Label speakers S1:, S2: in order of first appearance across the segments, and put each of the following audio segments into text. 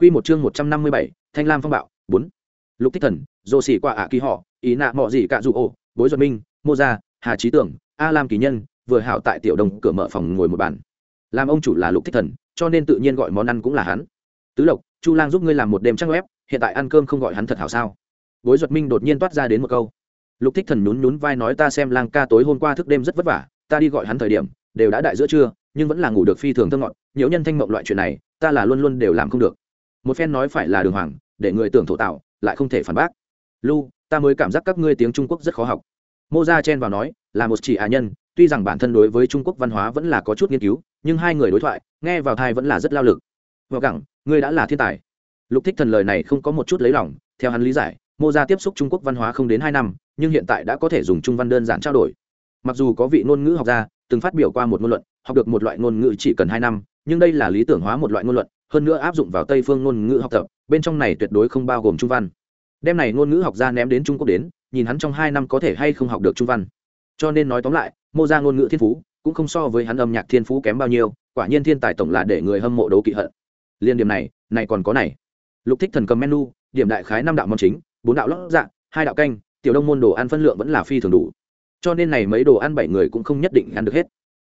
S1: Quy một chương 157, Thanh Lam phong bạo, 4. Lục Thích Thần, Dô Sĩ qua ả kỳ họ, ý nạ mọ gì cả dù ổ, Bối Duật Minh, Mô Gia, Hà Chí Tưởng, A Lam Kỳ Nhân, vừa hảo tại tiểu đông cửa mở phòng ngồi một bàn. Làm ông chủ là Lục Thích Thần, cho nên tự nhiên gọi món ăn cũng là hắn. Tứ Lộc, Chu Lang giúp ngươi làm một đêm trang web, hiện tại ăn cơm không gọi hắn thật hảo sao? Bối Duật Minh đột nhiên toát ra đến một câu. Lục Thích Thần nhún nhún vai nói ta xem Lang ca tối hôm qua thức đêm rất vất vả, ta đi gọi hắn thời điểm, đều đã đại giữa trưa, nhưng vẫn là ngủ được phi thường thơ ngọt, nhiều nhân thanh mộng loại chuyện này, ta là luôn luôn đều làm không được một phen nói phải là đường hoàng, để người tưởng thổ tạo, lại không thể phản bác. Lu, ta mới cảm giác các ngươi tiếng trung quốc rất khó học. Mô gia chen vào nói, là một chỉ hạ nhân, tuy rằng bản thân đối với trung quốc văn hóa vẫn là có chút nghiên cứu, nhưng hai người đối thoại, nghe vào thai vẫn là rất lao lực. Vào cẳng ngươi đã là thiên tài. Lục thích thần lời này không có một chút lấy lòng, theo hắn lý giải, mô gia tiếp xúc trung quốc văn hóa không đến hai năm, nhưng hiện tại đã có thể dùng trung văn đơn giản trao đổi. Mặc dù có vị ngôn ngữ học gia, từng phát biểu qua một ngôn luận, học được một loại ngôn ngữ chỉ cần hai năm, nhưng đây là lý tưởng hóa một loại ngôn luận hơn nữa áp dụng vào tây phương ngôn ngữ học tập, bên trong này tuyệt đối không bao gồm trung văn. Đem này ngôn ngữ học ra ném đến trung quốc đến, nhìn hắn trong hai năm có thể hay không học được trung văn. Cho nên nói tóm lại, mô ra ngôn ngữ thiên phú, cũng không so với hắn âm nhạc thiên phú kém bao nhiêu, quả nhiên thiên tài tổng là để người hâm mộ đấu kỵ hận. Liên điểm này này còn có này. Lục thích thần cầm menu, điểm đại khái năm đạo món chính, bốn đạo lót dạ hai đạo canh, tiểu đông môn đồ ăn phân lượng vẫn là phi thường đủ. Cho nên này mấy đồ ăn bảy người cũng không nhất định ăn được hết.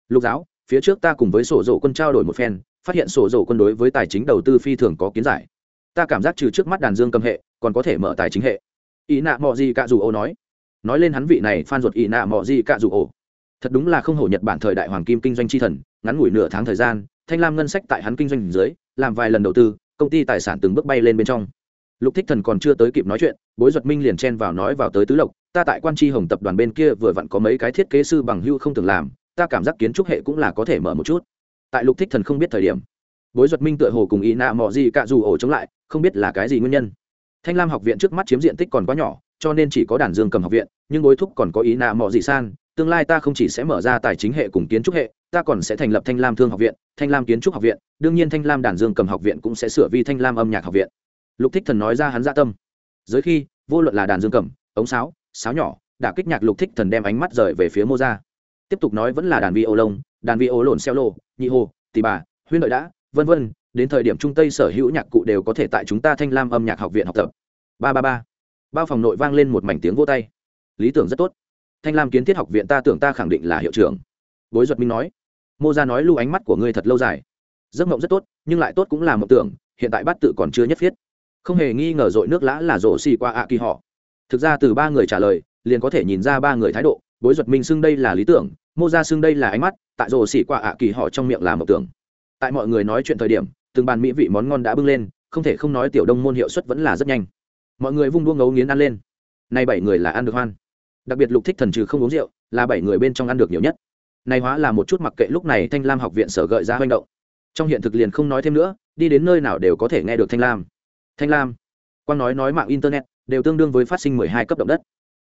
S1: Lục giáo, phía trước ta cùng với sổ dỗ quân trao đổi một phen phát hiện sổ dầu quân đối với tài chính đầu tư phi thường có kiến giải. Ta cảm giác trừ trước mắt đàn dương cầm hệ, còn có thể mở tài chính hệ. Ý nạ mò gì cạ dù ô nói. Nói lên hắn vị này phan ruột ý nạ mò gì cạ dù ô. Thật đúng là không hổ nhật bản thời đại hoàng kim kinh doanh tri thần, ngắn ngủi nửa tháng thời gian, thanh lam ngân sách tại hắn kinh doanh dưới, làm vài lần đầu tư, công ty tài sản từng bước bay lên bên trong. Lục thích thần còn chưa tới kịp nói chuyện, bối duật minh liền chen vào nói vào tới tứ lộc, ta tại quan tri hồng tập đoàn bên kia vừa vặn có mấy cái thiết kế sư bằng hưu không từng làm, ta cảm giác kiến trúc hệ cũng là có thể mở một chút tại lục thích thần không biết thời điểm, bối duật minh tựa hồ cùng ý nạ mò gì cả dù ổ chống lại, không biết là cái gì nguyên nhân. Thanh lam học viện trước mắt chiếm diện tích còn quá nhỏ, cho nên chỉ có đàn dương cầm học viện, nhưng bối thúc còn có ý nạ mò gì san, tương lai ta không chỉ sẽ mở ra tài chính hệ cùng kiến trúc hệ, ta còn sẽ thành lập thanh lam thương học viện, thanh lam kiến trúc học viện, đương nhiên thanh lam đàn dương cầm học viện cũng sẽ sửa vi thanh lam âm nhạc học viện. Lục thích thần nói ra hắn dạ tâm. Giới khi, vô luận là đàn dương cầm, ống sáo sáo nhỏ, đã kích nhạc lục thích thần đem ánh mắt rời về phía mô gia tiếp tục nói vẫn là đàn vi ô lông, đàn vi ô lộn xeo lô, nhị hồ tì bà, huyên đợi đã, vân vân, đến thời điểm trung tây sở hữu nhạc cụ đều có thể tại chúng ta thanh lam âm nhạc học viện học tập. Ba ba ba. Bao phòng nội vang lên một mảnh tiếng vô tay. Lý tưởng rất tốt. Thanh lam kiến thiết học viện ta tưởng ta khẳng định là hiệu trưởng. Bối duật minh nói. Mô ra nói lưu ánh mắt của ngươi thật lâu dài. Giấc mộng rất tốt, nhưng lại tốt cũng là mộng tưởng, hiện tại bát tự còn chưa nhất thiết. Không hề nghi ngờ dội nước lã là rổ xì qua ạ kỳ họ. Thực ra từ ba người trả lời, liền có thể nhìn ra ba người thái độ, bối duật minh xưng đây là lý tưởng mô ra xưng đây là ánh mắt, tại rổ xỉ qua ạ kỳ họ trong miệng là mộng tưởng. Tại mọi người nói chuyện thời điểm, từng bàn mỹ vị món ngon đã bưng lên, không thể không nói tiểu đông môn hiệu suất vẫn là rất nhanh. Mọi người vung đua ngấu nghiến ăn lên. Nay bảy người là ăn được hoan. Đặc biệt lục thích thần trừ không uống rượu, là bảy người bên trong ăn được nhiều nhất. Này hóa là một chút mặc kệ lúc này thanh lam học viện sở gợi ra hoành động. Trong hiện thực liền không nói thêm nữa, đi đến nơi nào đều có thể nghe được thanh lam. Thanh lam, quang nói nói mạng internet, đều tương đương với phát sinh mười hai cấp động đất.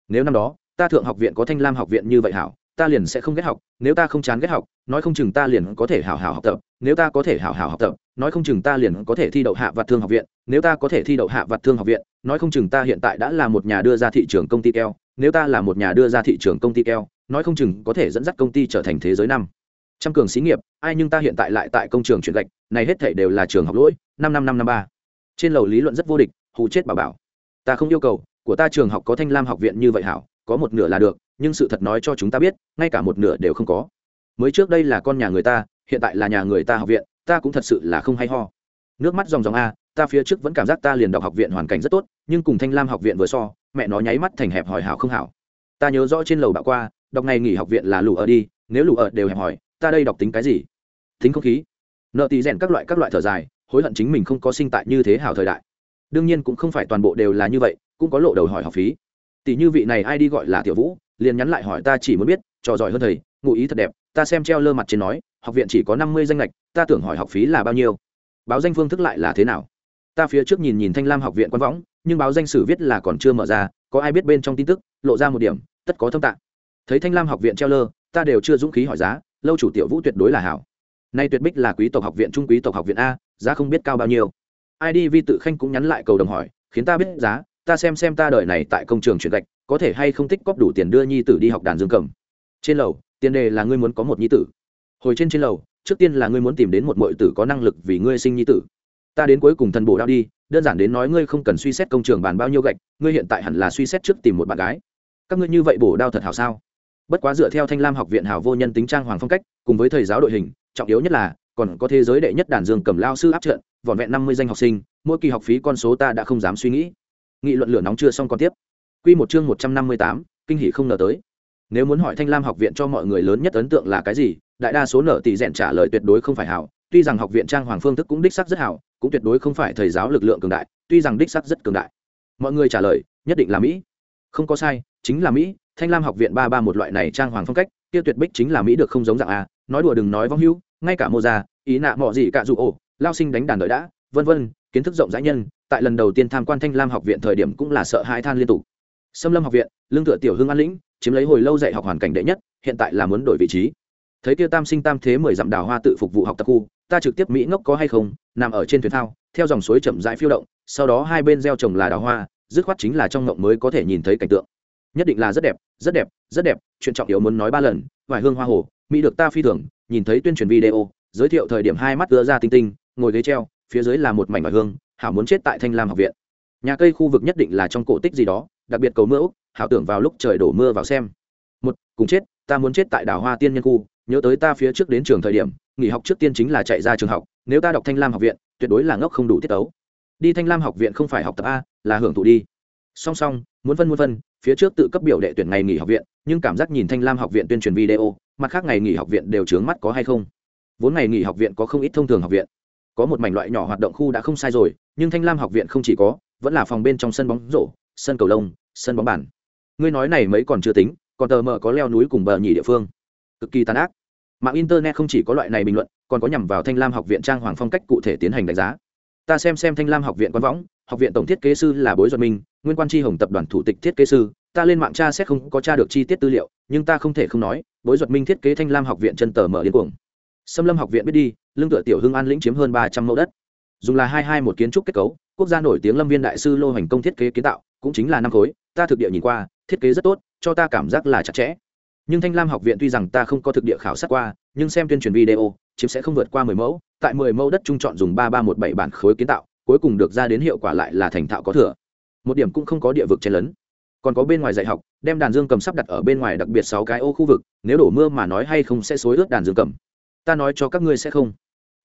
S1: Nếu năm đó, ta thượng học viện có thanh lam học viện như vậy hảo ta liền sẽ không ghét học, nếu ta không chán ghét học, nói không chừng ta liền có thể hảo hảo học tập, nếu ta có thể hảo hảo học tập, nói không chừng ta liền có thể thi đậu hạ vặt thương học viện, nếu ta có thể thi đậu hạ vặt thương học viện, nói không chừng ta hiện tại đã là một nhà đưa ra thị trường công ty keo, nếu ta là một nhà đưa ra thị trường công ty keo, nói không chừng có thể dẫn dắt công ty trở thành thế giới năm. Trăm cường xí nghiệp, ai nhưng ta hiện tại lại tại công trường chuyển gạch, này hết thể đều là trường học lỗi, năm năm năm năm ba. Trên lầu lý luận rất vô địch, hù chết bảo bảo. Ta không yêu cầu, của ta trường học có thanh lam học viện như vậy hảo, có một nửa là được nhưng sự thật nói cho chúng ta biết, ngay cả một nửa đều không có. Mới trước đây là con nhà người ta, hiện tại là nhà người ta học viện, ta cũng thật sự là không hay ho. Nước mắt dòng dòng a, ta phía trước vẫn cảm giác ta liền đọc học viện hoàn cảnh rất tốt, nhưng cùng thanh lam học viện vừa so, mẹ nó nháy mắt thành hẹp hỏi hảo không hảo. Ta nhớ rõ trên lầu bạo qua, đọc ngày nghỉ học viện là lù ở đi, nếu lù ở đều hẹp hỏi ta đây đọc tính cái gì? Tính không khí. Nợ tì rèn các loại các loại thở dài, hối hận chính mình không có sinh tại như thế hảo thời đại. Đương nhiên cũng không phải toàn bộ đều là như vậy, cũng có lộ đầu hỏi học phí. Tỷ như vị này ai đi gọi là tiểu vũ liền nhắn lại hỏi ta chỉ muốn biết, trò giỏi hơn thầy, ngụ ý thật đẹp, ta xem treo lơ mặt trên nói, học viện chỉ có năm mươi danh lệch, ta tưởng hỏi học phí là bao nhiêu. Báo danh phương thức lại là thế nào? Ta phía trước nhìn nhìn thanh lam học viện quan võng, nhưng báo danh sử viết là còn chưa mở ra, có ai biết bên trong tin tức, lộ ra một điểm, tất có thâm tạng thấy thanh lam học viện treo lơ, ta đều chưa dũng khí hỏi giá, lâu chủ tiểu vũ tuyệt đối là hảo. Nay tuyệt bích là quý tộc học viện trung quý tộc học viện a, giá không biết cao bao nhiêu. Id vi tự khanh cũng nhắn lại cầu đồng hỏi, khiến ta biết giá, ta xem xem ta đợi này tại công trường chuyển gạch có thể hay không tích góp đủ tiền đưa nhi tử đi học đàn dương cầm? Trên lầu, tiền đề là ngươi muốn có một nhi tử. Hồi trên trên lầu, trước tiên là ngươi muốn tìm đến một mọi tử có năng lực vì ngươi sinh nhi tử. Ta đến cuối cùng thần bổ đao đi, đơn giản đến nói ngươi không cần suy xét công trường bàn bao nhiêu gạch, ngươi hiện tại hẳn là suy xét trước tìm một bạn gái. Các ngươi như vậy bổ đao thật hảo sao? Bất quá dựa theo thanh lam học viện hảo vô nhân tính trang hoàng phong cách, cùng với thầy giáo đội hình, trọng yếu nhất là, còn có thế giới đệ nhất đàn dương cầm lao sư áp trận, vỏn vẹn năm mươi danh học sinh, mỗi kỳ học phí con số ta đã không dám suy nghĩ. Nghị luận lửa nóng chưa xong còn tiếp. Quy một chương một trăm năm mươi tám, kinh hỉ không ngờ tới. Nếu muốn hỏi thanh lam học viện cho mọi người lớn nhất ấn tượng là cái gì, đại đa số nợ tỷ rèn trả lời tuyệt đối không phải hảo. Tuy rằng học viện trang hoàng phương thức cũng đích sắc rất hảo, cũng tuyệt đối không phải thầy giáo lực lượng cường đại, tuy rằng đích sắc rất cường đại. Mọi người trả lời, nhất định là mỹ. Không có sai, chính là mỹ. Thanh lam học viện ba ba một loại này trang hoàng phong cách, kia tuyệt bích chính là mỹ được không giống dạng a. Nói đùa đừng nói vong hữu, ngay cả mô gia ý nạ mọ gì cả dụ ổ, lao sinh đánh đàn đợi đã, vân vân, kiến thức rộng rãi nhân, tại lần đầu tiên tham quan thanh lam học viện thời điểm cũng là sợ hãi than liên tục xâm lâm học viện, lương tựa tiểu hương an lĩnh, chiếm lấy hồi lâu dạy học hoàn cảnh đệ nhất, hiện tại là muốn đổi vị trí. Thấy kia tam sinh tam thế mười dặm đào hoa tự phục vụ học tập khu, ta trực tiếp mỹ ngốc có hay không, nằm ở trên thuyền thao, theo dòng suối chậm rãi phiêu động, sau đó hai bên gieo trồng là đào hoa, dứt khoát chính là trong ngộng mới có thể nhìn thấy cảnh tượng. Nhất định là rất đẹp rất đẹp rất đẹp, chuyện trọng yếu muốn nói ba lần, vài hương hoa hồ, mỹ được ta phi thường, nhìn thấy tuyên truyền video, giới thiệu thời điểm hai mắt đưa ra tinh tinh, ngồi ghế treo, phía dưới là một mảnh vải hương, hảo muốn chết tại thanh lam học viện. Nhà cây khu vực nhất định là trong cổ tích gì đó đặc biệt cầu mưa úc, hảo tưởng vào lúc trời đổ mưa vào xem. Một, cùng chết, ta muốn chết tại đảo hoa tiên nhân khu, nhớ tới ta phía trước đến trường thời điểm, nghỉ học trước tiên chính là chạy ra trường học, nếu ta đọc thanh lam học viện, tuyệt đối là ngốc không đủ tiết tấu. Đi thanh lam học viện không phải học tập a, là hưởng thụ đi. Song song, muốn phân muốn phân, phía trước tự cấp biểu đệ tuyển ngày nghỉ học viện, nhưng cảm giác nhìn thanh lam học viện tuyên truyền video, mặt khác ngày nghỉ học viện đều trướng mắt có hay không? Vốn ngày nghỉ học viện có không ít thông thường học viện. Có một mảnh loại nhỏ hoạt động khu đã không sai rồi, nhưng thanh lam học viện không chỉ có, vẫn là phòng bên trong sân bóng rổ sân cầu lông, sân bóng bàn. Ngươi nói này mấy còn chưa tính, còn tờ mờ có leo núi cùng bờ nhỉ địa phương. Cực kỳ tàn ác. Mạng internet không chỉ có loại này bình luận, còn có nhằm vào thanh lam học viện trang hoàng phong cách cụ thể tiến hành đánh giá. Ta xem xem thanh lam học viện quan võng, học viện tổng thiết kế sư là bối duật minh, nguyên quan tri hồng tập đoàn thủ tịch thiết kế sư. Ta lên mạng tra xét không có tra được chi tiết tư liệu, nhưng ta không thể không nói, bối duật minh thiết kế thanh lam học viện chân tờ mở điên cuồng. Xâm lâm học viện biết đi lương tựa tiểu hưng an lĩnh chiếm hơn ba trăm mẫu đất. Dùng là hai hai một kiến trúc kết cấu quốc gia nổi tiếng lâm viên đại sư lô hành công thiết kế kiến tạo, cũng chính là năm khối, ta thực địa nhìn qua, thiết kế rất tốt, cho ta cảm giác là chặt chẽ. Nhưng thanh lam học viện tuy rằng ta không có thực địa khảo sát qua, nhưng xem tuyên truyền video, chiếm sẽ không vượt qua mười mẫu, tại mười mẫu đất trung chọn dùng ba ba một bảy bản khối kiến tạo, cuối cùng được ra đến hiệu quả lại là thành thạo có thừa. Một điểm cũng không có địa vực chen lấn. Còn có bên ngoài dạy học, đem đàn dương cầm sắp đặt ở bên ngoài đặc biệt sáu cái ô khu vực, nếu đổ mưa mà nói hay không sẽ xối ướt đàn dương cầm. Ta nói cho các ngươi sẽ không.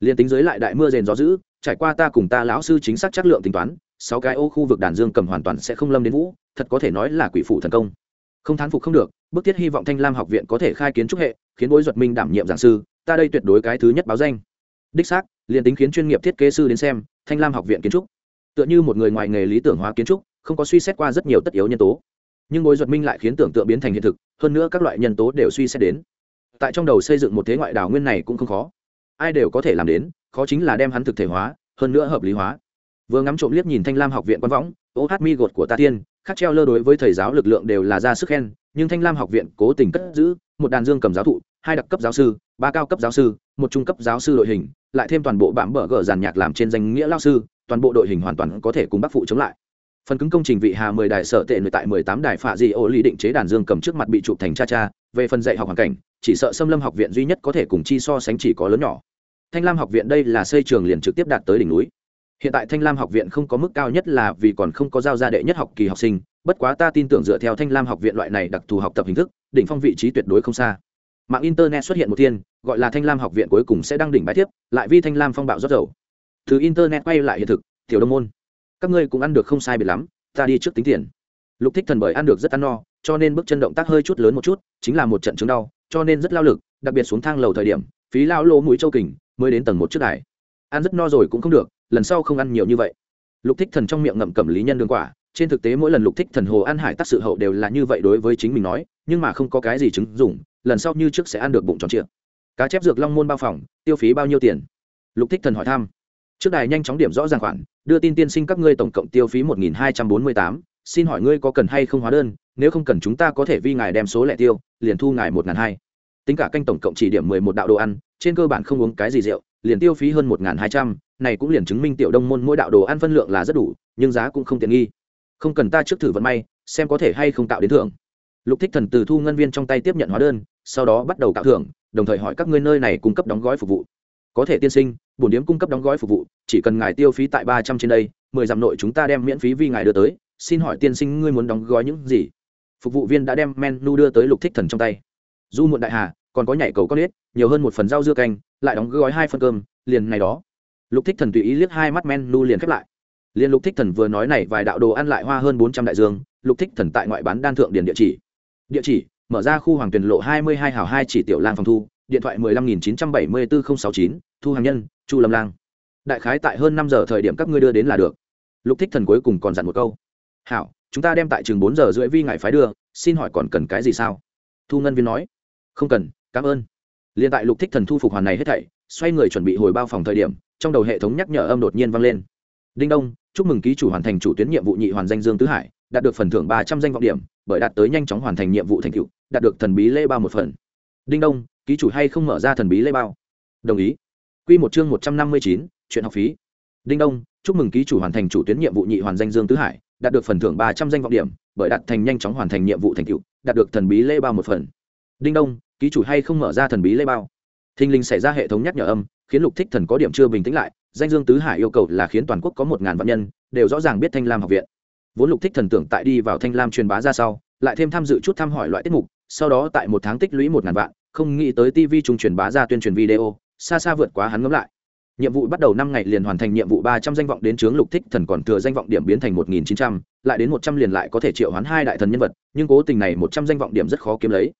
S1: Liền tính giới lại đại mưa rền gió dữ trải qua ta cùng ta lão sư chính xác chất lượng tính toán, sáu cái ô khu vực đàn dương cầm hoàn toàn sẽ không lâm đến vũ, thật có thể nói là quỷ phủ thần công. Không thán phục không được, bức thiết hy vọng thanh lam học viện có thể khai kiến trúc hệ, khiến bối duật minh đảm nhiệm giảng sư, ta đây tuyệt đối cái thứ nhất báo danh. Đích xác, liền tính khiến chuyên nghiệp thiết kế sư đến xem, thanh lam học viện kiến trúc, tựa như một người ngoài nghề lý tưởng hóa kiến trúc, không có suy xét qua rất nhiều tất yếu nhân tố. Nhưng bối duật minh lại khiến tưởng tượng biến thành hiện thực, hơn nữa các loại nhân tố đều suy xét đến. Tại trong đầu xây dựng một thế ngoại đảo nguyên này cũng không khó. Ai đều có thể làm đến khó chính là đem hắn thực thể hóa, hơn nữa hợp lý hóa. Vừa ngắm trộm liếc nhìn thanh lam học viện quan võng, ô hát mi gột của ta tiên, khắc treo lơ đối với thầy giáo lực lượng đều là ra sức khen, nhưng thanh lam học viện cố tình cất giữ, một đàn dương cầm giáo thụ, hai đặc cấp giáo sư, ba cao cấp giáo sư, một trung cấp giáo sư đội hình, lại thêm toàn bộ bạm bở gờ giàn nhạc làm trên danh nghĩa lao sư, toàn bộ đội hình hoàn toàn có thể cùng bác phụ chống lại. Phần cứng công trình vị hà mười đài sở tệ nội tại mười tám đài phạ di ô lý định chế đàn dương cầm trước mặt bị chụp thành cha cha, về phần dạy học hoàn cảnh, chỉ sợ xâm lâm học viện duy nhất có thể cùng chi so sánh chỉ có lớn nhỏ thanh lam học viện đây là xây trường liền trực tiếp đạt tới đỉnh núi. Hiện tại thanh lam học viện không có mức cao nhất là vì còn không có giao ra đệ nhất học kỳ học sinh, bất quá ta tin tưởng dựa theo thanh lam học viện loại này đặc thù học tập hình thức, đỉnh phong vị trí tuyệt đối không xa. Mạng internet xuất hiện một thiên, gọi là thanh lam học viện cuối cùng sẽ đăng đỉnh bài thiếp, lại vi thanh lam phong bạo rót dầu từ internet quay lại hiện thực, tiểu đông môn. Các ngươi cũng ăn được không sai biệt lắm, ta đi trước tính tiền. Lục thích thần bởi ăn được rất ăn no, cho nên bước chân động tác hơi chút lớn một chút, chính là một trận chứng đau, cho nên rất lao lực, đặc biệt xuống thang lầu thời điểm, phí lao lỗ mũi châu kình mới đến tầng một trước đài. Ăn rất no rồi cũng không được, lần sau không ăn nhiều như vậy. Lục thích thần trong miệng ngậm cẩm lý nhân đường quả, trên thực tế mỗi lần lục thích thần hồ ăn hải tác sự hậu đều là như vậy đối với chính mình nói, nhưng mà không có cái gì chứng dùng lần sau như trước sẽ ăn được bụng tròn trịa. Cá chép dược long môn bao phòng, tiêu phí bao nhiêu tiền? Lục thích thần hỏi thăm. Trước đài nhanh chóng điểm rõ ràng khoản, đưa tin tiên sinh các ngươi tổng cộng tiêu phí một nghìn hai trăm bốn mươi tám, xin hỏi ngươi có cần hay không hóa đơn, nếu không cần chúng ta có thể vi ngài đem số lẻ tiêu, liền thu ngài một n g h n hai. Tính cả canh tổng cộng chỉ điểm mười một đạo đồ ăn trên cơ bản không uống cái gì rượu, liền tiêu phí hơn một n g h n hai trăm, này cũng liền chứng minh tiểu đông môn mỗi đạo đồ ăn phân lượng là rất đủ, nhưng giá cũng không tiện nghi. Không cần ta trước thử vận may, xem có thể hay không tạo đến thưởng. Lục thích thần từ thu ngân viên trong tay tiếp nhận hóa đơn, sau đó bắt đầu tạo thưởng, đồng thời hỏi các ngươi nơi này cung cấp đóng gói phục vụ. Có thể tiên sinh, bổn điếm cung cấp đóng gói phục vụ, chỉ cần ngài tiêu phí tại ba trăm trên đây, mười dặm nội chúng ta đem miễn phí vì ngài đưa tới, xin hỏi tiên sinh ngươi muốn đóng gói những gì? Phục vụ viên đã đem menu đưa tới lục thích thần trong tay. Du muộn đại hà còn có nhảy cầu con ếch, nhiều hơn một phần rau dưa canh, lại đóng gói hai phần cơm, liền này đó. Lục thích thần tùy ý liếc hai mắt men nu liền khép lại. Liền lục thích thần vừa nói này vài đạo đồ ăn lại hoa hơn bốn trăm đại dương, lục thích thần tại ngoại bán đan thượng điền địa chỉ. Địa chỉ, mở ra khu hoàng tuyển lộ hai mươi hai hào hai chỉ tiểu lang phòng thu, điện thoại mười lăm nghìn chín trăm bảy mươi bốn không sáu chín, thu hàng nhân, chu lâm lang. Đại khái tại hơn năm giờ thời điểm các ngươi đưa đến là được. Lục thích thần cuối cùng còn dặn một câu. Hảo, chúng ta đem tại chừng bốn giờ rưỡi vi ngài phái đưa, xin hỏi còn cần cái gì sao? Thu ngân viên nói. Không cần cảm ơn. Liền tại lục thích thần thu phục hoàn này hết thảy, xoay người chuẩn bị hồi bao phòng thời điểm, trong đầu hệ thống nhắc nhở âm đột nhiên vang lên. Đinh đông, chúc mừng ký chủ hoàn thành chủ tuyến nhiệm vụ nhị hoàn danh dương tứ hải, đạt được phần thưởng ba trăm danh vọng điểm, bởi đạt tới nhanh chóng hoàn thành nhiệm vụ thành tựu, đạt được thần bí lê bao một phần. Đinh đông, ký chủ hay không mở ra thần bí lê bao? Đồng ý. Q một chương một trăm năm mươi chín, chuyện học phí. Đinh đông, chúc mừng ký chủ hoàn thành chủ tuyến nhiệm vụ nhị hoàn danh dương tứ hải, đạt được phần thưởng ba trăm danh vọng điểm, bởi đạt thành nhanh chóng hoàn thành nhiệm vụ thành tựu, đạt được thần bí lê bao một phần. Đinh đông ký chủ hay không mở ra thần bí lê bao. Thình linh xảy ra hệ thống nhắc nhở âm, khiến lục thích thần có điểm chưa bình tĩnh lại, danh dương tứ hải yêu cầu là khiến toàn quốc có một ngàn vạn nhân, đều rõ ràng biết thanh lam học viện. Vốn lục thích thần tưởng tại đi vào thanh lam truyền bá ra sau, lại thêm tham dự chút thăm hỏi loại tiết mục, sau đó tại một tháng tích lũy một ngàn vạn, không nghĩ tới tv trung truyền bá ra tuyên truyền video, xa xa vượt quá hắn ngẫm lại. Nhiệm vụ bắt đầu năm ngày liền hoàn thành nhiệm vụ ba trăm danh vọng đến chướng lục thích thần còn thừa danh vọng điểm biến thành một nghìn chín trăm, lại đến một trăm liền lại có thể triệu hoán hai đại thần nhân vật, nhưng cố tình này một trăm danh vọng điểm rất khó kiếm lấy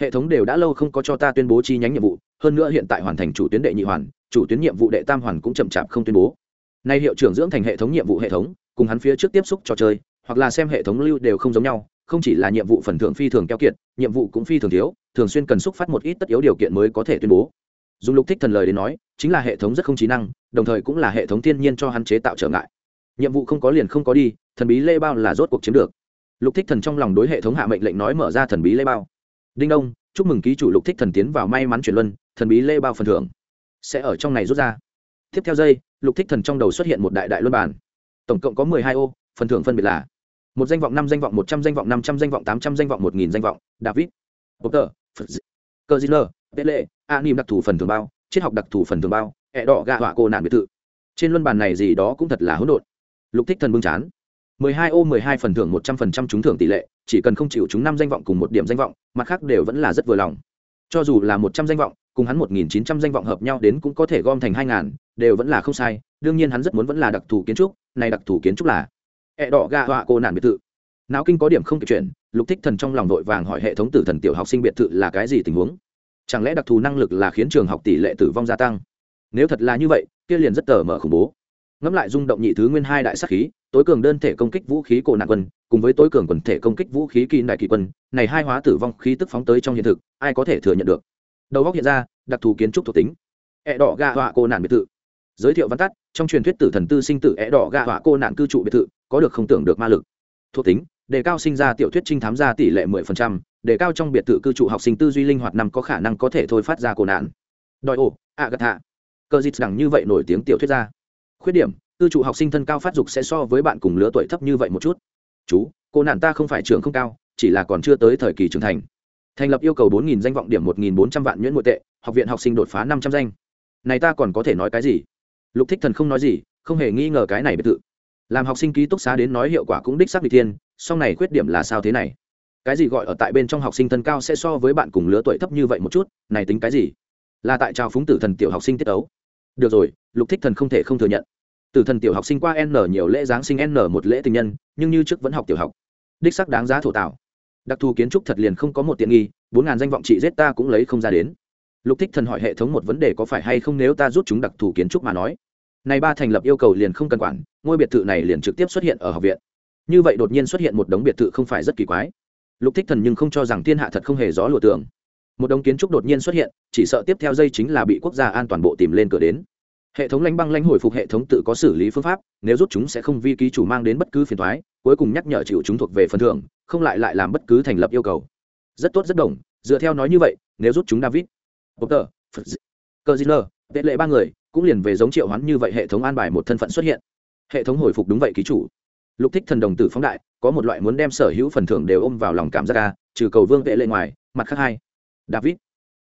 S1: hệ thống đều đã lâu không có cho ta tuyên bố chi nhánh nhiệm vụ, hơn nữa hiện tại hoàn thành chủ tuyến đệ nhị hoàn, chủ tuyến nhiệm vụ đệ tam hoàn cũng chậm chạp không tuyên bố. Nay hiệu trưởng dưỡng thành hệ thống nhiệm vụ hệ thống, cùng hắn phía trước tiếp xúc trò chơi, hoặc là xem hệ thống lưu đều không giống nhau, không chỉ là nhiệm vụ phần thưởng phi thường keo kiệt, nhiệm vụ cũng phi thường thiếu, thường xuyên cần xúc phát một ít tất yếu điều kiện mới có thể tuyên bố. Dùng lục thích thần lời đến nói, chính là hệ thống rất không trí năng, đồng thời cũng là hệ thống thiên nhiên cho hắn chế tạo trở ngại. Nhiệm vụ không có liền không có đi, thần bí lê bao là rốt cuộc chiếm được. Lục thích thần trong lòng đối hệ thống hạ mệnh lệnh nói mở ra thần bí lê bao đinh đông chúc mừng ký chủ lục thích thần tiến vào may mắn chuyển luân thần bí lê bao phần thưởng. Sẽ ở trong này rút ra. Tiếp theo dây, lục thích thần trong đầu xuất hiện một đại đại luân bản tổng cộng có mười hai ô phần thưởng phân biệt là một danh vọng năm danh vọng một trăm danh vọng năm trăm danh vọng tám trăm danh vọng một nghìn danh vọng. David potter cơ diner tệ lệ a nim đặc thù phần thưởng bao triết học đặc thù phần thưởng bao ẹ đỏ gạ họa cô nạn biệt thự. Trên luân bàn này gì đó cũng thật là hỗn độn. Lục thích thần bưng chán mười hai ô mười hai phần thưởng một trăm phần trăm trúng thưởng tỷ lệ chỉ cần không chịu chúng năm danh vọng cùng một điểm danh vọng mặt khác đều vẫn là rất vừa lòng. Cho dù là một trăm danh vọng cùng hắn một nghìn chín trăm danh vọng hợp nhau đến cũng có thể gom thành hai ngàn đều vẫn là không sai đương nhiên hắn rất muốn vẫn là đặc thù kiến trúc này đặc thù kiến trúc là ẹ đỏ gà họa cô nạn biệt thự. Não kinh có điểm không kịp chuyện, lục thích thần trong lòng vội vàng hỏi hệ thống tử thần tiểu học sinh biệt thự là cái gì tình huống? Chẳng lẽ đặc thù năng lực là khiến trường học tỷ lệ tử vong gia tăng? Nếu thật là như vậy kia liền rất tởm mở khủng bố. Ngẫm lại rung động nhị thứ nguyên hai đại sát khí tối cường đơn thể công kích vũ khí cổ nạn quân cùng với tối cường quần thể công kích vũ khí kỳ đại kỳ quân này hai hóa tử vong khí tức phóng tới trong hiện thực ai có thể thừa nhận được? Đầu góc hiện ra đặc thù kiến trúc thuộc tính. Ẹ đỏ gà họa cô nạn biệt thự. Giới thiệu văn tắt trong truyền thuyết tử thần tư sinh tử ẹ đỏ gà họa cô nạn cư trụ biệt thự có được không tưởng được ma lực. Thuộc tính đề cao sinh ra tiểu thuyết trinh thám ra tỷ lệ 10%, đề cao trong biệt thự cư trụ học sinh tư duy linh hoạt năm có khả năng có thể thôi phát ra cổ nạn. Đòi ổ ạ gật hạ. Cơ dịt đẳng như vậy nổi tiếng tiểu thuyết ra. Khuyết điểm cư trụ học sinh thân cao phát dục sẽ so với bạn cùng lứa tuổi thấp như vậy một chút. Chú, cô nạn ta không phải trường không cao, chỉ là còn chưa tới thời kỳ trưởng thành. Thành lập yêu cầu bốn nghìn danh vọng điểm một nghìn bốn trăm vạn nhuyễn nội tệ, học viện học sinh đột phá năm trăm danh. Này ta còn có thể nói cái gì? Lục thích thần không nói gì, không hề nghi ngờ cái này biệt thự. Làm học sinh ký túc xá đến nói hiệu quả cũng đích xác vị thiên, song này khuyết điểm là sao thế này? Cái gì gọi ở tại bên trong học sinh thân cao sẽ so với bạn cùng lứa tuổi thấp như vậy một chút, này tính cái gì? Là tại trào phúng tử thần tiểu học sinh tiết ấu. Được rồi, lục thích thần không thể không thừa nhận tử thần tiểu học sinh qua n nhiều lễ giáng sinh n một lễ tình nhân, nhưng như trước vẫn học tiểu học. Đích sắc đáng giá thổ tạo. Đặc thù kiến trúc thật liền không có một tiện nghi, bốn ngàn danh vọng chị giết ta cũng lấy không ra đến. Lục thích thần hỏi hệ thống một vấn đề có phải hay không nếu ta rút chúng đặc thù kiến trúc mà nói. Này ba thành lập yêu cầu liền không cần quản, ngôi biệt thự này liền trực tiếp xuất hiện ở học viện. Như vậy đột nhiên xuất hiện một đống biệt thự không phải rất kỳ quái. Lục thích thần nhưng không cho rằng thiên hạ thật không hề gió lùa tường. Một đống kiến trúc đột nhiên xuất hiện, chỉ sợ tiếp theo dây chính là bị quốc gia an toàn bộ tìm lên cửa đến hệ thống lãnh băng lãnh hồi phục hệ thống tự có xử lý phương pháp nếu rút chúng sẽ không vi ký chủ mang đến bất cứ phiền thoái cuối cùng nhắc nhở chịu chúng thuộc về phần thưởng không lại lại làm bất cứ thành lập yêu cầu. Rất tốt rất đồng dựa theo nói như vậy nếu rút chúng david potter cơ ziner tệ lệ ba người cũng liền về giống triệu hoán như vậy hệ thống an bài một thân phận xuất hiện. Hệ thống hồi phục đúng vậy ký chủ. Lục thích thần đồng tử phóng đại có một loại muốn đem sở hữu phần thưởng đều ôm vào lòng cảm giác ca trừ cầu vương vệ lệ ngoài mặt khác hai. David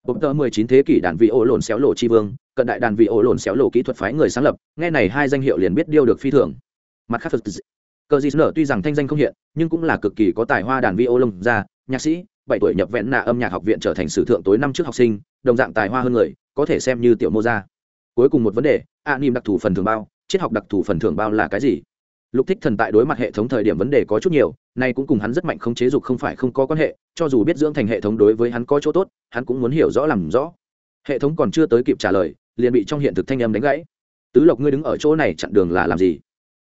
S1: Bộp tờ 19 thế kỷ đàn vị ô lộn xéo lộ chi vương, cận đại đàn vị ổ lồn xéo lộ kỹ thuật phái người sáng lập, nghe này hai danh hiệu liền biết điêu được phi thường. Mặt khác, phật cờ dì nở tuy rằng thanh danh không hiện, nhưng cũng là cực kỳ có tài hoa đàn vi ô lông ra nhạc sĩ, bảy tuổi nhập vẹn nạ âm nhạc học viện trở thành sử thượng tối năm trước học sinh, đồng dạng tài hoa hơn người, có thể xem như tiểu mô gia. Cuối cùng một vấn đề, a nim đặc thù phần thưởng bao, triết học đặc thù phần thưởng bao là cái gì? Lục thích thần tại đối mặt hệ thống thời điểm vấn đề có chút nhiều, nay cũng cùng hắn rất mạnh không chế dục không phải không có quan hệ, cho dù biết dưỡng thành hệ thống đối với hắn có chỗ tốt, hắn cũng muốn hiểu rõ làm rõ. Hệ thống còn chưa tới kịp trả lời liền bị trong hiện thực thanh âm đánh gãy. Tứ lộc ngươi đứng ở chỗ này chặn đường là làm gì?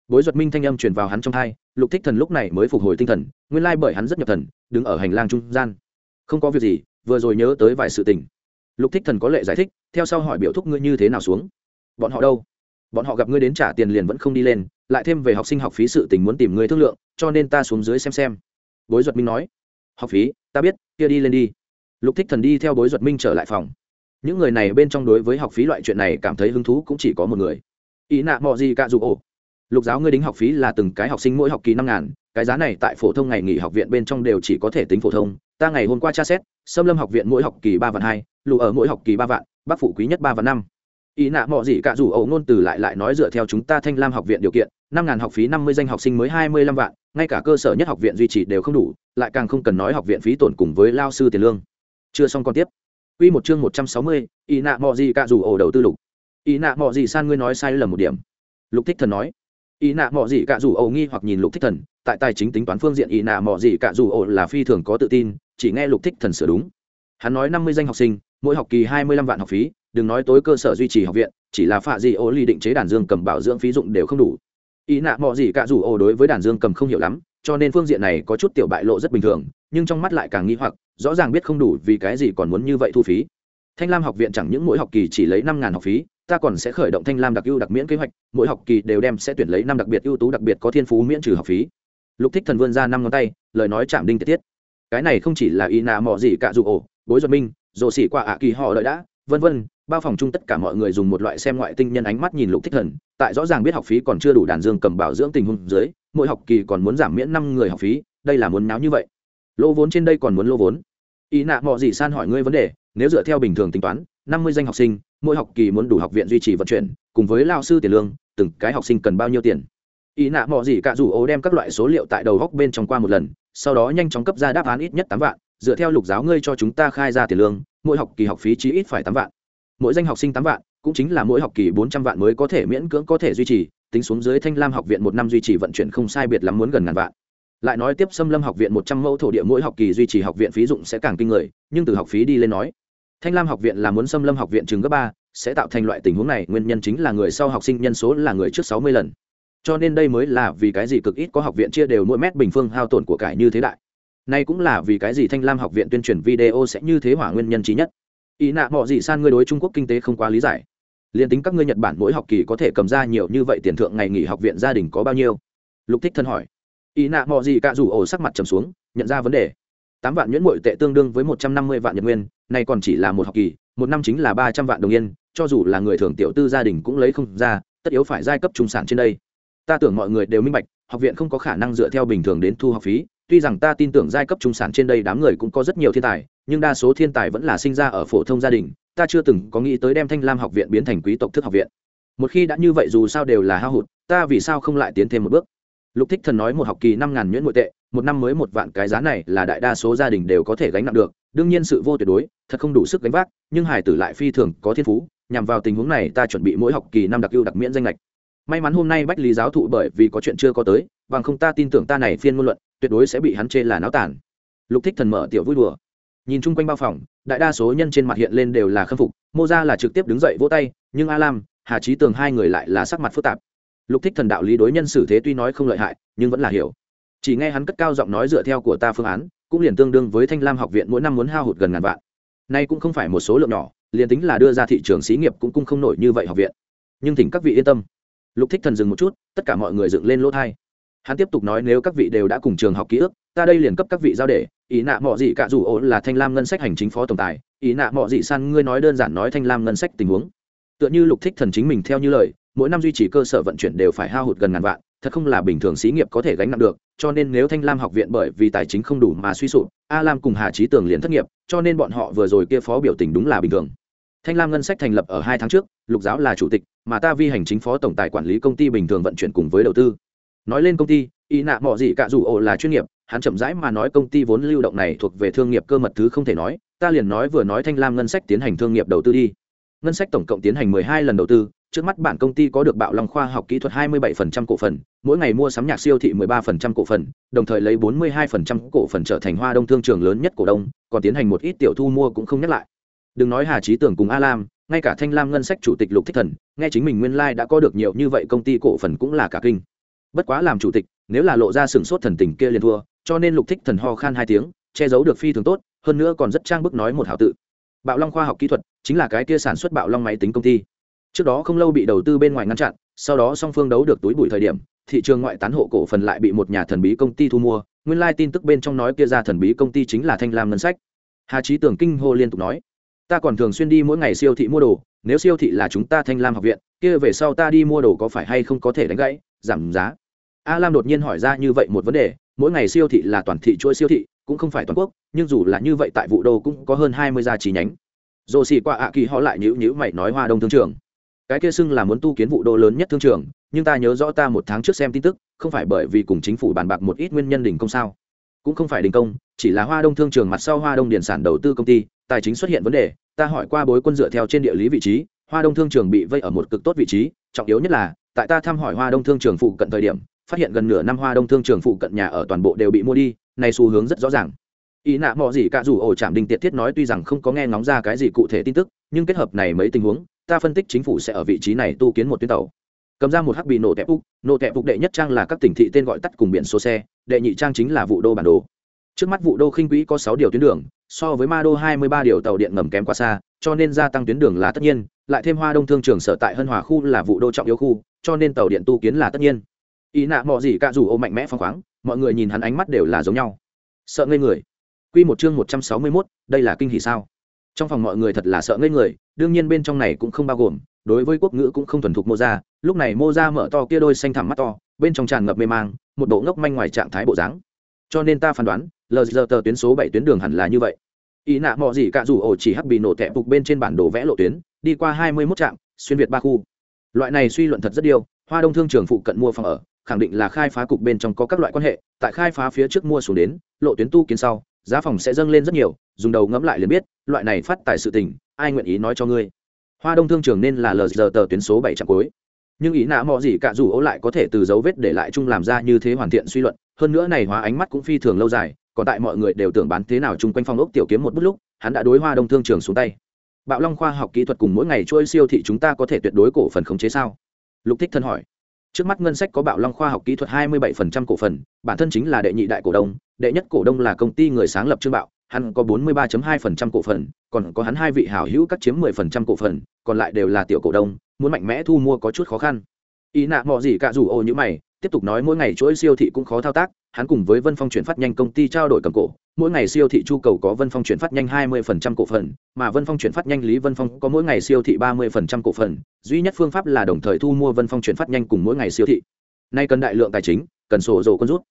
S1: Bối duật minh thanh âm truyền vào hắn trong tai lục thích thần lúc này mới phục hồi tinh thần, nguyên lai bởi hắn rất nhập thần, đứng ở hành lang trung gian. Không có việc gì, vừa rồi nhớ tới vài sự tình. Lục thích thần có lệ giải thích, theo sau hỏi biểu thúc ngươi như thế nào xuống? Bọn họ đâu? Bọn họ gặp ngươi đến trả tiền liền vẫn không đi lên, lại thêm về học sinh học phí sự tình muốn tìm ngươi thương lượng, cho nên ta xuống dưới xem xem. Bối duật minh nói, học phí, ta biết, kia đi lên đi. Lục thích thần đi theo bối duật minh trở lại phòng những người này bên trong đối với học phí loại chuyện này cảm thấy hứng thú cũng chỉ có một người. Ý nạ mò gì cả dù ổ. Lục giáo ngươi đính học phí là từng cái học sinh mỗi học kỳ năm ngàn, cái giá này tại phổ thông ngày nghỉ học viện bên trong đều chỉ có thể tính phổ thông. Ta ngày hôm qua tra xét xâm lâm học viện mỗi học kỳ ba vạn hai, lụ ở mỗi học kỳ ba vạn, bắc phụ quý nhất ba vạn năm. Ý nạ mọi gì cả dù ổ ngôn từ lại lại nói dựa theo chúng ta thanh lam học viện điều kiện, năm ngàn học phí năm mươi danh học sinh mới hai mươi lăm vạn, ngay cả cơ sở nhất học viện duy trì đều không đủ, lại càng không cần nói học viện phí tổn cùng với lao sư tiền lương. Chưa xong còn tiếp. Quy một chương một trăm sáu mươi, ý nạ mọ gì cả dù ổ đầu tư lục. Ý nạ mọ gì san ngươi nói sai lầm một điểm. Lục thích thần nói. Ý nạ mọ gì cả dù ổ nghi hoặc nhìn lục thích thần tại tài chính tính toán phương diện ý nạ mọ gì cả dù ổ là phi thường có tự tin chỉ nghe lục thích thần sửa đúng. Hắn nói năm mươi danh học sinh mỗi học kỳ hai mươi lăm vạn học phí đừng nói tối cơ sở duy trì học viện chỉ là phạ gì ổ ly định chế đàn dương cầm bảo dưỡng phí dụng đều không đủ. Ý nạ mọ gì cả dù ổ đối với đàn dương cầm không hiểu lắm cho nên phương diện này có chút tiểu bại lộ rất bình thường, nhưng trong mắt lại càng nghi hoặc, rõ ràng biết không đủ vì cái gì còn muốn như vậy thu phí. Thanh lam học viện chẳng những mỗi học kỳ chỉ lấy năm ngàn học phí, ta còn sẽ khởi động thanh lam đặc ưu đặc miễn kế hoạch, mỗi học kỳ đều đem sẽ tuyển lấy năm đặc biệt ưu tú đặc biệt có thiên phú miễn trừ học phí. Lục thích thần vươn ra năm ngón tay, lời nói chạm đinh tiết tiết. Cái này không chỉ là y nà mò gì cả dù ổ, bối duật minh rồ xỉ qua ạ kỳ họ đợi đã, vân vân, bao phòng chung tất cả mọi người dùng một loại xem ngoại tinh nhân ánh mắt nhìn lục thích thần, tại rõ ràng biết học phí còn chưa đủ đàn dương cầm bảo dưỡng tình huống dưới mỗi học kỳ còn muốn giảm miễn năm người học phí, đây là muốn náo như vậy. Lô vốn trên đây còn muốn lô vốn. Ý nạ mọi gì san hỏi ngươi vấn đề, nếu dựa theo bình thường tính toán, năm mươi danh học sinh, mỗi học kỳ muốn đủ học viện duy trì vận chuyển, cùng với lao sư tiền lương, từng cái học sinh cần bao nhiêu tiền? Ý nạ mọi gì cả dù ố đem các loại số liệu tại đầu góc bên trong qua một lần, sau đó nhanh chóng cấp ra đáp án ít nhất tám vạn, dựa theo lục giáo ngươi cho chúng ta khai ra tiền lương, mỗi học kỳ học phí chí ít phải tám vạn. Mỗi danh học sinh tám vạn, cũng chính là mỗi học kỳ bốn trăm vạn mới có thể miễn cưỡng có thể duy trì tính xuống dưới thanh lam học viện một năm duy trì vận chuyển không sai biệt lắm muốn gần ngàn vạn. Lại nói tiếp xâm lâm học viện một trăm mẫu thổ địa mỗi học kỳ duy trì học viện phí dụng sẽ càng kinh người, nhưng từ học phí đi lên nói, thanh lam học viện là muốn xâm lâm học viện trường cấp ba, sẽ tạo thành loại tình huống này, nguyên nhân chính là người sau học sinh nhân số là người trước sáu mươi lần. Cho nên đây mới là vì cái gì cực ít có học viện chia đều mỗi mét bình phương hao tổn của cải như thế đại. Nay cũng là vì cái gì thanh lam học viện tuyên truyền video sẽ như thế hỏa nguyên nhân trí nhất. Ý nạ mọi gì san ngươi đối trung quốc kinh tế không quá lý giải liền tính các ngươi nhật bản mỗi học kỳ có thể cầm ra nhiều như vậy tiền thượng ngày nghỉ học viện gia đình có bao nhiêu? Lục thích thân hỏi. Ý nạ mò gì cả dù ổ sắc mặt trầm xuống, nhận ra vấn đề. Tám vạn nhuyễn mội tệ tương đương với một trăm năm mươi vạn nhật nguyên, nay còn chỉ là một học kỳ, một năm chính là ba trăm vạn đồng yên, cho dù là người thường tiểu tư gia đình cũng lấy không ra, tất yếu phải giai cấp trung sản trên đây. Ta tưởng mọi người đều minh bạch, học viện không có khả năng dựa theo bình thường đến thu học phí, tuy rằng ta tin tưởng giai cấp trung sản trên đây đám người cũng có rất nhiều thiên tài, nhưng đa số thiên tài vẫn là sinh ra ở phổ thông gia đình ta chưa từng có nghĩ tới đem thanh lam học viện biến thành quý tộc thức học viện. Một khi đã như vậy dù sao đều là hao hụt, ta vì sao không lại tiến thêm một bước? Lục thích thần nói một học kỳ năm ngàn nhuyễn nội tệ, một năm mới một vạn cái giá này là đại đa số gia đình đều có thể gánh nặng được, đương nhiên sự vô tuyệt đối, thật không đủ sức gánh vác, nhưng hải tử lại phi thường có thiên phú, nhằm vào tình huống này ta chuẩn bị mỗi học kỳ năm đặc ưu đặc miễn danh lệch. May mắn hôm nay bách lý giáo thụ bởi vì có chuyện chưa có tới, bằng không ta tin tưởng ta này phiên ngôn luận, tuyệt đối sẽ bị hắn chê là náo tản lục thích thần mở tiểu vui đùa nhìn chung quanh bao phòng, đại đa số nhân trên mặt hiện lên đều là khâm phục, mô ra là trực tiếp đứng dậy vỗ tay, nhưng a lam, hà trí tường hai người lại là sắc mặt phức tạp. Lục thích thần đạo lý đối nhân xử thế tuy nói không lợi hại, nhưng vẫn là hiểu. Chỉ nghe hắn cất cao giọng nói dựa theo của ta phương án, cũng liền tương đương với thanh lam học viện mỗi năm muốn hao hụt gần ngàn vạn. Nay cũng không phải một số lượng nhỏ, liền tính là đưa ra thị trường xí nghiệp cũng cung không nổi như vậy học viện. Nhưng thỉnh các vị yên tâm. Lục thích thần dừng một chút, tất cả mọi người dựng lên lỗ thai hắn tiếp tục nói nếu các vị đều đã cùng trường học ký ức, ta đây liền cấp các vị giao để, ý nạ mọi gì cả dù ổ là thanh lam ngân sách hành chính phó tổng tài, ý nạ mọi gì san ngươi nói đơn giản nói thanh lam ngân sách tình huống. Tựa như lục thích thần chính mình theo như lời, mỗi năm duy trì cơ sở vận chuyển đều phải hao hụt gần ngàn vạn, thật không là bình thường xí nghiệp có thể gánh nặng được, cho nên nếu thanh lam học viện bởi vì tài chính không đủ mà suy sụp, a lam cùng hà trí tường liền thất nghiệp, cho nên bọn họ vừa rồi kia phó biểu tình đúng là bình thường. Thanh lam ngân sách thành lập ở hai tháng trước, lục giáo là chủ tịch, mà ta vi hành chính phó tổng tài quản lý công ty bình thường vận chuyển cùng với đầu tư nói lên công ty y nạ mọi gì cả dù ổ là chuyên nghiệp, hắn chậm rãi mà nói công ty vốn lưu động này thuộc về thương nghiệp cơ mật thứ không thể nói, ta liền nói vừa nói thanh lam ngân sách tiến hành thương nghiệp đầu tư đi. Ngân sách tổng cộng tiến hành mười hai lần đầu tư, trước mắt bản công ty có được bạo long khoa học kỹ thuật 27% cổ phần, mỗi ngày mua sắm nhạc siêu thị 13% cổ phần, đồng thời lấy 42% cổ phần trở thành hoa đông thương trường lớn nhất cổ đông, còn tiến hành một ít tiểu thu mua cũng không nhắc lại. Đừng nói hà trí tưởng cùng a lam, ngay cả thanh lam ngân sách chủ tịch lục thích thần, nghe chính mình nguyên lai đã có được nhiều như vậy công ty cổ phần cũng là cả kinh bất quá làm chủ tịch, nếu là lộ ra sừng sốt thần tình kia liền thua, cho nên lục thích thần ho khan hai tiếng, che giấu được phi thường tốt, hơn nữa còn rất trang bức nói một hảo tự. Bạo long khoa học kỹ thuật chính là cái kia sản xuất bạo long máy tính công ty. Trước đó không lâu bị đầu tư bên ngoài ngăn chặn, sau đó song phương đấu được túi bụi thời điểm, thị trường ngoại tán hộ cổ phần lại bị một nhà thần bí công ty thu mua. Nguyên lai tin tức bên trong nói kia ra thần bí công ty chính là thanh lam ngân sách. Hà trí tưởng kinh hô liên tục nói, ta còn thường xuyên đi mỗi ngày siêu thị mua đồ, nếu siêu thị là chúng ta thanh lam học viện kia về sau ta đi mua đồ có phải hay không có thể đánh gãy, giảm giá? A lam đột nhiên hỏi ra như vậy một vấn đề, mỗi ngày siêu thị là toàn thị chuỗi siêu thị, cũng không phải toàn quốc, nhưng dù là như vậy tại vụ đô cũng có hơn hai mươi gia trí nhánh. Dồ xì qua ạ kỳ họ lại nhữ nhữ mày nói hoa đông thương trường. Cái kia xưng là muốn tu kiến vụ đô lớn nhất thương trường, nhưng ta nhớ rõ ta một tháng trước xem tin tức, không phải bởi vì cùng chính phủ bàn bạc một ít nguyên nhân đình công sao? Cũng không phải đình công, chỉ là hoa đông thương trường mặt sau hoa đông điền sản đầu tư công ty, tài chính xuất hiện vấn đề, ta hỏi qua bối quân dựa theo trên địa lý vị trí hoa đông thương trường bị vây ở một cực tốt vị trí, trọng yếu nhất là, tại ta thăm hỏi hoa đông thương trường phụ cận thời điểm, phát hiện gần nửa năm hoa đông thương trường phụ cận nhà ở toàn bộ đều bị mua đi, này xu hướng rất rõ ràng. Ý nạ mò gì cả dù ổ chạm đình tiệt thiết nói tuy rằng không có nghe ngóng ra cái gì cụ thể tin tức, nhưng kết hợp này mấy tình huống, ta phân tích chính phủ sẽ ở vị trí này tu kiến một tuyến tàu. Cầm ra một hắc bị nổ tẹp úc, nổ tẹp úc đệ nhất trang là các tỉnh thị tên gọi tắt cùng biển số xe, đệ nhị trang chính là vụ đô bản đồ. Trước mắt vụ đô khinh quỹ có sáu điều tuyến đường, so với ma đô hai mươi ba điều tàu điện ngầm kém quá xa cho nên gia tăng tuyến đường là tất nhiên lại thêm hoa đông thương trường sở tại hân hòa khu là vụ đô trọng yếu khu cho nên tàu điện tu kiến là tất nhiên ý nạ mọi gì cả dù ô mạnh mẽ phăng khoáng mọi người nhìn hắn ánh mắt đều là giống nhau sợ ngây người Quy một chương 161, đây là kinh hỉ sao? Trong phòng mọi người thật là sợ ngây người, đương nhiên bên trong này cũng không bao gồm, đối với quốc ngữ cũng không thuần thục Mô ra lúc này Mô ra mở to kia đôi xanh thẳm mắt to, bên trong tràn ngập mê mang, một bộ ngốc manh ngoài trạng thái bộ dáng. Cho nên ta phán đoán, LZ tờ tuyến số bảy tuyến đường hẳn là như vậy. Ý nạ mọ gì cả dù ổ chỉ hắc bị nổ tẹp phục bên trên bản đồ vẽ lộ tuyến, đi qua 21 trạm, xuyên việt ba khu. Loại này suy luận thật rất điêu Hoa Đông thương trường phụ cận mua phòng ở, khẳng định là khai phá cục bên trong có các loại quan hệ, tại khai phá phía trước mua xuống đến, lộ tuyến tu kiến sau, giá phòng sẽ dâng lên rất nhiều dùng đầu ngẫm lại liền biết loại này phát tài sự tình ai nguyện ý nói cho ngươi hoa đông thương trường nên là lờ giờ tờ tuyến số bảy trạm cuối nhưng ý nạ mò gì cả dù ố lại có thể từ dấu vết để lại chung làm ra như thế hoàn thiện suy luận hơn nữa này hóa ánh mắt cũng phi thường lâu dài còn tại mọi người đều tưởng bán thế nào chung quanh phong ốc tiểu kiếm một bút lúc, hắn đã đối hoa đông thương trường xuống tay. Bạo long khoa học kỹ thuật cùng mỗi ngày trôi siêu thị chúng ta có thể tuyệt đối cổ phần khống chế sao? Lục thích thân hỏi. Trước mắt ngân sách có bạo long khoa học kỹ thuật 27% cổ phần, bản thân chính là đệ nhị đại cổ đông, đệ nhất cổ đông là công ty người sáng lập trương bạo, hắn có 43.2% cổ phần, còn có hắn hai vị hảo hữu các chiếm 10% cổ phần, còn lại đều là tiểu cổ đông, muốn mạnh mẽ thu mua có chút khó khăn. Ý nạ mọ gì cả dù ô như mày tiếp tục nói mỗi ngày chuỗi siêu thị cũng khó thao tác, hắn cùng với vân phong chuyển phát nhanh công ty trao đổi cầm cổ, mỗi ngày siêu thị chu cầu có vân phong chuyển phát nhanh 20% cổ phần, mà vân phong chuyển phát nhanh lý vân phong có mỗi ngày siêu thị 30% cổ phần, duy nhất phương pháp là đồng thời thu mua vân phong chuyển phát nhanh cùng mỗi ngày siêu thị. Nay cần đại lượng tài chính, cần sổ dồ con rút.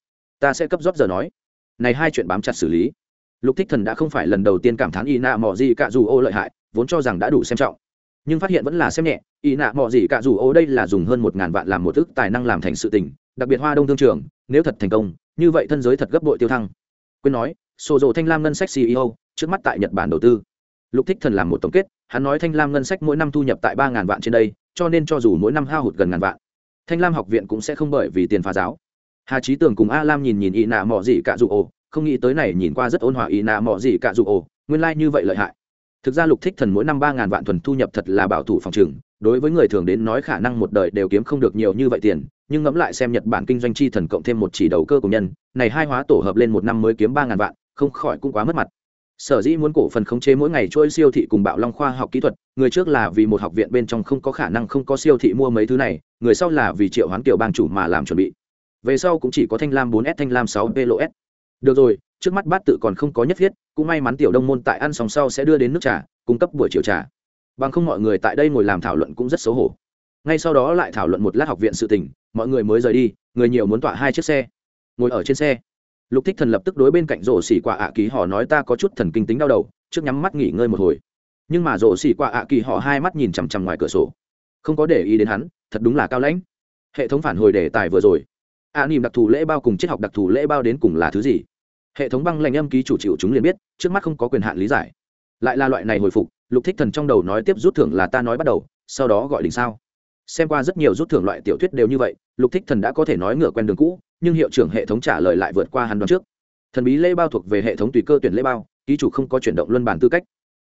S1: Ta sẽ cấp rót giờ nói. Này hai chuyện bám chặt xử lý. Lục thích thần đã không phải lần đầu tiên cảm thán y nạ mỏ gì cả dù ô lợi hại, vốn cho rằng đã đủ xem trọng nhưng phát hiện vẫn là xem nhẹ y nạ mỏ gì cả dù ô đây là dùng hơn một ngàn vạn làm một thức tài năng làm thành sự tình, đặc biệt hoa đông thương trường, nếu thật thành công, như vậy thân giới thật gấp bội tiêu thăng. Quên nói sổ dồ thanh lam ngân sách ceo trước mắt tại nhật bản đầu tư. Lục thích thần làm một tổng kết, hắn nói thanh lam ngân sách mỗi năm thu nhập tại ba ngàn vạn trên đây, cho nên cho dù mỗi năm hao hụt gần ngàn vạn, thanh lam học viện cũng sẽ không bởi vì tiền phá giáo. Hà trí tường cùng a lam nhìn nhìn y nạ mỏ gì cả dù ồ không nghĩ tới này nhìn qua rất ôn hòa y nạ mỏ gì cả dù ồ nguyên lai、like、như vậy lợi hại thực ra lục thích thần mỗi năm ba ngàn vạn thuần thu nhập thật là bảo thủ phòng trừng, đối với người thường đến nói khả năng một đời đều kiếm không được nhiều như vậy tiền, nhưng ngẫm lại xem nhật bản kinh doanh chi thần cộng thêm một chỉ đầu cơ của nhân, này hai hóa tổ hợp lên một năm mới kiếm ba ngàn vạn, không khỏi cũng quá mất mặt. Sở dĩ muốn cổ phần khống chế mỗi ngày trôi siêu thị cùng bạo long khoa học kỹ thuật, người trước là vì một học viện bên trong không có khả năng không có siêu thị mua mấy thứ này, người sau là vì triệu hoán kiểu bang chủ mà làm chuẩn bị. Về sau cũng chỉ có thanh lam 4 s, thanh lam 6 p lộ s. Được rồi trước mắt bát tự còn không có nhất thiết, cũng may mắn tiểu đông môn tại ăn xong sau sẽ đưa đến nước trà, cung cấp buổi chiều trà. Bằng không mọi người tại đây ngồi làm thảo luận cũng rất xấu hổ. Ngay sau đó lại thảo luận một lát học viện sự tình, mọi người mới rời đi, người nhiều muốn tọa hai chiếc xe. Ngồi ở trên xe, lục thích thần lập tức đối bên cạnh rổ xỉ quả ạ ký họ nói ta có chút thần kinh tính đau đầu, trước nhắm mắt nghỉ ngơi một hồi. Nhưng mà rổ xỉ quả ạ kỳ họ hai mắt nhìn chằm chằm ngoài cửa sổ. Không có để ý đến hắn, thật đúng là cao lãnh. Hệ thống phản hồi đề tài vừa rồi. Ạ niềm đặc thù lễ bao cùng triết học đặc thù lễ bao đến cùng là thứ gì? Hệ thống băng lệnh âm ký chủ chịu chúng liền biết, trước mắt không có quyền hạn lý giải. Lại là loại này hồi phục, lục thích thần trong đầu nói tiếp rút thưởng là ta nói bắt đầu, sau đó gọi đỉnh sao. Xem qua rất nhiều rút thưởng loại tiểu thuyết đều như vậy, lục thích thần đã có thể nói ngựa quen đường cũ, nhưng hiệu trưởng hệ thống trả lời lại vượt qua hắn đoán trước. Thần bí lễ bao thuộc về hệ thống tùy cơ tuyển lễ bao, ký chủ không có chuyển động luân bản tư cách.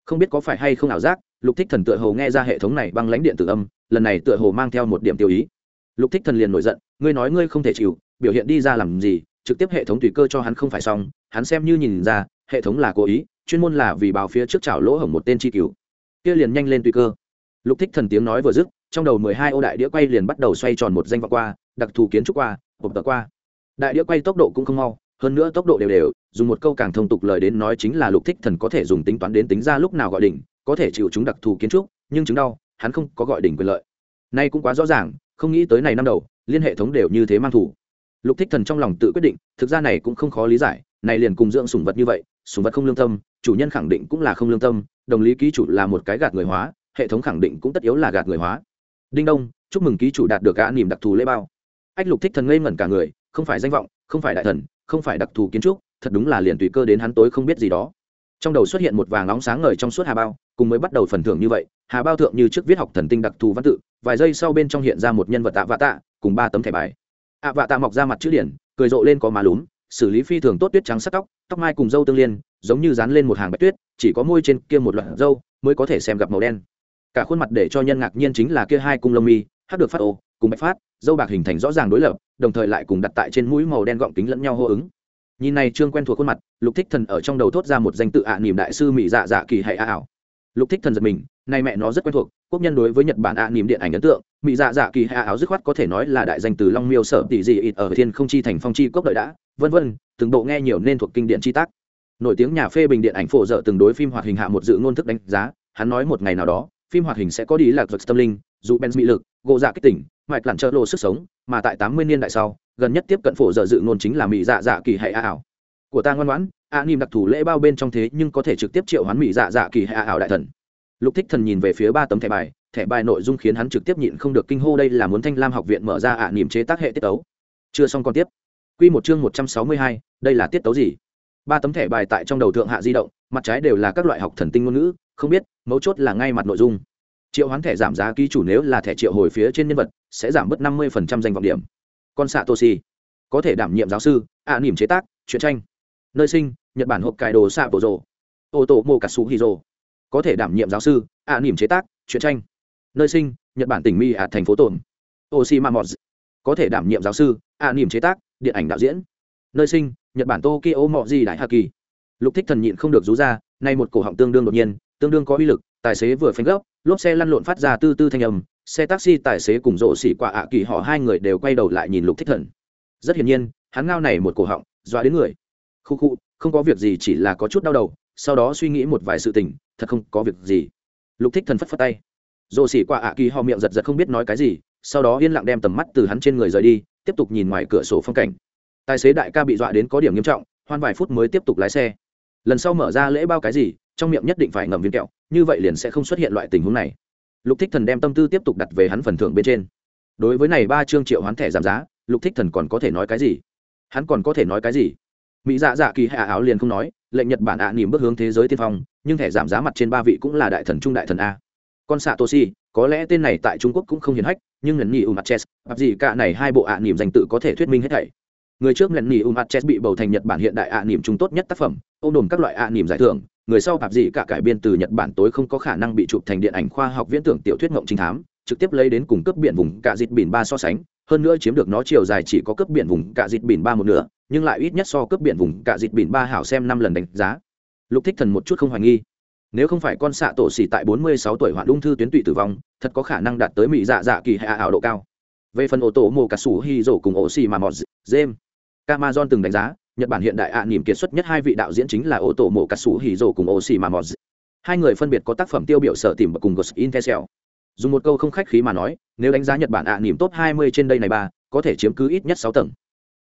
S1: Không biết có phải hay không ảo giác, lục thích thần tựa hồ nghe ra hệ thống này băng lãnh điện tử âm, lần này tựa hồ mang theo một điểm tiêu ý. Lục thích thần liền nổi giận, ngươi nói ngươi không thể chịu, biểu hiện đi ra làm gì trực tiếp hệ thống tùy cơ cho hắn không phải xong, hắn xem như nhìn ra, hệ thống là cố ý, chuyên môn là vì bào phía trước chảo lỗ hổng một tên chi cứu kia liền nhanh lên tùy cơ. Lục thích thần tiếng nói vừa dứt, trong đầu mười hai ô đại đĩa quay liền bắt đầu xoay tròn một danh vọng qua, đặc thù kiến trúc qua, hộp tờ qua. Đại đĩa quay tốc độ cũng không mau, hơn nữa tốc độ đều đều, dùng một câu càng thông tục lời đến nói chính là lục thích thần có thể dùng tính toán đến tính ra lúc nào gọi đỉnh, có thể chịu chúng đặc thù kiến trúc, nhưng chứng đau, hắn không có gọi đỉnh quyền lợi. Nay cũng quá rõ ràng, không nghĩ tới này năm đầu, liên hệ thống đều như thế mang thủ lục thích thần trong lòng tự quyết định, thực ra này cũng không khó lý giải, này liền cùng dưỡng sủng vật như vậy, sủng vật không lương tâm, chủ nhân khẳng định cũng là không lương tâm, đồng lý ký chủ là một cái gạt người hóa, hệ thống khẳng định cũng tất yếu là gạt người hóa. Đinh đông, chúc mừng ký chủ đạt được gã niềm đặc thù lễ bao. Ách lục thích thần ngây ngẩn cả người, không phải danh vọng, không phải đại thần, không phải đặc thù kiến trúc, thật đúng là liền tùy cơ đến hắn tối không biết gì đó. Trong đầu xuất hiện một vàng nóng sáng ngời trong suốt hà bao, cùng mới bắt đầu phần thưởng như vậy, hà bao thượng như trước viết học thần tinh đặc thù văn tự, vài giây sau bên trong hiện ra một nhân vật tạ vạ tạ, cùng ba tấm thẻ bài ạ vạ tạ mọc ra mặt chữ điển, cười rộ lên có má lúm, xử lý phi thường tốt tuyết trắng sắc tóc tóc mai cùng dâu tương liên, giống như dán lên một hàng bạch tuyết, chỉ có môi trên kia một loạt dâu mới có thể xem gặp màu đen. Cả khuôn mặt để cho nhân ngạc nhiên chính là kia hai cung lông mi, hát được phát ô, cùng bạch phát dâu bạc hình thành rõ ràng đối lập, đồng thời lại cùng đặt tại trên mũi màu đen gọng kính lẫn nhau hô ứng. Nhìn này trương quen thuộc khuôn mặt, lục thích thần ở trong đầu thốt ra một danh tự ạ niềm đại sư mỹ dạ dạ kỳ hay ảo. Lục thích thần giật mình nay mẹ nó rất quen thuộc, quốc nhân đối với nhật bản ạ niềm điện ảnh ấn tượng mỹ dạ dạ kỳ Hạ ảo dứt khoát có thể nói là đại danh từ long miêu sở tỷ dị ít ở thiên không chi thành phong chi cốc đợi đã. Vân vân, từng bộ nghe nhiều nên thuộc kinh điện chi tác. Nổi tiếng nhà phê bình điện ảnh phổ dở từng đối phim hoạt hình hạ một dự ngôn thức đánh giá. Hắn nói một ngày nào đó, phim hoạt hình sẽ có đi lạc vật tâm linh, dù ben mỹ lực gộ dạ kích tỉnh, mạch lặn trợ lộ sức sống, mà tại tám mươi niên đại sau, gần nhất tiếp cận phổ dở dự ngôn chính là mỹ dạ dạ kỳ Hạ ảo của ta ngoan ngoãn a à, nim đặc thù lễ bao bên trong thế nhưng có thể trực tiếp triệu hoán mỹ dạ dạ kỳ Hạ ảo đại thần lục thích thần nhìn về phía ba tấm thẻ bài thẻ bài nội dung khiến hắn trực tiếp nhịn không được kinh hô đây là muốn thanh lam học viện mở ra ạ à niềm chế tác hệ tiết tấu chưa xong còn tiếp Quy một chương một trăm sáu mươi hai, đây là tiết tấu gì? Ba tấm thẻ bài tại trong đầu thượng hạ di động, mặt trái đều là các loại học thần tinh ngôn ngữ, không biết, mấu chốt là ngay mặt nội dung. Triệu hoán thẻ giảm giá ký chủ nếu là thẻ triệu hồi phía trên nhân vật, sẽ giảm bớt năm 50% danh vọng điểm. Con Satoshi, có thể đảm nhiệm giáo sư, ạ à, niềm chế tác, truyện tranh. Nơi sinh, Nhật Bản hộp cài đồ xạ bộ rồ. Ô tô mô Katsuhiro, có thể đảm nhiệm giáo sư, ạ à, chế tác, truyện tranh. Nơi sinh, Nhật Bản tỉnh Mi ạ thành phố Tổn. Oshima Mods, có thể đảm nhiệm giáo sư, ạ à, chế tác, điện ảnh đạo diễn. Nơi sinh nhật bản tokyo mọ gì đại hà kỳ lục thích thần nhịn không được rú ra nay một cổ họng tương đương đột nhiên tương đương có uy lực tài xế vừa phanh gấp lốp xe lăn lộn phát ra tư tư thanh âm xe taxi tài xế cùng rộ xỉ quả ạ kỳ họ hai người đều quay đầu lại nhìn lục thích thần. Rất hiển nhiên hắn ngao này một cổ họng dọa đến người. Khu khu không có việc gì chỉ là có chút đau đầu sau đó suy nghĩ một vài sự tình, thật không có việc gì. Lục thích thần phất phất tay. Rộ xỉ qua ạ kỳ ho miệng giật giật không biết nói cái gì, sau đó yên lặng đem tầm mắt từ hắn trên người rời đi, tiếp tục nhìn ngoài cửa sổ phong cảnh. Tài xế đại ca bị dọa đến có điểm nghiêm trọng, hoan vài phút mới tiếp tục lái xe. Lần sau mở ra lễ bao cái gì, trong miệng nhất định phải ngậm viên kẹo, như vậy liền sẽ không xuất hiện loại tình huống này. Lục thích thần đem tâm tư tiếp tục đặt về hắn phần thưởng bên trên. Đối với này ba chương triệu hoán thẻ giảm giá, lục thích thần còn có thể nói cái gì? Hắn còn có thể nói cái gì? Mỹ dạ dạ kỳ hạ áo liền không nói lệnh nhật bản ạ à nỉm bước hướng thế giới tiên phong, nhưng thẻ giảm giá mặt trên ba vị cũng là đại thần trung đại thần a. Con xạ tosi có lẽ tên này tại trung quốc cũng không hiền hách, nhưng lần nhì u mặt chess bạp gì cả này hai bộ ạ à nỉm danh tự có thể thuyết minh hết thảy. Người trước lần nhì u mặt chess bị bầu thành nhật bản hiện đại ạ à nỉm trung tốt nhất tác phẩm, ôm đồn các loại ạ nỉm giải thưởng, người sau bạp gì cả cải biên từ nhật bản tối không có khả năng bị chụp thành điện ảnh khoa học viễn tưởng tiểu thuyết ngộng trinh thám, trực tiếp lấy đến cùng cấp biển vùng cả dịt biển ba so sánh, hơn nữa chiếm được nó chiều dài chỉ có cấp biển vùng cả dịt biển ba một nửa nhưng lại ít nhất so cấp biển vùng cả dịt biển ba hảo xem năm lần đánh giá. Lục thích thần một chút không hoài nghi. Nếu không phải con xạ tổ xỉ tại 46 tuổi hoạn ung thư tuyến tụy tử vong thật có khả năng đạt tới mỹ dạ dạ kỳ hạ ảo độ cao. Về phần ô tô mô cà sủ hy rổ cùng ổ xì mà mọt dêm camazon từng đánh giá nhật bản hiện đại ạ à, niềm kiệt xuất nhất hai vị đạo diễn chính là ô tô mô cà sủ hy rổ cùng ổ xì mà mọt hai người phân biệt có tác phẩm tiêu biểu sở tìm và cùng gos intesel dùng một câu không khách khí mà nói nếu đánh giá nhật bản ạ à, niềm top 20 trên đây này ba có thể chiếm cứ ít nhất sáu tầng.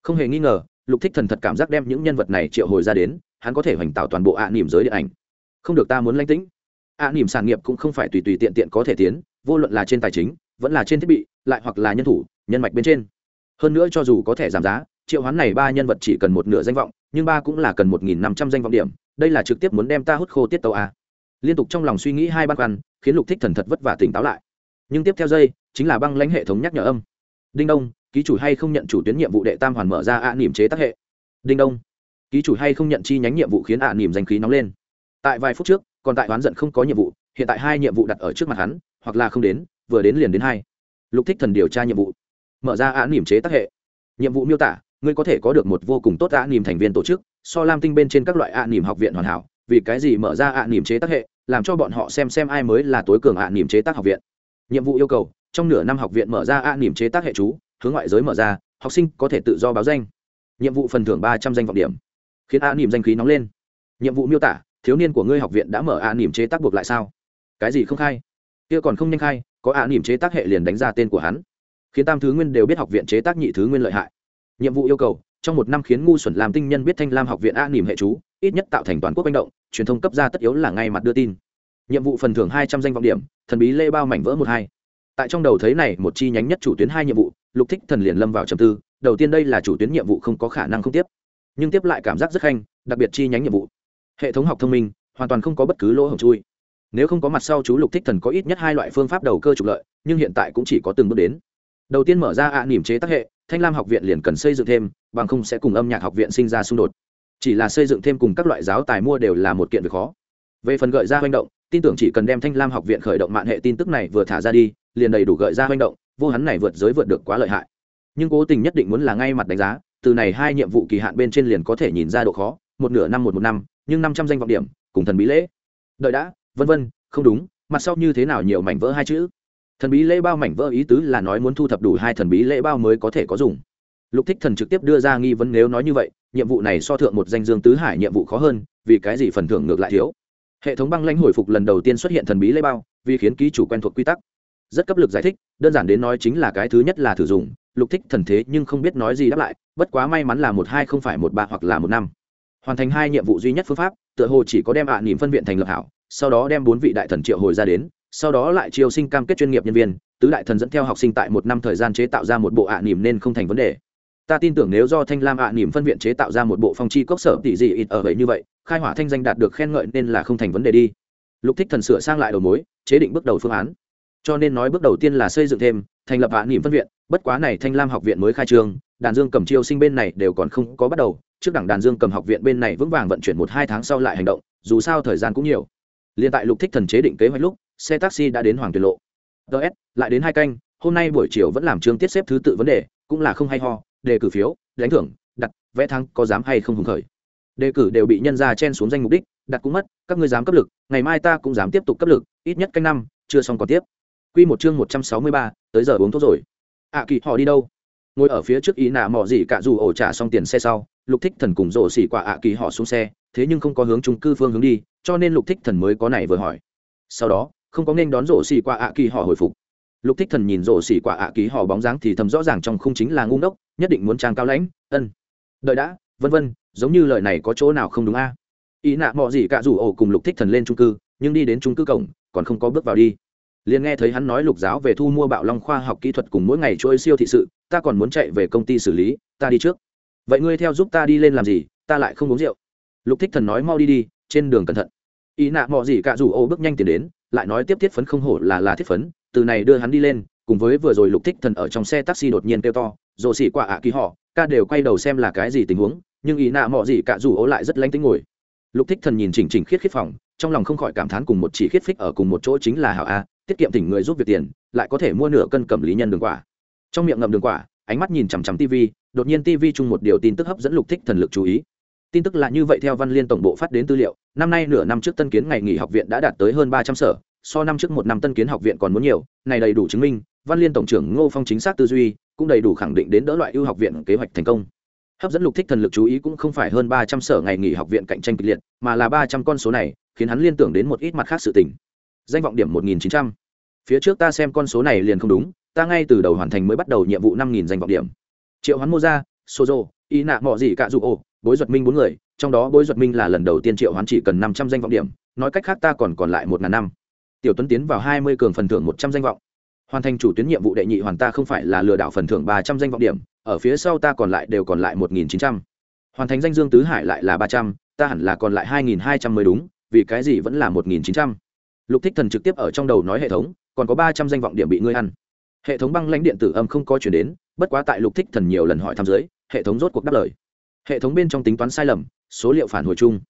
S1: Không hề nghi ngờ lục thích thần thật cảm giác đem những nhân vật này triệu hồi ra đến hắn có thể hoành tạo toàn bộ ạ à, niềm giới điện ảnh. Không được ta muốn lãnh tĩnh. Ạ nỉm sản nghiệp cũng không phải tùy tùy tiện tiện có thể tiến vô luận là trên tài chính vẫn là trên thiết bị lại hoặc là nhân thủ nhân mạch bên trên. Hơn nữa cho dù có thể giảm giá triệu hoán này ba nhân vật chỉ cần một nửa danh vọng nhưng ba cũng là cần một nghìn năm trăm danh vọng điểm đây là trực tiếp muốn đem ta hút khô tiết tàu a. Liên tục trong lòng suy nghĩ hai băn khoăn khiến lục thích thần thật vất vả tỉnh táo lại. Nhưng tiếp theo dây chính là băng lãnh hệ thống nhắc nhở âm đinh đông, ký chủ hay không nhận chủ tuyến nhiệm vụ đệ tam hoàn mở ra ạ niềm chế tác hệ? Đinh đông, ký chủ hay không nhận chi nhánh nhiệm vụ khiến ạ niềm danh khí nóng lên? Tại vài phút trước, còn tại oán giận không có nhiệm vụ, hiện tại hai nhiệm vụ đặt ở trước mặt hắn, hoặc là không đến, vừa đến liền đến hai. Lục thích thần điều tra nhiệm vụ. Mở ra ạ niềm chế tác hệ. Nhiệm vụ miêu tả, ngươi có thể có được một vô cùng tốt ạ niềm thành viên tổ chức, so lam tinh bên trên các loại ạ niềm học viện hoàn hảo, vì cái gì mở ra ạ niềm chế tác hệ, làm cho bọn họ xem xem ai mới là tối cường ạ niềm chế tác học viện. Nhiệm vụ yêu cầu trong nửa năm học viện mở ra a niềm chế tác hệ chú, hướng ngoại giới mở ra, học sinh có thể tự do báo danh. Nhiệm vụ phần thưởng ba trăm danh vọng điểm, khiến a niềm danh khí nóng lên. Nhiệm vụ miêu tả, thiếu niên của ngươi học viện đã mở a niềm chế tác buộc lại sao? Cái gì không khai? Kia còn không nhanh khai, có a niềm chế tác hệ liền đánh ra tên của hắn. Khiến tam thứ nguyên đều biết học viện chế tác nhị thứ nguyên lợi hại. Nhiệm vụ yêu cầu, trong một năm khiến ngu xuẩn làm tinh nhân biết thanh lam học viện a niềm hệ chú, ít nhất tạo thành toàn quốc manh động, truyền thông cấp ra tất yếu là ngay mặt đưa tin. Nhiệm vụ phần thưởng hai trăm danh vọng điểm, thần bí lê bao mảnh vỡ một hai tại trong đầu thấy này, một chi nhánh nhất chủ tuyến hai nhiệm vụ, lục thích thần liền lâm vào trầm tư, đầu tiên đây là chủ tuyến nhiệm vụ không có khả năng không tiếp. Nhưng tiếp lại cảm giác rất khanh, đặc biệt chi nhánh nhiệm vụ. Hệ thống học thông minh, hoàn toàn không có bất cứ lỗ hổng chui. Nếu không có mặt sau chú lục thích thần có ít nhất hai loại phương pháp đầu cơ trục lợi, nhưng hiện tại cũng chỉ có từng bước đến. Đầu tiên mở ra ạ à chế tác hệ, thanh lam học viện liền cần xây dựng thêm, bằng không sẽ cùng âm nhạc học viện sinh ra xung đột. Chỉ là xây dựng thêm cùng các loại giáo tài mua đều là một kiện việc khó về phần gợi ra manh động, tin tưởng chỉ cần đem thanh lam học viện khởi động mạng hệ tin tức này vừa thả ra đi, liền đầy đủ gợi ra manh động, vô hắn này vượt giới vượt được quá lợi hại. Nhưng cố tình nhất định muốn là ngay mặt đánh giá, từ này hai nhiệm vụ kỳ hạn bên trên liền có thể nhìn ra độ khó, một nửa năm một một năm, nhưng năm trăm danh vọng điểm, cùng thần bí lễ. Đợi đã, vân vân, không đúng, mặt sau như thế nào nhiều mảnh vỡ hai chữ? Thần bí lễ bao mảnh vỡ ý tứ là nói muốn thu thập đủ hai thần bí lễ bao mới có thể có dùng. Lục thích thần trực tiếp đưa ra nghi vấn nếu nói như vậy, nhiệm vụ này so thượng một danh dương tứ hải nhiệm vụ khó hơn, vì cái gì phần thưởng ngược lại thiếu? Hệ thống băng lãnh hồi phục lần đầu tiên xuất hiện thần bí lê bao, vì khiến ký chủ quen thuộc quy tắc. Rất cấp lực giải thích, đơn giản đến nói chính là cái thứ nhất là thử dùng, lục thích thần thế nhưng không biết nói gì đáp lại, bất quá may mắn là một hai không phải một ba hoặc là một năm. Hoàn thành hai nhiệm vụ duy nhất phương pháp, tựa hồ chỉ có đem ạ à niềm phân viện thành lập hảo, sau đó đem bốn vị đại thần triệu hồi ra đến, sau đó lại chiêu sinh cam kết chuyên nghiệp nhân viên, tứ đại thần dẫn theo học sinh tại một năm thời gian chế tạo ra một bộ ạ à nỉm nên không thành vấn đề ta tin tưởng nếu do thanh lam ạ à nỉm phân viện chế tạo ra một bộ phong chi cốc sở tỷ dị ít ở vậy như vậy, khai hỏa thanh danh đạt được khen ngợi nên là không thành vấn đề đi. Lục thích thần sửa sang lại đầu mối, chế định bước đầu phương án. Cho nên nói bước đầu tiên là xây dựng thêm, thành lập ạ à, niềm phân viện, bất quá này thanh lam học viện mới khai trương, đàn dương cầm chiêu sinh bên này đều còn không có bắt đầu, trước đảng đàn dương cầm học viện bên này vững vàng vận chuyển một hai tháng sau lại hành động, dù sao thời gian cũng nhiều. Liên tại lục thích thần chế định kế hoạch lúc, xe taxi đã đến hoàng tuyệt lộ. Ts lại đến hai canh, hôm nay buổi chiều vẫn làm chương tiết xếp thứ tự vấn đề, cũng là không hay ho đề cử phiếu đánh thưởng đặt vẽ thắng có dám hay không hùng khởi. Đề cử đều bị nhân ra chen xuống danh mục đích đặt cũng mất các ngươi dám cấp lực ngày mai ta cũng dám tiếp tục cấp lực ít nhất canh năm chưa xong còn tiếp. Q một chương một trăm sáu mươi ba tới giờ uống thuốc rồi. Ạ à, kỳ họ đi đâu? Ngồi ở phía trước ý nạ mò gì cả dù ổ trả xong tiền xe sau lục thích thần cùng rổ xỉ quả ạ kỳ họ xuống xe thế nhưng không có hướng trung cư phương hướng đi cho nên lục thích thần mới có này vừa hỏi. Sau đó không có nên đón rổ xỉ quả ạ kỳ họ hồi phục lục thích thần nhìn rổ xỉ quả ạ ký họ bóng dáng thì thầm rõ ràng trong khung chính là ngu ngốc, nhất định muốn trang cao lãnh, ân. Đợi đã, vân vân, giống như lời này có chỗ nào không đúng a? Ý nạ mò gì cả rủ ổ cùng lục thích thần lên trung cư, nhưng đi đến trung cư cổng, còn không có bước vào đi. Liền nghe thấy hắn nói lục giáo về thu mua bạo long khoa học kỹ thuật cùng mỗi ngày trôi siêu thị sự, ta còn muốn chạy về công ty xử lý, ta đi trước. Vậy ngươi theo giúp ta đi lên làm gì, ta lại không uống rượu. Lục thích thần nói, mau đi đi, trên đường cẩn thận. Ý nạ mò gì cả rủ ô bước nhanh tiền đến, lại nói tiếp thiết phấn không hổ là là thiết phấn từ này đưa hắn đi lên, cùng với vừa rồi lục thích thần ở trong xe taxi đột nhiên kêu to, rồ xỉ quả ạ à họ, ca đều quay đầu xem là cái gì tình huống, nhưng ý nạ mọ gì cả dù ố lại rất lánh tính ngồi. Lục thích thần nhìn chỉnh chỉnh khiết khiết phòng, trong lòng không khỏi cảm thán cùng một chỉ khiết phích ở cùng một chỗ chính là hảo a, tiết kiệm tỉnh người giúp việc tiền, lại có thể mua nửa cân cầm lý nhân đường quả. Trong miệng ngậm đường quả, ánh mắt nhìn chằm chằm tv đột nhiên tv chung một điều tin tức hấp dẫn lục thích thần lực chú ý. Tin tức là như vậy theo văn liên tổng bộ phát đến tư liệu, năm nay nửa năm trước tân kiến ngày nghỉ học viện đã đạt tới hơn ba trăm sở so năm trước một năm tân kiến học viện còn muốn nhiều, này đầy đủ chứng minh, văn liên tổng trưởng ngô phong chính xác tư duy, cũng đầy đủ khẳng định đến đỡ loại ưu học viện kế hoạch thành công. Hấp dẫn lục thích thần lực chú ý cũng không phải hơn ba trăm sở ngày nghỉ học viện cạnh tranh kịch liệt, mà là ba trăm con số này, khiến hắn liên tưởng đến một ít mặt khác sự tình. Danh vọng điểm một nghìn chín trăm. Phía trước ta xem con số này liền không đúng, ta ngay từ đầu hoàn thành mới bắt đầu nhiệm vụ năm nghìn danh vọng điểm. Triệu hoán mô ra sozo y nạ mọ gì cả dụ ổ, bối duật minh bốn người, trong đó bối duật minh là lần đầu tiên triệu hoán chỉ cần năm trăm danh vọng điểm, nói cách khác ta còn còn lại một ngàn năm tiểu tuấn tiến vào hai mươi cường phần thưởng một trăm danh vọng. Hoàn thành chủ tuyến nhiệm vụ đệ nhị hoàn ta không phải là lừa đảo phần thưởng ba trăm danh vọng điểm, ở phía sau ta còn lại đều còn lại một nghìn chín trăm. Hoàn thành danh dương tứ hải lại là ba trăm, ta hẳn là còn lại hai nghìn hai trăm mới đúng, vì cái gì vẫn là một nghìn chín trăm? Lục thích thần trực tiếp ở trong đầu nói hệ thống, còn có ba trăm danh vọng điểm bị ngươi ăn. Hệ thống băng lãnh điện tử âm không có chuyển đến, bất quá tại lục thích thần nhiều lần hỏi thăm dưới, hệ thống rốt cuộc đáp lời. Hệ thống bên trong tính toán sai lầm, số liệu phản hồi chung.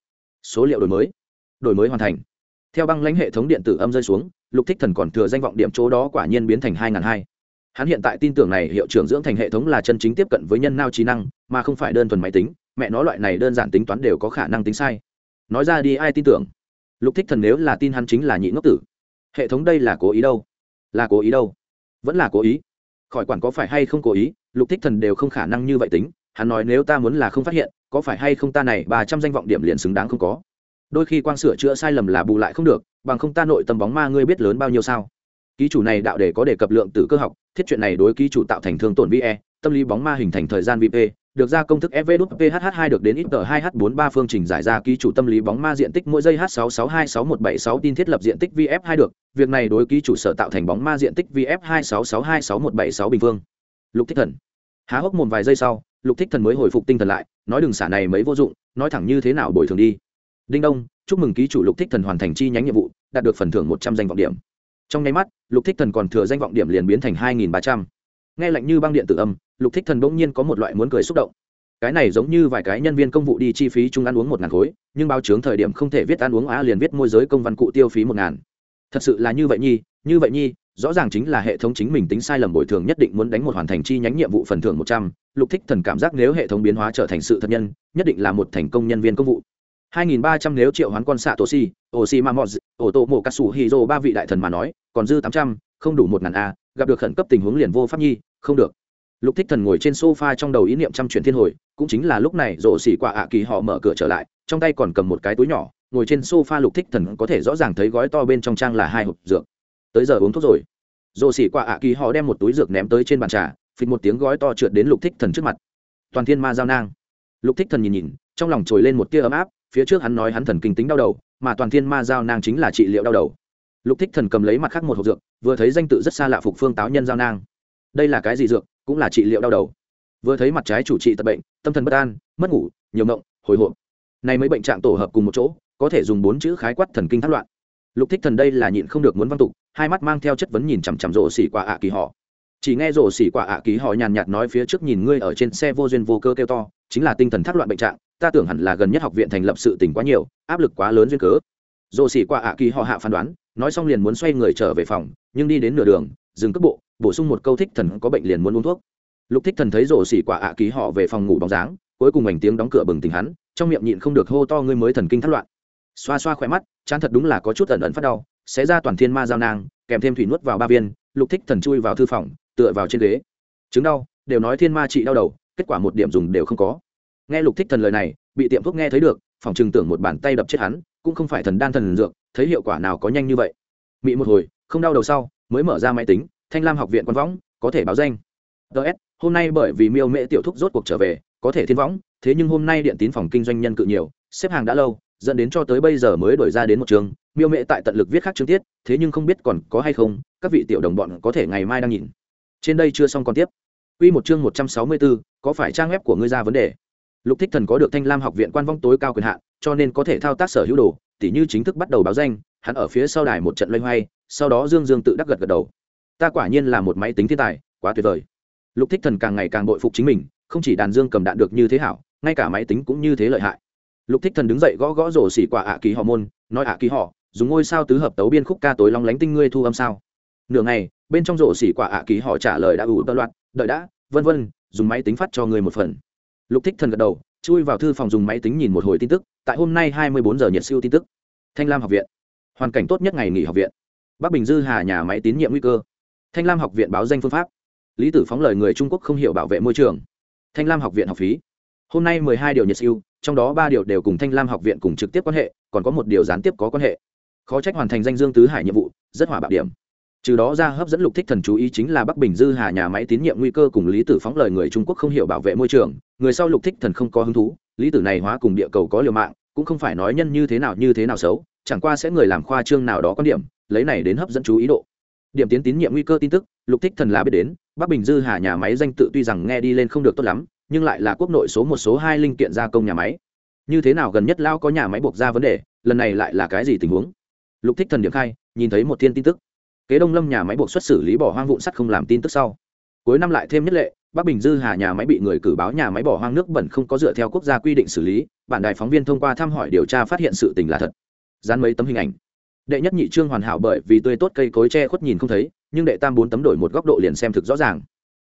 S1: Số liệu đổi mới. Đổi mới hoàn thành theo băng lãnh hệ thống điện tử âm rơi xuống, lục thích thần còn thừa danh vọng điểm chỗ đó quả nhiên biến thành hai n hai. Hắn hiện tại tin tưởng này hiệu trưởng dưỡng thành hệ thống là chân chính tiếp cận với nhân nao trí năng, mà không phải đơn thuần máy tính, mẹ nó loại này đơn giản tính toán đều có khả năng tính sai. Nói ra đi, ai tin tưởng? Lục thích thần nếu là tin hắn chính là nhị ngốc tử. Hệ thống đây là cố ý đâu? Là cố ý đâu? Vẫn là cố ý. Khỏi quản có phải hay không cố ý, lục thích thần đều không khả năng như vậy tính. Hắn nói nếu ta muốn là không phát hiện, có phải hay không ta này ba trăm danh vọng điểm liền xứng đáng không có? Đôi khi quang sửa chữa sai lầm là bù lại không được, bằng không ta nội tâm bóng ma ngươi biết lớn bao nhiêu sao? Ký chủ này đạo để có đề cập lượng tử cơ học, thiết chuyện này đối ký chủ tạo thành thương tổn ve tâm lý bóng ma hình thành thời gian vp được ra công thức fv đút ph 2 được đến ít tờ 2 h 43 phương trình giải ra ký chủ tâm lý bóng ma diện tích mỗi giây h 6626176 tin thiết lập diện tích vf 2 được, việc này đối ký chủ sở tạo thành bóng ma diện tích vf 266266176 bình phương. Lục thích thần. Há hốc một vài giây sau, lục thích thần mới hồi phục tinh thần lại, nói đừng xả này mấy vô dụng, nói thẳng như thế nào bồi thường đi đinh đông, chúc mừng ký chủ lục thích thần hoàn thành chi nhánh nhiệm vụ, đạt được phần thưởng một trăm danh vọng điểm. Trong nháy mắt, lục thích thần còn thừa danh vọng điểm liền biến thành hai nghìn ba trăm. Nghe lạnh như băng điện tử âm, lục thích thần bỗng nhiên có một loại muốn cười xúc động. Cái này giống như vài cái nhân viên công vụ đi chi phí chung ăn uống một ngàn khối, nhưng báo chướng thời điểm không thể viết ăn uống á liền viết môi giới công văn cụ tiêu phí một ngàn. Thật sự là như vậy nhi, như vậy nhi, rõ ràng chính là hệ thống chính mình tính sai lầm bồi thường nhất định muốn đánh một hoàn thành chi nhánh nhiệm vụ phần thưởng một trăm. Lục thích thần cảm giác nếu hệ thống biến hóa trở thành sự thật nhân, nhất định là một thành công nhân viên công vụ. 2.300 nếu triệu hoán con xạ tổ si ổ xi ma mọt ổ tổ mộ cà sủ hì ba vị đại thần mà nói còn dư 800, không đủ một ngàn a gặp được khẩn cấp tình huống liền vô pháp nhi không được. Lục thích thần ngồi trên sofa trong đầu ý niệm trăm chuyển thiên hồi cũng chính là lúc này rộ xỉ quả ạ kỳ họ mở cửa trở lại trong tay còn cầm một cái túi nhỏ ngồi trên sofa lục thích thần có thể rõ ràng thấy gói to bên trong trang là hai hộp dược. Tới giờ uống thuốc rồi. Rộ xỉ quả ạ kỳ họ đem một túi dược ném tới trên bàn trà phịch một tiếng gói to trượt đến lục thích thần trước mặt. Toàn thiên ma giao nang. Lục thích thần nhìn nhìn trong lòng trồi lên một tia ấm áp phía trước hắn nói hắn thần kinh tính đau đầu, mà toàn thiên ma giao nang chính là trị liệu đau đầu. Lục thích thần cầm lấy mặt khác một hộp dược, vừa thấy danh tự rất xa lạ phục phương táo nhân giao nang. Đây là cái gì dược? Cũng là trị liệu đau đầu. Vừa thấy mặt trái chủ trị tật bệnh, tâm thần bất an, mất ngủ, nhiều mộng hồi hộp. Này mấy bệnh trạng tổ hợp cùng một chỗ, có thể dùng bốn chữ khái quát thần kinh thất loạn. Lục thích thần đây là nhịn không được muốn văn tục, hai mắt mang theo chất vấn nhìn chằm chằm rổ xỉ quả ạ kỳ họ. Chỉ nghe rổ xỉ quả ạ kỳ họ nhàn nhạt nói phía trước nhìn ngươi ở trên xe vô duyên vô cơ kêu to, chính là tinh thần thất loạn bệnh trạng ta tưởng hẳn là gần nhất học viện thành lập sự tỉnh quá nhiều, áp lực quá lớn duyên cớ. Dồ xỉ qua ạ kỳ họ hạ phán đoán, nói xong liền muốn xoay người trở về phòng, nhưng đi đến nửa đường, dừng cước bộ, bổ sung một câu thích thần có bệnh liền muốn uống thuốc. Lục thích thần thấy rổ xỉ quả ạ ký họ về phòng ngủ bóng dáng, cuối cùng ảnh tiếng đóng cửa bừng tỉnh hắn, trong miệng nhịn không được hô to ngươi mới thần kinh thất loạn. Xoa xoa khỏe mắt, chán thật đúng là có chút ẩn ẩn phát đau sẽ ra toàn thiên ma giao nang, kèm thêm thủy nuốt vào ba viên, lục thích thần chui vào thư phòng, tựa vào trên ghế. Chứng đau, đều nói thiên ma trị đau đầu, kết quả một điểm dùng đều không có nghe lục thích thần lời này bị tiệm thuốc nghe thấy được phòng trừng tưởng một bàn tay đập chết hắn cũng không phải thần đan thần dược thấy hiệu quả nào có nhanh như vậy. Mị một hồi không đau đầu sau mới mở ra máy tính thanh lam học viện quan võng có thể báo danh. Ts hôm nay bởi vì miêu mễ tiểu thúc rốt cuộc trở về có thể thiên võng thế nhưng hôm nay điện tín phòng kinh doanh nhân cự nhiều xếp hàng đã lâu dẫn đến cho tới bây giờ mới đổi ra đến một trường miêu mễ tại tận lực viết khác chương tiết thế nhưng không biết còn có hay không các vị tiểu đồng bọn có thể ngày mai đang nhìn. Trên đây chưa xong còn tiếp. Quy một chương 164, có phải trang web của ngươi ra vấn đề? Lục Thích Thần có được Thanh Lam học viện quan vong tối cao quyền hạn, cho nên có thể thao tác sở hữu đồ, tỉ như chính thức bắt đầu báo danh, hắn ở phía sau đài một trận loay hoay, sau đó Dương Dương tự đắc gật gật đầu. Ta quả nhiên là một máy tính thiên tài, quá tuyệt vời. Lục Thích Thần càng ngày càng bội phục chính mình, không chỉ đàn dương cầm đạn được như thế hảo, ngay cả máy tính cũng như thế lợi hại. Lục Thích Thần đứng dậy gõ gõ rổ xỉ quả ạ ký họ môn, nói ạ ký họ, dùng ngôi sao tứ hợp tấu biên khúc ca tối long lánh tinh ngươi thu âm sao? Nửa ngày, bên trong rổ xỉ quả ạ ký họ trả lời đã ủ tơ loạt đợi đã vân vân dùng máy tính phát cho người một phần lục thích thần gật đầu, chui vào thư phòng dùng máy tính nhìn một hồi tin tức, tại hôm nay hai mươi bốn giờ nhiệt siêu tin tức. Thanh lam học viện. Hoàn cảnh tốt nhất ngày nghỉ học viện. Bắc bình dư hà nhà máy tín nhiệm nguy cơ. Thanh lam học viện báo danh phương pháp. Lý tử phóng lời người trung quốc không hiểu bảo vệ môi trường. Thanh lam học viện học phí. Hôm nay mười hai điều nhiệt siêu, trong đó ba điều đều cùng thanh lam học viện cùng trực tiếp quan hệ, còn có một điều gián tiếp có quan hệ. Khó trách hoàn thành danh dương tứ hải nhiệm vụ, rất hỏa bạo điểm trừ đó ra hấp dẫn lục thích thần chú ý chính là bắc bình dư hà nhà máy tín nhiệm nguy cơ cùng lý tử phóng lời người trung quốc không hiểu bảo vệ môi trường. Người sau lục thích thần không có hứng thú, lý tử này hóa cùng địa cầu có liều mạng, cũng không phải nói nhân như thế nào như thế nào xấu, chẳng qua sẽ người làm khoa trương nào đó quan điểm, lấy này đến hấp dẫn chú ý độ. Điểm tiến tín nhiệm nguy cơ tin tức, lục thích thần là biết đến, bắc bình dư hà nhà máy danh tự tuy rằng nghe đi lên không được tốt lắm, nhưng lại là quốc nội số một số hai linh kiện gia công nhà máy. Như thế nào gần nhất lao có nhà máy buộc ra vấn đề, lần này lại là cái gì tình huống? Lục thích thần điểm khai, nhìn thấy một thiên tin tức kế đông lâm nhà máy buộc xuất xử lý bỏ hoang vụn sắt không làm tin tức sau. Cuối năm lại thêm nhất lệ, bắc bình dư hà nhà máy bị người cử báo nhà máy bỏ hoang nước bẩn không có dựa theo quốc gia quy định xử lý bản đài phóng viên thông qua thăm hỏi điều tra phát hiện sự tình là thật. Dán mấy tấm hình ảnh. Đệ nhất nhị trương hoàn hảo bởi vì tươi tốt cây cối che khuất nhìn không thấy, nhưng đệ tam bốn tấm đổi một góc độ liền xem thực rõ ràng.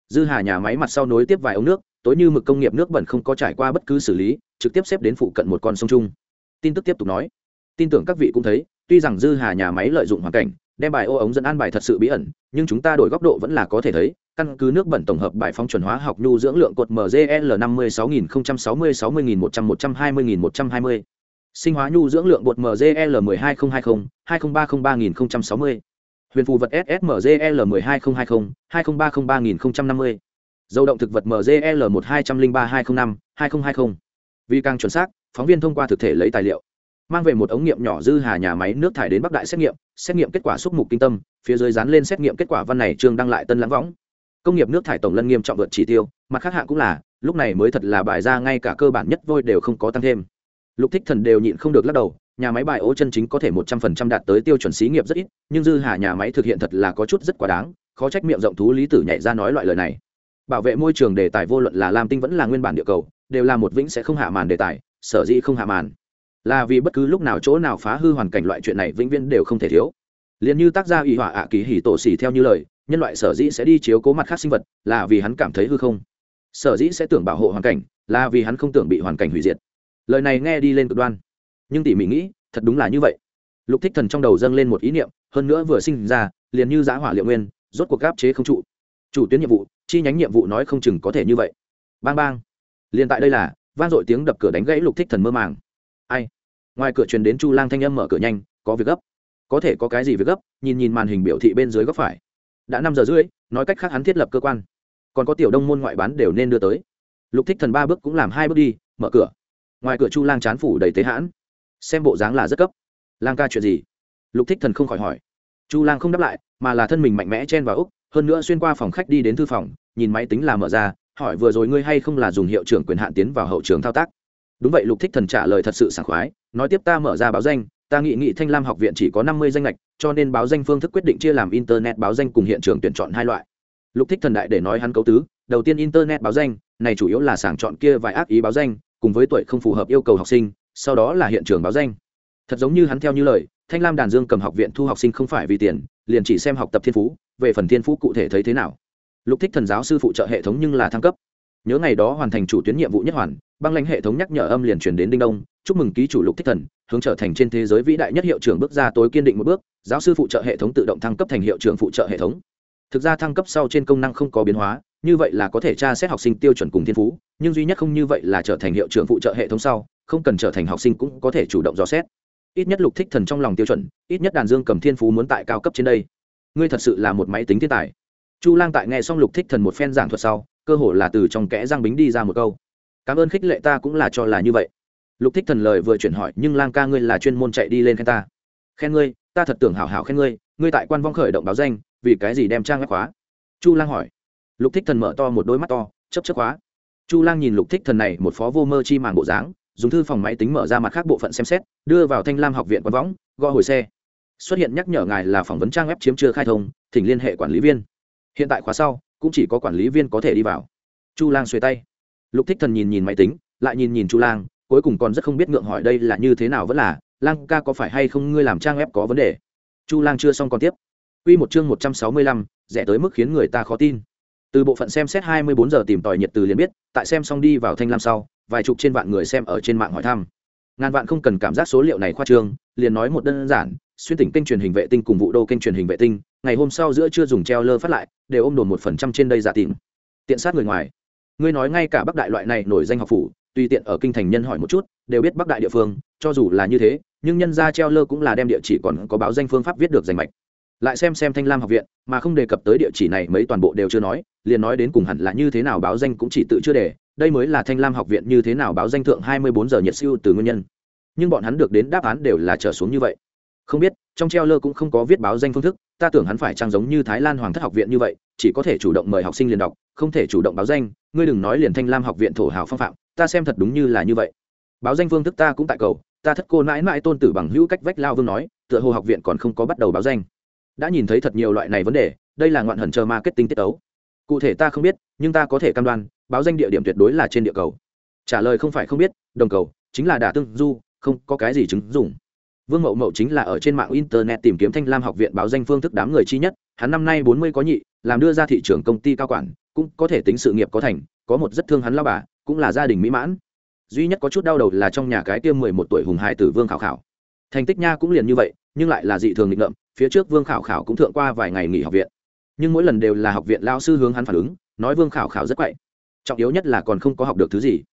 S1: Dư hà nhà máy mặt sau nối tiếp vài ống nước, tối như mực công nghiệp nước bẩn không có trải qua bất cứ xử lý, trực tiếp xếp đến phụ cận một con sông chung. Tin tức tiếp tục nói. Tin tưởng các vị cũng thấy, tuy rằng dư hà nhà máy lợi dụng hoàn cảnh đem bài ô ống dẫn an bài thật sự bí ẩn, nhưng chúng ta đổi góc độ vẫn là có thể thấy, căn cứ nước bẩn tổng hợp bài phóng chuẩn hóa học nhu dưỡng lượng cột mgl năm mươi sáu nghìn sáu mươi sáu mươi nghìn một trăm một trăm hai mươi nghìn một trăm hai mươi. Sinh hóa nhu dưỡng lượng bột mgl một mươi hai nghìn hai mươi hai nghìn ba trăm ba nghìn sáu mươi. Huyền phù vật ssmgl một mươi hai nghìn hai mươi hai nghìn ba trăm ba nghìn năm mươi. Dầu động thực vật mgl một hai trăm linh ba hai trăm năm, hai nghìn hai mươi vì càng chuẩn xác, phóng viên thông qua thực thể lấy tài liệu mang về một ống nghiệm nhỏ dư hà nhà máy nước thải đến bắc đại xét nghiệm xét nghiệm kết quả xúc mục kinh tâm, phía dưới dán lên xét nghiệm kết quả văn này trương đăng lại tân lãng võng. Công nghiệp nước thải tổng lân nghiêm trọng vượt chỉ tiêu, mặt khác hạng cũng là, lúc này mới thật là bài ra ngay cả cơ bản nhất vôi đều không có tăng thêm. Lục thích thần đều nhịn không được lắc đầu, nhà máy bài ố chân chính có thể một trăm phần trăm đạt tới tiêu chuẩn xí nghiệp rất ít, nhưng dư hà nhà máy thực hiện thật là có chút rất quá đáng, khó trách miệng rộng thú lý tử nhảy ra nói loại lời này. Bảo vệ môi trường đề tài vô luận là lam tinh vẫn là nguyên bản địa cầu, đều là một vĩnh sẽ không hạ màn đề tài, sở dĩ không hạ màn là vì bất cứ lúc nào chỗ nào phá hư hoàn cảnh loại chuyện này vĩnh viễn đều không thể thiếu. Liền như tác gia ủy họa ạ kỳ hỉ tổ xỉ theo như lời, nhân loại sở dĩ sẽ đi chiếu cố mặt khác sinh vật là vì hắn cảm thấy hư không. Sở dĩ sẽ tưởng bảo hộ hoàn cảnh là vì hắn không tưởng bị hoàn cảnh hủy diệt. Lời này nghe đi lên cực đoan. Nhưng tỉ mỉ nghĩ, thật đúng là như vậy. Lục thích thần trong đầu dâng lên một ý niệm, hơn nữa vừa sinh ra, liền như giã hỏa liệu nguyên, rốt cuộc gáp chế không trụ. Chủ tuyến nhiệm vụ, chi nhánh nhiệm vụ nói không chừng có thể như vậy. Bang bang. Liền tại đây là, vang dội tiếng đập cửa đánh gãy lục thích thần mơ màng ngoài cửa truyền đến chu lang thanh âm mở cửa nhanh, có việc gấp. Có thể có cái gì việc gấp, nhìn nhìn màn hình biểu thị bên dưới góc phải. Đã năm giờ rưỡi, nói cách khác hắn thiết lập cơ quan. Còn có tiểu đông môn ngoại bán đều nên đưa tới. Lục thích thần ba bước cũng làm hai bước đi, mở cửa. Ngoài cửa chu lang chán phủ đầy tế hãn. Xem bộ dáng là rất cấp. Lang ca chuyện gì? Lục thích thần không khỏi hỏi. Chu lang không đáp lại, mà là thân mình mạnh mẽ chen vào úc, hơn nữa xuyên qua phòng khách đi đến thư phòng, nhìn máy tính là mở ra, hỏi vừa rồi ngươi hay không là dùng hiệu trưởng quyền hạn tiến vào hậu trường thao tác? Đúng vậy, lục thích thần trả lời thật sự sảng khoái, nói tiếp ta mở ra báo danh, ta nghị nghị thanh lam học viện chỉ có năm mươi danh lệch cho nên báo danh phương thức quyết định chia làm internet báo danh cùng hiện trường tuyển chọn hai loại. Lục thích thần đại để nói hắn cấu tứ, đầu tiên internet báo danh, này chủ yếu là sàng chọn kia vài ác ý báo danh, cùng với tuổi không phù hợp yêu cầu học sinh, sau đó là hiện trường báo danh. Thật giống như hắn theo như lời, thanh lam đàn dương cầm học viện thu học sinh không phải vì tiền, liền chỉ xem học tập thiên phú, về phần thiên phú cụ thể thấy thế nào. Lục thích thần giáo sư phụ trợ hệ thống nhưng là thăng cấp nhớ ngày đó hoàn thành chủ tuyến nhiệm vụ nhất hoàn, băng lãnh hệ thống nhắc nhở âm liền truyền đến đinh đông, chúc mừng ký chủ lục thích thần, hướng trở thành trên thế giới vĩ đại nhất hiệu trưởng bước ra tối kiên định một bước, giáo sư phụ trợ hệ thống tự động thăng cấp thành hiệu trưởng phụ trợ hệ thống. Thực ra thăng cấp sau trên công năng không có biến hóa, như vậy là có thể tra xét học sinh tiêu chuẩn cùng thiên phú, nhưng duy nhất không như vậy là trở thành hiệu trưởng phụ trợ hệ thống sau, không cần trở thành học sinh cũng có thể chủ động dò xét. Ít nhất lục thích thần trong lòng tiêu chuẩn, ít nhất đàn dương cầm thiên phú muốn tại cao cấp trên đây. Ngươi thật sự là một máy tính thiên tài. Chu lang tại nghe xong lục thích thần một phen giảng thuật sau cơ hồ là từ trong kẽ răng bính đi ra một câu. Cảm ơn khích lệ ta cũng là cho là như vậy. Lục thích thần lời vừa chuyển hỏi, nhưng lang ca ngươi là chuyên môn chạy đi lên khen ta? Khen ngươi? Ta thật tưởng hảo hảo khen ngươi. Ngươi tại quan vong khởi động báo danh, vì cái gì đem trang ngắt khóa? Chu lang hỏi. Lục thích thần mở to một đôi mắt to chấp chấp khóa. Chu lang nhìn lục thích thần này một phó vô mơ chi màng bộ dáng, dùng thư phòng máy tính mở ra mặt khác bộ phận xem xét, đưa vào thanh lam học viện quan võng gõ hồi xe. Xuất hiện nhắc nhở ngài là phỏng vấn trang web chiếm chưa khai thông, thỉnh liên hệ quản lý viên. Hiện tại khóa sau cũng chỉ có quản lý viên có thể đi vào chu lang xuề tay lục thích thần nhìn nhìn máy tính lại nhìn nhìn chu lang cuối cùng còn rất không biết ngượng hỏi đây là như thế nào vẫn là lang ca có phải hay không ngươi làm trang web có vấn đề chu lang chưa xong còn tiếp Quy một chương một trăm sáu mươi lăm, rẻ tới mức khiến người ta khó tin. Từ bộ phận xem xét hai mươi bốn giờ tìm tòi nhiệt từ liền biết, tại xem xong đi vào thanh lam sau, vài chục trên vạn người xem ở trên mạng hỏi thăm. Ngàn vạn không cần cảm giác số liệu này khoa trương, liền nói một đơn giản, xuyên tỉnh kênh truyền hình vệ tinh cùng vụ đô kênh truyền hình vệ tinh, ngày hôm sau giữa chưa dùng treo lơ phát lại, đều ôm đồn một phần trăm trên đây giả tìm. Tiện sát người ngoài. Ngươi nói ngay cả Bắc Đại loại này nổi danh học phủ, tùy tiện ở kinh thành nhân hỏi một chút, đều biết Bắc Đại địa phương, cho dù là như thế, nhưng nhân gia treo lơ cũng là đem địa chỉ còn có báo danh phương pháp viết được danh mạch lại xem xem thanh lam học viện mà không đề cập tới địa chỉ này mấy toàn bộ đều chưa nói liền nói đến cùng hẳn là như thế nào báo danh cũng chỉ tự chưa để đây mới là thanh lam học viện như thế nào báo danh thượng hai mươi bốn giờ nhiệt siêu từ nguyên nhân nhưng bọn hắn được đến đáp án đều là trở xuống như vậy không biết trong treo lơ cũng không có viết báo danh phương thức ta tưởng hắn phải trang giống như thái lan hoàng thất học viện như vậy, chỉ có thể chủ động mời học sinh liền đọc, không thể chủ động báo danh, ngươi đừng nói liền thanh lam học viện thổ hào phong phạm, ta xem thật đúng như là như vậy. Báo danh phương thức ta cũng tại cầu, ta thất cô mãi mãi tôn tử bằng hữu cách vách lao vương nói, tựa hồ học viện còn không có bắt đầu báo danh. Đã nhìn thấy thật nhiều loại này vấn đề, đây là ngoạn hẩn chờ marketing tiết tấu. Cụ thể ta không biết, nhưng ta có thể cam đoan, báo danh địa điểm tuyệt đối là trên địa cầu. Trả lời không phải không biết, đồng cầu, chính là đả tương du, không có cái gì chứng dùng vương mậu mậu chính là ở trên mạng internet tìm kiếm thanh lam học viện báo danh phương thức đám người chi nhất, hắn năm nay bốn mươi có nhị, làm đưa ra thị trường công ty cao quản, cũng có thể tính sự nghiệp có thành, có một rất thương hắn lao bà, cũng là gia đình mỹ mãn. Duy nhất có chút đau đầu là trong nhà cái tiêm mười một tuổi hùng hải tử vương khảo khảo. Thành tích nha cũng liền như vậy, nhưng lại là dị thường nghịch ngợm, phía trước vương khảo khảo cũng thượng qua vài ngày nghỉ học viện. Nhưng mỗi lần đều là học viện lao sư hướng hắn phản ứng, nói vương khảo khảo rất quậy. Trọng yếu nhất là còn không có học được thứ gì.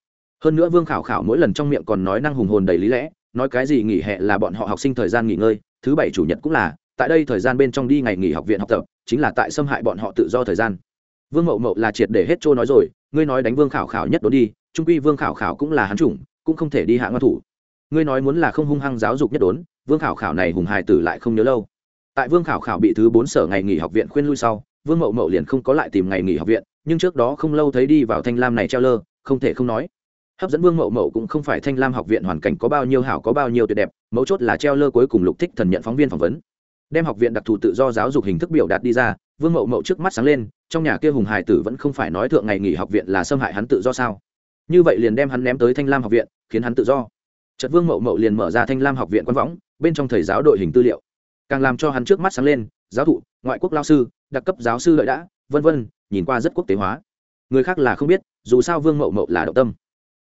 S1: Hơn nữa vương khảo khảo mỗi lần trong miệng còn nói năng hùng hồn đầy lý lẽ nói cái gì nghỉ hè là bọn họ học sinh thời gian nghỉ ngơi, thứ bảy chủ nhật cũng là, tại đây thời gian bên trong đi ngày nghỉ học viện học tập, chính là tại xâm hại bọn họ tự do thời gian. Vương mậu mậu là triệt để hết trôi nói rồi, ngươi nói đánh vương khảo khảo nhất đốn đi, trung quy vương khảo khảo cũng là hắn chủng, cũng không thể đi hạ ngoan thủ. Ngươi nói muốn là không hung hăng giáo dục nhất đốn, vương khảo khảo này hùng hài tử lại không nhớ lâu. Tại vương khảo khảo bị thứ bốn sở ngày nghỉ học viện khuyên lui sau, vương mậu mậu liền không có lại tìm ngày nghỉ học viện, nhưng trước đó không lâu thấy đi vào thanh lam này treo lơ, không thể không nói hấp dẫn vương mậu mậu cũng không phải thanh lam học viện hoàn cảnh có bao nhiêu hảo có bao nhiêu tuyệt đẹp, mấu chốt là treo lơ cuối cùng lục thích thần nhận phóng viên phỏng vấn. Đem học viện đặc thù tự do giáo dục hình thức biểu đạt đi ra, vương mậu mậu trước mắt sáng lên, trong nhà kia hùng hải tử vẫn không phải nói thượng ngày nghỉ học viện là xâm hại hắn tự do sao? Như vậy liền đem hắn ném tới thanh lam học viện, khiến hắn tự do. Trật vương mậu mậu liền mở ra thanh lam học viện quan võng, bên trong thầy giáo đội hình tư liệu. Càng làm cho hắn trước mắt sáng lên, giáo thụ, ngoại quốc lao sư, đặc cấp giáo sư lợi đã, vân vân, nhìn qua rất quốc tế hóa. Người khác là không biết, dù sao vương mậu mậu là động tâm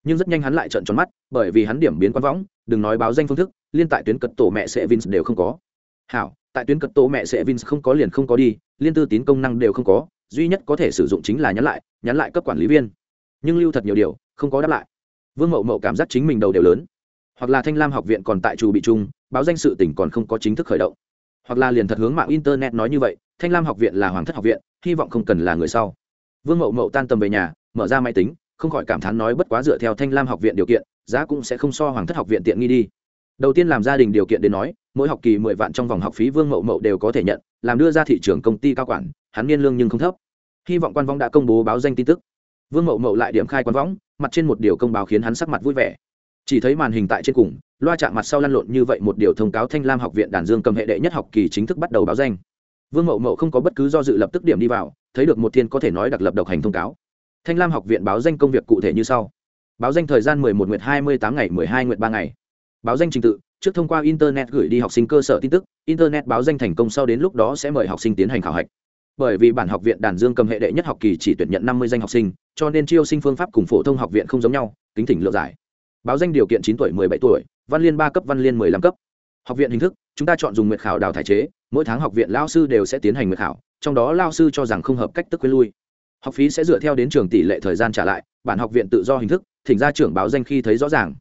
S1: nhưng rất nhanh hắn lại trợn tròn mắt, bởi vì hắn điểm biến quan võng, đừng nói báo danh phương thức, liên tại tuyến cật tổ mẹ sẽ vins đều không có. Hảo, tại tuyến cật tổ mẹ sẽ vins không có liền không có đi, liên tư tín công năng đều không có, duy nhất có thể sử dụng chính là nhắn lại nhắn lại cấp quản lý viên. Nhưng lưu thật nhiều điều, không có đáp lại. Vương mậu mậu cảm giác chính mình đầu đều lớn. Hoặc là thanh lam học viện còn tại trù bị trung báo danh sự tỉnh còn không có chính thức khởi động. Hoặc là liền thật hướng mạng internet nói như vậy, thanh lam học viện là hoàng thất học viện, hy vọng không cần là người sau. Vương mậu mậu tan tầm về nhà, mở ra máy tính không khỏi cảm thán nói bất quá dựa theo thanh lam học viện điều kiện, giá cũng sẽ không so hoàng thất học viện tiện nghi đi. Đầu tiên làm gia đình điều kiện đến nói, mỗi học kỳ mười vạn trong vòng học phí vương mậu mậu đều có thể nhận, làm đưa ra thị trường công ty cao quản, hắn niên lương nhưng không thấp. Hy vọng quan vong đã công bố báo danh tin tức. Vương mậu mậu lại điểm khai quan võng mặt trên một điều công báo khiến hắn sắc mặt vui vẻ. Chỉ thấy màn hình tại trên cùng, loa chạm mặt sau lăn lộn như vậy một điều thông cáo thanh lam học viện đàn dương cầm hệ đệ nhất học kỳ chính thức bắt đầu báo danh. Vương mậu mậu không có bất cứ do dự lập tức điểm đi vào, thấy được một thiên có thể nói đặc lập độc hành thông cáo thanh lam học viện báo danh công việc cụ thể như sau. Báo danh thời gian 11 nguyệt 28 ngày 12 nguyệt 3 ngày. Báo danh trình tự, trước thông qua internet gửi đi học sinh cơ sở tin tức, internet báo danh thành công sau đến lúc đó sẽ mời học sinh tiến hành khảo hạch. Bởi vì bản học viện đàn dương cầm hệ đệ nhất học kỳ chỉ tuyển nhận 50 danh học sinh, cho nên chiêu sinh phương pháp cùng phổ thông học viện không giống nhau tính thỉnh lựa giải. Báo danh điều kiện 9 tuổi 17 tuổi, văn liên ba cấp, văn liên 15 cấp. Học viện hình thức, chúng ta chọn dùng nguyệt khảo đào thải chế, mỗi tháng học viện lao sư đều sẽ tiến hành nguyệt khảo, trong đó lao sư cho rằng không hợp cách tức quên lui học phí sẽ dựa theo đến trường tỷ lệ thời gian trả lại, bản học viện tự do hình thức, thỉnh ra trưởng báo danh khi thấy rõ ràng.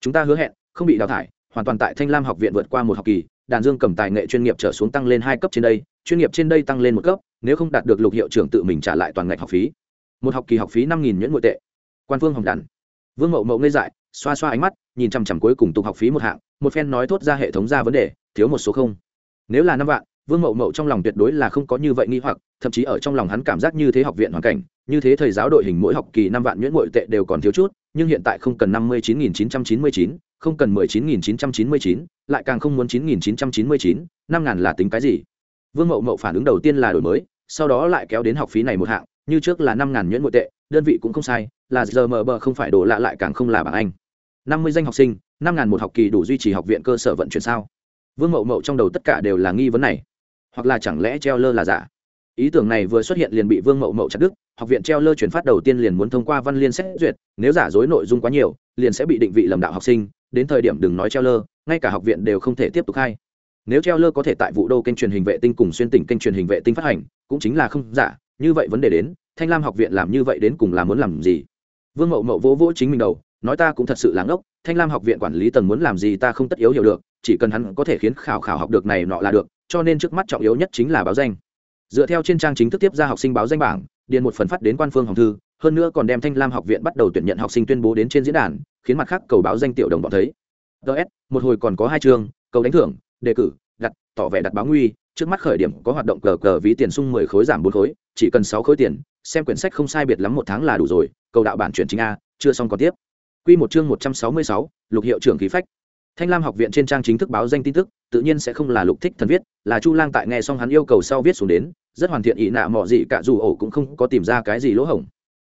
S1: Chúng ta hứa hẹn, không bị đào thải, hoàn toàn tại thanh lam học viện vượt qua một học kỳ, đàn dương cầm tài nghệ chuyên nghiệp trở xuống tăng lên hai cấp trên đây, chuyên nghiệp trên đây tăng lên một cấp, nếu không đạt được lục hiệu trưởng tự mình trả lại toàn ngạch học phí. Một học kỳ học phí năm nghìn nhuyễn nội tệ. Quan phương hồng đàn. Vương mậu mậu ngây dại, xoa xoa ánh mắt, nhìn chằm chằm cuối cùng tục học phí một hạng, một phen nói thốt ra hệ thống ra vấn đề, thiếu một số không. Nếu là năm vạn vương mậu mậu trong lòng tuyệt đối là không có như vậy nghi hoặc, thậm chí ở trong lòng hắn cảm giác như thế học viện hoàn cảnh, như thế thầy giáo đội hình mỗi học kỳ năm vạn nhuyễn nội tệ đều còn thiếu chút, nhưng hiện tại không cần năm mươi chín nghìn chín trăm chín mươi chín, không cần mười chín nghìn chín trăm chín mươi chín, lại càng không muốn chín nghìn chín trăm chín mươi chín, năm ngàn là tính cái gì? Vương mậu mậu phản ứng đầu tiên là đổi mới, sau đó lại kéo đến học phí này một hạng, như trước là năm ngàn nhuyễn nội tệ, đơn vị cũng không sai, là giờ mờ bờ không phải đồ lạ lại càng không là bảng anh. năm mươi danh học sinh, năm ngàn một học kỳ đủ duy trì học viện cơ sở vận chuyển sao? Vương mậu mậu trong đầu tất cả đều là nghi vấn này hoặc là chẳng lẽ treo lơ là giả? Ý tưởng này vừa xuất hiện liền bị vương mậu mậu chặt đức học viện treo lơ chuyển phát đầu tiên liền muốn thông qua văn liên xét duyệt, nếu giả dối nội dung quá nhiều, liền sẽ bị định vị lầm đạo học sinh, đến thời điểm đừng nói treo lơ ngay cả học viện đều không thể tiếp tục khai. Nếu treo lơ có thể tại vụ đô kênh truyền hình vệ tinh cùng xuyên tỉnh kênh truyền hình vệ tinh phát hành, cũng chính là không giả, như vậy vấn đề đến, thanh lam học viện làm như vậy đến cùng là muốn làm gì? Vương mậu mậu vỗ vỗ chính mình đầu nói ta cũng thật sự láng ốc thanh lam học viện quản lý tầng muốn làm gì ta không tất yếu hiểu được, chỉ cần hắn có thể khiến khảo khảo học được này nọ là được, cho nên trước mắt trọng yếu nhất chính là báo danh. Dựa theo trên trang chính thức tiếp ra học sinh báo danh bảng, điền một phần phát đến quan phương hồng thư, hơn nữa còn đem thanh lam học viện bắt đầu tuyển nhận học sinh tuyên bố đến trên diễn đàn, khiến mặt khác cầu báo danh tiểu đồng bọn thấy. Ts một hồi còn có hai chương, cầu đánh thưởng, đề cử, đặt, tỏ vẻ đặt báo nguy, trước mắt khởi điểm có hoạt động cờ cờ ví tiền sung mười khối giảm bốn khối, chỉ cần sáu khối tiền, xem quyển sách không sai biệt lắm một tháng là đủ rồi, cầu đạo bản chuyển chính a, chưa xong còn tiếp. Quy một chương một trăm sáu mươi sáu, lục hiệu trưởng khí phách. Thanh lam học viện trên trang chính thức báo danh tin tức, tự nhiên sẽ không là lục thích thần viết, là chu lang tại nghe xong hắn yêu cầu sau viết xuống đến, rất hoàn thiện ý nạ mọ gì cả dù ổ cũng không có tìm ra cái gì lỗ hổng.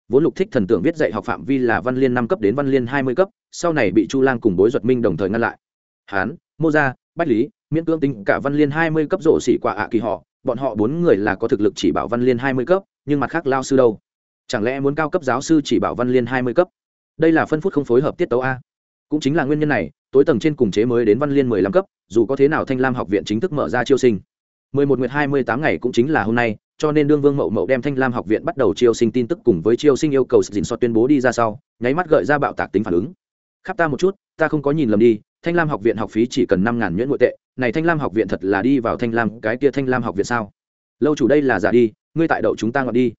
S1: Vốn lục thích thần tưởng viết dạy học phạm vi là văn liên năm cấp đến văn liên hai mươi cấp, sau này bị chu lang cùng bối duật minh đồng thời ngăn lại. Hán, mô gia, bách lý, miễn tương tinh cả văn liên hai mươi cấp rộ xỉ quả ạ kỳ họ, bọn họ bốn người là có thực lực chỉ bảo văn liên hai mươi cấp, nhưng mặt khác lao sư đâu? Chẳng lẽ muốn cao cấp giáo sư chỉ bảo văn liên hai mươi cấp? Đây là phân phút không phối hợp tiết tấu a. Cũng chính là nguyên nhân này, tối tầng trên cùng chế mới đến văn liên mười lăm cấp, dù có thế nào thanh lam học viện chính thức mở ra chiêu sinh. mười một nguyệt hai mươi tám ngày cũng chính là hôm nay, cho nên đương vương mậu mậu đem thanh lam học viện bắt đầu chiêu sinh tin tức cùng với chiêu sinh yêu cầu dình so tuyên bố đi ra sau, nháy mắt gợi ra bạo tạc tính phản ứng. Khắp ta một chút, ta không có nhìn lầm đi, thanh lam học viện học phí chỉ cần năm ngàn nhuyễn nội tệ, này thanh lam học viện thật là đi vào thanh lam, cái kia thanh lam học viện sao? Lâu chủ đây là giả đi, ngươi tại đậu chúng ta ngọn đi.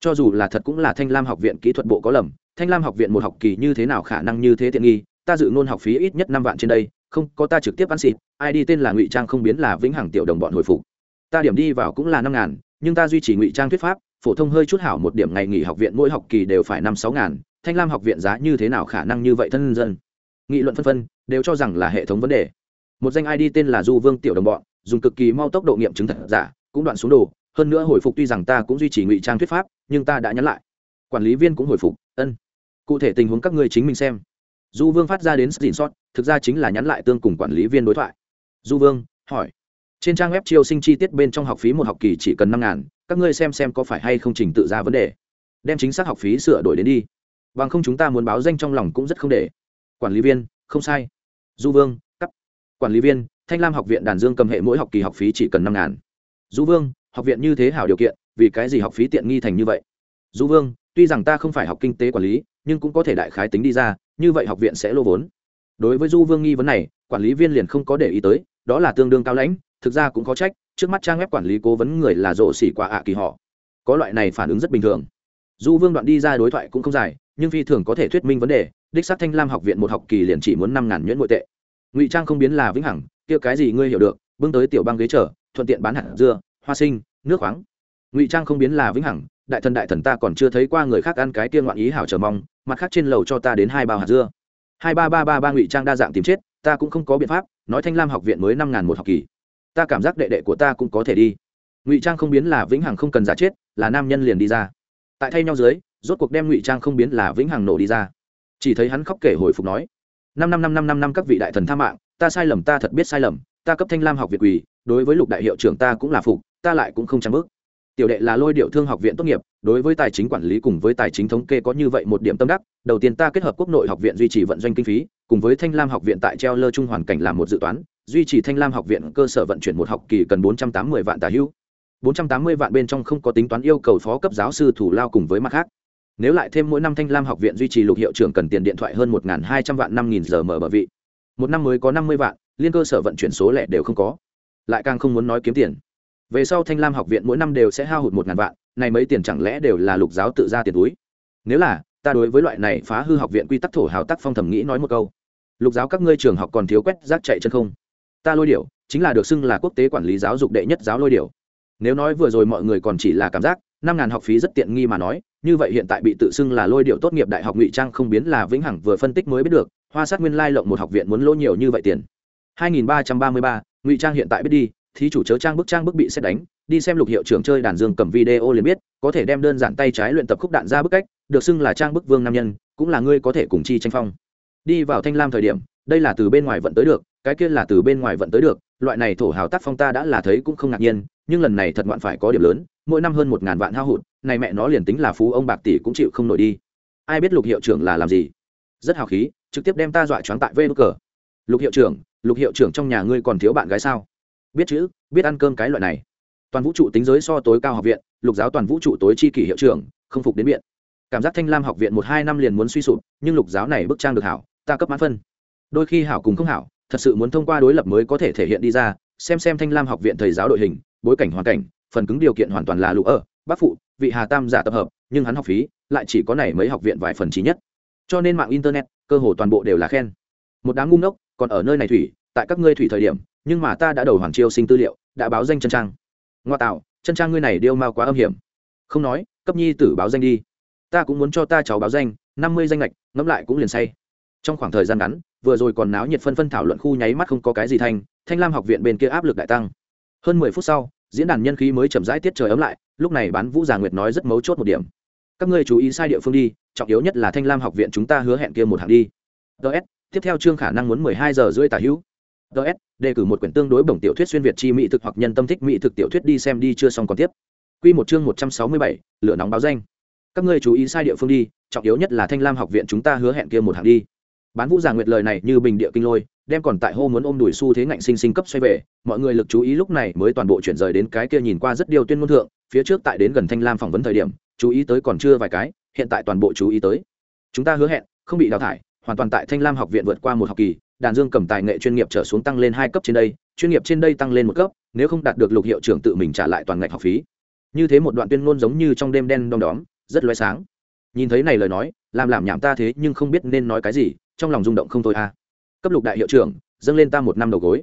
S1: Cho dù là thật cũng là thanh lam học viện kỹ thuật bộ có lầm thanh lam học viện một học kỳ như thế nào khả năng như thế tiện nghi, ta dự ngôn học phí ít nhất năm vạn trên đây, không, có ta trực tiếp ăn xịt, ai đi tên là ngụy trang không biến là vĩnh hằng tiểu đồng bọn hồi phục. Ta điểm đi vào cũng là năm ngàn, nhưng ta duy trì ngụy trang thuyết pháp, phổ thông hơi chút hảo một điểm ngày nghỉ học viện mỗi học kỳ đều phải năm sáu ngàn, thanh lam học viện giá như thế nào khả năng như vậy thân dân? Nghị luận phân phân, đều cho rằng là hệ thống vấn đề. Một danh id tên là du vương tiểu đồng bọn, dùng cực kỳ mau tốc độ nghiệm chứng thật giả, cũng đoạn xuống đồ, hơn nữa hồi phục tuy rằng ta cũng duy trì ngụy trang thuyết pháp, nhưng ta đã nhắn lại. Quản lý viên cũng hồi phục, ân cụ thể tình huống các ngươi chính mình xem. Du vương phát ra đến xin sót thực ra chính là nhắn lại tương cùng quản lý viên đối thoại. Du vương, hỏi. Trên trang web chiêu sinh chi tiết bên trong học phí một học kỳ chỉ cần năm ngàn, các ngươi xem xem có phải hay không trình tự ra vấn đề. Đem chính xác học phí sửa đổi đến đi. Bằng không chúng ta muốn báo danh trong lòng cũng rất không để. Quản lý viên, không sai. Du vương cấp quản lý viên, thanh lam học viện đàn dương cầm hệ mỗi học kỳ học phí chỉ cần năm ngàn. Du vương, học viện như thế hảo điều kiện, vì cái gì học phí tiện nghi thành như vậy? Du vương, tuy rằng ta không phải học kinh tế quản lý nhưng cũng có thể đại khái tính đi ra, như vậy học viện sẽ lô vốn. Đối với du vương nghi vấn này, quản lý viên liền không có để ý tới, đó là tương đương cao lãnh, thực ra cũng có trách, trước mắt trang web quản lý cố vấn người là rộ xỉ quả ạ kỳ họ. Có loại này phản ứng rất bình thường. Du vương đoạn đi ra đối thoại cũng không dài, nhưng phi thường có thể thuyết minh vấn đề, đích xác thanh lam học viện một học kỳ liền chỉ muốn năm ngàn nhuyễn nội tệ. Ngụy trang không biến là vĩnh hằng, kia cái gì ngươi hiểu được, bưng tới tiểu băng ghế trở thuận tiện bán hạt dưa, hoa sinh, nước khoáng. Ngụy trang không biến là vĩnh hằng đại thần đại thần ta còn chưa thấy qua người khác ăn cái kia ngoạn ý hảo chờ mong, mặt khác trên lầu cho ta đến hai bao hạt dưa. Hai ba ba ba ba ngụy trang đa dạng tìm chết, ta cũng không có biện pháp, nói thanh lam học viện mới năm ngàn một học kỳ. Ta cảm giác đệ đệ của ta cũng có thể đi. Ngụy trang không biến là vĩnh hằng không cần giả chết, là nam nhân liền đi ra. Tại thay nhau dưới, rốt cuộc đem ngụy trang không biến là vĩnh hằng nổ đi ra. Chỉ thấy hắn khóc kể hồi phục nói, năm năm năm năm năm năm các vị đại thần tha mạng, ta sai lầm, ta thật biết sai lầm, ta cấp thanh lam học việt quỳ, đối với lục đại hiệu trưởng ta cũng là phục, ta lại cũng không trang bước tiểu đệ là lôi điệu thương học viện tốt nghiệp, đối với tài chính quản lý cùng với tài chính thống kê có như vậy một điểm tâm đắc, đầu tiên ta kết hợp quốc nội học viện duy trì vận doanh kinh phí, cùng với thanh lam học viện tại treo lơ trung hoàn cảnh làm một dự toán, duy trì thanh lam học viện cơ sở vận chuyển một học kỳ cần bốn trăm tám mươi vạn tà hữu bốn trăm tám mươi vạn bên trong không có tính toán yêu cầu phó cấp giáo sư thủ lao cùng với mặt khác. Nếu lại thêm mỗi năm thanh lam học viện duy trì lục hiệu trưởng cần tiền điện thoại hơn một hai trăm vạn năm nghìn giờ mở bờ vị. Một năm mới có năm mươi vạn, liên cơ sở vận chuyển số lẻ đều không có. Lại càng không muốn nói kiếm tiền về sau thanh lam học viện mỗi năm đều sẽ hao hụt một ngàn vạn này mấy tiền chẳng lẽ đều là lục giáo tự ra tiền túi? Nếu là ta đối với loại này phá hư học viện quy tắc thổ hào tác phong thẩm nghĩ nói một câu. Lục giáo các ngươi trường học còn thiếu quét rác chạy chân không? Ta lôi điệu chính là được xưng là quốc tế quản lý giáo dục đệ nhất giáo lôi điệu nếu nói vừa rồi mọi người còn chỉ là cảm giác năm ngàn học phí rất tiện nghi mà nói như vậy hiện tại bị tự xưng là lôi điệu tốt nghiệp đại học ngụy trang không biến là vĩnh hằng vừa phân tích mới biết được hoa sát nguyên lai lộng một học viện muốn lỗ nhiều như vậy tiền. 2333, ngụy trang hiện tại biết đi thí chủ chớ trang bức trang bức bị xét đánh, đi xem lục hiệu trưởng chơi đàn dương cầm video liền biết, có thể đem đơn giản tay trái luyện tập khúc đạn ra bức cách, được xưng là trang bức vương nam nhân, cũng là ngươi có thể cùng chi tranh phong. Đi vào thanh lam thời điểm, đây là từ bên ngoài vận tới được, cái kia là từ bên ngoài vận tới được, loại này thổ hào tác phong ta đã là thấy cũng không ngạc nhiên, nhưng lần này thật ngoạn phải có điểm lớn, mỗi năm hơn một ngàn vạn hao hụt, này mẹ nó liền tính là phú ông bạc tỷ cũng chịu không nổi đi. Ai biết lục hiệu trưởng là làm gì? Rất hào khí, trực tiếp đem ta dọa choáng tại vê cờ. Lục hiệu trưởng, lục hiệu trưởng trong nhà ngươi còn thiếu bạn gái sao? Biết chữ, biết ăn cơm cái loại này. Toàn vũ trụ tính giới so tối cao học viện, lục giáo toàn vũ trụ tối chi kỷ hiệu trưởng, không phục đến biện cảm giác thanh lam học viện một hai năm liền muốn suy sụp, nhưng lục giáo này bức trang được hảo, ta cấp mãn phân. Đôi khi hảo cùng không hảo, thật sự muốn thông qua đối lập mới có thể thể hiện đi ra, xem xem thanh lam học viện thầy giáo đội hình, bối cảnh hoàn cảnh, phần cứng điều kiện hoàn toàn là lũ ở, bác phụ, vị hà tam giả tập hợp, nhưng hắn học phí, lại chỉ có này mấy học viện vài phần trí nhất. Cho nên mạng internet, cơ hồ toàn bộ đều là khen. Một đám ngu ngốc, còn ở nơi này thủy tại các ngươi thủy thời điểm, nhưng mà ta đã đầu hoàng chiêu sinh tư liệu, đã báo danh chân trang. Ngoa tạo, chân trang ngươi này điêu mao quá âm hiểm. Không nói, cấp nhi tử báo danh đi. Ta cũng muốn cho ta cháu báo danh, năm mươi danh lệch ngẫm lại cũng liền say. Trong khoảng thời gian ngắn, vừa rồi còn náo nhiệt phân phân thảo luận khu nháy mắt không có cái gì thành, thanh lam học viện bên kia áp lực đại tăng. Hơn mười phút sau, diễn đàn nhân khí mới chậm rãi tiết trời ấm lại, lúc này bán vũ già nguyệt nói rất mấu chốt một điểm. Các ngươi chú ý sai địa phương đi, trọng yếu nhất là thanh lam học viện chúng ta hứa hẹn kia một hàng đi. Ts tiếp theo chương khả năng muốn mười hai giờ rưỡi tả hữu ts đề cử một quyển tương đối bổng tiểu thuyết xuyên việt chi mỹ thực hoặc nhân tâm thích mỹ thực tiểu thuyết đi xem đi chưa xong còn tiếp. Q một chương một trăm sáu mươi bảy, lửa nóng báo danh. Các ngươi chú ý sai địa phương đi, trọng yếu nhất là thanh lam học viện chúng ta hứa hẹn kia một hàng đi. Bán vũ giả nguyệt lời này như bình địa kinh lôi, đem còn tại hô muốn ôm đùi xu thế ngạnh sinh sinh cấp xoay về, mọi người lực chú ý lúc này mới toàn bộ chuyển rời đến cái kia nhìn qua rất điều tuyên ngôn thượng, phía trước tại đến gần thanh lam phỏng vấn thời điểm, chú ý tới còn chưa vài cái, hiện tại toàn bộ chú ý tới. Chúng ta hứa hẹn, không bị đào thải, hoàn toàn tại thanh lam học viện vượt qua một học kỳ đàn dương cầm tài nghệ chuyên nghiệp trở xuống tăng lên hai cấp trên đây, chuyên nghiệp trên đây tăng lên một cấp, nếu không đạt được lục hiệu trưởng tự mình trả lại toàn ngạch học phí. Như thế một đoạn tuyên ngôn giống như trong đêm đen đom đóm, rất loay sáng. Nhìn thấy này lời nói, làm làm nhảm ta thế nhưng không biết nên nói cái gì, trong lòng rung động không thôi a cấp lục đại hiệu trưởng, dâng lên ta một năm đầu gối.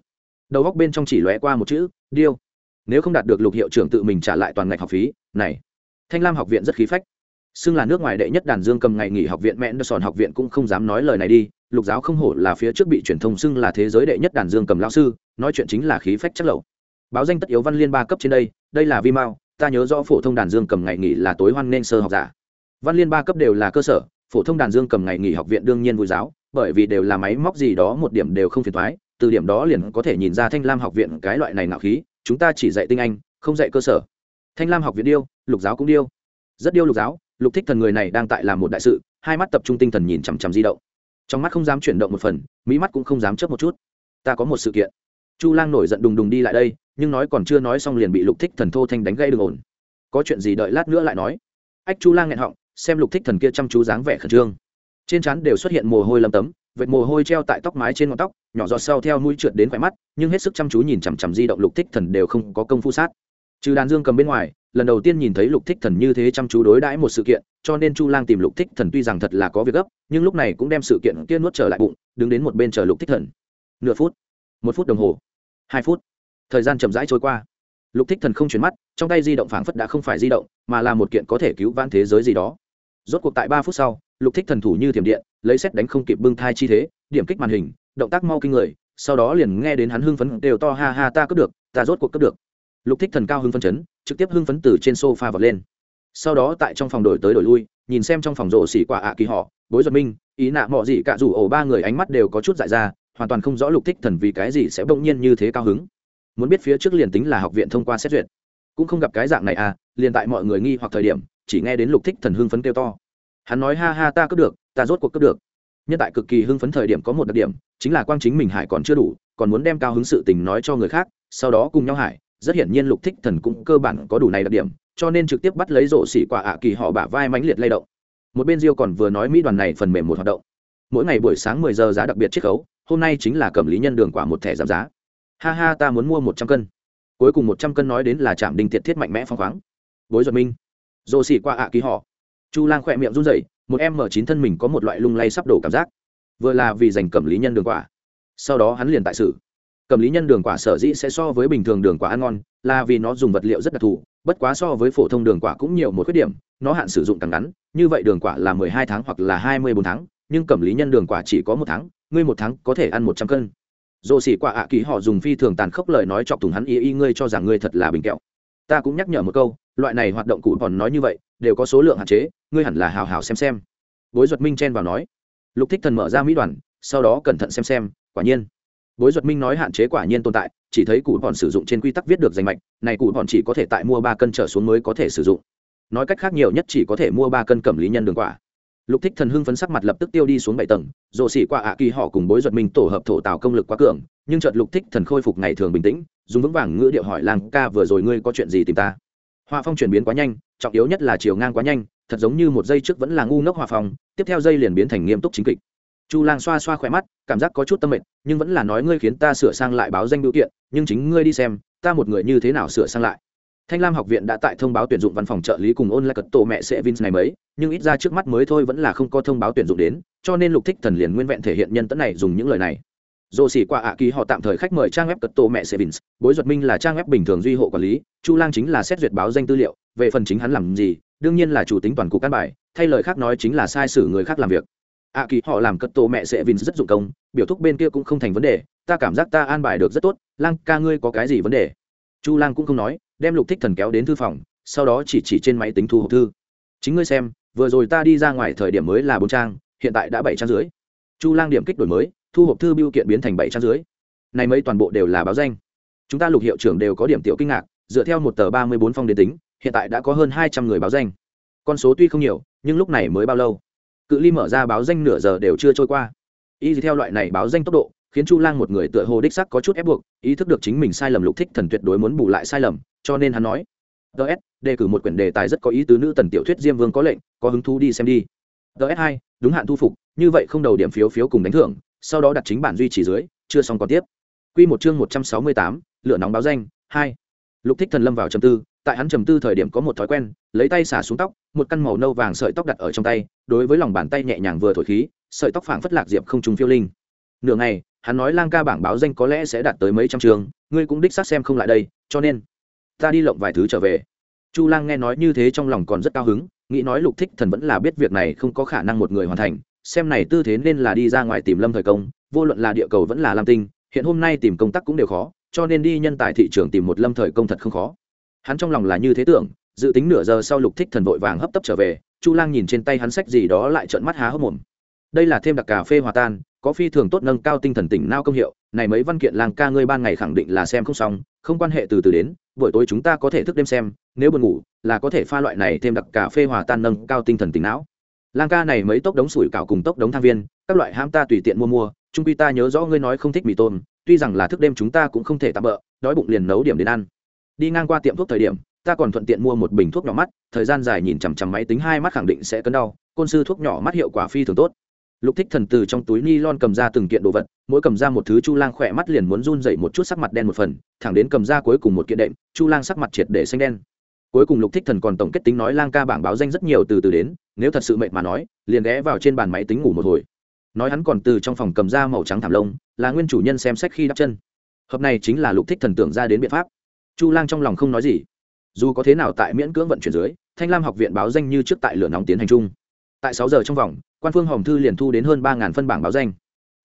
S1: Đầu góc bên trong chỉ lóe qua một chữ, điêu. Nếu không đạt được lục hiệu trưởng tự mình trả lại toàn ngạch học phí, này. Thanh lam học viện rất khí phách. Xưng là nước ngoài đệ nhất đàn dương cầm ngày nghỉ học viện mẹ sòn học viện cũng không dám nói lời này đi lục giáo không hổ là phía trước bị truyền thông xưng là thế giới đệ nhất đàn dương cầm lao sư, nói chuyện chính là khí phách chất lậu. báo danh tất yếu văn liên ba cấp trên đây đây là vi mao, ta nhớ rõ phổ thông đàn dương cầm ngày nghỉ là tối hoan nên sơ học giả. Văn liên ba cấp đều là cơ sở, phổ thông đàn dương cầm ngày nghỉ học viện đương nhiên vui giáo, bởi vì đều là máy móc gì đó một điểm đều không phiền thoái từ điểm đó liền có thể nhìn ra thanh lam học viện cái loại này nạo khí, chúng ta chỉ dạy tinh anh, không dạy cơ sở. Thanh lam học viện điêu, lục giáo cũng điêu. Rất điêu lục giáo, lục thích thần người này đang tại làm một đại sự, hai mắt tập trung tinh thần nhìn chằm chằm di động trong mắt không dám chuyển động một phần, mỹ mắt cũng không dám chớp một chút. Ta có một sự kiện. Chu lang nổi giận đùng đùng đi lại đây, nhưng nói còn chưa nói xong liền bị lục thích thần thô thanh đánh gây đường ổn. Có chuyện gì đợi lát nữa lại nói. Ách, chu lang nghẹn họng, xem lục thích thần kia chăm chú dáng vẻ khẩn trương. Trên trán đều xuất hiện mồ hôi lấm tấm, vệt mồ hôi treo tại tóc mái trên ngọn tóc, nhỏ giọt sau theo mũi trượt đến khỏe mắt, nhưng hết sức chăm chú nhìn chằm chằm di động lục thích thần đều không có công phu sát. Trừ đàn dương cầm bên ngoài lần đầu tiên nhìn thấy lục thích thần như thế chăm chú đối đãi một sự kiện, cho nên chu lang tìm lục thích thần tuy rằng thật là có việc gấp, nhưng lúc này cũng đem sự kiện kia nuốt trở lại bụng, đứng đến một bên chờ lục thích thần. Nửa phút, một phút đồng hồ, hai phút, thời gian chậm rãi trôi qua. Lục thích thần không chuyển mắt, trong tay di động phảng phất đã không phải di động, mà là một kiện có thể cứu vãn thế giới gì đó. Rốt cuộc tại ba phút sau, lục thích thần thủ như thiểm điện, lấy xét đánh không kịp bưng thai chi thế, điểm kích màn hình, động tác mau kinh người, sau đó liền nghe đến hắn hưng phấn đều to, ha ha, ta cướp được, ta rốt cuộc cướp được lục thích thần cao hưng phấn chấn, trực tiếp hưng phấn từ trên sofa vọt lên. Sau đó tại trong phòng đổi tới đổi lui, nhìn xem trong phòng rổ xỉ quả ạ kỳ họ, bối duật minh, ý nạ mọ gì cả dù ổ ba người ánh mắt đều có chút dại ra, hoàn toàn không rõ lục thích thần vì cái gì sẽ bỗng nhiên như thế cao hứng. Muốn biết phía trước liền tính là học viện thông qua xét duyệt, cũng không gặp cái dạng này à liền tại mọi người nghi hoặc thời điểm, chỉ nghe đến lục thích thần hưng phấn kêu to. Hắn nói, ha ha, ta cướp được, ta rốt cuộc cướp được. Nhân tại cực kỳ hưng phấn thời điểm có một đặc điểm, chính là quang chính mình hải còn chưa đủ, còn muốn đem cao hứng sự tình nói cho người khác, sau đó cùng nhau hải rất hiển nhiên lục thích thần cũng cơ bản có đủ này đặc điểm, cho nên trực tiếp bắt lấy rổ xỉ quả ạ kỳ họ bả vai mãnh liệt lay động. Một bên diêu còn vừa nói mỹ đoàn này phần mềm một hoạt động. Mỗi ngày buổi sáng mười giờ giá đặc biệt chiết khấu, hôm nay chính là cầm lý nhân đường quả một thẻ giảm giá. Ha ha, ta muốn mua một trăm cân. Cuối cùng một trăm cân nói đến là chạm đình tiệt thiết mạnh mẽ phong khoáng. Bối giật minh. Rổ xỉ quả ạ kỳ họ. Chu lang khỏe miệng run rẩy, một em mở chín thân mình có một loại lung lay sắp đổ cảm giác. Vừa là vì giành cầm lý nhân đường quả. Sau đó hắn liền tại sự cầm lý nhân đường quả sở dĩ sẽ so với bình thường đường quả ăn ngon, là vì nó dùng vật liệu rất đặc thù, bất quá so với phổ thông đường quả cũng nhiều một khuyết điểm, nó hạn sử dụng càng ngắn, như vậy đường quả là mười hai tháng hoặc là hai mươi bốn tháng, nhưng cầm lý nhân đường quả chỉ có một tháng, ngươi một tháng có thể ăn một trăm cân. Dồ xỉ quả ạ à kỳ họ dùng phi thường tàn khốc lời nói chọc thùng hắn y y ngươi cho rằng ngươi thật là bình kẹo. Ta cũng nhắc nhở một câu, loại này hoạt động cụ còn nói như vậy, đều có số lượng hạn chế, ngươi hẳn là hào hào xem xem. Bối duật minh chen vào nói. Lục thích thần mở ra mỹ đoàn, sau đó cẩn thận xem xem, quả nhiên bối duật minh nói hạn chế quả nhiên tồn tại, chỉ thấy cụ bọn sử dụng trên quy tắc viết được danh mạch, này cụ bọn chỉ có thể tại mua ba cân trở xuống mới có thể sử dụng. Nói cách khác nhiều nhất chỉ có thể mua ba cân cẩm lý nhân đường quả. Lục thích thần hưng phấn sắc mặt lập tức tiêu đi xuống bảy tầng rộ xỉ qua ạ kỳ họ cùng bối duật minh tổ hợp thổ tạo công lực quá cường, nhưng chợt lục thích thần khôi phục ngày thường bình tĩnh, dùng vững vàng ngữ điệu hỏi làng ca vừa rồi ngươi có chuyện gì tìm ta? Hoa phong chuyển biến quá nhanh, trọng yếu nhất là chiều ngang quá nhanh, thật giống như một giây trước vẫn là ngu ngốc hòa phong, tiếp theo giây liền biến thành nghiêm túc chính kịch chu lang xoa xoa khỏe mắt, cảm giác có chút tâm mệnh nhưng vẫn là nói ngươi khiến ta sửa sang lại báo danh biểu kiện, nhưng chính ngươi đi xem, ta một người như thế nào sửa sang lại? Thanh lam học viện đã tại thông báo tuyển dụng văn phòng trợ lý cùng ôn lại cật tổ mẹ sẽ vin này mấy, nhưng ít ra trước mắt mới thôi vẫn là không có thông báo tuyển dụng đến, cho nên lục thích thần liền nguyên vẹn thể hiện nhân tấn này dùng những lời này. Dồ xỉ qua ạ kỳ họ tạm thời khách mời trang web cật tổ mẹ sẽ sevins bối duật minh là trang web bình thường duy hộ quản lý, chu lang chính là xét duyệt báo danh tư liệu, về phần chính hắn làm gì, đương nhiên là chủ tính toàn cục căn bài, thay lời khác nói chính là sai sử người khác làm việc ạ kỳ, họ làm cật tổ mẹ sẽ vinh rất dụng công, biểu thúc bên kia cũng không thành vấn đề, ta cảm giác ta an bài được rất tốt, lang ca ngươi có cái gì vấn đề? Chu lang cũng không nói, đem lục thích thần kéo đến thư phòng, sau đó chỉ chỉ trên máy tính thu hộp thư. Chính ngươi xem, vừa rồi ta đi ra ngoài thời điểm mới là bốn trang, hiện tại đã bảy trang dưới chu lang điểm kích đổi mới, thu hộp thư biêu kiện biến thành bảy trang dưới này mấy toàn bộ đều là báo danh. Chúng ta lục hiệu trưởng đều có điểm tiểu kinh ngạc, dựa theo một tờ ba mươi bốn phong đến tính, hiện tại đã có hơn hai trăm người báo danh. Con số tuy không nhiều, nhưng lúc này mới bao lâu? Cự ly mở ra báo danh nửa giờ đều chưa trôi qua. Y theo loại này báo danh tốc độ, khiến chu lang một người tựa hồ đích sắc có chút ép buộc, ý thức được chính mình sai lầm lục thích thần tuyệt đối muốn bù lại sai lầm, cho nên hắn nói ts đề cử một quyển đề tài rất có ý tứ nữ tần tiểu thuyết diêm vương có lệnh, có hứng thú đi xem đi. Ts hai, đúng hạn thu phục, như vậy không đầu điểm phiếu phiếu cùng đánh thưởng, sau đó đặt chính bản duy trì dưới, chưa xong còn tiếp. Q một chương một trăm sáu mươi tám lửa nóng báo danh, hai. Lục thích thần lâm vào trầm tư tại hắn trầm tư thời điểm có một thói quen, lấy tay xả xuống tóc, một căn màu nâu vàng sợi tóc đặt ở trong tay, đối với lòng bàn tay nhẹ nhàng vừa thổi khí, sợi tóc phảng phất lạc diệp không trùng phiêu linh. Nửa ngày, hắn nói lang ca bảng báo danh có lẽ sẽ đạt tới mấy trăm trường, ngươi cũng đích xác xem không lại đây, cho nên, ta đi lộng vài thứ trở về. Chu lang nghe nói như thế trong lòng còn rất cao hứng, nghĩ nói lục thích thần vẫn là biết việc này không có khả năng một người hoàn thành, xem này tư thế nên là đi ra ngoài tìm lâm thời công, vô luận là địa cầu vẫn là lam tinh, hiện hôm nay tìm công tác cũng đều khó, cho nên đi nhân tài thị trường tìm một lâm thời công thật không khó hắn trong lòng là như thế tưởng, dự tính nửa giờ sau lục thích thần vội vàng hấp tấp trở về, chu lang nhìn trên tay hắn sách gì đó lại trợn mắt há hốc mồm. Đây là thêm đặc cà phê hòa tan, có phi thường tốt nâng cao tinh thần tỉnh nao công hiệu, này mấy văn kiện lang ca ngươi ban ngày khẳng định là xem không xong, không quan hệ từ từ đến, buổi tối chúng ta có thể thức đêm xem, nếu buồn ngủ, là có thể pha loại này thêm đặc cà phê hòa tan nâng cao tinh thần tỉnh não lang ca này mấy tốc đống sủi cảo cùng tốc đống thang viên, các loại ham ta tùy tiện mua mua trung quy ta nhớ rõ ngươi nói không thích mì tôm, tuy rằng là thức đêm chúng ta cũng không thể tạm bỡ đói bụng liền nấu điểm đến ăn đi ngang qua tiệm thuốc thời điểm, ta còn thuận tiện mua một bình thuốc nhỏ mắt, thời gian dài nhìn chằm chằm máy tính hai mắt khẳng định sẽ cấn đau, côn sư thuốc nhỏ mắt hiệu quả phi thường tốt. Lục thích thần từ trong túi ni lon cầm ra từng kiện đồ vật, mỗi cầm ra một thứ chu lang khỏe mắt liền muốn run dậy một chút sắc mặt đen một phần, thẳng đến cầm ra cuối cùng một kiện đệm, chu lang sắc mặt triệt để xanh đen. Cuối cùng lục thích thần còn tổng kết tính nói lang ca bảng báo danh rất nhiều từ từ đến, nếu thật sự mệt mà nói, liền ghé vào trên bàn máy tính ngủ một hồi. Nói hắn còn từ trong phòng cầm ra màu trắng thảm lông, là nguyên chủ nhân xem sách khi đắp chân. Hợp này chính là lục thích thần tưởng ra đến biện pháp chu lang trong lòng không nói gì. Dù có thế nào tại miễn cưỡng vận chuyển dưới, thanh lam học viện báo danh như trước tại lửa nóng tiến hành chung. Tại sáu giờ trong vòng, quan phương hòm thư liền thu đến hơn ba phân bảng báo danh.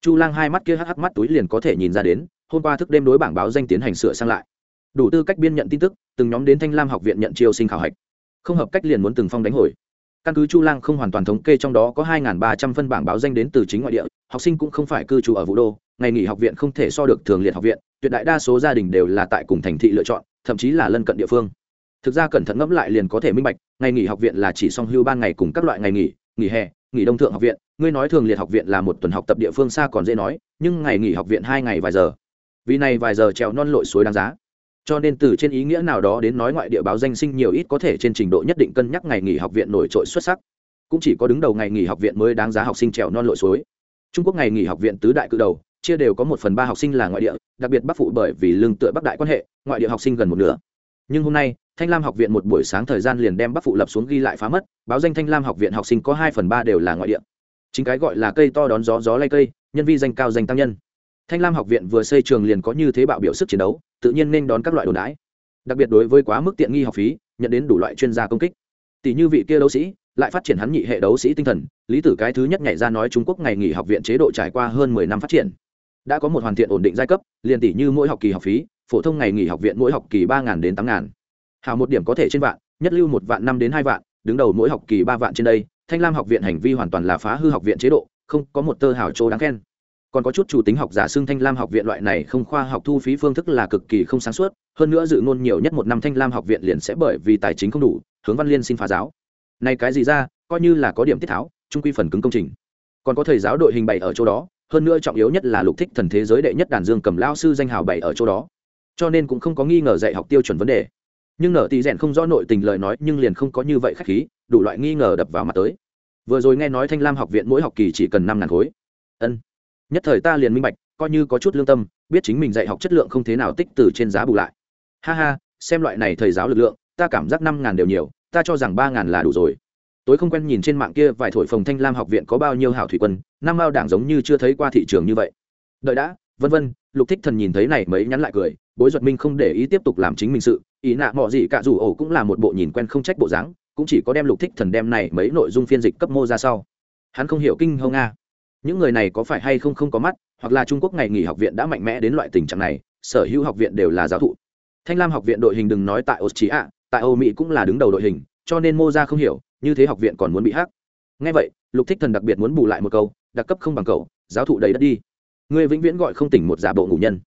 S1: Chu lang hai mắt kia hắc hắc mắt túi liền có thể nhìn ra đến, hôm qua thức đêm đối bảng báo danh tiến hành sửa sang lại. Đủ tư cách biên nhận tin tức, từng nhóm đến thanh lam học viện nhận chiêu sinh khảo hạch. Không hợp cách liền muốn từng phong đánh hồi căn cứ chu lang không hoàn toàn thống kê trong đó có hai ba trăm phân bảng báo danh đến từ chính ngoại địa, học sinh cũng không phải cư trú ở vũ đô, ngày nghỉ học viện không thể so được thường liệt học viện, tuyệt đại đa số gia đình đều là tại cùng thành thị lựa chọn, thậm chí là lân cận địa phương. Thực ra cẩn thận ngẫm lại liền có thể minh bạch, ngày nghỉ học viện là chỉ song hưu ban ngày cùng các loại ngày nghỉ nghỉ hè, nghỉ đông thượng học viện, ngươi nói thường liệt học viện là một tuần học tập địa phương xa còn dễ nói, nhưng ngày nghỉ học viện hai ngày vài giờ. Vì này vài giờ trèo non lội suối đáng giá cho nên từ trên ý nghĩa nào đó đến nói ngoại địa báo danh sinh nhiều ít có thể trên trình độ nhất định cân nhắc ngày nghỉ học viện nổi trội xuất sắc. Cũng chỉ có đứng đầu ngày nghỉ học viện mới đáng giá học sinh trèo non lội suối. Trung quốc ngày nghỉ học viện tứ đại cự đầu, chia đều có một phần ba học sinh là ngoại địa, đặc biệt bắc phụ bởi vì lương tựa bắc đại quan hệ, ngoại địa học sinh gần một nửa. Nhưng hôm nay, thanh lam học viện một buổi sáng thời gian liền đem bắc phụ lập xuống ghi lại phá mất, báo danh thanh lam học viện học sinh có hai phần ba đều là ngoại địa. Chính cái gọi là cây to đón gió gió lay cây, nhân vi danh cao danh tăng nhân thanh lam học viện vừa xây trường liền có như thế bạo biểu sức chiến đấu, tự nhiên nên đón các loại đồn đãi. Đặc biệt đối với quá mức tiện nghi học phí, nhận đến đủ loại chuyên gia công kích. Tỷ như vị kia đấu sĩ, lại phát triển hắn nhị hệ đấu sĩ tinh thần, lý tử cái thứ nhất nhảy ra nói trung quốc ngày nghỉ học viện chế độ trải qua hơn mười năm phát triển. Đã có một hoàn thiện ổn định giai cấp, liền tỷ như mỗi học kỳ học phí, phổ thông ngày nghỉ học viện mỗi học kỳ ba đến tám ngàn. Hào một điểm có thể trên vạn, nhất lưu một vạn năm đến hai vạn, đứng đầu mỗi học kỳ ba vạn trên đây, thanh lam học viện hành vi hoàn toàn là phá hư học viện chế độ, không có một tơ hào chỗ đáng khen còn có chút chủ tính học giả xưng thanh lam học viện loại này không khoa học thu phí phương thức là cực kỳ không sáng suốt, hơn nữa dự ngôn nhiều nhất một năm thanh lam học viện liền sẽ bởi vì tài chính không đủ, hướng văn liên xin phá giáo. Này cái gì ra, coi như là có điểm tiết tháo trung quy phần cứng công trình. Còn có thầy giáo đội hình bày ở chỗ đó, hơn nữa trọng yếu nhất là lục thích thần thế giới đệ nhất đàn dương cầm lao sư danh hào bày ở chỗ đó. Cho nên cũng không có nghi ngờ dạy học tiêu chuẩn vấn đề. Nhưng nở tì rèn không rõ nội tình lời nói, nhưng liền không có như vậy khách khí, đủ loại nghi ngờ đập vào mặt tới. Vừa rồi nghe nói thanh lam học viện mỗi học kỳ chỉ cần năm ngàn khối. Ân nhất thời ta liền minh bạch, coi như có chút lương tâm, biết chính mình dạy học chất lượng không thế nào tích từ trên giá bù lại. Ha ha, xem loại này thầy giáo lực lượng, ta cảm giác năm ngàn đều nhiều, ta cho rằng ba ngàn là đủ rồi. Tối không quen nhìn trên mạng kia vài thổi phòng thanh lam học viện có bao nhiêu hảo thủy quân, năm mao đảng giống như chưa thấy qua thị trường như vậy. Đợi đã, vân vân, lục thích thần nhìn thấy này mấy nhắn lại cười, bối duật minh không để ý tiếp tục làm chính mình sự, ý nạ mọi gì cả dù ổ cũng là một bộ nhìn quen không trách bộ dáng, cũng chỉ có đem lục thích thần đem này mấy nội dung phiên dịch cấp mô ra sau. Hắn không hiểu kinh hông nga những người này có phải hay không không có mắt, hoặc là trung quốc ngày nghỉ học viện đã mạnh mẽ đến loại tình trạng này, sở hữu học viện đều là giáo thụ. Thanh lam học viện đội hình đừng nói tại australia tại âu mỹ cũng là đứng đầu đội hình, cho nên mô ra không hiểu, như thế học viện còn muốn bị hắc. ngay vậy, lục thích thần đặc biệt muốn bù lại một câu, đặc cấp không bằng cậu, giáo thụ đầy đất đi. Người vĩnh viễn gọi không tỉnh một giả bộ ngủ nhân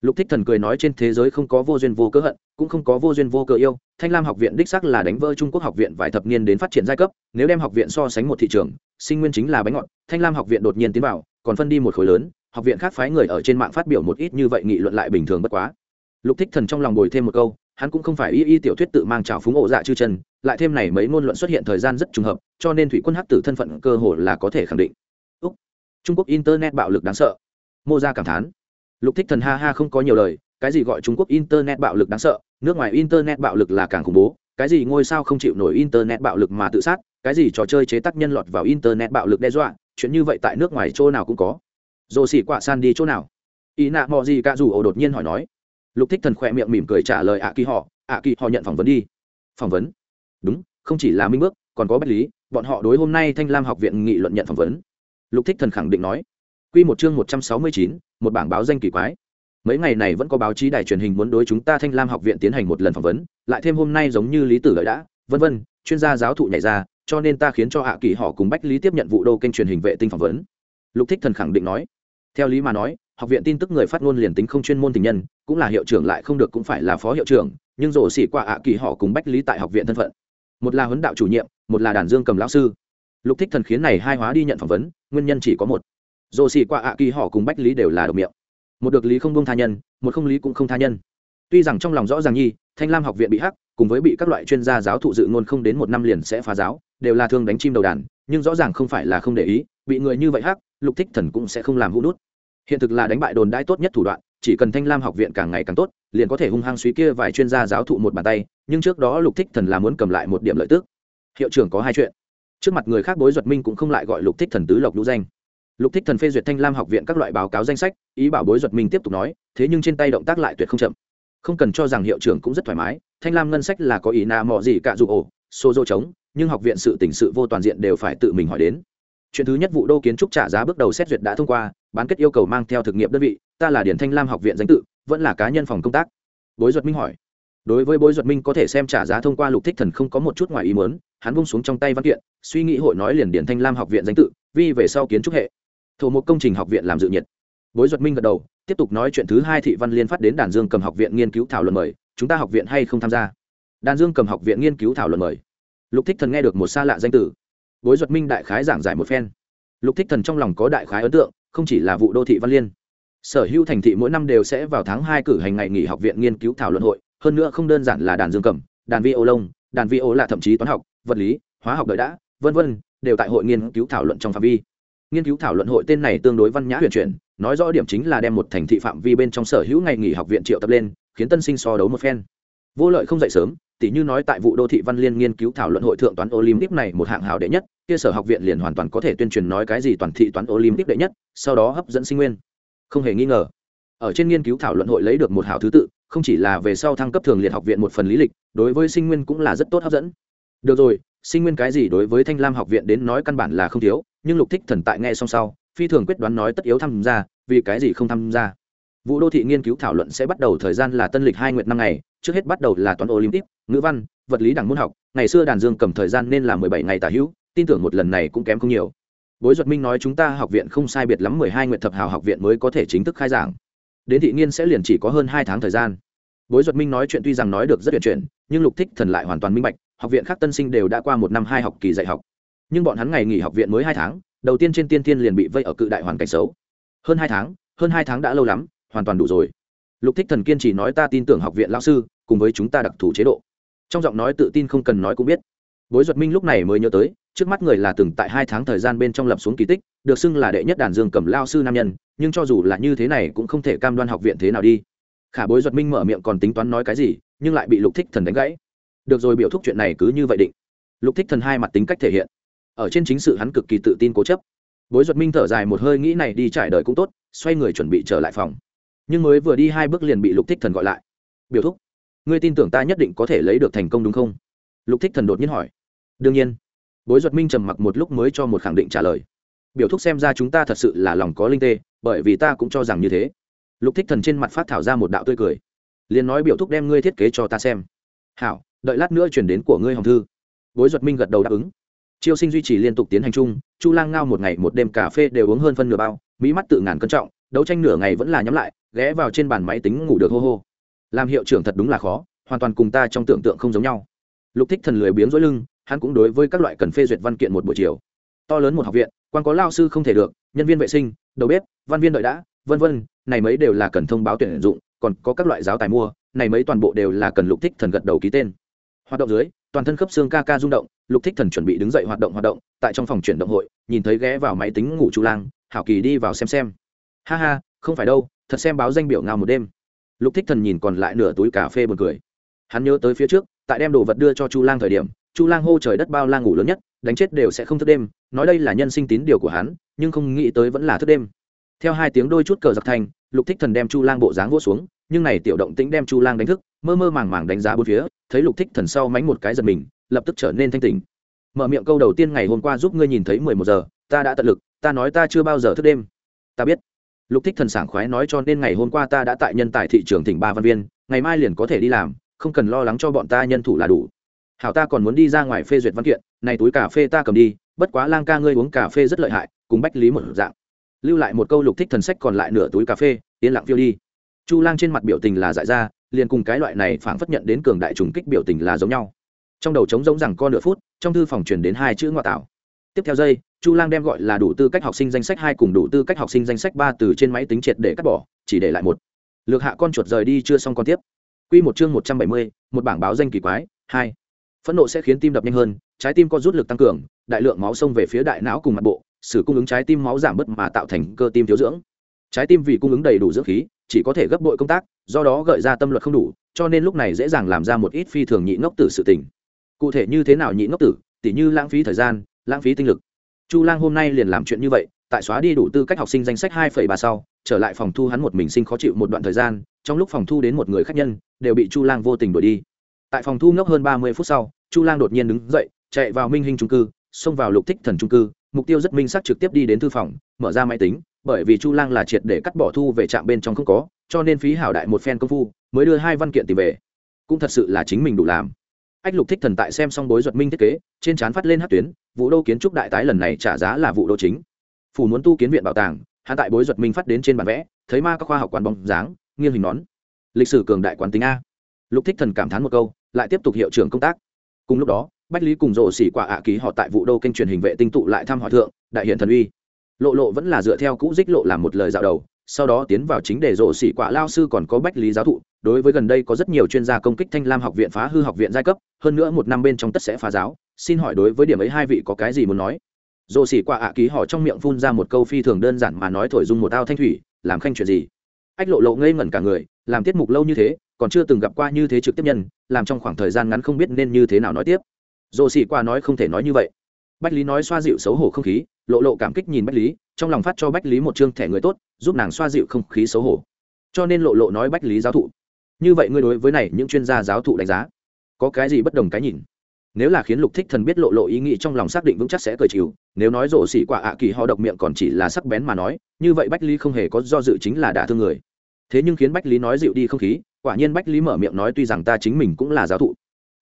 S1: lục thích thần cười nói trên thế giới không có vô duyên vô cớ hận, cũng không có vô duyên vô cớ yêu. Thanh lam học viện đích sắc là đánh vỡ trung quốc học viện vài thập niên đến phát triển giai cấp, nếu đem học viện so sánh một thị trường, sinh nguyên chính là bánh ngọt. Thanh lam học viện đột nhiên tiến vào, còn phân đi một khối lớn, học viện khác phái người ở trên mạng phát biểu một ít như vậy nghị luận lại bình thường bất quá. Lục thích thần trong lòng bồi thêm một câu, hắn cũng không phải y y tiểu thuyết tự mang trào phúng ổ dạ chư chân, lại thêm này mấy ngôn luận xuất hiện thời gian rất trùng hợp, cho nên thủy quân hắc tử thân phận cơ hồ là có thể khẳng định. Úc. trung quốc internet bạo lực đáng sợ. Mô ra cảm thán lục thích thần ha ha không có nhiều lời, cái gì gọi trung quốc internet bạo lực đáng sợ, nước ngoài internet bạo lực là càng khủng bố, cái gì ngôi sao không chịu nổi internet bạo lực mà tự sát, cái gì trò chơi chế tác nhân lọt vào internet bạo lực đe dọa, chuyện như vậy tại nước ngoài chỗ nào cũng có. Rồi xỉ quạ san đi chỗ nào? Ý nạ mò gì cả dù ổ đột nhiên hỏi nói. Lục thích thần khỏe miệng mỉm cười trả lời ạ kỳ họ, ạ kỳ họ nhận phỏng vấn đi. Phỏng vấn? Đúng, không chỉ là minh bước, còn có bách lý, bọn họ đối hôm nay thanh lam học viện nghị luận nhận phỏng vấn. Lục thích thần khẳng định nói. Quy một chương một trăm sáu mươi chín, một bảng báo danh kỳ quái. Mấy ngày này vẫn có báo chí đài truyền hình muốn đối chúng ta thanh lam học viện tiến hành một lần phỏng vấn, lại thêm hôm nay giống như lý tử lợi đã, vân vân, chuyên gia giáo thụ nhảy ra, cho nên ta khiến cho hạ kỳ họ cùng bách lý tiếp nhận vụ đô kênh truyền hình vệ tinh phỏng vấn. Lục thích thần khẳng định nói. Theo lý mà nói, học viện tin tức người phát ngôn liền tính không chuyên môn tình nhân, cũng là hiệu trưởng lại không được cũng phải là phó hiệu trưởng, nhưng rồ xỉ qua hạ kỳ họ cùng bách lý tại học viện thân phận. Một là huấn đạo chủ nhiệm, một là đàn dương cầm lão sư. Lục thích thần khiến này hai hóa đi nhận phỏng vấn, nguyên nhân chỉ có một dồ xỉ qua ạ kỳ họ cùng bách lý đều là độc miệng. Một được lý không bông tha nhân, một không lý cũng không tha nhân. Tuy rằng trong lòng rõ ràng nhi, thanh lam học viện bị hắc, cùng với bị các loại chuyên gia giáo thụ dự ngôn không đến một năm liền sẽ phá giáo, đều là thương đánh chim đầu đàn, nhưng rõ ràng không phải là không để ý, bị người như vậy hắc, lục thích thần cũng sẽ không làm hũ nút. Hiện thực là đánh bại đồn đãi tốt nhất thủ đoạn, chỉ cần thanh lam học viện càng ngày càng tốt, liền có thể hung hăng suy kia vài chuyên gia giáo thụ một bàn tay, nhưng trước đó lục thích thần là muốn cầm lại một điểm lợi tức. Hiệu trưởng có hai chuyện. Trước mặt người khác bối duật minh cũng không lại gọi lục thích thần tứ lộc lũ danh lục thích thần phê duyệt thanh lam học viện các loại báo cáo danh sách, ý bảo bối duật minh tiếp tục nói, thế nhưng trên tay động tác lại tuyệt không chậm. Không cần cho rằng hiệu trưởng cũng rất thoải mái, thanh lam ngân sách là có ý na mò gì cả dù ổ, xô dô trống, nhưng học viện sự tỉnh sự vô toàn diện đều phải tự mình hỏi đến. Chuyện thứ nhất vụ đô kiến trúc trả giá bước đầu xét duyệt đã thông qua, bán kết yêu cầu mang theo thực nghiệm đơn vị, ta là điển thanh lam học viện danh tự, vẫn là cá nhân phòng công tác. Bối duật minh hỏi. Đối với bối duật minh có thể xem trả giá thông qua lục thích thần không có một chút ngoài ý muốn, hắn bung xuống trong tay văn kiện, suy nghĩ hội nói liền điển thanh lam học viện danh tự, vi về sau kiến trúc hệ thổ một công trình học viện làm dự nhiệt. Bối duật minh gật đầu, tiếp tục nói chuyện thứ hai thị văn liên phát đến đàn dương cầm học viện nghiên cứu thảo luận mời, chúng ta học viện hay không tham gia? Đàn dương cầm học viện nghiên cứu thảo luận mời. Lục thích thần nghe được một xa lạ danh tử bối duật minh đại khái giảng giải một phen. Lục thích thần trong lòng có đại khái ấn tượng, không chỉ là vụ đô thị văn liên. Sở hữu thành thị mỗi năm đều sẽ vào tháng hai cử hành ngày nghỉ học viện nghiên cứu thảo luận hội, hơn nữa không đơn giản là đàn dương cầm, đàn vi ô lông, đàn vi ô là thậm chí toán học, vật lý, hóa học đợi đã, vân vân, đều tại hội nghiên cứu thảo luận trong phạm vi nghiên cứu thảo luận hội tên này tương đối văn nhã huyền chuyển, nói rõ điểm chính là đem một thành thị phạm vi bên trong sở hữu ngày nghỉ học viện triệu tập lên, khiến tân sinh so đấu một phen. Vô lợi không dậy sớm, tỉ như nói tại vụ đô thị văn liên nghiên cứu thảo luận hội thượng toán olympic này một hạng hào đệ nhất, kia sở học viện liền hoàn toàn có thể tuyên truyền nói cái gì toàn thị toán olympic đệ nhất, sau đó hấp dẫn sinh nguyên. Không hề nghi ngờ, ở trên nghiên cứu thảo luận hội lấy được một hào thứ tự, không chỉ là về sau thăng cấp thường liệt học viện một phần lý lịch, đối với sinh nguyên cũng là rất tốt hấp dẫn. Được rồi, sinh nguyên cái gì đối với thanh lam học viện đến nói căn bản là không thiếu nhưng lục thích thần tại nghe xong sau, phi thường quyết đoán nói tất yếu tham gia, vì cái gì không tham gia. Vụ đô thị nghiên cứu thảo luận sẽ bắt đầu thời gian là tân lịch hai nguyệt năm ngày, trước hết bắt đầu là toán olympic, ngữ văn, vật lý đẳng môn học, ngày xưa đàn dương cầm thời gian nên là mười bảy ngày tả hữu, tin tưởng một lần này cũng kém không nhiều. Bối duật minh nói chúng ta học viện không sai biệt lắm mười hai nguyệt thập hào học viện mới có thể chính thức khai giảng. Đến thị nghiên sẽ liền chỉ có hơn hai tháng thời gian. Bối duật minh nói chuyện tuy rằng nói được rất tuyệt chuyện nhưng lục thích thần lại hoàn toàn minh bạch, học viện khác tân sinh đều đã qua một năm hai học kỳ dạy học nhưng bọn hắn ngày nghỉ học viện mới hai tháng, đầu tiên trên tiên tiên liền bị vây ở cự đại hoàn cảnh xấu. Hơn hai tháng, hơn hai tháng đã lâu lắm, hoàn toàn đủ rồi. Lục thích thần kiên trì nói ta tin tưởng học viện lao sư, cùng với chúng ta đặc thù chế độ. Trong giọng nói tự tin không cần nói cũng biết. Bối duật minh lúc này mới nhớ tới, trước mắt người là từng tại hai tháng thời gian bên trong lập xuống kỳ tích, được xưng là đệ nhất đàn dương cầm lao sư nam nhân, nhưng cho dù là như thế này cũng không thể cam đoan học viện thế nào đi. Khả bối duật minh mở miệng còn tính toán nói cái gì, nhưng lại bị lục thích thần đánh gãy. Được rồi, biểu thúc chuyện này cứ như vậy định. Lục thích thần hai mặt tính cách thể hiện ở trên chính sự hắn cực kỳ tự tin cố chấp. Bối duật minh thở dài một hơi nghĩ này đi trải đời cũng tốt, xoay người chuẩn bị trở lại phòng. Nhưng mới vừa đi hai bước liền bị lục thích thần gọi lại. Biểu thúc, ngươi tin tưởng ta nhất định có thể lấy được thành công đúng không? Lục thích thần đột nhiên hỏi. Đương nhiên. Bối duật minh trầm mặc một lúc mới cho một khẳng định trả lời. Biểu thúc xem ra chúng ta thật sự là lòng có linh tê, bởi vì ta cũng cho rằng như thế. Lục thích thần trên mặt phát thảo ra một đạo tươi cười. Liền nói biểu thúc đem ngươi thiết kế cho ta xem. Hảo, đợi lát nữa chuyển đến của ngươi hồng thư. Bối duật minh gật đầu đáp ứng chiêu sinh duy trì liên tục tiến hành chung, chu lang ngao một ngày một đêm cà phê đều uống hơn phân nửa bao, mỹ mắt tự ngàn cân trọng, đấu tranh nửa ngày vẫn là nhắm lại, ghé vào trên bàn máy tính ngủ được hô hô. Làm hiệu trưởng thật đúng là khó, hoàn toàn cùng ta trong tưởng tượng không giống nhau. Lục thích thần lười biếng dối lưng, hắn cũng đối với các loại cần phê duyệt văn kiện một buổi chiều. To lớn một học viện, quan có lao sư không thể được, nhân viên vệ sinh, đầu bếp, văn viên đợi đã, vân vân, này mấy đều là cần thông báo tuyển dụng, còn có các loại giáo tài mua, này mấy toàn bộ đều là cần lục thích thần gật đầu ký tên. Hoạt động dưới toàn thân khớp xương ca ca rung động, lục thích thần chuẩn bị đứng dậy hoạt động hoạt động, tại trong phòng chuyển động hội, nhìn thấy ghé vào máy tính ngủ chu lang, hảo kỳ đi vào xem xem. Ha ha, không phải đâu, thật xem báo danh biểu ngao một đêm. Lục thích thần nhìn còn lại nửa túi cà phê buồn cười. Hắn nhớ tới phía trước, tại đem đồ vật đưa cho chu lang thời điểm, chu lang hô trời đất bao lang ngủ lớn nhất, đánh chết đều sẽ không thức đêm, nói đây là nhân sinh tín điều của hắn, nhưng không nghĩ tới vẫn là thức đêm. Theo hai tiếng đôi chút cờ giặc thành, lục thích thần đem chu lang bộ dáng vỗ xuống, nhưng này tiểu động tĩnh đem chu lang đánh thức mơ mơ màng màng đánh giá bốn phía, thấy lục thích thần sau mánh một cái giật mình, lập tức trở nên thanh tỉnh. Mở miệng câu đầu tiên ngày hôm qua giúp ngươi nhìn thấy mười một giờ, ta đã tận lực, ta nói ta chưa bao giờ thức đêm. Ta biết. Lục thích thần sảng khoái nói cho nên ngày hôm qua ta đã tại nhân tài thị trường tỉnh ba văn viên, ngày mai liền có thể đi làm, không cần lo lắng cho bọn ta nhân thủ là đủ. Hảo ta còn muốn đi ra ngoài phê duyệt văn kiện, này túi cà phê ta cầm đi, bất quá lang ca ngươi uống cà phê rất lợi hại, cùng bách lý một dạng. Lưu lại một câu lục thích thần sách còn lại nửa túi cà phê, yên lặng phiêu đi. Chu lang trên mặt biểu tình là dại ra liền cùng cái loại này phảng phất nhận đến cường đại trùng kích biểu tình là giống nhau. Trong đầu trống giống rằng con nửa phút, trong thư phòng truyền đến hai chữ ngoại tạo tiếp theo giây, chu lang đem gọi là đủ tư cách học sinh danh sách hai cùng đủ tư cách học sinh danh sách ba từ trên máy tính triệt để cắt bỏ, chỉ để lại một. Lược hạ con chuột rời đi chưa xong con tiếp. Q một chương một trăm bảy mươi, một bảng báo danh kỳ quái, hai. Phẫn nộ sẽ khiến tim đập nhanh hơn, trái tim có rút lực tăng cường, đại lượng máu xông về phía đại não cùng mặt bộ sử cung ứng trái tim máu giảm bớt mà tạo thành cơ tim thiếu dưỡng. Trái tim vì cung ứng đầy đủ dưỡng khí chỉ có thể gấp bội công tác, do đó gợi ra tâm luật không đủ, cho nên lúc này dễ dàng làm ra một ít phi thường nhị ngốc tử sự tình. Cụ thể như thế nào nhị ngốc tử, tỉ như lãng phí thời gian, lãng phí tinh lực. Chu lang hôm nay liền làm chuyện như vậy, tại xóa đi đủ tư cách học sinh danh sách hai ba sau, trở lại phòng thu hắn một mình sinh khó chịu một đoạn thời gian, trong lúc phòng thu đến một người khách nhân, đều bị chu lang vô tình đuổi đi. Tại phòng thu ngốc hơn ba mươi phút sau, chu lang đột nhiên đứng dậy, chạy vào minh hình trung cư, xông vào lục thích thần trung cư, mục tiêu rất minh xác trực tiếp đi đến thư phòng, mở ra máy tính bởi vì chu lang là triệt để cắt bỏ thu về trạm bên trong không có, cho nên phí hảo đại một phen công phu, mới đưa hai văn kiện tìm về. Cũng thật sự là chính mình đủ làm. Ách lục thích thần tại xem xong bối duật minh thiết kế, trên trán phát lên hát tuyến vụ đô kiến trúc đại tái lần này trả giá là vụ đô chính. Phủ muốn tu kiến viện bảo tàng hạ tại bối duật minh phát đến trên bản vẽ, thấy ma các khoa học quán bóng dáng, nghiêng hình nón. Lịch sử cường đại quán tính a. Lục thích thần cảm thán một câu, lại tiếp tục hiệu trưởng công tác. Cùng lúc đó, bách lý cùng rộ xỉ quả ạ ký họ tại vụ đô kênh truyền hình vệ tinh tụ lại thăm hỏi thượng, đại hiện thần uy lộ lộ vẫn là dựa theo cũ dích lộ làm một lời dạo đầu, sau đó tiến vào chính đề rộ xỉ quả lao sư còn có bách lý giáo thụ, đối với gần đây có rất nhiều chuyên gia công kích thanh lam học viện phá hư học viện giai cấp, hơn nữa một năm bên trong tất sẽ phá giáo, xin hỏi đối với điểm ấy hai vị có cái gì muốn nói? Rộ xỉ quả ạ ký họ trong miệng phun ra một câu phi thường đơn giản mà nói thổi dung một ao thanh thủy, làm khanh chuyện gì? Ách lộ lộ ngây ngẩn cả người, làm tiết mục lâu như thế, còn chưa từng gặp qua như thế trực tiếp nhân, làm trong khoảng thời gian ngắn không biết nên như thế nào nói tiếp. Rộ xỉ quả nói không thể nói như vậy. Bách lý nói xoa dịu xấu hổ không khí lộ lộ cảm kích nhìn bách lý, trong lòng phát cho bách lý một chương thẻ người tốt, giúp nàng xoa dịu không khí xấu hổ. Cho nên lộ lộ nói bách lý giáo thụ. Như vậy ngươi đối với này những chuyên gia giáo thụ đánh giá, có cái gì bất đồng cái nhìn? Nếu là khiến lục thích thần biết lộ lộ ý nghĩ trong lòng xác định vững chắc sẽ cười chịu, nếu nói rổ xỉ quả ạ kỳ ho độc miệng còn chỉ là sắc bén mà nói, như vậy bách lý không hề có do dự chính là đả thương người. Thế nhưng khiến bách lý nói dịu đi không khí, quả nhiên bách lý mở miệng nói tuy rằng ta chính mình cũng là giáo thụ,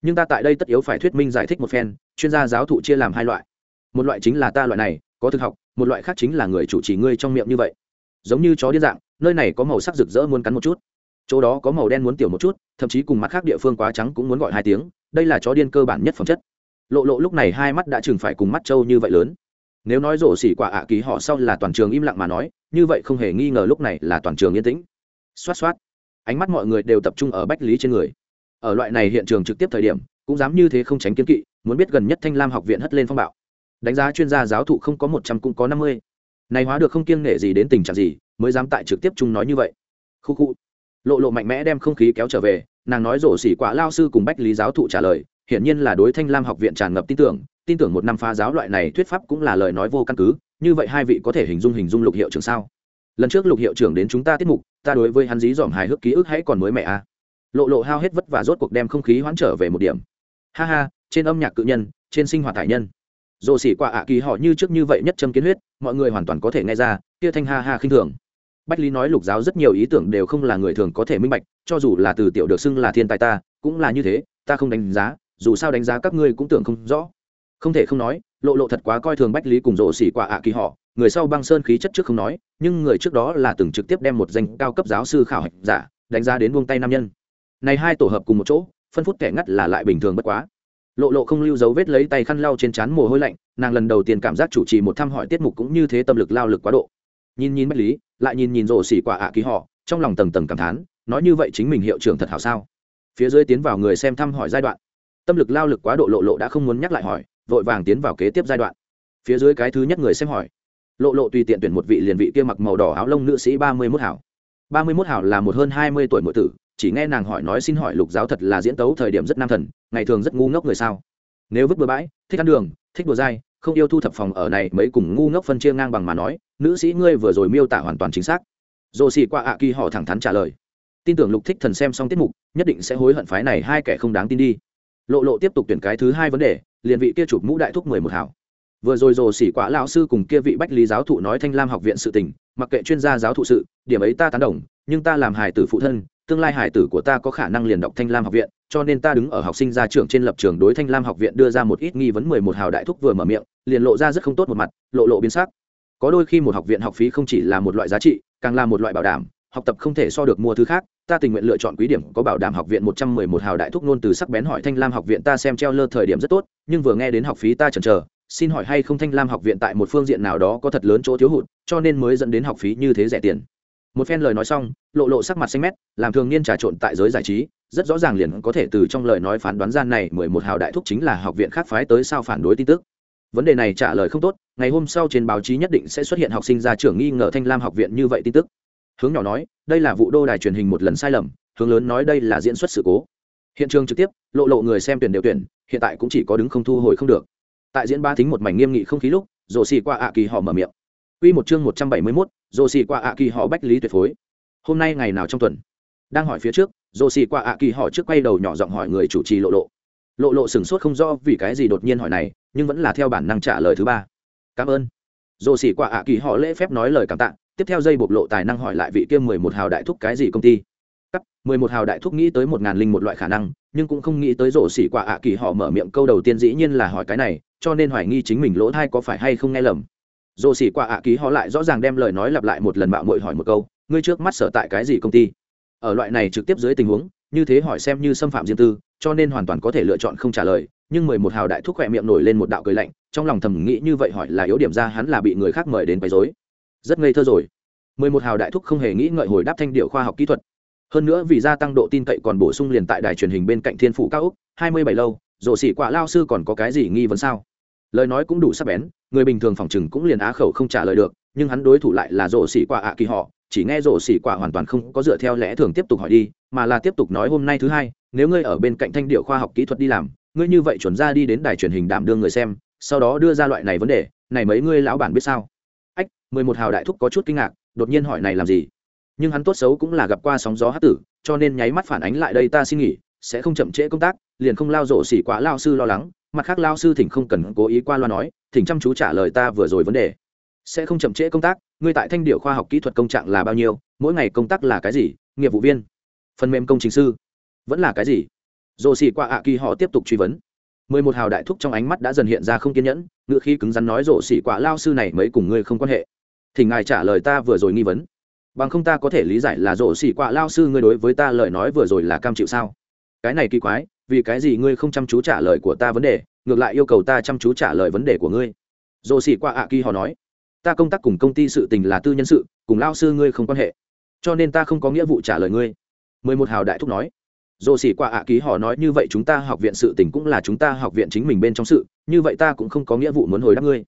S1: nhưng ta tại đây tất yếu phải thuyết minh giải thích một phen, chuyên gia giáo thụ chia làm hai loại. Một loại chính là ta loại này có thực học, một loại khác chính là người chủ trì ngươi trong miệng như vậy. Giống như chó điên dạng, nơi này có màu sắc rực rỡ muốn cắn một chút. Chỗ đó có màu đen muốn tiểu một chút, thậm chí cùng mặt khác địa phương quá trắng cũng muốn gọi hai tiếng, đây là chó điên cơ bản nhất phẩm chất. Lộ lộ lúc này hai mắt đã chừng phải cùng mắt trâu như vậy lớn. Nếu nói rổ xỉ quả ạ ký họ sau là toàn trường im lặng mà nói, như vậy không hề nghi ngờ lúc này là toàn trường yên tĩnh. Xoát xoát. Ánh mắt mọi người đều tập trung ở bách lý trên người. Ở loại này hiện trường trực tiếp thời điểm, cũng dám như thế không tránh kiến kỵ, muốn biết gần nhất thanh lam học viện hất lên phong bạo đánh giá chuyên gia giáo thụ không có một trăm cũng có năm mươi. Này hóa được không kiêng nể gì đến tình trạng gì, mới dám tại trực tiếp chung nói như vậy. Khu khu. Lộ lộ mạnh mẽ đem không khí kéo trở về, nàng nói rổ xỉ quả lao sư cùng bách lý giáo thụ trả lời, hiển nhiên là đối thanh lam học viện tràn ngập tin tưởng tin tưởng một năm phá giáo loại này thuyết pháp cũng là lời nói vô căn cứ, như vậy hai vị có thể hình dung hình dung lục hiệu trưởng sao? Lần trước lục hiệu trưởng đến chúng ta tiết mục, ta đối với hắn dí dỏm hài hước ký ức hãy còn mới mẹ à. lộ lộ hao hết vất và rốt cuộc đem không khí hoãn trở về một điểm. Ha ha, trên âm nhạc cự nhân, trên sinh hoạt thải nhân dồ xỉ qua ạ kỳ họ như trước như vậy nhất châm kiến huyết, mọi người hoàn toàn có thể nghe ra, kia thanh ha ha khinh thường. Bách lý nói lục giáo rất nhiều ý tưởng đều không là người thường có thể minh bạch, cho dù là từ tiểu được xưng là thiên tài ta, cũng là như thế, ta không đánh giá, dù sao đánh giá các ngươi cũng tưởng không rõ. Không thể không nói, lộ lộ thật quá coi thường bách lý cùng rộ xỉ quả ạ kỳ họ, người sau băng sơn khí chất trước không nói, nhưng người trước đó là từng trực tiếp đem một danh cao cấp giáo sư khảo hạch giả, đánh giá đến buông tay nam nhân. Này hai tổ hợp cùng một chỗ, phân phút kẻ ngắt là lại bình thường bất quá lộ lộ không lưu dấu vết lấy tay khăn lau trên trán mồ hôi lạnh, nàng lần đầu tiên cảm giác chủ trì một thăm hỏi tiết mục cũng như thế tâm lực lao lực quá độ. Nhìn nhìn bách lý, lại nhìn nhìn rổ xỉ quả ạ ký họ, trong lòng tầng tầng cảm thán, nói như vậy chính mình hiệu trưởng thật hảo sao? Phía dưới tiến vào người xem thăm hỏi giai đoạn. Tâm lực lao lực quá độ lộ lộ đã không muốn nhắc lại hỏi, vội vàng tiến vào kế tiếp giai đoạn. Phía dưới cái thứ nhất người xem hỏi. Lộ lộ tùy tiện tuyển một vị liền vị kia mặc màu đỏ áo lông nữ sĩ ba mươi mốt hảo. Ba mươi mốt hảo là một hơn hai mươi tuổi mỗi tử chỉ nghe nàng hỏi nói xin hỏi lục giáo thật là diễn tấu thời điểm rất nam thần, ngày thường rất ngu ngốc người sao? Nếu vứt bừa bãi, thích ăn đường, thích đùa dai, không yêu thu thập phòng ở này, mấy cùng ngu ngốc phân chia ngang bằng mà nói, nữ sĩ ngươi vừa rồi miêu tả hoàn toàn chính xác. Dồ xì qua ạ kỳ họ thẳng thắn trả lời. Tin tưởng lục thích thần xem xong tiết mục, nhất định sẽ hối hận phái này hai kẻ không đáng tin đi. Lộ lộ tiếp tục tuyển cái thứ hai vấn đề, liền vị kia chụp mũ đại thúc mười một hảo. Vừa rồi dồ xỉ quả lão sư cùng kia vị bách lý giáo thụ nói thanh lam học viện sự tình, mặc kệ chuyên gia giáo thụ sự, điểm ấy ta tán đồng, nhưng ta làm hài tử phụ thân tương lai hải tử của ta có khả năng liền đọc thanh lam học viện, cho nên ta đứng ở học sinh ra trường trên lập trường đối thanh lam học viện đưa ra một ít nghi vấn mười một hào đại thúc vừa mở miệng, liền lộ ra rất không tốt một mặt, lộ lộ biến sắc. Có đôi khi một học viện học phí không chỉ là một loại giá trị, càng là một loại bảo đảm, học tập không thể so được mua thứ khác, ta tình nguyện lựa chọn quý điểm, có bảo đảm học viện một trăm mười một hào đại thúc nôn từ sắc bén hỏi thanh lam học viện ta xem treo lơ thời điểm rất tốt, nhưng vừa nghe đến học phí ta chần chờ, xin hỏi hay không thanh lam học viện tại một phương diện nào đó có thật lớn chỗ thiếu hụt, cho nên mới dẫn đến học phí như thế rẻ tiền một phen lời nói xong lộ lộ sắc mặt xanh mét làm thường niên trà trộn tại giới giải trí rất rõ ràng liền có thể từ trong lời nói phán đoán gian này mười một hào đại thúc chính là học viện khác phái tới sao phản đối tin tức. Vấn đề này trả lời không tốt ngày hôm sau trên báo chí nhất định sẽ xuất hiện học sinh ra trưởng nghi ngờ thanh lam học viện như vậy tin tức. Hướng nhỏ nói đây là vụ đô đài truyền hình một lần sai lầm hướng lớn nói đây là diễn xuất sự cố. Hiện trường trực tiếp lộ lộ người xem tuyển đều tuyển hiện tại cũng chỉ có đứng không thu hồi không được. Tại diễn ba thính một mảnh nghiêm nghị không khí lúc rồ xì qua ạ kỳ họ mở miệng. Quy một chương một trăm bảy mươi 171, dồ xì qua ạ kỳ họ bách lý tuyệt phối. Hôm nay ngày nào trong tuần? Đang hỏi phía trước dồ xì qua ạ kỳ họ trước quay đầu nhỏ giọng hỏi người chủ trì lộ lộ. Lộ lộ sửng sốt không do vì cái gì đột nhiên hỏi này, nhưng vẫn là theo bản năng trả lời thứ ba. Cảm ơn. Dồ xì qua ạ kỳ họ lễ phép nói lời cảm tạ, tiếp theo dây bộc lộ tài năng hỏi lại vị kia mười một hào đại thúc cái gì công ty? Cấp mười một hào đại thúc nghĩ tới một ngàn linh một loại khả năng, nhưng cũng không nghĩ tới rổ xỉ quả ạ kỳ họ mở miệng câu đầu tiên dĩ nhiên là hỏi cái này, cho nên hoài nghi chính mình lỗ thai có phải hay không nghe lầm dồ xỉ qua ạ ký họ lại rõ ràng đem lời nói lặp lại một lần mạo muội hỏi một câu, ngươi trước mắt sở tại cái gì công ty? Ở loại này trực tiếp dưới tình huống, như thế hỏi xem như xâm phạm riêng tư, cho nên hoàn toàn có thể lựa chọn không trả lời, nhưng mười một hào đại thúc khỏe miệng nổi lên một đạo cười lạnh, trong lòng thầm nghĩ như vậy hỏi là yếu điểm ra hắn là bị người khác mời đến quấy rối. Rất ngây thơ rồi. Mười một hào đại thúc không hề nghĩ ngợi hồi đáp thanh điệu khoa học kỹ thuật. Hơn nữa vì gia tăng độ tin cậy còn bổ sung liền tại đài truyền hình bên cạnh thiên phủ cao úc, hai mươi bảy lâu rộ xỉ quả lao sư còn có cái gì nghi vấn sao? Lời nói cũng đủ sắc bén, người bình thường phòng chừng cũng liền á khẩu không trả lời được, nhưng hắn đối thủ lại là rổ xỉ quả ạ kỳ họ, chỉ nghe rổ xỉ quả hoàn toàn không có dựa theo lẽ thường tiếp tục hỏi đi, mà là tiếp tục nói hôm nay thứ hai, nếu ngươi ở bên cạnh thanh điệu khoa học kỹ thuật đi làm, ngươi như vậy chuẩn ra đi đến đài truyền hình đảm đương người xem, sau đó đưa ra loại này vấn đề, này mấy ngươi lão bản biết sao? Ách, mười một hào đại thúc có chút kinh ngạc, đột nhiên hỏi này làm gì? Nhưng hắn tốt xấu cũng là gặp qua sóng gió hát tử, cho nên nháy mắt phản ánh lại đây ta xin nghỉ, sẽ không chậm trễ công tác, liền không lao rổ xỉ quá lao sư lo lắng mặt khác lao sư thỉnh không cần cố ý qua loa nói, thỉnh chăm chú trả lời ta vừa rồi vấn đề. Sẽ không chậm trễ công tác, ngươi tại thanh điệu khoa học kỹ thuật công trạng là bao nhiêu, mỗi ngày công tác là cái gì, nghiệp vụ viên, phần mềm công trình sư, vẫn là cái gì? Dồ xì qua ạ kỳ họ tiếp tục truy vấn. Mười một hào đại thúc trong ánh mắt đã dần hiện ra không kiên nhẫn ngựa khi cứng rắn nói rộ xỉ quả lao sư này mấy cùng ngươi không quan hệ. Thì ngài trả lời ta vừa rồi nghi vấn. Bằng không ta có thể lý giải là rộ xỉ quả lao sư ngươi đối với ta lời nói vừa rồi là cam chịu sao? Cái này kỳ quái vì cái gì ngươi không chăm chú trả lời của ta vấn đề, ngược lại yêu cầu ta chăm chú trả lời vấn đề của ngươi? Dồ xỉ qua ạ kỳ họ nói, ta công tác cùng công ty sự tình là tư nhân sự, cùng lao sư ngươi không quan hệ, cho nên ta không có nghĩa vụ trả lời ngươi. Mười một hào đại thúc nói dồ xỉ qua ạ ký họ nói như vậy chúng ta học viện sự tình cũng là chúng ta học viện chính mình bên trong sự, như vậy ta cũng không có nghĩa vụ muốn hồi đáp ngươi.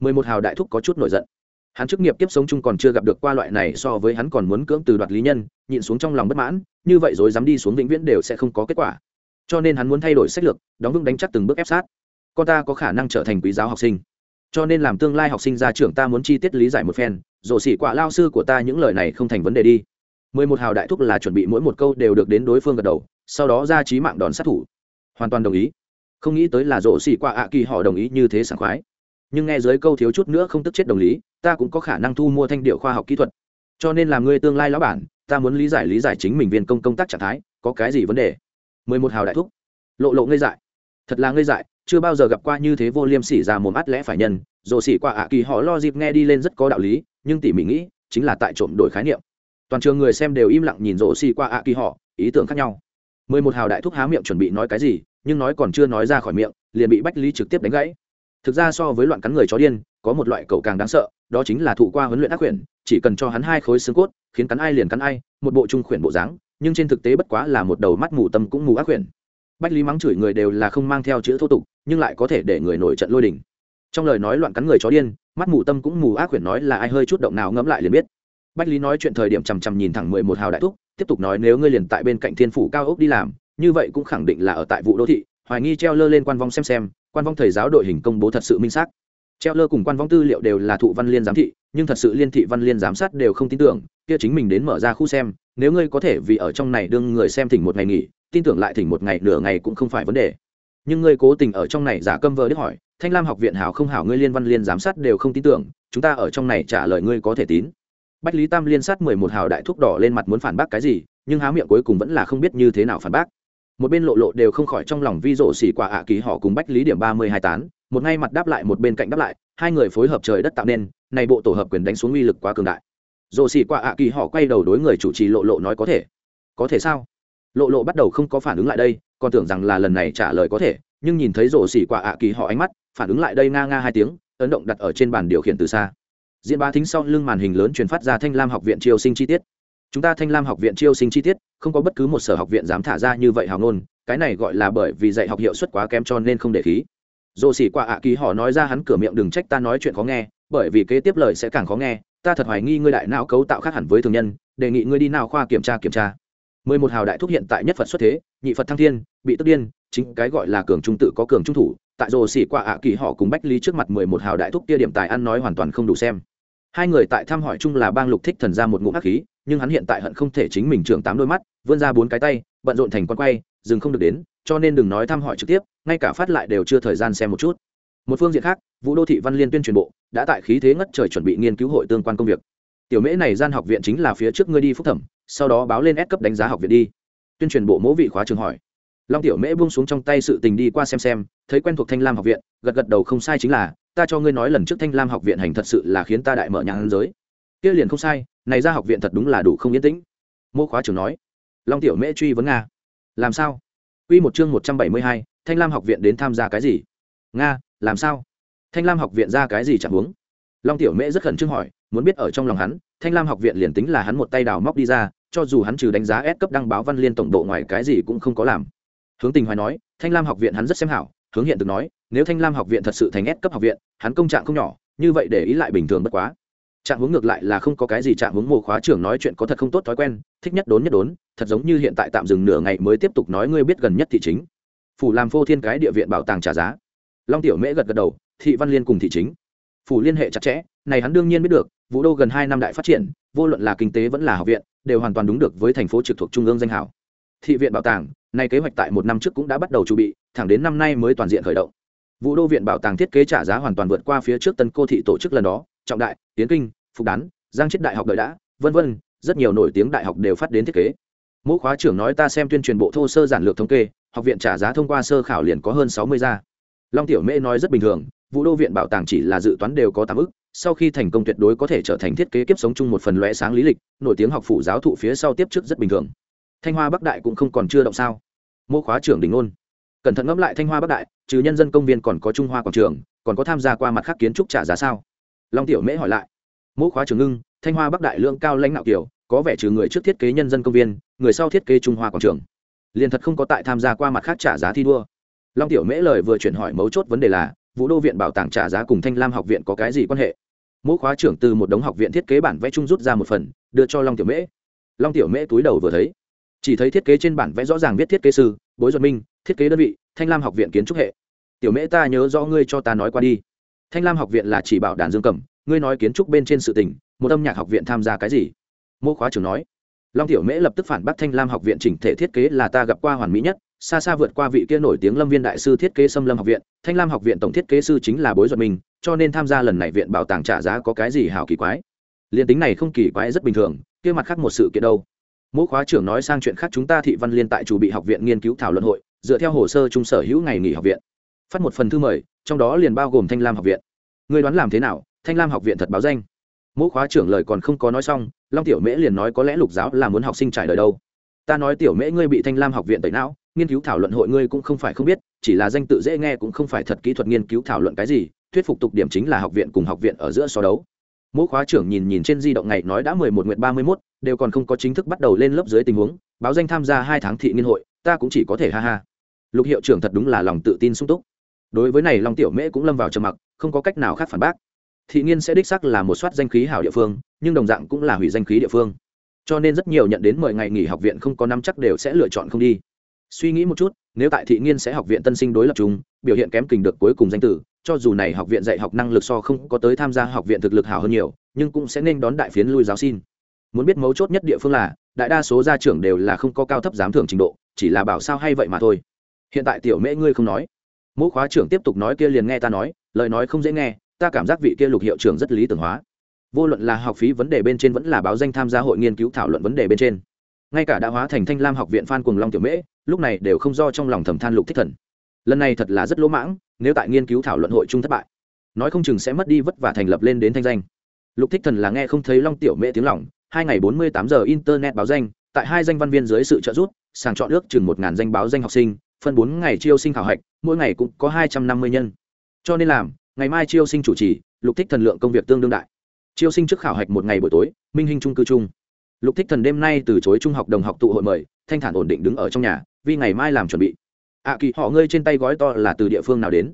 S1: Mười một hào đại thúc có chút nổi giận. Hắn chức nghiệp tiếp sống chung còn chưa gặp được qua loại này so với hắn còn muốn cưỡng từ đoạt lý nhân, nhịn xuống trong lòng bất mãn, như vậy rồi dám đi xuống vĩnh viễn đều sẽ không có kết quả cho nên hắn muốn thay đổi sách lược, đóng vững đánh chắc từng bước ép sát. Con ta có khả năng trở thành quý giáo học sinh. Cho nên làm tương lai học sinh ra trường ta muốn chi tiết lý giải một phen rổ xỉ quả lao sư của ta những lời này không thành vấn đề đi. Mười một hào đại thúc là chuẩn bị mỗi một câu đều được đến đối phương gật đầu, sau đó ra trí mạng đòn sát thủ. Hoàn toàn đồng ý. Không nghĩ tới là rộ xỉ quả ạ kỳ họ đồng ý như thế sảng khoái. Nhưng nghe dưới câu thiếu chút nữa không tức chết đồng lý, ta cũng có khả năng thu mua thanh điệu khoa học kỹ thuật. Cho nên làm ngươi tương lai lão bản, ta muốn lý giải lý giải chính mình viên công công tác trạng thái, có cái gì vấn đề? Mười một hào đại thúc. Lộ lộ ngây dại. Thật là ngây dại, chưa bao giờ gặp qua như thế vô liêm sỉ ra mồm át lẽ phải nhân. Rồ xỉ qua ạ kỳ họ lo dịp nghe đi lên rất có đạo lý, nhưng tỉ mỉ nghĩ, chính là tại trộm đổi khái niệm. Toàn trường người xem đều im lặng nhìn rồ xỉ qua ạ kỳ họ, ý tưởng khác nhau. Mười một hào đại thúc há miệng chuẩn bị nói cái gì, nhưng nói còn chưa nói ra khỏi miệng, liền bị bách lý trực tiếp đánh gãy. Thực ra so với loạn cắn người chó điên, có một loại cậu càng đáng sợ, đó chính là thụ qua huấn luyện ác quyển, chỉ cần cho hắn hai khối xương cốt, khiến cắn ai liền cắn ai, một bộ trung khuyển bộ dáng nhưng trên thực tế bất quá là một đầu mắt mù tâm cũng mù ác quyển. Bách lý mắng chửi người đều là không mang theo chữ thô tục, nhưng lại có thể để người nổi trận lôi đình. Trong lời nói loạn cắn người chó điên, mắt mù tâm cũng mù ác quyển nói là ai hơi chút động nào ngẫm lại liền biết. Bách lý nói chuyện thời điểm chằm chằm nhìn thẳng mười một hào đại thúc, tiếp tục nói nếu ngươi liền tại bên cạnh thiên phủ cao ốc đi làm, như vậy cũng khẳng định là ở tại vụ đô thị, hoài nghi treo lơ lên quan vong xem xem, quan vong thầy giáo đội hình công bố thật sự minh xác. Treo lơ cùng quan vong tư liệu đều là thụ văn liên giám thị, nhưng thật sự liên thị văn liên giám sát đều không tin tưởng, kia chính mình đến mở ra khu xem nếu ngươi có thể vì ở trong này đương người xem thỉnh một ngày nghỉ, tin tưởng lại thỉnh một ngày nửa ngày cũng không phải vấn đề. Nhưng ngươi cố tình ở trong này giả câm vờ đức hỏi, thanh lam học viện hảo không hảo ngươi liên văn liên giám sát đều không tin tưởng, chúng ta ở trong này trả lời ngươi có thể tín. Bách lý tam liên sát mười một hào đại thúc đỏ lên mặt muốn phản bác cái gì, nhưng há miệng cuối cùng vẫn là không biết như thế nào phản bác. Một bên lộ lộ đều không khỏi trong lòng vi rộ xỉ quả ạ kỳ họ cùng bách lý điểm ba mươi hai tán, một ngay mặt đáp lại, một bên cạnh đáp lại, hai người phối hợp trời đất tạo nên, này bộ tổ hợp quyền đánh xuống uy lực quá cường đại. Rồ xỉ qua ạ kỳ họ quay đầu đối người chủ trì lộ lộ nói có thể. Có thể sao? Lộ lộ bắt đầu không có phản ứng lại đây, còn tưởng rằng là lần này trả lời có thể, nhưng nhìn thấy rổ xỉ quả ạ kỳ họ ánh mắt, phản ứng lại đây nga nga hai tiếng, ấn động đặt ở trên bàn điều khiển từ xa. Diễn ba thính sau lưng màn hình lớn truyền phát ra thanh lam học viện triều sinh chi tiết. Chúng ta thanh lam học viện triều sinh chi tiết, không có bất cứ một sở học viện dám thả ra như vậy hào ngôn, cái này gọi là bởi vì dạy học hiệu suất quá kém cho nên không để khí. Rổ xỉ quả ạ kỳ họ nói ra hắn cửa miệng đừng trách ta nói chuyện khó nghe, bởi vì kế tiếp lời sẽ càng khó nghe ta thật hoài nghi ngươi đại não cấu tạo khác hẳn với thường nhân, đề nghị ngươi đi nào khoa kiểm tra kiểm tra. Mười một hào đại thúc hiện tại nhất phật xuất thế, nhị phật thăng thiên, bị tức điên, chính cái gọi là cường trung tự có cường trung thủ, tại rồ xỉ qua ạ kỳ họ cùng bách lý trước mặt mười một hào đại thúc kia điểm tài ăn nói hoàn toàn không đủ xem. Hai người tại thăm hỏi chung là bang lục thích thần ra một ngụm ác khí, nhưng hắn hiện tại hận không thể chính mình trưởng tám đôi mắt, vươn ra bốn cái tay, bận rộn thành con quay, dừng không được đến, cho nên đừng nói thăm hỏi trực tiếp, ngay cả phát lại đều chưa thời gian xem một chút một phương diện khác vũ đô thị văn liên tuyên truyền bộ đã tại khí thế ngất trời chuẩn bị nghiên cứu hội tương quan công việc. Tiểu mễ này gian học viện chính là phía trước ngươi đi phúc thẩm sau đó báo lên ép cấp đánh giá học viện đi. Tuyên truyền bộ mỗ vị khóa trường hỏi. Long tiểu mễ buông xuống trong tay sự tình đi qua xem xem thấy quen thuộc thanh lam học viện gật gật đầu không sai chính là ta cho ngươi nói lần trước thanh lam học viện hành thật sự là khiến ta đại mở nhãn giới. Kia liền không sai này ra học viện thật đúng là đủ không yên tĩnh. Mô khóa trưởng nói. Long tiểu mễ truy vấn nga. Làm sao? Quy một chương một trăm bảy mươi hai, Thanh Lam học viện đến tham gia cái gì? Nga, làm sao? Thanh Lam học viện ra cái gì chẳng uống Long Tiểu Mễ rất khẩn trương hỏi, muốn biết ở trong lòng hắn, Thanh Lam học viện liền tính là hắn một tay đào móc đi ra, cho dù hắn trừ đánh giá S cấp đăng báo văn liên tổng độ ngoài cái gì cũng không có làm. Hướng Tình Hoài nói, Thanh Lam học viện hắn rất xem hảo, hướng hiện từng nói, nếu Thanh Lam học viện thật sự thành S cấp học viện, hắn công trạng không nhỏ, như vậy để ý lại bình thường bất quá trạng hướng ngược lại là không có cái gì trạng hướng mồ khóa trưởng nói chuyện có thật không tốt thói quen thích nhất đốn nhất đốn thật giống như hiện tại tạm dừng nửa ngày mới tiếp tục nói ngươi biết gần nhất thị chính phủ làm phô thiên cái địa viện bảo tàng trả giá long tiểu mễ gật gật đầu, thị văn liên cùng thị chính. Phủ liên hệ chặt chẽ, này hắn đương nhiên biết được, vũ đô gần hai năm đại phát triển, vô luận là kinh tế vẫn là học viện, đều hoàn toàn đúng được với thành phố trực thuộc trung ương danh hảo thị viện bảo tàng, nay kế hoạch tại một năm trước cũng đã bắt đầu chuẩn bị, thẳng đến năm nay mới toàn diện khởi động. Vũ đô viện bảo tàng thiết kế trả giá hoàn toàn vượt qua phía trước tân cô thị tổ chức lần đó, trọng đại, tiến kinh, phục đán, giang chết đại học đợi đã, vân vân, rất nhiều nổi tiếng đại học đều phát đến thiết kế. Mỗi khóa trưởng nói ta xem tuyên truyền bộ thô sơ giản lược thống kê, học viện trả giá thông qua sơ khảo liền có hơn sáu mươi gia long tiểu mễ nói rất bình thường, vũ đô viện bảo tàng chỉ là dự toán đều có tám ức, sau khi thành công tuyệt đối có thể trở thành thiết kế kiếp sống chung một phần lóe sáng lý lịch, nổi tiếng học phủ giáo thụ phía sau tiếp trước rất bình thường. Thanh hoa bắc đại cũng không còn chưa động sao? Mô khóa trưởng đình ngôn. Cẩn thận ngẫm lại thanh hoa bắc đại, trừ nhân dân công viên còn có trung hoa quảng trường, còn có tham gia qua mặt khác kiến trúc trả giá sao? Long tiểu mễ hỏi lại. Mô khóa trường ngưng, thanh hoa bắc đại lượng cao lãnh đạo kiểu, có vẻ trừ người trước thiết kế nhân dân công viên, người sau thiết kế trung hoa quảng trường. Liền thật không có tại tham gia qua mặt khác trả giá thi đua long tiểu mễ lời vừa chuyển hỏi mấu chốt vấn đề là, vũ đô viện bảo tàng trả giá cùng thanh lam học viện có cái gì quan hệ? Mỗi khóa trưởng từ một đống học viện thiết kế bản vẽ chung rút ra một phần, đưa cho long tiểu mễ. Long tiểu mễ túi đầu vừa thấy. Chỉ thấy thiết kế trên bản vẽ rõ ràng viết thiết kế sư, bối duật minh, thiết kế đơn vị, thanh lam học viện kiến trúc hệ. Tiểu mễ ta nhớ rõ ngươi cho ta nói qua đi. Thanh lam học viện là chỉ bảo đàn dương cầm, ngươi nói kiến trúc bên trên sự tình, một âm nhạc học viện tham gia cái gì? Mô khóa trưởng nói. Long tiểu mễ lập tức phản bác thanh lam học viện chỉnh thể thiết kế là ta gặp qua hoàn mỹ nhất xa xa vượt qua vị kia nổi tiếng lâm viên đại sư thiết kế xâm lâm học viện, thanh lam học viện tổng thiết kế sư chính là bối duật mình cho nên tham gia lần này viện bảo tàng trả giá có cái gì hảo kỳ quái. Liền tính này không kỳ quái rất bình thường, kia mặt khác một sự kiện đâu. Mỗi khóa trưởng nói sang chuyện khác chúng ta thị văn liên tại chủ bị học viện nghiên cứu thảo luận hội, dựa theo hồ sơ trung sở hữu ngày nghỉ học viện. Phát một phần thư mời, trong đó liền bao gồm thanh lam học viện. Người đoán làm thế nào? Thanh lam học viện thật báo danh. Mỗi khóa trưởng lời còn không có nói xong, long tiểu mễ liền nói có lẽ lục giáo là muốn học sinh trải đời đâu. Ta nói tiểu mễ ngươi bị thanh lam học viện tẩy não nghiên cứu thảo luận hội ngươi cũng không phải không biết, chỉ là danh tự dễ nghe cũng không phải thật kỹ thuật nghiên cứu thảo luận cái gì, thuyết phục tục điểm chính là học viện cùng học viện ở giữa so đấu. Mỗi khóa trưởng nhìn nhìn trên di động ngày nói đã mười một nguyện ba mươi mốt, đều còn không có chính thức bắt đầu lên lớp dưới tình huống, báo danh tham gia hai tháng thị nghiên hội, ta cũng chỉ có thể ha ha. Lục hiệu trưởng thật đúng là lòng tự tin sung túc. Đối với này long tiểu mễ cũng lâm vào trầm mặc, không có cách nào khác phản bác. Thị nghiên sẽ đích sắc là một soát danh khí hảo địa phương, nhưng đồng dạng cũng là hủy danh khí địa phương. Cho nên rất nhiều nhận đến mười ngày nghỉ học viện không có năm chắc đều sẽ lựa chọn không đi suy nghĩ một chút, nếu tại thị nghiên sẽ học viện tân sinh đối lập chúng biểu hiện kém kình được cuối cùng danh tử, cho dù này học viện dạy học năng lực so không có tới tham gia học viện thực lực hảo hơn nhiều, nhưng cũng sẽ nên đón đại phiến lui giáo xin. Muốn biết mấu chốt nhất địa phương là, đại đa số gia trưởng đều là không có cao thấp giám thưởng trình độ, chỉ là bảo sao hay vậy mà thôi. Hiện tại tiểu mễ ngươi không nói. Mỗi khóa trưởng tiếp tục nói kia liền nghe ta nói, lời nói không dễ nghe, ta cảm giác vị kia lục hiệu trưởng rất lý tưởng hóa. Vô luận là học phí vấn đề bên trên vẫn là báo danh tham gia hội nghiên cứu thảo luận vấn đề bên trên ngay cả đã hóa thành thanh lam học viện phan cùng long tiểu mễ, lúc này đều không do trong lòng thầm than lục thích thần. Lần này thật là rất lỗ mãng, nếu tại nghiên cứu thảo luận hội chung thất bại, nói không chừng sẽ mất đi vất vả thành lập lên đến thanh danh. Lục thích thần là nghe không thấy long tiểu mễ tiếng lỏng hai ngày bốn mươi tám giờ internet báo danh, tại hai danh văn viên dưới sự trợ giúp, sàng chọn ước chừng một ngàn danh báo danh học sinh, phân bốn ngày chiêu sinh khảo hạch, mỗi ngày cũng có hai trăm năm mươi nhân. Cho nên làm, ngày mai chiêu sinh chủ trì, lục thích thần lượng công việc tương đương đại. Chiêu sinh trước khảo hạch một ngày buổi tối, minh hình trung cư trung lục thích thần đêm nay từ chối trung học đồng học tụ hội mời thanh thản ổn định đứng ở trong nhà vì ngày mai làm chuẩn bị. Ạ à, kỳ họ ngươi trên tay gói to là từ địa phương nào đến?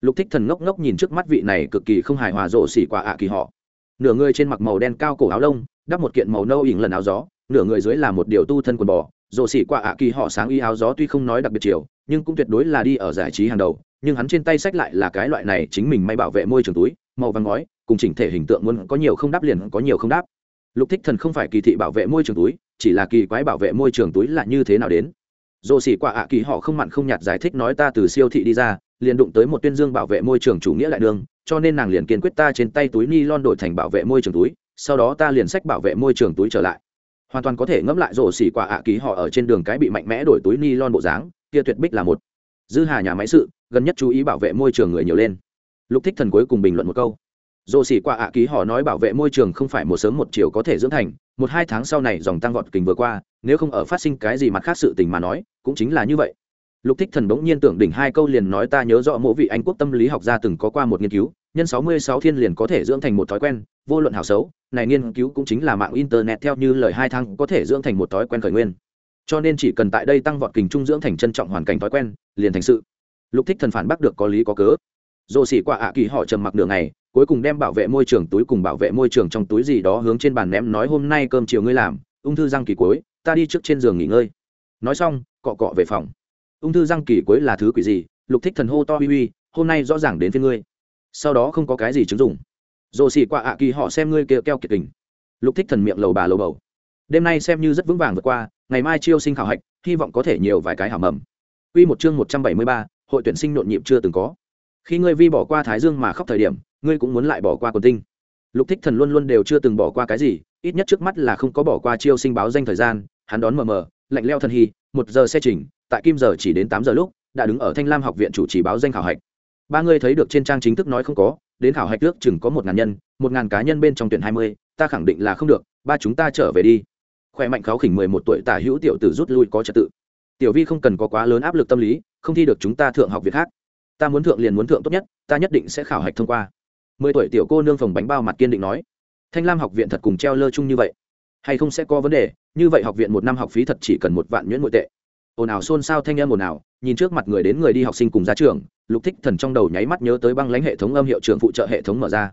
S1: Lục thích thần ngốc ngốc nhìn trước mắt vị này cực kỳ không hài hòa rộ xỉ quả ạ kỳ họ. Nửa người trên mặc màu đen cao cổ áo lông đắp một kiện màu nâu ỉng lần áo gió nửa người dưới là một điều tu thân quần bò. Rộ xỉ quả ạ kỳ họ sáng y áo gió tuy không nói đặc biệt chiều nhưng cũng tuyệt đối là đi ở giải trí hàng đầu nhưng hắn trên tay sách lại là cái loại này chính mình may bảo vệ môi trường túi màu vàng ngói cùng chỉnh thể hình tượng muốn có nhiều không đáp liền có nhiều không đáp lục thích thần không phải kỳ thị bảo vệ môi trường túi, chỉ là kỳ quái bảo vệ môi trường túi là như thế nào đến. Dồ xỉ quả ạ kỳ họ không mặn không nhạt giải thích nói ta từ siêu thị đi ra, liền đụng tới một tuyên dương bảo vệ môi trường chủ nghĩa lại đường, cho nên nàng liền kiên quyết ta trên tay túi ni lon đổi thành bảo vệ môi trường túi, sau đó ta liền sách bảo vệ môi trường túi trở lại. Hoàn toàn có thể ngẫm lại rổ xỉ quả ạ kỳ họ ở trên đường cái bị mạnh mẽ đổi túi ni lon bộ dáng, kia tuyệt bích là một. Dư hà nhà máy sự, gần nhất chú ý bảo vệ môi trường người nhiều lên. Lục thích thần cuối cùng bình luận một câu dồ xỉ qua ạ ký họ nói bảo vệ môi trường không phải một sớm một chiều có thể dưỡng thành, một hai tháng sau này dòng tăng vọt kình vừa qua, nếu không ở phát sinh cái gì mặt khác sự tình mà nói, cũng chính là như vậy. Lục thích thần bỗng nhiên tưởng đỉnh hai câu liền nói ta nhớ rõ mỗi vị anh quốc tâm lý học gia từng có qua một nghiên cứu, nhân sáu mươi sáu thiên liền có thể dưỡng thành một thói quen, vô luận hảo xấu, này nghiên cứu cũng chính là mạng internet theo như lời hai tháng có thể dưỡng thành một thói quen khởi nguyên. Cho nên chỉ cần tại đây tăng vọt kình trung dưỡng thành trân trọng hoàn cảnh thói quen, liền thành sự. Lục thích thần phản bác được có lý có cớ. Dồ xỉ qua ạ kỳ họ trầm mặc đường này cuối cùng đem bảo vệ môi trường túi cùng bảo vệ môi trường trong túi gì đó hướng trên bàn ném nói hôm nay cơm chiều ngươi làm ung thư răng kỳ cuối ta đi trước trên giường nghỉ ngơi. Nói xong cọ cọ về phòng. Ung thư răng kỳ cuối là thứ quỷ gì? Lục thích thần hô to uy uy hôm nay rõ ràng đến với ngươi. Sau đó không có cái gì chứng dụng. Rồ xỉ qua ạ kỳ họ xem ngươi kia keo kiệt tình lục thích thần miệng lầu bà lầu bầu. Đêm nay xem như rất vững vàng vượt qua ngày mai chiêu sinh khảo hạch hy vọng có thể nhiều vài cái hảo mầm. Quy một chương một trăm bảy mươi ba, hội tuyển sinh nhộn nhịp chưa từng có khi ngươi vi bỏ qua thái dương mà khóc thời điểm, ngươi cũng muốn lại bỏ qua quần tinh. Lục thích thần luôn luôn đều chưa từng bỏ qua cái gì, ít nhất trước mắt là không có bỏ qua chiêu sinh báo danh thời gian, hắn đón mờ mờ, lạnh leo thân hy, một giờ xe trình, tại kim giờ chỉ đến tám giờ lúc, đã đứng ở thanh lam học viện chủ trì báo danh khảo hạch. Ba người thấy được trên trang chính thức nói không có, đến khảo hạch trước chừng có một ngàn nhân, một ngàn cá nhân bên trong tuyển hai mươi, ta khẳng định là không được, ba chúng ta trở về đi. Khỏe mạnh kháo khỉnh mười một tuổi tả hữu tiểu tử rút lui có trật tự. Tiểu vi không cần có quá lớn áp lực tâm lý, không thi được chúng ta thượng học việc khác ta muốn thượng liền muốn thượng tốt nhất, ta nhất định sẽ khảo hạch thông qua. Mười tuổi tiểu cô nương phòng bánh bao mặt kiên định nói. Thanh lam học viện thật cùng treo lơ chung như vậy. Hay không sẽ có vấn đề, như vậy học viện một năm học phí thật chỉ cần một vạn nhuyễn nội tệ. Ồn ào xôn xao thanh âm ồn ào, nhìn trước mặt người đến người đi học sinh cùng ra trường, lục thích thần trong đầu nháy mắt nhớ tới băng lãnh hệ thống âm hiệu trường phụ trợ hệ thống mở ra.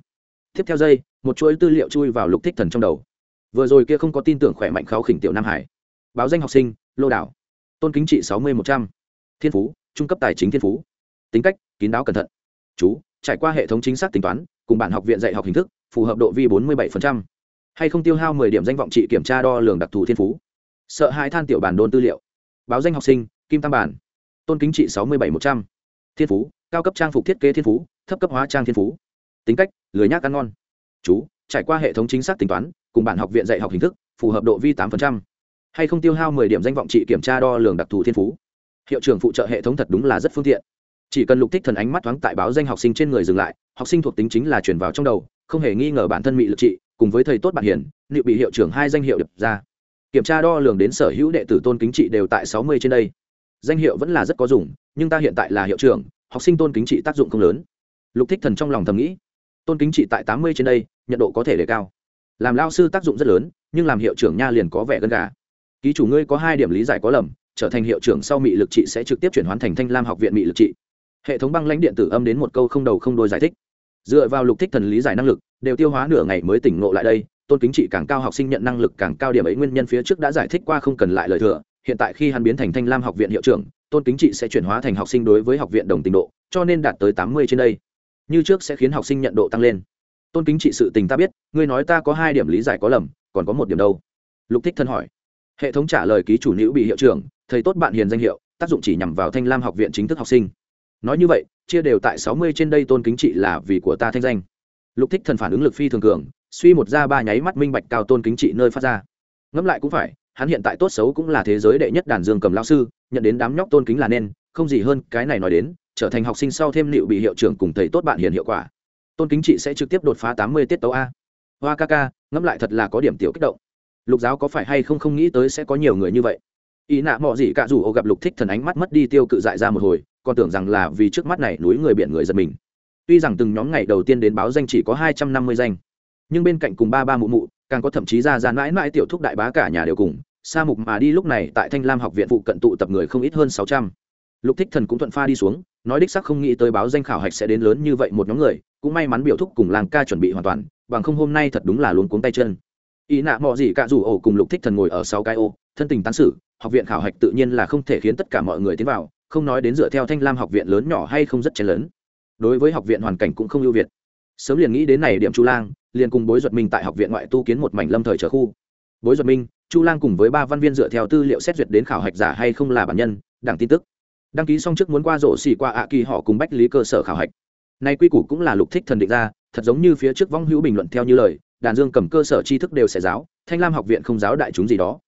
S1: Tiếp theo dây một chuỗi tư liệu chui vào lục thích thần trong đầu. Vừa rồi kia không có tin tưởng khỏe mạnh kháo khỉnh tiểu nam hải. Báo danh học sinh, lô đảo. Tôn kính trị sáu mươi một trăm. Thiên phú, trung cấp tài chính thiên phú tính cách, kín đáo cẩn thận. Chú, trải qua hệ thống chính xác tính toán, cùng bản học viện dạy học hình thức, phù hợp độ vi bốn mươi bảy hay không tiêu hao mười điểm danh vọng trị kiểm tra đo lường đặc thù thiên phú. Sợ hãi than tiểu bản đôn tư liệu. Báo danh học sinh, kim tam bản. Tôn kính trị sáu mươi bảy một trăm. Thiên phú, cao cấp trang phục thiết kế thiên phú, thấp cấp hóa trang thiên phú. Tính cách, lười nhác ăn ngon. Chú, trải qua hệ thống chính xác tính toán, cùng bản học viện dạy học hình thức, phù hợp độ vi tám hay không tiêu hao mười điểm danh vọng trị kiểm tra đo lường đặc thù thiên phú. Hiệu trưởng phụ trợ hệ thống thật đúng là rất phương tiện chỉ cần lục thích thần ánh mắt thoáng tại báo danh học sinh trên người dừng lại học sinh thuộc tính chính là chuyển vào trong đầu không hề nghi ngờ bản thân bị lực trị cùng với thầy tốt bạn hiền, liệu bị hiệu trưởng hai danh hiệu đập ra. Kiểm tra đo lường đến sở hữu đệ tử tôn kính trị đều tại sáu mươi trên đây. Danh hiệu vẫn là rất có dùng nhưng ta hiện tại là hiệu trưởng học sinh tôn kính trị tác dụng không lớn. Lục thích thần trong lòng thầm nghĩ tôn kính trị tại tám mươi trên đây nhận độ có thể đề cao. Làm lao sư tác dụng rất lớn nhưng làm hiệu trưởng nha liền có vẻ gần gà. Ký chủ ngươi có hai điểm lý giải có lầm trở thành hiệu trưởng sau mị lực trị sẽ trực tiếp chuyển hoán thành thanh lam học viện mị lực trị hệ thống băng lãnh điện tử âm đến một câu không đầu không đôi giải thích. Dựa vào lục thích thần lý giải năng lực, đều tiêu hóa nửa ngày mới tỉnh ngộ lại đây, tôn kính trị càng cao học sinh nhận năng lực càng cao điểm ấy nguyên nhân phía trước đã giải thích qua không cần lại lời thừa, hiện tại khi hắn biến thành thanh lam học viện hiệu trưởng, tôn kính trị sẽ chuyển hóa thành học sinh đối với học viện đồng tình độ, cho nên đạt tới tám mươi trên đây. Như trước sẽ khiến học sinh nhận độ tăng lên. Tôn kính trị sự tình ta biết, ngươi nói ta có hai điểm lý giải có lầm, còn có một điểm đâu? Lục thích thân hỏi. Hệ thống trả lời ký chủ nữ bị hiệu trưởng, thầy tốt bạn hiền danh hiệu, tác dụng chỉ nhằm vào thanh lam học viện chính thức học sinh nói như vậy, chia đều tại sáu mươi trên đây tôn kính trị là vì của ta thanh danh. Lục thích thần phản ứng lực phi thường cường, suy một ra ba nháy mắt minh bạch cao tôn kính trị nơi phát ra. Ngẫm lại cũng phải, hắn hiện tại tốt xấu cũng là thế giới đệ nhất đàn dương cầm lao sư, nhận đến đám nhóc tôn kính là nên, không gì hơn, cái này nói đến, trở thành học sinh sau thêm liệu bị hiệu trưởng cùng thầy tốt bạn hiền hiệu quả. Tôn kính trị sẽ trực tiếp đột phá tám mươi tiết tấu a. Hoa ca ca, ngẫm lại thật là có điểm tiểu kích động. Lục giáo có phải hay không không nghĩ tới sẽ có nhiều người như vậy? Ý nạ mọi gì cả dù ô gặp lục thích thần ánh mắt mất đi tiêu cự dại ra một hồi còn tưởng rằng là vì trước mắt này núi người biển người giật mình. Tuy rằng từng nhóm ngày đầu tiên đến báo danh chỉ có hai trăm năm mươi danh, nhưng bên cạnh cùng ba ba mụ mụ, càng có thậm chí ra ra mãi mãi tiểu thúc đại bá cả nhà đều cùng, sa mục mà đi lúc này tại thanh lam học viện phụ cận tụ tập người không ít hơn sáu trăm. Lục thích thần cũng thuận pha đi xuống, nói đích sắc không nghĩ tới báo danh khảo hạch sẽ đến lớn như vậy một nhóm người, cũng may mắn biểu thúc cùng làng ca chuẩn bị hoàn toàn, bằng không hôm nay thật đúng là luôn cuống tay chân. Ý nạ mọi gì cả dù ổ cùng lục thích thần ngồi ở sau cái ô, thân tình tán sử học viện khảo hạch tự nhiên là không thể khiến tất cả mọi người tiến vào không nói đến dựa theo thanh lam học viện lớn nhỏ hay không rất chen lớn đối với học viện hoàn cảnh cũng không ưu việt. Sớm liền nghĩ đến này điểm chu lang, liền cùng bối duật minh tại học viện ngoại tu kiến một mảnh lâm thời trở khu. Bối duật minh, chu lang cùng với ba văn viên dựa theo tư liệu xét duyệt đến khảo hạch giả hay không là bản nhân, đảng tin tức. Đăng ký xong trước muốn qua rổ xỉ qua ạ kỳ họ cùng bách lý cơ sở khảo hạch. Nay quy củ cũng là lục thích thần định ra, thật giống như phía trước vong hữu bình luận theo như lời, đàn dương cầm cơ sở tri thức đều sẽ giáo, thanh lam học viện không giáo đại chúng gì đó.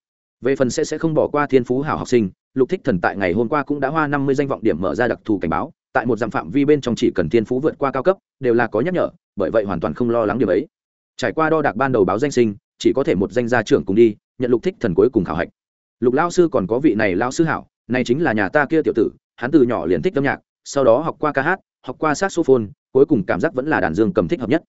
S1: Về phần sẽ sẽ không bỏ qua thiên phú hảo học sinh lục thích thần tại ngày hôm qua cũng đã hoa năm mươi danh vọng điểm mở ra đặc thù cảnh báo, tại một dặm phạm vi bên trong chỉ cần thiên phú vượt qua cao cấp, đều là có nhắc nhở, bởi vậy hoàn toàn không lo lắng điều ấy. Trải qua đo đạc ban đầu báo danh sinh, chỉ có thể một danh gia trưởng cùng đi, nhận lục thích thần cuối cùng khảo hạch. Lục lao sư còn có vị này lao sư hảo, này chính là nhà ta kia tiểu tử, hắn từ nhỏ liền thích âm nhạc, sau đó học qua ca hát, học qua saxophone, cuối cùng cảm giác vẫn là đàn dương cầm thích hợp nhất.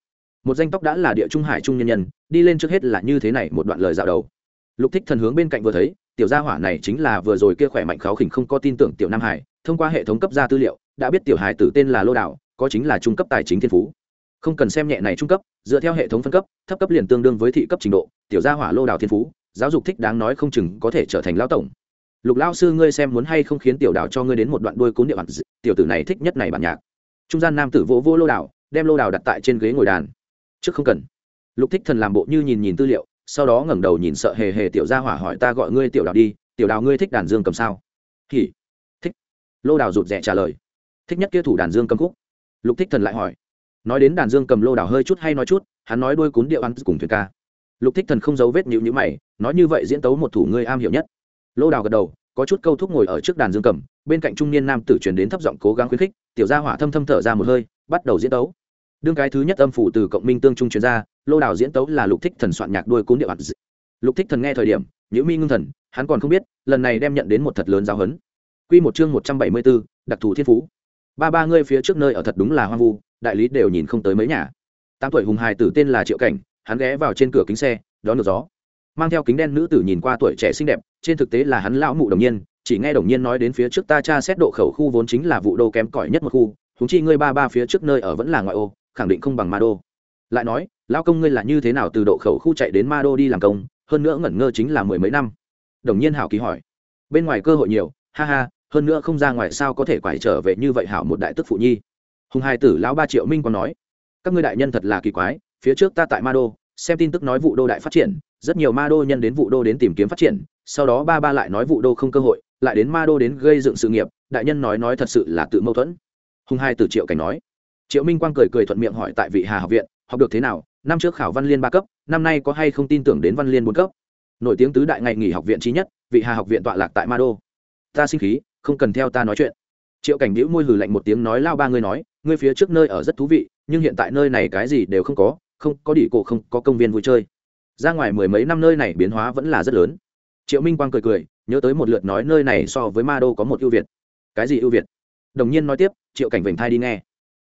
S1: Một danh tóc đã là địa trung hải trung nhân nhân, đi lên trước hết là như thế này một đoạn lời dạo đầu. Lục thích thần hướng bên cạnh vừa thấy tiểu gia hỏa này chính là vừa rồi kia khỏe mạnh kháo khỉnh không có tin tưởng tiểu nam hải thông qua hệ thống cấp ra tư liệu đã biết tiểu hải tử tên là lô đạo có chính là trung cấp tài chính thiên phú. Không cần xem nhẹ này trung cấp dựa theo hệ thống phân cấp thấp cấp liền tương đương với thị cấp trình độ tiểu gia hỏa lô Đạo thiên phú giáo dục thích đáng nói không chừng có thể trở thành lão tổng. Lục lao sư ngươi xem muốn hay không khiến tiểu Đạo cho ngươi đến một đoạn đuôi cún địa bản tiểu tử này thích nhất này bản nhạc. Trung gian nam tử vỗ vô lô Đạo, đem lô Đạo đặt tại trên ghế ngồi đàn. Trước không cần. Lục thích thần làm bộ như nhìn nhìn tư liệu sau đó ngẩng đầu nhìn sợ hề hề tiểu gia hỏa hỏi ta gọi ngươi tiểu đào đi, tiểu đào ngươi thích đàn dương cầm sao? Hỉ, thích. Lô đào rụt rè trả lời. Thích nhất kia thủ đàn dương cầm khúc. Lục thích thần lại hỏi. Nói đến đàn dương cầm lô đào hơi chút hay nói chút, hắn nói đôi cún điệu ăn cùng thuyền ca. Lục thích thần không giấu vết nhịu nhữ mày, nói như vậy diễn tấu một thủ ngươi am hiểu nhất. Lô đào gật đầu, có chút câu thúc ngồi ở trước đàn dương cầm, bên cạnh trung niên nam tử truyền đến thấp giọng cố gắng khuyến khích, tiểu gia hỏa thâm thâm thở ra một hơi, bắt đầu diễn tấu đương cái thứ nhất âm phủ từ cộng minh tương trung truyền ra lô đảo diễn tấu là lục thích thần soạn nhạc đôi cún điệu bản. lục thích thần nghe thời điểm nhữ mi ngưng thần hắn còn không biết lần này đem nhận đến một thật lớn giáo hấn quy một chương một trăm bảy mươi 174, đặc thù thiên phú. Ba ba ngươi phía trước nơi ở thật đúng là hoang vu đại lý đều nhìn không tới mấy nhà. Tám tuổi hùng hài tử tên là triệu cảnh hắn ghé vào trên cửa kính xe đón được gió. Mang theo kính đen nữ tử nhìn qua tuổi trẻ xinh đẹp trên thực tế là hắn lão mụ đồng nhiên chỉ nghe đồng nhiên nói đến phía trước ta tra xét độ khẩu khu vốn chính là vụ đô kém cỏi nhất một khu húng chi ngươi ba ba phía trước nơi ở vẫn là ngoại ô khẳng định không bằng ma đô. Lại nói lao công ngươi là như thế nào từ độ khẩu khu chạy đến ma đô đi làm công, hơn nữa ngẩn ngơ chính là mười mấy năm? Đồng nhiên hảo ký hỏi. Bên ngoài cơ hội nhiều, ha ha, hơn nữa không ra ngoài sao có thể quải trở về như vậy hảo một đại tức phụ nhi. Hùng hai tử lão ba triệu minh còn nói, các ngươi đại nhân thật là kỳ quái, phía trước ta tại ma đô, xem tin tức nói vụ đô đại phát triển, rất nhiều ma đô nhân đến vụ đô đến tìm kiếm phát triển, sau đó ba ba lại nói vụ đô không cơ hội, lại đến ma đô đến gây dựng sự nghiệp, đại nhân nói nói thật sự là tự mâu thuẫn. Hùng hai tử triệu cảnh nói triệu minh quang cười cười thuận miệng hỏi tại vị hà học viện, học được thế nào? Năm trước khảo văn liên ba cấp, năm nay có hay không tin tưởng đến văn liên bốn cấp? Nổi tiếng tứ đại ngày nghỉ học viện trí nhất, vị hà học viện tọa lạc tại ma đô. Ta sinh khí, không cần theo ta nói chuyện. Triệu cảnh đĩu môi hừ lạnh một tiếng nói lao ba ngươi nói, ngươi phía trước nơi ở rất thú vị, nhưng hiện tại nơi này cái gì đều không có không có đỉ cổ, không có công viên vui chơi. Ra ngoài mười mấy năm nơi này biến hóa vẫn là rất lớn. Triệu minh quang cười cười, nhớ tới một lượt nói nơi này so với ma đô có một ưu việt. Cái gì ưu việt? Đồng nhiên nói tiếp, triệu cảnh vểnh thai đi nghe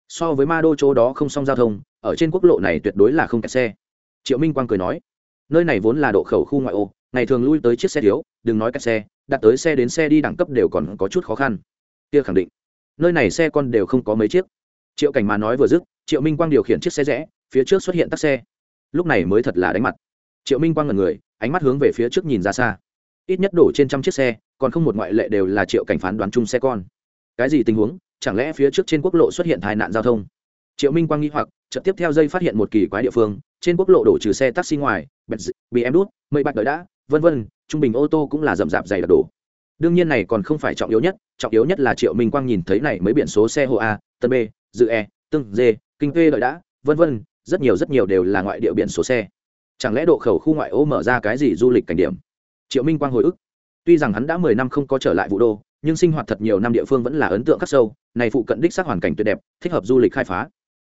S1: so với ma đô chỗ đó không xong giao thông, ở trên quốc lộ này tuyệt đối là không kẹt xe. Triệu minh quang cười nói, nơi này vốn là độ khẩu khu ngoại ô, ngày thường lui tới chiếc xe thiếu, đừng nói kẹt xe, đặt tới xe đến xe đi đẳng cấp đều còn có chút khó khăn. Kia khẳng định, nơi này xe con đều không có mấy chiếc. Triệu cảnh mà nói vừa dứt, triệu minh quang điều khiển chiếc xe rẽ, phía trước xuất hiện tắc xe. Lúc này mới thật là đánh mặt. Triệu minh quang ngần người, ánh mắt hướng về phía trước nhìn ra xa. Ít nhất đổ trên trăm chiếc xe, còn không một ngoại lệ đều là triệu cảnh phán đoán chung xe con. Cái gì tình huống? Chẳng lẽ phía trước trên quốc lộ xuất hiện tai nạn giao thông? Triệu minh quang nghĩ hoặc, chợt tiếp theo dây phát hiện một kỳ quái địa phương, trên quốc lộ đổ trừ xe taxi ngoài bị em đút, mây bạch đợi đã, vân vân, trung bình ô tô cũng là rậm rạp dày đặc đổ. Đương nhiên này còn không phải trọng yếu nhất, trọng yếu nhất là triệu minh quang nhìn thấy này mấy biển số xe hộ a, tân b, dự e tương d kinh thuê đợi đã, vân vân, rất nhiều rất nhiều đều là ngoại địa biển số xe. Chẳng lẽ độ khẩu khu ngoại ô mở ra cái gì du lịch cảnh điểm? Triệu minh quang hồi ức. Tuy rằng hắn đã mười năm không có trở lại vụ đô nhưng sinh hoạt thật nhiều năm địa phương vẫn là ấn tượng khắc sâu, này phụ cận đích xác hoàn cảnh tuyệt đẹp, thích hợp du lịch khai phá.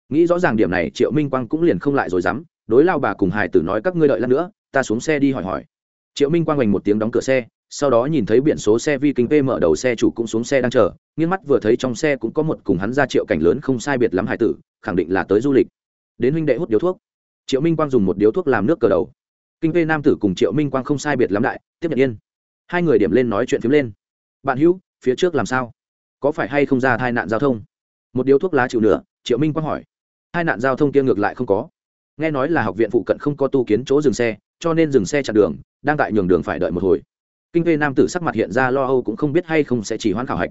S1: Nghĩ rõ ràng điểm này, triệu minh quang cũng liền không lại rồi dám, đối lao bà cùng hải tử nói, các ngươi đợi lát nữa, ta xuống xe đi hỏi hỏi. Triệu minh quang hoành một tiếng đóng cửa xe, sau đó nhìn thấy biển số xe vi kinh p mở đầu xe chủ cũng xuống xe đang chờ, nghiêng mắt vừa thấy trong xe cũng có một cùng hắn ra triệu cảnh lớn không sai biệt lắm hải tử, khẳng định là tới du lịch. Đến huynh đệ hút điếu thuốc. Triệu minh quang dùng một điếu thuốc làm nước cờ đầu. Kinh p nam tử cùng triệu minh quang không sai biệt lắm đại, tiếp nhận yên. Hai người điểm lên nói chuyện phím lên bạn hữu, phía trước làm sao? Có phải hay không ra tai nạn giao thông? Một điếu thuốc lá chịu nửa, triệu minh quang hỏi. Hai nạn giao thông kia ngược lại không có. Nghe nói là học viện phụ cận không có tu kiến chỗ dừng xe, cho nên dừng xe chặn đường, đang tại nhường đường phải đợi một hồi. Kinh phê nam tử sắc mặt hiện ra lo âu cũng không biết hay không sẽ chỉ hoãn khảo hạch.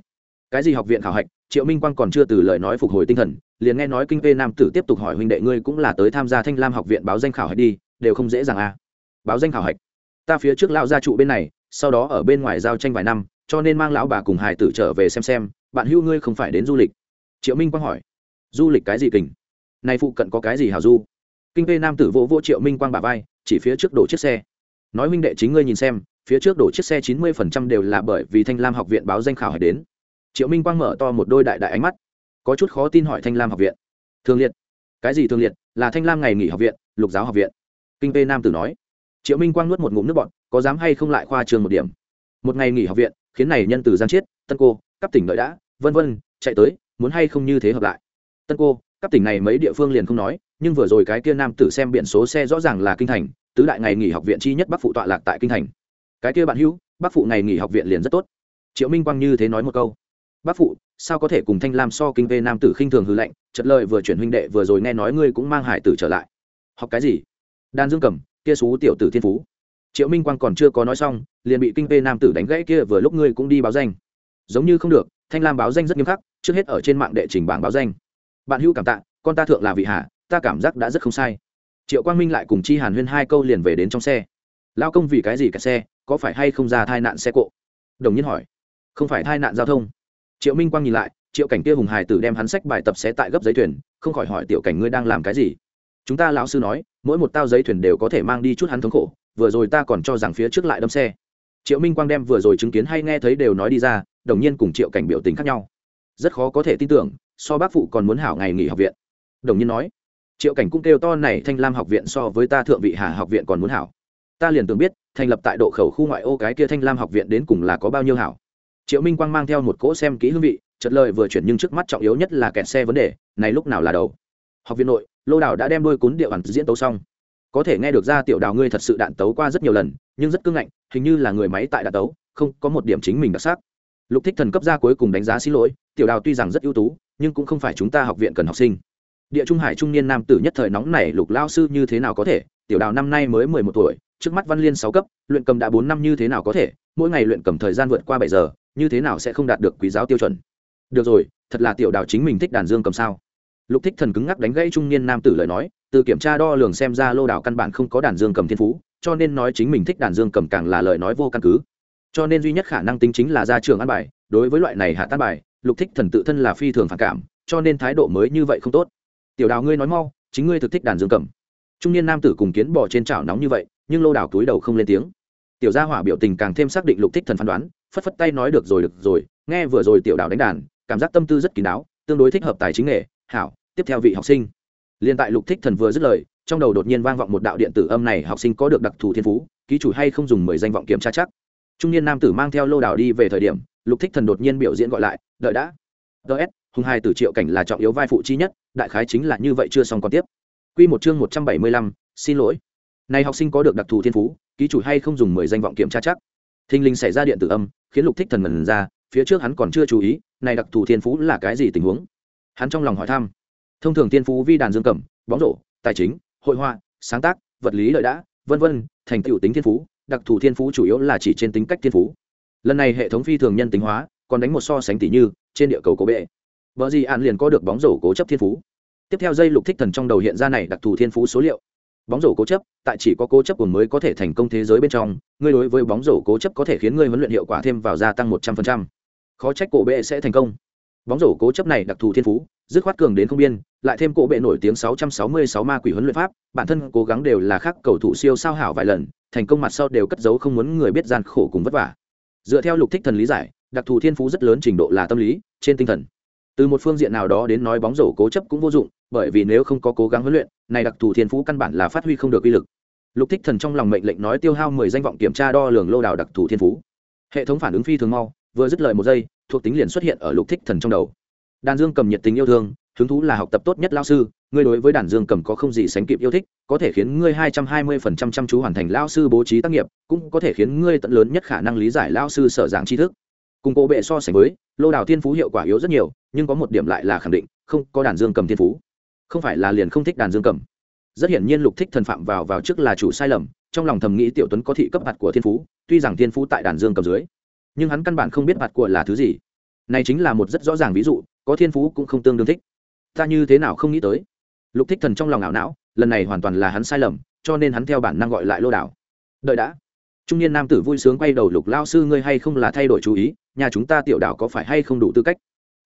S1: Cái gì học viện khảo hạch? Triệu minh quang còn chưa từ lời nói phục hồi tinh thần, liền nghe nói kinh phê nam tử tiếp tục hỏi huynh đệ ngươi cũng là tới tham gia thanh lam học viện báo danh khảo hạch đi, đều không dễ dàng à? Báo danh khảo hạch? Ta phía trước lao gia trụ bên này, sau đó ở bên ngoài giao tranh vài năm cho nên mang lão bà cùng hải tử trở về xem xem, bạn hữu ngươi không phải đến du lịch. Triệu minh quang hỏi, du lịch cái gì kình? Này phụ cận có cái gì hào du? Kinh tê nam tử vỗ vỗ triệu minh quang bà vai, chỉ phía trước đổ chiếc xe. Nói huynh đệ chính ngươi nhìn xem, phía trước đổ chiếc xe chín mươi phần trăm đều là bởi vì thanh lam học viện báo danh khảo hỏi đến. Triệu minh quang mở to một đôi đại đại ánh mắt, có chút khó tin hỏi thanh lam học viện. Thường liệt. Cái gì thường liệt? Là thanh lam ngày nghỉ học viện, lục giáo học viện. Kinh tê nam tử nói. Triệu minh quang nuốt một ngụm nước bọn có dám hay không lại khoa trường một điểm. Một ngày nghỉ học viện khiến này nhân từ giang chiết, tân cô cấp tỉnh đợi đã, vân vân, chạy tới, muốn hay không như thế hợp lại. Tân cô cấp tỉnh này mấy địa phương liền không nói, nhưng vừa rồi cái kia nam tử xem biển số xe rõ ràng là kinh thành, tứ đại ngày nghỉ học viện chi nhất bắc phụ tọa lạc tại kinh thành. Cái kia bạn hữu, bắc phụ ngày nghỉ học viện liền rất tốt. Triệu minh quang như thế nói một câu. Bắc phụ, sao có thể cùng thanh lam so kinh vê nam tử khinh thường hư lệnh trật lợi vừa chuyển huynh đệ vừa rồi nghe nói ngươi cũng mang hải tử trở lại. Học cái gì? Đan dương cầm, kia xú tiểu tử thiên phú triệu minh quang còn chưa có nói xong, liền bị kinh vê nam tử đánh gãy kia vừa lúc ngươi cũng đi báo danh. Giống như không được, thanh lam báo danh rất nghiêm khắc, trước hết ở trên mạng đệ trình bảng báo danh. Bạn hữu cảm tạ, con ta thượng là vị hạ, ta cảm giác đã rất không sai. Triệu quang minh lại cùng chi hàn huyên hai câu liền về đến trong xe. Lao công vì cái gì cả xe, có phải hay không ra tai nạn xe cộ? Đồng nhiên hỏi. Không phải tai nạn giao thông. Triệu minh quang nhìn lại, triệu cảnh kia hùng Hải tử đem hắn sách bài tập xé tại gấp giấy thuyền, không khỏi hỏi tiểu cảnh ngươi đang làm cái gì? Chúng ta lão sư nói, mỗi một tao giấy thuyền đều có thể mang đi chút hắn thống khổ vừa rồi ta còn cho rằng phía trước lại đâm xe. Triệu minh quang đem vừa rồi chứng kiến hay nghe thấy đều nói đi ra, đồng nhiên cùng triệu cảnh biểu tình khác nhau. Rất khó có thể tin tưởng, so bác phụ còn muốn hảo ngày nghỉ học viện. Đồng nhiên nói, triệu cảnh cũng kêu to này thanh lam học viện so với ta thượng vị hà học viện còn muốn hảo. Ta liền tưởng biết, thành lập tại độ khẩu khu ngoại ô cái kia thanh lam học viện đến cùng là có bao nhiêu hảo. Triệu minh quang mang theo một cỗ xem kỹ hương vị trật lời vừa chuyển nhưng trước mắt trọng yếu nhất là kẹt xe vấn đề, này lúc nào là đầu. Học viện nội, lô đảo đã đem đôi cuốn điệu ẩn diễn tấu xong có thể nghe được ra tiểu đào ngươi thật sự đạn tấu qua rất nhiều lần, nhưng rất cưng ngạnh, hình như là người máy tại đạn tấu, không, có một điểm chính mình đặc sắc. Lục thích thần cấp ra cuối cùng đánh giá xin lỗi, tiểu đào tuy rằng rất ưu tú, nhưng cũng không phải chúng ta học viện cần học sinh. Địa trung hải trung niên nam tử nhất thời nóng này lục lao sư như thế nào có thể? Tiểu đào năm nay mới mười một tuổi, trước mắt văn liên sáu cấp, luyện cầm đã bốn năm như thế nào có thể? Mỗi ngày luyện cầm thời gian vượt qua bảy giờ, như thế nào sẽ không đạt được quý giáo tiêu chuẩn? Được rồi, thật là tiểu đào chính mình thích đàn dương cầm sao? Lục thích thần cứng ngắc đánh gãy trung niên nam tử lời nói từ kiểm tra đo lường xem ra lô đảo căn bản không có đàn dương cầm thiên phú, cho nên nói chính mình thích đàn dương cầm càng là lời nói vô căn cứ. Cho nên duy nhất khả năng tính chính là ra trường ăn bài, đối với loại này hạ tan bài, lục thích thần tự thân là phi thường phản cảm, cho nên thái độ mới như vậy không tốt. Tiểu đào ngươi nói mau, chính ngươi thực thích đàn dương cầm. Trung niên nam tử cùng kiến bỏ trên chảo nóng như vậy, nhưng lô đảo túi đầu không lên tiếng. Tiểu gia hỏa biểu tình càng thêm xác định lục thích thần phán đoán, phất phất tay nói được rồi được rồi, nghe vừa rồi tiểu đào đánh đàn, cảm giác tâm tư rất kín đáo, tương đối thích hợp tài chính nghề, hảo, tiếp theo vị học sinh liên tại lục thích thần vừa dứt lời trong đầu đột nhiên vang vọng một đạo điện tử âm này học sinh có được đặc thù thiên phú ký chủ hay không dùng mười danh vọng kiểm tra chắc. Trung niên nam tử mang theo lô đào đi về thời điểm lục thích thần đột nhiên biểu diễn gọi lại đợi đã. DS, hung hai tử triệu cảnh là trọng yếu vai phụ chi nhất đại khái chính là như vậy chưa xong còn tiếp. Quy một chương một trăm bảy mươi lăm xin lỗi. Này học sinh có được đặc thù thiên phú ký chủ hay không dùng mười danh vọng kiểm tra chắc. Thinh linh xảy ra điện tử âm khiến lục thích thần ngẩn ra phía trước hắn còn chưa chú ý này đặc thù thiên phú là cái gì tình huống? Hắn trong lòng hỏi thăm thông thường thiên phú vi đàn dương cầm bóng rổ, tài chính, hội họa, sáng tác, vật lý lợi đã, vân vân, thành tựu tính thiên phú, đặc thù thiên phú chủ yếu là chỉ trên tính cách thiên phú. Lần này hệ thống phi thường nhân tính hóa, còn đánh một so sánh tỷ như trên địa cầu cố bệ. Vợ gì an liền có được bóng rổ cố chấp thiên phú. Tiếp theo dây lục thích thần trong đầu hiện ra này đặc thù thiên phú số liệu. Bóng rổ cố chấp, tại chỉ có cố chấp của mới có thể thành công thế giới bên trong, ngươi đối với bóng rổ cố chấp có thể khiến ngươi huấn luyện hiệu quả thêm vào gia tăng một trăm phần trăm. Khó trách cổ bệ sẽ thành công. Bóng rổ cố chấp này đặc thù thiên phú dứt khoát cường đến không biên, lại thêm cổ bệ nổi tiếng 666 ma quỷ huấn luyện pháp, bản thân cố gắng đều là khác cầu thủ siêu sao hảo vài lần, thành công mặt sau đều cất giấu không muốn người biết gian khổ cùng vất vả. Dựa theo lục thích thần lý giải, đặc thù thiên phú rất lớn trình độ là tâm lý, trên tinh thần. Từ một phương diện nào đó đến nói bóng rổ cố chấp cũng vô dụng, bởi vì nếu không có cố gắng huấn luyện, này đặc thù thiên phú căn bản là phát huy không được uy lực. Lục thích thần trong lòng mệnh lệnh nói tiêu hao mười danh vọng kiểm tra đo lường lô đào đặc thù thiên phú. Hệ thống phản ứng phi thường mau, vừa dứt lời một giây, thuộc tính liền xuất hiện ở lục thích thần trong đầu đàn dương cầm nhiệt tình yêu thương, hứng thú là học tập tốt nhất lao sư, ngươi đối với đàn dương cầm có không gì sánh kịp yêu thích, có thể khiến ngươi hai trăm hai mươi phần trăm chăm chú hoàn thành lao sư bố trí tác nghiệp, cũng có thể khiến ngươi tận lớn nhất khả năng lý giải lao sư sở giảng tri thức. Cùng cổ bệ so sánh với, lô đào thiên phú hiệu quả yếu rất nhiều, nhưng có một điểm lại là khẳng định, không có đàn dương cầm thiên phú. Không phải là liền không thích đàn dương cầm. Rất hiển nhiên lục thích thần phạm vào vào trước là chủ sai lầm, trong lòng thầm nghĩ tiểu tuấn có thị cấp mặt của thiên phú, tuy rằng thiên phú tại đàn dương cầm dưới, nhưng hắn căn bản không biết mặt của là thứ gì. Này chính là một rất rõ ràng ví dụ có thiên phú cũng không tương đương thích. Ta như thế nào không nghĩ tới? Lục thích thần trong lòng ảo não, lần này hoàn toàn là hắn sai lầm, cho nên hắn theo bản năng gọi lại lô đảo. Đợi đã. Trung niên nam tử vui sướng quay đầu, lục lao sư, ngươi hay không là thay đổi chú ý? Nhà chúng ta tiểu đảo có phải hay không đủ tư cách?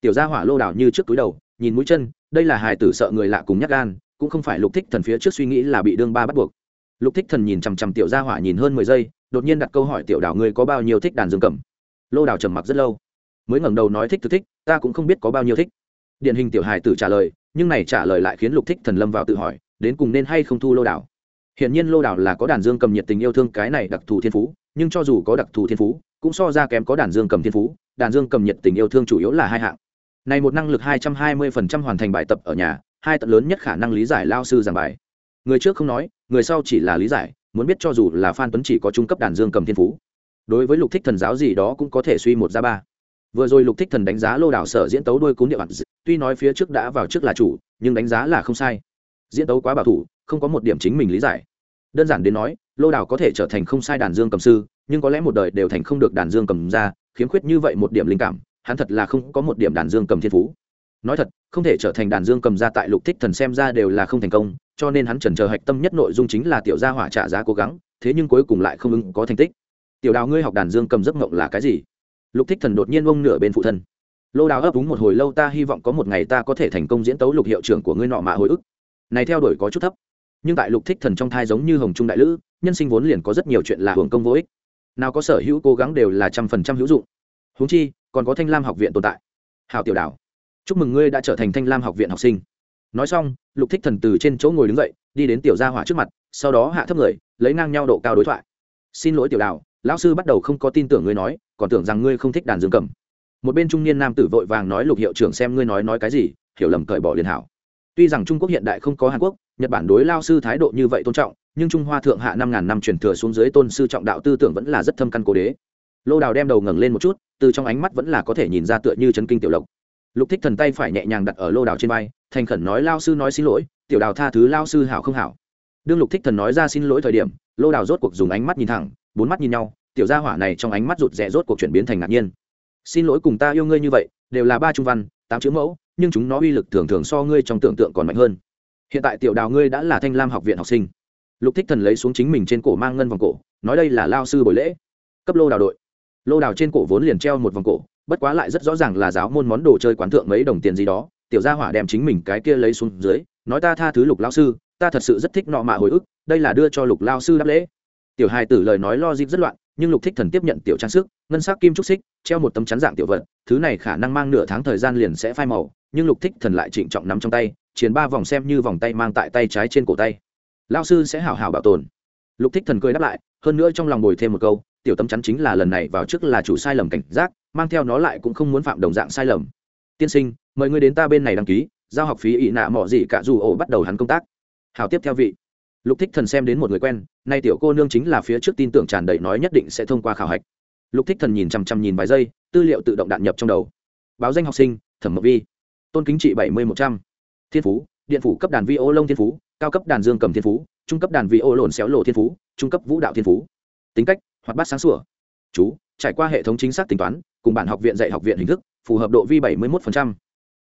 S1: Tiểu gia hỏa lô đảo như trước túi đầu, nhìn mũi chân, đây là hài tử sợ người lạ cùng nhắc gan, cũng không phải lục thích thần phía trước suy nghĩ là bị đương ba bắt buộc. Lục thích thần nhìn chằm chằm tiểu gia hỏa nhìn hơn mười giây, đột nhiên đặt câu hỏi tiểu đảo, ngươi có bao nhiêu thích đàn dương cầm? Lô đảo trầm mặc rất lâu mới ngẩng đầu nói thích thực thích, ta cũng không biết có bao nhiêu thích. Điển hình tiểu hài tử trả lời, nhưng này trả lời lại khiến lục thích thần lâm vào tự hỏi, đến cùng nên hay không thu lô đảo. Hiện nhiên lô đảo là có đàn dương cầm nhiệt tình yêu thương cái này đặc thù thiên phú, nhưng cho dù có đặc thù thiên phú, cũng so ra kém có đàn dương cầm thiên phú, đàn dương cầm nhiệt tình yêu thương chủ yếu là hai hạng. Này một năng lực hai trăm hai mươi phần trăm hoàn thành bài tập ở nhà, hai tận lớn nhất khả năng lý giải lao sư giảng bài. Người trước không nói, người sau chỉ là lý giải, muốn biết cho dù là phan tuấn chỉ có trung cấp đàn dương cầm thiên phú. Đối với lục thích thần giáo gì đó cũng có thể suy một ra ba vừa rồi lục thích thần đánh giá lô đảo sở diễn tấu đôi cún địa bản tuy nói phía trước đã vào trước là chủ, nhưng đánh giá là không sai. Diễn tấu quá bảo thủ, không có một điểm chính mình lý giải. Đơn giản đến nói, lô đảo có thể trở thành không sai đàn dương cầm sư, nhưng có lẽ một đời đều thành không được đàn dương cầm ra, khiếm khuyết như vậy một điểm linh cảm, hắn thật là không có một điểm đàn dương cầm thiên phú. Nói thật, không thể trở thành đàn dương cầm ra tại lục thích thần xem ra đều là không thành công, cho nên hắn trần chờ hạch tâm nhất nội dung chính là tiểu gia hỏa trả giá cố gắng, thế nhưng cuối cùng lại không ứng có thành tích. Tiểu đào, ngươi học đàn dương cầm giấc mộng là cái gì? Lục thích thần đột nhiên ông nửa bên phụ thân. Lô đào ấp úng một hồi lâu, ta hy vọng có một ngày ta có thể thành công diễn tấu lục hiệu trưởng của ngươi nọ mà hồi ức. Này theo đuổi có chút thấp. Nhưng tại lục thích thần trong thai giống như hồng trung đại lữ, nhân sinh vốn liền có rất nhiều chuyện là hưởng công vô ích. Nào có sở hữu cố gắng đều là trăm phần trăm hữu dụng. Huống chi, còn có thanh lam học viện tồn tại. Hào tiểu đảo. Chúc mừng ngươi đã trở thành thanh lam học viện học sinh. Nói xong, lục thích thần từ trên chỗ ngồi đứng dậy, đi đến tiểu gia hỏa trước mặt, sau đó hạ thấp người, lấy ngang nhau độ cao đối thoại. Xin lỗi tiểu đảo, lão sư bắt đầu không có tin tưởng ngươi nói còn tưởng rằng ngươi không thích đàn dương cầm. Một bên trung niên nam tử vội vàng nói, lục hiệu trưởng xem ngươi nói nói cái gì, hiểu lầm cởi bỏ liền hảo. Tuy rằng trung quốc hiện đại không có hàn quốc, nhật bản đối lao sư thái độ như vậy tôn trọng, nhưng trung hoa thượng hạ năm ngàn năm truyền thừa xuống dưới tôn sư trọng đạo tư tưởng vẫn là rất thâm căn cố đế. Lô đào đem đầu ngẩng lên một chút, từ trong ánh mắt vẫn là có thể nhìn ra tựa như chấn kinh tiểu lộc. Lục thích thần tay phải nhẹ nhàng đặt ở lô đào trên vai, thành khẩn nói, lao sư nói xin lỗi, tiểu đào tha thứ lao sư hảo không hảo. Đương lục thích thần nói ra xin lỗi thời điểm, lô đào rốt cuộc dùng ánh mắt nhìn thẳng, bốn mắt nhìn nhau tiểu gia hỏa này trong ánh mắt rụt rè rốt cuộc chuyển biến thành ngạc nhiên. Xin lỗi cùng ta yêu ngươi như vậy, đều là ba trung văn, tám chữ mẫu, nhưng chúng nó uy lực thường thường so ngươi trong tưởng tượng còn mạnh hơn. Hiện tại tiểu đào ngươi đã là thanh lam học viện học sinh. Lục thích thần lấy xuống chính mình trên cổ mang ngân vòng cổ, nói đây là lao sư buổi lễ. Cấp lô đào đội. Lô đào trên cổ vốn liền treo một vòng cổ, bất quá lại rất rõ ràng là giáo môn món đồ chơi quán thượng mấy đồng tiền gì đó. Tiểu gia hỏa đem chính mình cái kia lấy xuống dưới, nói ta tha thứ lục lao sư, ta thật sự rất thích nọ mạ hồi ức, đây là đưa cho lục lao sư đáp lễ. Tiểu hài tử lời nói lo dịp rất loạn nhưng lục thích thần tiếp nhận tiểu trang sức, ngân sắc kim trúc xích, treo một tấm chắn dạng tiểu vật, thứ này khả năng mang nửa tháng thời gian liền sẽ phai màu, nhưng lục thích thần lại trịnh trọng nắm trong tay chiến ba vòng xem như vòng tay mang tại tay trái trên cổ tay. Lao sư sẽ hảo hảo bảo tồn. Lục thích thần cười đáp lại, hơn nữa trong lòng bồi thêm một câu, tiểu tấm chắn chính là lần này vào trước là chủ sai lầm cảnh giác, mang theo nó lại cũng không muốn phạm đồng dạng sai lầm. Tiên sinh, mời ngươi đến ta bên này đăng ký, giao học phí ị nạ mỏ gì cả dù ổ bắt đầu hắn công tác. Hào tiếp theo vị lục thích thần xem đến một người quen, nay tiểu cô nương chính là phía trước tin tưởng tràn đầy nói nhất định sẽ thông qua khảo hạch. Lục thích thần nhìn chằm chằm nhìn vài giây, tư liệu tự động đạn nhập trong đầu. Báo danh học sinh, thẩm mộc vi. Tôn kính trị bảy mươi một trăm. Thiên phú, điện phủ cấp đàn vi ô lông thiên phú, cao cấp đàn dương cầm thiên phú, trung cấp đàn vi ô lồn xéo lộ thiên phú, trung cấp vũ đạo thiên phú. Tính cách, hoạt bát sáng sủa. Chú, trải qua hệ thống chính xác tính toán, cùng bản học viện dạy học viện hình thức, phù hợp độ vi bảy mươi một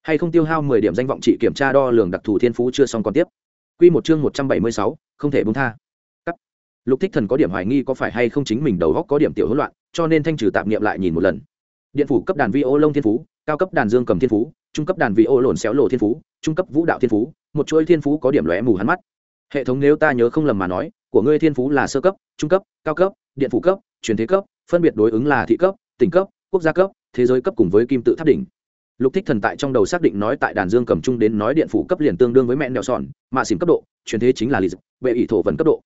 S1: hay không tiêu hao mười điểm danh vọng trị kiểm tra đo lường đặc thù thiên phú chưa xong còn tiếp. Quy một chương một trăm bảy mươi sáu, không thể buông tha. Cắt. lục thích thần có điểm hoài nghi có phải hay không chính mình đầu óc có điểm tiểu hỗn loạn, cho nên thanh trừ tạm niệm lại nhìn một lần. Điện phủ cấp đàn vi ô lông thiên phú, cao cấp đàn dương cầm thiên phú, trung cấp đàn vi ô Lộn xéo lộ thiên phú, trung cấp vũ đạo thiên phú, một chuỗi thiên phú có điểm lóe mù hắn mắt. Hệ thống nếu ta nhớ không lầm mà nói, của ngươi thiên phú là sơ cấp, trung cấp, cao cấp, điện phủ cấp, truyền thế cấp, phân biệt đối ứng là thị cấp, tỉnh cấp, quốc gia cấp, thế giới cấp cùng với kim tự tháp đỉnh lục thích thần tại trong đầu xác định nói tại đàn dương cầm trung đến nói điện phủ cấp liền tương đương với mẹ nẹo sòn mạ xỉn cấp độ, truyền thế chính là lì bệ ỷ thổ vần cấp độ.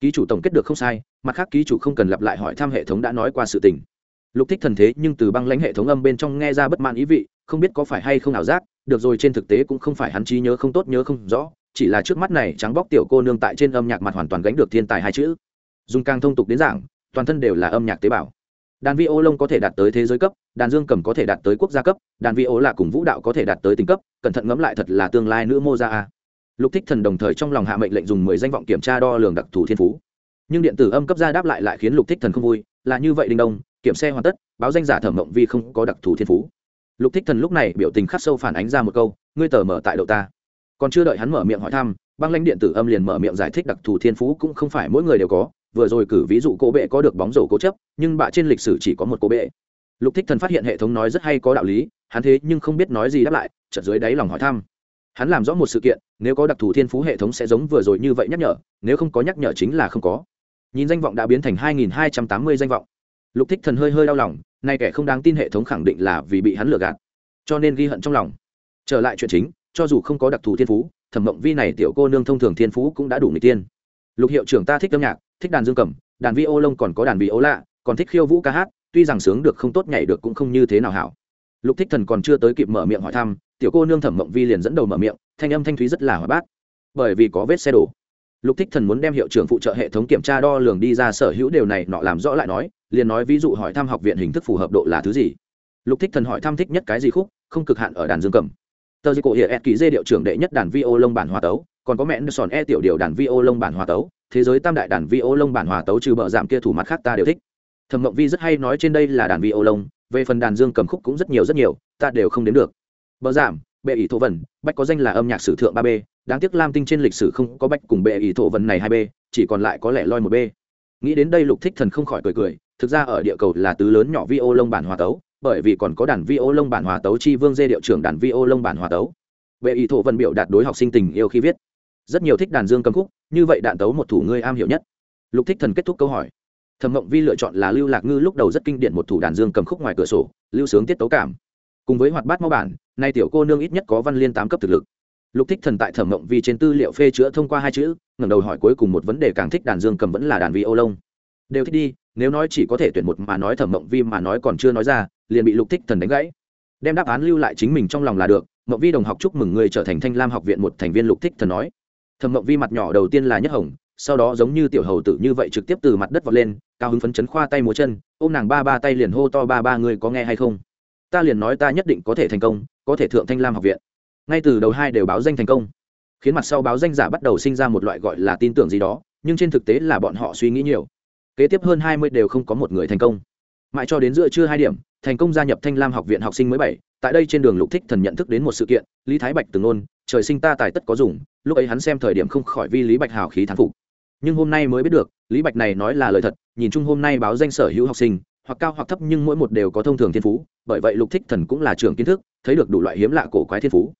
S1: Ký chủ tổng kết được không sai, mặt khác ký chủ không cần lặp lại hỏi thăm hệ thống đã nói qua sự tình. Lục thích thần thế nhưng từ băng lãnh hệ thống âm bên trong nghe ra bất mãn ý vị, không biết có phải hay không ảo giác, được rồi trên thực tế cũng không phải hắn trí nhớ không tốt nhớ không rõ, chỉ là trước mắt này trắng bóc tiểu cô nương tại trên âm nhạc mặt hoàn toàn gánh được thiên tài hai chữ. Dùng càng thông tục đến giảng, toàn thân đều là âm nhạc tế bào đàn vi ô lông có thể đạt tới thế giới cấp, đàn dương cầm có thể đạt tới quốc gia cấp, đàn vi ô là cùng vũ đạo có thể đạt tới tỉnh cấp, cẩn thận ngẫm lại thật là tương lai nữ mô gia a. Lục thích thần đồng thời trong lòng hạ mệnh lệnh dùng mười danh vọng kiểm tra đo lường đặc thù thiên phú. Nhưng điện tử âm cấp gia đáp lại lại khiến lục thích thần không vui, là như vậy đinh đông, kiểm xe hoàn tất, báo danh giả thẩm mộng vi không có đặc thù thiên phú. Lục thích thần lúc này biểu tình khắc sâu phản ánh ra một câu, ngươi tờ mở tại đầu ta. Còn chưa đợi hắn mở miệng hỏi thăm, băng lãnh điện tử âm liền mở miệng giải thích đặc thù thiên phú cũng không phải mỗi người đều có vừa rồi cử ví dụ cố bệ có được bóng rổ cố chấp, nhưng bạ trên lịch sử chỉ có một cố bệ. Lục thích thần phát hiện hệ thống nói rất hay có đạo lý, hắn thế nhưng không biết nói gì đáp lại, chợt dưới đáy lòng hỏi thăm. Hắn làm rõ một sự kiện, nếu có đặc thù thiên phú hệ thống sẽ giống vừa rồi như vậy nhắc nhở, nếu không có nhắc nhở chính là không có. Nhìn danh vọng đã biến thành hai nghìn hai trăm tám mươi danh vọng. Lục thích thần hơi hơi đau lòng, nay kẻ không đáng tin hệ thống khẳng định là vì bị hắn lừa gạt, cho nên ghi hận trong lòng. Trở lại chuyện chính, cho dù không có đặc thù thiên phú, thẩm mộng vi này tiểu cô nương thông thường thiên phú cũng đã đủ người tiên. Lục hiệu trưởng ta thích âm nhạc thích đàn dương cầm, đàn vi ô lông còn có đàn vi ô lạ, còn thích khiêu vũ ca hát, tuy rằng sướng được không tốt, nhảy được cũng không như thế nào hảo. Lục thích thần còn chưa tới kịp mở miệng hỏi thăm, tiểu cô nương thẩm mộng vi liền dẫn đầu mở miệng, thanh âm thanh thúy rất là hoạt bát. Bởi vì có vết xe đổ. Lục thích thần muốn đem hiệu trưởng phụ trợ hệ thống kiểm tra đo lường đi ra sở hữu điều này, nọ làm rõ lại nói, liền nói ví dụ hỏi thăm học viện hình thức phù hợp độ là thứ gì. Lục thích thần hỏi thăm thích nhất cái gì khúc, không cực hạn ở đàn dương cầm. Tờ di cổ hiện ed ký dê điệu trưởng đệ nhất đàn vi ô lông bản hòa tấu, còn có mẹ sòn e tiểu điều đàn vi ô lông bản hòa tấu thế giới tam đại đàn vi ô lông bản hòa tấu trừ bờ giảm kia thủ mặt khác ta đều thích. Thẩm mộng vi rất hay nói trên đây là đàn vi ô lông, về phần đàn dương cầm khúc cũng rất nhiều rất nhiều, ta đều không đến được. Bờ giảm, bệ ỷ thổ vần, bách có danh là âm nhạc sử thượng ba b đáng tiếc lam tinh trên lịch sử không có bách cùng bệ ỷ thổ vần này hai b chỉ còn lại có lẽ loi một b nghĩ đến đây lục thích thần không khỏi cười cười, thực ra ở địa cầu là tứ lớn nhỏ vi ô lông bản hòa tấu, bởi vì còn có đàn vi ô lông bản hòa tấu chi vương dê điệu trưởng đàn vi ô lông bản hòa tấu. Bệ ỷ thổ vần biểu đạt đối học sinh tình yêu khi viết. Rất nhiều thích đàn dương cầm khúc như vậy đạn tấu một thủ ngươi am hiểu nhất. Lục thích thần kết thúc câu hỏi. Thẩm mộng vi lựa chọn là lưu lạc ngư lúc đầu rất kinh điển một thủ đàn dương cầm khúc ngoài cửa sổ, lưu sướng tiết tấu cảm. Cùng với hoạt bát mau bản, nay tiểu cô nương ít nhất có văn liên tám cấp thực lực. Lục thích thần tại thẩm mộng vi trên tư liệu phê chữa thông qua hai chữ, ngẩng đầu hỏi cuối cùng một vấn đề càng thích đàn dương cầm vẫn là đàn vi ô lông. Đều thích đi, nếu nói chỉ có thể tuyển một mà nói thẩm mộng vi mà nói còn chưa nói ra, liền bị lục thích thần đánh gãy. Đem đáp án lưu lại chính mình trong lòng là được, mộng vi đồng học chúc mừng người trở thành thanh lam học viện một thành viên lục thích thần nói thẩm mộng vi mặt nhỏ đầu tiên là nhất hồng, sau đó giống như tiểu hầu tử như vậy trực tiếp từ mặt đất vọt lên, cao hứng phấn chấn khoa tay múa chân, ôm nàng ba ba tay liền hô to ba ba người có nghe hay không? Ta liền nói ta nhất định có thể thành công, có thể thượng thanh lam học viện. Ngay từ đầu hai đều báo danh thành công. Khiến mặt sau báo danh giả bắt đầu sinh ra một loại gọi là tin tưởng gì đó, nhưng trên thực tế là bọn họ suy nghĩ nhiều. Kế tiếp hơn hai mươi đều không có một người thành công mãi cho đến giữa trưa hai điểm, thành công gia nhập thanh lam học viện học sinh mới bảy, tại đây trên đường lục thích thần nhận thức đến một sự kiện, lý thái bạch từng ôn, trời sinh ta tài tất có dùng, lúc ấy hắn xem thời điểm không khỏi vi lý bạch hào khí thán phục. Nhưng hôm nay mới biết được, lý bạch này nói là lời thật, nhìn chung hôm nay báo danh sở hữu học sinh, hoặc cao hoặc thấp nhưng mỗi một đều có thông thường thiên phú, bởi vậy lục thích thần cũng là trường kiến thức, thấy được đủ loại hiếm lạ cổ quái thiên phú.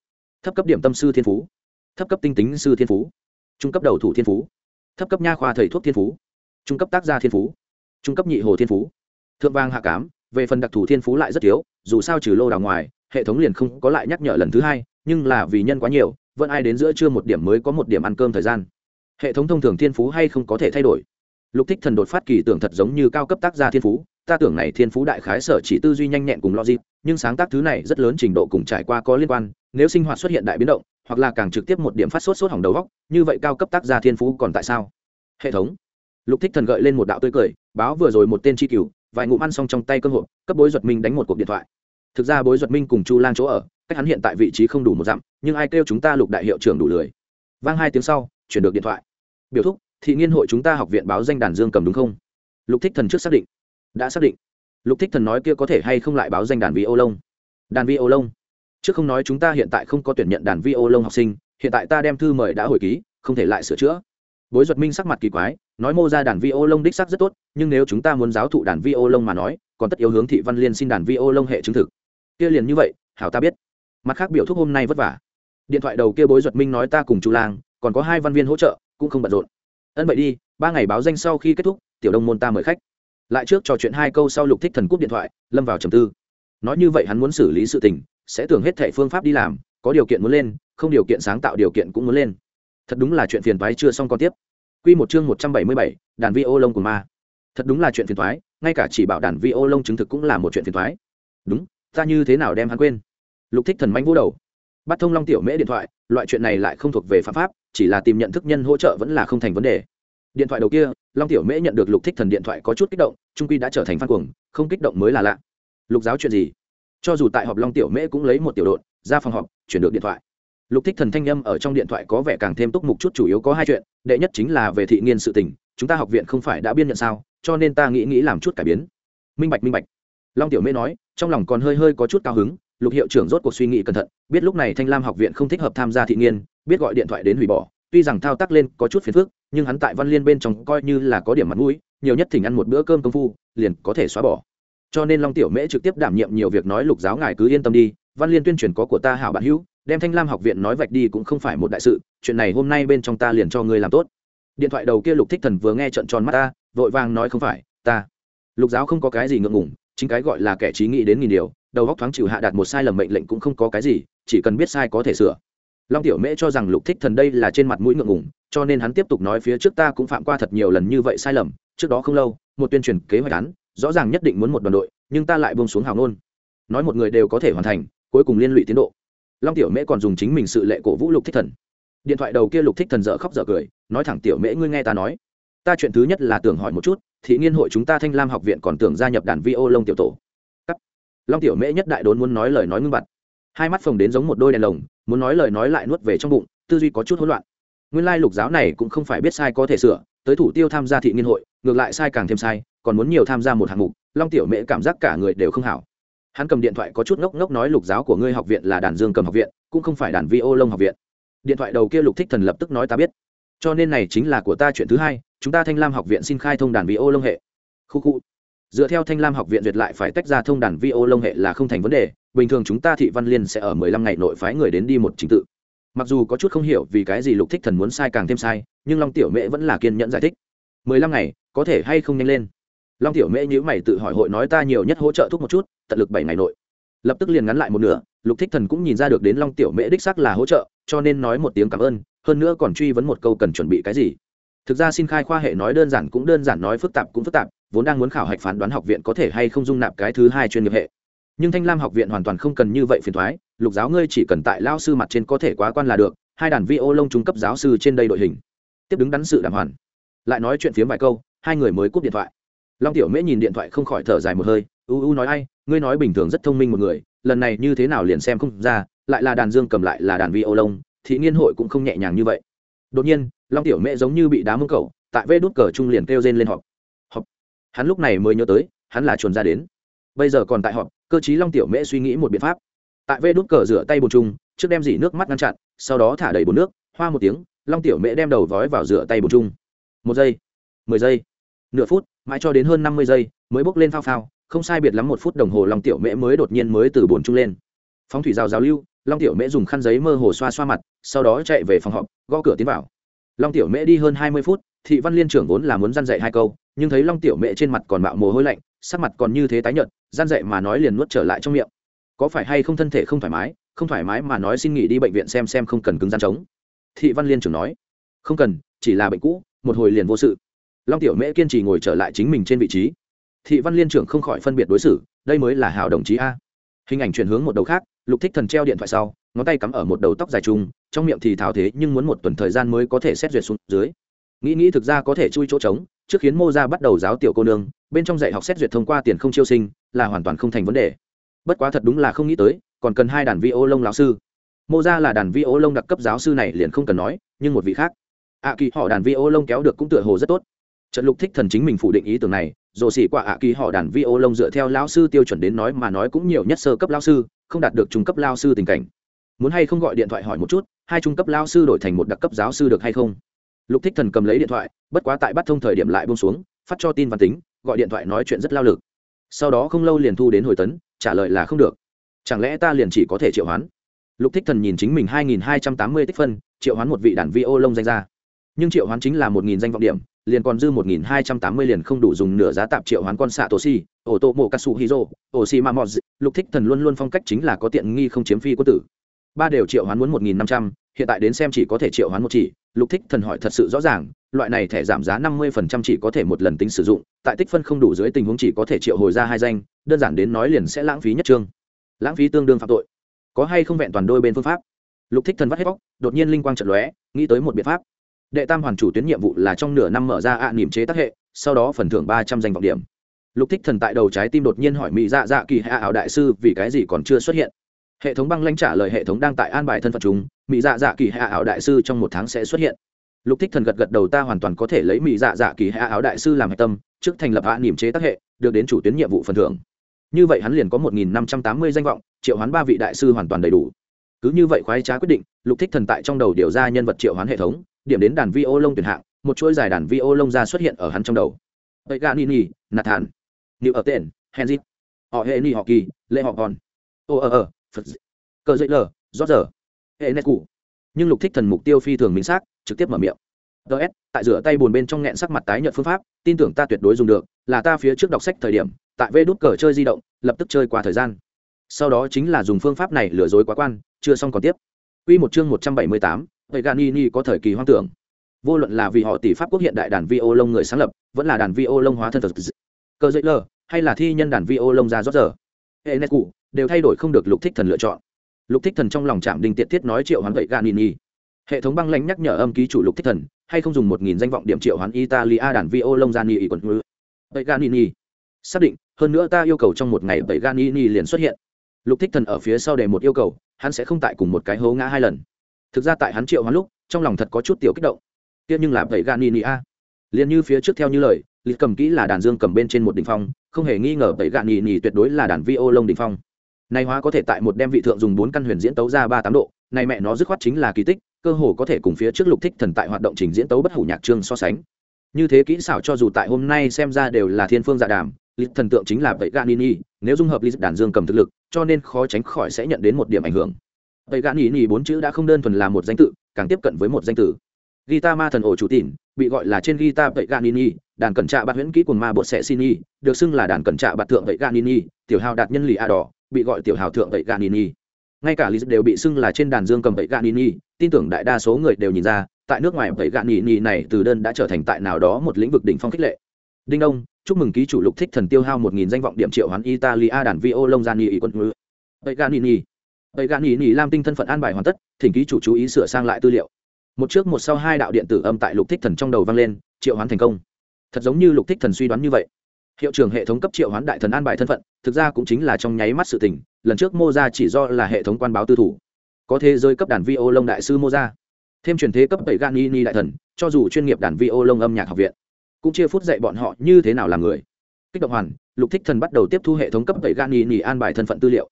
S1: Thấp cấp điểm tâm sư thiên phú. Thấp cấp tinh tính sư thiên phú. Trung cấp đầu thủ thiên phú. Thấp cấp nha khoa thầy thuốc thiên phú. Trung cấp tác gia thiên phú. Trung cấp nhị hồ thiên phú thượng vang hạ cám, về phần đặc thù thiên phú lại rất thiếu, dù sao trừ lô đào ngoài, hệ thống liền không có lại nhắc nhở lần thứ hai, nhưng là vì nhân quá nhiều, vẫn ai đến giữa trưa một điểm mới có một điểm ăn cơm thời gian. Hệ thống thông thường thiên phú hay không có thể thay đổi. Lục thích thần đột phát kỳ tưởng thật giống như cao cấp tác gia thiên phú, ta tưởng này thiên phú đại khái sở chỉ tư duy nhanh nhẹn cùng logic, nhưng sáng tác thứ này rất lớn trình độ cùng trải qua có liên quan, nếu sinh hoạt xuất hiện đại biến động, hoặc là càng trực tiếp một điểm phát sốt sốt hỏng đầu góc như vậy cao cấp tác gia thiên phú còn tại sao? Hệ thống. Lục thích thần gợi lên một đạo tươi cười, báo vừa rồi một tên tri cửu vài ngụm ăn xong trong tay cơ hội cấp bối duật minh đánh một cuộc điện thoại. Thực ra bối duật minh cùng chu lang chỗ ở, cách hắn hiện tại vị trí không đủ một dặm, nhưng ai kêu chúng ta lục đại hiệu trưởng đủ lười. Vang hai tiếng sau, chuyển được điện thoại. Biểu thúc, thị nghiên hội chúng ta học viện báo danh đàn dương cầm đúng không? Lục thích thần trước xác định. Đã xác định. Lục thích thần nói kia có thể hay không lại báo danh đàn vi ô lông. Đàn vi ô lông? Trước không nói chúng ta hiện tại không có tuyển nhận đàn vi ô lông học sinh, hiện tại ta đem thư mời đã hồi ký, không thể lại sửa chữa. Bối duật minh sắc mặt kỳ quái nói mô ra đàn vi ô lông đích sắc rất tốt, nhưng nếu chúng ta muốn giáo thụ đàn vi ô lông mà nói, còn tất yếu hướng thị văn liên xin đàn vi ô lông hệ chứng thực. Kia liền như vậy, hảo ta biết. Mặt khác biểu thúc hôm nay vất vả. Điện thoại đầu kia bối duật minh nói ta cùng chú lang, còn có hai văn viên hỗ trợ, cũng không bận rộn. Ân vậy đi, ba ngày báo danh sau khi kết thúc, tiểu đông môn ta mời khách. Lại trước trò chuyện hai câu sau lục thích thần cúp điện thoại, lâm vào trầm tư. Nói như vậy hắn muốn xử lý sự tình, sẽ tưởng hết thẻ phương pháp đi làm, có điều kiện muốn lên, không điều kiện sáng tạo điều kiện cũng muốn lên. Thật đúng là chuyện phiền toái chưa xong còn tiếp. Quy một chương một trăm bảy mươi bảy, đàn vi ô lông của ma. Thật đúng là chuyện phiền toái, ngay cả chỉ bảo đàn vi ô lông chứng thực cũng là một chuyện phiền toái. Đúng, ta như thế nào đem hắn quên? Lục Thích Thần manh vô đầu. Bắt thông Long tiểu mễ điện thoại, loại chuyện này lại không thuộc về pháp pháp, chỉ là tìm nhận thức nhân hỗ trợ vẫn là không thành vấn đề. Điện thoại đầu kia, Long tiểu mễ nhận được Lục Thích Thần điện thoại có chút kích động, trung quy đã trở thành fan cuồng, không kích động mới là lạ. Lục giáo chuyện gì? Cho dù tại họp Long tiểu mễ cũng lấy một tiểu đội, ra phòng họp, chuyển được điện thoại lục thích thần thanh â m ở trong điện thoại có vẻ càng thêm túc mục chút chủ yếu có hai chuyện, đệ nhất chính là về thị nghiên sự tình, chúng ta học viện không phải đã biên nhận sao, cho nên ta nghĩ nghĩ làm chút cải biến. Minh bạch minh bạch. Long tiểu mê nói, trong lòng còn hơi hơi có chút cao hứng, lục hiệu trưởng rốt cuộc suy nghĩ cẩn thận, biết lúc này thanh lam học viện không thích hợp tham gia thị nghiên, biết gọi điện thoại đến hủy bỏ, tuy rằng thao tác lên có chút phiền phức, nhưng hắn tại văn liên bên trong coi như là có điểm mặt mũi, nhiều nhất thỉnh ăn một bữa cơm công phu, liền có thể xóa bỏ. Cho nên long tiểu mễ trực tiếp đảm nhiệm nhiều việc nói lục giáo ngài cứ yên tâm đi, văn liên tuyên truyền có của ta hảo bạn hữu đem thanh lam học viện nói vạch đi cũng không phải một đại sự, chuyện này hôm nay bên trong ta liền cho ngươi làm tốt. Điện thoại đầu kia lục thích thần vừa nghe trận tròn mắt ta, vội vàng nói không phải, ta. Lục giáo không có cái gì ngượng ngùng, chính cái gọi là kẻ trí nghĩ đến nghìn điều, đầu góc thoáng chịu hạ đạt một sai lầm mệnh lệnh cũng không có cái gì, chỉ cần biết sai có thể sửa. Long tiểu mễ cho rằng lục thích thần đây là trên mặt mũi ngượng ngùng, cho nên hắn tiếp tục nói phía trước ta cũng phạm qua thật nhiều lần như vậy sai lầm, trước đó không lâu, một tuyên truyền kế hoạch án, rõ ràng nhất định muốn một đoàn đội, nhưng ta lại buông xuống hào nôn nói một người đều có thể hoàn thành, cuối cùng liên lụy tiến độ long tiểu mễ còn dùng chính mình sự lệ cổ vũ lục thích thần. Điện thoại đầu kia lục thích thần dở khóc dở cười, nói thẳng, tiểu mễ, ngươi nghe ta nói. Ta chuyện thứ nhất là tưởng hỏi một chút, thị nghiên hội chúng ta thanh lam học viện còn tưởng gia nhập đàn vi ô lông tiểu tổ? Cắt. long tiểu mễ nhất đại đốn muốn nói lời nói ngưng bặt. Hai mắt phồng đến giống một đôi đèn lồng, muốn nói lời nói lại nuốt về trong bụng, tư duy có chút hỗn loạn. Nguyên lai lục giáo này cũng không phải biết sai có thể sửa, tới thủ tiêu tham gia thị nghiên hội, ngược lại sai càng thêm sai, còn muốn nhiều tham gia một hạng mục, long tiểu mễ cảm giác cả người đều không hảo hắn cầm điện thoại có chút ngốc ngốc nói, lục giáo của ngươi học viện là đàn dương cầm học viện, cũng không phải đàn vi ô lông học viện. Điện thoại đầu kia lục thích thần lập tức nói, ta biết. Cho nên này chính là của ta chuyện thứ hai, chúng ta thanh lam học viện xin khai thông đàn vi ô lông hệ. Khu khu. Dựa theo thanh lam học viện duyệt lại phải tách ra thông đàn vi ô lông hệ là không thành vấn đề, bình thường chúng ta thị văn liên sẽ ở mười lăm ngày nội phái người đến đi một trình tự. Mặc dù có chút không hiểu vì cái gì lục thích thần muốn sai càng thêm sai, nhưng long tiểu mễ vẫn là kiên nhẫn giải thích. Mười lăm ngày, có thể hay không nhanh lên? Long tiểu mễ nhữ mày tự hỏi, hội nói ta nhiều nhất hỗ trợ thuốc một chút tận lực bảy ngày nội. Lập tức liền ngắn lại một nửa, lục thích thần cũng nhìn ra được đến long tiểu mễ đích xác là hỗ trợ, cho nên nói một tiếng cảm ơn, hơn nữa còn truy vấn một câu cần chuẩn bị cái gì. Thực ra xin khai khoa hệ nói đơn giản cũng đơn giản nói phức tạp cũng phức tạp, vốn đang muốn khảo hạch phán đoán học viện có thể hay không dung nạp cái thứ hai chuyên nghiệp hệ. Nhưng thanh lam học viện hoàn toàn không cần như vậy phiền thoái lục giáo ngươi chỉ cần tại lao sư mặt trên có thể quá quan là được, hai đàn vi ô lông trung cấp giáo sư trên đây đội hình. Tiếp đứng đắn sự đàm hoàn lại nói chuyện phiếm vài câu, hai người mới cúp điện thoại. Long tiểu mễ nhìn điện thoại không khỏi thở dài một hơi u u nói ai, ngươi nói bình thường rất thông minh một người, lần này như thế nào liền xem không ra, lại là đàn dương cầm lại là đàn vi ô lông thị nghiên hội cũng không nhẹ nhàng như vậy. Đột nhiên, long tiểu mẹ giống như bị đá mông cầu, tại vê đút cờ trung liền kêu rên lên họp. Họp. Hắn lúc này mới nhớ tới, hắn là chuồn ra đến. Bây giờ còn tại họp, cơ chí long tiểu mẹ suy nghĩ một biện pháp. Tại vê đút cờ rửa tay bồn trung trước đem dỉ nước mắt ngăn chặn, sau đó thả đầy bồn nước, hoa một tiếng, long tiểu mẹ đem đầu vói vào rửa tay bồn trung một giây, mười giây, nửa phút, mãi cho đến hơn năm mươi giây, mới bốc lên phao phao không sai biệt lắm một phút đồng hồ long tiểu mễ mới đột nhiên mới từ bồn trung lên. Phóng thủy rào rào lưu, long tiểu mễ dùng khăn giấy mơ hồ xoa xoa mặt, sau đó chạy về phòng họp, gõ cửa tiến vào. Long tiểu mễ đi hơn hai mươi phút, thị văn liên trưởng vốn là muốn g dạy hai câu, nhưng thấy long tiểu mễ trên mặt còn mạo mồ hôi lạnh, sắc mặt còn như thế tái nhợt g dạy mà nói liền nuốt trở lại trong miệng. Có phải hay không thân thể không thoải mái, không thoải mái mà nói xin nghỉ đi bệnh viện xem xem không cần cứng gian trống. Thị văn liên trưởng nói, không cần, chỉ là bệnh cũ, một hồi liền vô sự. Long tiểu mễ kiên trì ngồi trở lại chính mình trên vị trí thị văn liên trưởng không khỏi phân biệt đối xử, đây mới là hảo đồng chí a. Hình ảnh chuyển hướng một đầu khác, lục thích thần treo điện thoại sau, ngón tay cắm ở một đầu tóc dài chung trong miệng thì tháo thế nhưng muốn một tuần thời gian mới có thể xét duyệt xuống dưới. Nghĩ nghĩ thực ra có thể chui chỗ trống, trước khiến mô ra bắt đầu giáo tiểu cô nương, bên trong dạy học xét duyệt thông qua tiền không chiêu sinh, là hoàn toàn không thành vấn đề. Bất quá thật đúng là không nghĩ tới, còn cần hai đàn vi ô lông lão sư. Mô ra là đàn vi ô lông đặc cấp giáo sư này liền không cần nói, nhưng một vị khác. Ạ kỳ họ đàn vi ô lông kéo được cũng tựa hồ rất tốt. Trận lục thích thần chính mình phủ định ý tưởng này dồ xỉ qua ạ kỳ họ đàn vi ô lông dựa theo lão sư tiêu chuẩn đến nói mà nói cũng nhiều nhất sơ cấp lão sư, không đạt được trung cấp lao sư tình cảnh. Muốn hay không gọi điện thoại hỏi một chút, hai trung cấp lao sư đổi thành một đặc cấp giáo sư được hay không? Lục thích thần cầm lấy điện thoại, bất quá tại bắt thông thời điểm lại bông xuống, phát cho tin văn tính, gọi điện thoại nói chuyện rất lao lực. Sau đó không lâu liền thu đến hồi tấn, trả lời là không được. Chẳng lẽ ta liền chỉ có thể triệu hoán? Lục thích thần nhìn chính mình hai nghìn hai trăm tám mươi tích phân, triệu hoán một vị đàn vi ô lông danh ra nhưng triệu hoán chính là một nghìn danh vọng điểm, liền còn dư một nghìn hai trăm tám mươi liền không đủ dùng nửa giá tạp triệu hoán con xạ tổ si ổ tổ mộ katsu hiro ổ si ma mọt lục thích thần luôn luôn phong cách chính là có tiện nghi không chiếm phi quân tử. Ba đều triệu hoán muốn một nghìn năm trăm, hiện tại đến xem chỉ có thể triệu hoán một chỉ, lục thích thần hỏi thật sự rõ ràng, loại này thẻ giảm giá năm mươi phần trăm chỉ có thể một lần tính sử dụng, tại tích phân không đủ dưới tình huống chỉ có thể triệu hồi ra hai danh, đơn giản đến nói liền sẽ lãng phí nhất trương lãng phí tương đương phạm tội. Có hay không vẹn toàn đôi bên phương pháp? Lục thích thần vắt hết bóc đột nhiên linh quang trận lóe, nghĩ tới một biện pháp đệ tam hoàn chủ tuyến nhiệm vụ là trong nửa năm mở ra ạ à niềm chế tác hệ, sau đó phần thưởng ba trăm danh vọng điểm. Lục thích thần tại đầu trái tim đột nhiên hỏi mỹ dạ dạ kỳ hạ ảo đại sư vì cái gì còn chưa xuất hiện. Hệ thống băng lãnh trả lời hệ thống đang tại an bài thân phận chúng mỹ dạ dạ kỳ hạ ảo đại sư trong một tháng sẽ xuất hiện. Lục thích thần gật gật đầu ta hoàn toàn có thể lấy mỹ dạ dạ kỳ hạ ảo đại sư làm hạch tâm, trước thành lập hạ niềm chế tác hệ, được đến chủ tuyến nhiệm vụ phần thưởng. Như vậy hắn liền có một nghìn năm trăm tám mươi danh vọng, triệu hoán ba vị đại sư hoàn toàn đầy đủ. Cứ như vậy khoái trá quyết định, lục thích thần tại trong đầu điều ra nhân vật triệu hoán hệ thống điểm đến đàn vi ô lông tuyển hạng một chuỗi dài đàn vi ô lông ra xuất hiện ở hắn trong đầu. Ấy gà nini nathan nữ ở tên henzit họ hệ ni họ kỳ lê họ còn ô ờ ờ phật cờ dậy lờ rót giờ hệ nét cụ. Nhưng lục thích thần mục tiêu phi thường minh xác trực tiếp mở miệng. Ts tại rửa tay buồn bên trong nghẹn sắc mặt tái nhợt phương pháp tin tưởng ta tuyệt đối dùng được là ta phía trước đọc sách thời điểm tại vê đút cờ chơi di động lập tức chơi qua thời gian. Sau đó chính là dùng phương pháp này lừa dối quá quan chưa xong còn tiếp. Quy một chương 178, thầy ganini có thời kỳ hoang tưởng. Vô luận là vì họ tỷ pháp quốc hiện đại đàn vi ô lông người sáng lập, vẫn là đàn vi ô lông hóa thân thật cơ dễ lờ, hay là thi nhân đàn vi ô lông ra rót giờ. Hệ nét cụ, đều thay đổi không được lục thích thần lựa chọn. Lục thích thần trong lòng chạm đình tiện thiết nói triệu hoán vậy ganini hệ thống băng lãnh nhắc nhở âm ký chủ lục thích thần, hay không dùng một nghìn danh vọng điểm triệu hoán italia đàn vi ô lông ra quận. quần ngữ. Vậy ganini xác định, hơn nữa ta yêu cầu trong một ngày vậy ganini liền xuất hiện. Lục thích thần ở phía sau đề một yêu cầu, hắn sẽ không tại cùng một cái hố ngã hai lần thực ra tại hắn triệu hoán lúc, trong lòng thật có chút tiểu kích động. Tiếc nhưng là vậy gan ni a. Liền như phía trước theo như lời lịch cầm kỹ là đàn dương cầm bên trên một đỉnh phong, không hề nghi ngờ vậy gan nini tuyệt đối là đàn vi ô lông đỉnh phong. Này hóa có thể tại một đem vị thượng dùng bốn căn huyền diễn tấu ra ba tám độ, này mẹ nó dứt khoát chính là kỳ tích, cơ hồ có thể cùng phía trước lục thích thần tại hoạt động trình diễn tấu bất hủ nhạc trương so sánh. Như thế kỹ xảo cho dù tại hôm nay xem ra đều là thiên phương dạ đàm lịch thần tượng chính là vậy gan nini nếu dung hợp lịch đàn dương cầm thực lực, cho nên khó tránh khỏi sẽ nhận đến một điểm ảnh hưởng vậy gạn nhì nhì bốn chữ đã không đơn thuần là một danh tự, càng tiếp cận với một danh tử guitar ma thần ổ chủ tỉn, bị gọi là trên guitar vậy gạn nhì đàn cẩn trạ bạt huyễn kỹ cùng ma bột sẽ xin y được xưng là đàn cẩn trạ bạt thượng vậy gạn nhì tiểu hào đạt nhân lì a đỏ, bị gọi tiểu hào thượng vậy gạn nhì ngay cả lý đều bị xưng là trên đàn dương cầm vậy gạn nhì tin tưởng đại đa số người đều nhìn ra, tại nước ngoài vậy gạn nhì này từ đơn đã trở thành tại nào đó một lĩnh vực đỉnh phong khích lệ. Đinh đông chúc mừng ký chủ lục thích thần tiêu hao một nghìn danh vọng điểm triệu hoán italia đàn vi ô lông gian nghị quân ngữ vậy gạn nhì nhì tây gan nhì nhì lam tinh thân phận an bài hoàn tất, thỉnh ký chủ chú ý sửa sang lại tư liệu. Một trước một sau hai đạo điện tử âm tại lục thích thần trong đầu vang lên, triệu hoán thành công. Thật giống như lục thích thần suy đoán như vậy. Hiệu trưởng hệ thống cấp triệu hoán đại thần an bài thân phận, thực ra cũng chính là trong nháy mắt sự tình, lần trước mô ra chỉ do là hệ thống quan báo tư thủ. Có thế giới cấp đàn vi ô lông đại sư mô ra thêm truyền thế cấp bảy gan ni ni đại thần, cho dù chuyên nghiệp đàn vi ô lông âm nhạc học viện, cũng chia phút dạy bọn họ như thế nào làm người. Kích động hoàn, lục thích thần bắt đầu tiếp thu hệ thống cấp bảy gan nhì nhì an bài thân phận tư liệu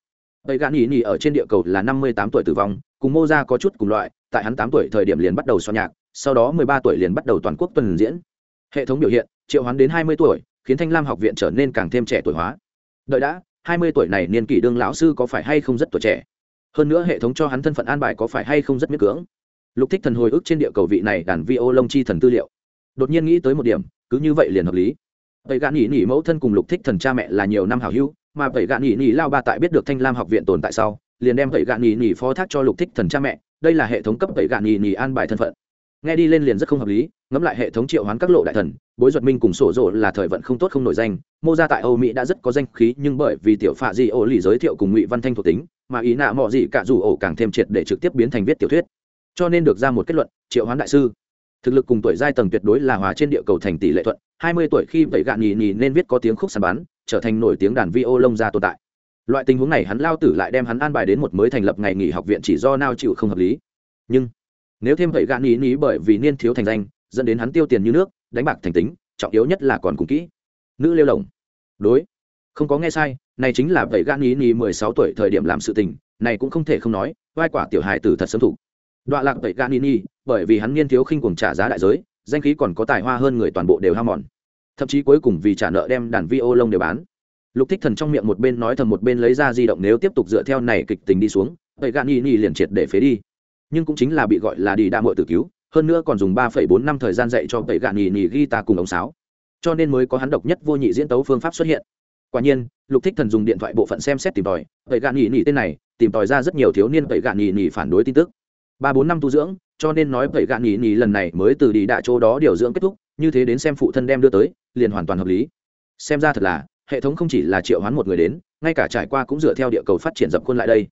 S1: bảy gan nhì nhì ở trên địa cầu là năm mươi tám tuổi tử vong, cùng mô ra có chút cùng loại, tại hắn tám tuổi thời điểm liền bắt đầu soạn nhạc, sau đó mười ba tuổi liền bắt đầu toàn quốc tuần diễn. Hệ thống biểu hiện, triệu hoán đến hai mươi tuổi, khiến thanh lam học viện trở nên càng thêm trẻ tuổi hóa. Đợi đã, hai mươi tuổi này niên kỷ đương lão sư có phải hay không rất tuổi trẻ? Hơn nữa hệ thống cho hắn thân phận an bài có phải hay không rất miễn cưỡng. Lục thích thần hồi ức trên địa cầu vị này đàn vi ô lông chi thần tư liệu. Đột nhiên nghĩ tới một điểm, cứ như vậy liền hợp lý. Vậy gạn nhỉ nhỉ mẫu thân cùng lục thích thần cha mẹ là nhiều năm hảo hữu mà vậy gạn nhỉ nhỉ lao ba tại biết được thanh lam học viện tồn tại sau, liền đem vậy gạn nhỉ nhỉ phó thác cho lục thích thần cha mẹ, đây là hệ thống cấp vậy gạn nhỉ nhỉ an bài thân phận. Nghe đi lên liền rất không hợp lý, ngẫm lại hệ thống triệu hoán các lộ đại thần, bối duật minh cùng sổ rộ là thời vận không tốt không nổi danh, mô gia tại âu mỹ đã rất có danh khí nhưng bởi vì tiểu phạ di ô lì giới thiệu cùng ngụy văn thanh thuộc tính, mà ý nạ mọi gì cả dù ổ càng thêm triệt để trực tiếp biến thành viết tiểu thuyết. Cho nên được ra một kết luận, triệu hoán đại sư. Thực lực cùng tuổi giai tầng tuyệt đối là hóa trên địa cầu thành tỷ lệ thuận hai mươi tuổi khi vậy gạn nhì nhì nên viết có tiếng khúc sàn bán trở thành nổi tiếng đàn vi ô lông ra tồn tại. Loại tình huống này hắn lao tử lại đem hắn an bài đến một mới thành lập ngày nghỉ học viện chỉ do nào chịu không hợp lý. Nhưng, nếu thêm vậy gạn nhì nhì bởi vì niên thiếu thành danh, dẫn đến hắn tiêu tiền như nước, đánh bạc thành tính, trọng yếu nhất là còn cùng kỹ. Nữ lêu lồng. Đối. Không có nghe sai, này chính là vậy gạn nhì nhì mười sáu tuổi thời điểm làm sự tình, này cũng không thể không nói vai quả tiểu hài tử thật sớm thủ đoạn lạc vậy gạn nhì nhì, bởi vì hắn niên thiếu khinh cuồng trả giá đại giới danh khí còn có tài hoa hơn người toàn bộ đều hao mòn. Thậm chí cuối cùng vì trả nợ đem đàn vi ô lông đều bán. Lục thích thần trong miệng một bên nói thầm một bên lấy ra di động nếu tiếp tục dựa theo này kịch tình đi xuống, vậy gạn nhi nhi liền triệt để phế đi. Nhưng cũng chính là bị gọi là đi đa mội tử cứu, hơn nữa còn dùng ba phẩy bốn năm thời gian dạy cho vậy gạn nhi nhi ghi ta cùng ống sáo. Cho nên mới có hắn độc nhất vô nhị diễn tấu phương pháp xuất hiện. Quả nhiên, lục thích thần dùng điện thoại bộ phận xem xét tìm tòi, vậy gạn nhi nhi tên này, tìm tòi ra rất nhiều thiếu niên vậy gạn nhi nhi phản đối tin tức. Ba bốn năm tu dưỡng cho nên nói vậy gạn nhì nhì lần này mới từ đi đạ chỗ đó điều dưỡng kết thúc, như thế đến xem phụ thân đem đưa tới, liền hoàn toàn hợp lý. Xem ra thật là, hệ thống không chỉ là triệu hoán một người đến, ngay cả trải qua cũng dựa theo địa cầu phát triển dập khuôn lại đây.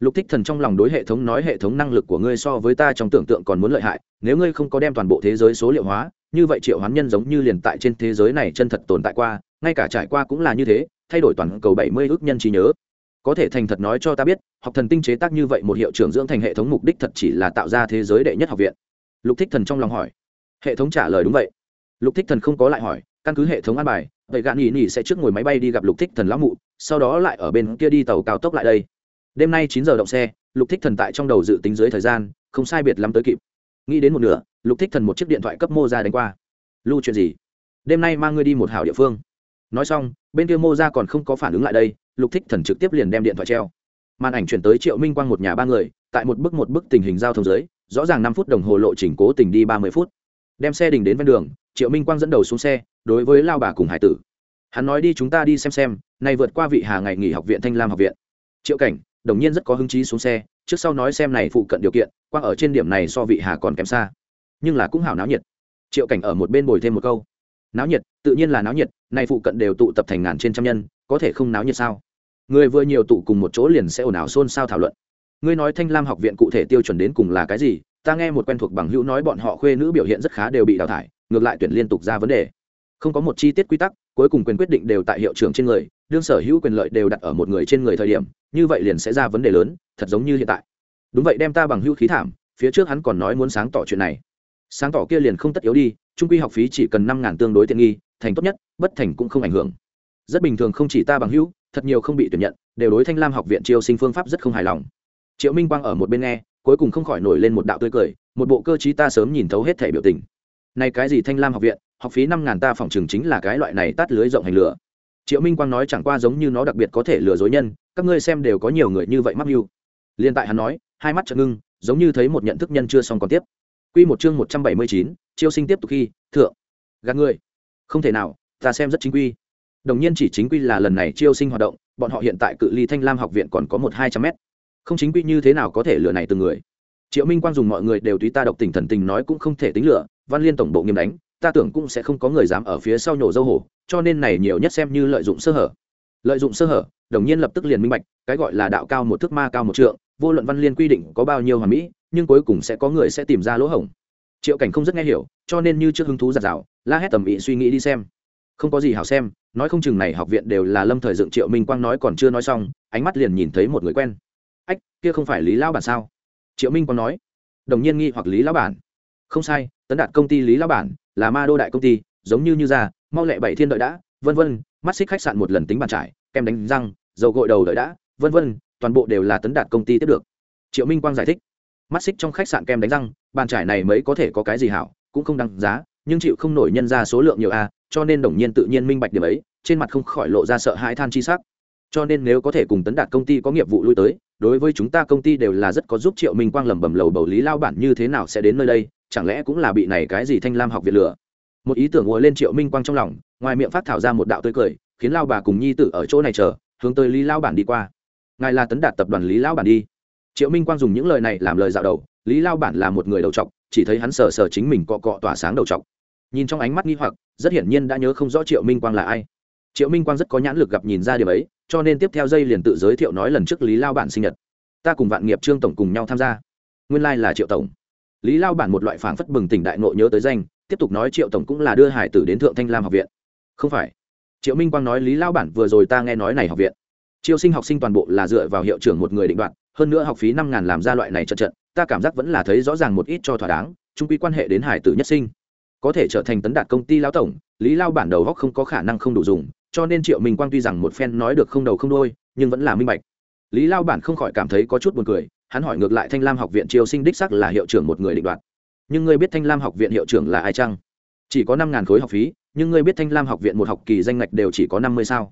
S1: Lục thích thần trong lòng đối hệ thống nói hệ thống năng lực của ngươi so với ta trong tưởng tượng còn muốn lợi hại, nếu ngươi không có đem toàn bộ thế giới số liệu hóa, như vậy triệu hoán nhân giống như liền tại trên thế giới này chân thật tồn tại qua, ngay cả trải qua cũng là như thế, thay đổi toàn cầu bảy mươi ước nhân trí nhớ có thể thành thật nói cho ta biết, học thần tinh chế tác như vậy một hiệu trưởng dưỡng thành hệ thống mục đích thật chỉ là tạo ra thế giới đệ nhất học viện. Lục thích thần trong lòng hỏi. Hệ thống trả lời đúng vậy. Lục thích thần không có lại hỏi, căn cứ hệ thống an bài, vậy gạn nhì nhì sẽ trước ngồi máy bay đi gặp lục thích thần lão mụ, sau đó lại ở bên kia đi tàu cao tốc lại đây. Đêm nay chín giờ động xe, lục thích thần tại trong đầu dự tính dưới thời gian, không sai biệt lắm tới kịp. Nghĩ đến một nửa, lục thích thần một chiếc điện thoại cấp mô ra đánh qua. Lưu chuyện gì? Đêm nay mang ngươi đi một hảo địa phương nói xong, bên kia mô ra còn không có phản ứng lại đây, lục thích thần trực tiếp liền đem điện thoại treo. Màn ảnh chuyển tới triệu minh quang một nhà ba người, tại một bức một bức tình hình giao thông dưới, rõ ràng năm phút đồng hồ lộ trình cố tình đi ba mươi phút. Đem xe đình đến ven đường, triệu minh quang dẫn đầu xuống xe, đối với lao bà cùng hải tử. Hắn nói đi chúng ta đi xem xem, nay vượt qua vị hà ngày nghỉ học viện thanh lam học viện. Triệu cảnh, đồng nhiên rất có hứng chí xuống xe, trước sau nói xem này phụ cận điều kiện, quang ở trên điểm này so vị hà còn kém xa. Nhưng là cũng hảo náo nhiệt. Triệu cảnh ở một bên bồi thêm một câu náo nhiệt, tự nhiên là náo nhiệt, Nay phụ cận đều tụ tập thành ngàn trên trăm nhân, có thể không náo nhiệt sao? Người vừa nhiều tụ cùng một chỗ liền sẽ ồn ào xôn xao thảo luận. Ngươi nói thanh lam học viện cụ thể tiêu chuẩn đến cùng là cái gì? Ta nghe một quen thuộc bằng hữu nói bọn họ khuê nữ biểu hiện rất khá đều bị đào thải, ngược lại tuyển liên tục ra vấn đề. Không có một chi tiết quy tắc, cuối cùng quyền quyết định đều tại hiệu trưởng trên người, đương sở hữu quyền lợi đều đặt ở một người trên người thời điểm, như vậy liền sẽ ra vấn đề lớn, thật giống như hiện tại. Đúng vậy, đem ta bằng hữu khí thảm, phía trước hắn còn nói muốn sáng tỏ chuyện này. Sáng tỏ kia liền không tất yếu đi trung quy học phí chỉ cần năm ngàn tương đối tiện nghi, thành tốt nhất, bất thành cũng không ảnh hưởng. Rất bình thường không chỉ ta bằng hữu, thật nhiều không bị tuyển nhận, đều đối thanh lam học viện chiêu sinh phương pháp rất không hài lòng. Triệu minh quang ở một bên nghe, cuối cùng không khỏi nổi lên một đạo tươi cười, một bộ cơ chí ta sớm nhìn thấu hết thể biểu tình. Này cái gì thanh lam học viện, học phí năm ngàn ta phòng trường chính là cái loại này tát lưới rộng hành lửa. Triệu minh quang nói chẳng qua giống như nó đặc biệt có thể lừa dối nhân, các ngươi xem đều có nhiều người như vậy mắc mưu. Liên tại hắn nói, hai mắt chợt ngưng, giống như thấy một nhận thức nhân chưa xong còn tiếp quy một chương một trăm bảy mươi chín chiêu sinh tiếp tục khi thượng. Gạt người, không thể nào ta xem rất chính quy. Đồng nhiên chỉ chính quy là lần này chiêu sinh hoạt động bọn họ hiện tại cự ly thanh lam học viện còn có một hai trăm mét. Không chính quy như thế nào có thể lừa này từng người? Triệu minh quang dùng mọi người đều tùy ta độc tình thần tình nói cũng không thể tính lừa văn liên tổng bộ nghiêm đánh ta tưởng cũng sẽ không có người dám ở phía sau nhổ dâu hổ cho nên này nhiều nhất xem như lợi dụng sơ hở. Lợi dụng sơ hở đồng nhiên lập tức liền minh bạch cái gọi là đạo cao một thước ma cao một trượng vô luận văn liên quy định có bao nhiêu hoàn mỹ nhưng cuối cùng sẽ có người sẽ tìm ra lỗ hổng. Triệu cảnh không rất nghe hiểu, cho nên như trước hứng thú giặt rào la hét tầm ý suy nghĩ đi xem. Không có gì hảo xem, nói không chừng này học viện đều là lâm thời dựng triệu minh quang nói còn chưa nói xong, ánh mắt liền nhìn thấy một người quen. Ách, kia không phải lý lão bản sao? Triệu minh quang nói. Đồng nhiên nghi hoặc lý lão bản. Không sai, tấn đạt công ty lý lão bản, là ma đô đại công ty, giống như như ra, mau lẹ bảy thiên đợi đã, vân vân, mắt xích khách sạn một lần tính bàn trải, kem đánh răng, dầu gội đầu đợi đã, vân vân, toàn bộ đều là tấn đạt công ty tiếp được. Triệu minh quang giải thích mắt xích trong khách sạn kem đánh răng, bàn trải này mới có thể có cái gì hảo, cũng không đăng giá, nhưng chịu không nổi nhân ra số lượng nhiều a, cho nên đồng nhiên tự nhiên minh bạch điểm ấy, trên mặt không khỏi lộ ra sợ hãi than chi sắc. Cho nên nếu có thể cùng tấn đạt công ty có nghiệp vụ lui tới, đối với chúng ta công ty đều là rất có giúp triệu minh quang lẩm bẩm lầu bầu lý lao bản như thế nào sẽ đến nơi đây, chẳng lẽ cũng là bị này cái gì thanh lam học viện lửa một ý tưởng ngồi lên triệu minh quang trong lòng, ngoài miệng phát thảo ra một đạo tươi cười, khiến lao bà cùng nhi tử ở chỗ này chờ, hướng tới lý lao bản đi qua. Ngài là tấn đạt tập đoàn lý lao bản đi triệu minh quang dùng những lời này làm lời dạo đầu, lý lao bản là một người đầu trọc, chỉ thấy hắn sờ sờ chính mình cọ cọ tỏa sáng đầu trọc. Nhìn trong ánh mắt nghi hoặc, rất hiển nhiên đã nhớ không rõ triệu minh quang là ai. Triệu minh quang rất có nhãn lực gặp nhìn ra điều ấy, cho nên tiếp theo dây liền tự giới thiệu nói lần trước lý lao bản sinh nhật. Ta cùng vạn nghiệp trương tổng cùng nhau tham gia. Nguyên lai、like、là triệu tổng. Lý lao bản một loại phảng phất bừng tỉnh đại nộ nhớ tới danh, tiếp tục nói triệu tổng cũng là đưa hải tử đến thượng thanh lam học viện. Không phải. Triệu minh quang nói lý lao bản vừa rồi ta nghe nói này học viện. Chiêu sinh học sinh toàn bộ là dựa vào hiệu trưởng một người định đoạt hơn nữa học phí năm ngàn làm ra loại này trận trận, ta cảm giác vẫn là thấy rõ ràng một ít cho thỏa đáng trung quy quan hệ đến hải tử nhất sinh. Có thể trở thành tấn đạt công ty lão tổng, lý lao bản đầu góc không có khả năng không đủ dùng, cho nên triệu minh quang tuy rằng một phen nói được không đầu không đôi nhưng vẫn là minh bạch. Lý lao bản không khỏi cảm thấy có chút buồn cười, hắn hỏi ngược lại thanh lam học viện triều sinh đích sắc là hiệu trưởng một người định đoạt. Nhưng ngươi biết thanh lam học viện hiệu trưởng là ai chăng? Chỉ có năm ngàn khối học phí, nhưng ngươi biết thanh lam học viện một học kỳ danh ngạch đều chỉ có năm mươi sao?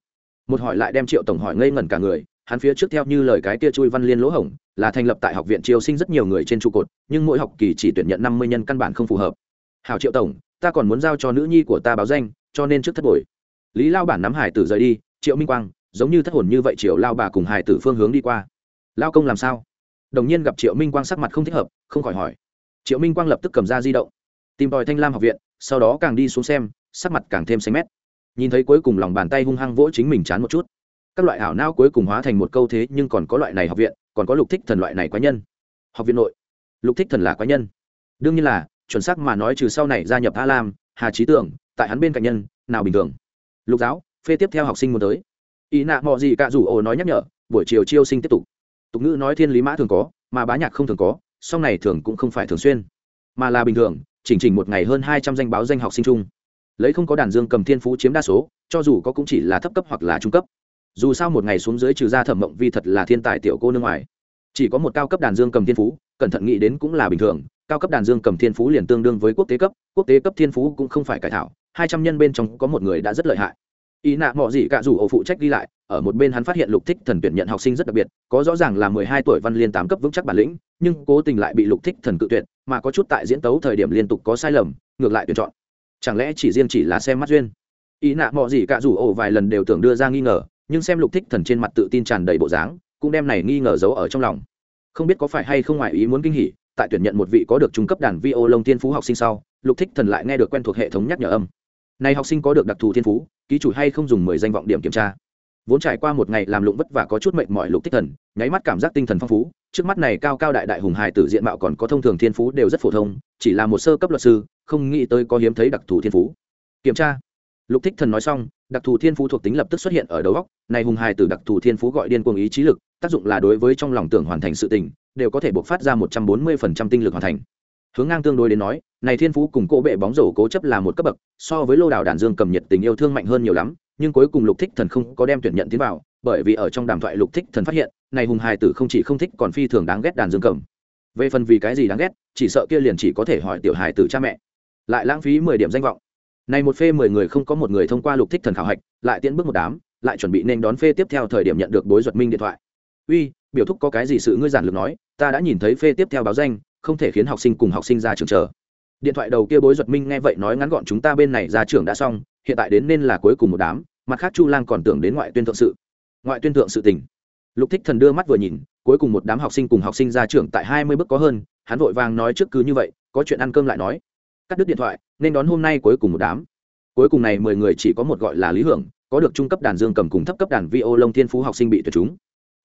S1: Một hỏi lại đem triệu tổng hỏi ngây ngẩn cả người hắn phía trước theo như lời cái tia chui văn liên lỗ hổng, là thành lập tại học viện triều sinh rất nhiều người trên trụ cột, nhưng mỗi học kỳ chỉ tuyển nhận năm mươi nhân căn bản không phù hợp. Hảo triệu tổng, ta còn muốn giao cho nữ nhi của ta báo danh, cho nên trước thất bồi. Lý lao bản nắm hải tử rời đi, triệu minh quang, giống như thất hồn như vậy triệu lao bà cùng hải tử phương hướng đi qua. Lao công làm sao? Đồng nhiên gặp triệu minh quang sắc mặt không thích hợp, không khỏi hỏi. Triệu minh quang lập tức cầm ra di động, tìm tòi thanh lam học viện, sau đó càng đi xuống xem, sắc mặt càng thêm xanh mét. Nhìn thấy cuối cùng lòng bàn tay hung hăng vỗ chính mình chán một chút các loại ảo não cuối cùng hóa thành một câu thế nhưng còn có loại này học viện, còn có lục thích thần loại này quái nhân. Học viện nội, lục thích thần là quái nhân. Đương nhiên là, chuẩn xác mà nói trừ sau này gia nhập a lam, hà trí tưởng, tại hắn bên cạnh nhân, nào bình thường. Lục giáo, phê tiếp theo học sinh muốn tới. Ý nạ mò gì cả rủ ồ nói nhắc nhở, buổi chiều chiêu sinh tiếp tục. Tục ngữ nói thiên lý mã thường có, mà bá nhạc không thường có sau này thường cũng không phải thường xuyên. Mà là bình thường, chỉnh chỉnh một ngày hơn hai trăm danh báo danh học sinh chung. Lấy không có đàn dương cầm thiên phú chiếm đa số, cho dù có cũng chỉ là thấp cấp hoặc là trung cấp dù sao một ngày xuống dưới trừ ra thẩm mộng vi thật là thiên tài tiểu cô nước ngoài. Chỉ có một cao cấp đàn dương cầm thiên phú, cẩn thận nghĩ đến cũng là bình thường. Cao cấp đàn dương cầm thiên phú liền tương đương với quốc tế cấp, quốc tế cấp thiên phú cũng không phải cải thảo, hai trăm nhân bên trong có một người đã rất lợi hại. Ý nạ mọi gì cả dù ổ phụ trách đi lại, ở một bên hắn phát hiện lục thích thần tuyển nhận học sinh rất đặc biệt, có rõ ràng là mười hai tuổi văn liên tám cấp vững chắc bản lĩnh, nhưng cố tình lại bị lục thích thần cự tuyệt, mà có chút tại diễn tấu thời điểm liên tục có sai lầm, ngược lại tuyển chọn. Chẳng lẽ chỉ riêng chỉ là xem mắt duyên? Ý nạ mọi gì cả dù ổ vài lần đều tưởng đưa ra nghi ngờ nhưng xem lục thích thần trên mặt tự tin tràn đầy bộ dáng, cũng đem này nghi ngờ giấu ở trong lòng. Không biết có phải hay không ngoài ý muốn kinh hỉ, tại tuyển nhận một vị có được trung cấp đàn vi ô lông thiên phú học sinh sau, lục thích thần lại nghe được quen thuộc hệ thống nhắc nhở âm. Này học sinh có được đặc thù thiên phú, ký chủ hay không dùng mười danh vọng điểm kiểm tra. Vốn trải qua một ngày làm lụng vất vả có chút mệt mỏi lục thích thần, nháy mắt cảm giác tinh thần phong phú, trước mắt này cao cao đại đại hùng hài tử diện mạo còn có thông thường thiên phú đều rất phổ thông, chỉ là một sơ cấp luật sư, không nghĩ tới có hiếm thấy đặc thù thiên phú. Kiểm tra. Lục thích thần nói xong đặc thù thiên phú thuộc tính lập tức xuất hiện ở đầu góc này hùng hài tử đặc thù thiên phú gọi điên cuồng ý trí lực, tác dụng là đối với trong lòng tưởng hoàn thành sự tình, đều có thể buộc phát ra một trăm bốn mươi phần trăm tinh lực hoàn thành. Hướng ngang tương đối đến nói, này thiên phú cùng cỗ bệ bóng rổ cố chấp là một cấp bậc, so với lô đảo đàn dương cầm nhiệt tình yêu thương mạnh hơn nhiều lắm, nhưng cuối cùng lục thích thần không có đem tuyển nhận tiến vào, bởi vì ở trong đàm thoại lục thích thần phát hiện, này hùng hài tử không chỉ không thích còn phi thường đáng ghét đàn dương cầm. Về phần vì cái gì đáng ghét, chỉ sợ kia liền chỉ có thể hỏi tiểu hài tử cha mẹ. Lại lãng phí mười điểm danh vọng này một phê mười người không có một người thông qua lục thích thần khảo hạch, lại tiến bước một đám, lại chuẩn bị nên đón phê tiếp theo thời điểm nhận được bối duật minh điện thoại. Uy, biểu thúc có cái gì sự ngươi giản lược nói, ta đã nhìn thấy phê tiếp theo báo danh, không thể khiến học sinh cùng học sinh ra trường chờ. Điện thoại đầu kia bối duật minh nghe vậy nói ngắn gọn chúng ta bên này ra trường đã xong, hiện tại đến nên là cuối cùng một đám, mặt khác chu lang còn tưởng đến ngoại tuyên thượng sự. Ngoại tuyên thượng sự tình. Lục thích thần đưa mắt vừa nhìn, cuối cùng một đám học sinh cùng học sinh ra trường tại hai mươi bước có hơn, hắn vội vàng nói trước cứ như vậy, có chuyện ăn cơm lại nói cắt đứt điện thoại, nên đón hôm nay cuối cùng một đám. Cuối cùng này mười người chỉ có một gọi là lý hưởng, có được trung cấp đàn dương cầm cùng thấp cấp đàn vi ô lông thiên phú học sinh bị tuyệt chúng.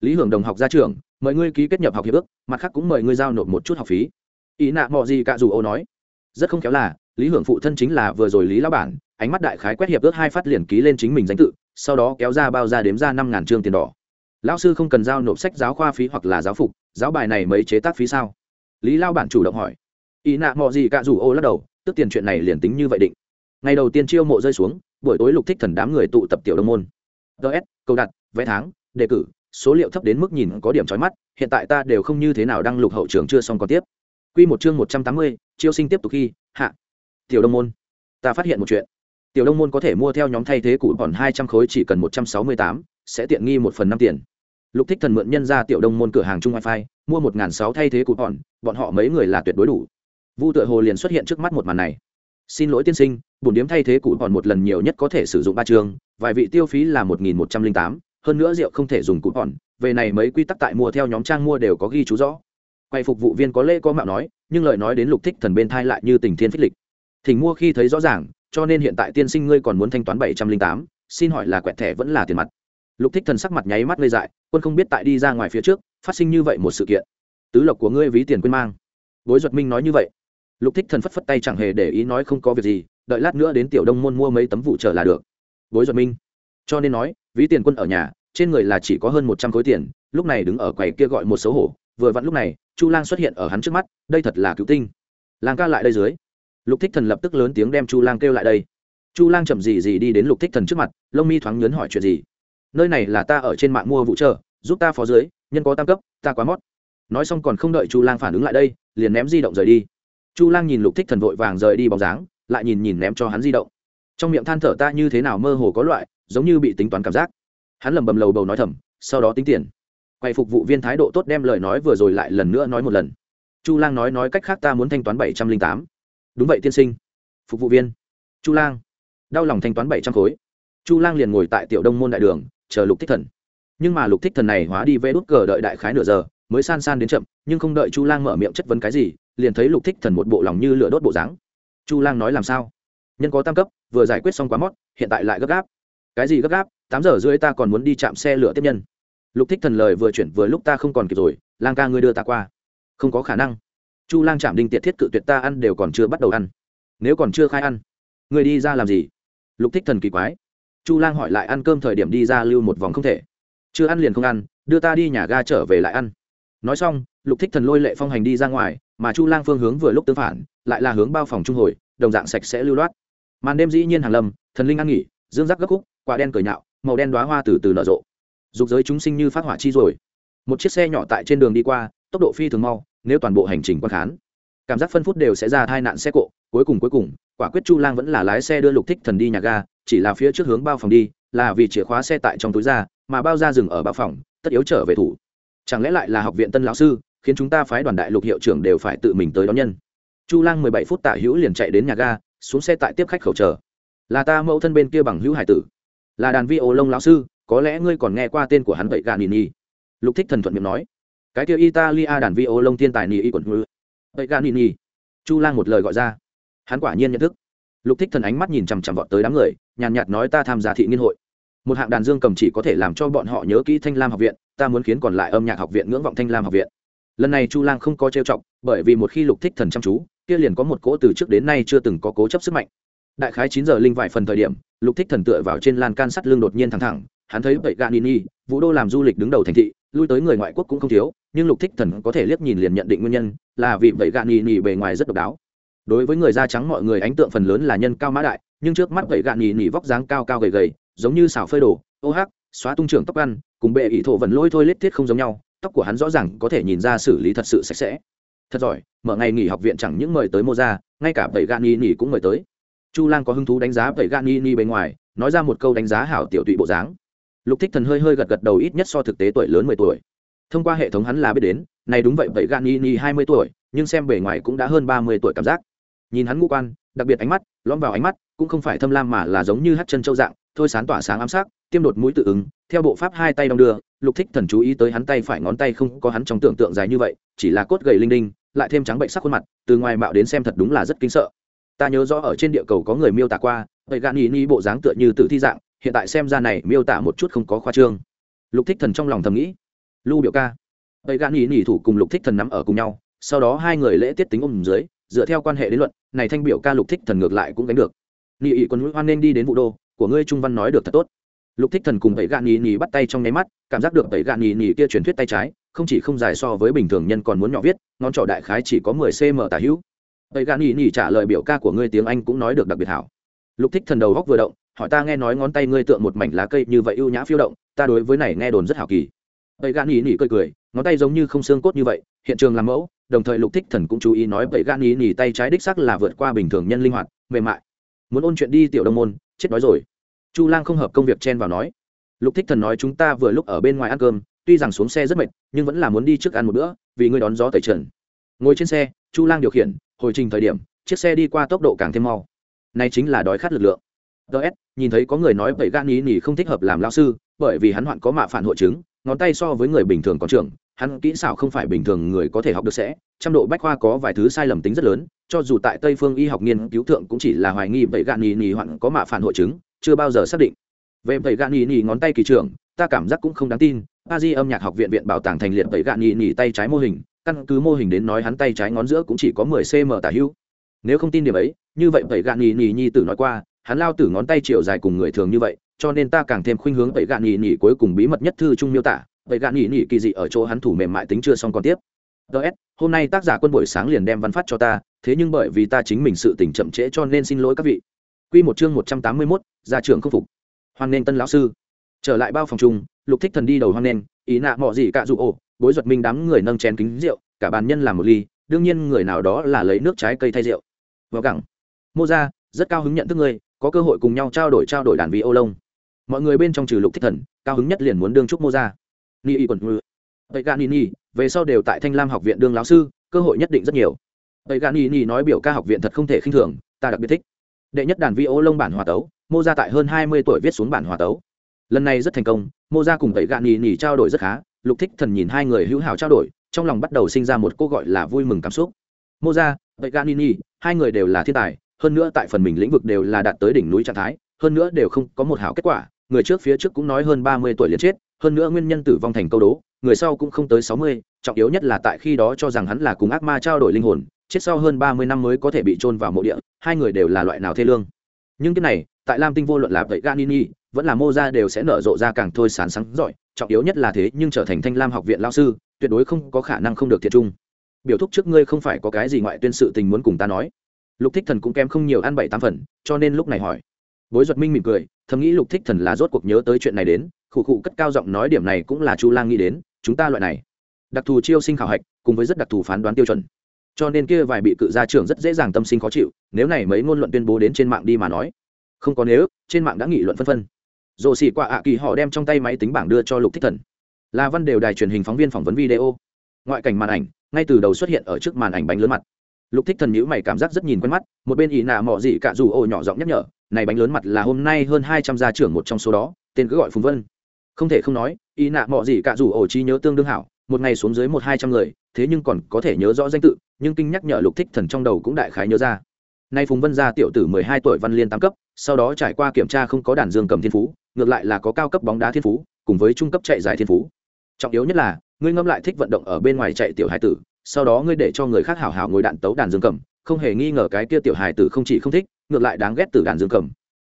S1: Lý hưởng đồng học ra trường, mời ngươi ký kết nhập học hiệp ước, mặt khác cũng mời ngươi giao nộp một chút học phí. Ý nạ mọi gì cả dù ô nói. Rất không khéo là, lý hưởng phụ thân chính là vừa rồi lý lão bản, ánh mắt đại khái quét hiệp ước hai phát liền ký lên chính mình danh tự, sau đó kéo ra bao ra đếm ra năm ngàn trương tiền đỏ. Lão sư không cần giao nộp sách giáo khoa phí hoặc là giáo phục, giáo bài này mấy chế tác phí sao? Lý lao bản chủ động hỏi. Ý nạ mọi gì cả dù ô lắc đầu tức tiền chuyện này liền tính như vậy định. Ngày đầu tiên chiêu mộ rơi xuống, buổi tối lục thích thần đám người tụ tập tiểu đông môn. Ts câu đặt vé tháng, đề cử, số liệu thấp đến mức nhìn có điểm trói mắt, hiện tại ta đều không như thế nào đăng lục hậu trường chưa xong còn tiếp. Q một chương một trăm tám mươi, chiêu sinh tiếp tục khi, hạ. Tiểu đông môn. Ta phát hiện một chuyện. Tiểu đông môn có thể mua theo nhóm thay thế cụ còn hai trăm khối chỉ cần một trăm sáu mươi tám, sẽ tiện nghi một phần năm tiền. Lục thích thần mượn nhân ra tiểu đông môn cửa hàng chung wifi, mua một n g h n sáu thay thế cụ còn, bọn họ mấy người là tuyệt đối đủ vu tựa hồ liền xuất hiện trước mắt một màn này. Xin lỗi tiên sinh, bổn điếm thay thế cụ còn một lần nhiều nhất có thể sử dụng ba trường vài vị tiêu phí là một nghìn một trăm linh tám, hơn nữa rượu không thể dùng cụ còn, về này mấy quy tắc tại mua theo nhóm trang mua đều có ghi chú rõ. Quay phục vụ viên có lễ có mạo nói, nhưng lời nói đến lục thích thần bên thai lại như tình thiên phích lịch. Thỉnh mua khi thấy rõ ràng, cho nên hiện tại tiên sinh ngươi còn muốn thanh toán bảy trăm linh tám, xin hỏi là quẹt thẻ vẫn là tiền mặt? Lục thích thần sắc mặt nháy mắt lây dại, quân không biết tại đi ra ngoài phía trước, phát sinh như vậy một sự kiện. Tứ lộc của ngươi ví tiền quên mang. Bối duật minh nói như vậy lục thích thần phất phất tay chẳng hề để ý nói không có việc gì, đợi lát nữa đến tiểu đông môn mua mấy tấm vụ trở là được. Bối duật minh. Cho nên nói, ví tiền quân ở nhà, trên người là chỉ có hơn một trăm khối tiền, lúc này đứng ở quầy kia gọi một xấu hổ, vừa vặn lúc này, chu lang xuất hiện ở hắn trước mắt, đây thật là cứu tinh. Lang ca lại đây dưới. Lục thích thần lập tức lớn tiếng đem chu lang kêu lại đây. Chu lang chậm gì gì đi đến lục thích thần trước mặt, lông mi thoáng nhớn hỏi chuyện gì. Nơi này là ta ở trên mạng mua vụ trợ giúp ta phó dưới, nhân có tam cấp, ta quá mót. Nói xong còn không đợi chu lang phản ứng lại đây, liền ném di động rời đi chu lang nhìn lục thích thần vội vàng rời đi bóng dáng, lại nhìn nhìn ném cho hắn di động. Trong miệng than thở ta như thế nào mơ hồ có loại, giống như bị tính toán cảm giác. Hắn lầm bầm lầu bầu nói thầm, sau đó tính tiền. Quay phục vụ viên thái độ tốt đem lời nói vừa rồi lại lần nữa nói một lần. Chu lang nói nói cách khác ta muốn thanh toán bảy trăm linh tám. Đúng vậy tiên sinh. Phục vụ viên. Chu lang. Đau lòng thanh toán bảy trăm khối. Chu lang liền ngồi tại tiểu đông môn đại đường, chờ lục thích thần. Nhưng mà lục thích thần này hóa đi vê đút cờ đợi đại khái nửa giờ, mới san san đến chậm, nhưng không đợi chu lang mở miệng chất vấn cái gì liền thấy lục thích thần một bộ lòng như lửa đốt bộ dáng. Chu lang nói làm sao? Nhân có tam cấp, vừa giải quyết xong quá mót, hiện tại lại gấp gáp. Cái gì gấp gáp? Tám giờ rưỡi ta còn muốn đi chạm xe lửa tiếp nhân. Lục thích thần lời vừa chuyển vừa lúc ta không còn kịp rồi, lang ca ngươi đưa ta qua. Không có khả năng. Chu lang chạm đinh tiệt thiết cự tuyệt ta ăn đều còn chưa bắt đầu ăn. Nếu còn chưa khai ăn, ngươi đi ra làm gì? Lục thích thần kỳ quái. Chu lang hỏi lại ăn cơm thời điểm đi ra lưu một vòng không thể. Chưa ăn liền không ăn, đưa ta đi nhà ga trở về lại ăn. Nói xong, lục thích thần lôi lệ phong hành đi ra ngoài mà chu lang phương hướng vừa lúc tương phản, lại là hướng bao phòng trung hồi, đồng dạng sạch sẽ lưu loát. Màn đêm dĩ nhiên hàng lâm, thần linh ăn nghỉ, dương giác gấp khúc, quả đen cười nhạo, màu đen đoá hoa từ từ nở rộ. Dục giới chúng sinh như phát hỏa chi rồi. Một chiếc xe nhỏ tại trên đường đi qua, tốc độ phi thường mau, nếu toàn bộ hành trình quan khán, cảm giác phân phút đều sẽ ra tai nạn xe cộ. Cuối cùng cuối cùng, quả quyết chu lang vẫn là lái xe đưa lục thích thần đi nhà ga, chỉ là phía trước hướng bao phòng đi, là vì chìa khóa xe tại trong túi ra, mà bao ra dừng ở bao phòng, tất yếu trở về thủ. Chẳng lẽ lại là học viện tân lão sư? Khiến chúng ta phái đoàn đại lục hiệu trưởng đều phải tự mình tới đón nhân. Chu lang mười bảy phút tạ hữu liền chạy đến nhà ga, xuống xe tại tiếp khách khẩu chờ. Là ta mẫu thân bên kia bằng hữu hải tử. Là đàn vi ô lông lão sư, có lẽ ngươi còn nghe qua tên của hắn vậy gà nini lục thích thần thuận miệng nói. Cái kia italia đàn vi ô lông thiên tài nini y quần hư vậy gà nini chu lang một lời gọi ra. Hắn quả nhiên nhận thức. Lục thích thần ánh mắt nhìn chằm chằm vọt tới đám người, nhàn nhạt nói ta tham gia thị nghiên hội. Một hạng đàn dương cầm chỉ có thể làm cho bọn họ nhớ kỹ thanh lam học viện, ta muốn khiến còn lại âm nhạc học viện ngưỡng vọng thanh lam học viện lần này chu lang không có trêu chọc, bởi vì một khi lục thích thần chăm chú, kia liền có một cỗ từ trước đến nay chưa từng có cố chấp sức mạnh. Đại khái chín giờ linh vài phần thời điểm, lục thích thần tựa vào trên lan can sắt lưng đột nhiên thẳng thẳng, hắn thấy vậy ganini vũ đô làm du lịch đứng đầu thành thị, lui tới người ngoại quốc cũng không thiếu, nhưng lục thích thần có thể liếc nhìn liền nhận định nguyên nhân, là vì vậy ganini bề ngoài rất độc đáo. Đối với người da trắng mọi người ấn tượng phần lớn là nhân cao mã đại, nhưng trước mắt vậy ganini vóc dáng cao cao gầy gầy, giống như xào phơi đồ, ô hắc, xóa tung trưởng tóc ăn, cùng bệ ỷ thổ vần lôi thôi lết thiết không giống nhau tóc của hắn rõ ràng có thể nhìn ra xử lý thật sự sạch sẽ. Thật giỏi, mở ngày nghỉ học viện chẳng những mời tới mô ra ngay cả bảy gan ni cũng mời tới. Chu lang có hứng thú đánh giá bảy gan ni bên ngoài, nói ra một câu đánh giá hảo tiểu tụy bộ dáng. Lục thích thần hơi hơi gật gật đầu ít nhất so thực tế tuổi lớn mười tuổi. Thông qua hệ thống hắn là biết đến, này đúng vậy, bảy gan ni hai mươi tuổi, nhưng xem bề ngoài cũng đã hơn ba mươi tuổi cảm giác. Nhìn hắn ngũ quan, đặc biệt ánh mắt, lõm vào ánh mắt, cũng không phải thâm lam mà là giống như hát chân châu dạng thôi sán tỏa sáng ám sắc tiêm đột mũi tự ứng, theo bộ pháp hai tay đong đưa, lục thích thần chú ý tới hắn tay phải ngón tay không có hắn trong tưởng tượng dài như vậy, chỉ là cốt gầy linh đinh, lại thêm trắng bệnh sắc khuôn mặt, từ ngoài mạo đến xem thật đúng là rất kính sợ. Ta nhớ rõ ở trên địa cầu có người miêu tả qua, vậy gạn nhì ni bộ dáng tựa như tự thi dạng, hiện tại xem ra này miêu tả một chút không có khoa trương. Lục thích thần trong lòng thầm nghĩ. Lưu biểu ca. Vậy gạn nhì nhỉ thủ cùng lục thích thần nắm ở cùng nhau, sau đó hai người lễ tiết tính ôm dưới, dựa theo quan hệ đến luận, này thanh biểu ca lục thích thần ngược lại cũng gánh được. Nhị ỵ quân hoan nên đi đến vụ đô của ngươi trung văn nói được thật tốt. Lục thích thần cùng tẩy gạn nhì nhì bắt tay trong nháy mắt, cảm giác được tẩy gạn nhì nhì kia truyền thuyết tay trái, không chỉ không dài so với bình thường nhân còn muốn nhỏ viết, ngón trỏ đại khái chỉ có mười cm tả hữu. Tẩy gạn nhì nhì trả lời biểu ca của ngươi tiếng anh cũng nói được đặc biệt hảo. Lục thích thần đầu góc vừa động, hỏi ta nghe nói ngón tay ngươi tượng một mảnh lá cây như vậy ưu nhã phiêu động, ta đối với này nghe đồn rất hảo kỳ. Tẩy gạn nhì nhì cười cười, ngón tay giống như không xương cốt như vậy, hiện trường làm mẫu, đồng thời lục thích thần cũng chú ý nói tẩy gạn nhì nhì tay trái đích xác là vượt qua bình thường nhân linh hoạt, mềm mại. Muốn ôn chuyện đi tiểu đông môn, chết nói rồi chu lang không hợp công việc chen vào nói, lục thích thần nói chúng ta vừa lúc ở bên ngoài ăn cơm, tuy rằng xuống xe rất mệt, nhưng vẫn là muốn đi trước ăn một bữa, vì ngươi đón gió tẩy trần. Ngồi trên xe, chu lang điều khiển, hồi trình thời điểm, chiếc xe đi qua tốc độ càng thêm mau. Này chính là đói khát lực lượng. Ts nhìn thấy có người nói vậy gan ý nhỉ không thích hợp làm lao sư, bởi vì hắn hoạn có mạ phản hội chứng, ngón tay so với người bình thường có trưởng, hắn kỹ xảo không phải bình thường người có thể học được sẽ, trăm độ bách khoa có vài thứ sai lầm tính rất lớn, cho dù tại tây phương y học nghiên cứu thượng cũng chỉ là hoài nghi vậy gan ý nhỉ hoạn có mạ phản hội chứng chưa bao giờ xác định. Về tẩy gạn nhì nhì ngón tay kỳ trưởng ta cảm giác cũng không đáng tin. A di âm nhạc học viện viện bảo tàng thành liệt tẩy gạn nhì nhì tay trái mô hình căn cứ mô hình đến nói hắn tay trái ngón giữa cũng chỉ có mười cm tả hữu. Nếu không tin điểm ấy như vậy tẩy gạn nhì nhì nhi tử nói qua hắn lao tử ngón tay chiều dài cùng người thường như vậy cho nên ta càng thêm khuynh hướng tẩy gạn nhì nhì cuối cùng bí mật nhất thư trung miêu tả. Tẩy gạn nhì nhì kỳ dị ở chỗ hắn thủ mềm mại tính chưa xong còn tiếp. Ts hôm nay tác giả quân buổi sáng liền đem văn phát cho ta thế nhưng bởi vì ta chính mình sự tình chậm trễ cho nên xin lỗi các vị. Quy một chương 181, gia trưởng không phục. Hoan nên tân lão sư. Trở lại bao phòng chung, lục thích thần đi đầu hoan nên, ý nạ mọi gì cả dụ ổ, bối duật minh đám người nâng chén kính rượu, cả bàn nhân làm một ly, đương nhiên người nào đó là lấy nước trái cây thay rượu. Vào cảng mô ra rất cao hứng nhận thức ngươi, có cơ hội cùng nhau trao đổi trao đổi đàn vị ô lông. Mọi người bên trong trừ lục thích thần, cao hứng nhất liền muốn đương trúc mô ra ni y quần ngư tây gan ni về sau đều tại thanh lam học viện đương lão sư, cơ hội nhất định rất nhiều. Tây gan ni nói biểu ca học viện thật không thể khinh thường, ta đặc biệt thích đệ nhất đàn vi ô lông bản hòa tấu, mô ra tại hơn hai mươi tuổi viết xuống bản hòa tấu. Lần này rất thành công, mô ra cùng tẩy gạn nhì nhì trao đổi rất khá, lục thích thần nhìn hai người hữu hảo trao đổi, trong lòng bắt đầu sinh ra một cô gọi là vui mừng cảm xúc. Mô ra tẩy gạn nhì nhì hai người đều là thiên tài, hơn nữa tại phần mình lĩnh vực đều là đạt tới đỉnh núi trạng thái, hơn nữa đều không có một hảo kết quả, người trước phía trước cũng nói hơn ba mươi tuổi liền chết, hơn nữa nguyên nhân tử vong thành câu đố, người sau cũng không tới sáu mươi, trọng yếu nhất là tại khi đó cho rằng hắn là cùng ác ma trao đổi linh hồn chết sau hơn ba mươi năm mới có thể bị trôn vào mộ địa, hai người đều là loại nào thê lương. Nhưng cái này, tại lam tinh vô luận là vậy ganini vẫn là mô ra đều sẽ nở rộ ra càng thôi sán sáng giỏi, trọng yếu nhất là thế nhưng trở thành thanh lam học viện lao sư, tuyệt đối không có khả năng không được thiệt trung. Biểu thúc trước ngươi không phải có cái gì ngoại tuyên sự tình muốn cùng ta nói. Lục thích thần cũng kém không nhiều ăn bảy tám phần, cho nên lúc này hỏi. Bối duật minh mỉm cười, thầm nghĩ lục thích thần là rốt cuộc nhớ tới chuyện này đến, khụ khụ cất cao giọng nói điểm này cũng là chu lang nghĩ đến, chúng ta loại này. Đặc thù chiêu sinh khảo hạch, cùng với rất đặc thù phán đoán tiêu chuẩn cho nên kia vài bị cự gia trưởng rất dễ dàng tâm sinh khó chịu, nếu này mấy ngôn luận tuyên bố đến trên mạng đi mà nói, không có nếu, trên mạng đã nghị luận phân phân. Rồ xì qua ạ kỳ họ đem trong tay máy tính bảng đưa cho lục thích thần. Là văn đều đài truyền hình phóng viên phỏng vấn video. Ngoại cảnh màn ảnh, ngay từ đầu xuất hiện ở trước màn ảnh bánh lớn mặt. Lục thích thần nhữ mày cảm giác rất nhìn quen mắt, một bên ý nạ mọ gì cả dù ô nhỏ giọng nhắc nhở, này bánh lớn mặt là hôm nay hơn hai trăm gia trưởng một trong số đó, tên cứ gọi phùng vân. Không thể không nói, ý nạ mọ gì cả dù ổ trí nhớ tương đương hảo một ngày xuống dưới một hai trăm người, thế nhưng còn có thể nhớ rõ danh tự, nhưng kinh nhắc nhở lục thích thần trong đầu cũng đại khái nhớ ra. Nay phùng vân gia tiểu tử mười hai tuổi văn liên tám cấp, sau đó trải qua kiểm tra không có đàn dương cầm thiên phú, ngược lại là có cao cấp bóng đá thiên phú, cùng với trung cấp chạy dài thiên phú. Trọng yếu nhất là, ngươi ngâm lại thích vận động ở bên ngoài chạy tiểu hải tử, sau đó ngươi để cho người khác hảo hảo ngồi đạn tấu đàn dương cầm, không hề nghi ngờ cái kia tiểu hải tử không chỉ không thích, ngược lại đáng ghét từ đàn dương cầm.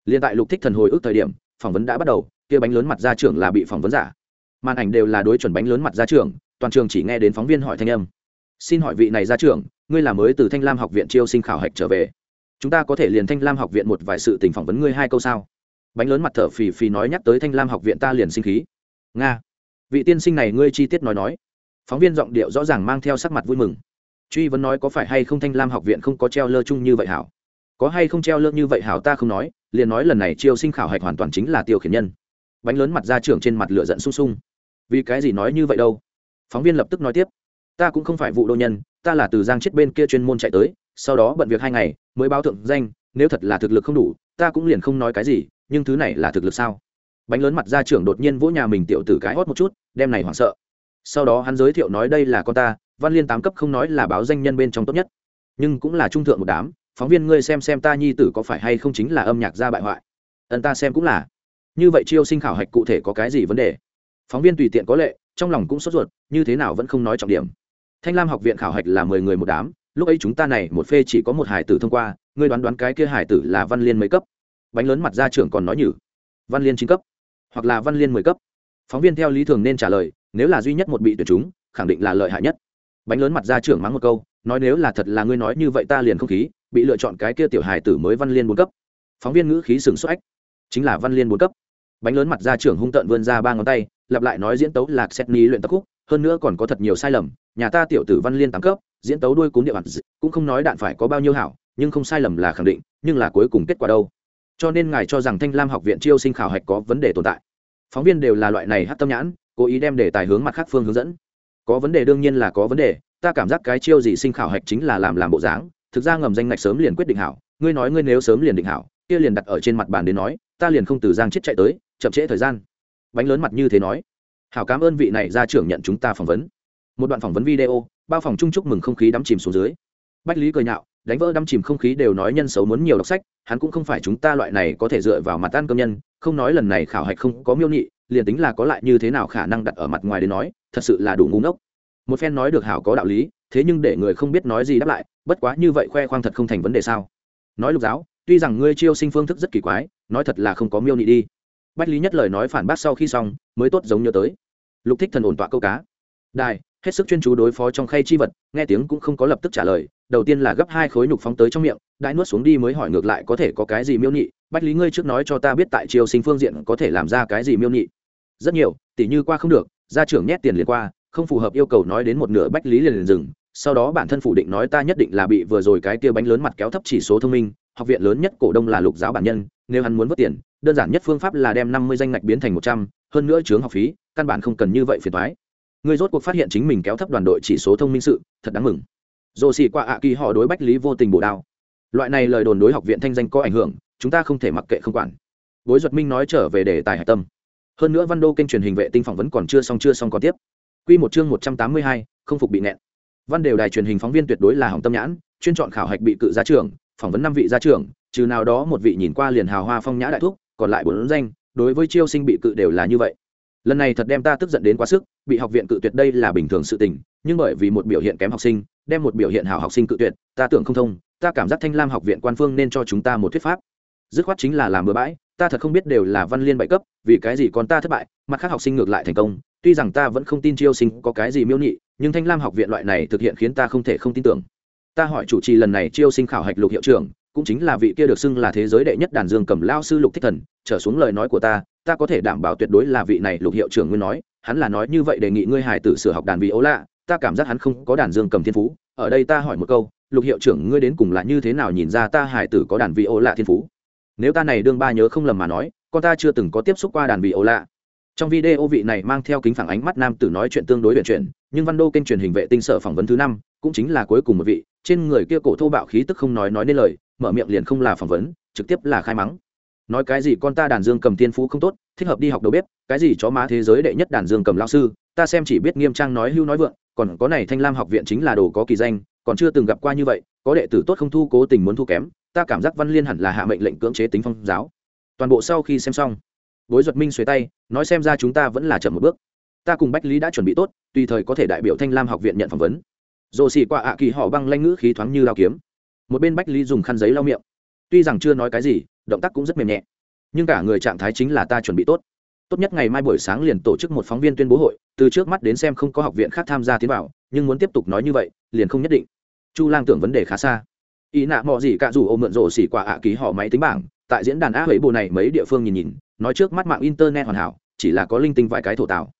S1: Liên tại lục thích thần hồi ức thời điểm, phỏng vấn đã bắt đầu, kia bánh lớn mặt ra trưởng là bị phỏng vấn giả màn ảnh đều là đối chuẩn bánh lớn mặt ra trường, toàn trường chỉ nghe đến phóng viên hỏi thanh âm. Xin hỏi vị này ra trường, ngươi là mới từ thanh lam học viện chiêu sinh khảo hạch trở về. Chúng ta có thể liền thanh lam học viện một vài sự tình phỏng vấn ngươi hai câu sao? Bánh lớn mặt thở phì phì nói nhắc tới thanh lam học viện ta liền sinh khí. Nga. Vị tiên sinh này ngươi chi tiết nói nói. Phóng viên giọng điệu rõ ràng mang theo sắc mặt vui mừng. Truy vấn nói có phải hay không thanh lam học viện không có treo lơ chung như vậy hảo? Có hay không treo lơ như vậy hảo ta không nói, liền nói lần này chiêu sinh khảo hạch hoàn toàn chính là tiêu khiển nhân. Bánh lớn mặt ra trưởng trên mặt lửa giận sung sung vì cái gì nói như vậy đâu? Phóng viên lập tức nói tiếp, ta cũng không phải vụ đô nhân, ta là từ giang chết bên kia chuyên môn chạy tới, sau đó bận việc hai ngày, mới báo thượng danh, nếu thật là thực lực không đủ, ta cũng liền không nói cái gì, nhưng thứ này là thực lực sao? Bánh lớn mặt ra trưởng đột nhiên vỗ nhà mình tiểu tử cái hót một chút, đem này hoảng sợ. Sau đó hắn giới thiệu nói đây là con ta, văn liên tám cấp không nói là báo danh nhân bên trong tốt nhất, nhưng cũng là trung thượng một đám, phóng viên ngươi xem xem ta nhi tử có phải hay không chính là âm nhạc gia bại hoại. Ẩn ta xem cũng là. Như vậy chiêu sinh khảo hạch cụ thể có cái gì vấn đề? Phóng viên tùy tiện có lệ, trong lòng cũng sốt ruột, như thế nào vẫn không nói trọng điểm. Thanh lam học viện khảo hạch là mười người một đám, lúc ấy chúng ta này một phê chỉ có một hải tử thông qua, ngươi đoán đoán cái kia hải tử là văn liên mấy cấp? Bánh lớn mặt ra trưởng còn nói nhử. Văn liên chín cấp, hoặc là văn liên mười cấp. Phóng viên theo lý thường nên trả lời, nếu là duy nhất một bị tuyển chúng, khẳng định là lợi hại nhất. Bánh lớn mặt ra trưởng mắng một câu, nói nếu là thật là ngươi nói như vậy ta liền không khí, bị lựa chọn cái kia tiểu hài tử mới văn liên bốn cấp. Phóng viên ngữ khí sừng xuất ách. Chính là văn liên bốn cấp. Bánh lớn mặt ra trưởng hung tợn vươn ra ba ngón tay lặp lại nói diễn tấu lạc xét ni luyện tập khúc hơn nữa còn có thật nhiều sai lầm nhà ta tiểu tử văn liên tám cấp diễn tấu đuôi cúng địa bản, cũng không nói đạn phải có bao nhiêu hảo nhưng không sai lầm là khẳng định nhưng là cuối cùng kết quả đâu? Cho nên ngài cho rằng thanh lam học viện chiêu sinh khảo hạch có vấn đề tồn tại. Phóng viên đều là loại này hát tâm nhãn cố ý đem đề tài hướng mặt khác phương hướng dẫn. Có vấn đề đương nhiên là có vấn đề ta cảm giác cái chiêu gì sinh khảo hạch chính là làm làm bộ dáng thực ra ngầm danh ngạch sớm liền quyết định hảo ngươi nói ngươi nếu sớm liền định hảo kia liền đặt ở trên mặt bàn đến nói ta liền không từ giang chết chạy tới chậm trễ thời gian bánh lớn mặt như thế nói. Hảo cảm ơn vị này ra trưởng nhận chúng ta phỏng vấn. Một đoạn phỏng vấn video, bao phòng chung chúc mừng không khí đắm chìm xuống dưới. Bách lý cười nhạo, đánh vỡ đắm chìm không khí đều nói nhân xấu muốn nhiều đọc sách, hắn cũng không phải chúng ta loại này có thể dựa vào mặt ăn cơm nhân, không nói lần này khảo hạch không có miêu nhị, liền tính là có lại như thế nào khả năng đặt ở mặt ngoài để nói, thật sự là đủ ngu ngốc. Một phen nói được hảo có đạo lý, thế nhưng để người không biết nói gì đáp lại, bất quá như vậy khoe khoang thật không thành vấn đề sao? Nói lục giáo, tuy rằng ngươi chiêu sinh phương thức rất kỳ quái, nói thật là không có miêu nhị đi bách lý nhất lời nói phản bác sau khi xong, mới tốt giống nhớ tới. Lục thích thần ổn tọa câu cá. Đài, hết sức chuyên chú đối phó trong khay chi vật, nghe tiếng cũng không có lập tức trả lời, đầu tiên là gấp hai khối nhục phóng tới trong miệng, đãi nuốt xuống đi mới hỏi ngược lại có thể có cái gì miêu nhị, bách lý ngươi trước nói cho ta biết tại triều sinh phương diện có thể làm ra cái gì miêu nhị. Rất nhiều, tỉ như qua không được, gia trưởng nhét tiền liền qua, không phù hợp yêu cầu nói đến một nửa bách lý liền liền dừng, sau đó bản thân phủ định nói ta nhất định là bị vừa rồi cái kia bánh lớn mặt kéo thấp chỉ số thông minh, học viện lớn nhất cổ đông là lục giáo bản nhân, nếu hắn muốn vớt tiền đơn giản nhất phương pháp là đem năm mươi danh ngạch biến thành một trăm, hơn nữa chướng học phí, căn bản không cần như vậy phiền thoái người rốt cuộc phát hiện chính mình kéo thấp đoàn đội chỉ số thông minh sự, thật đáng mừng. Dồ xì qua ạ kỳ họ đối bách lý vô tình bổ đao. Loại này lời đồn đối học viện thanh danh có ảnh hưởng, chúng ta không thể mặc kệ không quản. Bối duật minh nói trở về đề tài hạch tâm. Hơn nữa văn đô kênh truyền hình vệ tinh phỏng vấn còn chưa xong chưa xong còn tiếp. Q một chương một trăm tám mươi hai, không phục bị nẹn văn đều đài truyền hình phóng viên tuyệt đối là hỏng tâm nhãn, chuyên chọn khảo hạch bị cự gia trưởng, phỏng vấn năm vị gia trưởng, trừ nào đó một vị nhìn qua liền hào hoa phong nhã đại thúc còn lại bốn danh, đối với chiêu sinh bị cự đều là như vậy. Lần này thật đem ta tức giận đến quá sức, bị học viện cự tuyệt đây là bình thường sự tình, nhưng bởi vì một biểu hiện kém học sinh, đem một biểu hiện hảo học sinh cự tuyệt, ta tưởng không thông, ta cảm giác thanh lam học viện quan phương nên cho chúng ta một thuyết pháp. Dứt khoát chính là làm bừa bãi, ta thật không biết đều là văn liên bảy cấp, vì cái gì còn ta thất bại, mặt khác học sinh ngược lại thành công, tuy rằng ta vẫn không tin chiêu sinh có cái gì miêu nhị, nhưng thanh lam học viện loại này thực hiện khiến ta không thể không tin tưởng. Ta hỏi chủ trì lần này chiêu sinh khảo hạch lục hiệu trưởng cũng chính là vị kia được xưng là thế giới đệ nhất đàn dương cầm lao sư lục thích thần, trở xuống lời nói của ta ta có thể đảm bảo tuyệt đối là vị này lục hiệu trưởng nguyên nói, hắn là nói như vậy đề nghị ngươi hải tử sửa học đàn vị ấu lạ, ta cảm giác hắn không có đàn dương cầm thiên phú, ở đây ta hỏi một câu, lục hiệu trưởng ngươi đến cùng là như thế nào nhìn ra ta hải tử có đàn vị ấu lạ thiên phú? Nếu ta này đương ba nhớ không lầm mà nói, con ta chưa từng có tiếp xúc qua đàn vị ấu lạ. Trong video vị này mang theo kính phản ánh mắt nam tử nói chuyện tương đối luyện chuyển, nhưng văn đô kênh truyền hình vệ tinh sở phỏng vấn thứ năm, cũng chính là cuối cùng một vị, trên người kia cổ thô bạo khí tức không nói nói nên lời mở miệng liền không là phỏng vấn, trực tiếp là khai mắng. Nói cái gì con ta đàn dương cầm tiên phú không tốt, thích hợp đi học đầu bếp, cái gì chó má thế giới đệ nhất đàn dương cầm lao sư, ta xem chỉ biết nghiêm trang nói hưu nói vượng, còn có này thanh lam học viện chính là đồ có kỳ danh, còn chưa từng gặp qua như vậy, có đệ tử tốt không thu cố tình muốn thu kém, ta cảm giác văn liên hẳn là hạ mệnh lệnh cưỡng chế tính phong giáo. Toàn bộ sau khi xem xong, bối duật minh xuế tay, nói xem ra chúng ta vẫn là chậm một bước. Ta cùng bách lý đã chuẩn bị tốt, tùy thời có thể đại biểu thanh lam học viện nhận phỏng vấn. Dồ xì qua ạ kỳ họ băng lanh ngữ khí thoáng như lao kiếm một bên bách lý dùng khăn giấy lau miệng. Tuy rằng chưa nói cái gì, động tác cũng rất mềm nhẹ. Nhưng cả người trạng thái chính là ta chuẩn bị tốt. Tốt nhất ngày mai buổi sáng liền tổ chức một phóng viên tuyên bố hội, từ trước mắt đến xem không có học viện khác tham gia tiến vào, nhưng muốn tiếp tục nói như vậy, liền không nhất định. Chu lang tưởng vấn đề khá xa. Ý nạ mọi gì cả dù ô mượn rổ xỉ quả ạ ký họ máy tính bảng, tại diễn đàn á huế bộ này mấy địa phương nhìn nhìn, nói trước mắt mạng internet hoàn hảo, chỉ là có linh tinh vài cái thổ tạo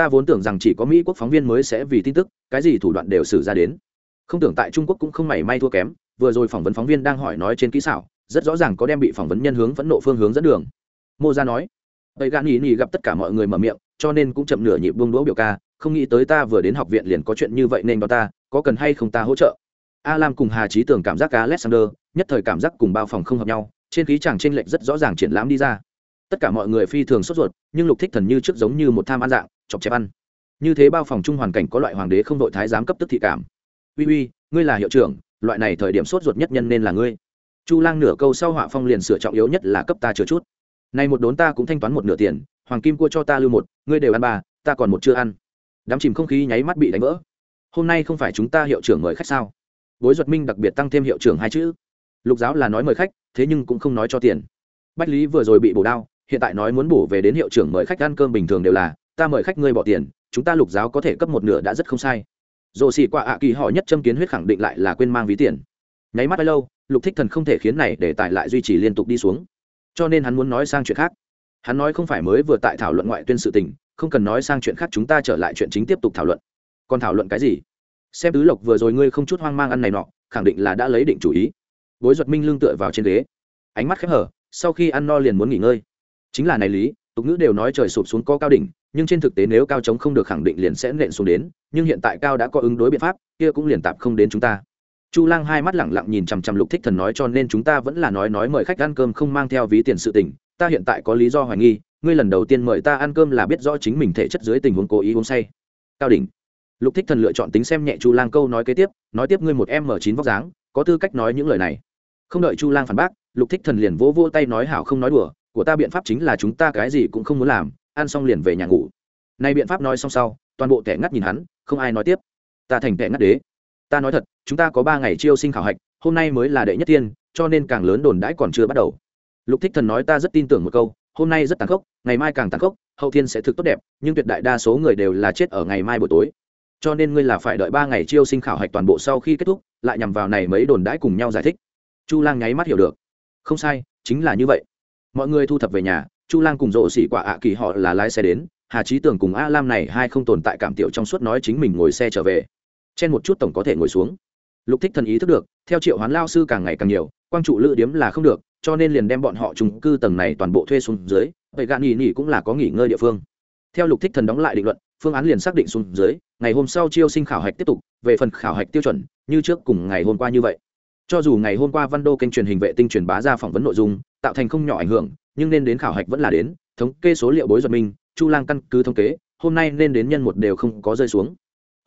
S1: ta vốn tưởng rằng chỉ có mỹ quốc phóng viên mới sẽ vì tin tức, cái gì thủ đoạn đều xử ra đến. Không tưởng tại trung quốc cũng không mảy may thua kém vừa rồi phỏng vấn phóng viên đang hỏi nói trên kỹ xảo, rất rõ ràng có đem bị phỏng vấn nhân hướng phẫn nộ phương hướng dẫn đường. Mô ra nói, tây gan ý nhì gặp tất cả mọi người mở miệng, cho nên cũng chậm nửa nhịp buông đũa biểu ca, không nghĩ tới ta vừa đến học viện liền có chuyện như vậy nên đó ta, có cần hay không ta hỗ trợ? A lam cùng hà trí tưởng cảm giác alexander, nhất thời cảm giác cùng bao phòng không hợp nhau, trên khí chàng trên lệch rất rõ ràng triển lãm đi ra. Tất cả mọi người phi thường sốt ruột, nhưng lục thích thần như trước giống như một tham ăn dạng, chọc chép ăn. Như thế bao phòng chung hoàn cảnh có loại hoàng đế không đội thái giám cấp tức thị cảm. Uy uy, ngươi là hiệu trưởng loại này thời điểm sốt ruột nhất nhân nên là ngươi. Chu lang nửa câu sau họa phong liền sửa trọng yếu nhất là cấp ta chứa chút. Nay một đốn ta cũng thanh toán một nửa tiền, hoàng kim cua cho ta lưu một, ngươi đều ăn ba, ta còn một chưa ăn. Đám chìm không khí nháy mắt bị đánh vỡ. Hôm nay không phải chúng ta hiệu trưởng mời khách sao? Bối duật minh đặc biệt tăng thêm hiệu trưởng hai chữ. Lục giáo là nói mời khách, thế nhưng cũng không nói cho tiền. Bách lý vừa rồi bị bổ đao hiện tại nói muốn bổ về đến hiệu trưởng mời khách ăn cơm bình thường đều là, ta mời khách ngươi bỏ tiền, chúng ta lục giáo có thể cấp một nửa đã rất không sai rồ xì qua ạ kỳ họ nhất châm kiến huyết khẳng định lại là quên mang ví tiền. Nháy mắt lâu, lục thích thần không thể khiến này để tài lại duy trì liên tục đi xuống. Cho nên hắn muốn nói sang chuyện khác. Hắn nói không phải mới vừa tại thảo luận ngoại tuyên sự tình, không cần nói sang chuyện khác chúng ta trở lại chuyện chính tiếp tục thảo luận. Còn thảo luận cái gì? Xem tứ lộc vừa rồi ngươi không chút hoang mang ăn này nọ, khẳng định là đã lấy định chủ ý. Bối duật minh lương tựa vào trên ghế. Ánh mắt khép hở sau khi ăn no liền muốn nghỉ ngơi. Chính là này lý tục ngữ đều nói trời sụp xuống có cao đỉnh, nhưng trên thực tế nếu cao chống không được khẳng định liền sẽ nện xuống đến, nhưng hiện tại cao đã có ứng đối biện pháp, kia cũng liền tạp không đến chúng ta. Chu lang hai mắt lẳng lặng nhìn chằm chằm lục thích thần nói cho nên chúng ta vẫn là nói nói mời khách ăn cơm không mang theo ví tiền sự tình, ta hiện tại có lý do hoài nghi, ngươi lần đầu tiên mời ta ăn cơm là biết rõ chính mình thể chất dưới tình huống cố ý uống say. Cao đỉnh. Lục thích thần lựa chọn tính xem nhẹ chu lang câu nói kế tiếp, nói tiếp ngươi một em m chín vóc dáng, có tư cách nói những lời này. Không đợi chu lang phản bác, lục thích thần liền vỗ vỗ tay nói hảo không nói đùa của ta biện pháp chính là chúng ta cái gì cũng không muốn làm, ăn xong liền về nhà ngủ. Nay biện pháp nói xong sau, toàn bộ tẻ ngắt nhìn hắn, không ai nói tiếp. Ta thành tẻ ngắt đế. Ta nói thật, chúng ta có ba ngày chiêu sinh khảo hạch, hôm nay mới là đệ nhất tiên, cho nên càng lớn đồn đãi còn chưa bắt đầu. Lục thích thần nói, ta rất tin tưởng một câu, hôm nay rất tàn khốc, ngày mai càng tàn khốc, hậu thiên sẽ thực tốt đẹp, nhưng tuyệt đại đa số người đều là chết ở ngày mai buổi tối. Cho nên ngươi là phải đợi ba ngày chiêu sinh khảo hạch toàn bộ sau khi kết thúc, lại nhằm vào này mấy đồn đãi cùng nhau giải thích. Chu lang nháy mắt hiểu được. Không sai, chính là như vậy mọi người thu thập về nhà, chu lang cùng rộ xỉ quả ạ kỳ họ là lái xe đến, hà trí tưởng cùng a lam này hai không tồn tại cảm tiểu trong suốt nói chính mình ngồi xe trở về. Chen một chút tổng có thể ngồi xuống. Lục thích thần ý thức được, theo triệu hoán lao sư càng ngày càng nhiều, quang trụ lữ điếm là không được, cho nên liền đem bọn họ trung cư tầng này toàn bộ thuê xuống dưới, vậy gạn nghỉ nghỉ cũng là có nghỉ ngơi địa phương. Theo lục thích thần đóng lại định luận, phương án liền xác định xuống dưới, ngày hôm sau chiêu sinh khảo hạch tiếp tục, về phần khảo hạch tiêu chuẩn, như trước cùng ngày hôm qua như vậy. Cho dù ngày hôm qua văn đô kênh truyền hình vệ tinh truyền bá ra phỏng vấn nội dung tạo thành không nhỏ ảnh hưởng, nhưng nên đến khảo hạch vẫn là đến, thống kê số liệu bối giật minh chu lang căn cứ thống kế hôm nay nên đến nhân một đều không có rơi xuống.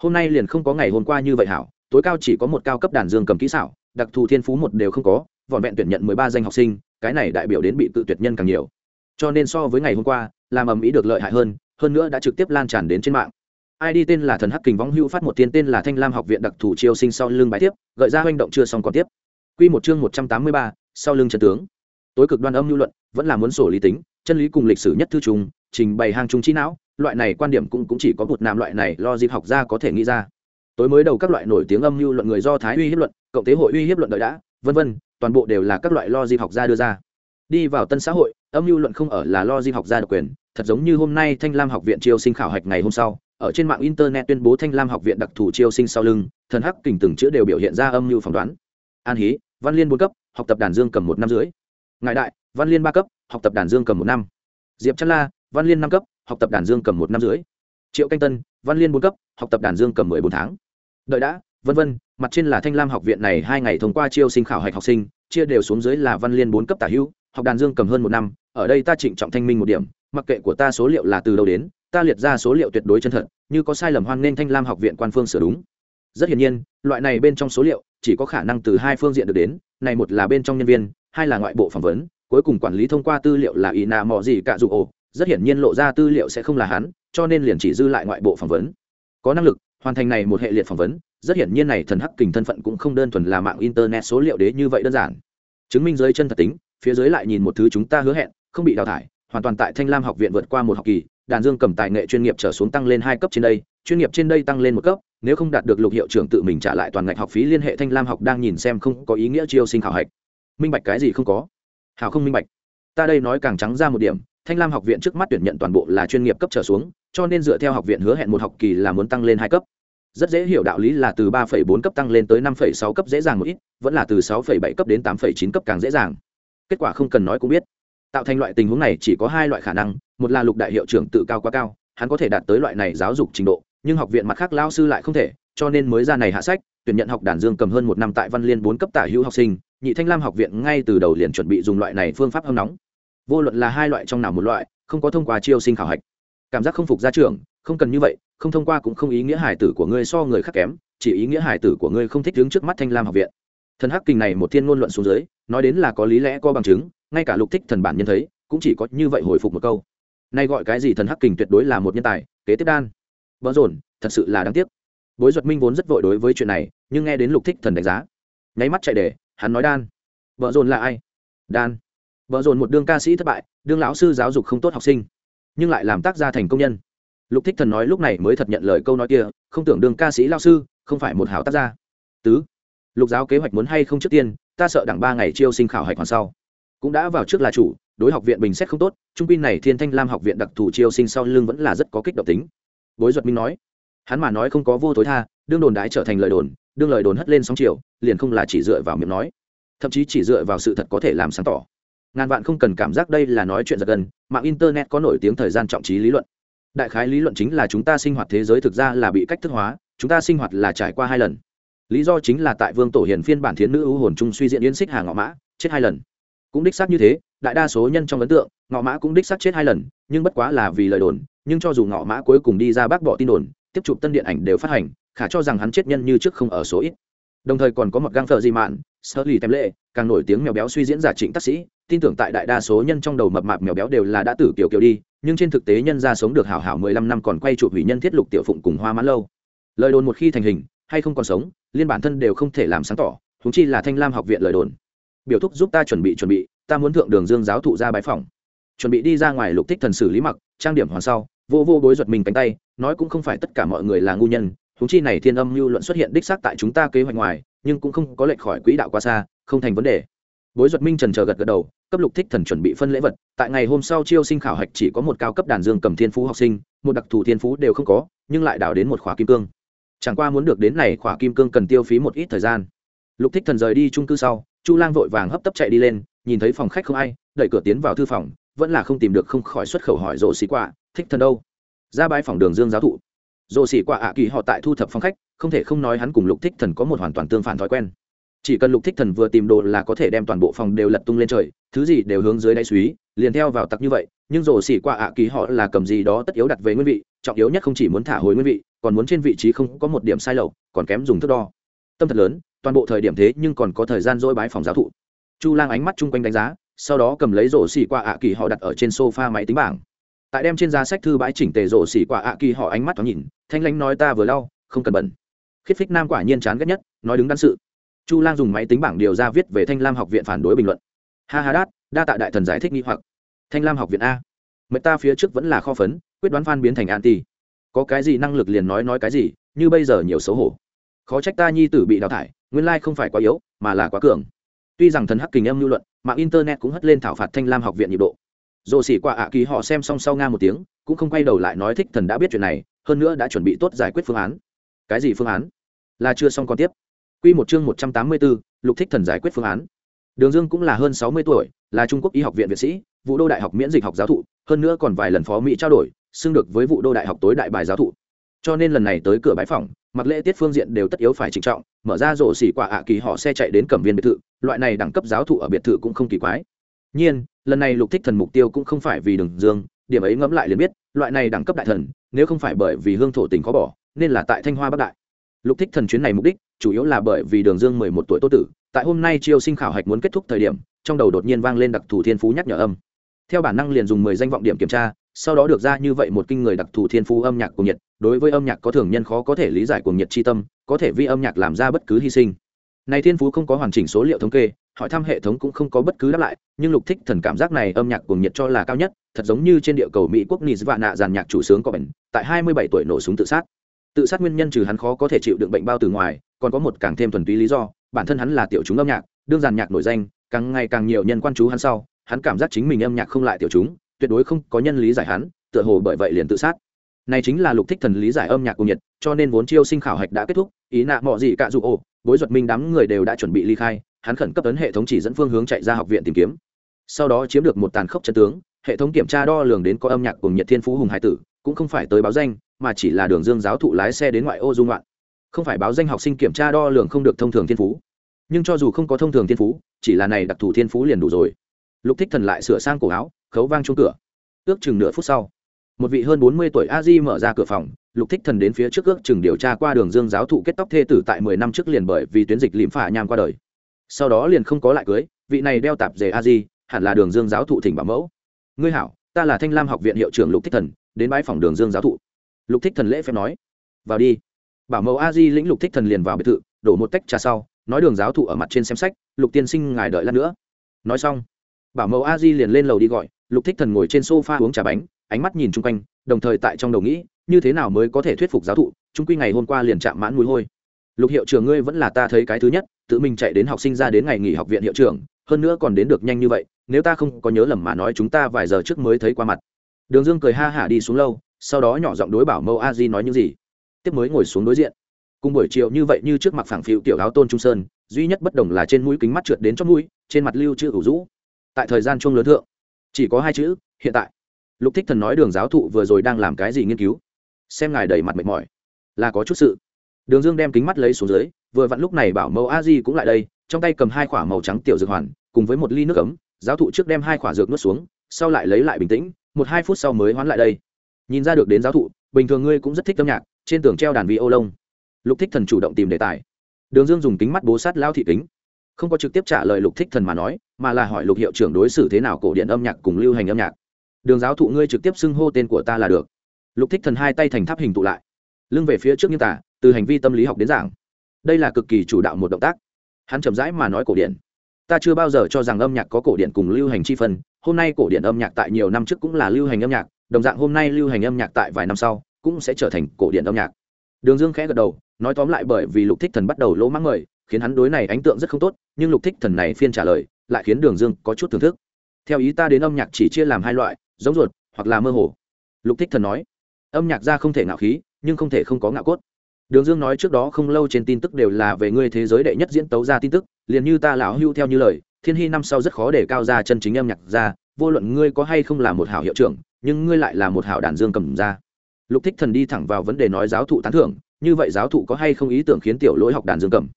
S1: Hôm nay liền không có ngày hôm qua như vậy hảo, tối cao chỉ có một cao cấp đàn dương cầm kỹ xảo, đặc thù thiên phú một đều không có, vỏn vẹn tuyển nhận mười ba danh học sinh, cái này đại biểu đến bị tự tuyệt nhân càng nhiều. Cho nên so với ngày hôm qua, làm ầm ĩ được lợi hại hơn hơn nữa đã trực tiếp lan tràn đến trên mạng. ID tên là thần hắc kình võng hưu phát một tiên tên là thanh lam học viện đặc thù chiêu sinh sau lưng bài tiếp, gợi ra hành động chưa xong còn tiếp. Quy một chương một trăm tám mươi ba, sau lưng trần tướng tối cực đoan âm lưu luận vẫn là muốn sổ lý tính chân lý cùng lịch sử nhất thư trùng trình bày hàng trung trí não loại này quan điểm cũng, cũng chỉ có một nam loại này lo dịp học ra có thể nghĩ ra. Tối mới đầu các loại nổi tiếng âm lưu luận người do thái uy hiếp luận cộng tế hội uy hiếp luận đợi đã vân vân toàn bộ đều là các loại lo dịp học ra đưa ra. Đi vào tân xã hội âm lưu luận không ở là lo dịp học ra độc quyền thật giống như hôm nay thanh lam học viện chiêu sinh khảo hạch ngày hôm sau ở trên mạng internet tuyên bố thanh lam học viện đặc thù chiêu sinh sau lưng thần hắc kình từng chữ đều biểu hiện ra âm lưu phỏng đoán. An hí văn liên bốn cấp học tập đàn dương cầm một năm dưới ngại đại, văn liên ba cấp, học tập đàn dương cầm một năm. Diệp chăn la, văn liên năm cấp, học tập đàn dương cầm một năm dưới triệu canh tân, văn liên bốn cấp, học tập đàn dương cầm mười bốn tháng. Đợi đã, vân vân, mặt trên là thanh lam học viện này hai ngày thông qua chiêu sinh khảo hạch học sinh, chia đều xuống dưới là văn liên bốn cấp tả hữu, học đàn dương cầm hơn một năm, ở đây ta trịnh trọng thanh minh một điểm, mặc kệ của ta số liệu là từ đâu đến, ta liệt ra số liệu tuyệt đối chân thật, như có sai lầm hoan nên thanh lam học viện quan phương sửa đúng. Rất hiển nhiên, loại này bên trong số liệu, chỉ có khả năng từ hai phương diện được đến, này một là bên trong nhân viên hai là ngoại bộ phỏng vấn, cuối cùng quản lý thông qua tư liệu là ý nà mò gì cả dù ồ rất hiển nhiên lộ ra tư liệu sẽ không là hắn, cho nên liền chỉ dư lại ngoại bộ phỏng vấn. Có năng lực, hoàn thành này một hệ liệt phỏng vấn, rất hiển nhiên này thần hắc kình thân phận cũng không đơn thuần là mạng internet số liệu đế như vậy đơn giản. Chứng minh dưới chân thật tính, phía dưới lại nhìn một thứ chúng ta hứa hẹn, không bị đào thải, hoàn toàn tại thanh lam học viện vượt qua một học kỳ, đàn dương cầm tài nghệ chuyên nghiệp trở xuống tăng lên hai cấp trên đây, chuyên nghiệp trên đây tăng lên một cấp, nếu không đạt được lục hiệu trưởng tự mình trả lại toàn ngạch học phí liên hệ thanh lam học đang nhìn xem không có ý nghĩa chiêu sinh khảo hạch minh bạch cái gì không có? Hào không minh bạch. Ta đây nói càng trắng ra một điểm, thanh lam học viện trước mắt tuyển nhận toàn bộ là chuyên nghiệp cấp trở xuống, cho nên dựa theo học viện hứa hẹn một học kỳ là muốn tăng lên hai cấp. Rất dễ hiểu đạo lý là từ ba bốn cấp tăng lên tới năm sáu cấp dễ dàng một ít, vẫn là từ sáu bảy cấp đến tám chín cấp càng dễ dàng. Kết quả không cần nói cũng biết. Tạo thành loại tình huống này chỉ có hai loại khả năng, một là lục đại hiệu trưởng tự cao quá cao, hắn có thể đạt tới loại này giáo dục trình độ, nhưng học viện mặt khác lao sư lại không thể, cho nên mới ra này hạ sách, tuyển nhận học đàn dương cầm hơn một năm tại văn liên bốn cấp tả hữu học sinh nhị thanh lam học viện ngay từ đầu liền chuẩn bị dùng loại này phương pháp hâm nóng. Vô luận là hai loại trong nào một loại, không có thông qua chiêu sinh khảo hạch. Cảm giác không phục gia trưởng, không cần như vậy, không thông qua cũng không ý nghĩa hải tử của ngươi so người khác kém, chỉ ý nghĩa hải tử của ngươi không thích đứng trước mắt thanh lam học viện. Thần hắc kình này một thiên ngôn luận xuống dưới, nói đến là có lý lẽ có bằng chứng, ngay cả lục thích thần bản nhân thấy, cũng chỉ có như vậy hồi phục một câu. Nay gọi cái gì thần hắc kình tuyệt đối là một nhân tài, kế tiếp đan. Bỡ rồn thật sự là đáng tiếc. Bối duật minh vốn rất vội đối với chuyện này, nhưng nghe đến lục thích thần đánh giá, nháy mắt chạy để hắn nói đan. Vợ dồn là ai? Đan. Vợ dồn một đương ca sĩ thất bại, đương lão sư giáo dục không tốt học sinh, nhưng lại làm tác gia thành công nhân. Lục thích thần nói lúc này mới thật nhận lời câu nói kia, không tưởng đương ca sĩ lao sư, không phải một hảo tác gia. Tứ, lục giáo kế hoạch muốn hay không trước tiên, ta sợ đẳng ba ngày chiêu sinh khảo hạch hoàn sau. Cũng đã vào trước là chủ, đối học viện bình xét không tốt, trung pin này thiên thanh lam học viện đặc thù chiêu sinh sau lưng vẫn là rất có kích động tính. Bối duật minh nói hắn mà nói không có vô tối tha, đương đồn đái trở thành lời đồn, đương lời đồn hất lên sóng chiều, liền không là chỉ dựa vào miệng nói. Thậm chí chỉ dựa vào sự thật có thể làm sáng tỏ. Ngàn vạn không cần cảm giác đây là nói chuyện giật gần mạng internet có nổi tiếng thời gian trọng trí lý luận. Đại khái lý luận chính là chúng ta sinh hoạt thế giới thực ra là bị cách thức hóa, chúng ta sinh hoạt là trải qua hai lần. Lý do chính là tại vương tổ hiền phiên bản thiến nữ ưu hồn trung suy diễn yến xích hà ngọ mã, chết hai lần. Cũng đích xác như thế, đại đa số nhân trong ấn tượng, ngọ mã cũng đích xác chết hai lần, nhưng bất quá là vì lời đồn, nhưng cho dù ngọ mã cuối cùng đi ra bác bỏ tin đồn tiếp chụp tân điện ảnh đều phát hành, khả cho rằng hắn chết nhân như trước không ở số ít. Đồng thời còn có một găng thợ di mạn sơ lì tem lệ, càng nổi tiếng mèo béo suy diễn giả trịnh tác sĩ, tin tưởng tại đại đa số nhân trong đầu mập mạp mèo béo đều là đã tử kiểu kiểu đi, nhưng trên thực tế nhân ra sống được hảo hảo mười lăm năm còn quay chụp hủy nhân thiết lục tiểu phụng cùng hoa mãn lâu. Lời đồn một khi thành hình, hay không còn sống, liên bản thân đều không thể làm sáng tỏ thúng chi là thanh lam học viện lời đồn. Biểu thúc giúp ta chuẩn bị chuẩn bị, ta muốn thượng đường dương giáo thụ ra bãi phòng chuẩn bị đi ra ngoài lục thích thần sử lý mặc, trang điểm hoàn sau vô vô bối ruột mình cánh tay, nói cũng không phải tất cả mọi người là ngu nhân thúng chi này thiên âm mưu luận xuất hiện đích xác tại chúng ta kế hoạch ngoài, nhưng cũng không có lệch khỏi quỹ đạo quá xa, không thành vấn đề. Bối duật minh trần chờ gật gật đầu, cấp lục thích thần chuẩn bị phân lễ vật, tại ngày hôm sau chiêu sinh khảo hạch chỉ có một cao cấp đàn dương cầm thiên phú học sinh, một đặc thù thiên phú đều không có, nhưng lại đào đến một khóa kim cương. Chẳng qua muốn được đến này khóa kim cương cần tiêu phí một ít thời gian. Lục thích thần rời đi trung cư sau, chu lang vội vàng hấp tấp chạy đi lên, nhìn thấy phòng khách không ai, đẩy cửa tiến vào thư phòng, vẫn là không tìm được không khỏi xuất khẩu hỏi rộ xì quạ thích thần đâu? Ra bãi phòng đường dương giáo thụ. Dồ xỉ qua ạ kỳ họ tại thu thập phong khách, không thể không nói hắn cùng lục thích thần có một hoàn toàn tương phản thói quen. Chỉ cần lục thích thần vừa tìm đồ là có thể đem toàn bộ phòng đều lật tung lên trời, thứ gì đều hướng dưới đáy suý liền theo vào tặc như vậy. Nhưng rổ xỉ qua ạ kỳ họ là cầm gì đó tất yếu đặt về nguyên vị, trọng yếu nhất không chỉ muốn thả hồi nguyên vị, còn muốn trên vị trí không có một điểm sai lầu, còn kém dùng thước đo. Tâm thật lớn, toàn bộ thời điểm thế nhưng còn có thời gian dỗi bái phòng giáo thụ. Chu lang ánh mắt chung quanh đánh giá, sau đó cầm lấy rổ xỉ qua ạ kỳ họ đặt ở trên sofa máy tính bảng tại đem trên giá sách thư bãi chỉnh tề rổ xỉ quả ạ kỳ họ ánh mắt thoáng nhìn, thanh lãnh nói ta vừa lau, không cần bẩn. Khiết phích nam quả nhiên chán ghét nhất, nói đứng đắn sự. Chu lang dùng máy tính bảng điều ra viết về thanh lam học viện phản đối bình luận. Ha ha đát, đa tạ đại thần giải thích nghi hoặc. Thanh lam học viện a. Mẹ ta phía trước vẫn là kho phấn, quyết đoán phan biến thành anti. Có cái gì năng lực liền nói nói cái gì, như bây giờ nhiều xấu hổ. Khó trách ta nhi tử bị đào thải, nguyên lai không phải quá yếu, mà là quá cường. Tuy rằng thần hắc kình âm lưu luận, mạng internet cũng hất lên thảo phạt thanh lam học viện nhiệt độ dồ xỉ qua ạ kỳ họ xem xong sau nga một tiếng cũng không quay đầu lại nói thích thần đã biết chuyện này hơn nữa đã chuẩn bị tốt giải quyết phương án cái gì phương án là chưa xong còn tiếp Quy một chương 184, Lục Thích Thần giải quyết phương án. Đường Dương cũng là hơn 60 tuổi, là Trung Quốc Y học viện viện sĩ, Vũ Đô Đại học miễn dịch học giáo thụ, hơn nữa còn vài lần phó mỹ trao đổi, xưng được với Vũ Đô Đại học tối đại bài giáo thụ. Cho nên lần này tới cửa bãi phòng, mặc lễ tiết phương diện đều tất yếu phải trịnh trọng, mở ra rổ xỉ quả ạ kỳ họ xe chạy đến Cẩm Viên biệt thự, loại này đẳng cấp giáo thụ ở biệt thự cũng không kỳ quái. Nhiên, lần này Lục Thích Thần mục tiêu cũng không phải vì Đường Dương, điểm ấy ngẫm lại liền biết, loại này đẳng cấp đại thần, nếu không phải bởi vì hương thổ tình khó bỏ, nên là tại Thanh Hoa Bắc Đại. Lục Thích Thần chuyến này mục đích chủ yếu là bởi vì đường dương mười một tuổi tô tử tại hôm nay chiêu sinh khảo hạch muốn kết thúc thời điểm trong đầu đột nhiên vang lên đặc thù thiên phú nhắc nhở âm theo bản năng liền dùng mười danh vọng điểm kiểm tra sau đó được ra như vậy một kinh người đặc thù thiên phú âm nhạc cùng nhiệt đối với âm nhạc có thường nhân khó có thể lý giải cùng nhiệt chi tâm có thể vi âm nhạc làm ra bất cứ hy sinh này thiên phú không có hoàn chỉnh số liệu thống kê, hỏi thăm hệ thống cũng không có bất cứ đáp lại, nhưng lục thích thần cảm giác này âm nhạc cuồng nhiệt cho là cao nhất, thật giống như trên địa cầu mỹ quốc nis vạn nạ giàn nhạc chủ sướng có bệnh, tại hai mươi bảy tuổi nổ súng tự sát. Tự sát nguyên nhân trừ hắn khó có thể chịu đựng bệnh bao từ ngoài, còn có một càng thêm thuần túy lý do, bản thân hắn là tiểu chúng âm nhạc, đương giàn nhạc nổi danh, càng ngày càng nhiều nhân quan chú hắn sau, hắn cảm giác chính mình âm nhạc không lại tiểu chúng, tuyệt đối không có nhân lý giải hắn, tựa hồ bởi vậy liền tự sát. Này chính là lục thích thần lý giải âm nhạc cuồng nhiệt, cho nên vốn chiêu sinh khảo hạch đã kết thúc, ý nạ mọi gì cả dụ ồ bối duật minh đám người đều đã chuẩn bị ly khai, hắn khẩn cấp tấn hệ thống chỉ dẫn phương hướng chạy ra học viện tìm kiếm. Sau đó chiếm được một tàn khốc chân tướng, hệ thống kiểm tra đo lường đến có âm nhạc cùng nhiệt thiên phú hùng hải tử, cũng không phải tới báo danh, mà chỉ là đường dương giáo thụ lái xe đến ngoại ô dung loạn. Không phải báo danh học sinh kiểm tra đo lường không được thông thường thiên phú. Nhưng cho dù không có thông thường thiên phú, chỉ là này đặc thù thiên phú liền đủ rồi. Lục thích thần lại sửa sang cổ áo, khấu vang chung cửa. Ước chừng nửa phút sau, một vị hơn bốn mươi tuổi a di mở ra cửa phòng lục thích thần đến phía trước ước chừng điều tra qua đường dương giáo thụ kết tóc thê tử tại mười năm trước liền bởi vì tuyến dịch lịm phả nham qua đời. Sau đó liền không có lại cưới, vị này đeo tạp dề a di, hẳn là đường dương giáo thụ thỉnh bảo mẫu. Ngươi hảo, ta là thanh lam học viện hiệu trưởng lục thích thần, đến bãi phòng đường dương giáo thụ. Lục thích thần lễ phép nói, vào đi. Bảo mẫu a di lĩnh lục thích thần liền vào biệt thự, đổ một tách trà sau, nói đường giáo thụ ở mặt trên xem sách, lục tiên sinh ngài đợi lát nữa. Nói xong, bảo mẫu a di liền lên lầu đi gọi, lục thích thần ngồi trên sofa uống trà bánh, ánh mắt nhìn chung quanh, đồng thời tại trong đầu nghĩ như thế nào mới có thể thuyết phục giáo thụ Chúng quy ngày hôm qua liền chạm mãn mùi hôi. Lục hiệu trưởng ngươi vẫn là ta thấy cái thứ nhất, tự mình chạy đến học sinh ra đến ngày nghỉ học viện hiệu trưởng, hơn nữa còn đến được nhanh như vậy, nếu ta không có nhớ lầm mà nói chúng ta vài giờ trước mới thấy qua mặt. Đường dương cười ha hả đi xuống lâu, sau đó nhỏ giọng đối bảo mẫu a di nói những gì? Tiếp mới ngồi xuống đối diện. Cùng buổi chiều như vậy như trước mặt phẳng phiu tiểu áo tôn trung sơn, duy nhất bất đồng là trên mũi kính mắt trượt đến chót mũi, trên mặt lưu chữ ủ rũ. Tại thời gian chung lớn thượng, chỉ có hai chữ, hiện tại. Lục thích thần nói đường giáo thụ vừa rồi đang làm cái gì nghiên cứu? Xem ngài đầy mặt mệt mỏi. Là có chút sự. Đường dương đem kính mắt lấy xuống dưới, vừa vặn lúc này bảo mẫu a di cũng lại đây, trong tay cầm hai quả màu trắng tiểu dược hoàn, cùng với một ly nước ấm, giáo thụ trước đem hai quả dược nuốt xuống, sau lại lấy lại bình tĩnh, một hai phút sau mới hoán lại đây. Nhìn ra được đến giáo thụ, bình thường ngươi cũng rất thích âm nhạc, trên tường treo đàn vi ô lông lục thích thần chủ động tìm đề tài. Đường dương dùng kính mắt bố sát lao thị kính. Không có trực tiếp trả lời lục thích thần mà nói, mà là hỏi lục hiệu trưởng đối xử thế nào cổ điện âm nhạc cùng lưu hành âm nhạc. Đường giáo thụ ngươi trực tiếp xưng hô tên của ta là được lục thích thần hai tay thành tháp hình tụ lại, lưng về phía trước như tả, từ hành vi tâm lý học đến giảng. Đây là cực kỳ chủ đạo một động tác. Hắn chậm rãi mà nói cổ điển. Ta chưa bao giờ cho rằng âm nhạc có cổ điển cùng lưu hành chi phân. Hôm nay cổ điển âm nhạc tại nhiều năm trước cũng là lưu hành âm nhạc, đồng dạng hôm nay lưu hành âm nhạc tại vài năm sau cũng sẽ trở thành cổ điển âm nhạc. Đường dương khẽ gật đầu, nói tóm lại bởi vì lục thích thần bắt đầu lỗ mắng người khiến hắn đối này ấn tượng rất không tốt, nhưng lục thích thần này phiên trả lời, lại khiến đường dương có chút thưởng thức. Theo ý ta đến âm nhạc chỉ chia làm hai loại, giống ruột hoặc là mơ hồ. Lục thích thần nói âm nhạc ra không thể ngạo khí, nhưng không thể không có ngạo cốt. Đường dương nói trước đó không lâu trên tin tức đều là về ngươi thế giới đệ nhất diễn tấu ra tin tức, liền như ta lão hưu theo như lời, thiên hy năm sau rất khó để cao ra chân chính âm nhạc ra, vô luận ngươi có hay không là một hảo hiệu trưởng, nhưng ngươi lại là một hảo đàn dương cầm ra. Lục thích thần đi thẳng vào vấn đề nói giáo thụ tán thưởng, như vậy giáo thụ có hay không ý tưởng khiến tiểu lỗi học đàn dương cầm?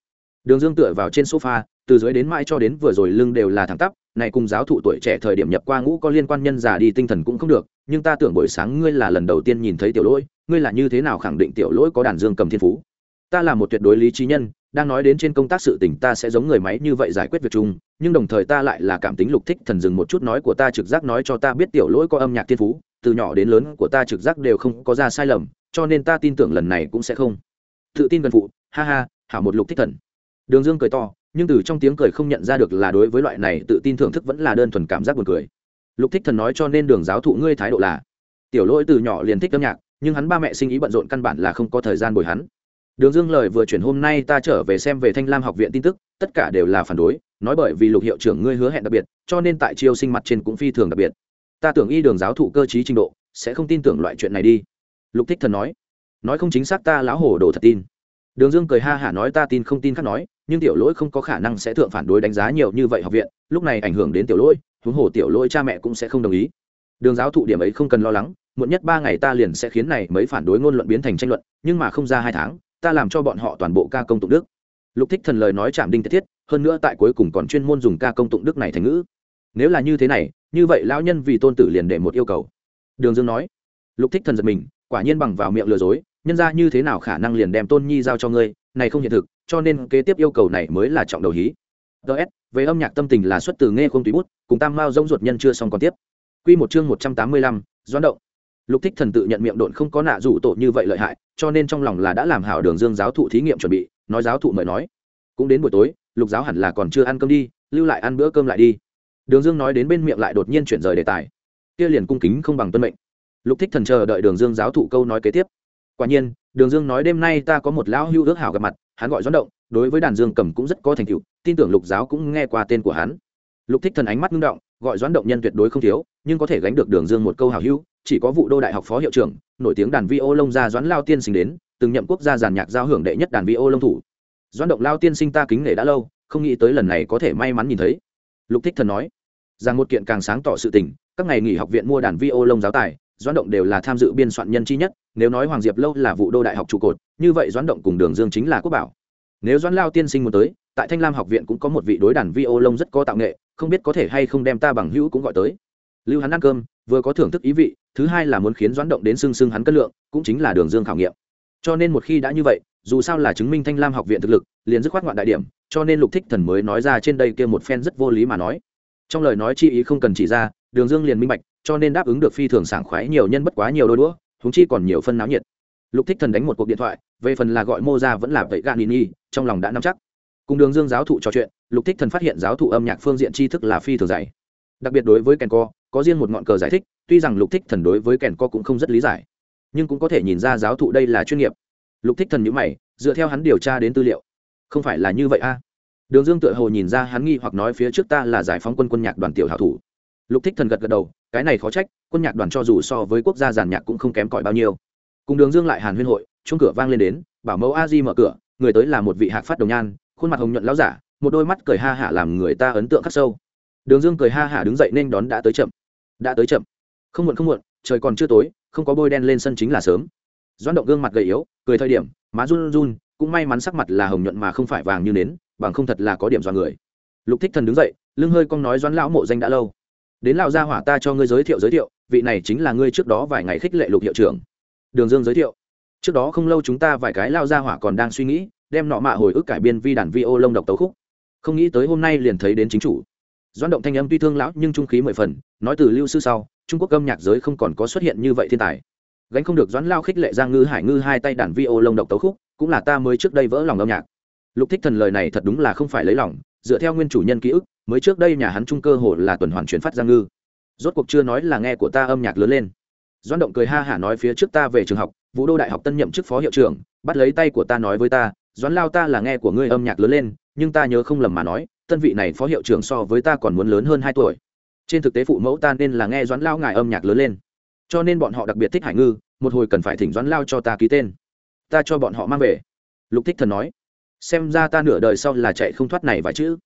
S1: Đường dương tựa vào trên sofa, từ dưới đến mãi cho đến vừa rồi lưng đều là thẳng tắp này cùng giáo thụ tuổi trẻ thời điểm nhập qua ngũ có liên quan nhân già đi tinh thần cũng không được, nhưng ta tưởng buổi sáng ngươi là lần đầu tiên nhìn thấy tiểu lỗi, ngươi là như thế nào khẳng định tiểu lỗi có đàn dương cầm thiên phú? Ta là một tuyệt đối lý trí nhân, đang nói đến trên công tác sự tình ta sẽ giống người máy như vậy giải quyết việc chung, nhưng đồng thời ta lại là cảm tính lục thích thần dừng một chút nói của ta trực giác nói cho ta biết tiểu lỗi có âm nhạc thiên phú, từ nhỏ đến lớn của ta trực giác đều không có ra sai lầm, cho nên ta tin tưởng lần này cũng sẽ không. Tự tin gần phụ, ha ha, hảo một lục thích thần. Đường dương cười to nhưng từ trong tiếng cười không nhận ra được là đối với loại này tự tin thưởng thức vẫn là đơn thuần cảm giác buồn cười. Lục thích thần nói cho nên đường giáo thụ ngươi thái độ là, tiểu lỗi từ nhỏ liền thích âm nhạc, nhưng hắn ba mẹ sinh ý bận rộn căn bản là không có thời gian bồi hắn. Đường dương lời vừa chuyển hôm nay ta trở về xem về thanh lam học viện tin tức, tất cả đều là phản đối, nói bởi vì lục hiệu trưởng ngươi hứa hẹn đặc biệt, cho nên tại chiêu sinh mặt trên cũng phi thường đặc biệt. Ta tưởng y đường giáo thụ cơ chí trình độ, sẽ không tin tưởng loại chuyện này đi. Lục thích thần nói. Nói không chính xác ta lão hổ đồ thật tin. Đường dương cười ha hả nói, ta tin không tin khác nói nhưng tiểu lỗi không có khả năng sẽ thượng phản đối đánh giá nhiều như vậy học viện, lúc này ảnh hưởng đến tiểu lỗi, huống hồ tiểu lỗi cha mẹ cũng sẽ không đồng ý. Đường giáo thụ điểm ấy không cần lo lắng, muộn nhất ba ngày ta liền sẽ khiến này mấy phản đối ngôn luận biến thành tranh luận, nhưng mà không ra hai tháng, ta làm cho bọn họ toàn bộ ca công tụng đức. Lục thích thần lời nói chạm đinh thiết, hơn nữa tại cuối cùng còn chuyên môn dùng ca công tụng đức này thành ngữ. Nếu là như thế này, như vậy lão nhân vì tôn tử liền để một yêu cầu. Đường dương nói. Lục thích thần giật mình, quả nhiên bằng vào miệng lừa dối, nhân ra như thế nào khả năng liền đem tôn nhi giao cho ngươi này không hiện thực, cho nên kế tiếp yêu cầu này mới là trọng đầu hí. Ts về âm nhạc tâm tình là xuất từ nghe không tùy bút, cùng tam mao rông ruột nhân chưa xong còn tiếp. Q một chương một trăm tám mươi lăm, doãn động. Lục thích thần tự nhận miệng độn không có nạ rủ tổ như vậy lợi hại, cho nên trong lòng là đã làm hảo đường dương giáo thụ thí nghiệm chuẩn bị, nói giáo thụ mời nói. Cũng đến buổi tối, lục giáo hẳn là còn chưa ăn cơm đi, lưu lại ăn bữa cơm lại đi. Đường dương nói đến bên miệng lại đột nhiên chuyển rời đề tài. Kia liền cung kính không bằng tuân mệnh. Lục thích thần chờ đợi đường dương giáo thụ câu nói kế tiếp quả nhiên, đường dương nói đêm nay ta có một lão hưu ước hảo gặp mặt, hắn gọi doãn động, đối với đàn dương cầm cũng rất có thành tựu, tin tưởng lục giáo cũng nghe qua tên của hắn. Lục thích thần ánh mắt ngưng động, gọi doãn động nhân tuyệt đối không thiếu, nhưng có thể gánh được đường dương một câu hảo hưu chỉ có vụ đô đại học phó hiệu trưởng, nổi tiếng đàn vi ô lông gia doãn lao tiên sinh đến, từng nhậm quốc gia giàn nhạc giao hưởng đệ nhất đàn vi ô lông thủ. Doãn động lao tiên sinh ta kính nể đã lâu, không nghĩ tới lần này có thể may mắn nhìn thấy. Lục thích thần nói, rằng một kiện càng sáng tỏ sự tình, các ngày nghỉ học viện mua đàn vi ô lông giáo tài doãn động đều là tham dự biên soạn nhân chi nhất, nếu nói hoàng diệp lâu là vụ đô đại học trụ cột, như vậy doãn động cùng đường dương chính là quốc bảo. Nếu doãn lao tiên sinh muốn tới, tại thanh lam học viện cũng có một vị đối đàn vi ô lông rất có tạo nghệ, không biết có thể hay không đem ta bằng hữu cũng gọi tới. Lưu hắn ăn cơm, vừa có thưởng thức ý vị, thứ hai là muốn khiến doãn động đến xưng xưng hắn cân lượng, cũng chính là đường dương khảo nghiệm. Cho nên một khi đã như vậy, dù sao là chứng minh thanh lam học viện thực lực, liền dứt khoát ngoạn đại điểm, cho nên lục thích thần mới nói ra trên đây kia một phen rất vô lý mà nói. Trong lời nói chi ý không cần chỉ ra đường dương liền minh bạch, cho nên đáp ứng được phi thường sảng khoái nhiều nhân bất quá nhiều đôi đũa húng chi còn nhiều phân náo nhiệt. Lục thích thần đánh một cuộc điện thoại, về phần là gọi mô ra vẫn là vậy gan nini trong lòng đã nắm chắc. Cùng đường dương giáo thụ trò chuyện, lục thích thần phát hiện giáo thụ âm nhạc phương diện tri thức là phi thường dày. Đặc biệt đối với kèn co có riêng một ngọn cờ giải thích, tuy rằng lục thích thần đối với kèn co cũng không rất lý giải, nhưng cũng có thể nhìn ra giáo thụ đây là chuyên nghiệp. Lục thích thần nhữ mày, dựa theo hắn điều tra đến tư liệu. Không phải là như vậy a. Đường dương tựa hồ nhìn ra hắn nghi hoặc nói phía trước ta là giải phóng quân quân nhạc đoàn tiểu hảo thủ lục thích thần gật gật đầu, cái này khó trách, quân nhạc đoàn cho dù so với quốc gia giàn nhạc cũng không kém cỏi bao nhiêu. Cùng đường dương lại hàn huyên hội chung cửa vang lên đến, bảo mẫu a di mở cửa, người tới là một vị hạc phát đồng nhan, khuôn mặt hồng nhuận lão giả, một đôi mắt cười ha hả làm người ta ấn tượng khắc sâu. Đường dương cười ha hả đứng dậy nên đón đã tới chậm. Đã tới chậm. Không muộn không muộn, trời còn chưa tối, không có bôi đen lên sân chính là sớm. Doan động gương mặt gầy yếu, cười thời điểm, má run run, cũng may mắn sắc mặt là hồng nhuận mà không phải vàng như nến, bằng không thật là có điểm do người. Lục thích thần đứng dậy, lưng hơi cong nói doãn lão mộ danh đã lâu đến lao gia hỏa ta cho ngươi giới thiệu giới thiệu, vị này chính là ngươi trước đó vài ngày khích lệ lục hiệu trưởng. Đường dương giới thiệu. Trước đó không lâu chúng ta vài cái lao gia hỏa còn đang suy nghĩ, đem nọ mạ hồi ức cải biên vi đàn vi ô lông độc tấu khúc. Không nghĩ tới hôm nay liền thấy đến chính chủ. Doãn động thanh âm tuy thương lão nhưng trung khí mười phần, nói từ lưu sư sau, trung quốc âm nhạc giới không còn có xuất hiện như vậy thiên tài. Gánh không được doãn lao khích lệ giang ngư hải ngư hai tay đàn vi ô lông độc tấu khúc, cũng là ta mới trước đây vỡ lòng âm nhạc. Lục thích thần lời này thật đúng là không phải lấy lòng, dựa theo nguyên chủ nhân ký ức mới trước đây nhà hắn trung cơ hồ là tuần hoàn chuyển phát giang ngư. Rốt cuộc chưa nói là nghe của ta âm nhạc lớn lên. Doãn động cười ha hả nói phía trước ta về trường học, vũ đô đại học tân nhậm chức phó hiệu trưởng, bắt lấy tay của ta nói với ta, doãn lao ta là nghe của ngươi âm nhạc lớn lên, nhưng ta nhớ không lầm mà nói, tân vị này phó hiệu trưởng so với ta còn muốn lớn hơn hai tuổi. Trên thực tế phụ mẫu ta nên là nghe doãn lao ngài âm nhạc lớn lên. Cho nên bọn họ đặc biệt thích hải ngư, một hồi cần phải thỉnh doãn lao cho ta ký tên. Ta cho bọn họ mang về. Lục thích thần nói. Xem ra ta nửa đời sau là chạy không thoát này vài chữ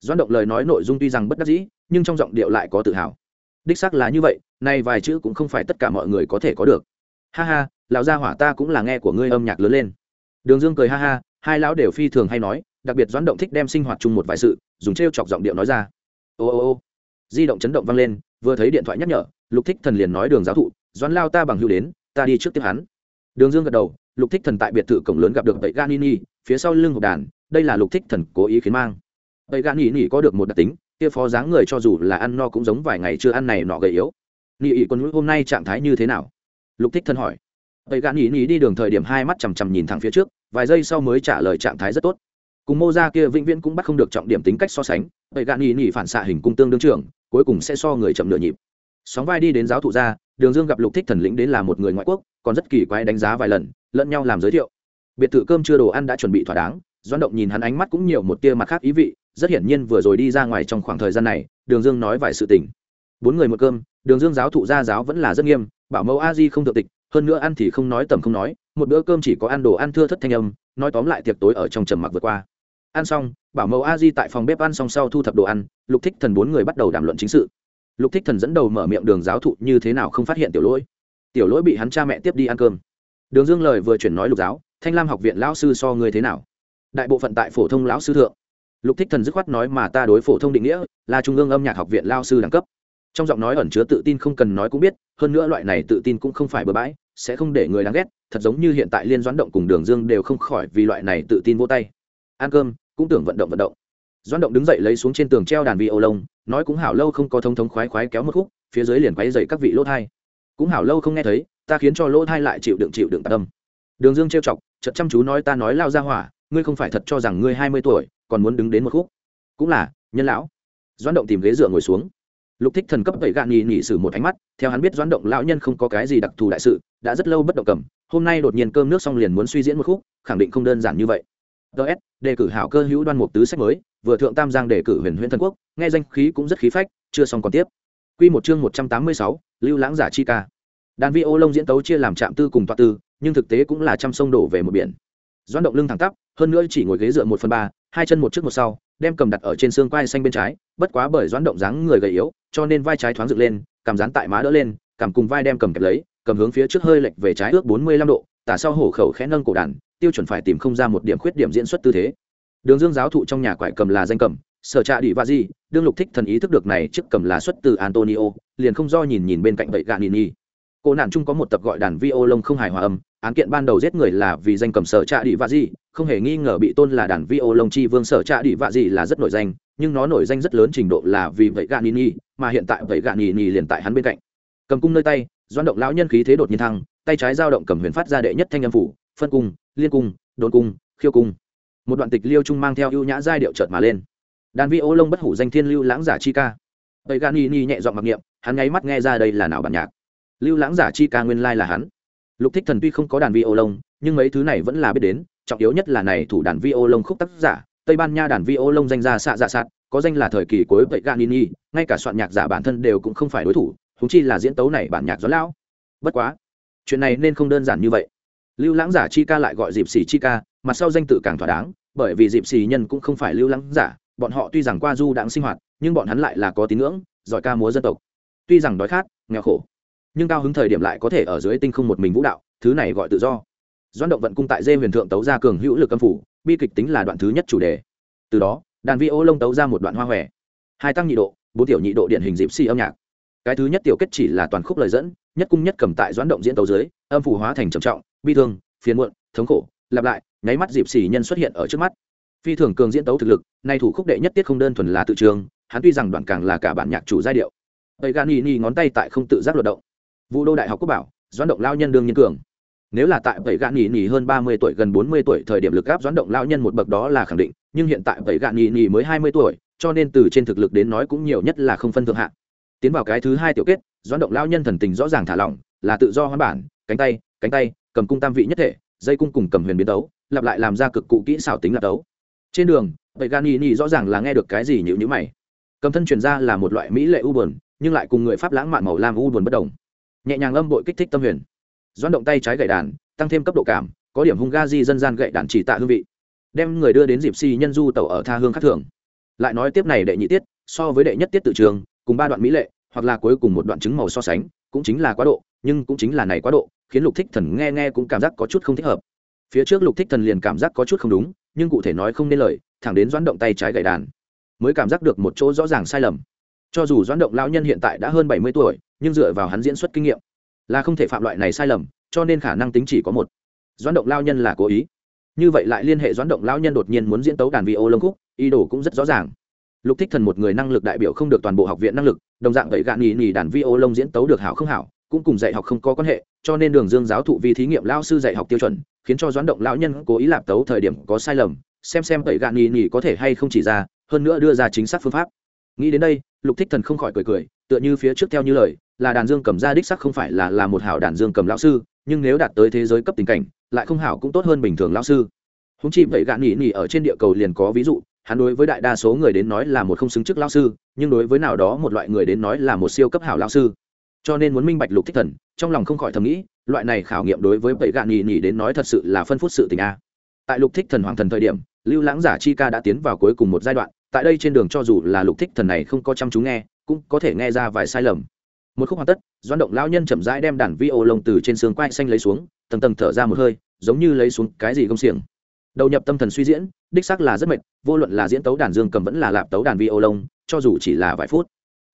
S1: doãn động lời nói nội dung tuy rằng bất đắc dĩ, nhưng trong giọng điệu lại có tự hào. Đích xác là như vậy, nay vài chữ cũng không phải tất cả mọi người có thể có được. Ha ha, lão gia hỏa ta cũng là nghe của ngươi âm nhạc lớn lên. Đường dương cười ha ha, hai lão đều phi thường hay nói, đặc biệt doãn động thích đem sinh hoạt chung một vài sự, dùng t r e o chọc giọng điệu nói ra. Ô ô ô, di động chấn động vang lên, vừa thấy điện thoại nhắc nhở, lục thích thần liền nói đường giáo thụ, doãn lao ta bằng hữu đến, ta đi trước tiếp hắn. Đường dương gật đầu, lục thích thần tại biệt thự cổng lớn gặp được vậy ganini phía sau lưng hộp đàn, đây là lục thích thần cố ý khiến mang tẩy ganini có được một đặc tính, kia phó dáng người cho dù là ăn no cũng giống vài ngày chưa ăn này nọ gầy yếu. Nị ỉ quân hôm nay trạng thái như thế nào? Lục thích thần hỏi. Tẩy ganini đi đường thời điểm hai mắt chằm chằm nhìn thẳng phía trước, vài giây sau mới trả lời trạng thái rất tốt. Cùng mô ra kia vĩnh viễn cũng bắt không được trọng điểm tính cách so sánh, vậy gạn nhì nhì phản xạ hình cung tương đương trưởng, cuối cùng sẽ so người chậm nửa nhịp. Sóng vai đi đến giáo thụ gia, đường dương gặp lục thích thần lĩnh đến là một người ngoại quốc, còn rất kỳ quái đánh giá vài lần, lẫn nhau làm giới thiệu. Biệt thự cơm chưa đồ ăn đã chuẩn bị thỏa đáng doan động nhìn hắn ánh mắt cũng nhiều một tia mặt khác ý vị, rất hiển nhiên vừa rồi đi ra ngoài trong khoảng thời gian này, đường dương nói vài sự tình. Bốn người một cơm, đường dương giáo thụ gia giáo vẫn là rất nghiêm, bảo mẫu a di không thượng tịch, hơn nữa ăn thì không nói tầm không nói, một bữa cơm chỉ có ăn đồ ăn thưa thất thanh âm, nói tóm lại tiệc tối ở trong trầm mặc vượt qua. Ăn xong, bảo mẫu a di tại phòng bếp ăn xong sau thu thập đồ ăn, lục thích thần bốn người bắt đầu đàm luận chính sự. Lục thích thần dẫn đầu mở miệng đường giáo thụ như thế nào không phát hiện tiểu lỗi. Tiểu lỗi bị hắn cha mẹ tiếp đi ăn cơm. Đường dương lời vừa chuyển nói lục giáo, thanh lam học viện lão sư so ngươi thế nào? Đại bộ phận tại phổ thông lão sư thượng. Lục thích thần dứt khoát nói mà ta đối phổ thông định nghĩa là trung ương âm nhạc học viện lao sư đẳng cấp. Trong giọng nói ẩn chứa tự tin không cần nói cũng biết, hơn nữa loại này tự tin cũng không phải bừa bãi, sẽ không để người đáng ghét, thật giống như hiện tại liên doãn động cùng đường dương đều không khỏi vì loại này tự tin vô tay. Ăn cơm, cũng tưởng vận động vận động. Doãn động đứng dậy lấy xuống trên tường treo đàn vi ô lông nói cũng hảo lâu không có thông thống khoái khoái kéo một khúc, phía dưới liền quấy dậy các vị lỗ thai. Cũng hảo lâu không nghe thấy, ta khiến cho lỗ thai lại chịu đựng chịu đựng tâm. Đường dương trêu chọc, chợt chăm chú nói ta nói lao ra hỏa ngươi không phải thật cho rằng ngươi hai mươi tuổi còn muốn đứng đến một khúc. Cũng là nhân lão. Doãn động tìm ghế dựa ngồi xuống. Lục thích thần cấp tẩy gạn nhì nhì sử một ánh mắt theo hắn biết doãn động lão nhân không có cái gì đặc thù đại sự đã rất lâu bất động cầm hôm nay đột nhiên cơm nước xong liền muốn suy diễn một khúc khẳng định không đơn giản như vậy. Ts đề cử hảo cơ hữu đoan mục tứ sách mới vừa thượng tam giang đề cử huyền huyễn thần quốc nghe danh khí cũng rất khí phách chưa xong còn tiếp. Quy một chương một trăm tám mươi sáu, lưu lãng giả chi ca. Đàn vi ô lông diễn tấu chia làm trạm tư cùng toa tư nhưng thực tế cũng là trăm sông đổ về một biển doãn động lưng thẳng tắp, hơn nữa chỉ ngồi ghế dựa một phần ba, hai chân một trước một sau, đem cầm đặt ở trên xương quai xanh bên trái, bất quá bởi doãn động dáng người gầy yếu, cho nên vai trái thoáng dựng lên cầm dán tại má đỡ lên cầm cùng vai đem cầm kẹp lấy, cầm hướng phía trước hơi lệch về trái ước bốn mươi lăm độ, tả sau hổ khẩu khẽ nâng cổ đàn, tiêu chuẩn phải tìm không ra một điểm khuyết điểm diễn xuất tư thế. Đường dương giáo thụ trong nhà quải cầm là danh cầm, sở trạ đĩ va gì, đương lục thích thần ý thức được này chiếc cầm là xuất từ antonio, liền không do nhìn nhìn bên cạnh vậy gạn nini cô nạn chung có một tập gọi đàn vi ô lông không hài hòa âm án kiện ban đầu giết người là vì danh cầm sở trạ đĩ vạ gì không hề nghi ngờ bị tôn là đàn vi ô lông chi vương sở trạ đĩ vạ gì là rất nổi danh, nhưng nó nổi danh rất lớn trình độ là vì vậy gạn nini mà hiện tại vậy gạn nini liền tại hắn bên cạnh. Cầm cung nơi tay doan động lão nhân khí thế đột nhiên thăng, tay trái dao động cầm huyền phát ra đệ nhất thanh âm phủ, phân cung, liên cung đồn cung, khiêu cung. Một đoạn tịch liêu trung mang theo ưu nhã giai điệu chợt mà lên. Đàn vi ô lông bất hủ danh thiên lưu lãng giả chi ca. Vậy gạn ni ni nhẹ giọng mặc niệm, hắn ngáy mắt nghe ra đây là nào bản nhạc. Lưu lãng giả chi ca nguyên lai là hắn lục thích thần tuy không có đàn vi ô lông nhưng mấy thứ này vẫn là biết đến, trọng yếu nhất là này thủ đàn vi ô lông khúc tác giả, tây ban nha đàn vi ô lông danh ra xạ dạ sạt, có danh là thời kỳ cuối vậy ganini ngay cả soạn nhạc giả bản thân đều cũng không phải đối thủ húng chi là diễn tấu này bản nhạc gió lão. Bất quá, chuyện này nên không đơn giản như vậy. Lưu lãng giả chi ca lại gọi dịp xỉ chi ca mặt sau danh tự càng thỏa đáng, bởi vì dịp xỉ nhân cũng không phải lưu lãng giả, bọn họ tuy rằng qua du đãng sinh hoạt, nhưng bọn hắn lại là có tín ngưỡng, giỏi ca múa dân tộc. Tuy rằng đói khát, nghèo khổ nhưng cao hứng thời điểm lại có thể ở dưới tinh không một mình vũ đạo, thứ này gọi tự do. Doan động vận cung tại dê huyền thượng tấu ra cường hữu lực âm phủ, bi kịch tính là đoạn thứ nhất chủ đề. Từ đó, đàn vi ô lông tấu ra một đoạn hoa hòe. Hai tăng nhị độ, bốn tiểu nhị độ điện hình dịp si âm nhạc. Cái thứ nhất tiểu kết chỉ là toàn khúc lời dẫn, nhất cung nhất cầm tại doãn động diễn tấu dưới, âm phủ hóa thành trầm trọng, bi thương, phiền muộn, thống khổ, lặp lại, nháy mắt dịp xỉ nhân xuất hiện ở trước mắt. Phi thường cường diễn tấu thực lực, nay thủ khúc đệ nhất tiết không đơn thuần là tự trường, hắn tuy rằng đoạn càng là cả bản nhạc chủ giai điệu. Ấy gan nhì nhì ngón tay tại không tự giác luật động vũ đô đại học quốc bảo, doãn động lao nhân đương nhiên cường. Nếu là tại vậy gạn nhì nhì hơn ba mươi tuổi, gần bốn mươi tuổi, thời điểm lực áp doãn động lao nhân một bậc đó là khẳng định, nhưng hiện tại vậy gạn nhì nhì mới hai mươi tuổi, cho nên từ trên thực lực đến nói cũng nhiều nhất là không phân thượng hạng. Tiến vào cái thứ hai tiểu kết, doãn động lao nhân thần tình rõ ràng thả lỏng, là tự do hoán bản, cánh tay cánh tay, cầm cung tam vị nhất thể, dây cung cùng cầm huyền biến tấu, lặp lại làm ra cực cụ kỹ xảo tính lạp tấu. Trên đường vậy gan nhì nhì rõ ràng là nghe được cái gì nhữ nhữ mày. Cầm thân truyền ra là một loại mỹ lệ u buồn, nhưng lại cùng người pháp lãng mạn màu lam u buồn bất đồng nhẹ nhàng âm bội kích thích tâm huyền. Doan động tay trái gậy đàn, tăng thêm cấp độ cảm, có điểm hung ga di dân gian gậy đàn chỉ tạ hương vị. Đem người đưa đến dịp si nhân du tàu ở tha hương khác thường. Lại nói tiếp này đệ nhị tiết, so với đệ nhất tiết tự trường, cùng ba đoạn mỹ lệ, hoặc là cuối cùng một đoạn chứng màu so sánh, cũng chính là quá độ, nhưng cũng chính là này quá độ, khiến lục thích thần nghe nghe cũng cảm giác có chút không thích hợp. Phía trước lục thích thần liền cảm giác có chút không đúng, nhưng cụ thể nói không nên lời, thẳng đến doãn động tay trái gậy đàn, mới cảm giác được một chỗ rõ ràng sai lầm cho dù doãn động lão nhân hiện tại đã hơn bảy mươi tuổi, nhưng dựa vào hắn diễn xuất kinh nghiệm, là không thể phạm loại này sai lầm, cho nên khả năng tính chỉ có một. Doãn động lao nhân là cố ý. Như vậy lại liên hệ doãn động lão nhân đột nhiên muốn diễn tấu đàn vi ô lông khúc, ý đồ cũng rất rõ ràng. Lục thích thần một người năng lực đại biểu không được toàn bộ học viện năng lực, đồng dạng vậy gạn nhì nhì đàn vi ô lông diễn tấu được hảo không hảo, cũng cùng dạy học không có quan hệ, cho nên đường dương giáo thụ vi thí nghiệm lao sư dạy học tiêu chuẩn, khiến cho doãn động lão nhân cố ý lạp tấu thời điểm có sai lầm, xem xem vậy gạn nhì nhì có thể hay không chỉ ra, hơn nữa đưa ra chính xác phương pháp nghĩ đến đây, lục thích thần không khỏi cười cười, tựa như phía trước theo như lời, là đàn dương cầm ra đích sắc không phải là là một hảo đàn dương cầm lão sư, nhưng nếu đạt tới thế giới cấp tình cảnh, lại không hảo cũng tốt hơn bình thường lão sư. Húng chi vậy gạn nhỉ nhỉ ở trên địa cầu liền có ví dụ, hắn đối với đại đa số người đến nói là một không xứng chức lão sư, nhưng đối với nào đó một loại người đến nói là một siêu cấp hảo lão sư. Cho nên muốn minh bạch lục thích thần, trong lòng không khỏi thầm nghĩ, loại này khảo nghiệm đối với vậy gạn nhỉ nhỉ đến nói thật sự là phân phút sự tình a. Tại lục thích thần hoàng thần thời điểm, lưu lãng giả chi ca đã tiến vào cuối cùng một giai đoạn tại đây trên đường cho dù là lục thích thần này không có chăm chú nghe, cũng có thể nghe ra vài sai lầm. Một khúc hoàn tất doan động lão nhân chậm rãi đem đàn vi ô lồng từ trên xương quai xanh lấy xuống, tầng tầng thở ra một hơi, giống như lấy xuống cái gì công xiềng. Đầu nhập tâm thần suy diễn, đích xác là rất mệt, vô luận là diễn tấu đàn dương cầm vẫn là lạp tấu đàn vi ô lông cho dù chỉ là vài phút.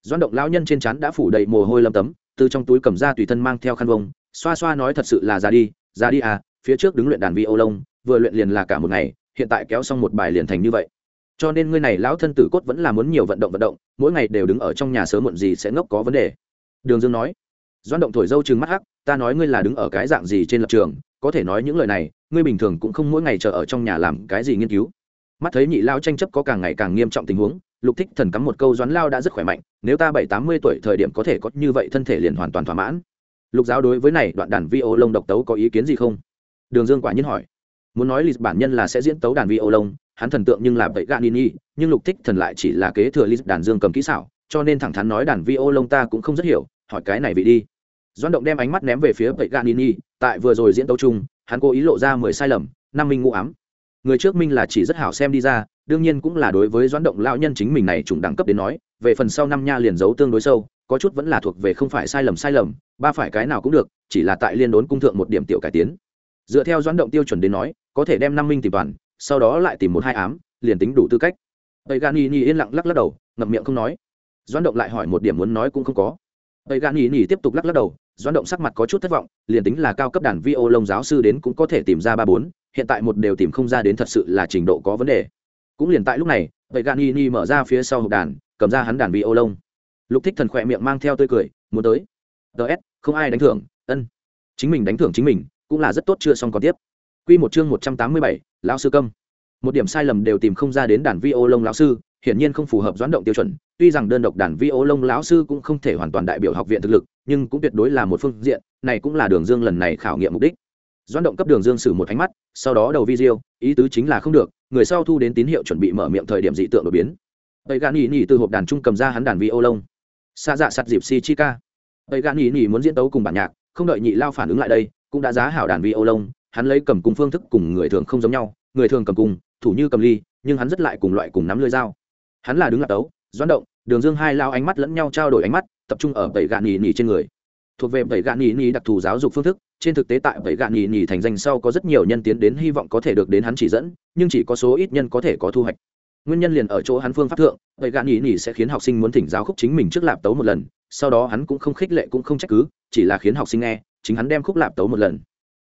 S1: Doan động lão nhân trên chán đã phủ đầy mồ hôi lâm tấm, từ trong túi cầm ra tùy thân mang theo khăn vông, xoa xoa nói thật sự là ra đi ra đi à phía trước đứng luyện đàn vi ô lông vừa luyện liền là cả một ngày, hiện tại kéo xong một bài liền thành như vậy cho nên ngươi này lão thân tử cốt vẫn là muốn nhiều vận động vận động, mỗi ngày đều đứng ở trong nhà sớm muộn gì sẽ ngốc có vấn đề. Đường dương nói. Doan động thổi dâu chừng mắt hắc, ta nói ngươi là đứng ở cái dạng gì trên lập trường, có thể nói những lời này, ngươi bình thường cũng không mỗi ngày chờ ở trong nhà làm cái gì nghiên cứu. Mắt thấy nhị lao tranh chấp có càng ngày càng nghiêm trọng tình huống, lục thích thần cắm một câu doãn lao đã rất khỏe mạnh, nếu ta bảy tám mươi tuổi thời điểm có thể có như vậy thân thể liền hoàn toàn thỏa mãn. Lục giáo đối với này đoạn đàn vi ô lông độc tấu có ý kiến gì không? Đường dương quả nhiên hỏi. Muốn nói lịch bản nhân là sẽ diễn tấu đàn vi ô lông hắn thần tượng nhưng là bậy gạn nini, nhưng lục thích thần lại chỉ là kế thừa lịch đàn dương cầm kỹ xảo, cho nên thẳng thắn nói đàn vi ô lông ta cũng không rất hiểu, hỏi cái này vị đi. Doãn động đem ánh mắt ném về phía bậy gạn nini, tại vừa rồi diễn tấu chung, hắn cố ý lộ ra mười sai lầm, năm minh ngũ ám. Người trước minh là chỉ rất hảo xem đi ra, đương nhiên cũng là đối với doãn động lão nhân chính mình này trùng đẳng cấp đến nói, về phần sau năm nha liền giấu tương đối sâu, có chút vẫn là thuộc về không phải sai lầm sai lầm, ba phải cái nào cũng được, chỉ là tại liên đốn cung thượng một điểm tiểu cải tiến. Dựa theo doãn động tiêu chuẩn đến nói, có thể đem năm minh tìm toàn sau đó lại tìm một hai ám, liền tính đủ tư cách. Tây gan nhì yên lặng lắc lắc đầu, ngậm miệng không nói. Doãn động lại hỏi một điểm muốn nói cũng không có. Tây gan nhì tiếp tục lắc lắc đầu, doãn động sắc mặt có chút thất vọng, liền tính là cao cấp đàn vi ô lông giáo sư đến cũng có thể tìm ra ba bốn, hiện tại một đều tìm không ra đến thật sự là trình độ có vấn đề. Cũng liền tại lúc này tây gan y ni mở ra phía sau hộp đàn, cầm ra hắn đàn vi ô lông lục thích thần khỏe miệng mang theo tươi cười, muốn tới. Ts không ai đánh thưởng, ân. Chính mình đánh thưởng chính mình, cũng là rất tốt chưa xong còn tiếp. Quy một chương một trăm tám mươi bảy lão sư câm. Một điểm sai lầm đều tìm không ra đến đàn vi ô lông lão sư, hiển nhiên không phù hợp doãn động tiêu chuẩn. Tuy rằng đơn độc đàn vi ô lông lão sư cũng không thể hoàn toàn đại biểu học viện thực lực, nhưng cũng tuyệt đối là một phương diện, này cũng là đường dương lần này khảo nghiệm mục đích. Doãn động cấp đường dương sử một ánh mắt, sau đó đầu video, ý tứ chính là không được, người sau thu đến tín hiệu chuẩn bị mở miệng thời điểm dị tượng đột biến. Tây gan nhỉ nhỉ từ hộp đàn trung cầm ra hắn đàn vi ô lông xa dạ sạt dịp si chi ca tây gan nhỉ nhỉ muốn diễn tấu cùng bản nhạc, không đợi nhị lao phản ứng lại đây, cũng đã giá hảo đàn vi ô lông hắn lấy cầm cung phương thức cùng người thường không giống nhau, người thường cầm cung, thủ như cầm ly, nhưng hắn rất lại cùng loại cùng nắm lưỡi dao. Hắn là đứng lạc tấu, doãn động, đường dương hai lao ánh mắt lẫn nhau trao đổi ánh mắt, tập trung ở tẩy gạn nhì nhì trên người. Thuộc về tẩy gạn nhì nhì đặc thù giáo dục phương thức, trên thực tế tại tẩy gạn nhì nhì thành danh sau có rất nhiều nhân tiến đến hy vọng có thể được đến hắn chỉ dẫn, nhưng chỉ có số ít nhân có thể có thu hoạch. Nguyên nhân liền ở chỗ hắn phương pháp thượng tẩy gạn nhì nhì sẽ khiến học sinh muốn thỉnh giáo khúc chính mình trước lạp tấu một lần, sau đó hắn cũng không khích lệ cũng không trách cứ, chỉ là khiến học sinh nghe, chính hắn đem khúc lạp tấu một lần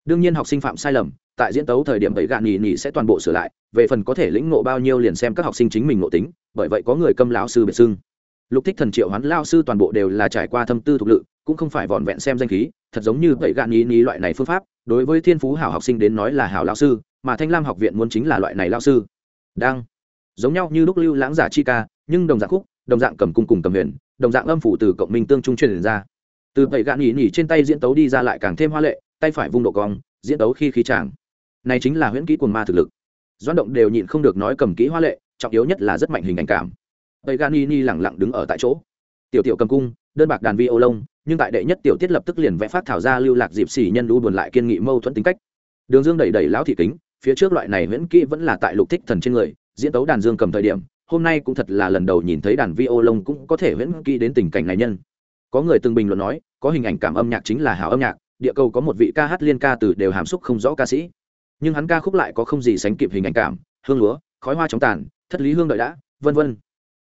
S1: đương nhiên học sinh phạm sai lầm, tại diễn tấu thời điểm vậy gạn nhì nhì sẽ toàn bộ sửa lại, về phần có thể lĩnh ngộ bao nhiêu liền xem các học sinh chính mình ngộ tính, bởi vậy có người câm lão sư biệt xưng. Lục thích thần, triệu hoán lao sư toàn bộ đều là trải qua thâm tư thuộc lự, cũng không phải vòn vẹn xem danh khí, thật giống như vậy gạn nhì nhì loại này phương pháp, đối với thiên phú hảo học sinh đến nói là hảo lao sư, mà thanh lam học viện muốn chính là loại này lao sư. Đang, giống nhau như lúc lưu lãng giả chi ca, nhưng đồng dạng khúc, đồng dạng cầm cung cùng cầm huyền, đồng dạng âm phủ từ cộng minh tương trung truyền ra. Từ bảy gạn nhỉ nhỉ trên tay diễn tấu đi ra lại càng thêm hoa lệ tay phải vung độ cong, diễn đấu khi khí tràng này chính là huyễn kỹ quần ma thực lực. Doãn động đều nhịn không được nói cầm kỹ hoa lệ, trọng yếu nhất là rất mạnh hình ảnh cảm. Tây gani ni lẳng lặng đứng ở tại chỗ. Tiểu tiểu cầm cung, đơn bạc đàn vi ô lông nhưng tại đệ nhất tiểu tiết lập tức liền vẽ phát thảo ra lưu lạc dịp xỉ nhân lũ buồn lại kiên nghị mâu thuẫn tính cách. Đường dương đẩy đẩy lão thị kính, phía trước loại này huyễn kỹ vẫn là tại lục thích thần trên người, diễn tấu đàn dương cầm thời điểm, hôm nay cũng thật là lần đầu nhìn thấy đàn vi ô lông cũng có thể huyễn kỹ đến tình cảnh này nhân. Có người từng bình luận nói, có hình ảnh cảm âm nhạc chính là hảo âm nhạc địa cầu có một vị ca hát liên ca từ đều hàm xúc không rõ ca sĩ. Nhưng hắn ca khúc lại có không gì sánh kịp hình ảnh cảm, hương lúa, khói hoa chóng tàn, thất lý hương đợi đã, vân vân.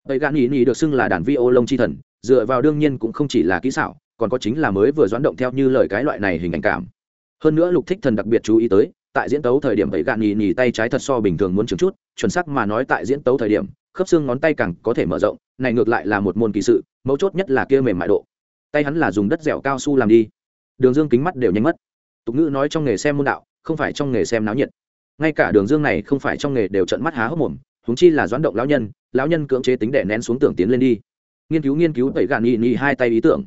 S1: Ấy gan nhì nhì được xưng là đàn vi ô lông chi thần, dựa vào đương nhiên cũng không chỉ là kỹ xảo, còn có chính là mới vừa doãn động theo như lời cái loại này hình ảnh cảm. Hơn nữa lục thích thần đặc biệt chú ý tới, tại diễn tấu thời điểm vậy gạn nhì nhì tay trái thật so bình thường muốn chứng chút, chuẩn sắc mà nói tại diễn tấu thời điểm, khớp xương ngón tay càng có thể mở rộng, này ngược lại là một môn kỳ sự, mấu chốt nhất là kia mềm mại độ. Tay hắn là dùng đất dẻo cao su làm đi đường dương kính mắt đều nhanh mất. Tục ngữ nói trong nghề xem môn đạo, không phải trong nghề xem náo nhiệt. Ngay cả đường dương này không phải trong nghề đều trận mắt há hốc mồm, huống chi là doãn động lão nhân lão nhân cưỡng chế tính đẻ nén xuống tưởng tiến lên đi. Nghiên cứu nghiên cứu, tẩy gạn nhị nhị hai tay ý tưởng.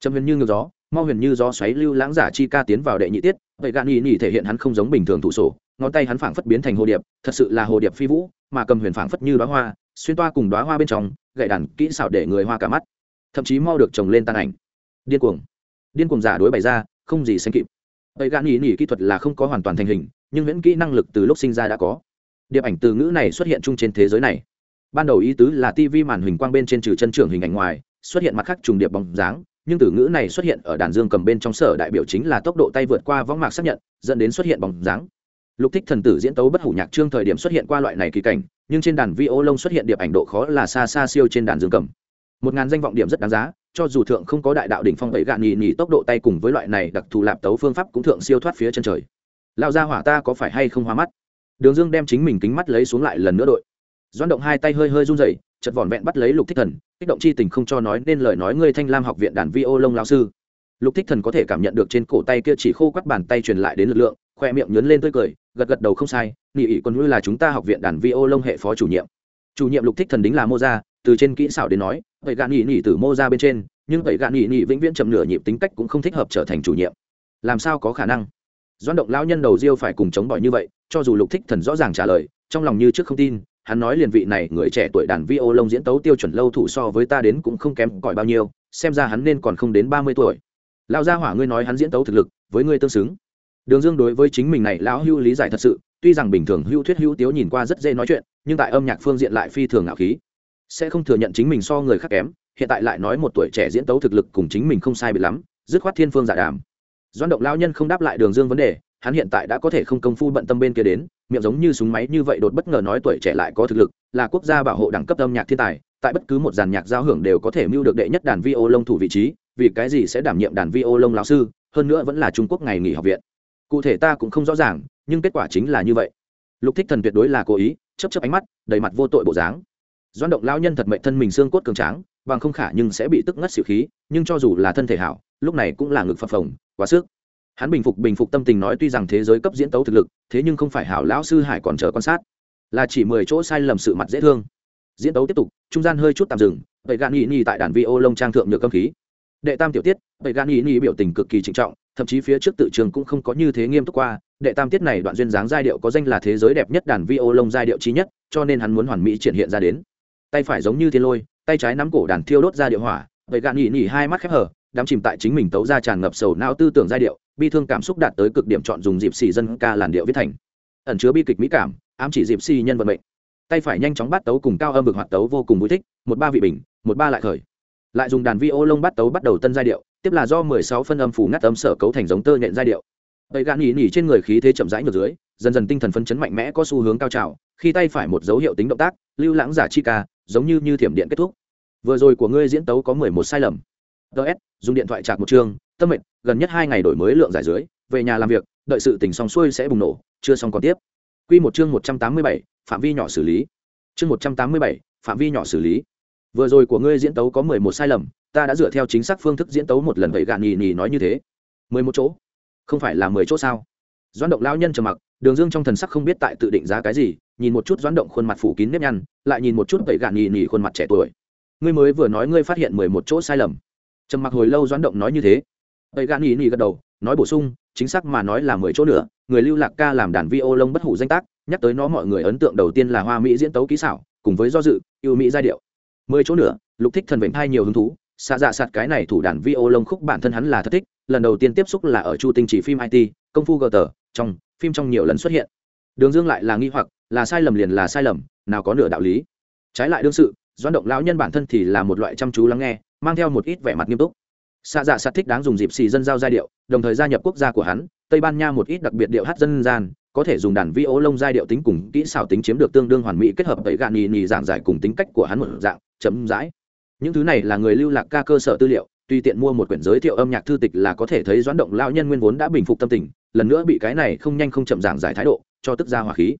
S1: Trầm huyền như ngược gió, mau huyền như gió xoáy lưu lãng giả chi ca tiến vào đệ nhị tiết vậy gạn nhị nhị thể hiện hắn không giống bình thường thủ sổ, ngón tay hắn phảng phất biến thành hồ điệp, thật sự là hồ điệp phi vũ, mà cầm huyền phảng phất như đoá hoa, xuyên toa cùng đoá hoa bên trong, gậy đàn kỹ xảo để người hoa cả mắt. Thậm chí mau được trồng lên tan ảnh. Điên cuồng điên cuồng giả đối bày ra, không gì sánh kịp. Ấy gạn nhị nhị kỹ thuật là không có hoàn toàn thành hình, nhưng miễn kỹ năng lực từ lúc sinh ra đã có. Điệp ảnh từ ngữ này xuất hiện chung trên thế giới này. Ban đầu ý tứ là tv màn hình quang bên trên trừ chân trưởng hình ảnh ngoài, xuất hiện mặt khác trùng điệp bóng dáng, nhưng từ ngữ này xuất hiện ở đàn dương cầm bên trong sở đại biểu chính là tốc độ tay vượt qua võng mạc xác nhận, dẫn đến xuất hiện bóng dáng. Lục thích thần tử diễn tấu bất hủ nhạc trương thời điểm xuất hiện qua loại này kỳ cảnh, nhưng trên đàn vi ô lông xuất hiện điệp ảnh độ khó là xa xa siêu trên đàn dương cầm một ngàn danh vọng điểm rất đáng giá, cho dù thượng không có đại đạo đỉnh phong ấy gạn nhì nhì tốc độ tay cùng với loại này đặc thù lạp tấu phương pháp cũng thượng siêu thoát phía chân trời. Lao ra hỏa ta có phải hay không hoa mắt? Đường dương đem chính mình kính mắt lấy xuống lại lần nữa đội. Doan động hai tay hơi hơi run rẩy chật vỏn vẹn bắt lấy lục thích thần, kích động chi tình không cho nói nên lời nói ngươi thanh lam học viện đàn vi ô lông lao sư. Lục thích thần có thể cảm nhận được trên cổ tay kia chỉ khô quắt bàn tay truyền lại đến lực lượng, khoe miệng nhớn lên tươi cười, gật gật đầu không sai nghị ỷ quân ngữ là chúng ta học viện đàn vi ô lông hệ phó chủ nhiệm. Chủ nhiệm lục thích thần đính là mô gia, từ trên kỹ xảo đến nói vậy gạn nhị nhị từ mô gia bên trên, nhưng vậy gạn nhị nhị vĩnh viễn chậm nửa nhịp tính cách cũng không thích hợp trở thành chủ nhiệm. Làm sao có khả năng? Doan động lao nhân đầu riêu phải cùng chống bỏi như vậy, cho dù lục thích thần rõ ràng trả lời, trong lòng như trước không tin, hắn nói liền vị này người trẻ tuổi đàn vi ô lông diễn tấu tiêu chuẩn lâu thủ so với ta đến cũng không kém cỏi bao nhiêu, xem ra hắn nên còn không đến ba mươi tuổi. Lão gia hỏa ngươi nói hắn diễn tấu thực lực, với ngươi tương xứng. Đường dương đối với chính mình này lão hưu lý giải thật sự, tuy rằng bình thường hưu thuyết hưu tiếu nhìn qua rất dễ nói chuyện, nhưng tại âm nhạc phương diện lại phi thường ngạo khí sẽ không thừa nhận chính mình so người khác kém, hiện tại lại nói một tuổi trẻ diễn tấu thực lực cùng chính mình không sai bị lắm, dứt khoát thiên phương giả đàm. Doan động lao nhân không đáp lại đường dương vấn đề, hắn hiện tại đã có thể không công phu bận tâm bên kia đến, miệng giống như súng máy như vậy đột bất ngờ nói tuổi trẻ lại có thực lực, là quốc gia bảo hộ đẳng cấp âm nhạc thiên tài, tại bất cứ một dàn nhạc giao hưởng đều có thể mưu được đệ nhất đàn vi ô lông thủ vị trí, vì cái gì sẽ đảm nhiệm đàn vi ô lông lão sư, hơn nữa vẫn là trung quốc ngày nghỉ học viện. Cụ thể ta cũng không rõ ràng, nhưng kết quả chính là như vậy. Lục thích thần tuyệt đối là cố ý chấp chấp ánh mắt, đầy mặt vô tội bộ dáng doan động lao nhân thật mệnh thân mình xương cốt cường tráng, bằng không khả nhưng sẽ bị tức ngất xỉu khí, nhưng cho dù là thân thể hảo, lúc này cũng là ngực phập phồng, quá sức. Hắn bình phục bình phục tâm tình nói tuy rằng thế giới cấp diễn tấu thực lực, thế nhưng không phải hảo lão sư hải còn chờ quan sát, là chỉ mười chỗ sai lầm sự mặt dễ thương. Diễn tấu tiếp tục, trung gian hơi chút tạm dừng, vậy gan nhị nhị tại đàn vi ô lông trang thượng nhược âm khí. Đệ tam tiểu tiết, vậy gan nhị nhị biểu tình cực kỳ trịnh trọng, thậm chí phía trước tự trường cũng không có như thế nghiêm túc qua. Đệ tam tiết này đoạn duyên dáng giai điệu có danh là thế giới đẹp nhất đàn vi ô lông giai điệu trí nhất, cho nên hắn muốn hoàn mỹ triển hiện ra đến tay phải giống như thiên lôi, tay trái nắm cổ đàn thiêu đốt ra điệu hỏa, vậy gan nhỉ nhỉ hai mắt khép hở đắm chìm tại chính mình tấu ra tràn ngập sầu não tư tưởng giai điệu, bi thương cảm xúc đạt tới cực điểm chọn dùng dịp xì dân ca làn điệu viết thành. Ẩn chứa bi kịch mỹ cảm, ám chỉ dịp xì nhân vận mệnh. Tay phải nhanh chóng bắt tấu cùng cao âm vực hoạt tấu vô cùng vui thích, một ba vị bình, một ba lại khởi. Lại dùng đàn vi ô lông bắt tấu bắt đầu tân giai điệu, tiếp là do mười sáu phân âm phủ ngắt âm sở cấu thành giống tơ nhện giai điệu. Vậy gạn nhỉ nhỉ trên người khí thế chậm rãi ngược dưới, dần dần tinh thần phấn chấn mạnh mẽ có xu hướng cao trào, khi tay phải một dấu hiệu tính động tác, lưu lãng giả chi ca giống như như thiểm điện kết thúc. Vừa rồi của ngươi diễn tấu có mười một sai lầm. Ts dùng điện thoại chạc một chương, tâm mệnh, gần nhất hai ngày đổi mới lượng giải dưới, về nhà làm việc, đợi sự tỉnh xong xuôi sẽ bùng nổ, chưa xong còn tiếp. Q một chương một trăm tám mươi bảy, phạm vi nhỏ xử lý. Chương một trăm tám mươi bảy, phạm vi nhỏ xử lý. Vừa rồi của ngươi diễn tấu có mười một sai lầm, ta đã dựa theo chính xác phương thức diễn tấu một lần vậy gạn nhì nhì nói như thế. Mười một chỗ? Không phải là mười chỗ sao? Doan động lao nhân trầm mặc, đường dương trong thần sắc không biết tại tự định giá cái gì nhìn một chút doãn động khuôn mặt phủ kín nếp nhăn, lại nhìn một chút vậy gạn nhì nhì khuôn mặt trẻ tuổi. Ngươi mới vừa nói ngươi phát hiện mười một chỗ sai lầm. Trầm mặc hồi lâu doãn động nói như thế. Vậy gạn nhì nhì gật đầu, nói bổ sung, chính xác mà nói là mười chỗ nữa, người lưu lạc ca làm đàn vi ô lông bất hủ danh tác, nhắc tới nó mọi người ấn tượng đầu tiên là hoa mỹ diễn tấu kỹ xảo, cùng với do dự, yêu mỹ giai điệu. Mười chỗ nữa, lục thích thần vĩnh hai nhiều hứng thú. Xạ dạ sạt cái này thủ đàn vi ô lông khúc bản thân hắn là thất thích, lần đầu tiên tiếp xúc là ở chu tinh chỉ phim it công phu gờ tờ, trong, phim trong nhiều lần xuất hiện đường dương lại là nghi hoặc, là sai lầm liền là sai lầm, nào có nửa đạo lý. Trái lại đương sự, doãn động lão nhân bản thân thì là một loại chăm chú lắng nghe, mang theo một ít vẻ mặt nghiêm túc. Xạ dạ sạt thích đáng dùng dịp xì dân giao giai điệu, đồng thời gia nhập quốc gia của hắn, tây ban nha một ít đặc biệt điệu hát dân gian, có thể dùng đàn vi ô lông giai điệu tính cùng kỹ xảo tính chiếm được tương đương hoàn mỹ kết hợp tẩy gạn nhì nhì giảng giải cùng tính cách của hắn một dạng chấm dãi những thứ này là người lưu lạc ca cơ sở tư liệu, tùy tiện mua một quyển giới thiệu âm nhạc thư tịch là có thể thấy doãn động lao nhân nguyên vốn đã bình phục tâm tình, lần nữa bị cái này không nhanh không chậm giảng giải thái độ cho tức ra hỏa khí.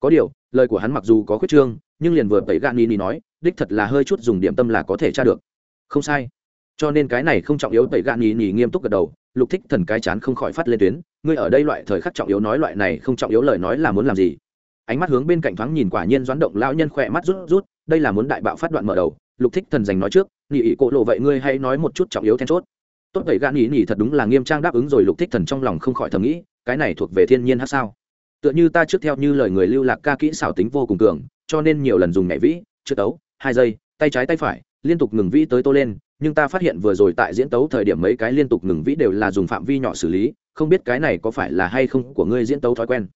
S1: Có điều, lời của hắn mặc dù có khuyết trương, nhưng liền vừa tẩy gạn nhì nhì nói, đích thật là hơi chút dùng điểm tâm là có thể tra được. Không sai. Cho nên cái này không trọng yếu, tẩy gạn nhì nhì nghiêm túc gật đầu, lục thích thần cái chán không khỏi phát lên tuyến. Ngươi ở đây loại thời khắc trọng yếu nói loại này không trọng yếu lời nói là muốn làm gì? Ánh mắt hướng bên cạnh thoáng nhìn quả nhiên doãn động lão nhân khỏe mắt rút rút, đây là muốn đại bạo phát đoạn mở đầu. Lục thích thần giành nói trước nghỉ ý cộ lộ vậy ngươi hãy nói một chút trọng yếu then chốt. Tốt vậy gạn ý nghỉ thật đúng là nghiêm trang đáp ứng rồi, lục thích thần trong lòng không khỏi thầm nghĩ, cái này thuộc về thiên nhiên hát sao? Tựa như ta trước theo như lời người lưu lạc ca kỹ xảo tính vô cùng cường, cho nên nhiều lần dùng nhảy vĩ, chưa tấu, hai giây, tay trái tay phải, liên tục ngừng vĩ tới tô lên, nhưng ta phát hiện vừa rồi tại diễn tấu thời điểm mấy cái liên tục ngừng vĩ đều là dùng phạm vi nhỏ xử lý, không biết cái này có phải là hay không của ngươi diễn tấu thói quen.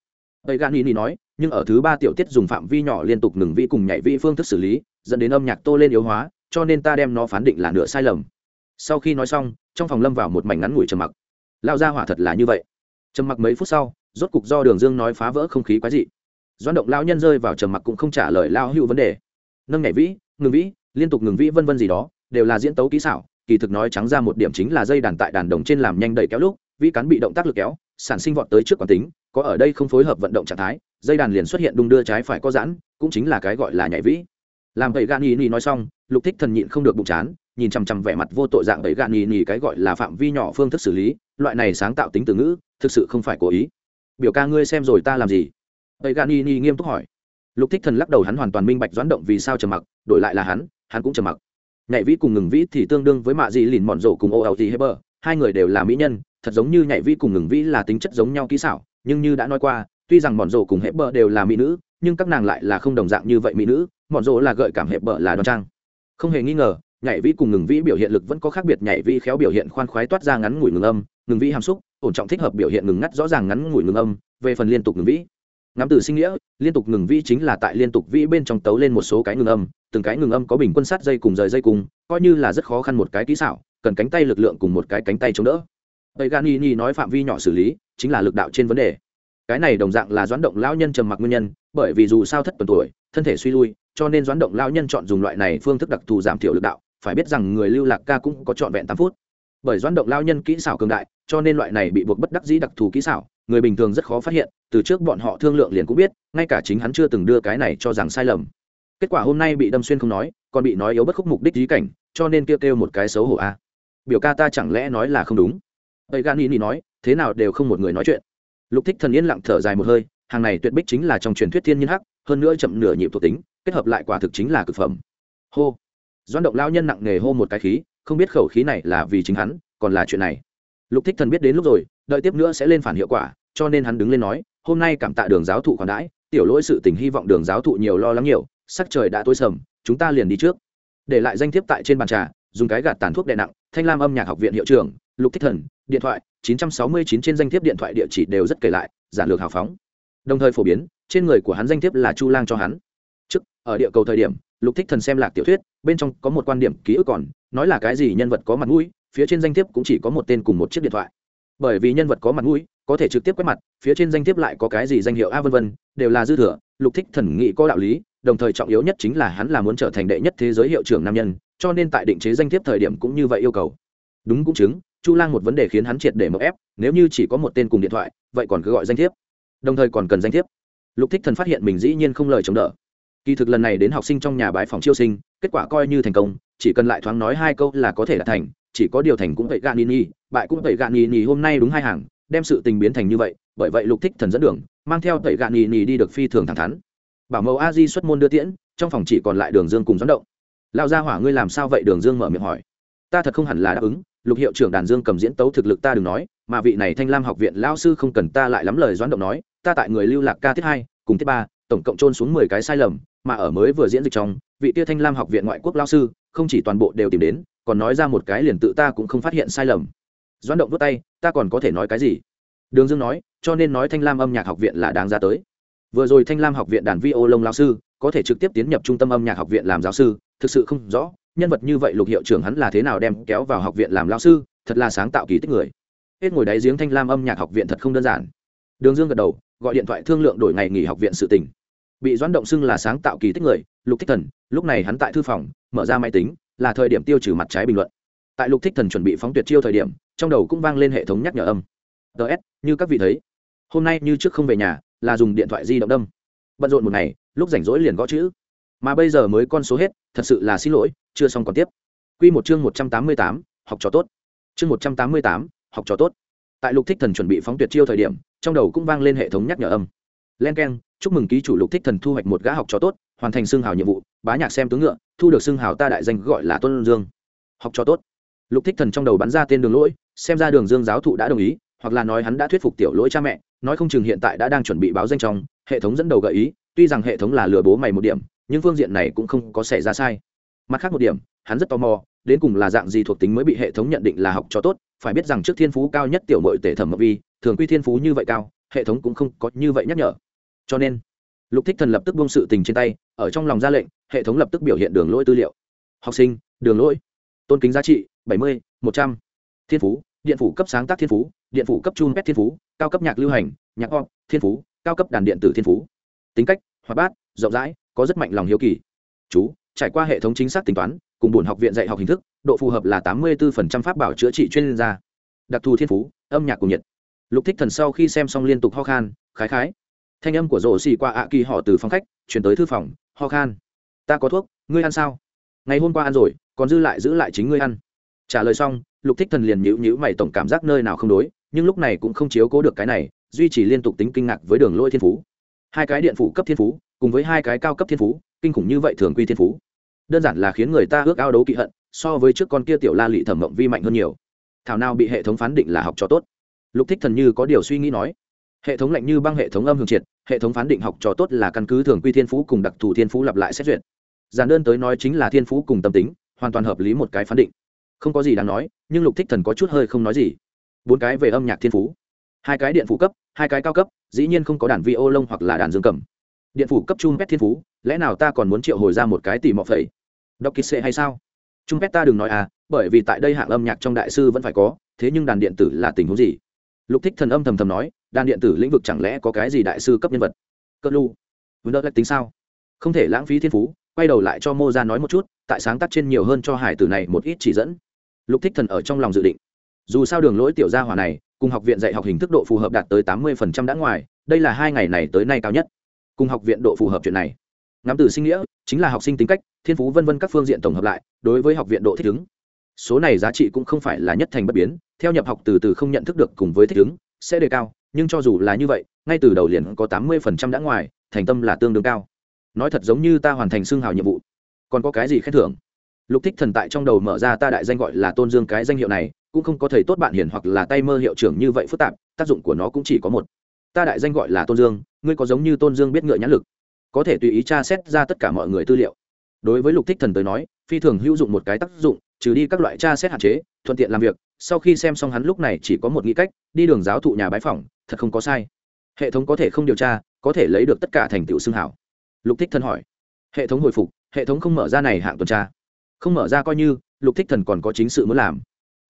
S1: Tây gan nini nói, nhưng ở thứ ba tiểu tiết dùng phạm vi nhỏ liên tục ngừng vĩ cùng nhảy vĩ phương thức xử lý, dẫn đến âm nhạc tô lên yếu hóa, cho nên ta đem nó phán định là nửa sai lầm. Sau khi nói xong, trong phòng lâm vào một mảnh ngắn ngủi trầm mặc. Lao ra hỏa thật là như vậy. Trầm mặc mấy phút sau rốt cục do đường dương nói phá vỡ không khí quái dị. Doan động lao nhân rơi vào trầm mặc cũng không trả lời lao hữu vấn đề. Nâng nhảy vĩ, ngừng vĩ, liên tục ngừng vĩ vân vân gì đó, đều là diễn tấu kỹ xảo, kỳ thực nói trắng ra một điểm chính là dây đàn tại đàn đồng trên làm nhanh đẩy kéo lúc, vĩ cắn bị động tác lực kéo, sản sinh vọt tới trước quán tính, có ở đây không phối hợp vận động trạng thái, dây đàn liền xuất hiện đung đưa trái phải có giãn, cũng chính là cái gọi là nhảy vĩ. Làm vậy gan nhì nhì nói xong, lục thích thần nhịn không được bụng chán, nhìn chằm chằm vẻ mặt vô tội dạng vậy gan nhì nhì cái gọi là phạm vi nhỏ phương thức xử lý, loại này sáng tạo tính từ ngữ, thực sự không phải cố ý biểu ca ngươi xem rồi ta làm gì? Tây gan ni nghiêm túc hỏi. Lục thích thần lắc đầu hắn hoàn toàn minh bạch doãn động vì sao trầm mặc, đổi lại là hắn hắn cũng trầm mặc. Nhảy vĩ cùng ngừng vĩ thì tương đương với mạ dị lìn mòn rổ cùng ô ảo thì heber, hai người đều là mỹ nhân, thật giống như nhảy vĩ cùng ngừng vĩ là tính chất giống nhau kỹ xảo, nhưng như đã nói qua, tuy rằng mòn rổ cùng heber đều là mỹ nữ, nhưng các nàng lại là không đồng dạng như vậy mỹ nữ, mọn rổ là gợi cảm heber là đoan trang. Không hề nghi ngờ, nhảy vĩ cùng ngừng vĩ biểu hiện lực vẫn có khác biệt, nhảy vĩ khéo biểu hiện khoan khoái toát ra ngắn ngủi ngừng âm, ngừng vĩ hàm xúc ổn trọng thích hợp biểu hiện ngừng ngắt rõ ràng ngắn ngủi ngừng âm, về phần liên tục ngừng vĩ. Ngắm từ sinh nghĩa, liên tục ngừng vĩ chính là tại liên tục vĩ bên trong tấu lên một số cái ngừng âm, từng cái ngừng âm có bình quân sát dây cùng rời dây cùng, coi như là rất khó khăn một cái kỹ xảo, cần cánh tay lực lượng cùng một cái cánh tay chống đỡ. Tây gani ni nói phạm vi nhỏ xử lý, chính là lực đạo trên vấn đề. Cái này đồng dạng là doãn động lão nhân trầm mặc nguyên nhân, bởi vì dù sao thất tuần tuổi, thân thể suy lui, cho nên doãn động lão nhân chọn dùng loại này phương thức đặc thù giảm thiểu lực đạo, phải biết rằng người lưu lạc ca cũng có trọn vẹn tám phút bởi doãn động lao nhân kỹ xảo cường đại, cho nên loại này bị buộc bất đắc dĩ đặc thù kỹ xảo, người bình thường rất khó phát hiện, từ trước bọn họ thương lượng liền cũng biết, ngay cả chính hắn chưa từng đưa cái này cho rằng sai lầm. Kết quả hôm nay bị đâm xuyên không nói, còn bị nói yếu bất khúc mục đích dí cảnh, cho nên kêu kêu một cái xấu hổ a. Biểu ca ta chẳng lẽ nói là không đúng? Ấy gan y nói, thế nào đều không một người nói chuyện. Lục thích thần yên lặng thở dài một hơi, hàng này tuyệt bích chính là trong truyền thuyết thiên nhiên hắc, hơn nữa chậm nửa nhịp thuộc tính, kết hợp lại quả thực chính là cực phẩm. Hô. Doãn động lao nhân nặng nề hô một cái khí không biết khẩu khí này là vì chính hắn, còn là chuyện này. Lục thích thần biết đến lúc rồi, đợi tiếp nữa sẽ lên phản hiệu quả, cho nên hắn đứng lên nói, hôm nay cảm tạ đường giáo thụ còn đãi, tiểu lỗi sự tình hy vọng đường giáo thụ nhiều lo lắng nhiều, sắc trời đã tối sầm, chúng ta liền đi trước. Để lại danh thiếp tại trên bàn trà, dùng cái gạt tàn thuốc đè nặng, thanh lam âm nhạc học viện hiệu trưởng, lục thích thần, điện thoại 969 trên danh thiếp điện thoại địa chỉ đều rất kể lại, giản lược hào phóng. Đồng thời phổ biến, trên người của hắn danh thiếp là chu lang cho hắn. Trước, ở địa cầu thời điểm, lục thích thần xem lạc tiểu thuyết, bên trong có một quan điểm ký ức còn nói là cái gì nhân vật có mặt mũi, phía trên danh thiếp cũng chỉ có một tên cùng một chiếc điện thoại. Bởi vì nhân vật có mặt mũi, có thể trực tiếp quét mặt, phía trên danh thiếp lại có cái gì danh hiệu a vân vân, đều là dư thừa, lục thích thần nghị có đạo lý, đồng thời trọng yếu nhất chính là hắn là muốn trở thành đệ nhất thế giới hiệu trưởng nam nhân, cho nên tại định chế danh thiếp thời điểm cũng như vậy yêu cầu. Đúng cũng chứng, chu lang một vấn đề khiến hắn triệt để mậu ép, nếu như chỉ có một tên cùng điện thoại, vậy còn cứ gọi danh thiếp. Đồng thời còn cần danh thiếp. Lục thích thần phát hiện mình dĩ nhiên không lời chống đỡ kỳ thực lần này đến học sinh trong nhà bãi phòng chiêu sinh, kết quả coi như thành công, chỉ cần lại thoáng nói hai câu là có thể là thành, chỉ có điều thành cũng vậy gạn ni ni bại cũng vậy gạn ni ni hôm nay đúng hai hàng, đem sự tình biến thành như vậy, bởi vậy lục thích thần dẫn đường, mang theo tẩy gạn ni ni đi được phi thường thẳng thắn. Bảo mẫu a di xuất môn đưa tiễn, trong phòng chỉ còn lại đường dương cùng dẫn động. Lao ra hỏa, ngươi làm sao vậy? Đường dương mở miệng hỏi. Ta thật không hẳn là đáp ứng, lục hiệu trưởng đàn dương cầm diễn tấu thực lực ta đừng nói, mà vị này thanh lam học viện lao sư không cần ta lại lắm lời doãn động nói, ta tại người lưu lạc ca tiết hai, cùng tiết ba, tổng cộng trôn xuống mười cái sai lầm mà ở mới vừa diễn dịch trong, vị tia thanh lam học viện ngoại quốc lao sư, không chỉ toàn bộ đều tìm đến, còn nói ra một cái liền tự ta cũng không phát hiện sai lầm. Doãn động vút tay, ta còn có thể nói cái gì? Đường dương nói, cho nên nói thanh lam âm nhạc học viện là đáng ra tới. Vừa rồi thanh lam học viện đàn vi ô lông lao sư, có thể trực tiếp tiến nhập trung tâm âm nhạc học viện làm giáo sư, thực sự không rõ, nhân vật như vậy lục hiệu trưởng hắn là thế nào đem kéo vào học viện làm lao sư, thật là sáng tạo kỳ tích người. Hết ngồi đáy giếng thanh lam âm nhạc học viện thật không đơn giản. Đường dương gật đầu, gọi điện thoại thương lượng đổi ngày nghỉ học viện sự tỉnh bị doãn động xưng là sáng tạo kỳ tích người, lục thích thần, lúc này hắn tại thư phòng, mở ra máy tính, là thời điểm tiêu trừ mặt trái bình luận. Tại lục thích thần chuẩn bị phóng tuyệt chiêu thời điểm, trong đầu cũng vang lên hệ thống nhắc nhở âm. Ts như các vị thấy, hôm nay như trước không về nhà, là dùng điện thoại di động đâm. Bận rộn một ngày, lúc rảnh rỗi liền gõ chữ. Mà bây giờ mới con số hết, thật sự là xin lỗi, chưa xong còn tiếp. Quy một chương một trăm tám mươi tám, học trò tốt. Chương một trăm tám mươi tám, học trò tốt. Tại lục thích thần chuẩn bị phóng tuyệt chiêu thời điểm, trong đầu cũng vang lên hệ thống nhắc nhở âm. Len keng chúc mừng ký chủ lục thích thần thu hoạch một gã học trò tốt, hoàn thành xương hào nhiệm vụ, bá nhạc xem tướng ngựa, thu được xương hào ta đại danh gọi là tôn dương. Học trò tốt. Lục thích thần trong đầu bắn ra tên đường lỗi, xem ra đường dương giáo thụ đã đồng ý, hoặc là nói hắn đã thuyết phục tiểu lỗi cha mẹ, nói không chừng hiện tại đã đang chuẩn bị báo danh trong, hệ thống dẫn đầu gợi ý, tuy rằng hệ thống là lừa bố mày một điểm, nhưng phương diện này cũng không có xảy ra sai. Mặt khác một điểm, hắn rất tò mò, đến cùng là dạng gì thuộc tính mới bị hệ thống nhận định là học cho tốt, phải biết rằng trước thiên phú cao nhất tiểu mội tể thẩm mộc vi, thường quy thiên phú như vậy cao, hệ thống cũng không có như vậy nhắc nhở cho nên, lục thích thần lập tức buông sự tình trên tay, ở trong lòng ra lệnh, hệ thống lập tức biểu hiện đường lỗi tư liệu. Học sinh, đường lỗi. Tôn kính giá trị, bảy mươi, một trăm. Thiên phú, điện phủ cấp sáng tác thiên phú, điện phủ cấp chun pet thiên phú, cao cấp nhạc lưu hành, nhạc o thiên phú, cao cấp đàn điện tử thiên phú. Tính cách, hoạt bát, rộng rãi, có rất mạnh lòng hiếu kỳ. Chú, trải qua hệ thống chính xác tính toán, cùng buồn học viện dạy học hình thức, độ phù hợp là tám mươi 84% pháp bảo chữa trị chuyên gia. Đặc thù thiên phú, âm nhạc cùng nhiệt. Lục thích thần sau khi xem xong liên tục ho khan, khái khái thanh âm của rổ xì qua ạ kỳ họ từ phòng khách, chuyển tới thư phòng, ho khan, ta có thuốc, ngươi ăn sao? Ngày hôm qua ăn rồi, còn dư lại giữ lại chính ngươi ăn. Trả lời xong, lục thích thần liền nhữ nhữ mày tổng cảm giác nơi nào không đối, nhưng lúc này cũng không chiếu cố được cái này, duy trì liên tục tính kinh ngạc với đường lôi thiên phú. Hai cái điện phủ cấp thiên phú, cùng với hai cái cao cấp thiên phú, kinh khủng như vậy thường quy thiên phú. Đơn giản là khiến người ta ước ao đấu kỵ hận, so với trước con kia tiểu la lị thẩm mộng vi mạnh hơn nhiều. Thảo nào bị hệ thống phán định là học trò tốt. Lục thích thần như có điều suy nghĩ nói hệ thống lạnh như băng, hệ thống âm hưởng triệt, hệ thống phán định học trò tốt là căn cứ thường quy thiên phú cùng đặc thù thiên phú lặp lại xét duyệt. Giản đơn tới nói chính là thiên phú cùng tâm tính, hoàn toàn hợp lý một cái phán định. Không có gì đáng nói, nhưng lục thích thần có chút hơi không nói gì. Bốn cái về âm nhạc thiên phú. Hai cái điện phủ cấp, hai cái cao cấp, dĩ nhiên không có đàn vi ô lông hoặc là đàn dương cầm. Điện phủ cấp chung pet thiên phú, lẽ nào ta còn muốn triệu hồi ra một cái tỷ mọ phẩy? Đọc kýt hay sao? Chung pet ta đừng nói à bởi vì tại đây hạng âm nhạc trong đại sư vẫn phải có, thế nhưng đàn điện tử là tình huống gì? Lục thích thần âm thầm thầm nói đan điện tử lĩnh vực chẳng lẽ có cái gì đại sư cấp nhân vật? Cỡ lu vấn đỡ tính sao? Không thể lãng phí thiên phú, quay đầu lại cho mô ra nói một chút, tại sáng tác trên nhiều hơn cho hải tử này một ít chỉ dẫn. Lục thích thần ở trong lòng dự định. Dù sao đường lỗi tiểu gia hỏa này, cùng học viện dạy học hình thức độ phù hợp đạt tới tám mươi phần trăm đã ngoài, đây là hai ngày này tới nay cao nhất. Cùng học viện độ phù hợp chuyện này. Ngắm từ sinh nghĩa, chính là học sinh tính cách, thiên phú vân vân các phương diện tổng hợp lại, đối với học viện độ thích ứng. Số này giá trị cũng không phải là nhất thành bất biến, theo nhập học từ từ không nhận thức được cùng với thích ứng sẽ đề cao, nhưng cho dù là như vậy, ngay từ đầu liền có tám mươi phần trăm đã ngoài, thành tâm là tương đương cao. Nói thật giống như ta hoàn thành xương hào nhiệm vụ, còn có cái gì khen thưởng? Lục thích thần tại trong đầu mở ra ta đại danh gọi là tôn dương cái danh hiệu này, cũng không có thầy tốt bạn hiển hoặc là tay mơ hiệu trưởng như vậy phức tạp, tác dụng của nó cũng chỉ có một. Ta đại danh gọi là tôn dương, ngươi có giống như tôn dương biết ngựa nhãn lực. Có thể tùy ý tra xét ra tất cả mọi người tư liệu. Đối với lục thích thần tới nói, phi thường hữu dụng một cái tác dụng, trừ đi các loại tra xét hạn chế, thuận tiện làm việc sau khi xem xong hắn lúc này chỉ có một nghĩ cách, đi đường giáo thụ nhà bái phỏng, thật không có sai. Hệ thống có thể không điều tra, có thể lấy được tất cả thành tựu xương hảo. Lục thích thần hỏi. Hệ thống hồi phục, hệ thống không mở ra này hạng tuần tra. Không mở ra coi như, lục thích thần còn có chính sự muốn làm.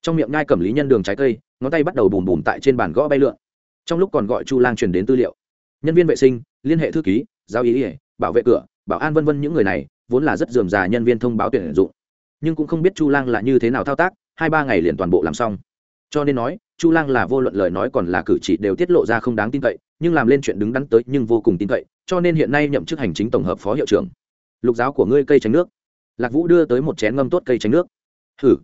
S1: Trong miệng ngai cầm lý nhân đường trái cây, ngón tay bắt đầu bùm bùm tại trên bàn gõ bay lượn. Trong lúc còn gọi chu lang truyền đến tư liệu. Nhân viên vệ sinh, liên hệ thư ký, giao ý ỉa bảo vệ cửa, bảo an vân vân những người này, vốn là rất dườm già nhân viên thông báo tuyển dụng. Nhưng cũng không biết chu lang là như thế nào thao tác hai ba ngày liền toàn bộ làm xong. Cho nên nói, chu lang là vô luận lời nói còn là cử chỉ đều tiết lộ ra không đáng tin cậy, nhưng làm lên chuyện đứng đắn tới nhưng vô cùng tin cậy, cho nên hiện nay nhậm chức hành chính tổng hợp phó hiệu trưởng. Lục giáo của ngươi cây tránh nước. Lạc vũ đưa tới một chén ngâm tốt cây tránh nước. Hử,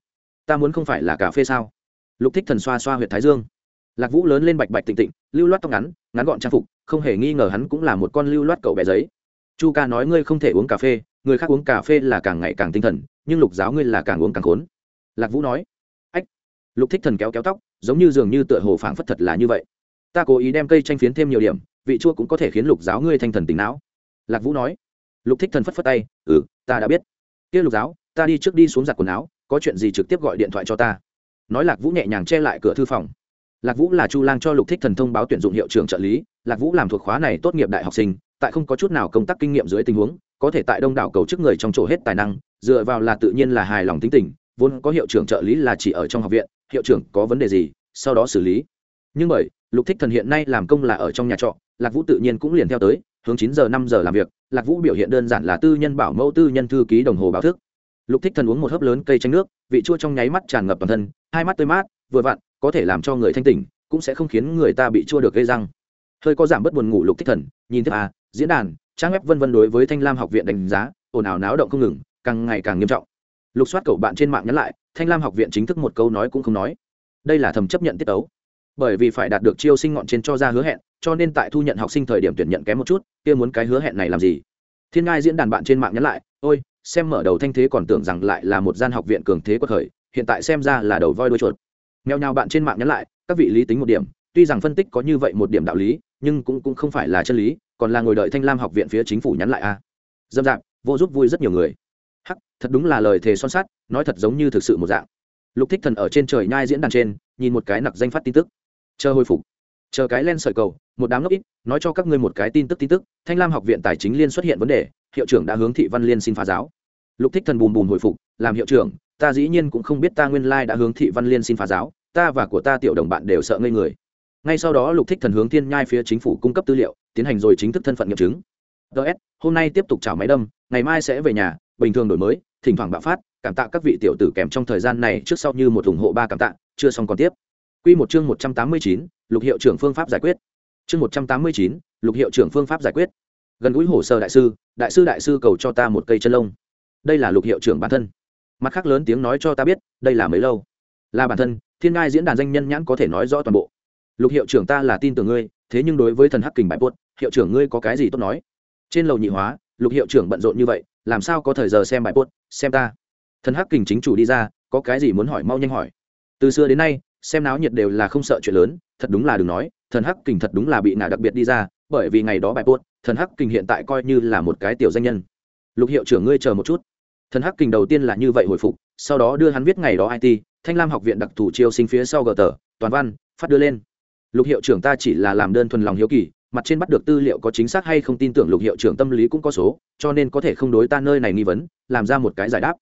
S1: ta muốn không phải là cà phê sao? Lục thích thần xoa xoa h u y ệ t thái dương. Lạc vũ lớn lên bạch bạch tịnh tịnh, lưu loát tóc ngắn ngắn gọn trang phục, không hề nghi ngờ hắn cũng là một con lưu loát cậu bé giấy. Chu ca nói ngươi không thể uống cà phê, người khác uống cà phê là càng ngày càng tinh thần, nhưng lục giáo ngươi là càng uống càng khốn lạc vũ nói. Ách, lục thích thần kéo kéo tóc, giống như dường như tựa hồ phảng phất thật là như vậy. Ta cố ý đem cây tranh phiến thêm nhiều điểm, vị chua cũng có thể khiến lục giáo ngươi thanh thần tỉnh não. Lạc vũ nói. Lục thích thần phất phất tay. Ừ ta đã biết. Kia lục giáo, ta đi trước đi xuống giặt quần áo, có chuyện gì trực tiếp gọi điện thoại cho ta. Nói lạc vũ nhẹ nhàng che lại cửa thư phòng. Lạc vũ là chu lang cho lục thích thần thông báo tuyển dụng hiệu trưởng trợ lý, lạc vũ làm thuộc khóa này tốt nghiệp đại học sinh, tại không có chút nào công tác kinh nghiệm dưới tình huống, có thể tại đông đảo cầu chức người trong chỗ hết tài năng, dựa vào là tự nhiên là hài lòng tính tình vốn có hiệu trưởng trợ lý là chỉ ở trong học viện, hiệu trưởng có vấn đề gì, sau đó xử lý. Nhưng bởi, lục thích thần hiện nay làm công là ở trong nhà trọ, lạc vũ tự nhiên cũng liền theo tới, hướng chín giờ, năm giờ làm việc, lạc vũ biểu hiện đơn giản là tư nhân bảo mẫu, tư nhân thư ký đồng hồ báo thức. Lục thích thần uống một hớp lớn cây chanh nước, vị chua trong nháy mắt tràn ngập toàn thân, hai mắt tươi mát, vừa vặn, có thể làm cho người thanh tỉnh, cũng sẽ không khiến người ta bị chua được gây răng. Hơi có giảm bớt buồn ngủ, lục thích thần, nhìn tiếp à diễn đàn, trang web vân vân đối với thanh lam học viện đánh giá, ồn ào náo động không ngừng, càng ngày càng nghiêm trọng lục soát cậu bạn trên mạng nhắn lại, thanh lam học viện chính thức một câu nói cũng không nói. Đây là thầm chấp nhận tiết ấu bởi vì phải đạt được chiêu sinh ngọn trên cho ra hứa hẹn, cho nên tại thu nhận học sinh thời điểm tuyển nhận kém một chút, kia muốn cái hứa hẹn này làm gì? Thiên ngai diễn đàn bạn trên mạng nhắn lại, ôi, xem mở đầu thanh thế còn tưởng rằng lại là một gian học viện cường thế quật khởi, hiện tại xem ra là đầu voi đuôi chuột. Nghèo nhào bạn trên mạng nhắn lại, các vị lý tính một điểm, tuy rằng phân tích có như vậy một điểm đạo lý, nhưng cũng cũng không phải là chân lý, còn là ngồi đợi thanh lam học viện phía chính phủ nhắn lại a à. dâm dạp, vô giúp vui rất nhiều người thật đúng là lời thề son sắt, nói thật giống như thực sự một dạng. Lục thích thần ở trên trời nhai diễn đàn trên, nhìn một cái nặc danh phát tin tức. Chờ hồi phục. Chờ cái len sợi cầu, một đám ngốc ít, nói cho các ngươi một cái tin tức tin tức, thanh lam học viện tài chính liên xuất hiện vấn đề, hiệu trưởng đã hướng thị văn liên xin phá giáo. Lục thích thần bùm bùm hồi phục, làm hiệu trưởng, ta dĩ nhiên cũng không biết ta nguyên lai đã hướng thị văn liên xin phá giáo, ta và của ta tiểu đồng bạn đều sợ ngây người. Ngay sau đó lục thích thần hướng thiên nhai phía chính phủ cung cấp tư liệu, tiến hành rồi chính thức thân phận nghiệm chứng. Ts hôm nay tiếp tục chào máy đâm, ngày mai sẽ về nhà bình thường đổi mới thỉnh thoảng bạo phát cảm tạ các vị tiểu tử kèm trong thời gian này trước sau như một ủng hộ ba cảm tạ chưa xong còn tiếp Quy một chương 189, Lục hiệu trưởng phương pháp giải quyết. Chương 189, Lục hiệu trưởng phương pháp giải quyết. Gần gũi hồ sơ đại sư, đại sư đại sư cầu cho ta một cây chân lông. Đây là Lục hiệu trưởng bản thân. Mặt khác lớn tiếng nói cho ta biết, đây là mấy lâu. Là bản thân, Thiên Ngai diễn đàn danh nhân nhãn có thể nói rõ toàn bộ. Lục hiệu trưởng ta là tin tưởng ngươi, thế nhưng đối với thần hắc kình bại buốt, hiệu trưởng ngươi có cái gì tốt nói? Trên lầu nhị hóa, Lục hiệu trưởng bận rộn như vậy, làm sao có thời giờ xem bài bút, xem ta. Thần hắc kình chính chủ đi ra, có cái gì muốn hỏi mau nhanh hỏi. Từ xưa đến nay, xem náo nhiệt đều là không sợ chuyện lớn thật đúng là đừng nói thần hắc kình thật đúng là bị nạ đặc biệt đi ra bởi vì ngày đó bài bút, thần hắc kình hiện tại coi như là một cái tiểu danh nhân lục hiệu trưởng ngươi chờ một chút thần hắc kình đầu tiên là như vậy hồi phục sau đó đưa hắn viết ngày đó it thanh lam học viện đặc thù chiêu sinh phía sau gờ tờ toàn văn phát đưa lên lục hiệu trưởng ta chỉ là làm đơn thuần lòng hiếu kỳ mặt trên bắt được tư liệu có chính xác hay không tin tưởng lục hiệu trưởng tâm lý cũng có số, cho nên có thể không đối ta nơi này nghi vấn, làm ra một cái giải đáp.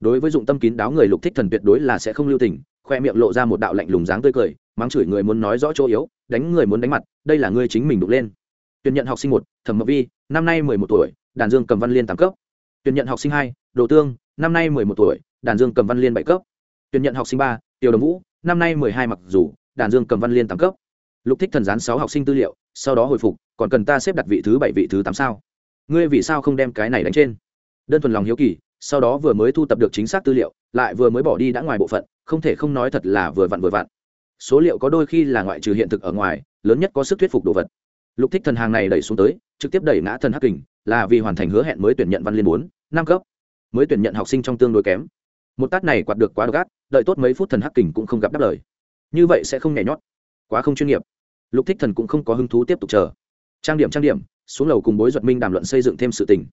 S1: Đối với dụng tâm kín đáo người lục thích thần tuyệt đối là sẽ không lưu tình, khoe miệng lộ ra một đạo lạnh lùng dáng tươi cười, mắng chửi người muốn nói rõ chỗ yếu, đánh người muốn đánh mặt, đây là ngươi chính mình đục lên. Tuyển nhận học sinh một, thẩm mộc vi, năm nay mười một tuổi, đàn dương cầm văn liên tám cấp. Tuyển nhận học sinh hai, đồ tương, năm nay mười một tuổi, đàn dương cầm văn liên bảy cấp. Tuyển nhận học sinh ba, tiểu đồng vũ, năm nay mười hai mặc dù, đàn dương cầm văn liên tám cấp lục thích thần gián sáu học sinh tư liệu, sau đó hồi phục, còn cần ta xếp đặt vị thứ bảy, vị thứ tám sao? Ngươi vì sao không đem cái này đánh trên? Đơn thuần lòng hiếu kỳ, sau đó vừa mới thu tập được chính xác tư liệu, lại vừa mới bỏ đi đã ngoài bộ phận, không thể không nói thật là vừa vặn vừa vặn. Số liệu có đôi khi là ngoại trừ hiện thực ở ngoài, lớn nhất có sức thuyết phục đồ vật. Lục thích thần hàng này đẩy xuống tới, trực tiếp đẩy ngã thần hắc kình, là vì hoàn thành hứa hẹn mới tuyển nhận văn liên bốn, năm cấp. Mới tuyển nhận học sinh trong tương đối kém. Một tát này quạt được quá độc ác, đợi tốt mấy phút thần hắc kình cũng không gặp đáp lời. Như vậy sẽ không nhảy nhót quá không chuyên nghiệp. Lục thích thần cũng không có hứng thú tiếp tục chờ. Trang điểm trang điểm, xuống lầu cùng bối duật minh đàm luận xây dựng thêm sự tình.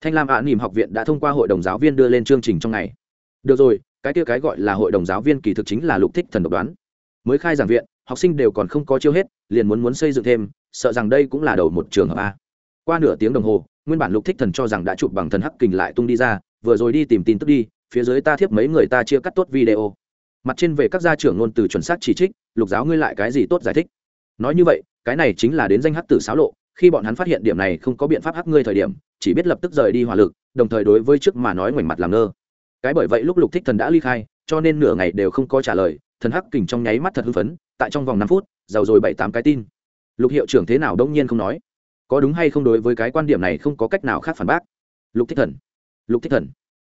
S1: Thanh lam ạ nỉm học viện đã thông qua hội đồng giáo viên đưa lên chương trình trong ngày. Được rồi, cái kia cái gọi là hội đồng giáo viên kỳ thực chính là lục thích thần độc đoán. Mới khai giảng viện, học sinh đều còn không có chiêu hết, liền muốn muốn xây dựng thêm, sợ rằng đây cũng là đầu một trường hợp a. Qua nửa tiếng đồng hồ, nguyên bản lục thích thần cho rằng đã chụp bằng thần hắc kình lại tung đi ra, vừa rồi đi tìm tin tức đi, phía dưới ta thiếp mấy người ta chia cắt tốt video mặt trên về các gia trưởng ngôn từ chuẩn xác chỉ trích, lục giáo ngươi lại cái gì tốt giải thích? Nói như vậy, cái này chính là đến danh hắc tử xáo lộ, khi bọn hắn phát hiện điểm này không có biện pháp hắc ngươi thời điểm, chỉ biết lập tức rời đi hỏa lực, đồng thời đối với trước mà nói ngoảnh mặt làm ngơ. Cái bởi vậy lúc lục thích thần đã ly khai, cho nên nửa ngày đều không có trả lời, thần hắc kình trong nháy mắt thật hưng phấn, tại trong vòng năm phút, giàu rồi bảy tám cái tin. Lục hiệu trưởng thế nào đông nhiên không nói. Có đúng hay không đối với cái quan điểm này không có cách nào khác phản bác. Lục thích thần, lục thích thần,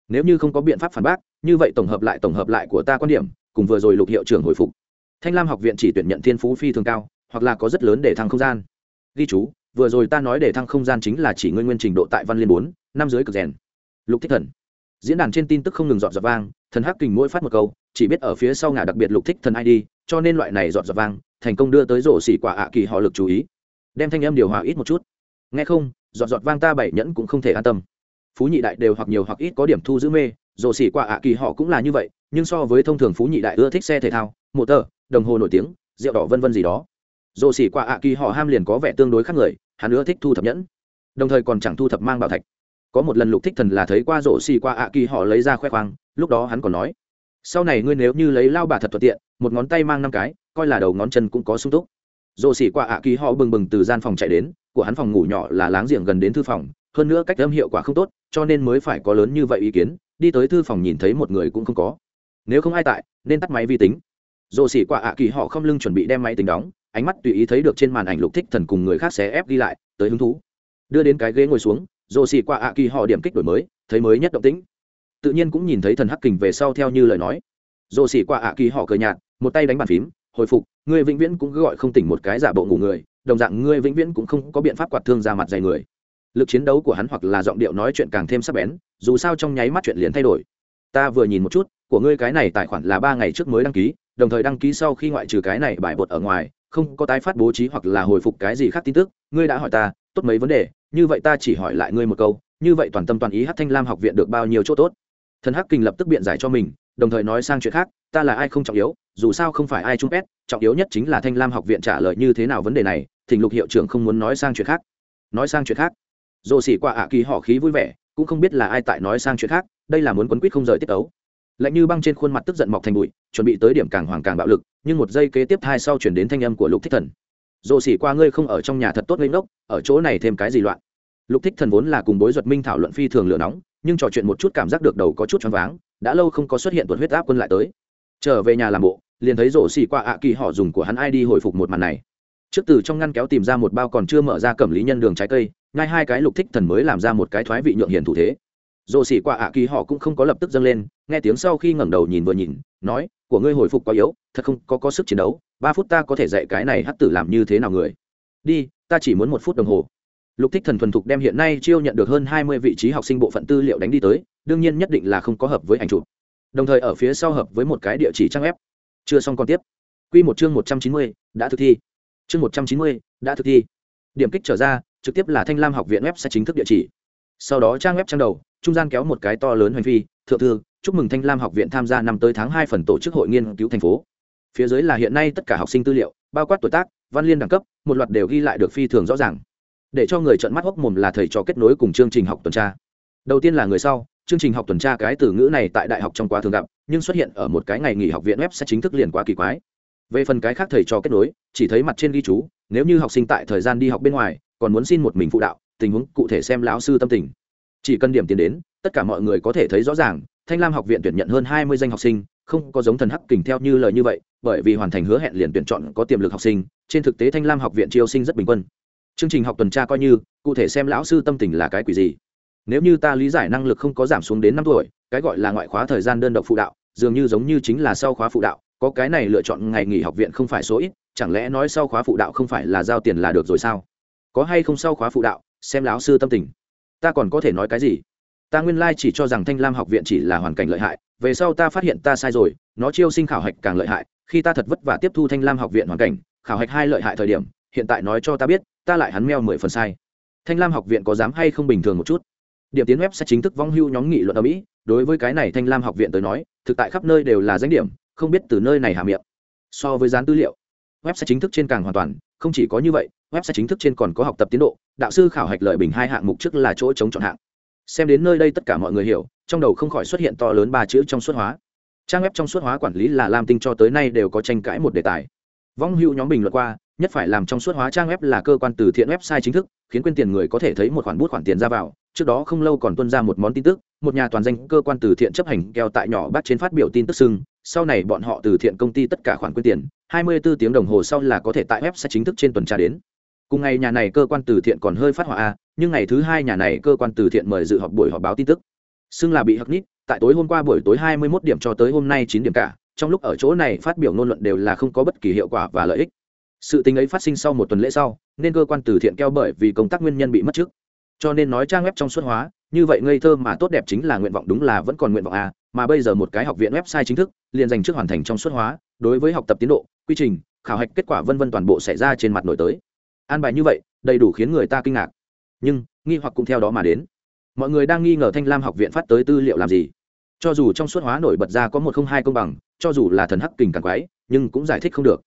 S1: nếu như không có biện pháp phản bác, như vậy tổng hợp lại tổng hợp lại của ta quan điểm cùng vừa rồi lục hiệu trưởng hồi phục. Thanh lam học viện chỉ tuyển nhận thiên phú phi thường cao, hoặc là có rất lớn để thăng không gian. Ghi chú, vừa rồi ta nói để thăng không gian chính là chỉ nguyên nguyên trình độ tại văn liên bốn, năm dưới cực rèn. Lục thích thần. Diễn đàn trên tin tức không ngừng dọn dọn vang, thần hắc kình mỗi phát một câu, chỉ biết ở phía sau ngả đặc biệt lục thích thần id cho nên loại này dọn dọn vang, thành công đưa tới rổ xỉ quả ạ kỳ họ lực chú ý. Đem thanh âm điều hòa ít một chút. Nghe không, dọn dọt vang ta bảy nhẫn cũng không thể an tâm. Phú nhị đại đều hoặc nhiều hoặc ít có điểm thu giữ mê Rồ xỉ qua ạ kỳ họ cũng là như vậy nhưng so với thông thường phú nhị đại ưa thích xe thể thao mô tơ, đồng hồ nổi tiếng rượu đỏ vân vân gì đó. Rồ xỉ qua ạ kỳ họ ham liền có vẻ tương đối khác người hắn ưa thích thu thập nhẫn đồng thời còn chẳng thu thập mang bảo thạch. Có một lần lục thích thần là thấy qua rổ xì qua ạ kỳ họ lấy ra khoe khoang lúc đó hắn còn nói sau này ngươi nếu như lấy lao bà thật thuận tiện một ngón tay mang năm cái coi là đầu ngón chân cũng có sung túc. Rổ xì qua ạ kỳ họ bừng bừng từ gian phòng chạy đến của hắn phòng ngủ nhỏ là láng giềng gần đến thư phòng hơn nữa cách âm hiệu quả không tốt cho nên mới phải có lớn như vậy ý kiến đi tới thư phòng nhìn thấy một người cũng không có. Nếu không ai tại, nên tắt máy vi tính. Dồ xì qua ạ kỳ họ không lưng chuẩn bị đem máy tính đóng, ánh mắt tùy ý thấy được trên màn ảnh lục thích thần cùng người khác xé ép đi lại, tới hứng thú. Đưa đến cái ghế ngồi xuống rồ xì qua ạ kỳ họ điểm kích đổi mới, thấy mới nhất động tĩnh. Tự nhiên cũng nhìn thấy thần hắc kình về sau theo như lời nói. Rồ xì qua ạ kỳ họ cười nhạt, một tay đánh bàn phím, hồi phục, ngươi vĩnh viễn cũng gọi không tỉnh một cái giả bộ ngủ người, đồng dạng ngươi vĩnh viễn cũng không có biện pháp quạt thương ra mặt dày người lực chiến đấu của hắn hoặc là giọng điệu nói chuyện càng thêm sắc bén, dù sao trong nháy mắt chuyện liền thay đổi. Ta vừa nhìn một chút, của ngươi cái này tài khoản là ba ngày trước mới đăng ký, đồng thời đăng ký sau khi ngoại trừ cái này bài bột ở ngoài, không có tái phát bố trí hoặc là hồi phục cái gì khác tin tức, ngươi đã hỏi ta, tốt mấy vấn đề, như vậy ta chỉ hỏi lại ngươi một câu, như vậy toàn tâm toàn ý hát thanh lam học viện được bao nhiêu chỗ tốt? Thần hắc kinh lập tức biện giải cho mình, đồng thời nói sang chuyện khác, ta là ai không trọng yếu, dù sao không phải ai chung ép trọng yếu nhất chính là thanh lam học viện trả lời như thế nào vấn đề này thỉnh lục hiệu trưởng không muốn nói sang chuyện khác. Nói sang chuyện khác dồ xỉ qua ạ kỳ họ khí vui vẻ, cũng không biết là ai tại nói sang chuyện khác, đây là muốn quấn quýt không rời tiết tấu. Lạnh như băng trên khuôn mặt tức giận mọc thành bụi, chuẩn bị tới điểm càng hoàng càng bạo lực, nhưng một giây kế tiếp thai sau chuyển đến thanh âm của lục thích thần. Dồ xỉ qua ngươi không ở trong nhà thật tốt lên ngốc, ở chỗ này thêm cái gì loạn? Lục thích thần vốn là cùng bối duật minh thảo luận phi thường lửa nóng, nhưng trò chuyện một chút cảm giác được đầu có chút choáng váng, đã lâu không có xuất hiện tuột huyết áp quân lại tới. Trở về nhà làm bộ, liền thấy rổ xỉ qua ạ kỳ họ dùng của hắn ai đi hồi phục một màn này trước từ trong ngăn kéo tìm ra một bao còn chưa mở ra cẩm lý nhân đường trái cây, ngay hai cái lục thích thần mới làm ra một cái thoái vị nhượng hiền thủ thế. Dồ xỉ qua ạ kỳ họ cũng không có lập tức dâng lên, nghe tiếng sau khi ngẩng đầu nhìn vừa nhìn, nói, của ngươi hồi phục quá yếu, thật không có có sức chiến đấu, ba phút ta có thể dạy cái này hắt tử làm như thế nào người. Đi, ta chỉ muốn một phút đồng hồ. Lục thích thần thuần thục đem hiện nay chiêu nhận được hơn hai mươi vị trí học sinh bộ phận tư liệu đánh đi tới, đương nhiên nhất định là không có hợp với ảnh chụp. Đồng thời ở phía sau hợp với một cái địa chỉ trang web. Chưa xong còn tiếp. Quy một chương một trăm chín mươi, đã thực thi chương một trăm chín mươi, đã thực thi. Điểm kích trở ra, trực tiếp là thanh lam học viện web sẽ chính thức địa chỉ. Sau đó trang web trang đầu, trung gian kéo một cái to lớn hành phi thượng thư, chúc mừng thanh lam học viện tham gia năm tới tháng hai phần tổ chức hội nghiên cứu thành phố. Phía dưới là hiện nay tất cả học sinh tư liệu, bao quát tuổi tác, văn liên đẳng cấp, một loạt đều ghi lại được phi thường rõ ràng. Để cho người trợn mắt hốc mồm là thầy trò kết nối cùng chương trình học tuần tra. Đầu tiên là người sau, chương trình học tuần tra cái từ ngữ này tại đại học trong quá thường gặp, nhưng xuất hiện ở một cái ngày nghỉ học viện web sẽ chính thức liền quá kỳ quái về phần cái khác thầy trò kết nối, chỉ thấy mặt trên ghi chú, nếu như học sinh tại thời gian đi học bên ngoài, còn muốn xin một mình phụ đạo, tình huống cụ thể xem lão sư tâm tình. Chỉ cần điểm tiền đến, tất cả mọi người có thể thấy rõ ràng, thanh lam học viện tuyển nhận hơn hai mươi danh học sinh, không có giống thần hắc kình theo như lời như vậy, bởi vì hoàn thành hứa hẹn liền tuyển chọn có tiềm lực học sinh, trên thực tế thanh lam học viện chiêu sinh rất bình quân. Chương trình học tuần tra coi như, cụ thể xem lão sư tâm tình là cái quỷ gì? Nếu như ta lý giải năng lực không có giảm xuống đến năm tuổi, cái gọi là ngoại khóa thời gian đơn độc phụ đạo, dường như giống như chính là sau khóa phụ đạo có cái này lựa chọn ngày nghỉ học viện không phải số ít, chẳng lẽ nói sau khóa phụ đạo không phải là giao tiền là được rồi sao? Có hay không sau khóa phụ đạo, xem lão sư tâm tình. Ta còn có thể nói cái gì? Ta nguyên lai chỉ cho rằng thanh lam học viện chỉ là hoàn cảnh lợi hại, về sau ta phát hiện ta sai rồi, nó chiêu sinh khảo hạch càng lợi hại, khi ta thật vất vả tiếp thu thanh lam học viện hoàn cảnh, khảo hạch hai lợi hại thời điểm, hiện tại nói cho ta biết, ta lại hắn meo mười phần sai. Thanh lam học viện có dám hay không bình thường một chút? Điểm tiến web sẽ chính thức vong hưu nhóm nghị luận ở mỹ, đối với cái này thanh lam học viện tới nói, thực tại khắp nơi đều là danh điểm không biết từ nơi này hạ miệng. So với dán tư liệu website chính thức trên càng hoàn toàn, không chỉ có như vậy website chính thức trên còn có học tập tiến độ, đạo sư khảo hạch lợi bình hai hạng mục trước là chỗ chống chọn hạng. Xem đến nơi đây tất cả mọi người hiểu, trong đầu không khỏi xuất hiện to lớn ba chữ trong suốt hóa. Trang web trong suốt hóa quản lý là lam tinh cho tới nay đều có tranh cãi một đề tài. Vong hữu nhóm bình luận qua nhất phải làm trong suốt hóa trang web là cơ quan từ thiện website chính thức, khiến quyên tiền người có thể thấy một khoản bút khoản tiền ra vào. Trước đó không lâu còn tuân ra một món tin tức, một nhà toàn danh cơ quan từ thiện chấp hành keo tại nhỏ bắt trên phát biểu tin tức xưng sau này bọn họ từ thiện công ty tất cả khoản quyên tiền 24 tiếng đồng hồ sau là có thể tại website chính thức trên tuần tra đến. Cùng ngày nhà này cơ quan từ thiện còn hơi phát hỏa a, nhưng ngày thứ hai nhà này cơ quan từ thiện mời dự họp buổi họp báo tin tức. Xưng là bị hắc nít, tại tối hôm qua buổi tối 21 điểm cho tới hôm nay 9 điểm cả, trong lúc ở chỗ này phát biểu ngôn luận đều là không có bất kỳ hiệu quả và lợi ích sự tình ấy phát sinh sau một tuần lễ sau, nên cơ quan từ thiện keo bởi vì công tác nguyên nhân bị mất trước cho nên nói trang web trong suốt hóa, như vậy ngây thơ mà tốt đẹp chính là nguyện vọng đúng là vẫn còn nguyện vọng à mà bây giờ một cái học viện website chính thức, liền dành trước hoàn thành trong suốt hóa, đối với học tập tiến độ, quy trình, khảo hạch kết quả vân vân toàn bộ xảy ra trên mặt nổi tới. An bài như vậy, đầy đủ khiến người ta kinh ngạc. Nhưng, nghi hoặc cũng theo đó mà đến. Mọi người đang nghi ngờ thanh lam học viện phát tới tư liệu làm gì. Cho dù trong suốt hóa nổi bật ra có một không hai công bằng, cho dù là thần hắc kình càng quái, nhưng cũng giải thích không được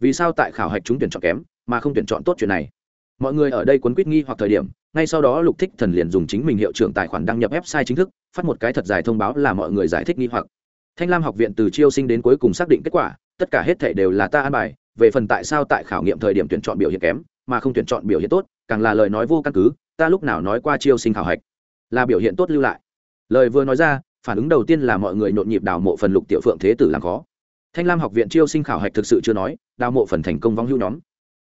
S1: vì sao tại khảo hạch chúng tuyển chọn kém, mà không tuyển chọn tốt chuyện này? Mọi người ở đây quấn quýt nghi hoặc thời điểm, ngay sau đó lục thích thần liền dùng chính mình hiệu trưởng tài khoản đăng nhập website chính thức, phát một cái thật dài thông báo là mọi người giải thích nghi hoặc. Thanh lam học viện từ chiêu sinh đến cuối cùng xác định kết quả, tất cả hết thể đều là ta an bài, về phần tại sao tại khảo nghiệm thời điểm tuyển chọn biểu hiện kém, mà không tuyển chọn biểu hiện tốt, càng là lời nói vô căn cứ, ta lúc nào nói qua chiêu sinh khảo hạch, là biểu hiện tốt lưu lại. Lời vừa nói ra, phản ứng đầu tiên là mọi người nhộn nhịp đào mộ phần lục tiểu phượng thế tử làm khó thanh lam học viện chiêu sinh khảo hạch thực sự chưa nói, đào mộ phần thành công vong hữu nhóm.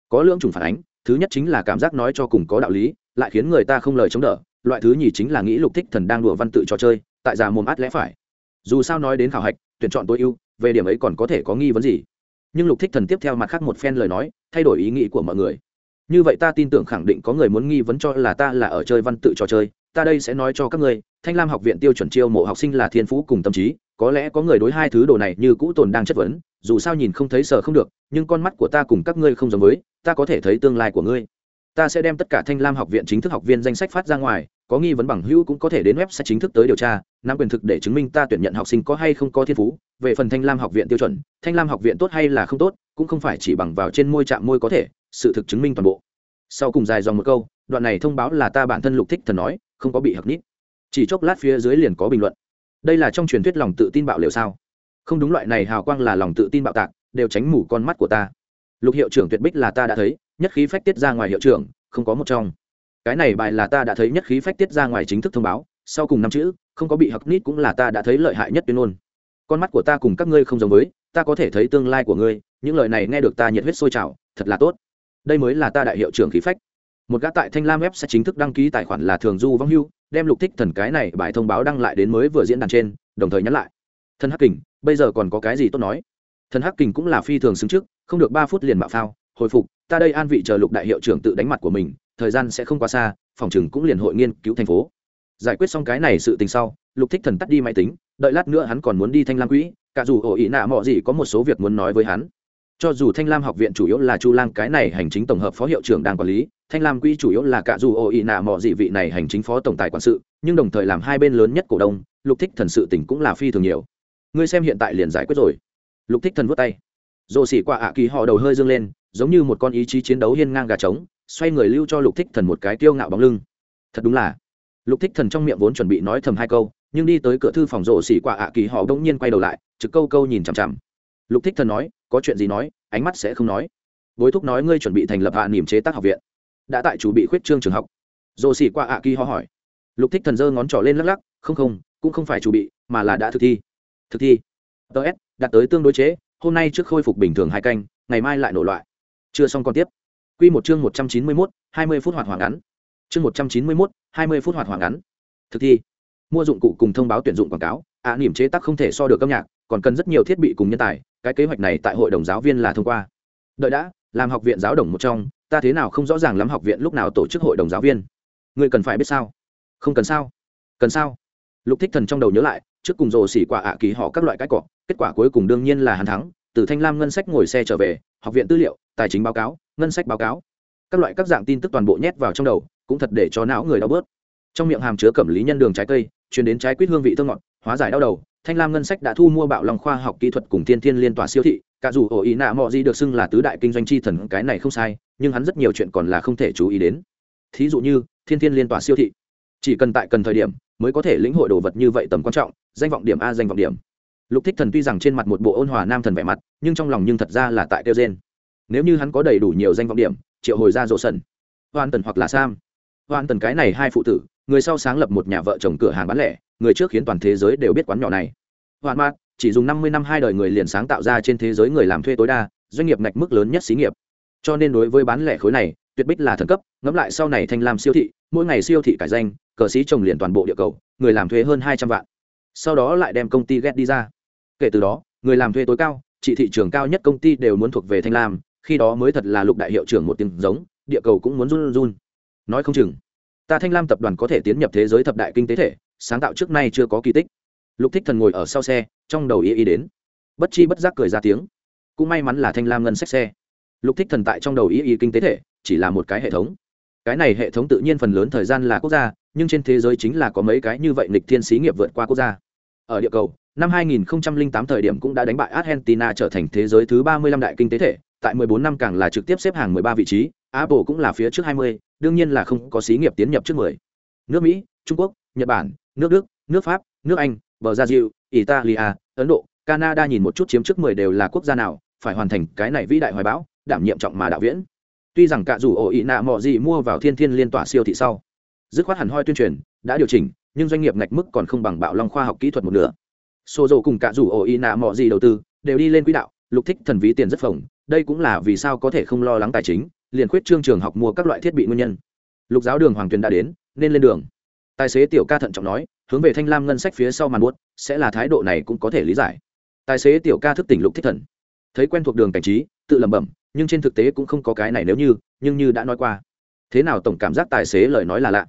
S1: Có lưỡng trùng phản ánh, thứ nhất chính là cảm giác nói cho cùng có đạo lý, lại khiến người ta không lời chống đỡ, loại thứ nhì chính là nghĩ lục thích thần đang đùa văn tự trò chơi, tại già mồm át lẽ phải. Dù sao nói đến khảo hạch, tuyển chọn tối ưu, về điểm ấy còn có thể có nghi vấn gì. Nhưng lục thích thần tiếp theo mặt khác một phen lời nói, thay đổi ý nghĩ của mọi người. Như vậy ta tin tưởng khẳng định có người muốn nghi vấn cho là ta là ở chơi văn tự trò chơi ta đây sẽ nói cho các ngươi, thanh lam học viện tiêu chuẩn chiêu mộ học sinh là thiên phú cùng tâm trí, có lẽ có người đối hai thứ đồ này như cũ tồn đang chất vấn, dù sao nhìn không thấy sờ không được, nhưng con mắt của ta cùng các ngươi không giống với, ta có thể thấy tương lai của ngươi. Ta sẽ đem tất cả thanh lam học viện chính thức học viên danh sách phát ra ngoài, có nghi vấn bằng hữu cũng có thể đến website chính thức tới điều tra, nắm quyền thực để chứng minh ta tuyển nhận học sinh có hay không có thiên phú. Về phần thanh lam học viện tiêu chuẩn, thanh lam học viện tốt hay là không tốt, cũng không phải chỉ bằng vào trên môi chạm môi có thể, sự thực chứng minh toàn bộ. Sau cùng dài dòng một câu, đoạn này thông báo là ta bản thân lục thích thần nói không có bị hặc nít. Chỉ chốc lát phía dưới liền có bình luận. Đây là trong truyền thuyết lòng tự tin bạo liệu sao? Không đúng loại này hào quang là lòng tự tin bạo tạc, đều tránh mủ con mắt của ta. Lục hiệu trưởng tuyệt bích là ta đã thấy, nhất khí phách tiết ra ngoài hiệu trưởng, không có một trong. Cái này bài là ta đã thấy nhất khí phách tiết ra ngoài chính thức thông báo, sau cùng năm chữ, không có bị hặc nít cũng là ta đã thấy lợi hại nhất tuyên ngôn. Con mắt của ta cùng các ngươi không giống với, ta có thể thấy tương lai của ngươi, những lời này nghe được ta nhiệt huyết sôi trào, thật là tốt. Đây mới là ta đại hiệu trưởng khí phách một gã tại thanh lam web sẽ chính thức đăng ký tài khoản là thường du vong hưu, đem lục thích thần cái này bài thông báo đăng lại đến mới vừa diễn đàn trên, đồng thời nhắn lại. Thần hắc kình, bây giờ còn có cái gì tốt nói? Thần hắc kình cũng là phi thường xứng trước, không được ba phút liền mạo phao, hồi phục, ta đây an vị chờ lục đại hiệu trưởng tự đánh mặt của mình, thời gian sẽ không quá xa, phòng chừng cũng liền hội nghiên cứu thành phố. Giải quyết xong cái này sự tình sau, lục thích thần tắt đi máy tính, đợi lát nữa hắn còn muốn đi thanh lam quỹ, cả dù ổ ý nạ mọ gì có một số việc muốn nói với hắn cho dù thanh lam học viện chủ yếu là chu lang, cái này hành chính tổng hợp phó hiệu trưởng đang quản lý, thanh lam quỹ chủ yếu là cả dù ô ý nạ mọi dị vị này hành chính phó tổng tài quản sự, nhưng đồng thời làm hai bên lớn nhất cổ đông, lục thích thần sự tỉnh cũng là phi thường nhiều. Ngươi xem hiện tại liền giải quyết rồi. Lục thích thần vút tay. Rồ xỉ qua ạ kỳ họ đầu hơi dương lên, giống như một con ý chí chiến đấu hiên ngang gà trống, xoay người lưu cho lục thích thần một cái tiêu ngạo bóng lưng. Thật đúng là. Lục thích thần trong miệng vốn chuẩn bị nói thầm hai câu, nhưng đi tới cửa thư phòng rồ xỉ qua ạ kỳ họ đông nhiên quay đầu lại, trực câu câu nhìn chằm chằm lục thích thần nói có chuyện gì nói ánh mắt sẽ không nói. Bối thúc nói ngươi chuẩn bị thành lập hạ niềm chế tác học viện. Đã tại chủ bị khuyết trương trường học. Rồ xỉ qua ạ kỳ ho hỏi. Lục thích thần giơ ngón trỏ lên lắc lắc không không cũng không phải chủ bị mà là đã thực thi. Thực thi? Ts đạt tới tương đối chế hôm nay trước khôi phục bình thường hai canh ngày mai lại nổ loại. Chưa xong còn tiếp. Quy một chương một trăm chín mươi mốt hai mươi phút hoạt hoàng ngắn. Chương một trăm chín mươi mốt hai mươi phút hoạt hoàng ngắn. Thực thi. Mua dụng cụ cùng thông báo tuyển dụng quảng cáo ạ à, niềm chế tác không thể so được âm nhạc còn cần rất nhiều thiết bị cùng nhân tài, cái kế hoạch này tại hội đồng giáo viên là thông qua. Đợi đã, làm học viện giáo đồng một trong, ta thế nào không rõ ràng lắm học viện lúc nào tổ chức hội đồng giáo viên. Người cần phải biết sao? Không cần sao? Cần sao? Lục thích thần trong đầu nhớ lại, trước cùng rồ xỉ quả ạ kỳ họ các loại cái cọ, kết quả cuối cùng đương nhiên là hắn thắng, từ thanh lam ngân sách ngồi xe trở về, học viện tư liệu, tài chính báo cáo, ngân sách báo cáo. Các loại các dạng tin tức toàn bộ nhét vào trong đầu, cũng thật để cho não người đau bớt. Trong miệng hàm chứa cẩm lý nhân đường trái cây chuyển đến trái quýt hương vị thơ ngọt, hóa giải đau đầu thanh lam ngân sách đã thu mua bạo lòng khoa học kỹ thuật cùng tiên thiên liên tòa siêu thị, cả dù ổ ý nạ mọi gì được xưng là tứ đại kinh doanh chi thần, cái này không sai, nhưng hắn rất nhiều chuyện còn là không thể chú ý đến. Thí dụ như, thiên thiên liên tòa siêu thị. Chỉ cần tại cần thời điểm, mới có thể lĩnh hội đồ vật như vậy tầm quan trọng, danh vọng điểm a, danh vọng điểm. Lục thích thần tuy rằng trên mặt một bộ ôn hòa nam thần vẻ mặt, nhưng trong lòng nhưng thật ra là tại kêu gen nếu như hắn có đầy đủ nhiều danh vọng điểm, triệu hồi ra rộ sần. Hoàn tần hoặc là sam. Hoàn tần cái này hai phụ tử người sau sáng lập một nhà vợ chồng cửa hàng bán lẻ, người trước khiến toàn thế giới đều biết quán nhỏ này. Hoàn mát chỉ dùng năm mươi năm hai đời người liền sáng tạo ra trên thế giới người làm thuê tối đa, doanh nghiệp ngạch mức lớn nhất xí nghiệp. Cho nên đối với bán lẻ khối này, tuyệt bích là thần cấp, ngẫm lại sau này thành làm siêu thị, mỗi ngày siêu thị cải danh, cờ sĩ trồng liền toàn bộ địa cầu, người làm thuê hơn hai trăm vạn. Sau đó lại đem công ty ghét đi ra. Kể từ đó, người làm thuê tối cao, chỉ thị trường cao nhất công ty đều muốn thuộc về thanh lam, khi đó mới thật là lục đại hiệu trưởng một tiếng giống, địa cầu cũng muốn run run. Nói không chừng ta thanh lam tập đoàn có thể tiến nhập thế giới thập đại kinh tế thể sáng tạo trước nay chưa có kỳ tích. Lục thích thần ngồi ở sau xe trong đầu ý ý đến. Bất chi bất giác cười ra tiếng. Cũng may mắn là thanh lam ngân sách xe. Lục thích thần tại trong đầu ý ý kinh tế thể chỉ là một cái hệ thống. Cái này hệ thống tự nhiên phần lớn thời gian là quốc gia nhưng trên thế giới chính là có mấy cái như vậy nghịch thiên xí nghiệp vượt qua quốc gia. Ở địa cầu năm 2008 thời điểm cũng đã đánh bại argentina trở thành thế giới thứ 35 đại kinh tế thể tại 14 năm càng là trực tiếp xếp hàng 13 vị trí apple cũng là phía trước 20, đương nhiên là không có xí nghiệp tiến nhập trước 10. nước mỹ, trung quốc, nhật bản, nước đức, nước pháp, nước anh bờ gia diệu italia, ấn độ, canada nhìn một chút chiếm trước 10 đều là quốc gia nào, phải hoàn thành cái này vĩ đại hoài bão, đảm nhiệm trọng mà đạo viễn. Tuy rằng cả dù ổ ý nạ mọi gì mua vào thiên thiên liên tỏa siêu thị sau, dứt khoát hẳn hoi tuyên truyền, đã điều chỉnh, nhưng doanh nghiệp ngạch mức còn không bằng bạo long khoa học kỹ thuật một nửa. Xô dầu cùng cả dù ổ ý nạ mọi gì đầu tư, đều đi lên quỹ đạo, lục thích thần ví tiền rất phồng, đây cũng là vì sao có thể không lo lắng tài chính liền khuyết trương trường học mua các loại thiết bị nguyên nhân. Lục giáo đường hoàng tuyền đã đến, nên lên đường. Tài xế tiểu ca thận trọng nói, hướng về thanh lam ngân sách phía sau màn buốt, sẽ là thái độ này cũng có thể lý giải. Tài xế tiểu ca thức tỉnh lục thích thần. Thấy quen thuộc đường cảnh trí, tự lẩm bẩm, nhưng trên thực tế cũng không có cái này nếu như, nhưng như đã nói qua. Thế nào tổng cảm giác tài xế lời nói là lạ.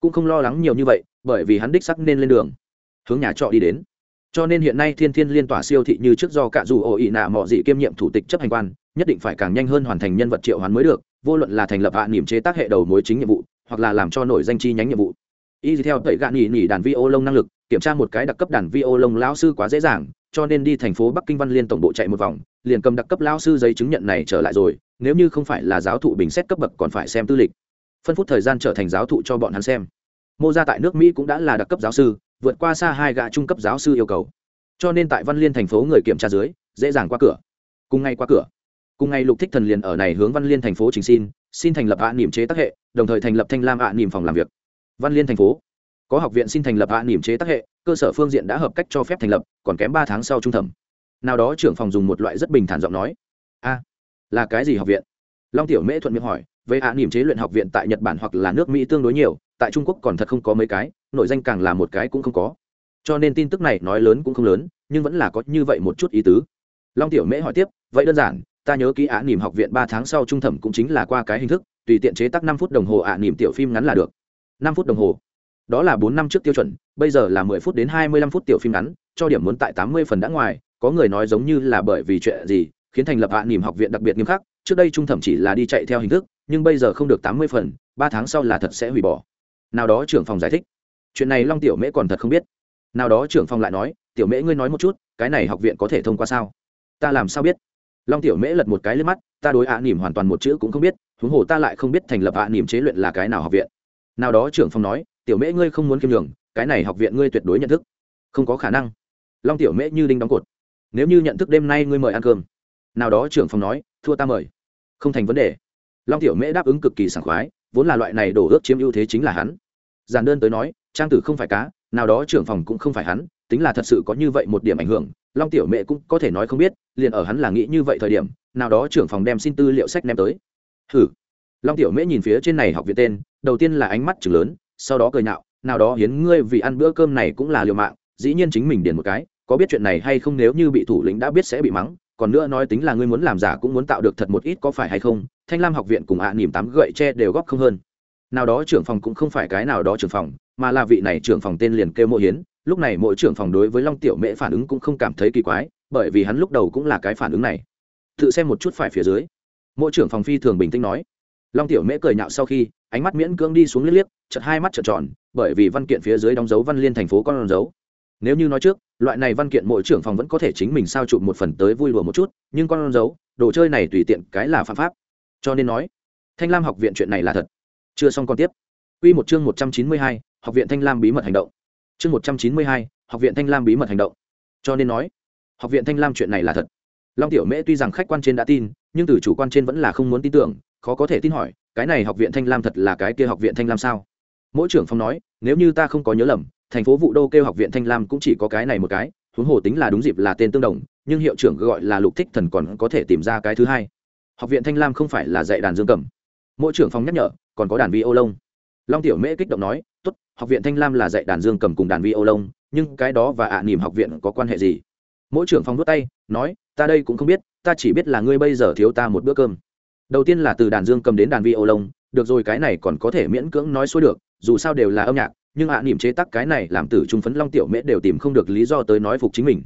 S1: Cũng không lo lắng nhiều như vậy, bởi vì hắn đích sắc nên lên đường. Hướng nhà trọ đi đến cho nên hiện nay thiên thiên liên tỏa siêu thị như trước do cả dù ổ ị nạ mọi dị kiêm nhiệm thủ tịch chấp hành quan, nhất định phải càng nhanh hơn hoàn thành nhân vật triệu hoán mới được, vô luận là thành lập hạ niềm chế tác hệ đầu mối chính nhiệm vụ, hoặc là làm cho nổi danh chi nhánh nhiệm vụ. Y theo tẩy gạn nghỉ nghỉ đàn vi ô lông năng lực, kiểm tra một cái đặc cấp đàn vi ô lông lão sư quá dễ dàng, cho nên đi thành phố bắc kinh văn liên tổng bộ chạy một vòng, liền cầm đặc cấp lão sư giấy chứng nhận này trở lại rồi, nếu như không phải là giáo thụ bình xét cấp bậc còn phải xem tư lịch. Phân phút thời gian trở thành giáo thụ cho bọn hắn xem mô ra tại nước mỹ cũng đã là đặc cấp giáo sư, vượt qua xa hai gã trung cấp giáo sư yêu cầu. Cho nên tại văn liên thành phố người kiểm tra dưới, dễ dàng qua cửa. Cùng ngay qua cửa. Cùng ngày lục thích thần liền ở này hướng văn liên thành phố trình xin xin thành lập ạ niềm chế tác hệ, đồng thời thành lập thanh lam ạ niềm phòng làm việc. Văn liên thành phố. Có học viện xin thành lập ạ niềm chế tác hệ, cơ sở phương diện đã hợp cách cho phép thành lập, còn kém ba tháng sau trung thẩm. Nào đó trưởng phòng dùng một loại rất bình thản giọng nói. A, là cái gì học viện? Long tiểu mễ thuận miệng hỏi, về ạ niềm chế luyện học viện tại nhật bản hoặc là nước mỹ tương đối nhiều tại trung quốc còn thật không có mấy cái nội danh càng là một cái cũng không có. Cho nên tin tức này nói lớn cũng không lớn, nhưng vẫn là có như vậy một chút ý tứ. Long tiểu mễ hỏi tiếp, vậy đơn giản, ta nhớ ký ạ nỉm học viện ba tháng sau trung thẩm cũng chính là qua cái hình thức, tùy tiện chế tác năm phút đồng hồ ạ nỉm tiểu phim ngắn là được. Năm phút đồng hồ. Đó là bốn năm trước tiêu chuẩn, bây giờ là mười phút đến hai mươi lăm phút tiểu phim ngắn, cho điểm muốn tại tám mươi phần đã ngoài, có người nói giống như là bởi vì chuyện gì, khiến thành lập ạ nỉm học viện đặc biệt nghiêm khắc, trước đây trung thẩm chỉ là đi chạy theo hình thức, nhưng bây giờ không được tám mươi phần, ba tháng sau là thật sẽ hủy bỏ nào đó trưởng phòng giải thích. Chuyện này long tiểu mễ còn thật không biết. Nào đó trưởng phòng lại nói, tiểu mễ ngươi nói một chút, cái này học viện có thể thông qua sao? Ta làm sao biết? Long tiểu mễ lật một cái lên mắt, ta đối ạ nỉm hoàn toàn một chữ cũng không biết, huống hồ ta lại không biết thành lập ạ nỉm chế luyện là cái nào học viện. Nào đó trưởng phòng nói, tiểu mễ ngươi không muốn kiêm đường cái này học viện ngươi tuyệt đối nhận thức. Không có khả năng. Long tiểu mễ như đinh đóng cột. Nếu như nhận thức đêm nay ngươi mời ăn cơm. Nào đó trưởng phòng nói, thua ta mời. Không thành vấn đề. Long tiểu mễ đáp ứng cực kỳ sảng khoái vốn là loại này đổ ước chiếm ưu thế chính là hắn. Giản đơn tới nói, trang tử không phải cá, nào đó trưởng phòng cũng không phải hắn, tính là thật sự có như vậy một điểm ảnh hưởng, long tiểu mẹ cũng có thể nói không biết, liền ở hắn là nghĩ như vậy thời điểm, nào đó trưởng phòng đem xin tư liệu sách ném tới. Hử? Long tiểu mễ nhìn phía trên này học viện tên, đầu tiên là ánh mắt chừng lớn, sau đó cười nhạo, nào đó hiến ngươi vì ăn bữa cơm này cũng là liều mạng, dĩ nhiên chính mình điền một cái, có biết chuyện này hay không nếu như bị thủ lĩnh đã biết sẽ bị mắng, còn nữa nói tính là ngươi muốn làm giả cũng muốn tạo được thật một ít có phải hay không thanh lam học viện cùng ạ à, nỉm tám gậy tre đều góp không hơn. Nào đó trưởng phòng cũng không phải cái nào đó trưởng phòng mà là vị này trưởng phòng tên liền kêu mộ hiến. Lúc này mỗi trưởng phòng đối với long tiểu mễ phản ứng cũng không cảm thấy kỳ quái bởi vì hắn lúc đầu cũng là cái phản ứng này. Tự xem một chút phải phía dưới. Mỗi trưởng phòng phi thường bình tĩnh nói. Long tiểu mễ cười nhạo sau khi ánh mắt miễn cưỡng đi xuống liếc liếc chật hai mắt trợn tròn bởi vì văn kiện phía dưới đóng dấu văn liên thành phố con dấu. Nếu như nói trước loại này văn kiện mỗi trưởng phòng vẫn có thể chính mình sao chụp một phần tới vui lùa một chút nhưng con dấu đồ chơi này tùy tiện cái là phạm pháp cho nên nói thanh lam học viện chuyện này là thật. Chưa xong còn tiếp. Quy một chương một trăm chín mươi hai, học viện thanh lam bí mật hành động. Chương một trăm chín mươi hai, học viện thanh lam bí mật hành động. Cho nên nói học viện thanh lam chuyện này là thật. Long tiểu mễ tuy rằng khách quan trên đã tin nhưng từ chủ quan trên vẫn là không muốn tin tưởng khó có thể tin hỏi cái này học viện thanh lam thật là cái kia học viện thanh lam sao? Mỗi trưởng phòng nói nếu như ta không có nhớ lầm thành phố vụ đô kêu học viện thanh lam cũng chỉ có cái này một cái huống hồ tính là đúng dịp là tên tương đồng nhưng hiệu trưởng gọi là lục thích thần còn có thể tìm ra cái thứ hai học viện thanh lam không phải là dạy đàn dương cầm. Mỗi trưởng phòng nhắc nhở còn có đàn vi ô lông long tiểu mễ kích động nói tốt học viện thanh lam là dạy đàn dương cầm cùng đàn vi ô lông nhưng cái đó và ạ à nỉm học viện có quan hệ gì? Mỗi trưởng phòng đốt tay nói ta đây cũng không biết ta chỉ biết là ngươi bây giờ thiếu ta một bữa cơm. Đầu tiên là từ đàn dương cầm đến đàn vi ô lông được rồi cái này còn có thể miễn cưỡng nói xuôi được dù sao đều là âm nhạc nhưng ạ à, nỉm chế tắc cái này làm tử trung phấn long tiểu mễ đều tìm không được lý do tới nói phục chính mình.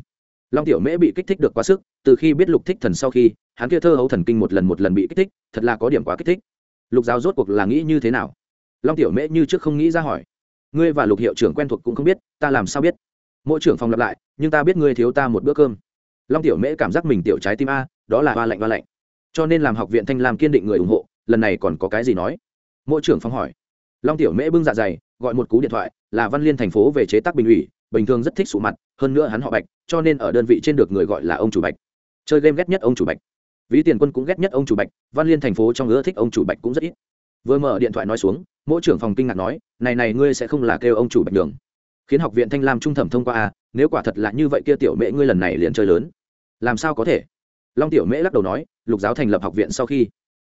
S1: Long tiểu mễ bị kích thích được quá sức từ khi biết lục thích thần sau khi hắn kia thơ hấu thần kinh một lần một lần bị kích thích, thật là có điểm quá kích thích. Lục giáo rốt cuộc là nghĩ như thế nào? Long tiểu mễ như trước không nghĩ ra hỏi. Ngươi và lục hiệu trưởng quen thuộc cũng không biết, ta làm sao biết? Mỗi trưởng phòng lặp lại, nhưng ta biết ngươi thiếu ta một bữa cơm. Long tiểu mễ cảm giác mình tiểu trái tim a, đó là hoa lạnh hoa lạnh. Cho nên làm học viện thanh lam kiên định người ủng hộ, lần này còn có cái gì nói? Mỗi trưởng phòng hỏi. Long tiểu mễ bưng dạ dày, gọi một cú điện thoại, là văn liên thành phố về chế tác bình ủy, bình thường rất thích sụ mặt, hơn nữa hắn họ bạch, cho nên ở đơn vị trên được người gọi là ông chủ bạch. Chơi game ghét nhất ông chủ bạch ví tiền quân cũng ghét nhất ông chủ bạch văn liên thành phố trong ưa thích ông chủ bạch cũng rất ít. Vừa mở điện thoại nói xuống mỗi trưởng phòng kinh ngạc nói này này ngươi sẽ không là kêu ông chủ bạch đường khiến học viện thanh lam trung thẩm thông qua à nếu quả thật là như vậy kia tiểu mễ ngươi lần này liền chơi lớn. Làm sao có thể? Long tiểu mễ lắc đầu nói lục giáo thành lập học viện sau khi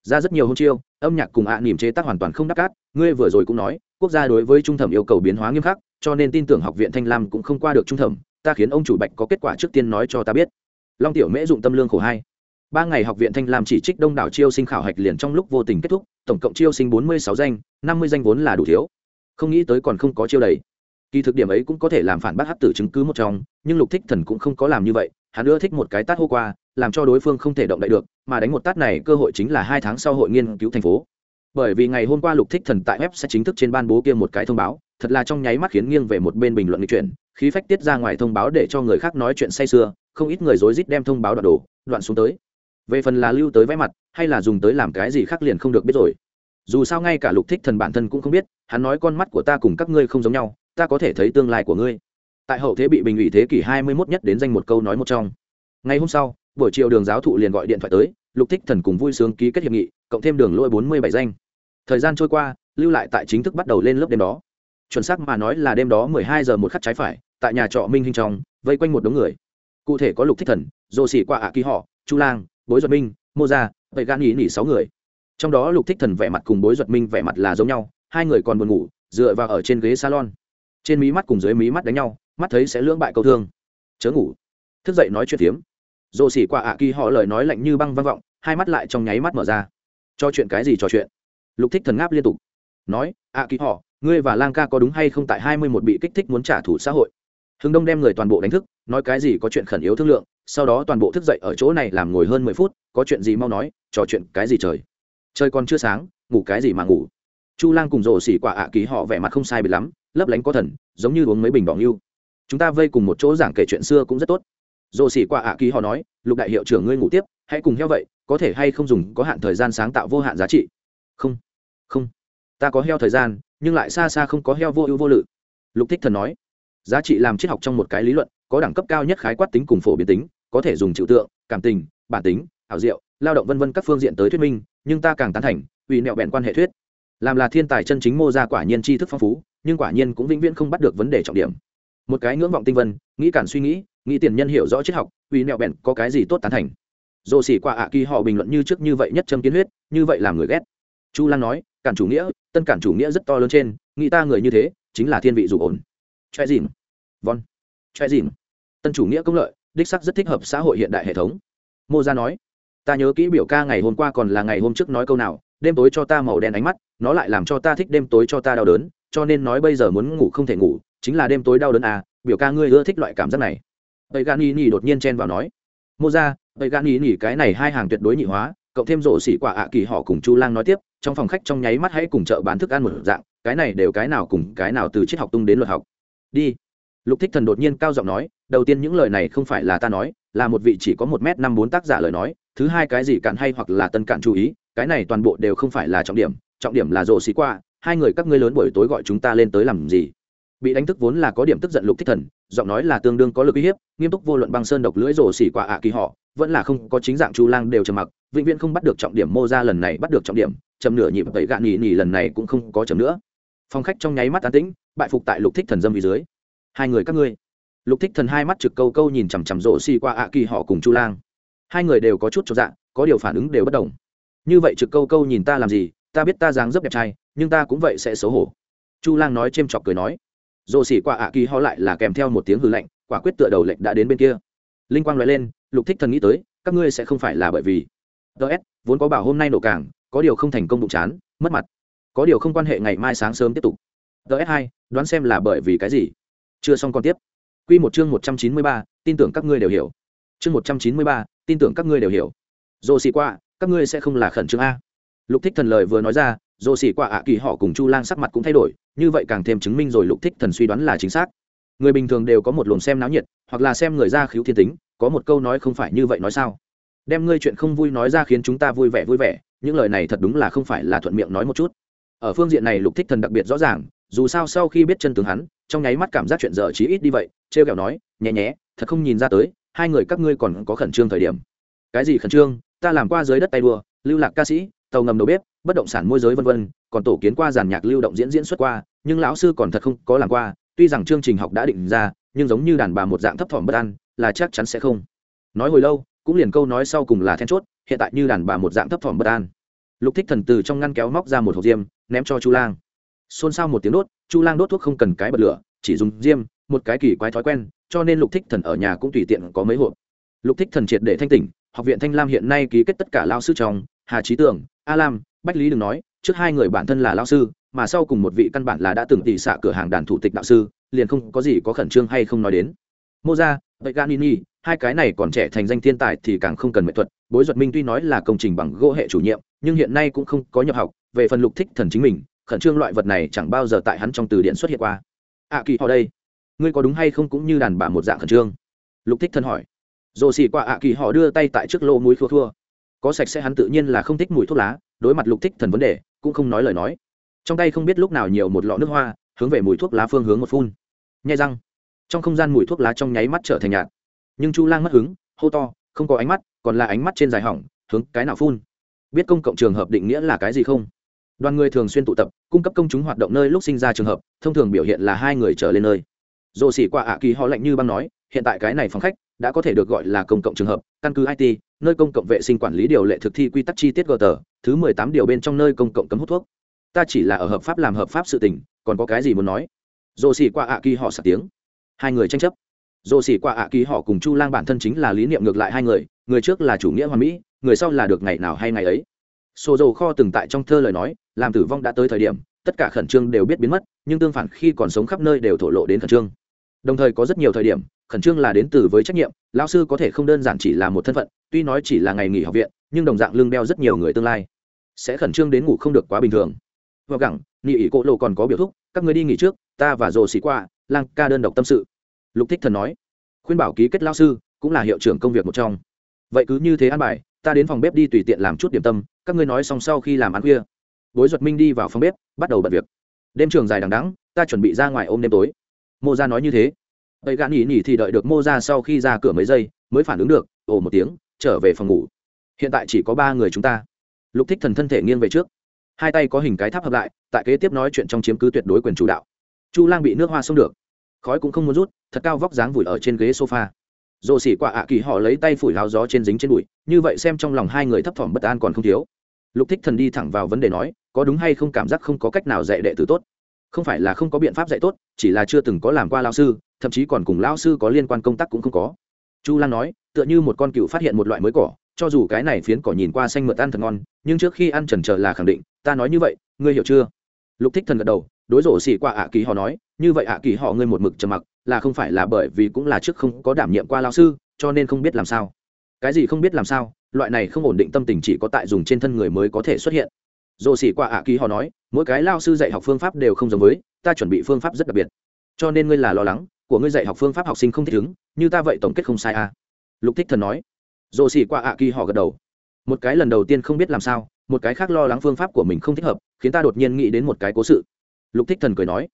S1: ra rất nhiều hôn chiêu âm nhạc cùng ạ à, niềm chế tác hoàn toàn không đắc cát. Ngươi vừa rồi cũng nói quốc gia đối với trung thẩm yêu cầu biến hóa nghiêm khắc cho nên tin tưởng học viện thanh lam cũng không qua được trung thẩm. Ta khiến ông chủ bạch có kết quả trước tiên nói cho ta biết. Long tiểu mễ dụng tâm lương khổ hai ba ngày học viện thanh lam chỉ trích đông đảo chiêu sinh khảo hạch liền trong lúc vô tình kết thúc, tổng cộng chiêu sinh bốn mươi sáu danh, năm mươi danh vốn là đủ thiếu. Không nghĩ tới còn không có chiêu đầy. Kỳ thực điểm ấy cũng có thể làm phản bác hát tử chứng cứ một trong, nhưng lục thích thần cũng không có làm như vậy, hắn ưa thích một cái tát hô qua, làm cho đối phương không thể động đậy được, mà đánh một tát này cơ hội chính là hai tháng sau hội nghiên cứu thành phố. Bởi vì ngày hôm qua lục thích thần tại web sẽ chính thức trên ban bố kia một cái thông báo, thật là trong nháy mắt khiến nghiêng về một bên bình luận nghị chuyện khí phách tiết ra ngoài thông báo để cho người khác nói chuyện say sưa, không ít người rối rít đem thông báo đoạn đổ, đoạn xuống tới về phần là lưu tới vẽ mặt, hay là dùng tới làm cái gì khác liền không được biết rồi. Dù sao ngay cả lục thích thần bản thân cũng không biết, hắn nói con mắt của ta cùng các ngươi không giống nhau, ta có thể thấy tương lai của ngươi. Tại hậu thế bị bình ủy thế kỷ hai mươi 21 nhất đến danh một câu nói một trong. Ngày hôm sau, buổi chiều đường giáo thụ liền gọi điện thoại tới, lục thích thần cùng vui sướng ký kết hiệp nghị, cộng thêm đường lôi bốn mươi bảy danh. Thời gian trôi qua, lưu lại tại chính thức bắt đầu lên lớp đêm đó. Chuẩn xác mà nói là đêm đó mười hai giờ một khắc trái phải, tại nhà trọ minh hình trong, vây quanh một đống người. Cụ thể có lục thích thần dồ xỉ qua ạ ký họ, chu lang bối duật minh, mô gia, vậy gan Ý nghỉ sáu người. Trong đó lục thích thần vẻ mặt cùng bối duật minh vẻ mặt là giống nhau, hai người còn buồn ngủ, dựa vào ở trên ghế salon. Trên mí mắt cùng dưới mí mắt đánh nhau, mắt thấy sẽ lưỡng bại câu thương. Chớ ngủ. Thức dậy nói chuyện tiếm rồ xỉ qua ạ kỳ họ lời nói lạnh như băng vang vọng, hai mắt lại trong nháy mắt mở ra. Cho chuyện cái gì trò chuyện? Lục thích thần ngáp liên tục. Nói, ạ kỳ họ, ngươi và lang ca có đúng hay không tại hai mươi một bị kích thích muốn trả thù xã hội? Hưng đông đem người toàn bộ đánh thức, nói cái gì có chuyện khẩn yếu thương lượng, sau đó toàn bộ thức dậy ở chỗ này làm ngồi hơn mười phút, có chuyện gì mau nói, trò chuyện cái gì trời. Trời còn chưa sáng, ngủ cái gì mà ngủ. Chu lang cùng rổ xỉ quả ạ ký họ vẻ mặt không sai bị lắm, lấp lánh có thần, giống như uống mấy bình bỏng yêu chúng ta vây cùng một chỗ giảng kể chuyện xưa cũng rất tốt. Rổ xỉ quả ạ ký họ nói, lục đại hiệu trưởng ngươi ngủ tiếp, hãy cùng theo vậy, có thể hay không dùng có hạn thời gian sáng tạo vô hạn giá trị? Không không, ta có heo thời gian, nhưng lại xa xa không có heo vô ưu vô lự. Lục thích thần nói giá trị làm triết học trong một cái lý luận, có đẳng cấp cao nhất khái quát tính cùng phổ biến tính, có thể dùng trừu tượng, cảm tình, bản tính, ảo diệu, lao động vân vân các phương diện tới thuyết minh, nhưng ta càng tán thành, vì nẹo bèn quan hệ thuyết. Làm là thiên tài chân chính mô ra quả nhiên tri thức phong phú, nhưng quả nhiên cũng vĩnh viễn không bắt được vấn đề trọng điểm. Một cái ngưỡng vọng tinh vân, nghĩ cản suy nghĩ nghĩ tiền nhân hiểu rõ triết học, vì nẹo bèn có cái gì tốt tán thành. Dồ xỉ qua ạ kỳ họ bình luận như trước như vậy nhất châm kiến huyết, như vậy làm người ghét. Chu lan nói, cản chủ nghĩa, tân cản chủ nghĩa rất to lớn trên, nghĩ ta người như thế, chính là thiên vị dù ổn choe dìm. Von. Choe dìm. Tân chủ nghĩa công lợi, đích sắc rất thích hợp xã hội hiện đại hệ thống. Mô gia nói, ta nhớ kỹ biểu ca ngày hôm qua còn là ngày hôm trước nói câu nào, đêm tối cho ta màu đen ánh mắt, nó lại làm cho ta thích đêm tối cho ta đau đớn, cho nên nói bây giờ muốn ngủ không thể ngủ, chính là đêm tối đau đớn à biểu ca ngươi ưa thích loại cảm giác này. Tây gan y nhì đột nhiên chen vào nói, mô ra tây gan y nhì cái này hai hàng tuyệt đối nhị hóa, cộng thêm rổ xỉ quả ạ kỳ họ cùng chu lang nói tiếp, trong phòng khách trong nháy mắt hãy cùng chợ bán thức ăn một dạng, cái này đều cái nào cùng cái nào từ triết học tung đến luật học đi. Lục thích thần đột nhiên cao giọng nói, đầu tiên những lời này không phải là ta nói, là một vị chỉ có một m năm bốn tác giả lời nói, thứ hai cái gì cạn hay hoặc là tân cạn chú ý, cái này toàn bộ đều không phải là trọng điểm trọng điểm là rộ xí qua, hai người các ngươi lớn buổi tối gọi chúng ta lên tới làm gì? Bị đánh thức vốn là có điểm tức giận lục thích thần, giọng nói là tương đương có lực uy hiếp, nghiêm túc vô luận băng sơn độc lưỡi rổ xỉ quả ạ kỳ họ, vẫn là không có chính dạng chu lang đều trầm mặc, vĩnh viễn không bắt được trọng điểm mô ra lần này bắt được trọng điểm chầm nửa nhịp tẩy gạn nhì nhì lần này cũng không có chầm nữa phong khách trong nháy mắt an tĩnh, bại phục tại lục thích thần dâm vì dưới. Hai người các ngươi. Lục thích thần hai mắt trực câu câu nhìn chằm chằm rộ xi qua ạ kỳ họ cùng chu lang. Hai người đều có chút cho dạ có điều phản ứng đều bất đồng. Như vậy trực câu câu nhìn ta làm gì, ta biết ta dáng dấp đẹp trai, nhưng ta cũng vậy sẽ xấu hổ. Chu lang nói c chọc cười nói. Rộ xỉ qua ạ kỳ họ lại là kèm theo một tiếng hư lệnh quả quyết tựa đầu lệnh đã đến bên kia. Linh quang nói lên, lục thích thần nghĩ tới, các ngươi sẽ không phải là bởi vì. Ts vốn có bảo hôm nay nổ cảng, có điều không thành công bụng chán, mất mặt có điều không quan hệ ngày mai sáng sớm tiếp tục. Ts hai, đoán xem là bởi vì cái gì? Chưa xong còn tiếp. Q một chương một trăm chín mươi ba, tin tưởng các ngươi đều hiểu. Chương một trăm chín mươi ba, tin tưởng các ngươi đều hiểu. Dồ xỉ qua các ngươi sẽ không là khẩn trương a. Lục thích thần lời vừa nói ra dồ xỉ qua ạ kỳ họ cùng chu lang sắc mặt cũng thay đổi, như vậy càng thêm chứng minh rồi lục thích thần suy đoán là chính xác. Người bình thường đều có một luồng xem náo nhiệt, hoặc là xem người ra khiếu thiên tính, có một câu nói không phải như vậy nói sao? Đem ngươi chuyện không vui nói ra khiến chúng ta vui vẻ vui vẻ, những lời này thật đúng là không phải là thuận miệng nói một chút ở phương diện này lục thích thần đặc biệt rõ ràng, dù sao sau khi biết chân tướng hắn, trong nháy mắt cảm giác chuyện dở chí ít đi vậy, trêu kẹo nói, nhẹ nhé thật không nhìn ra tới, hai người các ngươi còn có khẩn trương thời điểm. Cái gì khẩn trương? Ta làm qua dưới đất tay đua, lưu lạc ca sĩ, tàu ngầm đầu bếp, bất động sản môi giới vân vân, còn tổ kiến qua giàn nhạc lưu động diễn diễn xuất qua, nhưng lão sư còn thật không có làm qua, tuy rằng chương trình học đã định ra, nhưng giống như đàn bà một dạng thấp thỏm bất an, là chắc chắn sẽ không. Nói hồi lâu, cũng liền câu nói sau cùng là then chốt, hiện tại như đàn bà một dạng thấp thỏm bất an. Lục thích thần từ trong ngăn kéo móc ra một hộp diêm ném cho chu lang. Xôn xao một tiếng đốt, chu lang đốt thuốc không cần cái bật lửa, chỉ dùng diêm, một cái kỳ quái thói quen, cho nên lục thích thần ở nhà cũng tùy tiện có mấy hộp. Lục thích thần triệt để thanh tỉnh, học viện thanh lam hiện nay ký kết tất cả lao sư trong, hà trí tưởng, a lam, bách lý đừng nói, trước hai người bản thân là lao sư, mà sau cùng một vị căn bản là đã từng tỉ xạ cửa hàng đàn thủ tịch đạo sư, liền không có gì có khẩn trương hay không nói đến. Mô ra vậy ganini hai cái này còn trẻ thành danh thiên tài thì càng không cần mệnh thuật, bối duật minh tuy nói là công trình bằng gỗ hệ chủ nhiệm, nhưng hiện nay cũng không có nhập học về phần lục thích thần chính mình khẩn trương loại vật này chẳng bao giờ tại hắn trong từ điển xuất hiện qua. Ạ à, kỳ họ đây ngươi có đúng hay không cũng như đàn bà một dạng khẩn trương? Lục thích thần hỏi. Dồ xì qua ạ kỳ họ đưa tay tại trước lô mũi thua thua có sạch sẽ hắn tự nhiên là không thích mùi thuốc lá đối mặt lục thích thần vấn đề cũng không nói lời nói. Trong tay không biết lúc nào nhiều một lọ nước hoa hướng về mùi thuốc lá phương hướng một phun. Nhai răng. Trong không gian mùi thuốc lá trong nháy mắt trở thành nhạt. Nhưng chu lang mất hứng hô to không có ánh mắt còn là ánh mắt trên dài hỏng hướng cái nào phun? Biết công cộng trường hợp định nghĩa là cái gì không? Đoàn người thường xuyên tụ tập, cung cấp công chúng hoạt động nơi lúc sinh ra trường hợp, thông thường biểu hiện là hai người trở lên nơi. Dồ xỉ qua ạ kỳ họ lạnh như băng nói, hiện tại cái này phòng khách đã có thể được gọi là công cộng trường hợp, căn cứ it nơi công cộng vệ sinh quản lý điều lệ thực thi quy tắc chi tiết gờ tờ, thứ mười tám điều bên trong nơi công cộng cấm hút thuốc. Ta chỉ là ở hợp pháp làm hợp pháp sự tình, còn có cái gì muốn nói? Dồ xỉ qua ạ kỳ họ sạc tiếng. Hai người tranh chấp. Dồ xỉ qua ạ kỳ họ cùng chu lang bản thân chính là lý niệm ngược lại hai người người trước là chủ nghĩa hoàn mỹ, người sau là được ngày nào hay ngày ấy sổ dầu kho từng tại trong thơ lời nói, làm tử vong đã tới thời điểm, tất cả khẩn trương đều biết biến mất, nhưng tương phản khi còn sống khắp nơi đều thổ lộ đến khẩn trương. Đồng thời có rất nhiều thời điểm, khẩn trương là đến từ với trách nhiệm lao sư có thể không đơn giản chỉ là một thân phận, tuy nói chỉ là ngày nghỉ học viện, nhưng đồng dạng lương đeo rất nhiều người tương lai. Sẽ khẩn trương đến ngủ không được quá bình thường. Và gẳng nhị ỉ cỗ lộ còn có biểu thúc, các người đi nghỉ trước, ta và rồ xì qua, lang ca đơn độc tâm sự. Lục thích thần nói, khuyên bảo ký kết lao sư, cũng là hiệu trưởng công việc một trong. Vậy cứ như thế an bài ta đến phòng bếp đi tùy tiện làm chút điểm tâm, các ngươi nói xong sau khi làm ăn khuya. Bối duật minh đi vào phòng bếp, bắt đầu bận việc. Đêm trường dài đằng đắng ta chuẩn bị ra ngoài ôm đêm tối. Mô ra nói như thế. Ấy gã nhỉ nhỉ thì đợi được mô ra sau khi ra cửa mấy giây, mới phản ứng được, ồ một tiếng, trở về phòng ngủ. Hiện tại chỉ có ba người chúng ta. Lục thích thần thân thể nghiêng về trước. Hai tay có hình cái tháp hợp lại, tại kế tiếp nói chuyện trong chiếm cứ tuyệt đối quyền chủ đạo. Chu lang bị nước hoa xông được. Khói cũng không muốn rút, thật cao vóc dáng vùi ở trên ghế sofa rồ xỉ quả ạ kỳ họ lấy tay phủi háo gió trên dính trên bụi, như vậy xem trong lòng hai người thấp thỏm bất an còn không thiếu. Lục thích thần đi thẳng vào vấn đề nói, có đúng hay không cảm giác không có cách nào dạy đệ tử tốt? Không phải là không có biện pháp dạy tốt, chỉ là chưa từng có làm qua lao sư, thậm chí còn cùng lao sư có liên quan công tác cũng không có. Chu lan nói, tựa như một con cựu phát hiện một loại mới cỏ, cho dù cái này phiến cỏ nhìn qua xanh mượt ăn thật ngon, nhưng trước khi ăn trần trờ là khẳng định, ta nói như vậy, ngươi hiểu chưa? Lục thích thần gật đầu, đối rổ xỉ qua ạ kỳ họ nói, như vậy ạ kỳ họ ngươi một mực trầm mặc là không phải là bởi vì cũng là trước không có đảm nhiệm qua lao sư, cho nên không biết làm sao. Cái gì không biết làm sao, loại này không ổn định tâm tình chỉ có tại dùng trên thân người mới có thể xuất hiện. Dồ xỉ qua ạ ký họ nói, mỗi cái lao sư dạy học phương pháp đều không giống với, ta chuẩn bị phương pháp rất đặc biệt. Cho nên ngươi là lo lắng, của ngươi dạy học phương pháp học sinh không thích ứng, như ta vậy tổng kết không sai à. Lục thích thần nói. Rồ xỉ qua ạ kỳ họ gật đầu. Một cái lần đầu tiên không biết làm sao, một cái khác lo lắng phương pháp của mình không thích hợp, khiến ta đột nhiên nghĩ đến một cái cố sự. Lục thích thần cười nói.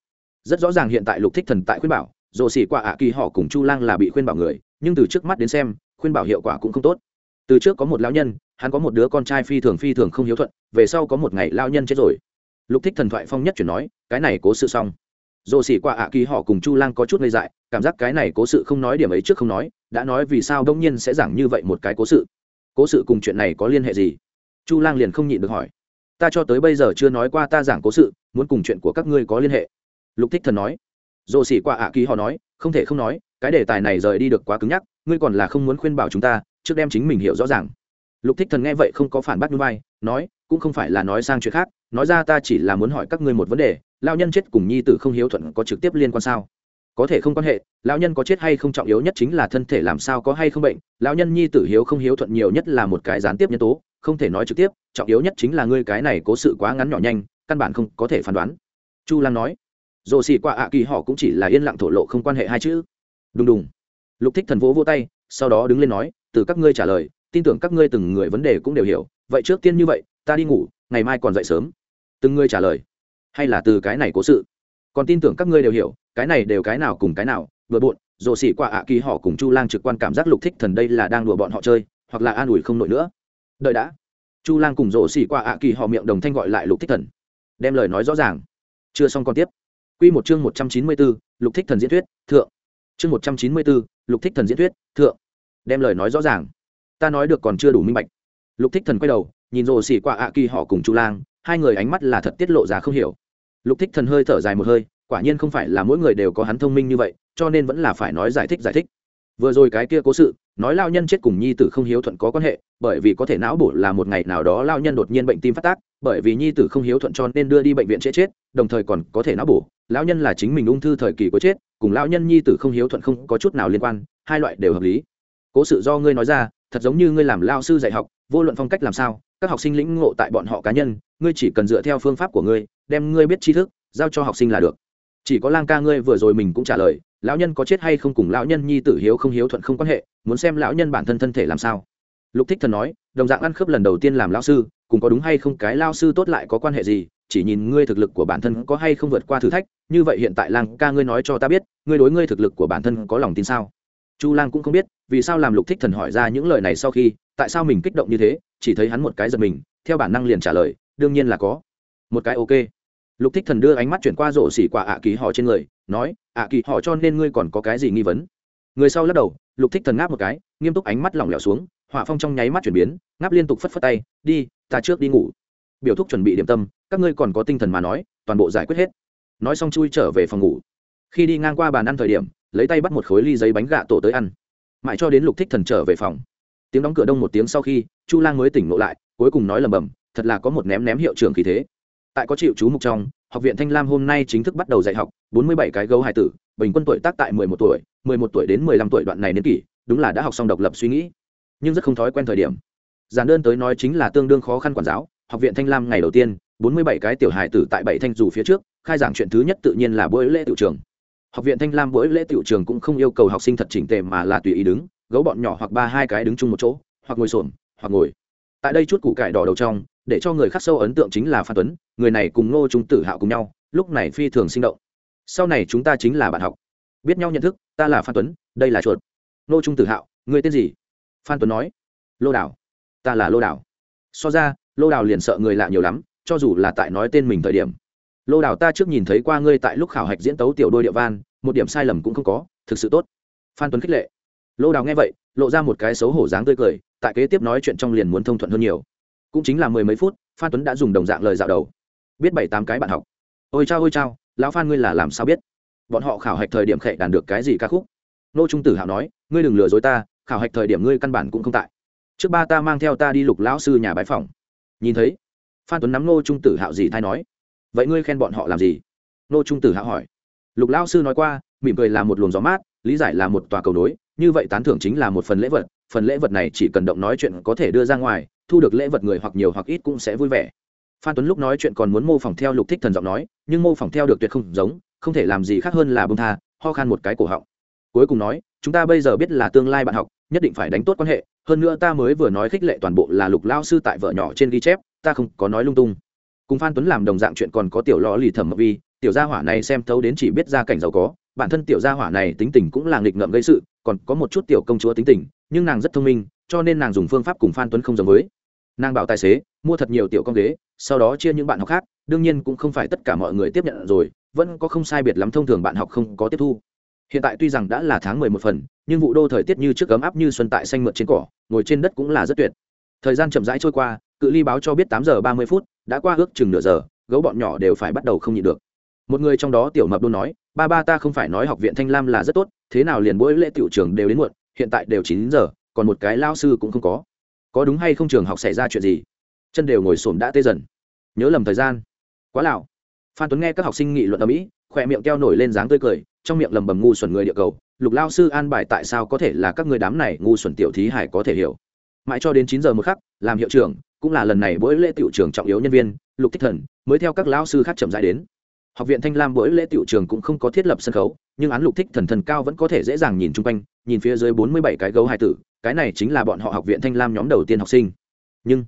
S1: Rất rõ ràng hiện tại lục thích thần tại khuyên bảo dồ xỉ qua ạ kỳ họ cùng chu lang là bị khuyên bảo người, nhưng từ trước mắt đến xem, khuyên bảo hiệu quả cũng không tốt. Từ trước có một lão nhân, hắn có một đứa con trai phi thường phi thường không hiếu thuận, về sau có một ngày lão nhân chết rồi. Lục thích thần thoại phong nhất chuyển nói, cái này cố sự xong. Dồ xỉ qua ạ kỳ họ cùng chu lang có chút ngây dại, cảm giác cái này cố sự không nói điểm ấy trước không nói, đã nói vì sao đông nhiên sẽ giảng như vậy một cái cố sự. Cố sự cùng chuyện này có liên hệ gì? Chu lang liền không nhịn được hỏi. Ta cho tới bây giờ chưa nói qua ta giảng cố sự, muốn cùng chuyện của các ngươi có liên hệ. Lục thích thần nói dồ xỉ qua ạ kỳ họ nói, không thể không nói, cái đề tài này rời đi được quá cứng nhắc, ngươi còn là không muốn khuyên bảo chúng ta, trước đem chính mình hiểu rõ ràng. Lục thích thần nghe vậy không có phản bác núi vai, nói, cũng không phải là nói sang chuyện khác, nói ra ta chỉ là muốn hỏi các ngươi một vấn đề lao nhân chết cùng nhi tử không hiếu thuận có trực tiếp liên quan sao? Có thể không quan hệ, lão nhân có chết hay không trọng yếu nhất chính là thân thể làm sao có hay không bệnh, lão nhân nhi tử hiếu không hiếu thuận nhiều nhất là một cái gián tiếp nhân tố, không thể nói trực tiếp, trọng yếu nhất chính là ngươi cái này cố sự quá ngắn nhỏ nhanh, căn bản không có thể phán đoán. Chu lang nói dồ xì qua ạ kỳ họ cũng chỉ là yên lặng thổ lộ không quan hệ hai chữ. Đùng đùng. Lục thích thần vỗ vỗ tay, sau đó đứng lên nói, từ các ngươi trả lời, tin tưởng các ngươi từng người vấn đề cũng đều hiểu. Vậy trước tiên như vậy, ta đi ngủ, ngày mai còn dậy sớm. Từng ngươi trả lời. Hay là từ cái này cố sự? Còn tin tưởng các ngươi đều hiểu, cái này đều cái nào cùng cái nào, vừa bộn rồ xỉ qua ạ kỳ họ cùng chu lang trực quan cảm giác lục thích thần đây là đang đùa bọn họ chơi, hoặc là an ủi không nổi nữa. Đợi đã. Chu lang cùng rồ xỉ qua ạ kỳ họ miệng đồng thanh gọi lại lục thích thần. Đem lời nói rõ ràng. Chưa xong còn tiếp. Quy một chương một trăm chín mươi bốn lục thích thần diễn thuyết, thượng. Chương một trăm chín mươi bốn lục thích thần diễn thuyết, thượng. Đem lời nói rõ ràng. Ta nói được còn chưa đủ minh bạch. Lục thích thần quay đầu, nhìn rồ Sĩ qua ạ kỳ họ cùng chu lang, hai người ánh mắt là thật tiết lộ ra không hiểu. Lục thích thần hơi thở dài một hơi, quả nhiên không phải là mỗi người đều có hắn thông minh như vậy, cho nên vẫn là phải nói giải thích giải thích. Vừa rồi cái kia cố sự, nói lao nhân chết cùng nhi tử không hiếu thuận có quan hệ, bởi vì có thể não bổ là một ngày nào đó lao nhân đột nhiên bệnh tim phát tác, bởi vì nhi tử không hiếu thuận cho nên đưa đi bệnh viện chết chết, đồng thời còn có thể não bổ lão nhân là chính mình ung thư thời kỳ có chết, cùng lão nhân nhi tử không hiếu thuận không có chút nào liên quan, hai loại đều hợp lý. Cố sự do ngươi nói ra, thật giống như ngươi làm lao sư dạy học, vô luận phong cách làm sao, các học sinh lĩnh ngộ tại bọn họ cá nhân, ngươi chỉ cần dựa theo phương pháp của ngươi, đem ngươi biết tri thức, giao cho học sinh là được. Chỉ có lang ca ngươi vừa rồi mình cũng trả lời, lão nhân có chết hay không cùng lão nhân nhi tử hiếu không hiếu thuận không quan hệ, muốn xem lão nhân bản thân thân thể làm sao. Lục thích thần nói, đồng dạng ăn khớp lần đầu tiên làm lão sư, cùng có đúng hay không, cái lao sư tốt lại có quan hệ gì, chỉ nhìn ngươi thực lực của bản thân có hay không vượt qua thử thách như vậy hiện tại lang ca ngươi nói cho ta biết, ngươi đối ngươi thực lực của bản thân có lòng tin sao? Chu lang cũng không biết, vì sao làm lục thích thần hỏi ra những lời này sau khi, tại sao mình kích động như thế, chỉ thấy hắn một cái giật mình, theo bản năng liền trả lời, đương nhiên là có. Một cái ok. Lục thích thần đưa ánh mắt chuyển qua rổ xỉ quả ạ kỳ họ trên người, nói, ạ kỳ họ cho nên ngươi còn có cái gì nghi vấn? Người sau lắc đầu, lục thích thần ngáp một cái, nghiêm túc ánh mắt lỏng lẻo xuống, họa phong trong nháy mắt chuyển biến, ngáp liên tục phất phất tay, đi, ta trước đi ngủ. Biểu thúc chuẩn bị điểm tâm, các ngươi còn có tinh thần mà nói, toàn bộ giải quyết hết nói xong chui trở về phòng ngủ. Khi đi ngang qua bàn ăn thời điểm, lấy tay bắt một khối ly giấy bánh gà tổ tới ăn. Mãi cho đến lục thích thần trở về phòng. Tiếng đóng cửa đông một tiếng sau khi, chu lang mới tỉnh ngộ lại, cuối cùng nói lầm bầm thật là có một ném ném hiệu trưởng khí thế. Tại có chịu chú mục trong, học viện thanh lam hôm nay chính thức bắt đầu dạy học, bốn mươi bảy cái gấu hải tử, bình quân tuổi tác tại mười một tuổi, mười một tuổi đến mười lăm tuổi đoạn này niên kỷ, đúng là đã học xong độc lập suy nghĩ. Nhưng rất không thói quen thời điểm. Giản đơn tới nói chính là tương đương khó khăn quản giáo, học viện thanh lam ngày đầu tiên bốn mươi bảy cái tiểu hài tử tại bảy thanh dù phía trước, khai giảng chuyện thứ nhất tự nhiên là buổi lễ tiểu trường. Học viện thanh lam buổi lễ tiểu trường cũng không yêu cầu học sinh thật chỉnh tề mà là tùy ý đứng, gấu bọn nhỏ hoặc ba hai cái đứng chung một chỗ, hoặc ngồi xổm, hoặc ngồi. Tại đây chút củ cải đỏ đầu trong, để cho người khác sâu ấn tượng chính là phan tuấn, người này cùng ngô trung tử hạo cùng nhau, lúc này phi thường sinh động. Sau này chúng ta chính là bạn học. Biết nhau nhận thức, ta là phan tuấn, đây là chuột. Ngô trung tử hạo, người tên gì? Phan tuấn nói. Lô đảo. Ta là lô đảo. So ra, lô đảo liền sợ người lạ nhiều lắm cho dù là tại nói tên mình thời điểm. Lô đảo ta trước nhìn thấy qua ngươi tại lúc khảo hạch diễn tấu tiểu đôi địa van một điểm sai lầm cũng không có, thực sự tốt. Phan tuấn khích lệ. Lô đào nghe vậy, lộ ra một cái xấu hổ dáng tươi cười, tại kế tiếp nói chuyện trong liền muốn thông thuận hơn nhiều. Cũng chính là mười mấy phút, phan tuấn đã dùng đồng dạng lời dạo đầu. Biết bảy tám cái bạn học. Ôi chao ôi chao, lão phan ngươi là làm sao biết? Bọn họ khảo hạch thời điểm khệ đàn được cái gì ca khúc? Nô trung tử hạo nói, ngươi đừng lừa dối ta, khảo hạch thời điểm ngươi căn bản cũng không tại. Trước ba ta mang theo ta đi lục lão sư nhà bái phòng nhìn thấy phan tuấn nắm nô trung tử hạo gì thay nói. Vậy ngươi khen bọn họ làm gì? Nô trung tử hạo hỏi. Lục lão sư nói qua, mỉm cười là một luồng gió mát, lý giải là một tòa cầu nối, như vậy tán thưởng chính là một phần lễ vật, phần lễ vật này chỉ cần động nói chuyện có thể đưa ra ngoài, thu được lễ vật người hoặc nhiều hoặc ít cũng sẽ vui vẻ. Phan tuấn lúc nói chuyện còn muốn mô phỏng theo lục thích thần giọng nói, nhưng mô phỏng theo được tuyệt không giống, không thể làm gì khác hơn là bông tha, ho khan một cái cổ họng. Cuối cùng nói, chúng ta bây giờ biết là tương lai bạn học, nhất định phải đánh tốt quan hệ, hơn nữa ta mới vừa nói khích lệ toàn bộ là lục lao sư tại vợ nhỏ trên ghi chép ta không có nói lung tung. Cùng phan tuấn làm đồng dạng chuyện còn có tiểu lò lì thẩm mộc vi, tiểu gia hỏa này xem thấu đến chỉ biết gia cảnh giàu có, bản thân tiểu gia hỏa này tính tình cũng là nghịch ngợm gây sự, còn có một chút tiểu công chúa tính tình, nhưng nàng rất thông minh, cho nên nàng dùng phương pháp cùng phan tuấn không giống với. Nàng bảo tài xế, mua thật nhiều tiểu con ghế, sau đó chia những bạn học khác, đương nhiên cũng không phải tất cả mọi người tiếp nhận rồi, vẫn có không sai biệt lắm thông thường bạn học không có tiếp thu. Hiện tại tuy rằng đã là tháng mười một phần, nhưng vụ đô thời tiết như trước ấm áp như xuân tại xanh mượt trên cỏ, ngồi trên đất cũng là rất tuyệt. Thời gian chậm rãi trôi qua cự ly báo cho biết tám giờ ba mươi phút, đã qua ước chừng nửa giờ, gấu bọn nhỏ đều phải bắt đầu không nhịn được. Một người trong đó, tiểu mập đôn nói, ba ba ta không phải nói học viện thanh lam là rất tốt, thế nào liền mỗi lễ tiểu trường đều đến muộn, hiện tại đều chín giờ, còn một cái lao sư cũng không có. Có đúng hay không trường học xảy ra chuyện gì? Chân đều ngồi xổm đã tê dần. Nhớ lầm thời gian. Quá lạo phan tuấn nghe các học sinh nghị luận ở mỹ, khỏe miệng keo nổi lên dáng tươi cười, trong miệng lầm bầm ngu xuẩn người địa cầu, lục lao sư an bài tại sao có thể là các người đám này ngu xuẩn tiểu thí hải có thể hiểu? Mãi cho đến chín giờ một khắc, làm hiệu trưởng cũng là lần này buổi lễ tiểu trường trọng yếu nhân viên, lục thích thần, mới theo các lão sư khác chậm rãi đến. Học viện thanh lam buổi lễ tiểu trường cũng không có thiết lập sân khấu, nhưng án lục thích thần thần cao vẫn có thể dễ dàng nhìn chung quanh, nhìn phía dưới bốn mươi bảy cái gấu hài tử, cái này chính là bọn họ học viện thanh lam nhóm đầu tiên học sinh. Nhưng,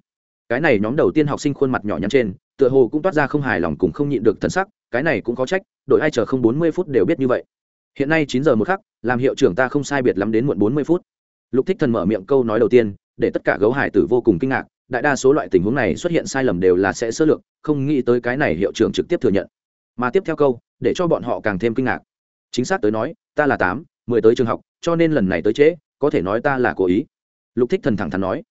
S1: cái này nhóm đầu tiên học sinh khuôn mặt nhỏ nhắn trên, tựa hồ cũng toát ra không hài lòng cùng không nhịn được thần sắc, cái này cũng có trách, đội ai chờ không bốn mươi phút đều biết như vậy. Hiện nay chín giờ một khắc, làm hiệu trưởng ta không sai biệt lắm đến muộn bốn mươi phút. Lục thích thần mở miệng câu nói đầu tiên, để tất cả gấu hải tử vô cùng kinh ngạc đại đa số loại tình huống này xuất hiện sai lầm đều là sẽ sơ lược, không nghĩ tới cái này hiệu trưởng trực tiếp thừa nhận. Mà tiếp theo câu, để cho bọn họ càng thêm kinh ngạc. Chính xác tới nói, ta là tám, mười tới trường học, cho nên lần này tới trễ, có thể nói ta là cố ý. Lục thích thần thẳng thắn nói.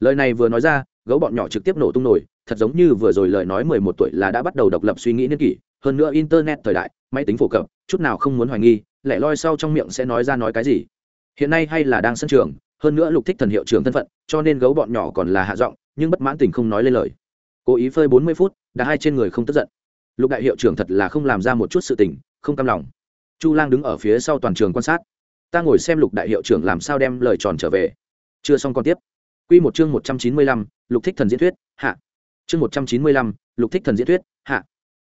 S1: Lời này vừa nói ra, gấu bọn nhỏ trực tiếp nổ tung nổi, thật giống như vừa rồi lời nói mười một tuổi là đã bắt đầu độc lập suy nghĩ niên kỷ, hơn nữa internet thời đại, máy tính phổ cập, chút nào không muốn hoài nghi, lẻ loi sau trong miệng sẽ nói ra nói cái gì. Hiện nay hay là đang sân trường hơn nữa lục thích thần hiệu trưởng thân phận, cho nên gấu bọn nhỏ còn là hạ giọng, nhưng bất mãn tình không nói lên lời. Cố ý phơi bốn mươi phút, đã hai trên người không tức giận. Lục đại hiệu trưởng thật là không làm ra một chút sự tình, không cam lòng. Chu lang đứng ở phía sau toàn trường quan sát. Ta ngồi xem lục đại hiệu trưởng làm sao đem lời tròn trở về. Chưa xong còn tiếp. Q một chương một trăm chín mươi lăm, lục thích thần diễn thuyết, hạ. Chương một trăm chín mươi lăm, lục thích thần diễn thuyết, hạ.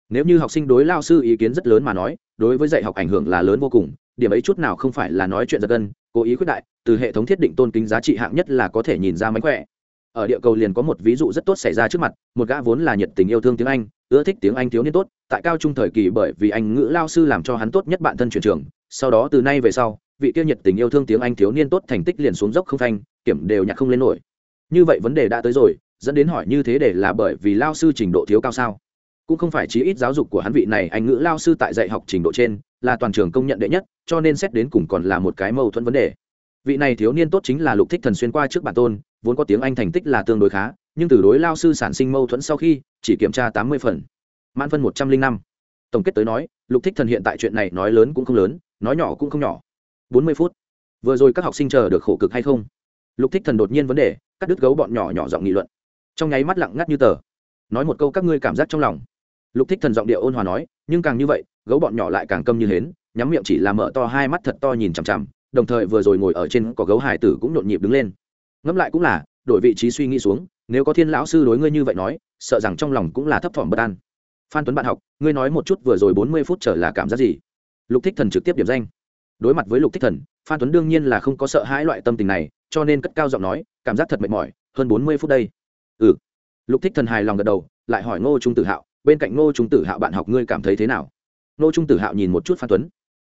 S1: Nếu như học sinh đối lao sư ý kiến rất lớn mà nói, đối với dạy học ảnh hưởng là lớn vô cùng, điểm ấy chút nào không phải là nói chuyện giật gân cố ý khuyết đại, từ hệ thống thiết định tôn kính giá trị hạng nhất là có thể nhìn ra mánh khỏe. Ở địa cầu liền có một ví dụ rất tốt xảy ra trước mặt, một gã vốn là nhiệt tình yêu thương tiếng anh, ưa thích tiếng anh thiếu niên tốt, tại cao trung thời kỳ bởi vì anh ngữ lao sư làm cho hắn tốt nhất bạn thân truyền trường, sau đó từ nay về sau, vị kia nhiệt tình yêu thương tiếng anh thiếu niên tốt thành tích liền xuống dốc không thanh kiểm đều nhặt không lên nổi. Như vậy vấn đề đã tới rồi, dẫn đến hỏi như thế để là bởi vì lao sư trình độ thiếu cao sao? Cũng không phải chí ít giáo dục của hắn vị này, anh ngữ lao sư tại dạy học trình độ trên là toàn trường công nhận đệ nhất, cho nên xét đến cùng còn là một cái mâu thuẫn vấn đề. Vị này thiếu niên tốt chính là lục thích thần xuyên qua trước bản tôn, vốn có tiếng anh thành tích là tương đối khá, nhưng từ đối lao sư sản sinh mâu thuẫn sau khi, chỉ kiểm tra tám mươi phần. Mãn phân một trăm linh năm. Tổng kết tới nói, lục thích thần hiện tại chuyện này nói lớn cũng không lớn, nói nhỏ cũng không nhỏ. Bốn mươi phút. Vừa rồi các học sinh chờ được khổ cực hay không? Lục thích thần đột nhiên vấn đề, cắt đứt gấu bọn nhỏ nhỏ giọng nghị luận. Trong nháy mắt lặng ngắt như tờ. Nói một câu các ngươi cảm giác trong lòng lục thích thần giọng điệu ôn hòa nói, nhưng càng như vậy, gấu bọn nhỏ lại càng câm như hến, nhắm miệng chỉ là mở to hai mắt thật to nhìn chằm chằm, đồng thời vừa rồi ngồi ở trên có gấu hải tử cũng nhộn nhịp đứng lên. Ngẫm lại cũng là, đổi vị trí suy nghĩ xuống, nếu có thiên lão sư đối ngươi như vậy nói, sợ rằng trong lòng cũng là thấp thỏm bất an. Phan tuấn bạn học, ngươi nói một chút vừa rồi bốn mươi phút trở là cảm giác gì? Lục thích thần trực tiếp điểm danh. Đối mặt với lục thích thần, phan tuấn đương nhiên là không có sợ hãi loại tâm tình này, cho nên cất cao giọng nói, cảm giác thật mệt mỏi, hơn bốn mươi phút đây. Ừ. Lục thích thần hài lòng gật đầu, lại hỏi ngô trung tử hạo bên cạnh ngô trung tử hạo bạn học ngươi cảm thấy thế nào? Ngô trung tử hạo nhìn một chút phan tuấn,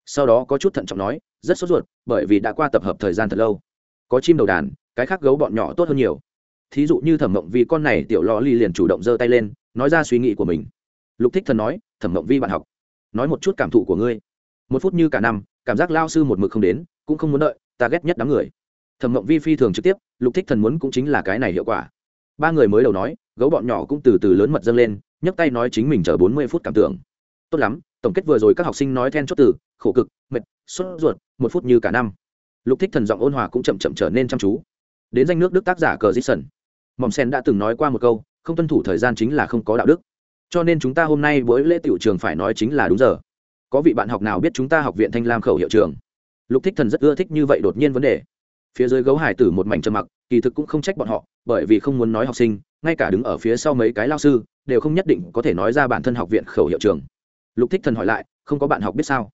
S1: sau đó có chút thận trọng nói, rất sốt ruột, bởi vì đã qua tập hợp thời gian thật lâu. Có chim đầu đàn, cái khác gấu bọn nhỏ tốt hơn nhiều. Thí dụ như thẩm mộng vi con này tiểu lò ly liền chủ động giơ tay lên, nói ra suy nghĩ của mình. Lục thích thần nói, thẩm mộng vi bạn học, nói một chút cảm thụ của ngươi. Một phút như cả năm, cảm giác lao sư một mực không đến, cũng không muốn đợi, ta ghét nhất đám người. Thẩm mộng vi phi thường trực tiếp, lục thích thần muốn cũng chính là cái này hiệu quả. Ba người mới đầu nói, gấu bọn nhỏ cũng từ từ lớn mật dâng lên nhấc tay nói chính mình chờ bốn mươi phút cảm tưởng. Tốt lắm, tổng kết vừa rồi các học sinh nói then chốt từ, khổ cực, mệt, sốt ruột, một phút như cả năm. Lục thích thần giọng ôn hòa cũng chậm chậm trở nên chăm chú. Đến danh nước đức tác giả cờ dít sần mỏm sen đã từng nói qua một câu, không tuân thủ thời gian chính là không có đạo đức. Cho nên chúng ta hôm nay với lễ tiểu trường phải nói chính là đúng giờ. Có vị bạn học nào biết chúng ta học viện thanh lam khẩu hiệu trường? Lục thích thần rất ưa thích như vậy đột nhiên vấn đề. Phía dưới gấu hải tử một mảnh trầm mặc, kỳ thực cũng không trách bọn họ, bởi vì không muốn nói học sinh, ngay cả đứng ở phía sau mấy cái lao sư đều không nhất định có thể nói ra bản thân học viện khẩu hiệu trường. Lục thích thần hỏi lại, không có bạn học biết sao?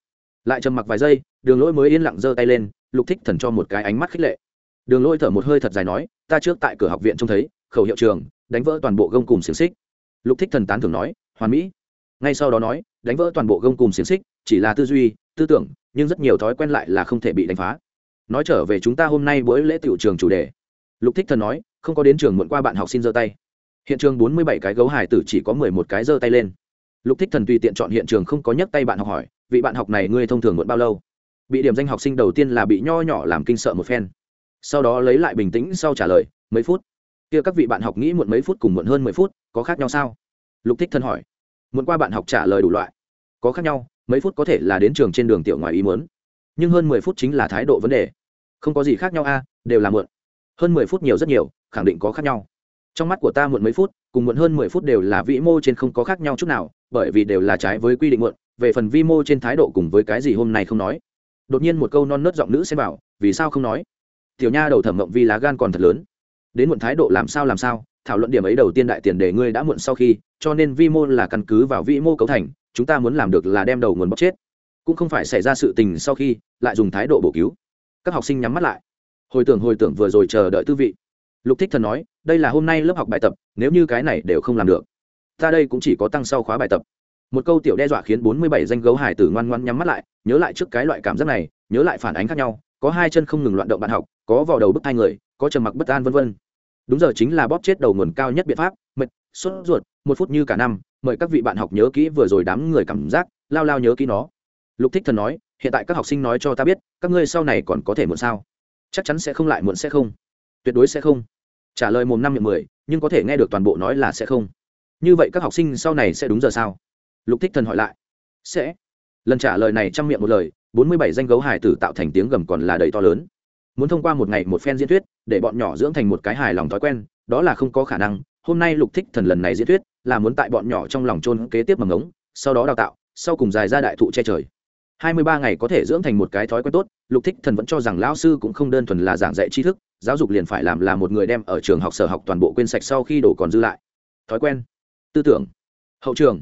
S1: Lại trầm mặc vài giây, đường lỗi mới yên lặng giơ tay lên, lục thích thần cho một cái ánh mắt khích lệ. Đường lỗi thở một hơi thật dài nói, ta trước tại cửa học viện trông thấy, khẩu hiệu trường, đánh vỡ toàn bộ gông cùng xiềng xích. Lục thích thần tán thưởng nói, hoàn mỹ. Ngay sau đó nói, đánh vỡ toàn bộ gông cùng xiềng xích, chỉ là tư duy, tư tưởng, nhưng rất nhiều thói quen lại là không thể bị đánh phá. Nói trở về chúng ta hôm nay buổi lễ tiểu trường chủ đề. Lục thích thần nói, không có đến trường muộn qua bạn học xin giơ tay hiện trường bốn mươi bảy cái gấu hải tử chỉ có mười một cái giơ tay lên. Lục thích thần tùy tiện chọn hiện trường không có nhấc tay bạn học hỏi, vị bạn học này ngươi thông thường muộn bao lâu? Bị điểm danh học sinh đầu tiên là bị nho nhỏ làm kinh sợ một phen. Sau đó lấy lại bình tĩnh sau trả lời, mấy phút? Kia các vị bạn học nghĩ muộn mấy phút cùng muộn hơn mười phút, có khác nhau sao? Lục thích thân hỏi. Muộn qua bạn học trả lời đủ loại. Có khác nhau, mấy phút có thể là đến trường trên đường tiểu ngoài ý muốn. Nhưng hơn mười phút chính là thái độ vấn đề. Không có gì khác nhau a, đều là muộn. Hơn mười phút nhiều rất nhiều, khẳng định có khác nhau trong mắt của ta muộn mấy phút, cùng muộn hơn mười phút đều là vĩ mô trên không có khác nhau chút nào, bởi vì đều là trái với quy định muộn, về phần vi mô trên thái độ cùng với cái gì hôm nay không nói. Đột nhiên một câu non nớt giọng nữ xem bảo, vì sao không nói? Tiểu nha đầu thẩm mộng vi lá gan còn thật lớn. Đến muộn thái độ làm sao làm sao, thảo luận điểm ấy đầu tiên đại tiền đề ngươi đã muộn sau khi, cho nên vi mô là căn cứ vào vĩ mô cấu thành, chúng ta muốn làm được là đem đầu nguồn bóc chết. Cũng không phải xảy ra sự tình sau khi, lại dùng thái độ bổ cứu. Các học sinh nhắm mắt lại. Hồi tưởng hồi tưởng vừa rồi chờ đợi tư vị. Lục thích thần nói đây là hôm nay lớp học bài tập, nếu như cái này đều không làm được, ta đây cũng chỉ có tăng sau khóa bài tập. Một câu tiểu đe dọa khiến bốn mươi bảy danh gấu hải tử ngoan ngoan nhắm mắt lại, nhớ lại trước cái loại cảm giác này, nhớ lại phản ánh khác nhau, có hai chân không ngừng loạn động bạn học, có vào đầu bức hai người, có trầm mặc bất an vân vân. Đúng giờ chính là bóp chết đầu nguồn cao nhất biện pháp, mệt, sốt ruột, một phút như cả năm, mời các vị bạn học nhớ kỹ vừa rồi đám người cảm giác, lao lao nhớ kỹ nó. Lục thích thần nói, hiện tại các học sinh nói cho ta biết, các ngươi sau này còn có thể muộn sao? Chắc chắn sẽ không lại muộn sẽ không. Tuyệt đối sẽ không trả lời mồm năm miệng mười, nhưng có thể nghe được toàn bộ nói là sẽ không. Như vậy các học sinh sau này sẽ đúng giờ sao? Lục thích thần hỏi lại. Sẽ. Lần trả lời này trong miệng một lời, bốn mươi bảy danh gấu hải tử tạo thành tiếng gầm còn là đầy to lớn. Muốn thông qua một ngày một phen diễn thuyết, để bọn nhỏ dưỡng thành một cái hài lòng thói quen, đó là không có khả năng. Hôm nay lục thích thần lần này diễn thuyết, là muốn tại bọn nhỏ trong lòng trôn kế tiếp mầm ngống, sau đó đào tạo, sau cùng dài ra đại thụ che trời hai mươi ba ngày có thể dưỡng thành một cái thói quen tốt, lục thích thần vẫn cho rằng lão sư cũng không đơn thuần là giảng dạy tri thức, giáo dục liền phải làm là một người đem ở trường học sở học toàn bộ quên sạch sau khi đổ còn dư lại. Thói quen? Tư tưởng? Hậu trường?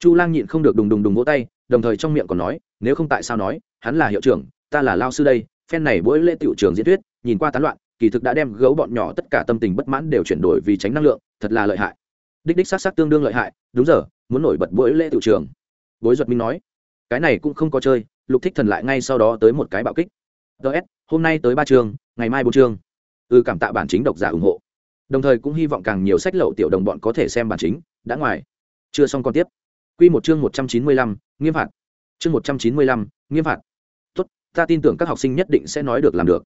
S1: Chu lang nhịn không được đùng đùng đùng vỗ tay, đồng thời trong miệng còn nói, nếu không tại sao nói, hắn là hiệu trưởng, ta là lao sư đây, phen này mỗi lễ tiểu trường diễn thuyết, nhìn qua tán loạn, kỳ thực đã đem gấu bọn nhỏ tất cả tâm tình bất mãn đều chuyển đổi vì tránh năng lượng, thật là lợi hại. Đích đích sát sát tương đương lợi hại, đúng giờ, muốn nổi bật mỗi lễ tiểu trường. Bối duật minh nói cái này cũng không có chơi lục thích thần lại ngay sau đó tới một cái bạo kích ts hôm nay tới ba trường ngày mai bốn trường ư ừ, cảm tạ bản chính độc giả ủng hộ đồng thời cũng hy vọng càng nhiều sách lậu tiểu đồng bọn có thể xem bản chính đã ngoài chưa xong còn tiếp Quy một chương 195, nghiêm phạt. Chương 195, nghiêm phạt. Tốt, ta tin tưởng các học sinh nhất định sẽ nói được làm được.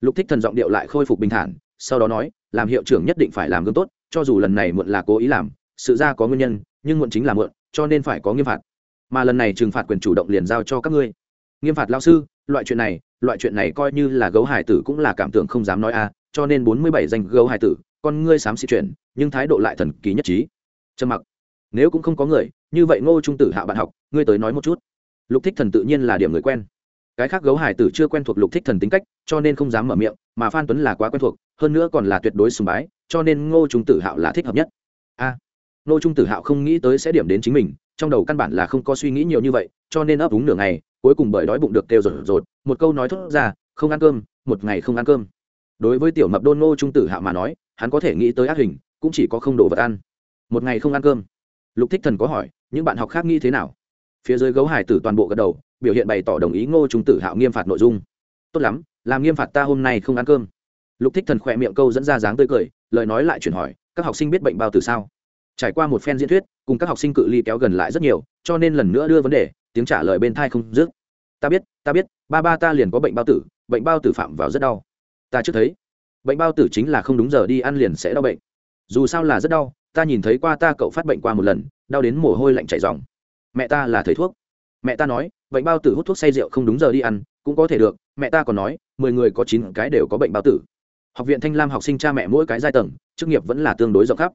S1: Lục Thích Thần giọng điệu lại khôi phục bình thản, sau đó nói, làm hiệu trưởng nhất định phải làm gương tốt, cho dù lần này muộn là cố ý làm, sự ra có nguyên nhân, nhưng muộn chính là muộn, cho nên phải có nghiêm phạt. Mà lần này trừng phạt quyền chủ động liền giao cho các ngươi. Nghiêm phạt lão sư, loại chuyện này, loại chuyện này coi như là gấu hải tử cũng là cảm tưởng không dám nói a, cho nên 47 danh gấu hải tử, con ngươi xám xị chuyện, nhưng thái độ lại thần kỳ nhất trí. Trầm mặc. Nếu cũng không có người, như vậy ngô trung tử hạ bạn học ngươi tới nói một chút lục thích thần tự nhiên là điểm người quen cái khác gấu hải tử chưa quen thuộc lục thích thần tính cách cho nên không dám mở miệng mà phan tuấn là quá quen thuộc hơn nữa còn là tuyệt đối sùng bái cho nên ngô trung tử hạo là thích hợp nhất a ngô trung tử hạo không nghĩ tới sẽ điểm đến chính mình trong đầu căn bản là không có suy nghĩ nhiều như vậy, cho nên ấp úng nửa ngày, cuối cùng bởi đói bụng được kêu rột rột, một câu nói thốt ra, không ăn cơm, một ngày không ăn cơm. Đối với tiểu mập đôn ngô trung tử hạo mà nói, hắn có thể nghĩ tới ác hình, cũng chỉ có không đồ vật ăn. Một ngày không ăn cơm. Lục thích thần có hỏi, những bạn học khác nghĩ thế nào? Phía dưới gấu hải tử toàn bộ gật đầu, biểu hiện bày tỏ đồng ý ngô trung tử hạo nghiêm phạt nội dung. Tốt lắm, làm nghiêm phạt ta hôm nay không ăn cơm. Lục thích thần khỏe miệng câu dẫn ra dáng tươi cười, lời nói lại chuyển hỏi, các học sinh biết bệnh bao tử sao? Trải qua một phen diễn thuyết, cùng các học sinh cự ly kéo gần lại rất nhiều, cho nên lần nữa đưa vấn đề, tiếng trả lời bên thai không dứt. Ta biết ta biết, ba ba ta liền có bệnh bao tử, bệnh bao tử phạm vào rất đau. Ta trước thấy. Bệnh bao tử chính là không đúng giờ đi ăn liền sẽ đau bệnh. Dù sao là rất đau, ta nhìn thấy qua ta cậu phát bệnh qua một lần, đau đến mồ hôi lạnh chảy dòng mẹ ta là thầy thuốc. Mẹ ta nói, bệnh bao tử hút thuốc say rượu không đúng giờ đi ăn, cũng có thể được, mẹ ta còn nói, mười người có chín cái đều có bệnh bao tử. Học viện thanh lam học sinh cha mẹ mỗi cái giai tầng, chức nghiệp vẫn là tương đối rộng khắp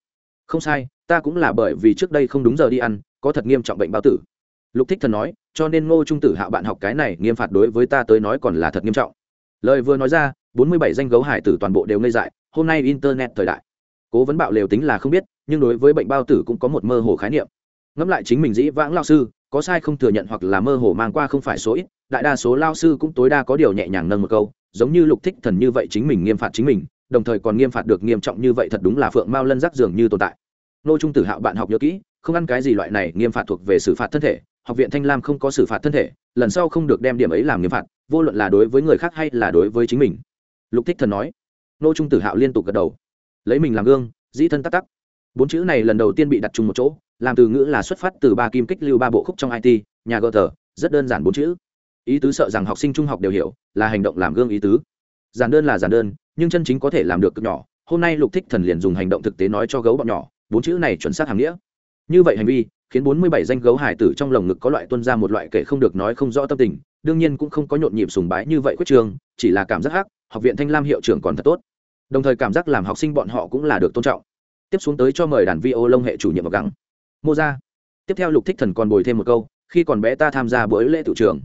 S1: không sai, ta cũng là bởi vì trước đây không đúng giờ đi ăn, có thật nghiêm trọng bệnh báo tử. Lục thích thần nói, cho nên ngô trung tử hạ bạn học cái này nghiêm phạt đối với ta tới nói còn là thật nghiêm trọng. Lời vừa nói ra, bốn mươi bảy danh gấu hải tử toàn bộ đều ngây dại, hôm nay internet thời đại. Cố vấn bạo lều tính là không biết, nhưng đối với bệnh bao tử cũng có một mơ hồ khái niệm. Ngẫm lại chính mình dĩ vãng lao sư, có sai không thừa nhận hoặc là mơ hồ mang qua không phải số ít, đại đa số lao sư cũng tối đa có điều nhẹ nhàng nâng một câu, giống như lục thích thần như vậy chính mình nghiêm phạt chính mình, đồng thời còn nghiêm phạt được nghiêm trọng như vậy thật đúng là phượng mao lân rắc dường như tồn tại nô trung tử hạo bạn học nhớ kỹ, không ăn cái gì loại này nghiêm phạt thuộc về xử phạt thân thể, học viện thanh lam không có xử phạt thân thể, lần sau không được đem điểm ấy làm nghiêm phạt, vô luận là đối với người khác hay là đối với chính mình. Lục thích thần nói. Nô trung tử hạo liên tục gật đầu. Lấy mình làm gương, dĩ thân tắc tắc. Bốn chữ này lần đầu tiên bị đặt chung một chỗ, làm từ ngữ là xuất phát từ ba kim kích lưu ba bộ khúc trong it nhà gờ tờ rất đơn giản bốn chữ. Ý tứ sợ rằng học sinh trung học đều hiểu, là hành động làm gương ý tứ. Giản đơn là giản đơn, nhưng chân chính có thể làm được cực nhỏ. Hôm nay lục thích thần liền dùng hành động thực tế nói cho gấu bọn nhỏ bốn chữ này chuẩn xác hàm nghĩa. Như vậy hành vi, khiến bốn mươi bảy danh gấu hải tử trong lồng ngực có loại tuân ra một loại kể không được nói không rõ tâm tình, đương nhiên cũng không có nhộn nhịp sùng bái như vậy quyết trường, chỉ là cảm giác hắc, học viện thanh lam hiệu trưởng còn thật tốt. Đồng thời cảm giác làm học sinh bọn họ cũng là được tôn trọng. Tiếp xuống tới cho mời đàn vi ô lông hệ chủ nhiệm vào gắng mô ra tiếp theo lục thích thần còn bồi thêm một câu, khi còn bé ta tham gia buổi lễ tự trường.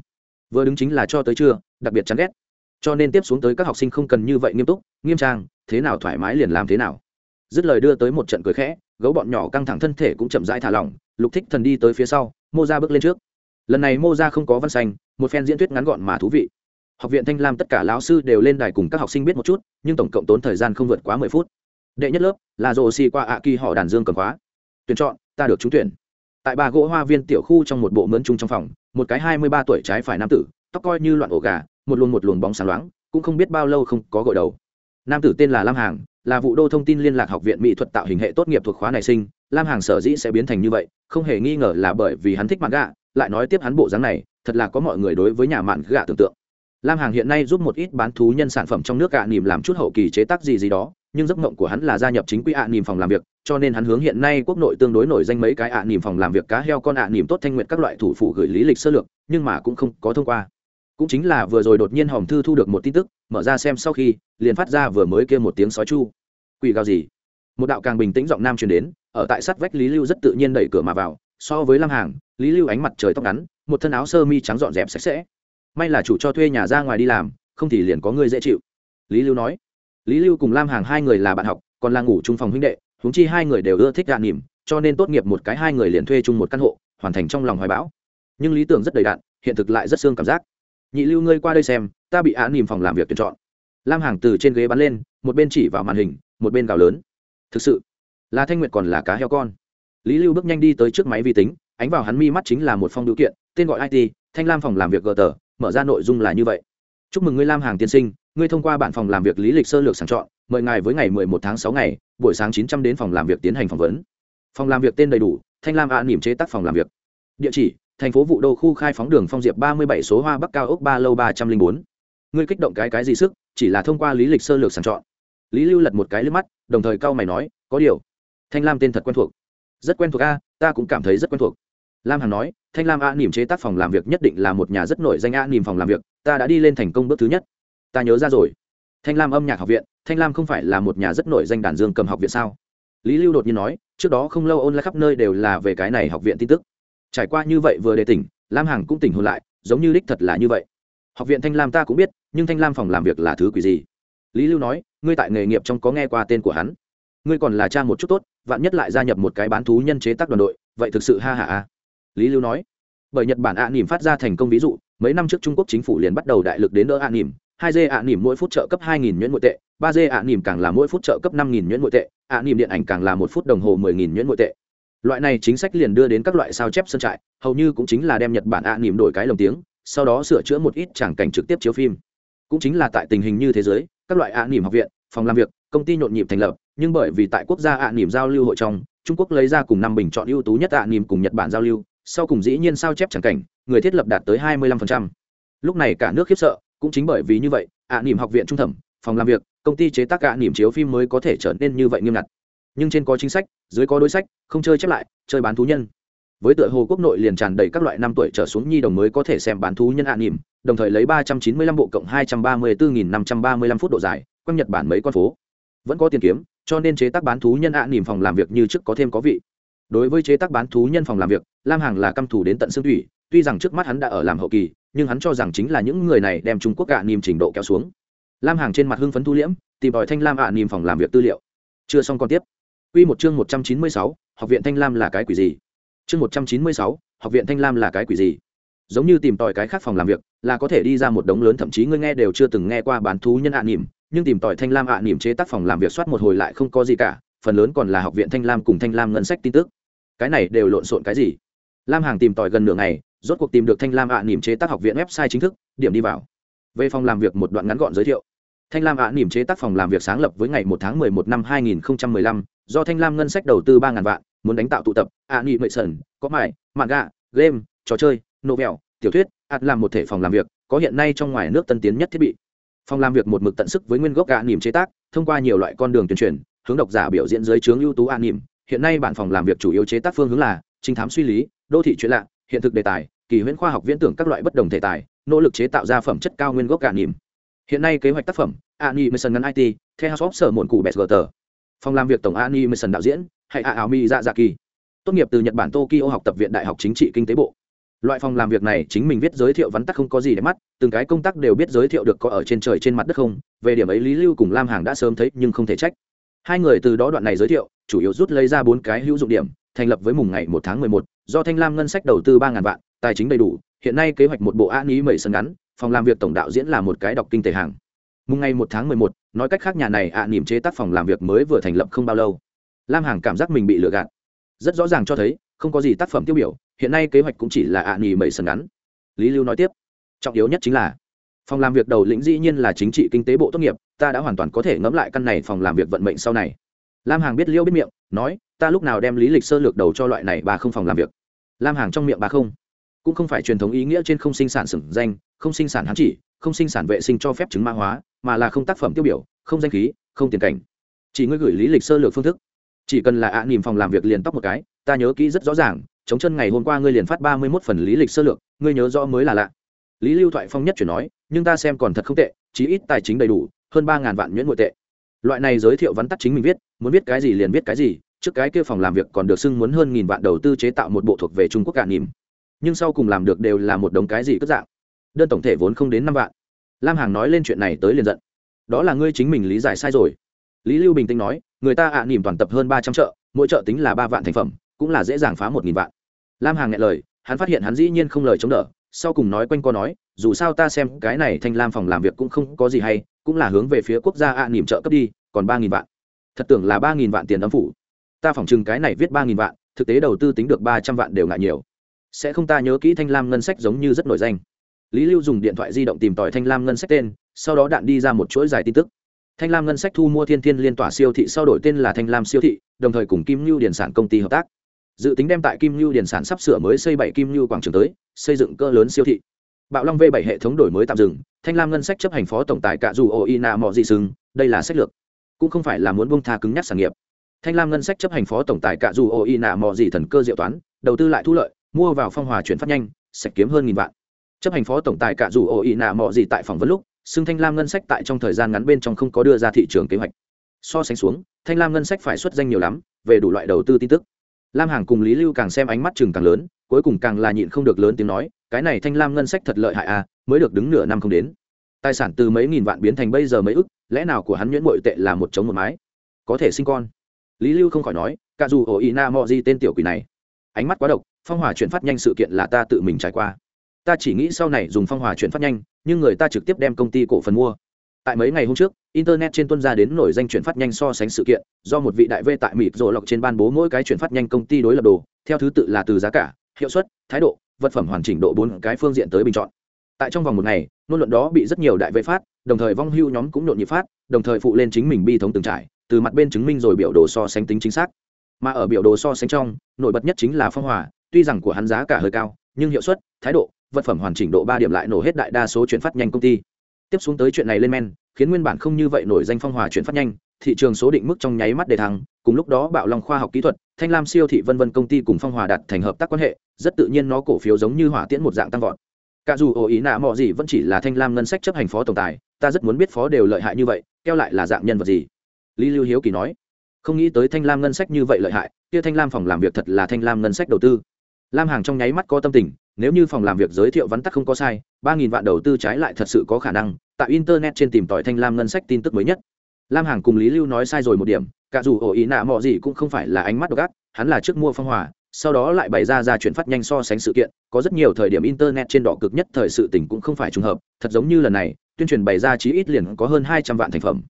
S1: Vừa đứng chính là cho tới trưa, đặc biệt chán ghét. Cho nên tiếp xuống tới các học sinh không cần như vậy nghiêm túc, nghiêm trang, thế nào thoải mái liền làm thế nào. Dứt lời đưa tới một trận cười khẽ gấu bọn nhỏ căng thẳng thân thể cũng chậm rãi thả lỏng, lục thích thần đi tới phía sau, mô ra bước lên trước. Lần này mô ra không có văn xanh, một phen diễn thuyết ngắn gọn mà thú vị. Học viện thanh lam tất cả lão sư đều lên đài cùng các học sinh biết một chút, nhưng tổng cộng tốn thời gian không vượt quá mười phút. Đệ nhất lớp, là rồ xì qua ạ kỳ họ đàn dương cầm khóa. Tuyển chọn, ta được trúng tuyển. Tại ba gỗ hoa viên tiểu khu trong một bộ mướn chung trong phòng, một cái hai mươi ba tuổi trái phải nam tử, tóc coi như loạn ổ gà, một luồng một luồng bóng sáng loáng, cũng không biết bao lâu không có gội đầu. Nam tử tên là lam hàng là vụ đô thông tin liên lạc học viện mỹ thuật tạo hình hệ tốt nghiệp thuộc khóa này sinh, lam hàng sở dĩ sẽ biến thành như vậy, không hề nghi ngờ là bởi vì hắn thích mặt gạ, lại nói tiếp hắn bộ dáng này, thật là có mọi người đối với nhà mạn gạ tưởng tượng. Lam hàng hiện nay giúp một ít bán thú nhân sản phẩm trong nước gạ nìm làm chút hậu kỳ chế tác gì gì đó, nhưng giấc mộng của hắn là gia nhập chính quy ạ nìm phòng làm việc, cho nên hắn hướng hiện nay quốc nội tương đối nổi danh mấy cái ạ nìm phòng làm việc cá heo con ạ nìm tốt thanh nguyện các loại thủ phủ gửi lý lịch sơ lược, nhưng mà cũng không có thông qua cũng chính là vừa rồi đột nhiên hòm thư thu được một tin tức, mở ra xem sau khi, liền phát ra vừa mới kêu một tiếng sói chu. Quỷ gào gì? Một đạo càng bình tĩnh giọng nam truyền đến, ở tại sát vách lý lưu rất tự nhiên đẩy cửa mà vào, so với lam hàng, lý lưu ánh mặt trời tóc ngắn, một thân áo sơ mi trắng dọn dẹp sạch sẽ. May là chủ cho thuê nhà ra ngoài đi làm, không thì liền có người dễ chịu. Lý lưu nói. Lý lưu cùng lam hàng hai người là bạn học, còn là ngủ chung phòng huynh đệ, huống chi hai người đều ưa thích gạn nỉm cho nên tốt nghiệp một cái hai người liền thuê chung một căn hộ, hoàn thành trong lòng hoài bão. Nhưng lý tưởng rất đầy đạn hiện thực lại rất xương cảm giác nhị lưu ngươi qua đây xem ta bị án nỉm phòng làm việc tuyển chọn. Lam hàng từ trên ghế bắn lên một bên chỉ vào màn hình một bên gào lớn. Thực sự là thanh nguyệt còn là cá heo con. Lý lưu bước nhanh đi tới trước máy vi tính ánh vào hắn mi mắt chính là một phong điều kiện tên gọi it thanh lam phòng làm việc gờ tờ mở ra nội dung là như vậy. Chúc mừng ngươi lam hàng tiên sinh ngươi thông qua bản phòng làm việc lý lịch sơ lược sàng chọn mời ngài với ngày 11 tháng 6 ngày buổi sáng 900 đến phòng làm việc tiến hành phỏng vấn. Phòng làm việc tên đầy đủ thanh lam ạ à, chế tác phòng làm việc. Địa chỉ thành phố vụ đô khu khai phóng đường phong diệp 37 số hoa bắc cao ốc ba lâu 304. ngươi kích động cái cái gì sức, chỉ là thông qua lý lịch sơ lược sàng chọn. Lý lưu lật một cái lên mắt, đồng thời cau mày nói, có điều, thanh lam tên thật quen thuộc. Rất quen thuộc a, ta cũng cảm thấy rất quen thuộc. Lam hằng nói, thanh lam a nỉm chế tác phòng làm việc nhất định là một nhà rất nổi danh a nỉm phòng làm việc, ta đã đi lên thành công bước thứ nhất. Ta nhớ ra rồi. Thanh lam âm nhạc học viện, thanh lam không phải là một nhà rất nổi danh đàn dương cầm học viện sao? Lý lưu đột nhiên nói, trước đó không lâu ôn lại khắp nơi đều là về cái này học viện tin tức trải qua như vậy vừa đề tỉnh, lam hằng cũng tỉnh hồn lại, giống như đích thật là như vậy. Học viện thanh lam ta cũng biết, nhưng thanh lam phòng làm việc là thứ quỷ gì? Lý lưu nói, ngươi tại nghề nghiệp trong có nghe qua tên của hắn? Ngươi còn là cha một chút tốt, vạn nhất lại gia nhập một cái bán thú nhân chế tác đoàn đội, vậy thực sự ha hạ a lý lưu nói, bởi nhật bản ạ nỉm phát ra thành công ví dụ, mấy năm trước trung quốc chính phủ liền bắt đầu đại lực đến đỡ ạ nỉm, hai dê ạ nỉm mỗi phút trợ cấp hai nghìn nhuyễn nội tệ, ba dê ạ nỉm càng là mỗi phút trợ cấp năm nghìn nhuyễn nội tệ, ạ nỉm điện ảnh càng là một phút đồng hồ mười nghìn nhuyễn nội tệ loại này chính sách liền đưa đến các loại sao chép sân trại, hầu như cũng chính là đem nhật bản ạ nỉm đổi cái lồng tiếng, sau đó sửa chữa một ít tràng cảnh trực tiếp chiếu phim. Cũng chính là tại tình hình như thế giới, các loại ạ nỉm học viện, phòng làm việc, công ty nhộn nhịp thành lập, nhưng bởi vì tại quốc gia ạ nỉm giao lưu hội trong, trung quốc lấy ra cùng năm bình chọn ưu tú nhất ạ nỉm cùng nhật bản giao lưu, sau cùng dĩ nhiên sao chép chẳng cảnh, người thiết lập đạt tới hai mươi lăm phần trăm. Lúc này cả nước khiếp sợ, cũng chính bởi vì như vậy, ạ nỉm học viện trung thẩm, phòng làm việc, công ty chế tác ạ nỉm chiếu phim mới có thể trở nên như vậy nghiêm ngặt nhưng trên có chính sách, dưới có đối sách, không chơi chép lại, chơi bán thú nhân. Với tựa hồ quốc nội liền tràn đầy các loại năm tuổi trở xuống nhi đồng mới có thể xem bán thú nhân ạ nỉm, đồng thời lấy ba trăm chín mươi lăm bộ cộng hai trăm ba mươi bốn nghìn năm trăm ba mươi lăm phút độ dài, quanh nhật bản mấy con phố. Vẫn có tiền kiếm, cho nên chế tác bán thú nhân ạ nỉm phòng làm việc như trước có thêm có vị. Đối với chế tác bán thú nhân phòng làm việc, lam hàng là căm thủ đến tận xương thủy, tuy rằng trước mắt hắn đã ở làm hậu kỳ, nhưng hắn cho rằng chính là những người này đem trung quốc ạ nỉm trình độ kéo xuống. Lam hàng trên mặt hưng phấn thu liễm, tìm tòi thanh lam ạ nỉm phòng làm việc tư liệu. Chưa xong còn tiếp. Quy một chương một trăm chín mươi sáu, học viện Thanh Lam là cái quỷ gì? Chương một trăm chín mươi sáu, học viện Thanh Lam là cái quỷ gì? giống như tìm tòi cái khác phòng làm việc là có thể đi ra một đống lớn thậm chí ngươi nghe đều chưa từng nghe qua bán thú nhân ạ à nhưng tìm tòi thanh lam ạ à chế tác phòng làm việc soát một hồi lại không có gì cả phần lớn còn là học viện thanh lam cùng thanh lam ngân sách tin tức cái này đều lộn xộn cái gì lam hàng tìm tòi gần nửa ngày rốt cuộc tìm được thanh lam ạ à chế tác học viện website chính thức điểm đi vào về phòng làm việc một đoạn ngắn gọn giới thiệu thanh lam ạ nỉm chế tác phòng làm việc sáng lập với ngày một tháng mười một năm hai nghìn lăm do thanh lam ngân sách đầu tư ba ngàn vạn muốn đánh tạo tụ tập ạ nỉm mệ sẩn, có mải manga, game trò chơi novel tiểu thuyết ạt làm một thể phòng làm việc có hiện nay trong ngoài nước tân tiến nhất thiết bị. Phòng làm việc một mực tận sức với nguyên gốc gạ nỉm chế tác thông qua nhiều loại con đường tuyên truyền hướng độc giả biểu diễn dưới chướng ưu tú an niềm, hiện nay bản phòng làm việc chủ yếu chế tác phương hướng là trinh thám suy lý đô thị chuyện lạ hiện thực đề tài kỳ huyễn khoa học viễn tưởng các loại bất đồng thể tài nỗ lực chế tạo ra phẩm chất cao nguyên gốc gạ nỉm hiện nay kế hoạch tác phẩm, animation ngắn it theo house of sở mộn cụ best tờ phòng làm việc tổng animation đạo diễn, hay a áo mi dạ dạ kỳ tốt nghiệp từ nhật bản tokyo học tập viện đại học chính trị kinh tế bộ. Loại phòng làm việc này chính mình viết giới thiệu vắn tắt không có gì để mắt, từng cái công tác đều biết giới thiệu được có ở trên trời trên mặt đất không, về điểm ấy lý lưu cùng lam hàng đã sớm thấy nhưng không thể trách. Hai người từ đó đoạn này giới thiệu, chủ yếu rút lấy ra bốn cái hữu dụng điểm, thành lập với mùng ngày một tháng mười một, do thanh lam ngân sách đầu tư ba ngàn vạn, tài chính đầy đủ, hiện nay kế hoạch một bộ an ý mẩy sân ngắn phòng làm việc tổng đạo diễn là một cái đọc kinh tế hàng. Mùng ngày một tháng mười một, nói cách khác nhà này ạ, niềm chế tác phòng làm việc mới vừa thành lập không bao lâu. Lam hàng cảm giác mình bị lừa gạt. Rất rõ ràng cho thấy, không có gì tác phẩm tiêu biểu, hiện nay kế hoạch cũng chỉ là ạ à nghỉ mẩy sần ngắn. Lý lưu nói tiếp, trọng yếu nhất chính là, phòng làm việc đầu lĩnh dĩ nhiên là chính trị kinh tế bộ tốt nghiệp, ta đã hoàn toàn có thể ngẫm lại căn này phòng làm việc vận mệnh sau này. Lam hàng biết liêu biết miệng, nói, ta lúc nào đem lý lịch sơ lược đầu cho loại này bà không phòng làm việc. Lam hàng trong miệng bà không cũng không phải truyền thống ý nghĩa trên không sinh sản sửng danh, không sinh sản hán chỉ, không sinh sản vệ sinh cho phép chứng mã hóa, mà là không tác phẩm tiêu biểu, không danh khí, không tiền cảnh. Chỉ ngươi gửi lý lịch sơ lược phương thức. Chỉ cần là ạ à nỉm phòng làm việc liền tóc một cái, ta nhớ kỹ rất rõ ràng, chống chân ngày hôm qua ngươi liền phát ba mươi mốt phần lý lịch sơ lược, ngươi nhớ rõ mới là lạ. Lý lưu thoại phong nhất chuyển nói, nhưng ta xem còn thật không tệ, chí ít tài chính đầy đủ, hơn ba ngàn vạn nhuyễn nội tệ. Loại này giới thiệu vắn tắt chính mình viết, muốn viết cái gì liền viết cái gì, trước cái kia phòng làm việc còn được xưng muốn hơn nghìn vạn đầu tư chế tạo một bộ thuộc về trung quốc cả nỉm nhưng sau cùng làm được đều là một đống cái gì cất dạng. Đơn tổng thể vốn không đến năm vạn. Lam hàng nói lên chuyện này tới liền giận. Đó là ngươi chính mình lý giải sai rồi. Lý lưu bình tĩnh nói, người ta ạ à nỉm toàn tập hơn ba trăm chợ, mỗi chợ tính là ba vạn thành phẩm, cũng là dễ dàng phá một nghìn vạn. Lam hàng nghe lời, hắn phát hiện hắn dĩ nhiên không lời chống đỡ, sau cùng nói quanh co nói, dù sao ta xem cái này thanh lam phòng làm việc cũng không có gì hay, cũng là hướng về phía quốc gia ạ à nỉm trợ cấp đi, còn ba nghìn vạn. Thật tưởng là ba nghìn vạn tiền âm phủ. Ta phỏng chừng cái này viết ba nghìn vạn, thực tế đầu tư tính được ba trăm vạn đều ngại nhiều sẽ không ta nhớ kỹ thanh lam ngân sách giống như rất nổi danh. Lý lưu dùng điện thoại di động tìm tòi thanh lam ngân sách tên, sau đó đạn đi ra một chuỗi dài tin tức. Thanh lam ngân sách thu mua thiên thiên liên tỏa siêu thị sau đổi tên là thanh lam siêu thị, đồng thời cùng kim ngưu điền sản công ty hợp tác. Dự tính đem tại kim ngưu điền sản sắp sửa mới xây bảy kim ngưu quảng trường tới, xây dựng cơ lớn siêu thị. Bạo long v bảy hệ thống đổi mới tạm dừng, thanh lam ngân sách chấp hành phó tổng tài cạ dù ô y na mọi gì sừng, đây là sách lược. Cũng không phải là muốn bông tha cứng nhắc sản nghiệp. Thanh lam ngân sách chấp hành phó tổng tài cạ dù ô y na mọi gì thần cơ diệu toán, đầu tư lại thu lợi mua vào phong hòa chuyển phát nhanh, sạch kiếm hơn nghìn vạn. Chấp hành phó tổng tài cả dù ổ y na mọi gì tại phỏng vấn lúc xưng thanh lam ngân sách tại trong thời gian ngắn bên trong không có đưa ra thị trường kế hoạch. So sánh xuống, thanh lam ngân sách phải xuất danh nhiều lắm, về đủ loại đầu tư tin tức. Lam hàng cùng lý lưu càng xem ánh mắt chừng càng lớn, cuối cùng càng là nhịn không được lớn tiếng nói, cái này thanh lam ngân sách thật lợi hại à mới được đứng nửa năm không đến. Tài sản từ mấy nghìn vạn biến thành bây giờ mấy ức, lẽ nào của hắn nhuyễn bội tệ là một chống một mái? Có thể sinh con. Lý lưu không khỏi nói, cả dù ổ ý na mò gì tên tiểu quỷ này? Ánh mắt quá độc phong hỏa chuyển phát nhanh sự kiện là ta tự mình trải qua. Ta chỉ nghĩ sau này dùng phong hỏa chuyển phát nhanh, nhưng người ta trực tiếp đem công ty cổ phần mua. Tại mấy ngày hôm trước, internet trên tuân ra đến nổi danh chuyển phát nhanh so sánh sự kiện, do một vị đại v tại Mỹ rộ lọc trên ban bố mỗi cái chuyển phát nhanh công ty đối lập đồ, theo thứ tự là từ giá cả, hiệu suất, thái độ, vật phẩm hoàn chỉnh độ bốn cái phương diện tới bình chọn. Tại trong vòng một ngày, ngôn luận đó bị rất nhiều đại vệ phát, đồng thời vong hưu nhóm cũng nhộn nhịp phát, đồng thời phụ lên chính mình bi thống từng trải, từ mặt bên chứng minh rồi biểu đồ so sánh tính chính xác. Mà ở biểu đồ so sánh trong, nổi bật nhất chính là phong hòa tuy rằng của hắn giá cả hơi cao, nhưng hiệu suất, thái độ, vật phẩm hoàn chỉnh độ ba điểm lại nổ hết đại đa số chuyển phát nhanh công ty. Tiếp xuống tới chuyện này lên men, khiến nguyên bản không như vậy nổi danh phong hòa chuyển phát nhanh, thị trường số định mức trong nháy mắt đề thăng, cùng lúc đó bạo long khoa học kỹ thuật, thanh lam siêu thị vân vân công ty cùng phong hòa đặt thành hợp tác quan hệ, rất tự nhiên nó cổ phiếu giống như hỏa tiễn một dạng tăng vọt. Cả dù ổ ý nạ mọ gì vẫn chỉ là thanh lam ngân sách chấp hành phó tổng tài, ta rất muốn biết phó đều lợi hại như vậy, keo lại là dạng nhân vật gì? Lý lưu hiếu kỳ nói. Không nghĩ tới thanh lam ngân sách như vậy lợi hại, kia thanh lam phòng làm việc thật là thanh lam ngân sách đầu tư lam hàng trong nháy mắt có tâm tình, nếu như phòng làm việc giới thiệu vắn tắc không có sai, ba nghìn vạn đầu tư trái lại thật sự có khả năng, tại internet trên tìm tỏi thanh lam ngân sách tin tức mới nhất. Lam hàng cùng lý lưu nói sai rồi một điểm, cả dù ổ ý nạ mọ gì cũng không phải là ánh mắt độc ác, hắn là trước mua phong hòa, sau đó lại bày ra ra chuyển phát nhanh so sánh sự kiện, có rất nhiều thời điểm internet trên đỏ cực nhất thời sự tình cũng không phải trùng hợp, thật giống như lần này, tuyên truyền bày ra chí ít liền có hơn hai trăm vạn thành phẩm.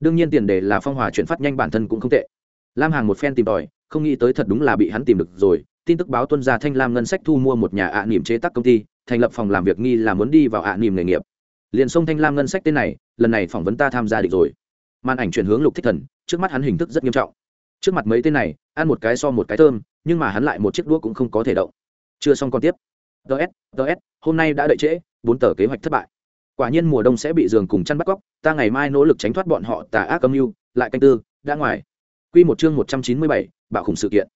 S1: Đương nhiên tiền đề là phong hòa chuyển phát nhanh bản thân cũng không tệ. Lam hàng một phen tìm tòi, không nghĩ tới thật đúng là bị hắn tìm được rồi tin tức báo tuân ra thanh lam ngân sách thu mua một nhà ạ niềm chế tác công ty, thành lập phòng làm việc nghi là muốn đi vào ạ niềm nghề nghiệp. Liền sông thanh lam ngân sách tên này, lần này phỏng vấn ta tham gia được rồi. Màn ảnh chuyển hướng lục thích thần, trước mắt hắn hình thức rất nghiêm trọng. Trước mặt mấy tên này, ăn một cái so một cái thơm, nhưng mà hắn lại một chiếc đũa cũng không có thể động. Chưa xong còn tiếp. Ts ts hôm nay đã đợi trễ, bốn tờ kế hoạch thất bại. Quả nhiên mùa đông sẽ bị giường cùng chăn bắt cóc, ta ngày mai nỗ lực tránh thoát bọn họ tà ác âm mưu, lại canh tư, đã ngoài. Quy một chương một trăm chín mươi bảy, bạo khủng sự kiện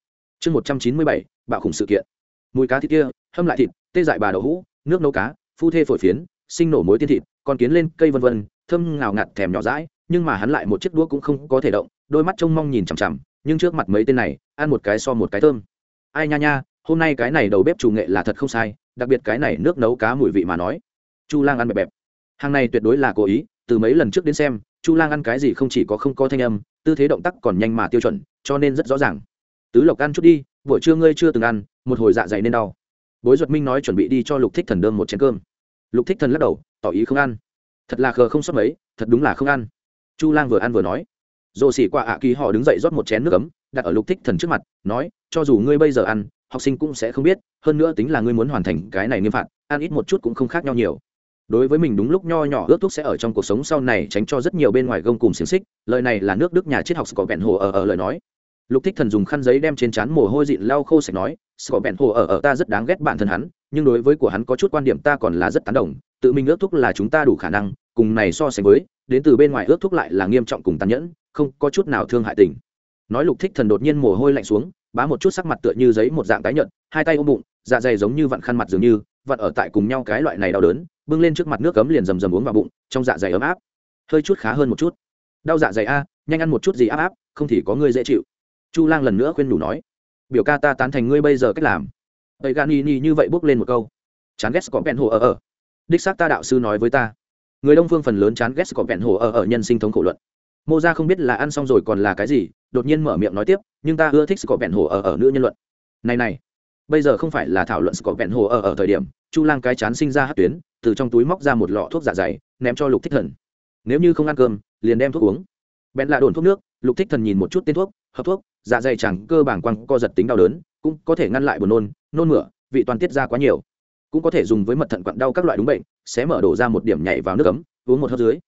S1: chương một trăm chín mươi bảy, bạo khủng sự kiện. Mùi cá thịt kia, hâm lại thịt, tê dại bà đậu hũ, nước nấu cá, phu thê phổi phiến, sinh nổ mối tiên thịt còn kiến lên cây vân vân, thơm ngào ngạt thèm nhỏ rãi nhưng mà hắn lại một chiếc đũa cũng không có thể động, đôi mắt trông mong nhìn chằm chằm, nhưng trước mặt mấy tên này, ăn một cái so một cái thơm. Ai nha nha, hôm nay cái này đầu bếp chủ nghệ là thật không sai, đặc biệt cái này nước nấu cá mùi vị mà nói. Chu lang ăn bẹp bẹp. Hàng này tuyệt đối là cố ý, từ mấy lần trước đến xem, chu lang ăn cái gì không chỉ có không có thanh âm, tư thế động tác còn nhanh mà tiêu chuẩn, cho nên rất rõ ràng tứ lộc ăn chút đi, buổi trưa ngươi chưa từng ăn, một hồi dạ dày nên đau. Bối duật minh nói chuẩn bị đi cho lục thích thần đơm một chén cơm. Lục thích thần lắc đầu, tỏ ý không ăn. Thật là khờ không sót mấy, thật đúng là không ăn. Chu lang vừa ăn vừa nói. Dồ xỉ qua ạ kỳ họ đứng dậy rót một chén nước ấm, đặt ở lục thích thần trước mặt, nói, cho dù ngươi bây giờ ăn, học sinh cũng sẽ không biết, hơn nữa tính là ngươi muốn hoàn thành cái này nghiêm phạt, ăn ít một chút cũng không khác nhau nhiều. Đối với mình đúng lúc nho nhỏ ước thuốc sẽ ở trong cuộc sống sau này tránh cho rất nhiều bên ngoài gông cùng xiềng xích, lời này là nước đức nhà triết học có vẹn hồ ở ở lời nói lục thích thần dùng khăn giấy đem trên trán mồ hôi dịn lau khô sạch nói sọ bẹn hồ ở ở ta rất đáng ghét bản thân hắn, nhưng đối với của hắn có chút quan điểm ta còn là rất tán đồng, tự mình ước thúc là chúng ta đủ khả năng, cùng này so sánh với, đến từ bên ngoài ước thúc lại là nghiêm trọng cùng tàn nhẫn, không có chút nào thương hại tình. Nói lục thích thần đột nhiên mồ hôi lạnh xuống, bá một chút sắc mặt tựa như giấy một dạng tái nhợt, hai tay ôm bụng dạ dày giống như vặn khăn mặt dường như, vặn ở tại cùng nhau cái loại này đau đớn, bưng lên trước mặt nước cấm liền rầm rầm uống vào bụng, trong dạ dày ấm áp. Hơi chút khá hơn một chút. Đau dạ dày a, nhanh ăn một chút gì áp áp, không thì có người dễ chịu chu lang lần nữa khuyên đủ nói, biểu ca ta tán thành ngươi bây giờ cách làm. Ấy gan ni như vậy bước lên một câu, chán ghét có bẹn hồ ở ở. Đích xác ta đạo sư nói với ta, người đông phương phần lớn chán ghét có bẹn hồ ở ở nhân sinh thống khổ luận. Mô ra không biết là ăn xong rồi còn là cái gì, đột nhiên mở miệng nói tiếp, nhưng ta ưa thích có bẹn hồ ở ở nữ nhân luận. Này này, bây giờ không phải là thảo luận có bẹn hồ ở ở thời điểm, chu lang cái chán sinh ra hát tuyến, từ trong túi móc ra một lọ thuốc dạ dày, ném cho lục thích thần. Nếu như không ăn cơm, liền đem thuốc uống. Bèn lạ đồn thuốc nước, lục thích thần nhìn một chút tên thuốc, hợp thuốc dạ dày chẳng cơ bản quăng co giật tính đau đớn, cũng có thể ngăn lại buồn nôn nôn mửa, vị toàn tiết ra quá nhiều. Cũng có thể dùng với mật thận quặn đau các loại đúng bệnh, sẽ mở đổ ra một điểm nhảy vào nước ấm, uống một hớp dưới.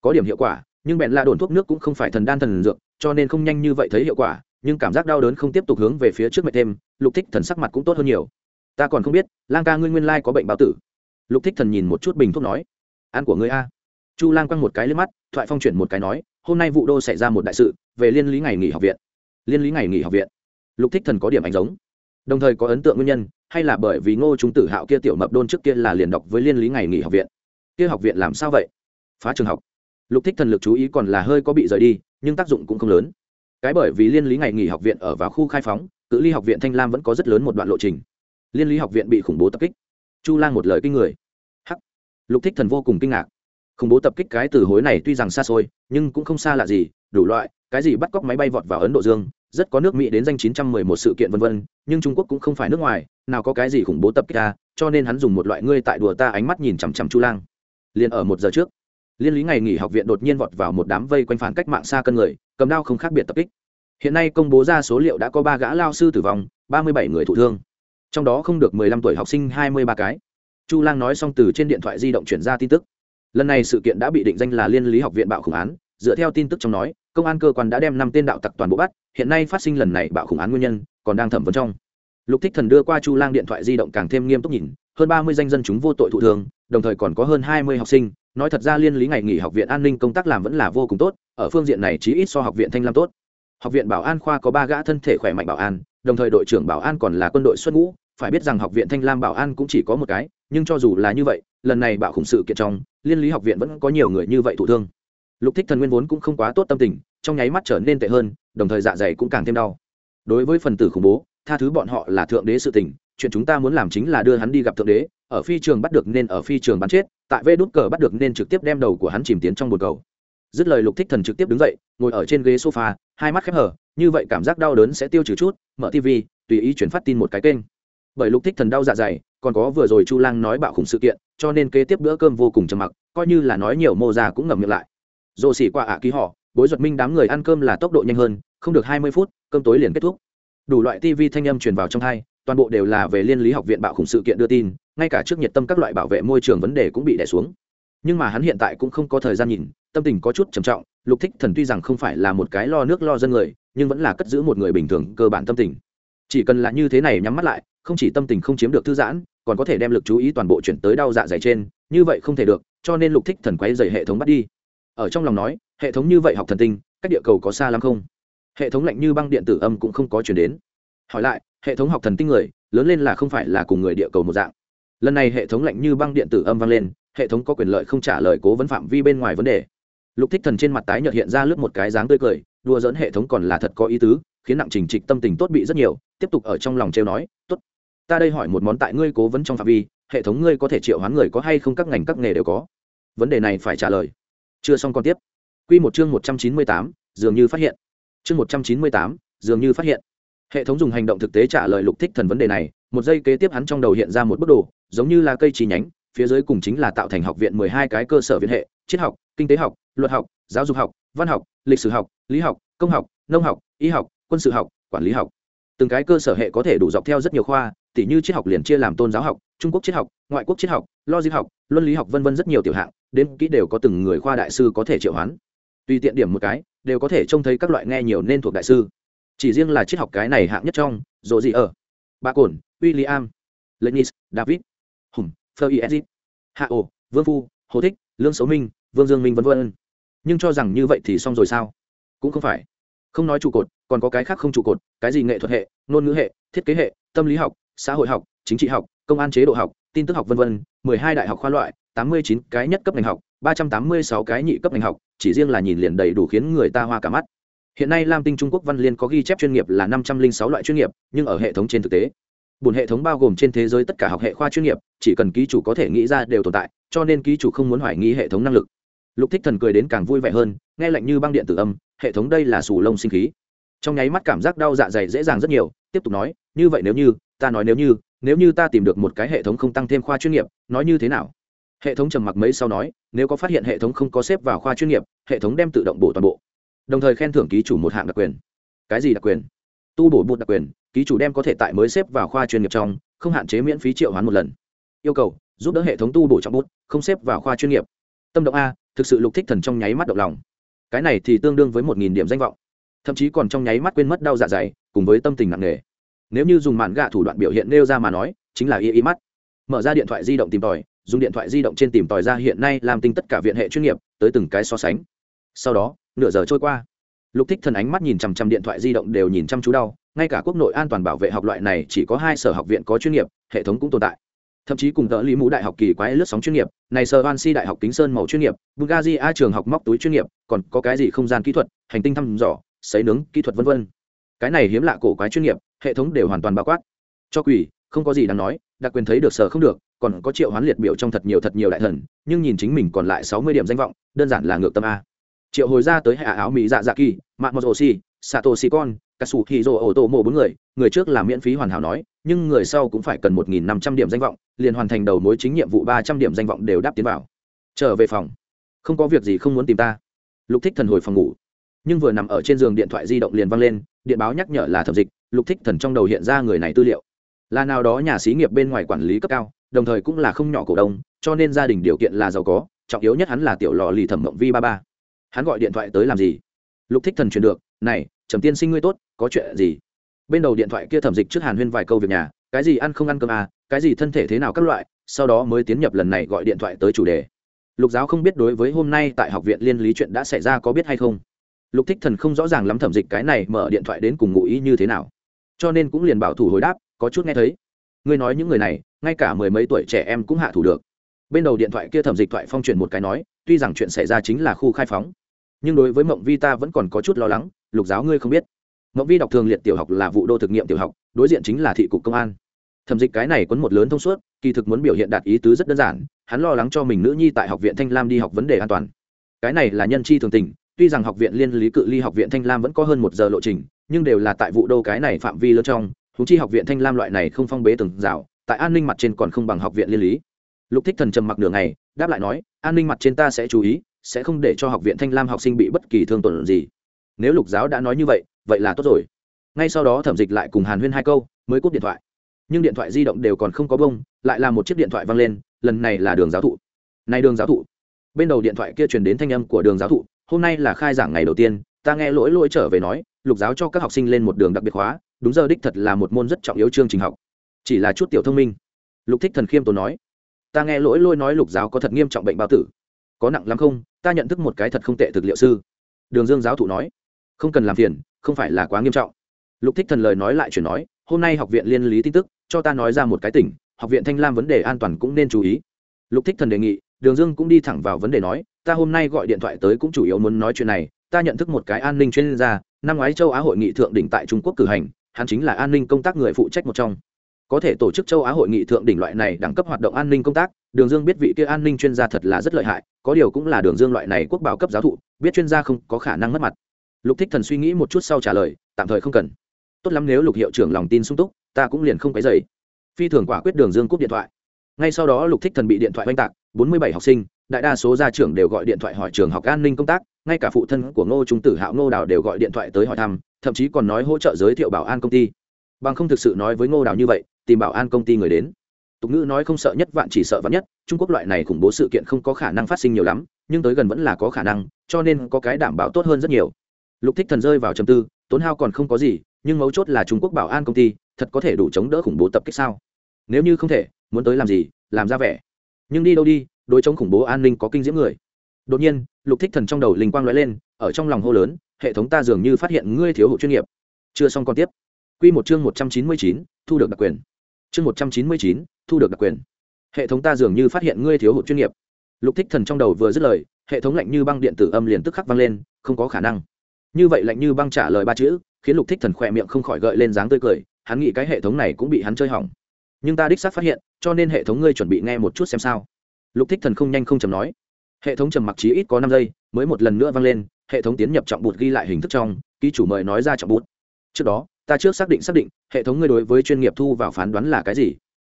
S1: Có điểm hiệu quả, nhưng bèn la đồn thuốc nước cũng không phải thần đan thần dược, cho nên không nhanh như vậy thấy hiệu quả, nhưng cảm giác đau đớn không tiếp tục hướng về phía trước mệt thêm, lục thích thần sắc mặt cũng tốt hơn nhiều. Ta còn không biết, lang ca ngươi nguyên lai có bệnh báo tử. Lục thích thần nhìn một chút bình thuốc nói, ăn của ngươi a. Chu lang quăng một cái lên mắt, thoại phong chuyển một cái nói, hôm nay vụ đô xảy ra một đại sự, về liên lý ngày nghỉ học viện liên lý ngày nghỉ học viện. Lục thích thần có điểm ảnh giống. Đồng thời có ấn tượng nguyên nhân, hay là bởi vì ngô trung tử hạo kia tiểu mập đôn trước kia là liền đọc với liên lý ngày nghỉ học viện. Kia học viện làm sao vậy? Phá trường học. Lục thích thần lực chú ý còn là hơi có bị rời đi, nhưng tác dụng cũng không lớn. Cái bởi vì liên lý ngày nghỉ học viện ở vào khu khai phóng, cự ly học viện thanh lam vẫn có rất lớn một đoạn lộ trình. Liên lý học viện bị khủng bố tập kích. Chu lang một lời kinh người. Hắc. Lục thích thần vô cùng kinh ngạc. Khủng bố tập kích cái từ hối này tuy rằng xa xôi, nhưng cũng không xa lạ gì, đủ loại, cái gì bắt cóc máy bay vọt vào ấn độ dương rất có nước mỹ đến danh 911 sự kiện vân vân, nhưng trung quốc cũng không phải nước ngoài, nào có cái gì khủng bố tập kích ta cho nên hắn dùng một loại ngươi tại đùa ta ánh mắt nhìn chằm chằm chu lang. Liền ở một giờ trước, liên lý ngày nghỉ học viện đột nhiên vọt vào một đám vây quanh phản cách mạng xa cân người, cầm đao không khác biệt tập kích. Hiện nay công bố ra số liệu đã có ba gã lao sư tử vong, ba mươi bảy người thụ thương. Trong đó không được mười lăm tuổi học sinh, hai mươi ba cái. Chu lang nói xong từ trên điện thoại di động chuyển ra tin tức. Lần này sự kiện đã bị định danh là liên lý học viện bạo khủng án, dựa theo tin tức trong nói công an cơ quan đã đem năm tên đạo tặc toàn bộ bắt, hiện nay phát sinh lần này bạo khủng án nguyên nhân còn đang thẩm vấn trong. Lục thích thần đưa qua chu lang điện thoại di động càng thêm nghiêm túc nhìn, hơn ba mươi danh dân chúng vô tội thụ thường đồng thời còn có hơn hai mươi học sinh, nói thật ra liên lý ngày nghỉ học viện an ninh công tác làm vẫn là vô cùng tốt, ở phương diện này chí ít so học viện thanh lam tốt. Học viện bảo an khoa có ba gã thân thể khỏe mạnh bảo an, đồng thời đội trưởng bảo an còn là quân đội xuất ngũ, phải biết rằng học viện thanh lam bảo an cũng chỉ có một cái, nhưng cho dù là như vậy, lần này bạo khủng sự kiện trong, liên lý học viện vẫn có nhiều người như vậy thụ thương lục thích thần nguyên vốn cũng không quá tốt tâm tình, trong nháy mắt trở nên tệ hơn, đồng thời dạ dày cũng càng thêm đau. Đối với phần tử khủng bố, tha thứ bọn họ là thượng đế sự tình, chuyện chúng ta muốn làm chính là đưa hắn đi gặp thượng đế, ở phi trường bắt được nên ở phi trường bắn chết, tại vê đút cờ bắt được nên trực tiếp đem đầu của hắn chìm tiến trong bồn cầu. Dứt lời lục thích thần trực tiếp đứng dậy, ngồi ở trên ghế sofa, hai mắt khép hở như vậy cảm giác đau đớn sẽ tiêu trừ chút, mở tv tùy ý chuyển phát tin một cái kênh. Bởi lục thích thần đau dạ dày, còn có vừa rồi chu lang nói bạo khủng sự kiện, cho nên kế tiếp bữa cơm vô cùng trầm mặc, coi như là nói nhiều mô ra cũng ngậm miệng lại rồ xỉ qua ạ ký họ, bối duật minh đám người ăn cơm là tốc độ nhanh hơn, không được hai mươi phút, cơm tối liền kết thúc. Đủ loại tv thanh âm truyền vào trong hai, toàn bộ đều là về liên lý học viện bạo khủng sự kiện đưa tin, ngay cả trước nhiệt tâm các loại bảo vệ môi trường vấn đề cũng bị đẻ xuống. Nhưng mà hắn hiện tại cũng không có thời gian nhìn, tâm tình có chút trầm trọng, lục thích thần tuy rằng không phải là một cái lo nước lo dân người, nhưng vẫn là cất giữ một người bình thường cơ bản tâm tình. Chỉ cần là như thế này nhắm mắt lại, không chỉ tâm tình không chiếm được thư giãn, còn có thể đem lực chú ý toàn bộ chuyển tới đau dạ dày trên, như vậy không thể được, cho nên lục thích thần quay dày hệ thống bắt đi ở trong lòng nói, hệ thống như vậy học thần tinh, cách địa cầu có xa lắm không? Hệ thống lạnh như băng điện tử âm cũng không có chuyển đến. Hỏi lại, hệ thống học thần tinh người, lớn lên là không phải là cùng người địa cầu một dạng. Lần này hệ thống lạnh như băng điện tử âm vang lên, hệ thống có quyền lợi không trả lời cố vấn phạm vi bên ngoài vấn đề. Lục thích thần trên mặt tái nhợt hiện ra lướt một cái dáng tươi cười, đùa dẫn hệ thống còn là thật có ý tứ, khiến nặng trình trịch tâm tình tốt bị rất nhiều, tiếp tục ở trong lòng trêu nói, tốt, ta đây hỏi một món tại ngươi cố vấn trong phạm vi, hệ thống ngươi có thể triệu hoán người có hay không các ngành các nghề đều có. Vấn đề này phải trả lời chưa xong còn tiếp. Q một chương một trăm chín mươi tám, dường như phát hiện. Chương một trăm chín mươi tám, dường như phát hiện. Hệ thống dùng hành động thực tế trả lời lục thích thần vấn đề này, một giây kế tiếp hắn trong đầu hiện ra một bức đồ, giống như là cây chi nhánh, phía dưới cùng chính là tạo thành học viện mười hai cái cơ sở viện hệ, triết học, kinh tế học, luật học, giáo dục học, văn học, lịch sử học, lý học, công học, nông học, y học, quân sự học, quản lý học từng cái cơ sở hệ có thể đủ dọc theo rất nhiều khoa tỷ như triết học liền chia làm tôn giáo học, trung quốc triết học, ngoại quốc triết học, logic học, luân lý học vân vân rất nhiều tiểu hạng, đến kỹ đều có từng người khoa đại sư có thể triệu hoán. Tùy tiện điểm một cái, đều có thể trông thấy các loại nghe nhiều nên thuộc đại sư. Chỉ riêng là triết học cái này hạng nhất trong rồi gì ở ba cồn william, lenis, david, hùng, phơ hạ ổ, vương phu, hồ thích, lương xấu minh, vương dương minh v v nhưng cho rằng như vậy thì xong rồi sao? Cũng không phải không nói trụ cột, còn có cái khác không trụ cột, cái gì nghệ thuật hệ, ngôn ngữ hệ, thiết kế hệ, tâm lý học, xã hội học, chính trị học, công an chế độ học, tin tức học v v mười hai đại học khoa loại, tám mươi chín cái nhất cấp ngành học, ba trăm tám mươi sáu cái nhị cấp ngành học, chỉ riêng là nhìn liền đầy đủ khiến người ta hoa cả mắt. Hiện nay lam tinh trung quốc văn liên có ghi chép chuyên nghiệp là năm trăm linh sáu loại chuyên nghiệp, nhưng ở hệ thống trên thực tế bùn hệ thống bao gồm trên thế giới tất cả học hệ khoa chuyên nghiệp, chỉ cần ký chủ có thể nghĩ ra đều tồn tại, cho nên ký chủ không muốn hoài nghi hệ thống năng lực. Lục thích thần cười đến càng vui vẻ hơn, nghe lạnh như băng điện tử âm hệ thống đây là sù lông sinh khí. Trong nháy mắt cảm giác đau dạ dày dễ dàng rất nhiều, tiếp tục nói, như vậy nếu như, ta nói nếu như nếu như ta tìm được một cái hệ thống không tăng thêm khoa chuyên nghiệp, nói như thế nào? Hệ thống trầm mặc mấy sau nói, nếu có phát hiện hệ thống không có xếp vào khoa chuyên nghiệp, hệ thống đem tự động bổ toàn bộ. Đồng thời khen thưởng ký chủ một hạng đặc quyền. Cái gì đặc quyền? Tu bổ bụt đặc quyền, ký chủ đem có thể tại mới xếp vào khoa chuyên nghiệp trong, không hạn chế miễn phí triệu hoán một lần. Yêu cầu, giúp đỡ hệ thống tu bổ trọng bút không xếp vào khoa chuyên nghiệp. Tâm động a, thực sự lục thích thần trong nháy mắt động lòng cái này thì tương đương với một nghìn điểm danh vọng. Thậm chí còn trong nháy mắt quên mất đau dạ dày, cùng với tâm tình nặng nề. Nếu như dùng màn gạ thủ đoạn biểu hiện nêu ra mà nói, chính là y y mắt. Mở ra điện thoại di động tìm tòi, dùng điện thoại di động trên tìm tòi ra hiện nay làm tinh tất cả viện hệ chuyên nghiệp, tới từng cái so sánh. Sau đó, nửa giờ trôi qua. Lục thích thần ánh mắt nhìn chằm chằm điện thoại di động đều nhìn chăm chú đau, ngay cả quốc nội an toàn bảo vệ học loại này chỉ có hai sở học viện có chuyên nghiệp, hệ thống cũng tồn tại thậm chí cùng tờ lý mũ đại học kỳ quái lướt sóng chuyên nghiệp, này sơ van si đại học kính sơn màu chuyên nghiệp, bulgaria trường học móc túi chuyên nghiệp, còn có cái gì không gian kỹ thuật, hành tinh thăm dò xấy nướng, kỹ thuật vân vân. Cái này hiếm lạ cổ quái chuyên nghiệp, hệ thống đều hoàn toàn bao quát. Cho quỷ, không có gì đáng nói, đặc quyền thấy được sở không được, còn có triệu hoán liệt biểu trong thật nhiều thật nhiều đại thần, nhưng nhìn chính mình còn lại sáu mươi điểm danh vọng, đơn giản là ngược tâm a. Triệu hồi ra tới hạ áo mỹ dạ dạ kỳ mạng mô si sato si con cả sủ hì rồ ô tô mộ bốn người người trước là miễn phí hoàn hảo nói, nhưng người sau cũng phải cần một nghìn năm trăm điểm danh vọng, liền hoàn thành đầu mối chính nhiệm vụ ba trăm điểm danh vọng đều đáp tiến vào. Trở về phòng. Không có việc gì không muốn tìm ta. Lục thích thần hồi phòng ngủ. Nhưng vừa nằm ở trên giường điện thoại di động liền văng lên, điện báo nhắc nhở là thẩm dịch, lục thích thần trong đầu hiện ra người này tư liệu. Là nào đó nhà xí nghiệp bên ngoài quản lý cấp cao, đồng thời cũng là không nhỏ cổ đông, cho nên gia đình điều kiện là giàu có, trọng yếu nhất hắn là tiểu lò lì thẩm mộng vi ba ba. Hắn gọi điện thoại tới làm gì? Lục thích thần truyền được, này trầm tiên sinh ngươi tốt, có chuyện gì? Bên đầu điện thoại kia thẩm dịch trước hàn huyên vài câu việc nhà, cái gì ăn không ăn cơm à cái gì thân thể thế nào các loại? Sau đó mới tiến nhập lần này gọi điện thoại tới chủ đề. Lục giáo không biết đối với hôm nay tại học viện liên lý chuyện đã xảy ra có biết hay không. Lục thích thần không rõ ràng lắm thẩm dịch cái này mở điện thoại đến cùng ngụ ý như thế nào. Cho nên cũng liền bảo thủ hồi đáp, có chút nghe thấy. Ngươi nói những người này, ngay cả mười mấy tuổi trẻ em cũng hạ thủ được. Bên đầu điện thoại kia thẩm dịch thoại phong chuyển một cái nói, tuy rằng chuyện xảy ra chính là khu khai phóng, nhưng đối với mộng vi ta vẫn còn có chút lo lắng lục giáo ngươi không biết. Mẫu vi đọc thường liệt tiểu học là vụ đô thực nghiệm tiểu học, đối diện chính là thị cục công an. Thẩm dịch cái này quấn một lớn thông suốt, kỳ thực muốn biểu hiện đạt ý tứ rất đơn giản, hắn lo lắng cho mình nữ nhi tại học viện thanh lam đi học vấn đề an toàn. Cái này là nhân chi thường tình, tuy rằng học viện liên lý cự ly học viện thanh lam vẫn có hơn một giờ lộ trình, nhưng đều là tại vụ đô cái này phạm vi lớn trong húng chi học viện thanh lam loại này không phong bế từng rào, tại an ninh mặt trên còn không bằng học viện liên lý. Lục thích thần trầm mặc nửa ngày, đáp lại nói, an ninh mặt trên ta sẽ chú ý, sẽ không để cho học viện thanh lam học sinh bị bất kỳ thương tổn gì nếu lục giáo đã nói như vậy vậy là tốt rồi. Ngay sau đó thẩm dịch lại cùng hàn huyên hai câu, mới cúp điện thoại. Nhưng điện thoại di động đều còn không có bông, lại là một chiếc điện thoại văng lên, lần này là đường giáo thụ. Này đường giáo thụ. Bên đầu điện thoại kia truyền đến thanh âm của đường giáo thụ, hôm nay là khai giảng ngày đầu tiên, ta nghe lỗi lỗi trở về nói, lục giáo cho các học sinh lên một đường đặc biệt hóa đúng giờ đích thật là một môn rất trọng yếu chương trình học. Chỉ là chút tiểu thông minh. Lục thích thần khiêm tốn nói, ta nghe lỗi lỗi nói lục giáo có thật nghiêm trọng bệnh bao tử. Có nặng lắm không? Ta nhận thức một cái thật không tệ thực liệu sư. Đường dương giáo thụ nói không cần làm phiền, không phải là quá nghiêm trọng. Lục thích thần lời nói lại chuyển nói, hôm nay học viện liên lý tin tức, cho ta nói ra một cái tỉnh, học viện thanh lam vấn đề an toàn cũng nên chú ý. Lục thích thần đề nghị, đường dương cũng đi thẳng vào vấn đề nói, ta hôm nay gọi điện thoại tới cũng chủ yếu muốn nói chuyện này, ta nhận thức một cái an ninh chuyên gia, năm ngoái châu á hội nghị thượng đỉnh tại trung quốc cử hành, hắn chính là an ninh công tác người phụ trách một trong. Có thể tổ chức châu á hội nghị thượng đỉnh loại này đẳng cấp hoạt động an ninh công tác, đường dương biết vị kia an ninh chuyên gia thật là rất lợi hại, có điều cũng là đường dương loại này quốc bảo cấp giáo thụ, biết chuyên gia không có khả năng mất mặt lục thích thần suy nghĩ một chút sau trả lời, tạm thời không cần. Tốt lắm nếu lục hiệu trưởng lòng tin sung túc, ta cũng liền không cái dày phi thường quả quyết đường dương cúp điện thoại. Ngay sau đó lục thích thần bị điện thoại oanh tạc, bốn mươi bảy học sinh, đại đa số gia trưởng đều gọi điện thoại hỏi trường học an ninh công tác, ngay cả phụ thân của ngô trung tử hạo ngô đào đều gọi điện thoại tới hỏi thăm, thậm chí còn nói hỗ trợ giới thiệu bảo an công ty. Bằng không thực sự nói với ngô đào như vậy, tìm bảo an công ty người đến. Tục ngữ nói không sợ nhất vạn chỉ sợ vạn nhất, trung quốc loại này khủng bố sự kiện không có khả năng phát sinh nhiều lắm, nhưng tới gần vẫn là có khả năng, cho nên có cái đảm bảo tốt hơn rất nhiều lục thích thần rơi vào trầm tư, tốn hao còn không có gì, nhưng mấu chốt là trung quốc bảo an công ty, thật có thể đủ chống đỡ khủng bố tập kích sao? Nếu như không thể, muốn tới làm gì, làm ra vẻ. Nhưng đi đâu đi, đối chống khủng bố an ninh có kinh diễm người. Đột nhiên, lục thích thần trong đầu linh quang lóe lên, ở trong lòng hô lớn, hệ thống ta dường như phát hiện ngươi thiếu hụt chuyên nghiệp. Chưa xong còn tiếp. Quy một chương một trăm chín mươi chín, thu được đặc quyền. Chương một trăm chín mươi chín, thu được đặc quyền. Hệ thống ta dường như phát hiện ngươi thiếu hụt chuyên nghiệp. Lục thích thần trong đầu vừa dứt lời, hệ thống lạnh như băng điện tử âm liền tức khắc vang lên, không có khả năng như vậy lạnh như băng trả lời ba chữ, khiến lục thích thần khỏe miệng không khỏi gợi lên dáng tươi cười, hắn nghĩ cái hệ thống này cũng bị hắn chơi hỏng. Nhưng ta đích xác phát hiện, cho nên hệ thống ngươi chuẩn bị nghe một chút xem sao. Lục thích thần không nhanh không chầm nói. Hệ thống trầm mặc chí ít có năm giây, mới một lần nữa vang lên, hệ thống tiến nhập trọng bụt ghi lại hình thức trong, ký chủ mời nói ra trọng bụt. Trước đó, ta trước xác định xác định, hệ thống ngươi đối với chuyên nghiệp thu vào phán đoán là cái gì?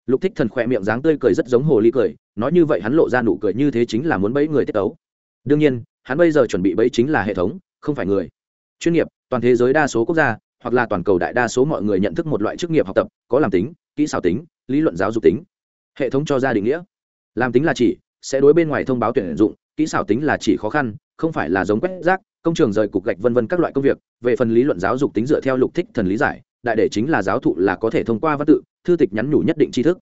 S1: Lục thích thần khỏe miệng dáng tươi cười rất giống hồ ly cười, nói như vậy hắn lộ ra nụ cười như thế chính là muốn bẫy người tiết tấu. Đương nhiên, hắn bây giờ chuẩn bị bẫy chính là hệ thống, không phải người chuyên nghiệp, toàn thế giới đa số quốc gia, hoặc là toàn cầu đại đa số mọi người nhận thức một loại chức nghiệp học tập, có làm tính, kỹ xảo tính, lý luận giáo dục tính. Hệ thống cho ra định nghĩa. Làm tính là chỉ, sẽ đối bên ngoài thông báo tuyển dụng, kỹ xảo tính là chỉ khó khăn, không phải là giống quét rác, công trường rời cục gạch vân vân các loại công việc. Về phần lý luận giáo dục tính dựa theo lục thích thần lý giải, đại để chính là giáo thụ là có thể thông qua văn tự, thư tịch nhắn nhủ nhất định tri thức.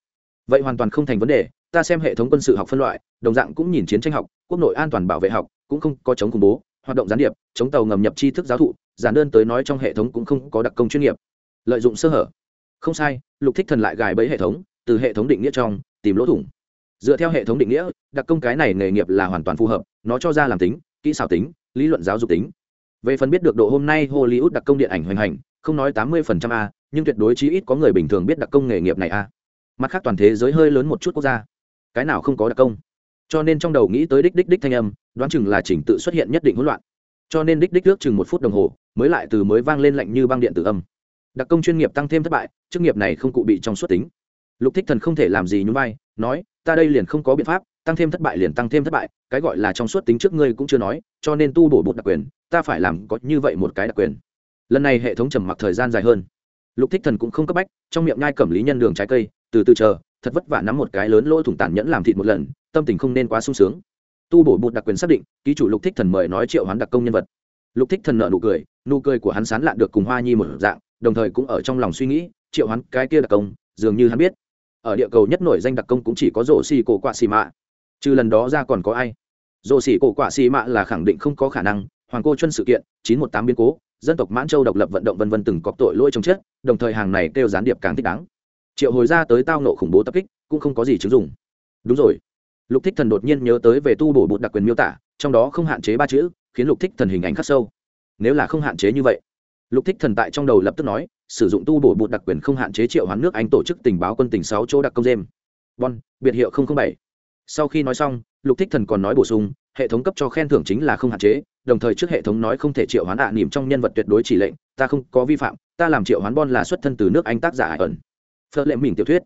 S1: Vậy hoàn toàn không thành vấn đề, ta xem hệ thống quân sự học phân loại, đồng dạng cũng nhìn chiến tranh học, quốc nội an toàn bảo vệ học, cũng không có chống khủng bố hoạt động gián điệp, chống tàu ngầm nhập tri thức giáo thụ, giản đơn tới nói trong hệ thống cũng không có đặc công chuyên nghiệp. Lợi dụng sơ hở. Không sai, lục thích thần lại gài bẫy hệ thống, từ hệ thống định nghĩa trong, tìm lỗ thủng. Dựa theo hệ thống định nghĩa, đặc công cái này nghề nghiệp là hoàn toàn phù hợp, nó cho ra làm tính, kỹ xảo tính, lý luận giáo dục tính. Về phần biết được độ hôm nay hollywood đặc công điện ảnh hoành hành, không nói tám mươi phần trăm a, nhưng tuyệt đối chí ít có người bình thường biết đặc công nghề nghiệp này a. Mặt khác toàn thế giới hơi lớn một chút quốc gia. Cái nào không có đặc công? Cho nên trong đầu nghĩ tới đích đích đích thanh âm, đoán chừng là chỉnh tự xuất hiện nhất định hỗn loạn. Cho nên đích đích ước chừng một phút đồng hồ, mới lại từ mới vang lên lạnh như băng điện tử âm. Đặc công chuyên nghiệp tăng thêm thất bại, chức nghiệp này không cụ bị trong suất tính. Lục thích thần không thể làm gì nhún vai, nói, ta đây liền không có biện pháp, tăng thêm thất bại liền tăng thêm thất bại, cái gọi là trong suất tính trước ngươi cũng chưa nói, cho nên tu bổ bột đặc quyền, ta phải làm có như vậy một cái đặc quyền. Lần này hệ thống trầm mặc thời gian dài hơn. Lục thích thần cũng không cấp bách, trong miệng nhai cẩm lý nhân đường trái cây, từ từ chờ thật vất vả nắm một cái lớn lỗ thủng tàn nhẫn làm thịt một lần, tâm tình không nên quá sung sướng. Tu bổ bột đặc quyền xác định, ký chủ lục thích thần mời nói triệu hoán đặc công nhân vật. Lục thích thần nợ nụ cười nụ cười của hắn sán lạn được cùng hoa nhi một dạng, đồng thời cũng ở trong lòng suy nghĩ, triệu hoán cái kia đặc công, dường như hắn biết. Ở địa cầu nhất nổi danh đặc công cũng chỉ có rổ xì cổ quạ xì mạ. Trừ lần đó ra còn có ai? Rổ xì cổ quạ xì mạ là khẳng định không có khả năng, hoàng cô chân sự kiện, chín một tám biến cố, dân tộc mãn châu độc lập vận động vân vân từng có tội lỗi chống chết, đồng thời hàng này kêu gián điệp càng thích đáng triệu hồi ra tới tao nộ khủng bố tập kích, cũng không có gì chứng dùng. đúng rồi. Lục thích thần đột nhiên nhớ tới về tu bổ bột đặc quyền miêu tả, trong đó không hạn chế ba chữ, khiến lục thích thần hình ảnh khắc sâu. Nếu là không hạn chế như vậy, lục thích thần tại trong đầu lập tức nói, sử dụng tu bổ bột đặc quyền không hạn chế triệu hoán nước anh tổ chức tình báo quân tình sáu chỗ đặc công dêm. Bon, biệt hiệu bảy. Sau khi nói xong, lục thích thần còn nói bổ sung, hệ thống cấp cho khen thưởng chính là không hạn chế, đồng thời trước hệ thống nói không thể triệu hoán ạ à trong nhân vật tuyệt đối chỉ lệnh, ta không có vi phạm, ta làm triệu hoán bon là xuất thân từ nước anh tác giả ẩn phở lệ mình tiểu thuyết.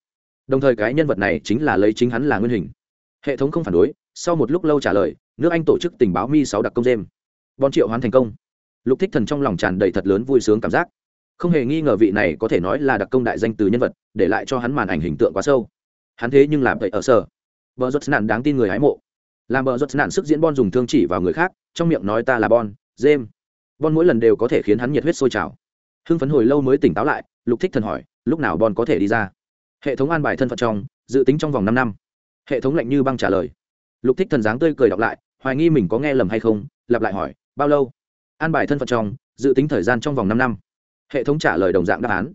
S1: Đồng thời cái nhân vật này chính là lấy chính hắn là nguyên hình. Hệ thống không phản đối, sau một lúc lâu trả lời, nước anh tổ chức tình báo mi sáu đặc công dêm. Bon triệu hoán thành công. Lục thích thần trong lòng tràn đầy thật lớn vui sướng cảm giác. Không hề nghi ngờ vị này có thể nói là đặc công đại danh từ nhân vật, để lại cho hắn màn ảnh hình tượng quá sâu. Hắn thế nhưng làm vậy ở sở. Bờ rốt nạn đáng tin người hái mộ. Làm bờ rốt nạn sức diễn bon dùng thương chỉ vào người khác, trong miệng nói ta là bon jem bon mỗi lần đều có thể khiến hắn nhiệt huyết sôi trào. Hưng phấn hồi lâu mới tỉnh táo lại lục thích thần hỏi, lúc nào bon có thể đi ra? Hệ thống an bài thân phận trong, dự tính trong vòng năm năm. Hệ thống lạnh như băng trả lời. Lục thích thần dáng tươi cười đọc lại, hoài nghi mình có nghe lầm hay không, lặp lại hỏi, bao lâu? An bài thân phận trong, dự tính thời gian trong vòng năm năm. Hệ thống trả lời đồng dạng đáp án.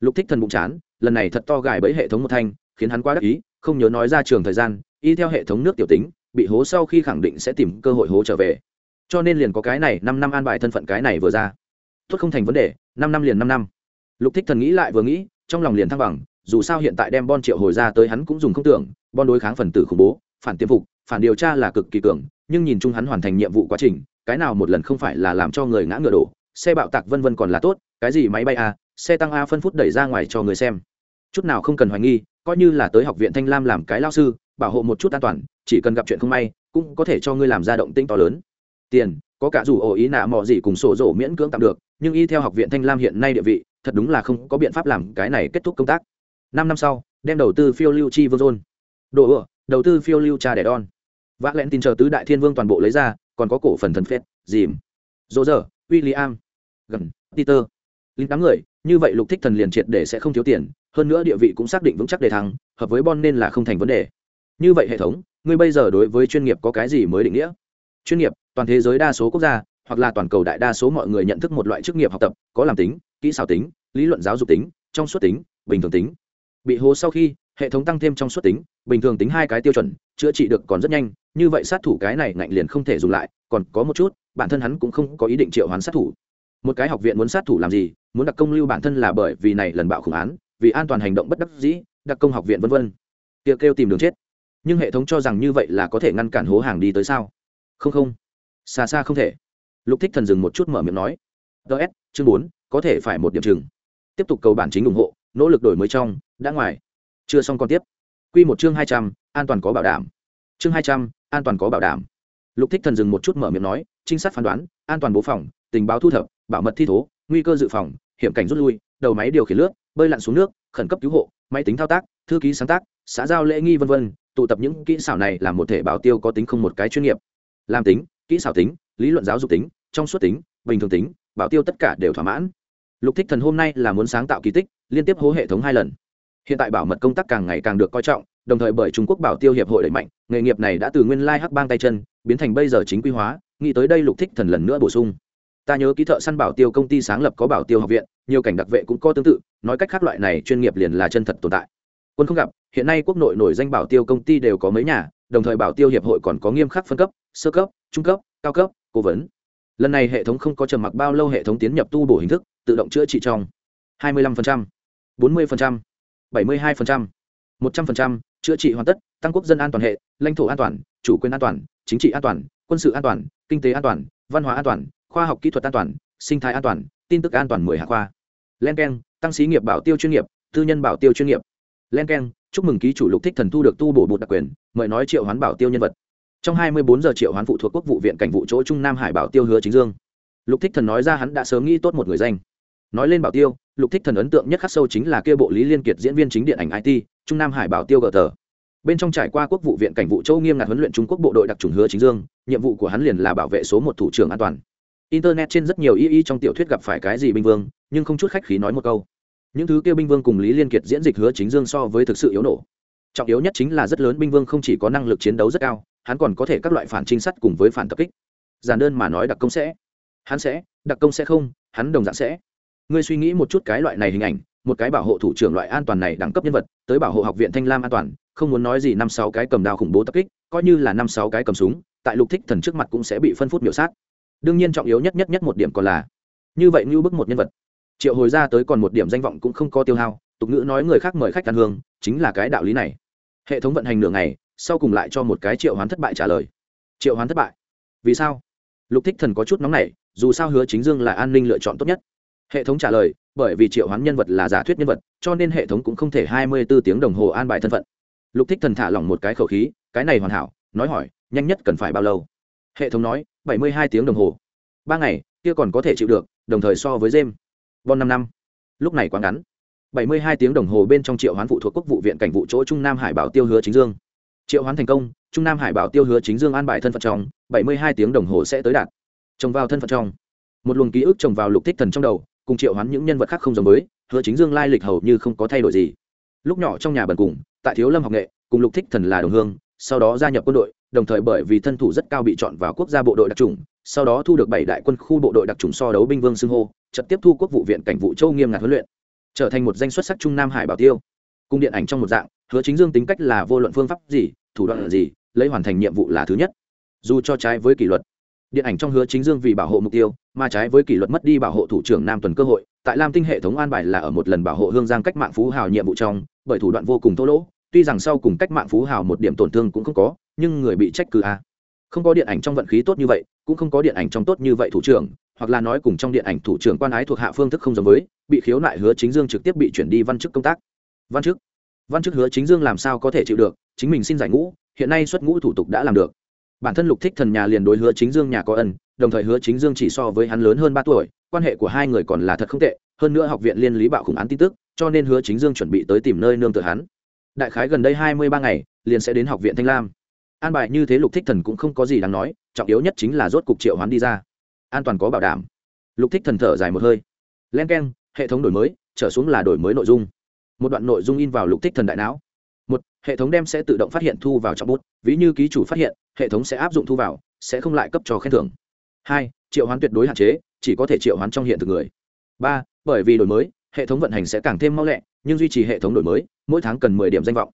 S1: Lục thích thần bụng chán, lần này thật to gài bẫy hệ thống một thanh, khiến hắn quá đắc ý, không nhớ nói ra trường thời gian, y theo hệ thống nước tiểu tính, bị hố sau khi khẳng định sẽ tìm cơ hội hố trở về. Cho nên liền có cái này năm năm an bài thân phận cái này vừa ra. Tốt không thành vấn đề, năm năm liền năm năm lục thích thần nghĩ lại vừa nghĩ, trong lòng liền thăng bằng, dù sao hiện tại đem bon triệu hồi ra tới hắn cũng dùng không tưởng, bon đối kháng phần tử khủng bố, phản tiêm phục, phản điều tra là cực kỳ cường, nhưng nhìn chung hắn hoàn thành nhiệm vụ quá trình, cái nào một lần không phải là làm cho người ngã ngựa đổ, xe bạo tạc vân vân còn là tốt, cái gì máy bay a, xe tăng a phân phút đẩy ra ngoài cho người xem. Chút nào không cần hoài nghi, coi như là tới học viện thanh lam làm cái lao sư, bảo hộ một chút an toàn, chỉ cần gặp chuyện không may, cũng có thể cho ngươi làm ra động tĩnh to lớn. Tiền, có cả dù ổ ý nạ mò gì cùng sổ rổ miễn cưỡng tạm được, nhưng y theo học viện thanh lam hiện nay địa vị thật đúng là không có biện pháp làm cái này kết thúc công tác. Năm năm sau, đem đầu tư phiêu lưu chi vương rôn đồ ựa, đầu tư phiêu lưu cha đẻ đon vác lẹn tin chờ tứ đại thiên vương toàn bộ lấy ra, còn có cổ phần thần phết, dìm. Dỗ dở william. Gần, peter. Linh tám người, như vậy lục thích thần liền triệt để sẽ không thiếu tiền, hơn nữa địa vị cũng xác định vững chắc đề thắng, hợp với bon nên là không thành vấn đề. Như vậy hệ thống, ngươi bây giờ đối với chuyên nghiệp có cái gì mới định nghĩa? Chuyên nghiệp, toàn thế giới đa số quốc gia, hoặc là toàn cầu đại đa số mọi người nhận thức một loại chức nghiệp học tập, có làm tính kỹ xảo tính, lý luận giáo dục tính, trong suốt tính, bình thường tính. Bị hố sau khi, hệ thống tăng thêm trong suốt tính, bình thường tính hai cái tiêu chuẩn, chữa trị được còn rất nhanh, như vậy sát thủ cái này ngạnh liền không thể dùng lại, còn có một chút, bản thân hắn cũng không có ý định triệu hoán sát thủ. Một cái học viện muốn sát thủ làm gì, muốn đặc công lưu bản thân là bởi vì này lần bạo khủng án, vì an toàn hành động bất đắc dĩ, đặc công học viện vân vân. Tiệc kêu tìm đường chết. Nhưng hệ thống cho rằng như vậy là có thể ngăn cản hố hàng đi tới sao? Không không. Xa xa không thể. Lục thích thần dừng một chút mở miệng nói. Ts chương bốn có thể phải một điểm chừng. Tiếp tục cầu bản chính ủng hộ, nỗ lực đổi mới trong, đã ngoài. Chưa xong còn tiếp. Quy một chương hai trăm, an toàn có bảo đảm. Chương hai trăm, an toàn có bảo đảm. Lục thích thần dừng một chút mở miệng nói, trinh sát phán đoán, an toàn bố phòng, tình báo thu thập, bảo mật thi thố, nguy cơ dự phòng, hiểm cảnh rút lui, đầu máy điều khiển lướt, bơi lặn xuống nước, khẩn cấp cứu hộ, máy tính thao tác, thư ký sáng tác, xã giao lễ nghi vân vân, tụ tập những kỹ xảo này là một thể bảo tiêu có tính không một cái chuyên nghiệp. Làm tính, kỹ xảo tính, lý luận giáo dục tính, trong suốt tính, bình thường tính bảo tiêu tất cả đều thỏa mãn. Lục thích thần hôm nay là muốn sáng tạo kỳ tích, liên tiếp hố hệ thống hai lần. Hiện tại bảo mật công tác càng ngày càng được coi trọng, đồng thời bởi trung quốc bảo tiêu hiệp hội đẩy mạnh, nghề nghiệp này đã từ nguyên lai hắc bang tay chân, biến thành bây giờ chính quy hóa, nghĩ tới đây lục thích thần lần nữa bổ sung. Ta nhớ ký thợ săn bảo tiêu công ty sáng lập có bảo tiêu học viện, nhiều cảnh đặc vệ cũng có tương tự, nói cách khác loại này chuyên nghiệp liền là chân thật tồn tại. Quân không gặp, hiện nay quốc nội nổi danh bảo tiêu công ty đều có mấy nhà, đồng thời bảo tiêu hiệp hội còn có nghiêm khắc phân cấp, sơ cấp, trung cấp, cao cấp, cố vấn lần này hệ thống không có trầm mặc bao lâu hệ thống tiến nhập tu bổ hình thức tự động chữa trị trong 25%, 40%, 72%, 100%, chữa trị hoàn tất tăng quốc dân an toàn hệ lãnh thổ an toàn chủ quyền an toàn chính trị an toàn quân sự an toàn kinh tế an toàn văn hóa an toàn khoa học kỹ thuật an toàn sinh thái an toàn tin tức an toàn mười hạ khoa. Len k e n tăng sĩ nghiệp bảo tiêu chuyên nghiệp tư nhân bảo tiêu chuyên nghiệp. Len k e n chúc mừng ký chủ lục thích thần thu được tu bổ bụt đặc quyền mời nói triệu hoán bảo tiêu nhân vật trong hai mươi bốn giờ triệu hoán phụ thuộc quốc vụ viện cảnh vụ chỗ trung nam hải bảo tiêu hứa chính dương. Lục thích thần nói ra hắn đã sớm nghĩ tốt một người danh. Nói lên bảo tiêu, lục thích thần ấn tượng nhất khắc sâu chính là kia bộ lý liên kiệt diễn viên chính điện ảnh it trung nam hải bảo tiêu gờ tờ. Bên trong trải qua quốc vụ viện cảnh vụ châu nghiêm ngặt huấn luyện trung quốc bộ đội đặc trùng hứa chính dương, nhiệm vụ của hắn liền là bảo vệ số một thủ trưởng an toàn. Internet trên rất nhiều y y trong tiểu thuyết gặp phải cái gì binh vương, nhưng không chút khách khí nói một câu. Những thứ kia binh vương cùng lý liên kiệt diễn dịch hứa chính dương so với thực sự yếu nổ. Trọng yếu nhất chính là rất lớn binh vương không chỉ có năng lực chiến đấu rất cao hắn còn có thể các loại phản trinh sát cùng với phản tập kích. Giản đơn mà nói đặc công sẽ. Hắn sẽ, đặc công sẽ không, hắn đồng dạng sẽ. Ngươi suy nghĩ một chút cái loại này hình ảnh, một cái bảo hộ thủ trưởng loại an toàn này đẳng cấp nhân vật, tới bảo hộ học viện thanh lam an toàn, không muốn nói gì năm sáu cái cầm đao khủng bố tập kích, coi như là năm sáu cái cầm súng, tại lục thích thần trước mặt cũng sẽ bị phân phút miểu sát. Đương nhiên trọng yếu nhất nhất nhất một điểm còn là, như vậy như bức một nhân vật. Triệu hồi ra tới còn một điểm danh vọng cũng không có tiêu hao, tục ngữ nói người khác mời khách ăn hương, chính là cái đạo lý này. Hệ thống vận hành nửa ngày sau cùng lại cho một cái triệu hoán thất bại trả lời. Triệu hoán thất bại? Vì sao? Lục thích thần có chút nóng nảy, dù sao hứa chính dương là an ninh lựa chọn tốt nhất. Hệ thống trả lời, bởi vì triệu hoán nhân vật là giả thuyết nhân vật, cho nên hệ thống cũng không thể hai mươi bốn tiếng đồng hồ an bài thân phận. Lục thích thần thả lỏng một cái khẩu khí, cái này hoàn hảo, nói hỏi, nhanh nhất cần phải bao lâu? Hệ thống nói, bảy mươi hai tiếng đồng hồ. Ba ngày, kia còn có thể chịu được, đồng thời so với dêm bon năm năm. Lúc này quá ngắn. bảy mươi hai tiếng đồng hồ bên trong triệu hoán phụ thuộc quốc vụ viện cảnh vụ chỗ trung nam hải bảo tiêu hứa chính dương triệu hoán thành công, trung nam hải bảo tiêu hứa chính dương an bài thân phận trong, bảy mươi hai tiếng đồng hồ sẽ tới đạt. Trồng vào thân phận trong. Một luồng ký ức trồng vào lục thích thần trong đầu, cùng triệu hoán những nhân vật khác không giống với, hứa chính dương lai lịch hầu như không có thay đổi gì. Lúc nhỏ trong nhà bần cùng, tại thiếu lâm học nghệ, cùng lục thích thần là đồng hương, sau đó gia nhập quân đội, đồng thời bởi vì thân thủ rất cao bị chọn vào quốc gia bộ đội đặc trùng, sau đó thu được bảy đại quân khu bộ đội đặc trùng so đấu binh vương xưng hô trật tiếp thu quốc vụ viện cảnh vụ châu nghiêm ngặt huấn luyện, trở thành một danh xuất sắc trung nam hải bảo tiêu. Cung điện ảnh trong một dạng hứa chính dương tính cách là vô luận phương pháp gì, thủ đoạn là gì, lấy hoàn thành nhiệm vụ là thứ nhất. Dù cho trái với kỷ luật, điện ảnh trong hứa chính dương vì bảo hộ mục tiêu, mà trái với kỷ luật mất đi bảo hộ thủ trưởng nam tuần cơ hội, tại lam tinh hệ thống an bài là ở một lần bảo hộ hương giang cách mạng phú hào nhiệm vụ trong, bởi thủ đoạn vô cùng thô lỗ, tuy rằng sau cùng cách mạng phú hào một điểm tổn thương cũng không có, nhưng người bị trách cứ a. Không có điện ảnh trong vận khí tốt như vậy, cũng không có điện ảnh trong tốt như vậy thủ trưởng, hoặc là nói cùng trong điện ảnh thủ trưởng quan ái thuộc hạ phương thức không giống với, bị khiếu nại hứa chính dương trực tiếp bị chuyển đi văn chức công tác. Văn chức? Văn chức hứa chính dương làm sao có thể chịu được chính mình xin giải ngũ hiện nay xuất ngũ thủ tục đã làm được. Bản thân lục thích thần nhà liền đối hứa chính dương nhà có ân đồng thời hứa chính dương chỉ so với hắn lớn hơn ba tuổi quan hệ của hai người còn là thật không tệ hơn nữa học viện liên lý bạo khủng án tin tức cho nên hứa chính dương chuẩn bị tới tìm nơi nương tựa hắn. Đại khái gần đây hai mươi ba ngày liền sẽ đến học viện thanh lam. An bài như thế lục thích thần cũng không có gì đáng nói trọng yếu nhất chính là rốt cục triệu hoán đi ra. An toàn có bảo đảm. Lục thích thần thở dài một hơi. Len keng, hệ thống đổi mới trở xuống là đổi mới nội dung một đoạn nội dung in vào lục thích thần đại não. Một, hệ thống đem sẽ tự động phát hiện thu vào trong bút, ví như ký chủ phát hiện, hệ thống sẽ áp dụng thu vào, sẽ không lại cấp cho khen thưởng. Hai, triệu hoán tuyệt đối hạn chế, chỉ có thể triệu hoán trong hiện thực người. Ba, bởi vì đổi mới, hệ thống vận hành sẽ càng thêm mau lẹ, nhưng duy trì hệ thống đổi mới, mỗi tháng cần mười điểm danh vọng.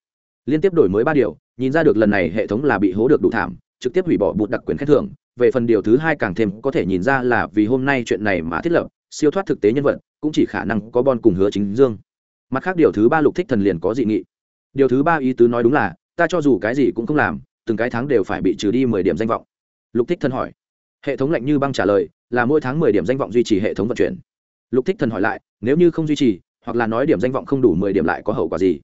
S1: Liên tiếp đổi mới ba điều, nhìn ra được lần này hệ thống là bị hố được đủ thảm, trực tiếp hủy bỏ bụt đặc quyền khen thưởng. Về phần điều thứ hai càng thêm có thể nhìn ra là vì hôm nay chuyện này mà thiết lập, siêu thoát thực tế nhân vật, cũng chỉ khả năng có bon cùng hứa chính dương mặt khác điều thứ ba lục thích thần liền có dị nghị. Điều thứ ba ý tứ nói đúng là, ta cho dù cái gì cũng không làm, từng cái tháng đều phải bị trừ đi mười điểm danh vọng. Lục thích thần hỏi. Hệ thống lạnh như băng trả lời, là mỗi tháng mười điểm danh vọng duy trì hệ thống vận chuyển. Lục thích thần hỏi lại, nếu như không duy trì, hoặc là nói điểm danh vọng không đủ mười điểm lại có hậu quả gì?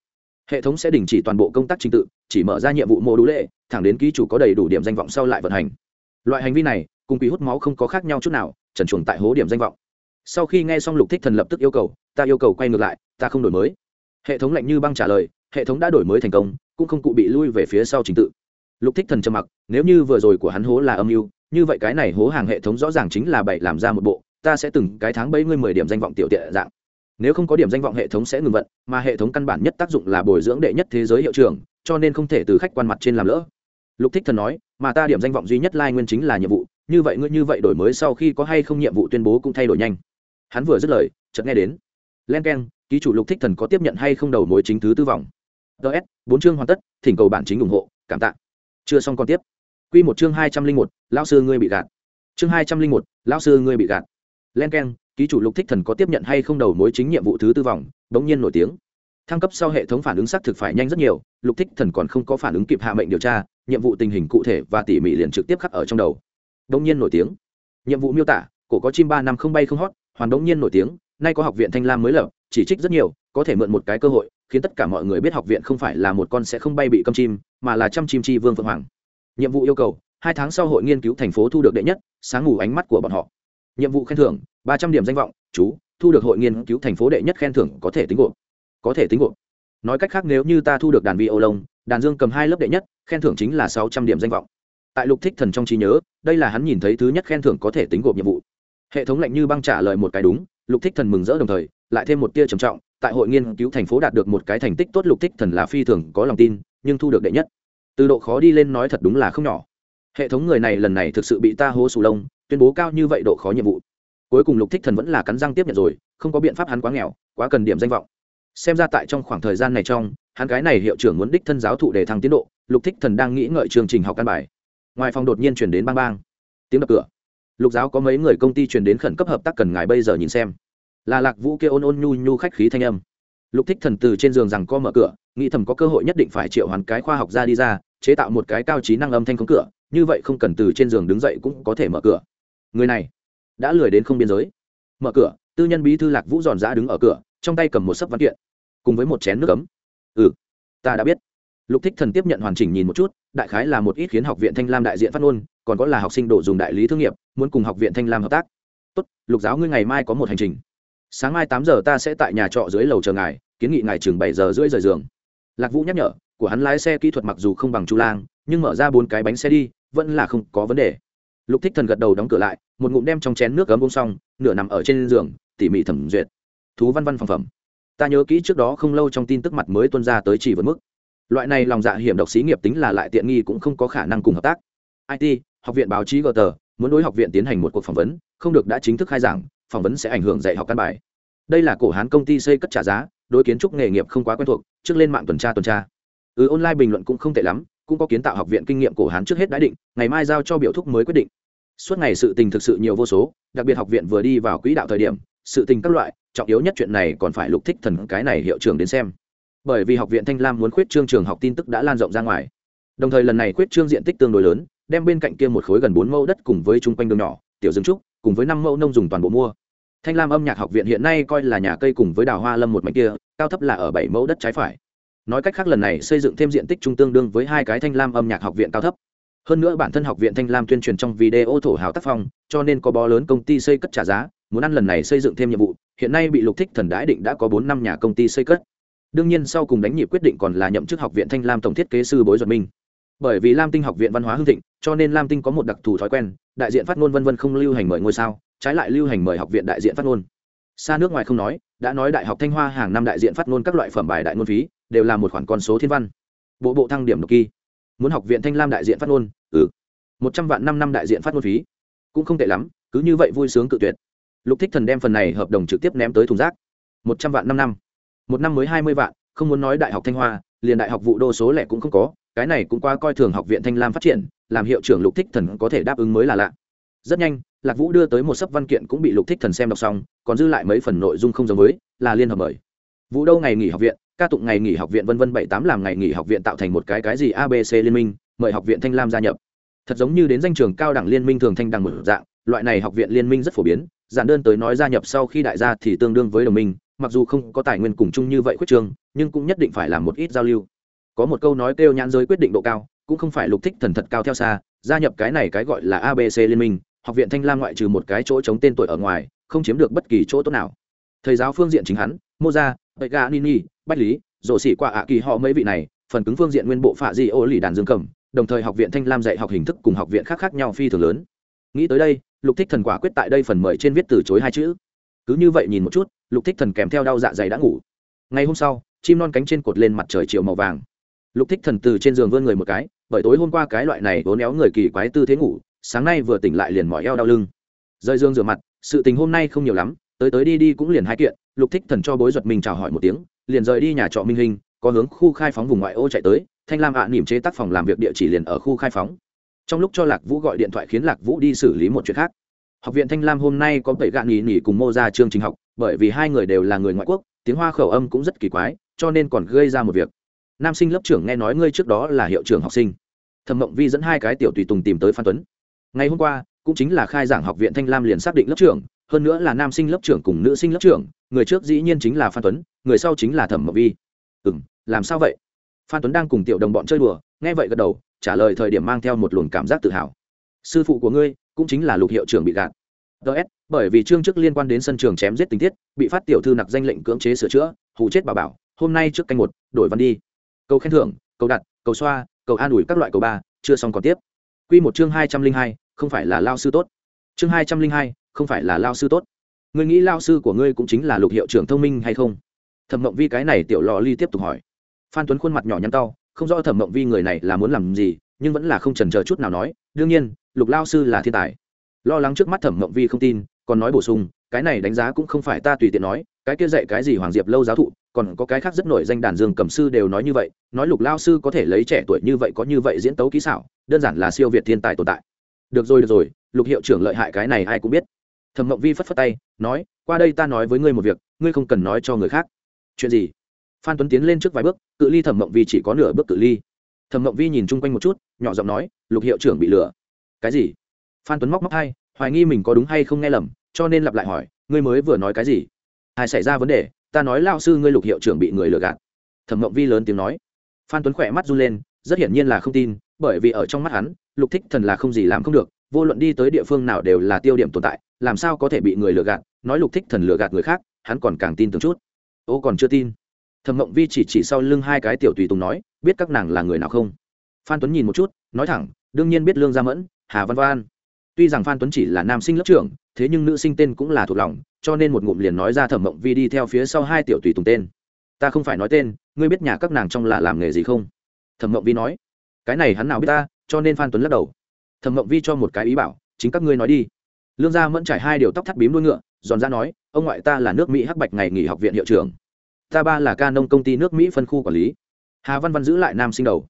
S1: Hệ thống sẽ đình chỉ toàn bộ công tác trình tự, chỉ mở ra nhiệm vụ mô đũ lệ, thẳng đến ký chủ có đầy đủ điểm danh vọng sau lại vận hành. Loại hành vi này, cùng quỷ hút máu không có khác nhau chút nào, trần chuồng tại hố điểm danh vọng. Sau khi nghe xong lục thích thần lập tức yêu cầu ta yêu cầu quay ngược lại, ta không đổi mới. Hệ thống lạnh như băng trả lời, hệ thống đã đổi mới thành công, cũng không cụ bị lui về phía sau trình tự. Lục thích thần trầm mặc, nếu như vừa rồi của hắn hố là âm mưu, như vậy cái này hố hàng hệ thống rõ ràng chính là bảy làm ra một bộ, ta sẽ từng cái tháng bấy ngươi mười điểm danh vọng tiểu tiện dạng. Nếu không có điểm danh vọng hệ thống sẽ ngừng vận, mà hệ thống căn bản nhất tác dụng là bồi dưỡng đệ nhất thế giới hiệu trường cho nên không thể từ khách quan mặt trên làm lỡ. Lục thích thần nói, mà ta điểm danh vọng duy nhất lai nguyên chính là nhiệm vụ, như vậy ngươi như vậy đổi mới sau khi có hay không nhiệm vụ tuyên bố cũng thay đổi nhanh. Hắn vừa dứt lời, chợt nghe đến len k e n ký chủ lục thích thần có tiếp nhận hay không đầu mối chính thứ tư vòng? Ts bốn chương hoàn tất, thỉnh cầu bản chính ủng hộ, cảm tạ. Chưa xong còn tiếp. Q một chương hai trăm linh một, lão sư ngươi bị gạt. Chương hai trăm linh một, lão sư ngươi bị gạt. Len k e n ký chủ lục thích thần có tiếp nhận hay không đầu mối chính nhiệm vụ thứ tư vòng? Bỗng nhiên nổi tiếng. Thăng cấp sau hệ thống phản ứng xác thực phải nhanh rất nhiều, lục thích thần còn không có phản ứng kịp hạ mệnh điều tra, nhiệm vụ tình hình cụ thể và tỉ mỉ liền trực tiếp khắc ở trong đầu. Đông nhiên nổi tiếng. Nhiệm vụ miêu tả, cổ có chim ba năm không bay không hót, hoàn Đông nhiên nổi tiếng nay có học viện thanh lam mới lập, chỉ trích rất nhiều, có thể mượn một cái cơ hội, khiến tất cả mọi người biết học viện không phải là một con sẽ không bay bị câm chim, mà là trăm chim chi vương phượng hoàng. Nhiệm vụ yêu cầu, hai tháng sau hội nghiên cứu thành phố thu được đệ nhất, sáng ngủ ánh mắt của bọn họ. Nhiệm vụ khen thưởng, ba trăm điểm danh vọng, chú, thu được hội nghiên cứu thành phố đệ nhất khen thưởng có thể tính gộp. Có thể tính gộp. Nói cách khác nếu như ta thu được đàn vi ô lông đàn dương cầm hai lớp đệ nhất, khen thưởng chính là sáu trăm điểm danh vọng. Tại lục thích thần trong trí nhớ, đây là hắn nhìn thấy thứ nhất khen thưởng có thể tính gộp nhiệm vụ hệ thống lạnh như băng trả lời một cái đúng, lục thích thần mừng rỡ đồng thời, lại thêm một tia trầm trọng, tại hội nghiên cứu thành phố đạt được một cái thành tích tốt lục thích thần là phi thường có lòng tin, nhưng thu được đệ nhất. Từ độ khó đi lên nói thật đúng là không nhỏ. Hệ thống người này lần này thực sự bị ta hố sù lông, tuyên bố cao như vậy độ khó nhiệm vụ. Cuối cùng lục thích thần vẫn là cắn răng tiếp nhận rồi, không có biện pháp hắn quá nghèo, quá cần điểm danh vọng. Xem ra tại trong khoảng thời gian này trong, hắn cái này hiệu trưởng muốn đích thân giáo thụ để thăng tiến độ, lục thích thần đang nghĩ ngợi chương trình học căn bài. Ngoài phòng đột nhiên chuyển đến bang bang. Tiếng đập cửa lục giáo có mấy người công ty truyền đến khẩn cấp hợp tác cần ngài bây giờ nhìn xem. Là lạc vũ kia ôn ôn nhu nhu khách khí thanh âm. Lục thích thần từ trên giường rằng co mở cửa, nghĩ thầm có cơ hội nhất định phải triệu hoàn cái khoa học ra đi ra, chế tạo một cái cao trí năng âm thanh khống cửa, như vậy không cần từ trên giường đứng dậy cũng có thể mở cửa. Người này đã lười đến không biên giới. Mở cửa, tư nhân bí thư lạc vũ giòn giã đứng ở cửa, trong tay cầm một sấp văn kiện, cùng với một chén nước ấm. Ừ ta đã biết. Lục thích thần tiếp nhận hoàn chỉnh nhìn một chút, đại khái là một ít khiến học viện thanh lam đại diện phát ngôn còn có là học sinh độ dùng đại lý thương nghiệp, muốn cùng học viện thanh lam hợp tác. Tốt, lục giáo ngươi ngày mai có một hành trình. Sáng mai tám giờ ta sẽ tại nhà trọ dưới lầu chờ ngài, kiến nghị ngài chừng bảy giờ rưỡi rời giường. Lạc vũ nhắc nhở, của hắn lái xe kỹ thuật mặc dù không bằng chu lang, nhưng mở ra bốn cái bánh xe đi, vẫn là không có vấn đề. Lục thích thần gật đầu đóng cửa lại, một ngụm đem trong chén nước gấm bông xong, nửa nằm ở trên giường, tỉ mỉ thẩm duyệt. Thú văn văn phòng phẩm. Ta nhớ kỹ trước đó không lâu trong tin tức mặt mới tuân ra tới chỉ vượt mức. Loại này lòng dạ hiểm độc xí nghiệp tính là lại tiện nghi cũng không có khả năng cùng hợp tác. It học viện báo chí gờ tờ, muốn đối học viện tiến hành một cuộc phỏng vấn, không được đã chính thức khai giảng, phỏng vấn sẽ ảnh hưởng dạy học căn bài. Đây là cổ hán công ty xây cất trả giá, đối kiến trúc nghề nghiệp không quá quen thuộc, trước lên mạng tuần tra tuần tra. Ừ online bình luận cũng không tệ lắm, cũng có kiến tạo học viện kinh nghiệm cổ hán trước hết đã định, ngày mai giao cho biểu thúc mới quyết định. Suốt ngày sự tình thực sự nhiều vô số, đặc biệt học viện vừa đi vào quỹ đạo thời điểm, sự tình các loại, trọng yếu nhất chuyện này còn phải lục thích thần cái này hiệu trưởng đến xem. Bởi vì học viện thanh lam muốn khuyết trương trường học tin tức đã lan rộng ra ngoài. Đồng thời lần này khuyết trương diện tích tương đối lớn đem bên cạnh kia một khối gần bốn mẫu đất cùng với chung quanh đường nhỏ, tiểu dương trúc, cùng với năm mẫu nông dùng toàn bộ mua. Thanh lam âm nhạc học viện hiện nay coi là nhà cây cùng với đào hoa lâm một mảnh kia, cao thấp là ở bảy mẫu đất trái phải. Nói cách khác lần này xây dựng thêm diện tích trung tương đương với hai cái thanh lam âm nhạc học viện cao thấp. Hơn nữa bản thân học viện thanh lam tuyên truyền trong video thổ hào tác phong, cho nên có bó lớn công ty xây cất trả giá, muốn ăn lần này xây dựng thêm nhiệm vụ, hiện nay bị lục thích thần đãi định đã có bốn năm nhà công ty xây cất. Đương nhiên sau cùng đánh nhịp quyết định còn là nhậm chức học viện thanh lam tổng thiết kế sư bối duật minh. Bởi vì lam tinh học viện văn hóa hưng thịnh cho nên lam tinh có một đặc thù thói quen, đại diện phát ngôn vân vân không lưu hành mời ngôi sao, trái lại lưu hành mời học viện đại diện phát ngôn. Xa nước ngoài không nói, đã nói đại học thanh hoa hàng năm đại diện phát ngôn các loại phẩm bài đại ngôn phí, đều là một khoản con số thiên văn. Bộ bộ thăng điểm độc kỳ. Muốn học viện thanh lam đại diện phát ngôn ừ. Một trăm vạn năm năm đại diện phát ngôn phí. Cũng không tệ lắm, cứ như vậy vui sướng cự tuyệt. Lục thích thần đem phần này hợp đồng trực tiếp ném tới thùng rác. Một trăm vạn năm năm. Một năm mới hai mươi vạn, không muốn nói đại học thanh hoa, liền đại học vụ đô số lẻ cũng không có, cái này cũng qua coi thường học viện thanh lam phát triển làm hiệu trưởng lục thích thần có thể đáp ứng mới là lạ. Rất nhanh, lạc vũ đưa tới một sấp văn kiện cũng bị lục thích thần xem đọc xong, còn dư lại mấy phần nội dung không giống với, là liên hợp mời. Vũ đâu ngày nghỉ học viện, ca tụng ngày nghỉ học viện vân vân bảy tám làm ngày nghỉ học viện tạo thành một cái cái gì abc liên minh, mời học viện thanh lam gia nhập. Thật giống như đến danh trường cao đẳng liên minh thường thanh đẳng một dạng, loại này học viện liên minh rất phổ biến, giản đơn tới nói gia nhập sau khi đại gia thì tương đương với đồng minh, mặc dù không có tài nguyên cùng chung như vậy khuyết trường nhưng cũng nhất định phải làm một ít giao lưu. Có một câu nói kêu nhãn giới quyết định độ cao cũng không phải lục thích thần thật cao theo xa, gia nhập cái này cái gọi là abc liên minh, học viện thanh lam ngoại trừ một cái chỗ chống tên tuổi ở ngoài, không chiếm được bất kỳ chỗ tốt nào. Thầy giáo phương diện chính hắn mô gia bệ nini bách lý rộ xỉ qua ạ kỳ họ mấy vị này, phần cứng phương diện nguyên bộ phạ di ô lì đàn dương cầm, đồng thời học viện thanh lam dạy học hình thức cùng học viện khác khác nhau phi thường lớn. Nghĩ tới đây, lục thích thần quả quyết tại đây phần mời trên viết từ chối hai chữ. Cứ như vậy nhìn một chút, lục thích thần kèm theo đau dạ dày đã ngủ. Ngày hôm sau, chim non cánh trên cột lên mặt trời chiều màu vàng lục thích thần từ trên giường vươn người một cái bởi tối hôm qua cái loại này vốn éo người kỳ quái tư thế ngủ sáng nay vừa tỉnh lại liền mỏi eo đau lưng. Rơi dương rửa mặt sự tình hôm nay không nhiều lắm tới tới đi đi cũng liền hai kiện lục thích thần cho bối duật mình chào hỏi một tiếng liền rời đi nhà trọ minh hình có hướng khu khai phóng vùng ngoại ô chạy tới thanh lam ạ à, nỉm chế tác phòng làm việc địa chỉ liền ở khu khai phóng. Trong lúc cho lạc vũ gọi điện thoại khiến lạc vũ đi xử lý một chuyện khác. Học viện thanh lam hôm nay có bảy gạn nghỉ nghỉ cùng mô ra chương trình học bởi vì hai người đều là người ngoại quốc tiếng hoa khẩu âm cũng rất kỳ quái cho nên còn gây ra một việc nam sinh lớp trưởng nghe nói ngươi trước đó là hiệu trưởng học sinh. Thẩm mộng vi dẫn hai cái tiểu tùy tùng tìm tới phan tuấn. Ngày hôm qua, cũng chính là khai giảng học viện thanh lam liền xác định lớp trưởng, hơn nữa là nam sinh lớp trưởng cùng nữ sinh lớp trưởng, người trước dĩ nhiên chính là phan tuấn, người sau chính là thẩm mộng vi. Ừ m làm sao vậy? Phan tuấn đang cùng tiểu đồng bọn chơi đùa, nghe vậy gật đầu, trả lời thời điểm mang theo một luồng cảm giác tự hào. Sư phụ của ngươi, cũng chính là lục hiệu trưởng bị gạt. Ts bởi vì chương chức liên quan đến sân trường chém giết tình tiết, bị phát tiểu thư nặc danh lệnh cưỡng chế sửa chữa, hù chết bà bảo, hôm nay trước canh một, đổi văn đi câu khen thưởng câu đặt câu xoa câu an ủi các loại câu ba, chưa xong còn tiếp. Q một chương hai trăm linh hai, không phải là lao sư tốt. Chương hai trăm linh hai, không phải là lao sư tốt. Ngươi nghĩ lao sư của ngươi cũng chính là lục hiệu trưởng thông minh hay không? Thẩm mộng vi cái này tiểu lò ly tiếp tục hỏi. Phan tuấn khuôn mặt nhỏ nhăn tao không rõ thẩm mộng vi người này là muốn làm gì, nhưng vẫn là không trần chờ chút nào nói, đương nhiên, lục lao sư là thiên tài. Lo lắng trước mắt thẩm mộng vi không tin, còn nói bổ sung cái này đánh giá cũng không phải ta tùy tiện nói, cái kia dạy cái gì hoàng diệp lâu giáo thụ, còn có cái khác rất nổi danh đàn dương cầm sư đều nói như vậy, nói lục lao sư có thể lấy trẻ tuổi như vậy có như vậy diễn tấu kỹ xảo, đơn giản là siêu việt thiên tài tồn tại. Được rồi được rồi, lục hiệu trưởng lợi hại cái này ai cũng biết. Thẩm mộng vi phất phất tay, nói, qua đây ta nói với ngươi một việc, ngươi không cần nói cho người khác. Chuyện gì? Phan tuấn tiến lên trước vài bước, cự ly thẩm mộng vi chỉ có nửa bước cự ly. Thẩm mộng vi nhìn chung quanh một chút, nhỏ giọng nói, lục hiệu trưởng bị lừa. Cái gì? Phan tuấn móc móc hai, hoài nghi mình có đúng hay không nghe lầm cho nên lặp lại hỏi, ngươi mới vừa nói cái gì? Hai xảy ra vấn đề, ta nói lao sư ngươi lục hiệu trưởng bị người lừa gạt. Thẩm mộng vi lớn tiếng nói. Phan tuấn khỏe mắt run lên, rất hiển nhiên là không tin, bởi vì ở trong mắt hắn, lục thích thần là không gì làm không được, vô luận đi tới địa phương nào đều là tiêu điểm tồn tại, làm sao có thể bị người lừa gạt, nói lục thích thần lừa gạt người khác, hắn còn càng tin tưởng chút. Ô, còn chưa tin. Thẩm mộng vi chỉ chỉ sau lưng hai cái tiểu tùy tùng nói, biết các nàng là người nào không? Phan tuấn nhìn một chút, nói thẳng, đương nhiên biết lương gia mẫn, hà văn văn tuy rằng phan tuấn chỉ là nam sinh lớp trưởng, thế nhưng nữ sinh tên cũng là thuộc lòng, cho nên một ngụm liền nói ra thẩm mộng vi đi theo phía sau hai tiểu tùy tùng tên. Ta không phải nói tên, ngươi biết nhà các nàng trong là làm nghề gì không? Thẩm mộng vi nói. Cái này hắn nào biết ta, cho nên phan tuấn lắc đầu. Thẩm mộng vi cho một cái ý bảo, chính các ngươi nói đi. Lương gia mẫn trải hai điều tóc thắt bím đuôi ngựa, giòn ra nói, ông ngoại ta là nước mỹ hắc bạch ngày nghỉ học viện hiệu trưởng. Ta ba là ca nông công ty nước mỹ phân khu quản lý. Hà văn văn giữ lại nam sinh đầu.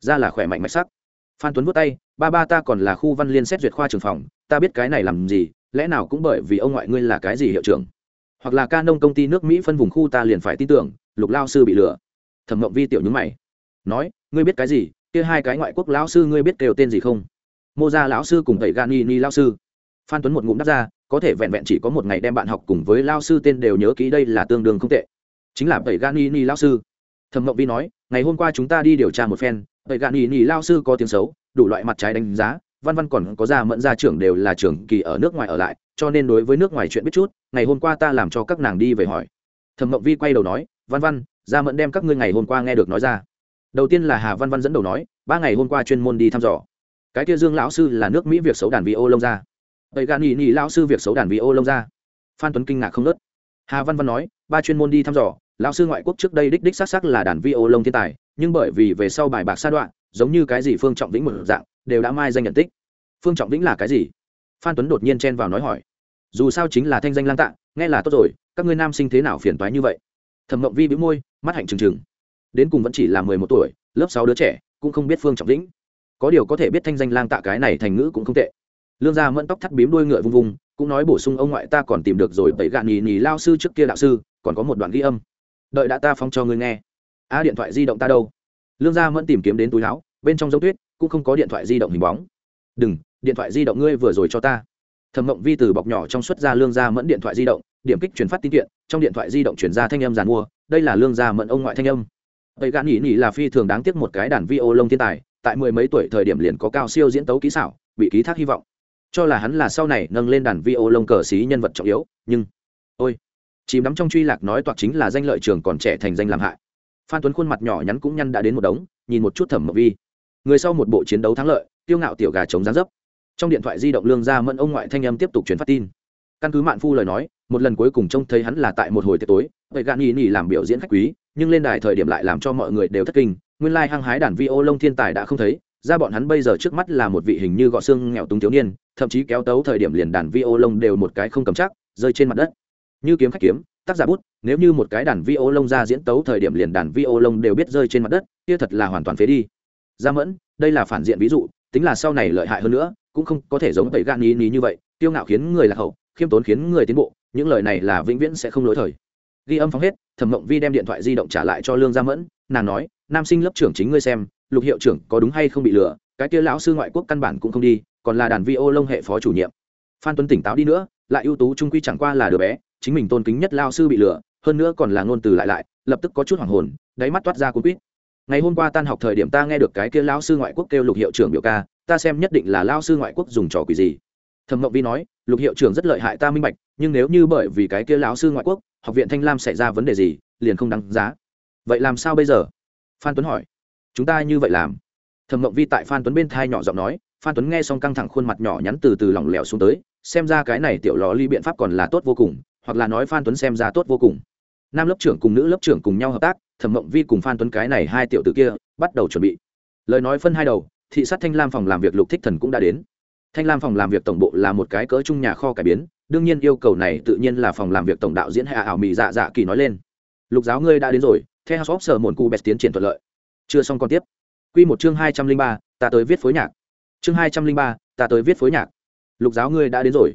S1: Ra là khỏe mạnh mạch sắc phan tuấn vút tay, ba ba ta còn là khu văn liên xét duyệt khoa trường phòng, ta biết cái này làm gì, lẽ nào cũng bởi vì ông ngoại ngươi là cái gì hiệu trưởng? Hoặc là ca nông công ty nước mỹ phân vùng khu ta liền phải tin tưởng, lục lao sư bị lừa. Thẩm mộng vi tiểu nhúng mày, nói, ngươi biết cái gì? Kia hai cái ngoại quốc lão sư ngươi biết đều tên gì không? Mô gia lão sư cùng thầy gani ni lao sư. Phan tuấn một ngụm đáp ra, có thể vẹn vẹn chỉ có một ngày đem bạn học cùng với lao sư tên đều nhớ kỹ đây là tương đương không tệ. Chính là thầy gani ni lao sư. Thẩm mộng vi nói, ngày hôm qua chúng ta đi điều tra một phen vậy gạn nhì nhì lao sư có tiếng xấu, đủ loại mặt trái đánh giá, văn văn còn có gia mẫn gia trưởng đều là trưởng kỳ ở nước ngoài ở lại, cho nên đối với nước ngoài chuyện biết chút, ngày hôm qua ta làm cho các nàng đi về hỏi. Thẩm mộng vi quay đầu nói, văn văn gia mẫn đem các ngươi ngày hôm qua nghe được nói ra. Đầu tiên là hà văn văn dẫn đầu nói, ba ngày hôm qua chuyên môn đi thăm dò. Cái kia dương lão sư là nước mỹ việc xấu đàn vi ô lông ra. Tây gạn nhì nhì lão sư việc xấu đàn vi ô lông ra. Phan tuấn kinh ngạc không nớt hà văn văn nói, ba chuyên môn đi thăm dò lão sư ngoại quốc trước đây đích đích xác xác là đàn vi ô lông thiên tài, nhưng bởi vì về sau bài bạc sa đoạn, giống như cái gì phương trọng vĩnh một dạng, đều đã mai danh nhận tích. Phương trọng vĩnh là cái gì? Phan tuấn đột nhiên chen vào nói hỏi. Dù sao chính là thanh danh lang tạ nghe là tốt rồi, các ngươi nam sinh thế nào phiền toái như vậy? Thẩm mộng vi bĩu môi, mắt hạnh trừng trừng. Đến cùng vẫn chỉ là mười một tuổi, lớp sáu đứa trẻ, cũng không biết phương trọng vĩnh. Có điều có thể biết thanh danh lang tạ cái này thành ngữ cũng không tệ. Lương gia mẫn tóc thắt bím đuôi ngựa vung vung, cũng nói bổ sung ông ngoại ta còn tìm được rồi tẩy gạn nhì nhì lao sư trước kia đạo sư, còn có một đoạn ghi âm đợi đã ta phóng cho ngươi nghe. A điện thoại di động ta đâu? Lương gia mẫn tìm kiếm đến túi áo, bên trong giống tuyết, cũng không có điện thoại di động hình bóng. Đừng, điện thoại di động ngươi vừa rồi cho ta. Thẩm mộng vi từ bọc nhỏ trong xuất ra lương gia mẫn điện thoại di động, điểm kích chuyển phát tin kiện, trong điện thoại di động chuyển ra thanh âm giàn mua, đây là lương gia mẫn ông ngoại thanh âm. Tẩy gạn nhỉ nhỉ là phi thường đáng tiếc một cái đàn vi ô lông thiên tài, tại mười mấy tuổi thời điểm liền có cao siêu diễn tấu kỹ xảo, bị ký thác hy vọng. Cho là hắn là sau này nâng lên đàn vi ô lông cờ xí nhân vật trọng yếu, nhưng, ôi chìm đắm trong truy lạc nói toạc chính là danh lợi trường còn trẻ thành danh làm hại. Phan tuấn khuôn mặt nhỏ nhắn cũng nhăn đã đến một đống, nhìn một chút thẩm mộc vi. Người sau một bộ chiến đấu thắng lợi tiêu ngạo tiểu gà chống gián dấp. Trong điện thoại di động lương gia mẫn ông ngoại thanh âm tiếp tục truyền phát tin. Căn cứ mạn phu lời nói, một lần cuối cùng trông thấy hắn là tại một hồi tiệc tối, vậy gạn nhì nghỉ làm biểu diễn khách quý, nhưng lên đài thời điểm lại làm cho mọi người đều thất kinh, nguyên lai hăng hái đàn vi ô lông thiên tài đã không thấy, ra bọn hắn bây giờ trước mắt là một vị hình như gọ xương nghèo túng thiếu niên, thậm chí kéo tấu thời điểm liền đàn vi ô lông đều một cái không cầm chắc, rơi trên mặt đất như kiếm khách kiếm, tác giả bút, nếu như một cái đàn vi ô lông ra diễn tấu thời điểm liền đàn vi ô lông đều biết rơi trên mặt đất, kia thật là hoàn toàn phế đi. Gia mẫn, đây là phản diện ví dụ, tính là sau này lợi hại hơn nữa, cũng không có thể giống tẩy gan ní ní như vậy tiêu ngạo khiến người lạc hậu, khiêm tốn khiến người tiến bộ, những lời này là vĩnh viễn sẽ không lỗi thời. Ghi âm phóng hết, thẩm mộng vi đem điện thoại di động trả lại cho lương gia mẫn, nàng nói, nam sinh lớp trưởng chính ngươi xem, lục hiệu trưởng có đúng hay không bị lừa, cái kia lão sư ngoại quốc căn bản cũng không đi, còn là đàn vi ô lông hệ phó chủ nhiệm. Phan tuấn tỉnh táo đi nữa, lại ưu tú trung quy chẳng qua là đứa bé chính mình tôn kính nhất lao sư bị lừa, hơn nữa còn là ngôn từ lại lại, lập tức có chút hoảng hồn, đáy mắt toát ra cuốn quýt. Ngày hôm qua tan học thời điểm ta nghe được cái kia lao sư ngoại quốc kêu lục hiệu trưởng biểu ca, ta xem nhất định là lao sư ngoại quốc dùng trò quỷ gì. Thẩm mộng vi nói, lục hiệu trưởng rất lợi hại ta minh bạch, nhưng nếu như bởi vì cái kia lão sư ngoại quốc, học viện thanh lam xảy ra vấn đề gì, liền không đáng giá. Vậy làm sao bây giờ? Phan tuấn hỏi. Chúng ta như vậy làm. Thẩm mộng vi tại phan tuấn bên thai nhỏ giọng nói, phan tuấn nghe xong căng thẳng khuôn mặt nhỏ nhắn từ từ lỏng lẻo xuống tới, xem ra cái này tiểu lò ly biện pháp còn là tốt vô cùng hoặc là nói phan tuấn xem ra tốt vô cùng. Nam lớp trưởng cùng nữ lớp trưởng cùng nhau hợp tác, thẩm mộng vi cùng phan tuấn cái này hai tiểu t kia, bắt đầu chuẩn bị. Lời nói phân hai đầu, thị sát thanh lam phòng làm việc lục thích thần cũng đã đến. Thanh lam phòng làm việc tổng bộ là một cái cỡ chung nhà kho cải biến, đương nhiên yêu cầu này tự nhiên là phòng làm việc tổng đạo diễn hạ ảo mỹ dạ dạ kỳ nói lên. Lục giáo ngươi đã đến rồi theo house of sở mồn cu best tiến triển thuận lợi. Chưa xong còn tiếp. Q một chương hai trăm linh ba, ta tới viết phối nhạc. Chương hai trăm linh ba, ta tới viết phối nhạc. Lục giáo ngươi đã đến rồi.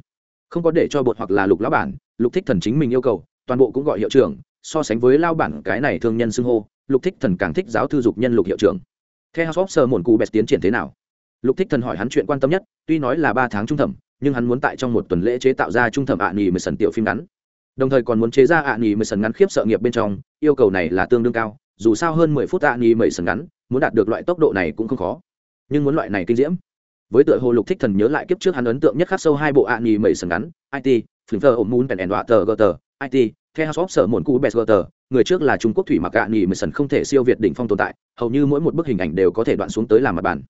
S1: Không có để cho bột hoặc là lục lão bản lục thích thần chính mình yêu cầu, toàn bộ cũng gọi hiệu trưởng, so sánh với lao bản cái này thương nhân xưng hô, lục thích thần càng thích giáo thư dục nhân lục hiệu trưởng. Theo house sờ mồn cụ bẹt tiến triển thế nào? Lục thích thần hỏi hắn chuyện quan tâm nhất, tuy nói là ba tháng trung thẩm, nhưng hắn muốn tại trong một tuần lễ chế tạo ra trung thẩm ạ nghỉ mười sần tiểu phim ngắn. Đồng thời còn muốn chế ra ạ nghỉ mười sần ngắn khiếp sợ nghiệp bên trong, yêu cầu này là tương đương cao, dù sao hơn mười phút ạ nghỉ mười sần ngắn, muốn đạt được loại tốc độ này cũng không khó. Nhưng muốn loại này kinh diễm. Với tựa hồ lục thích thần nhớ lại kiếp trước hắn ấn tượng nhất khắc sâu hai bộ ạ nghỉ mười sần ngắn it phim thơ ôm muốn bèn ẻn tờ gờ tờ. it theo house of sở mồn cũ best gờ người trước là trung quốc thủy mặc cạn nghỉ mười sần không thể siêu việt đỉnh phong tồn tại, hầu như mỗi một bức hình ảnh đều có thể đoạn xuống tới làm mặt bản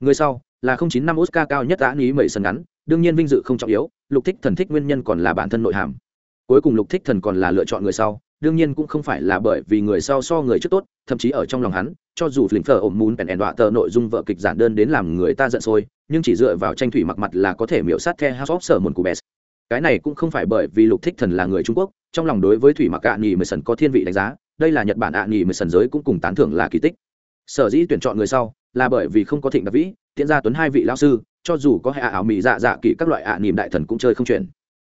S1: người sau là không chín năm oscar cao nhất đã nghĩ mười sần ngắn, đương nhiên vinh dự không trọng yếu, lục thích thần thích nguyên nhân còn là bản thân nội hàm. Cuối cùng lục thích thần còn là lựa chọn người sau, đương nhiên cũng không phải là bởi vì người sau so người trước tốt, thậm chí ở trong lòng hắn, cho dù phình phở ổn mún bèn ẻn đọa tờ nội dung vợ kịch giản đơn đến làm người ta giận sôi, nhưng chỉ dựa vào tranh thủy mặc mặt là có thể miễu sát the house of sở môn của best cái này cũng không phải bởi vì lục thích thần là người trung quốc trong lòng đối với thủy mặc ạ nghỉ mười sần có thiên vị đánh giá đây là nhật bản ạ nghỉ mười sần giới cũng cùng tán thưởng là kỳ tích. Sở dĩ tuyển chọn người sau là bởi vì không có thịnh đặc vĩ tiễn gia tuấn hai vị lao sư cho dù có hệ ạ ảo mỹ dạ dạ kỹ các loại ạ niềm đại thần cũng chơi không chuyển.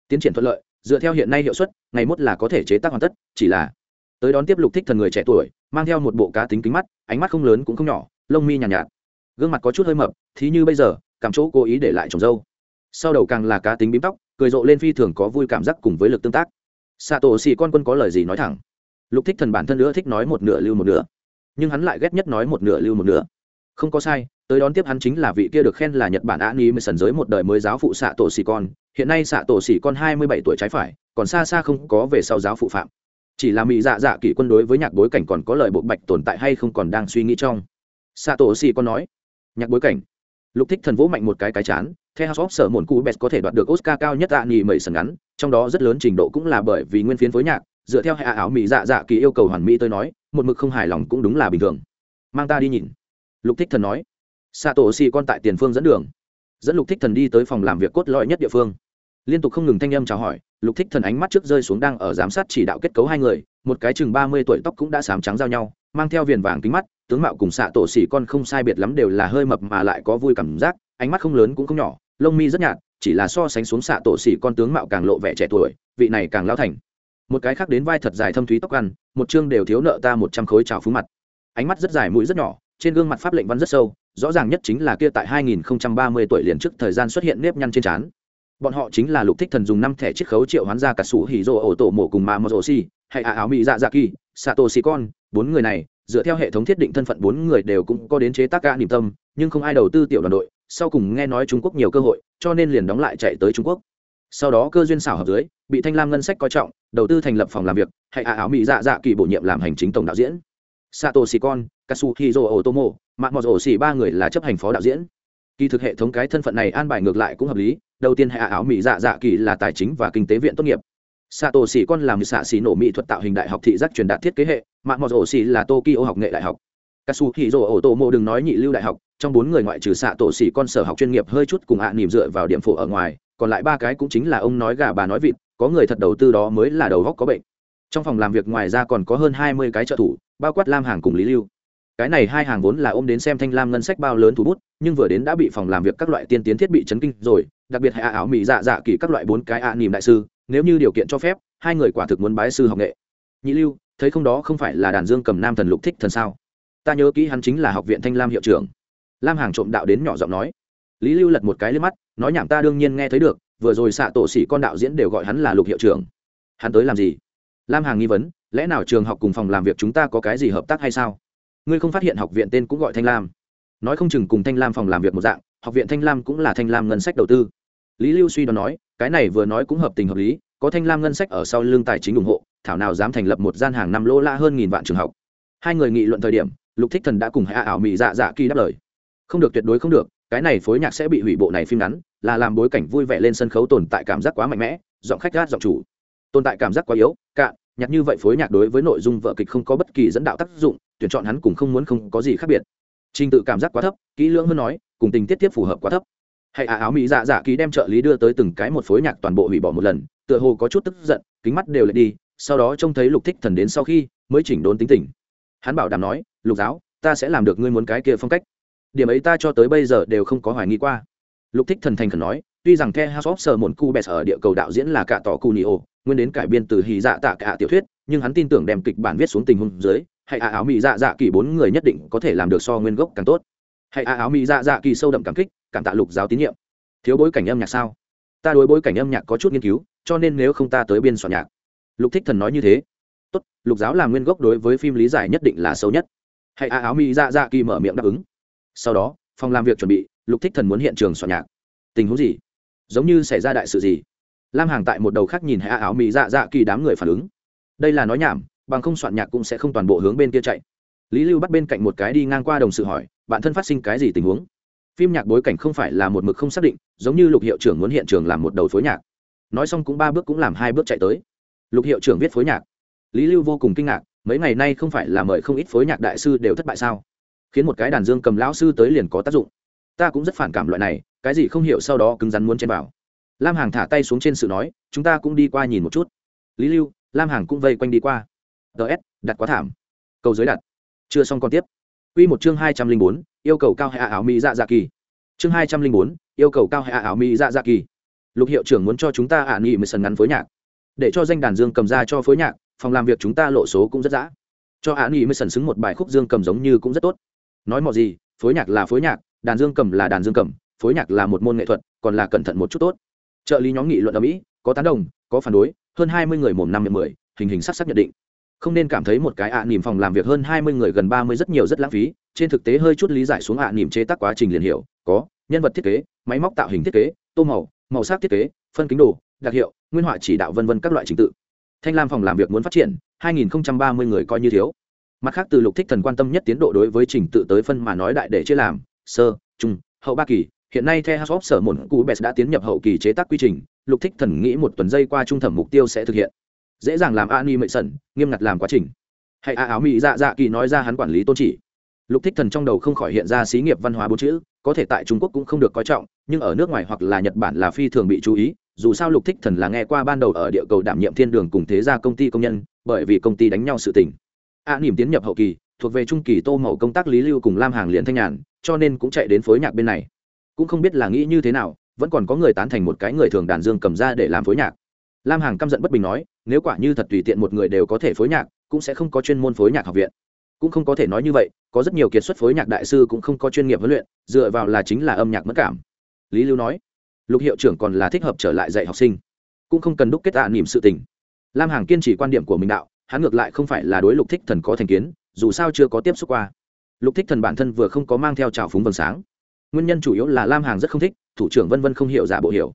S1: Tiến triển thuận lợi dựa theo hiện nay hiệu suất ngày mốt là có thể chế tác hoàn tất chỉ là tới đón tiếp lục thích thần người trẻ tuổi mang theo một bộ cá tính kính mắt ánh mắt không lớn cũng không nhỏ lông mi nhàn nhạt, nhạt gương mặt có chút hơi mập thí như bây giờ cảm chỗ cố ý để lại trồng dâu. Sau đầu càng là cá tính bím tóc cười rộ lên phi thường có vui cảm giác cùng với lực tương tác. Xạ tổ xì con quân có lời gì nói thẳng? Lục thích thần bản thân nữa thích nói một nửa lưu một nửa, nhưng hắn lại ghét nhất nói một nửa lưu một nửa. Không có sai, tới đón tiếp hắn chính là vị kia được khen là nhật bản á ni mới sần giới một đời mới giáo phụ xạ tổ xì con. Hiện nay xạ tổ xì con hai mươi bảy tuổi trái phải, còn xa xa không có về sau giáo phụ phạm. Chỉ là mỹ dạ dạ kỷ quân đối với nhạc bối cảnh còn có lời bộ bạch tồn tại hay không còn đang suy nghĩ trong. Xạ tổ xì con nói, nhạc bối cảnh? Lục thích thần vỗ mạnh một cái cái chán theo house of sở mồn cụ best có thể đoạt được oscar cao nhất ạ ni mẩy sần ngắn, trong đó rất lớn trình độ cũng là bởi vì nguyên phiến phối nhạc, dựa theo hệ áo mỹ dạ dạ kỳ yêu cầu hoàn mỹ tôi nói, một mực không hài lòng cũng đúng là bình thường. Mang ta đi nhìn. Lục thích thần nói. Sato tổ con tại tiền phương dẫn đường. Dẫn lục thích thần đi tới phòng làm việc cốt lõi nhất địa phương. Liên tục không ngừng thanh âm chào hỏi, lục thích thần ánh mắt trước rơi xuống đang ở giám sát chỉ đạo kết cấu hai người, một cái chừng ba mươi tuổi tóc cũng đã sám trắng giao nhau, mang theo viền vàng kính mắt, tướng mạo cùng xạ tổ xỉ con không sai biệt lắm đều là hơi mập mà lại có vui cảm giác ánh mắt không lớn cũng không nhỏ, lông mi rất nhạt, chỉ là so sánh xuống xạ tổ xỉ con tướng mạo càng lộ vẻ trẻ tuổi, vị này càng lao thành. Một cái khác đến vai thật dài thâm thúy tóc ăn, một chương đều thiếu nợ ta một trăm khối trào phú mặt. Ánh mắt rất dài mũi rất nhỏ, trên gương mặt pháp lệnh văn rất sâu, rõ ràng nhất chính là kia tại 2030 tuổi liền trước thời gian xuất hiện nếp nhăn trên trán. Bọn họ chính là lục thích thần dùng năm thẻ chiết khấu triệu hoán ra cả sủ hỉ rồ ổ tổ mổ cùng mà mô si hay à áo mỹ dạ dạ kỳ sato si con, bốn người này, dựa theo hệ thống thiết định thân phận bốn người đều cũng có đến chế tác ca niềm tâm, nhưng không ai đầu tư tiểu đoàn đội sau cùng nghe nói trung quốc nhiều cơ hội, cho nên liền đóng lại chạy tới trung quốc. Sau đó cơ duyên xảo hợp dưới, bị thanh lam ngân sách coi trọng, đầu tư thành lập phòng làm việc, hay à, áo mỹ dạ dạ kỳ bổ nhiệm làm hành chính tổng đạo diễn. Sato si con katsuhiro otomo mạng mọt ổ xỉ ba người là chấp hành phó đạo diễn. Kỳ thực hệ thống cái thân phận này an bài ngược lại cũng hợp lý, đầu tiên hạ à, áo mỹ dạ dạ kỳ là tài chính và kinh tế viện tốt nghiệp. Sato xỉ làm xạ xỉ nổ mỹ thuật tạo hình đại học thị giác truyền đạt thiết kế hệ mạng mọt ổ xỉ là tokyo học nghệ đại học katsuhiro otomo đừng nói nhị lưu đại học, trong bốn người ngoại trừ xạ tổ sĩ con sở học chuyên nghiệp hơi chút cùng ạ à dựa vào điểm phổ ở ngoài, còn lại ba cái cũng chính là ông nói gà bà nói vịt, có người thật đầu tư đó mới là đầu góc có bệnh. Trong phòng làm việc ngoài ra còn có hơn hai mươi cái trợ thủ, bao quát lam hàng cùng lý lưu. Cái này hai hàng vốn là ôm đến xem thanh lam ngân sách bao lớn thủ bút, nhưng vừa đến đã bị phòng làm việc các loại tiên tiến thiết bị chấn kinh rồi, đặc biệt hạ áo mỹ dạ dạ kỳ các loại bốn cái ạ à nỉm đại sư, nếu như điều kiện cho phép, hai người quả thực muốn bái sư học nghệ. Nhị lưu, thấy không đó không phải là đàn dương cầm nam thần lục thích thần sao? Ta nhớ kỹ hắn chính là học viện thanh lam hiệu trưởng. Lam hàng trộm đạo đến nhỏ giọng nói. Lý lưu lật một cái lên mắt, nói nhảm ta đương nhiên nghe thấy được, vừa rồi xạ tổ sĩ con đạo diễn đều gọi hắn là lục hiệu trưởng. Hắn tới làm gì? Lam hàng nghi vấn, lẽ nào trường học cùng phòng làm việc chúng ta có cái gì hợp tác hay sao? Ngươi không phát hiện học viện tên cũng gọi thanh lam? Nói không chừng cùng thanh lam phòng làm việc một dạng, học viện thanh lam cũng là thanh lam ngân sách đầu tư. Lý lưu suy đoán nói, cái này vừa nói cũng hợp tình hợp lý, có thanh lam ngân sách ở sau lương tài chính ủng hộ, thảo nào dám thành lập một gian hàng năm lỗ la hơn nghìn vạn trường học. Hai người nghị luận thời điểm lục thích thần đã cùng hạ ảo mỹ dạ dạ kỳ đáp lời. Không được, tuyệt đối không được, cái này phối nhạc sẽ bị hủy bộ này phim ngắn, là làm bối cảnh vui vẻ lên sân khấu tồn tại cảm giác quá mạnh mẽ, giọng khách gát giọng chủ. Tồn tại cảm giác quá yếu, cạn, nhạc như vậy phối nhạc đối với nội dung vợ kịch không có bất kỳ dẫn đạo tác dụng, tuyển chọn hắn cũng không muốn không có gì khác biệt. Trình tự cảm giác quá thấp, kỹ lưỡng hơn nói, cùng tình tiết tiếp phù hợp quá thấp. Hay à áo mỹ dạ dạ ký đem trợ lý đưa tới từng cái một phối nhạc toàn bộ hủy bỏ một lần, tựa hồ có chút tức giận, kính mắt đều lại đi, sau đó trông thấy lục thích thần đến sau khi, mới chỉnh đốn tính tình hắn bảo đảm nói, lục giáo, ta sẽ làm được, ngươi muốn cái kia phong cách. Điểm ấy ta cho tới bây giờ đều không có hoài nghi qua. Lục thích thần thành khẩn nói, tuy rằng the house of sở một cu bẹt ở địa cầu đạo diễn là cả tỏ cu nio nguyên đến cải biên từ hì dạ tạ cả tiểu thuyết, nhưng hắn tin tưởng đem kịch bản viết xuống tình huống dưới hay a áo mỹ dạ dạ kỳ bốn người nhất định có thể làm được so nguyên gốc càng tốt. Hay a áo mỹ dạ dạ kỳ sâu đậm cảm kích, cảm tạ lục giáo tín nhiệm. Thiếu bối cảnh âm nhạc sao? Ta đối bối cảnh âm nhạc có chút nghiên cứu, cho nên nếu không ta tới biên soạn nhạc. Lục thích thần nói như thế tốt, lục giáo là nguyên gốc đối với phim lý giải nhất định là xấu nhất. Hãy a áo mỹ dạ dạ kỳ mở miệng đáp ứng. Sau đó, phòng làm việc chuẩn bị, lục thích thần muốn hiện trường soạn nhạc. Tình huống gì? Giống như xảy ra đại sự gì? Lam hàng tại một đầu khác nhìn hạ áo mỹ dạ dạ kỳ đám người phản ứng. Đây là nói nhảm, bằng không soạn nhạc cũng sẽ không toàn bộ hướng bên kia chạy. Lý lưu bắt bên cạnh một cái đi ngang qua đồng sự hỏi, bạn thân phát sinh cái gì tình huống? Phim nhạc bối cảnh không phải là một mực không xác định, giống như lục hiệu trưởng muốn hiện trường làm một đầu phối nhạc. Nói xong cũng ba bước cũng làm hai bước chạy tới. Lục hiệu trưởng viết phối nhạc lý lưu vô cùng kinh ngạc, mấy ngày nay không phải là mời không ít phối nhạc đại sư đều thất bại sao? Khiến một cái đàn dương cầm lão sư tới liền có tác dụng. Ta cũng rất phản cảm loại này, cái gì không hiểu sau đó cứng rắn muốn chen vào. Lam hàng thả tay xuống trên sự nói, chúng ta cũng đi qua nhìn một chút. Lý lưu, lam hàng cũng vây quanh đi qua. Ts đặt quá thảm. Cầu giới đặt. Chưa xong còn tiếp. Quy một chương hai trăm linh bốn, yêu cầu cao hạ áo mỹ dạ dạ kỳ. Chương hai trăm linh bốn, yêu cầu cao hạ áo mỹ dạ dạ kỳ. Lục hiệu trưởng muốn cho chúng ta ả nghị mười sần ngắn phối nhạc. Để cho danh đàn dương cầm ra cho phối nhạc phòng làm việc chúng ta lộ số cũng rất dã. Cho án nghị mới sần xứng một bài khúc dương cầm giống như cũng rất tốt. Nói mọi gì, phối nhạc là phối nhạc, đàn dương cầm là đàn dương cầm, phối nhạc là một môn nghệ thuật, còn là cẩn thận một chút tốt. Trợ lý nhóm nghị luận ở mỹ, có tán đồng, có phản đối, hơn hai mươi người mồm năm mười, hình hình sắc sắc nhận định. Không nên cảm thấy một cái ạ à nỉm phòng làm việc hơn hai mươi người gần ba mươi rất nhiều rất lãng phí, trên thực tế hơi chút lý giải xuống ạ à nỉm chế tác quá trình liền hiểu, có, nhân vật thiết kế, máy móc tạo hình thiết kế, tô màu màu sắc thiết kế, phân kính đồ, đặc hiệu, nguyên họa chỉ đạo vân vân các loại trình tự thanh lam phòng làm việc muốn phát triển 2030 người coi như thiếu mặt khác từ lục thích thần quan tâm nhất tiến độ đối với trình tự tới phân mà nói đại để chia làm sơ trung hậu ba kỳ hiện nay theo House of Sở Môn Cú Bes đã tiến nhập hậu kỳ chế tác quy trình, Lục Thích Thần nghĩ một tuần giây qua trung thẩm mục tiêu sẽ thực hiện. Dễ dàng làm animation, nghiêm ngặt làm quá trình. Hay a áo mỹ dạ dạ kỳ nói ra hắn quản lý tôn chỉ. Lục Thích Thần trong đầu không khỏi hiện ra xí nghiệp văn hóa bốn chữ, có thể tại Trung Quốc cũng không được coi trọng, nhưng ở nước ngoài hoặc là Nhật Bản là phi thường bị chú ý, dù sao Lục Thích Thần là nghe qua ban đầu ở địa cầu đảm nhiệm thiên đường cùng thế gia công ty công nhân, bởi vì công ty đánh nhau sự tình. A niềm tiến nhập hậu kỳ, thuộc về trung kỳ Tô Mậu công tác lý lưu cùng Lam Hàng liền thanh nhàn, cho nên cũng chạy đến phối nhạc bên này. Cũng không biết là nghĩ như thế nào vẫn còn có người tán thành một cái người thường đàn dương cầm ra để làm phối nhạc. Lam hàng căm giận bất bình nói nếu quả như thật tùy tiện một người đều có thể phối nhạc cũng sẽ không có chuyên môn phối nhạc học viện. Cũng không có thể nói như vậy có rất nhiều kiệt xuất phối nhạc đại sư cũng không có chuyên nghiệp huấn luyện dựa vào là chính là âm nhạc mất cảm. Lý lưu nói lục hiệu trưởng còn là thích hợp trở lại dạy học sinh. Cũng không cần đúc kết tạ niềm sự tình. Lam hàng kiên trì quan điểm của mình đạo, hắn ngược lại không phải là đối lục thích thần có thành kiến, dù sao chưa có tiếp xúc qua. Lục thích thần bản thân vừa không có mang theo trào phúng vầng sáng. Nguyên nhân chủ yếu là lam hàng rất không thích, thủ trưởng vân vân không hiểu giả bộ hiểu.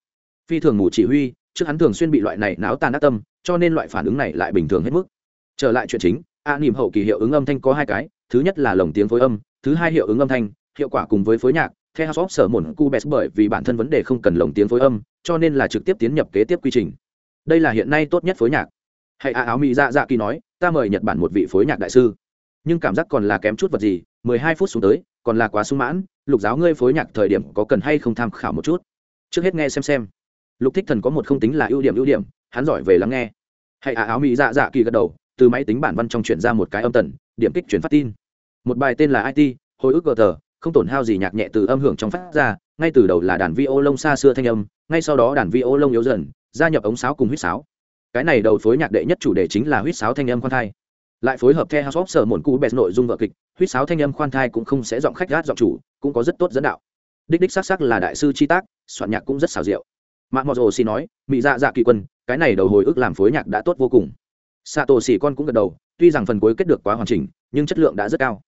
S1: Phi thường ngủ chỉ huy, trước hắn thường xuyên bị loại này náo tàn ác tâm, cho nên loại phản ứng này lại bình thường hết mức. Trở lại chuyện chính a niềm hậu kỳ hiệu ứng âm thanh có hai cái, thứ nhất là lồng tiếng phối âm, thứ hai hiệu ứng âm thanh, hiệu quả cùng với phối nhạc theo house of sở mồn Cubes bởi vì bản thân vấn đề không cần lồng tiếng phối âm, cho nên là trực tiếp tiến nhập kế tiếp quy trình. Đây là hiện nay tốt nhất phối nhạc. Hãy a à, áo mỹ dạ dạ kỳ nói, ta mời nhật bản một vị phối nhạc đại sư. Nhưng cảm giác còn là kém chút vật gì, mười hai phút xuống tới, còn là quá sung mãn. Lục giáo ngươi phối nhạc thời điểm có cần hay không tham khảo một chút? Trước hết nghe xem xem. Lục thích thần có một không tính là ưu điểm ưu điểm, hắn giỏi về lắng nghe. Hãy ả à, áo mỹ dạ dạ kỳ gật đầu, từ máy tính bản văn trong chuyển ra một cái âm tần, điểm kích chuyển phát tin. Một bài tên là it hồi ức gờ tờ không tổn hao gì nhạc nhẹ từ âm hưởng trong phát ra, ngay từ đầu là đàn vi ô lông xa xưa thanh âm, ngay sau đó đàn vi ô lông yếu dần, gia nhập ống sáo cùng huýt sáo. Cái này đầu phối nhạc đệ nhất chủ đề chính là huýt sáo thanh âm khoan thai. Lại phối hợp theo house of sở mồn cu bẹt nội dung vợ kịch huýt sáo thanh âm khoan thai cũng không sẽ giọng khách gát giọng chủ, cũng có rất tốt dẫn đạo. Đích đích xác sắc là đại sư chi tác, soạn nhạc cũng rất xào diệu. Mạng mọt rồ xì nói mỹ dạ dạ kỳ quân, cái này đầu hồi ức làm phối nhạc đã tốt vô cùng. Xạ tổ xì con cũng gật đầu, tuy rằng phần cuối kết được quá hoàn chỉnh, nhưng chất lượng đã rất cao.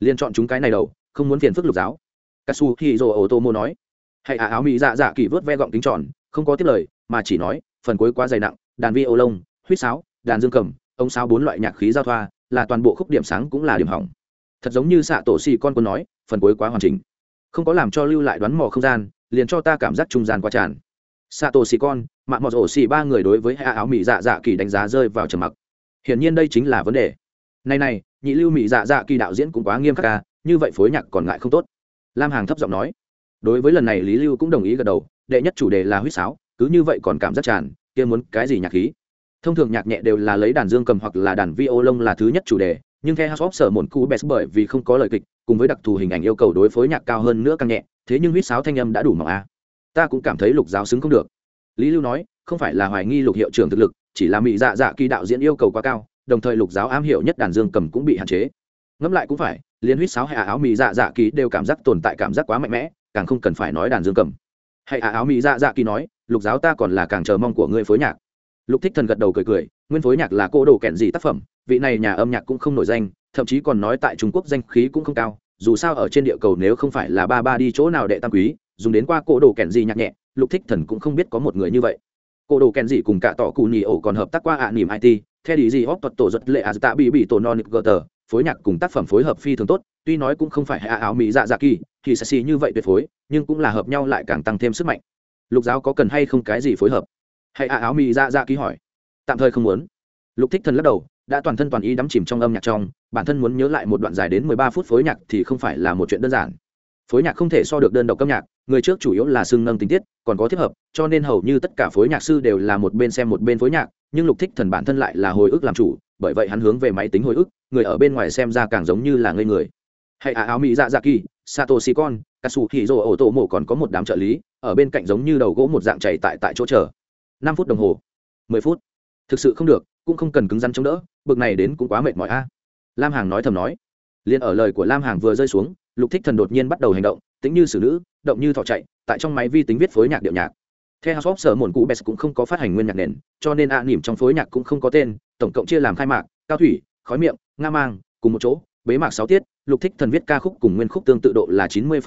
S1: Liên chọn chúng cái này đầu không muốn phiền phức lục giáo. Katsu hi dồ ô tô mô nói. Hãy ả áo mỹ dạ dạ kỳ vớt ve gọng tính tròn, không có tiết lời, mà chỉ nói, phần cuối quá dày nặng, đàn vi ô lông huýt sáo, đàn dương cầm ông sáo bốn loại nhạc khí giao thoa, là toàn bộ khúc điểm sáng cũng là điểm hỏng. Thật giống như xạ tổ xì con quân nói, phần cuối quá hoàn chỉnh. Không có làm cho lưu lại đoán mò không gian, liền cho ta cảm giác trung gian quá tràn. Xạ tổ xì con mạng mọt ổ xì ba người đối với hạ à, áo mỹ dạ dạ kỳ đánh giá rơi vào trầm mặc. Hiển nhiên đây chính là vấn đề. Này này, nhị lưu mỹ dạ dạ kỳ đạo diễn cũng quá nghiêm khắc ca như vậy phối nhạc còn ngại không tốt. Lam hàng thấp giọng nói. Đối với lần này lý lưu cũng đồng ý gật đầu đệ nhất chủ đề là huýt sáo cứ như vậy còn cảm giác tràn kia muốn cái gì nhạc khí? Thông thường nhạc nhẹ đều là lấy đàn dương cầm hoặc là đàn vi ô lông là thứ nhất chủ đề nhưng theo House sở mồn cú best bởi vì không có lời kịch, cùng với đặc thù hình ảnh yêu cầu đối phối nhạc cao hơn nữa càng nhẹ, thế nhưng huýt sáo thanh âm đã đủ mỏng a. ta cũng cảm thấy lục giáo xứng không được. Lý lưu nói không phải là hoài nghi lục hiệu trưởng thực lực chỉ là mỹ dạ dạ kỳ đạo diễn yêu cầu quá cao đồng thời lục giáo am hiểu nhất đàn dương cầm cũng bị hạn chế ngẫm lại cũng phải, liên huýt sáo hay áo mì dạ dạ kỳ đều cảm giác tồn tại cảm giác quá mạnh mẽ, càng không cần phải nói đàn dương cầm. Hay áo mì dạ dạ kỳ nói, lục giáo ta còn là càng chờ mong của ngươi phối nhạc. Lục thích thần gật đầu cười cười, nguyên phối nhạc là cô đồ kẹn gì tác phẩm, vị này nhà âm nhạc cũng không nổi danh, thậm chí còn nói tại trung quốc danh khí cũng không cao, dù sao ở trên địa cầu nếu không phải là ba ba đi chỗ nào đệ tam quý, dùng đến qua cô đồ kẹn gì nhạc nhẹ, lục thích thần cũng không biết có một người như vậy. Cô đồ kẹn gì cùng cả tỏ cụ nhì ổ còn hợp tác qua ạ à nỉm it theo đi gì hóc tuật tổ giật lệ à tạ bị bị tổ non gờ tờ phối nhạc cùng tác phẩm phối hợp phi thường tốt, tuy nói cũng không phải hạ áo mỹ dạ dạ kỳ, thì sẽ xì như vậy tuyệt phối, nhưng cũng là hợp nhau lại càng tăng thêm sức mạnh. Lục giáo có cần hay không cái gì phối hợp? Hạ áo mỹ dạ dạ kỳ hỏi. Tạm thời không muốn. Lục thích thần lắc đầu, đã toàn thân toàn ý đắm chìm trong âm nhạc trong, bản thân muốn nhớ lại một đoạn dài đến mười ba phút phối nhạc thì không phải là một chuyện đơn giản phối nhạc không thể so được đơn độc âm nhạc, người trước chủ yếu là xưng nâng tình tiết, còn có thiết hợp, cho nên hầu như tất cả phối nhạc sư đều là một bên xem một bên phối nhạc, nhưng lục thích thần bản thân lại là hồi ức làm chủ, bởi vậy hắn hướng về máy tính hồi ức, người ở bên ngoài xem ra càng giống như là ngây người. Hay à áo mỹ dạ dạ kỳ sato si con katsu hì rô ổ tổ mổ còn có một đám trợ lý, ở bên cạnh giống như đầu gỗ một dạng chảy tại tại chỗ chờ. Năm phút đồng hồ. Mười phút. Thực sự không được, cũng không cần cứng rắn chống đỡ, bực này đến cũng quá mệt mỏi a. Lam hàng nói thầm nói. Liền ở lời của lam hàng vừa rơi xuống lục thích thần đột nhiên bắt đầu hành động tính như xử nữ động như thọ chạy tại trong máy vi tính viết phối nhạc điệu nhạc. Theo house of sở mồn cụ bes cũng không có phát hành nguyên nhạc nền cho nên ạ à, nỉm trong phối nhạc cũng không có tên tổng cộng chia làm khai mạc cao thủy khói miệng nga mang cùng một chỗ bế mạc sáu tiết lục thích thần viết ca khúc cùng nguyên khúc tương tự độ là chín mươi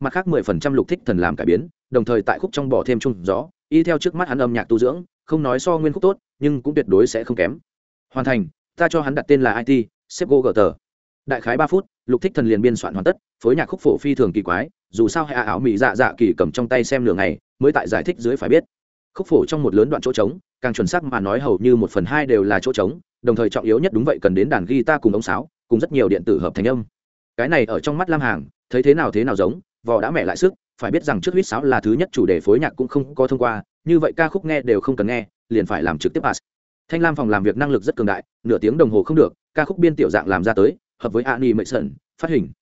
S1: mặt khác mười phần trăm lục thích thần làm cải biến đồng thời tại khúc trong bỏ thêm chung gió y theo trước mắt hắn âm nhạc tu dưỡng không nói so nguyên khúc tốt nhưng cũng tuyệt đối sẽ không kém. Hoàn thành ta cho hắn đặt tên là it xếp gỗ gờ tờ. Đại khái ba phút lục thích thần liền biên soạn hoàn tất, phối nhạc khúc phổ phi thường kỳ quái, dù sao hạ áo mỹ dạ dạ kỳ cầm trong tay xem nửa ngày, mới tại giải thích dưới phải biết. Khúc phổ trong một lớn đoạn chỗ trống, càng chuẩn xác mà nói hầu như một phần hai đều là chỗ trống, đồng thời trọng yếu nhất đúng vậy cần đến đàn guitar cùng ống sáo, cùng rất nhiều điện tử hợp thành âm. Cái này ở trong mắt lam hàng, thấy thế nào thế nào giống, vò đã mẹ lại sức, phải biết rằng trước huýt sáo là thứ nhất chủ đề phối nhạc cũng không có thông qua, như vậy ca khúc nghe đều không cần nghe, liền phải làm trực tiếp pass. Thanh lam phòng làm việc năng lực rất cường đại, nửa tiếng đồng hồ không được, ca khúc biên tiểu dạng làm ra tới hợp với ani mệ sẩn phát hình.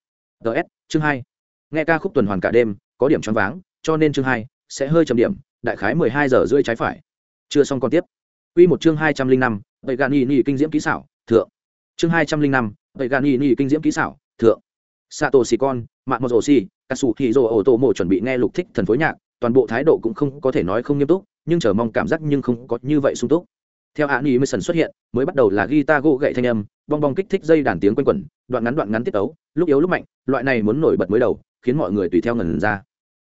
S1: Ts chương hai. Nghe ca khúc tuần hoàn cả đêm, có điểm choáng váng, cho nên chương hai sẽ hơi chậm điểm, đại khái mười hai giờ rưỡi trái phải. Chưa xong còn tiếp. Quy một chương hai trăm linh năm vậy gani ni kinh diễm kỹ xảo, thượng. Chương hai trăm linh năm vậy gani ni kinh diễm kỹ xảo, thượng. Sato xì con mạng mò rồ xì katsu thì chuẩn bị nghe lục thích thần phối nhạc, toàn bộ thái độ cũng không có thể nói không nghiêm túc, nhưng chờ mong cảm giác nhưng không có như vậy sung túc. Theo hạ nghị sần xuất hiện, mới bắt đầu là guitar gỗ gậy thanh âm bong bong kích thích dây đàn tiếng quanh quẩn, đoạn ngắn đoạn ngắn tiết ấu lúc yếu lúc mạnh, loại này muốn nổi bật mới đầu, khiến mọi người tùy theo ngần ra.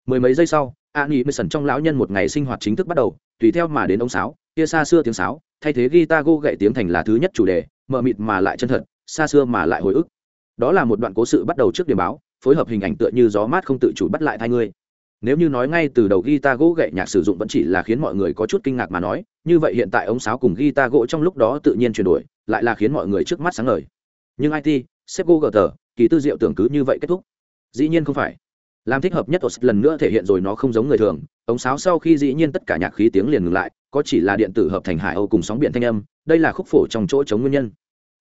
S1: Mười mấy giây sau hạ nghị sần trong lão nhân một ngày sinh hoạt chính thức bắt đầu, tùy theo mà đến ông sáo, kia xa xưa tiếng sáo, thay thế guitar go gậy tiếng thành là thứ nhất chủ đề, mờ mịt mà lại chân thật, xa xưa mà lại hồi ức. Đó là một đoạn cố sự bắt đầu trước điểm báo, phối hợp hình ảnh tựa như gió mát không tự chủ bắt lại thai ngươi nếu như nói ngay từ đầu guitar gỗ gậy nhạc sử dụng vẫn chỉ là khiến mọi người có chút kinh ngạc mà nói, như vậy hiện tại ống sáo cùng guitar gỗ trong lúc đó tự nhiên chuyển đổi, lại là khiến mọi người trước mắt sáng ngời. Nhưng it xếp gỗ gờ tờ kỳ tư diệu tưởng cứ như vậy kết thúc. Dĩ nhiên không phải. Làm thích hợp nhất os lần nữa thể hiện rồi nó không giống người thường, ống sáo sau khi dĩ nhiên tất cả nhạc khí tiếng liền ngừng lại, có chỉ là điện tử hợp thành hải âu cùng sóng biển thanh âm, đây là khúc phổ trong chỗ chống nguyên nhân.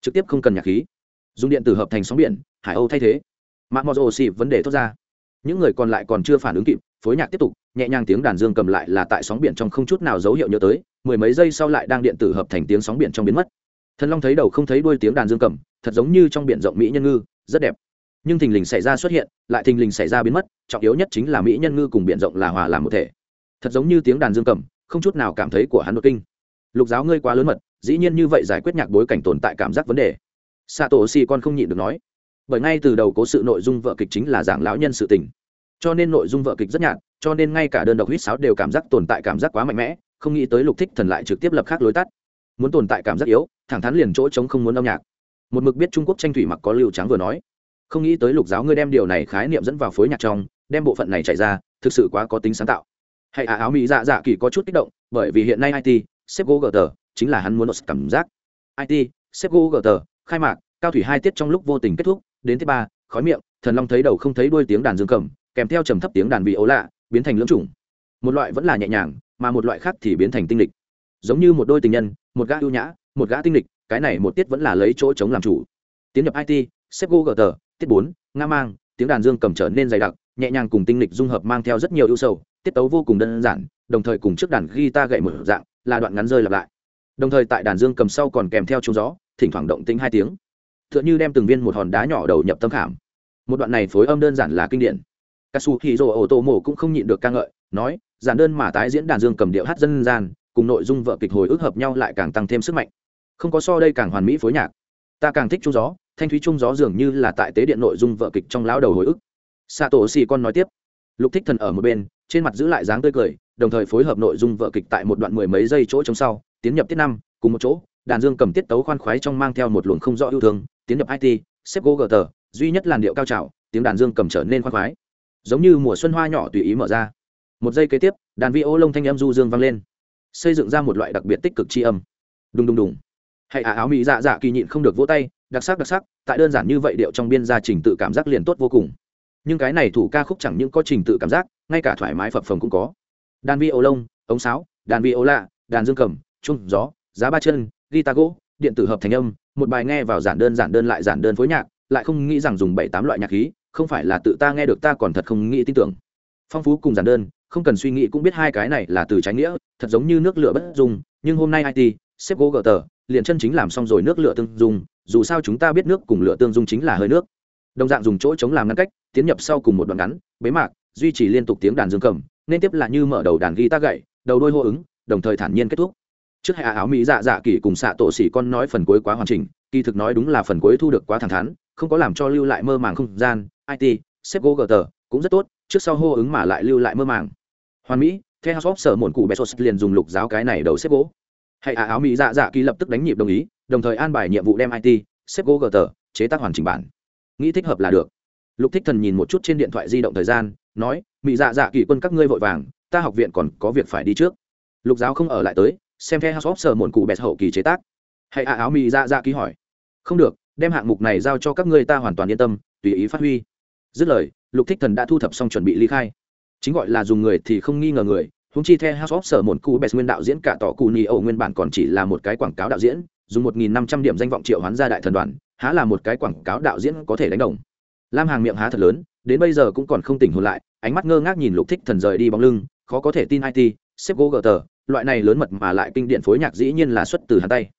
S1: Trực tiếp không cần nhạc khí. Dùng điện tử hợp thành sóng biển, hải âu thay thế. Mạng mò rồ vấn đề thốt ra. Những người còn lại còn chưa phản ứng kịp phối nhạc tiếp tục, nhẹ nhàng tiếng đàn dương cầm lại là tại sóng biển trong không chút nào dấu hiệu nhớ tới, mười mấy giây sau lại đang điện tử hợp thành tiếng sóng biển trong biến mất. Thần long thấy đầu không thấy đuôi tiếng đàn dương cầm, thật giống như trong biển rộng mỹ nhân ngư, rất đẹp. Nhưng thình lình xảy ra xuất hiện, lại thình lình xảy ra biến mất, trọng yếu nhất chính là mỹ nhân ngư cùng biển rộng là hòa làm một thể. Thật giống như tiếng đàn dương cầm, không chút nào cảm thấy của hắn đột kinh. Lục giáo ngươi quá lớn mật, dĩ nhiên như vậy giải quyết nhạc bối cảnh tồn tại cảm giác vấn đề. Xạ tổ xì con không nhịn được nói. Bởi ngay từ đầu có sự nội dung vợ kịch chính là giảng lão nhân sự tình cho nên nội dung vợ kịch rất nhạt, cho nên ngay cả đơn độc huýt sáo đều cảm giác tồn tại cảm giác quá mạnh mẽ, không nghĩ tới lục thích thần lại trực tiếp lập khác lối tắt. Muốn tồn tại cảm giác yếu, thẳng thắn liền chỗ chống không muốn âm nhạc. Một mực biết trung quốc tranh thủy mặc có lưu trắng vừa nói. Không nghĩ tới lục giáo ngươi đem điều này khái niệm dẫn vào phối nhạc trong, đem bộ phận này chạy ra, thực sự quá có tính sáng tạo. Hãy à áo mỹ dạ dạ kỳ có chút kích động, bởi vì hiện nay it xếp gỗ gờ tờ chính là hắn muốn cảm giác. It xếp gỗ gờ tờ khai mạc, cao thủy hai tiết trong lúc vô tình kết thúc, đến thứ ba, khói miệng, thần long thấy đầu không thấy đuôi tiếng đàn dương cầm kèm theo trầm thấp tiếng đàn vị ấu lạ, biến thành lưỡng chủng. Một loại vẫn là nhẹ nhàng, mà một loại khác thì biến thành tinh lịch. Giống như một đôi tình nhân, một gã ưu nhã, một gã tinh lịch, cái này một tiết vẫn là lấy chỗ chống làm chủ. Tiến nhập it xếp gỗ gờ tờ, tiết bốn, nga mang, tiếng đàn dương cầm trở nên dày đặc, nhẹ nhàng cùng tinh lịch dung hợp mang theo rất nhiều ưu sầu, tiết tấu vô cùng đơn giản, đồng thời cùng trước đàn guitar gậy một dạng, là đoạn ngắn rơi lặp lại. Đồng thời tại đàn dương cầm sau còn kèm theo trúng gió, thỉnh thoảng động tính hai tiếng. T h ư ợ n h ư đem từng viên một hòn đá nhỏ đầu nhập tâm khảm. Một đoạn này phối âm đơn giản là kinh điển ca su mổ cũng không nhịn được ca ngợi, nói, giản đơn mà tái diễn đàn dương cầm điệu hát dân gian, cùng nội dung vợ kịch hồi ức hợp nhau lại càng tăng thêm sức mạnh. Không có so đây càng hoàn mỹ phối nhạc. Ta càng thích trung gió, thanh thúy trung gió dường như là tại tế điện nội dung vợ kịch trong lão đầu hồi ức. Xạ tổ con nói tiếp, lục thích thần ở một bên, trên mặt giữ lại dáng tươi cười, đồng thời phối hợp nội dung vợ kịch tại một đoạn mười mấy giây chỗ trong sau, tiến nhập tiết năm, cùng một chỗ, đàn dương cầm tiết tấu khoan khoái trong mang theo một luồng không rõ yêu thương, tiến nhập it xếp gỗ gờ tờ, duy nhất làn điệu cao trào, tiếng đàn dương cầm trở nên khoan khoái giống như mùa xuân hoa nhỏ tùy ý mở ra. Một giây kế tiếp, đàn vi ô lông thanh âm du dương vang lên. Xây dựng ra một loại đặc biệt tích cực tri âm. Đùng đùng đùng. Hãy ả à, áo mỹ dạ dạ kỳ nhịn không được vỗ tay, đặc sắc đặc sắc, tại đơn giản như vậy điệu trong biên gia trình tự cảm giác liền tốt vô cùng. Nhưng cái này thủ ca khúc chẳng những có trình tự cảm giác, ngay cả thoải mái phập phồng cũng có. Đàn vi ô lông, ống sáo, đàn vi ô lạ, đàn dương cầm chung gió, giá ba chân, guitar gỗ, điện tử hợp thành âm, một bài nghe vào giản đơn giản đơn lại giản đơn phối nhạc, lại không nghĩ rằng dùng bảy tám loại nhạc khí không phải là tự ta nghe được ta còn thật không nghĩ tin tưởng. Phong phú cùng giản đơn, không cần suy nghĩ cũng biết hai cái này là từ trái nghĩa, thật giống như nước lửa bất dung, nhưng hôm nay it xếp gỗ gờ tờ liền chân chính làm xong rồi nước lửa tương dung, dù sao chúng ta biết nước cùng lửa tương dung chính là hơi nước. Đồng dạng dùng chỗ chống làm ngăn cách, tiến nhập sau cùng một đoạn ngắn, bế mạc, duy trì liên tục tiếng đàn dương cầm, nên tiếp là như mở đầu đàn guitar gậy, đầu đôi hô ứng, đồng thời thản nhiên kết thúc. Trước hạ áo mỹ dạ dạ kỳ cùng xạ tổ xỉ con nói phần cuối quá hoàn chỉnh, kỳ thực nói đúng là phần cuối thu được quá thẳng thắn không có làm cho lưu lại mơ màng không gian it xếp gỗ gờ tờ, cũng rất tốt, trước sau hô ứng mà lại lưu lại mơ màng. Hoàn mỹ theo house sở mồn cụ besos liền dùng lục giáo cái này đầu xếp gỗ. Hãy ả à, áo mỹ dạ dạ kỳ lập tức đánh nhịp đồng ý, đồng thời an bài nhiệm vụ đem it xếp gỗ gờ tờ, chế tác hoàn chỉnh bản. Nghĩ thích hợp là được. Lục thích thần nhìn một chút trên điện thoại di động thời gian, nói, mỹ dạ dạ kỳ quân các ngươi vội vàng, ta học viện còn có việc phải đi trước. Lục giáo không ở lại tới, xem theo house of sở mồn cụ bẹt hậu kỳ chế tác. Hãy à áo mì dạ dạ ký hỏi, không được đem hạng mục này giao cho các ngươi ta hoàn toàn yên tâm, tùy ý phát huy. Dứt lời, lục thích thần đã thu thập xong chuẩn bị ly khai. Chính gọi là dùng người thì không nghi ngờ người húng chi theo house of sở mồn cu bẹt nguyên đạo diễn cả tỏ cù ni ẩu nguyên bản còn chỉ là một cái quảng cáo đạo diễn, dùng một nghìn năm trăm điểm danh vọng triệu hoán gia đại thần đoàn, há là một cái quảng cáo đạo diễn có thể đánh đồng. Lam hàng miệng há thật lớn, đến bây giờ cũng còn không tỉnh hồn lại, ánh mắt ngơ ngác nhìn lục thích thần rời đi bóng lưng, khó có thể tin it xếp gỗ gờ tờ, loại này lớn mật mà lại kinh điển phối nhạc dĩ nhiên là xuất từ hắn tay.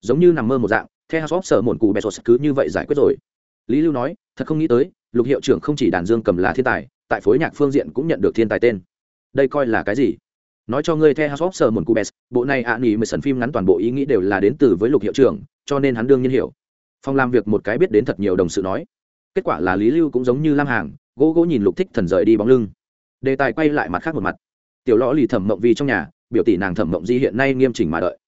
S1: Giống như nằm mơ một dạng theo house sở mồn cụ bẹt cứ như vậy giải quyết rồi. Lý lưu nói thật không nghĩ tới lục hiệu trưởng không chỉ đàn dương cầm là thiên tài tại phối nhạc phương diện cũng nhận được thiên tài tên. Đây coi là cái gì? Nói cho ngươi theo house sở mồn cụ bè bộ này ạ à, nghỉ mười sần phim ngắn toàn bộ ý nghĩ đều là đến từ với lục hiệu trưởng cho nên hắn đương nhiên hiểu. Phong làm việc một cái biết đến thật nhiều đồng sự nói. Kết quả là lý lưu cũng giống như lam hàng gỗ gỗ nhìn lục thích thần rời đi bóng lưng. Đề tài quay lại mặt khác một mặt. Tiểu lõ lì thẩm mộng vi trong nhà biểu tỷ nàng thẩm mộng di hiện nay nghiêm chỉnh mà đợi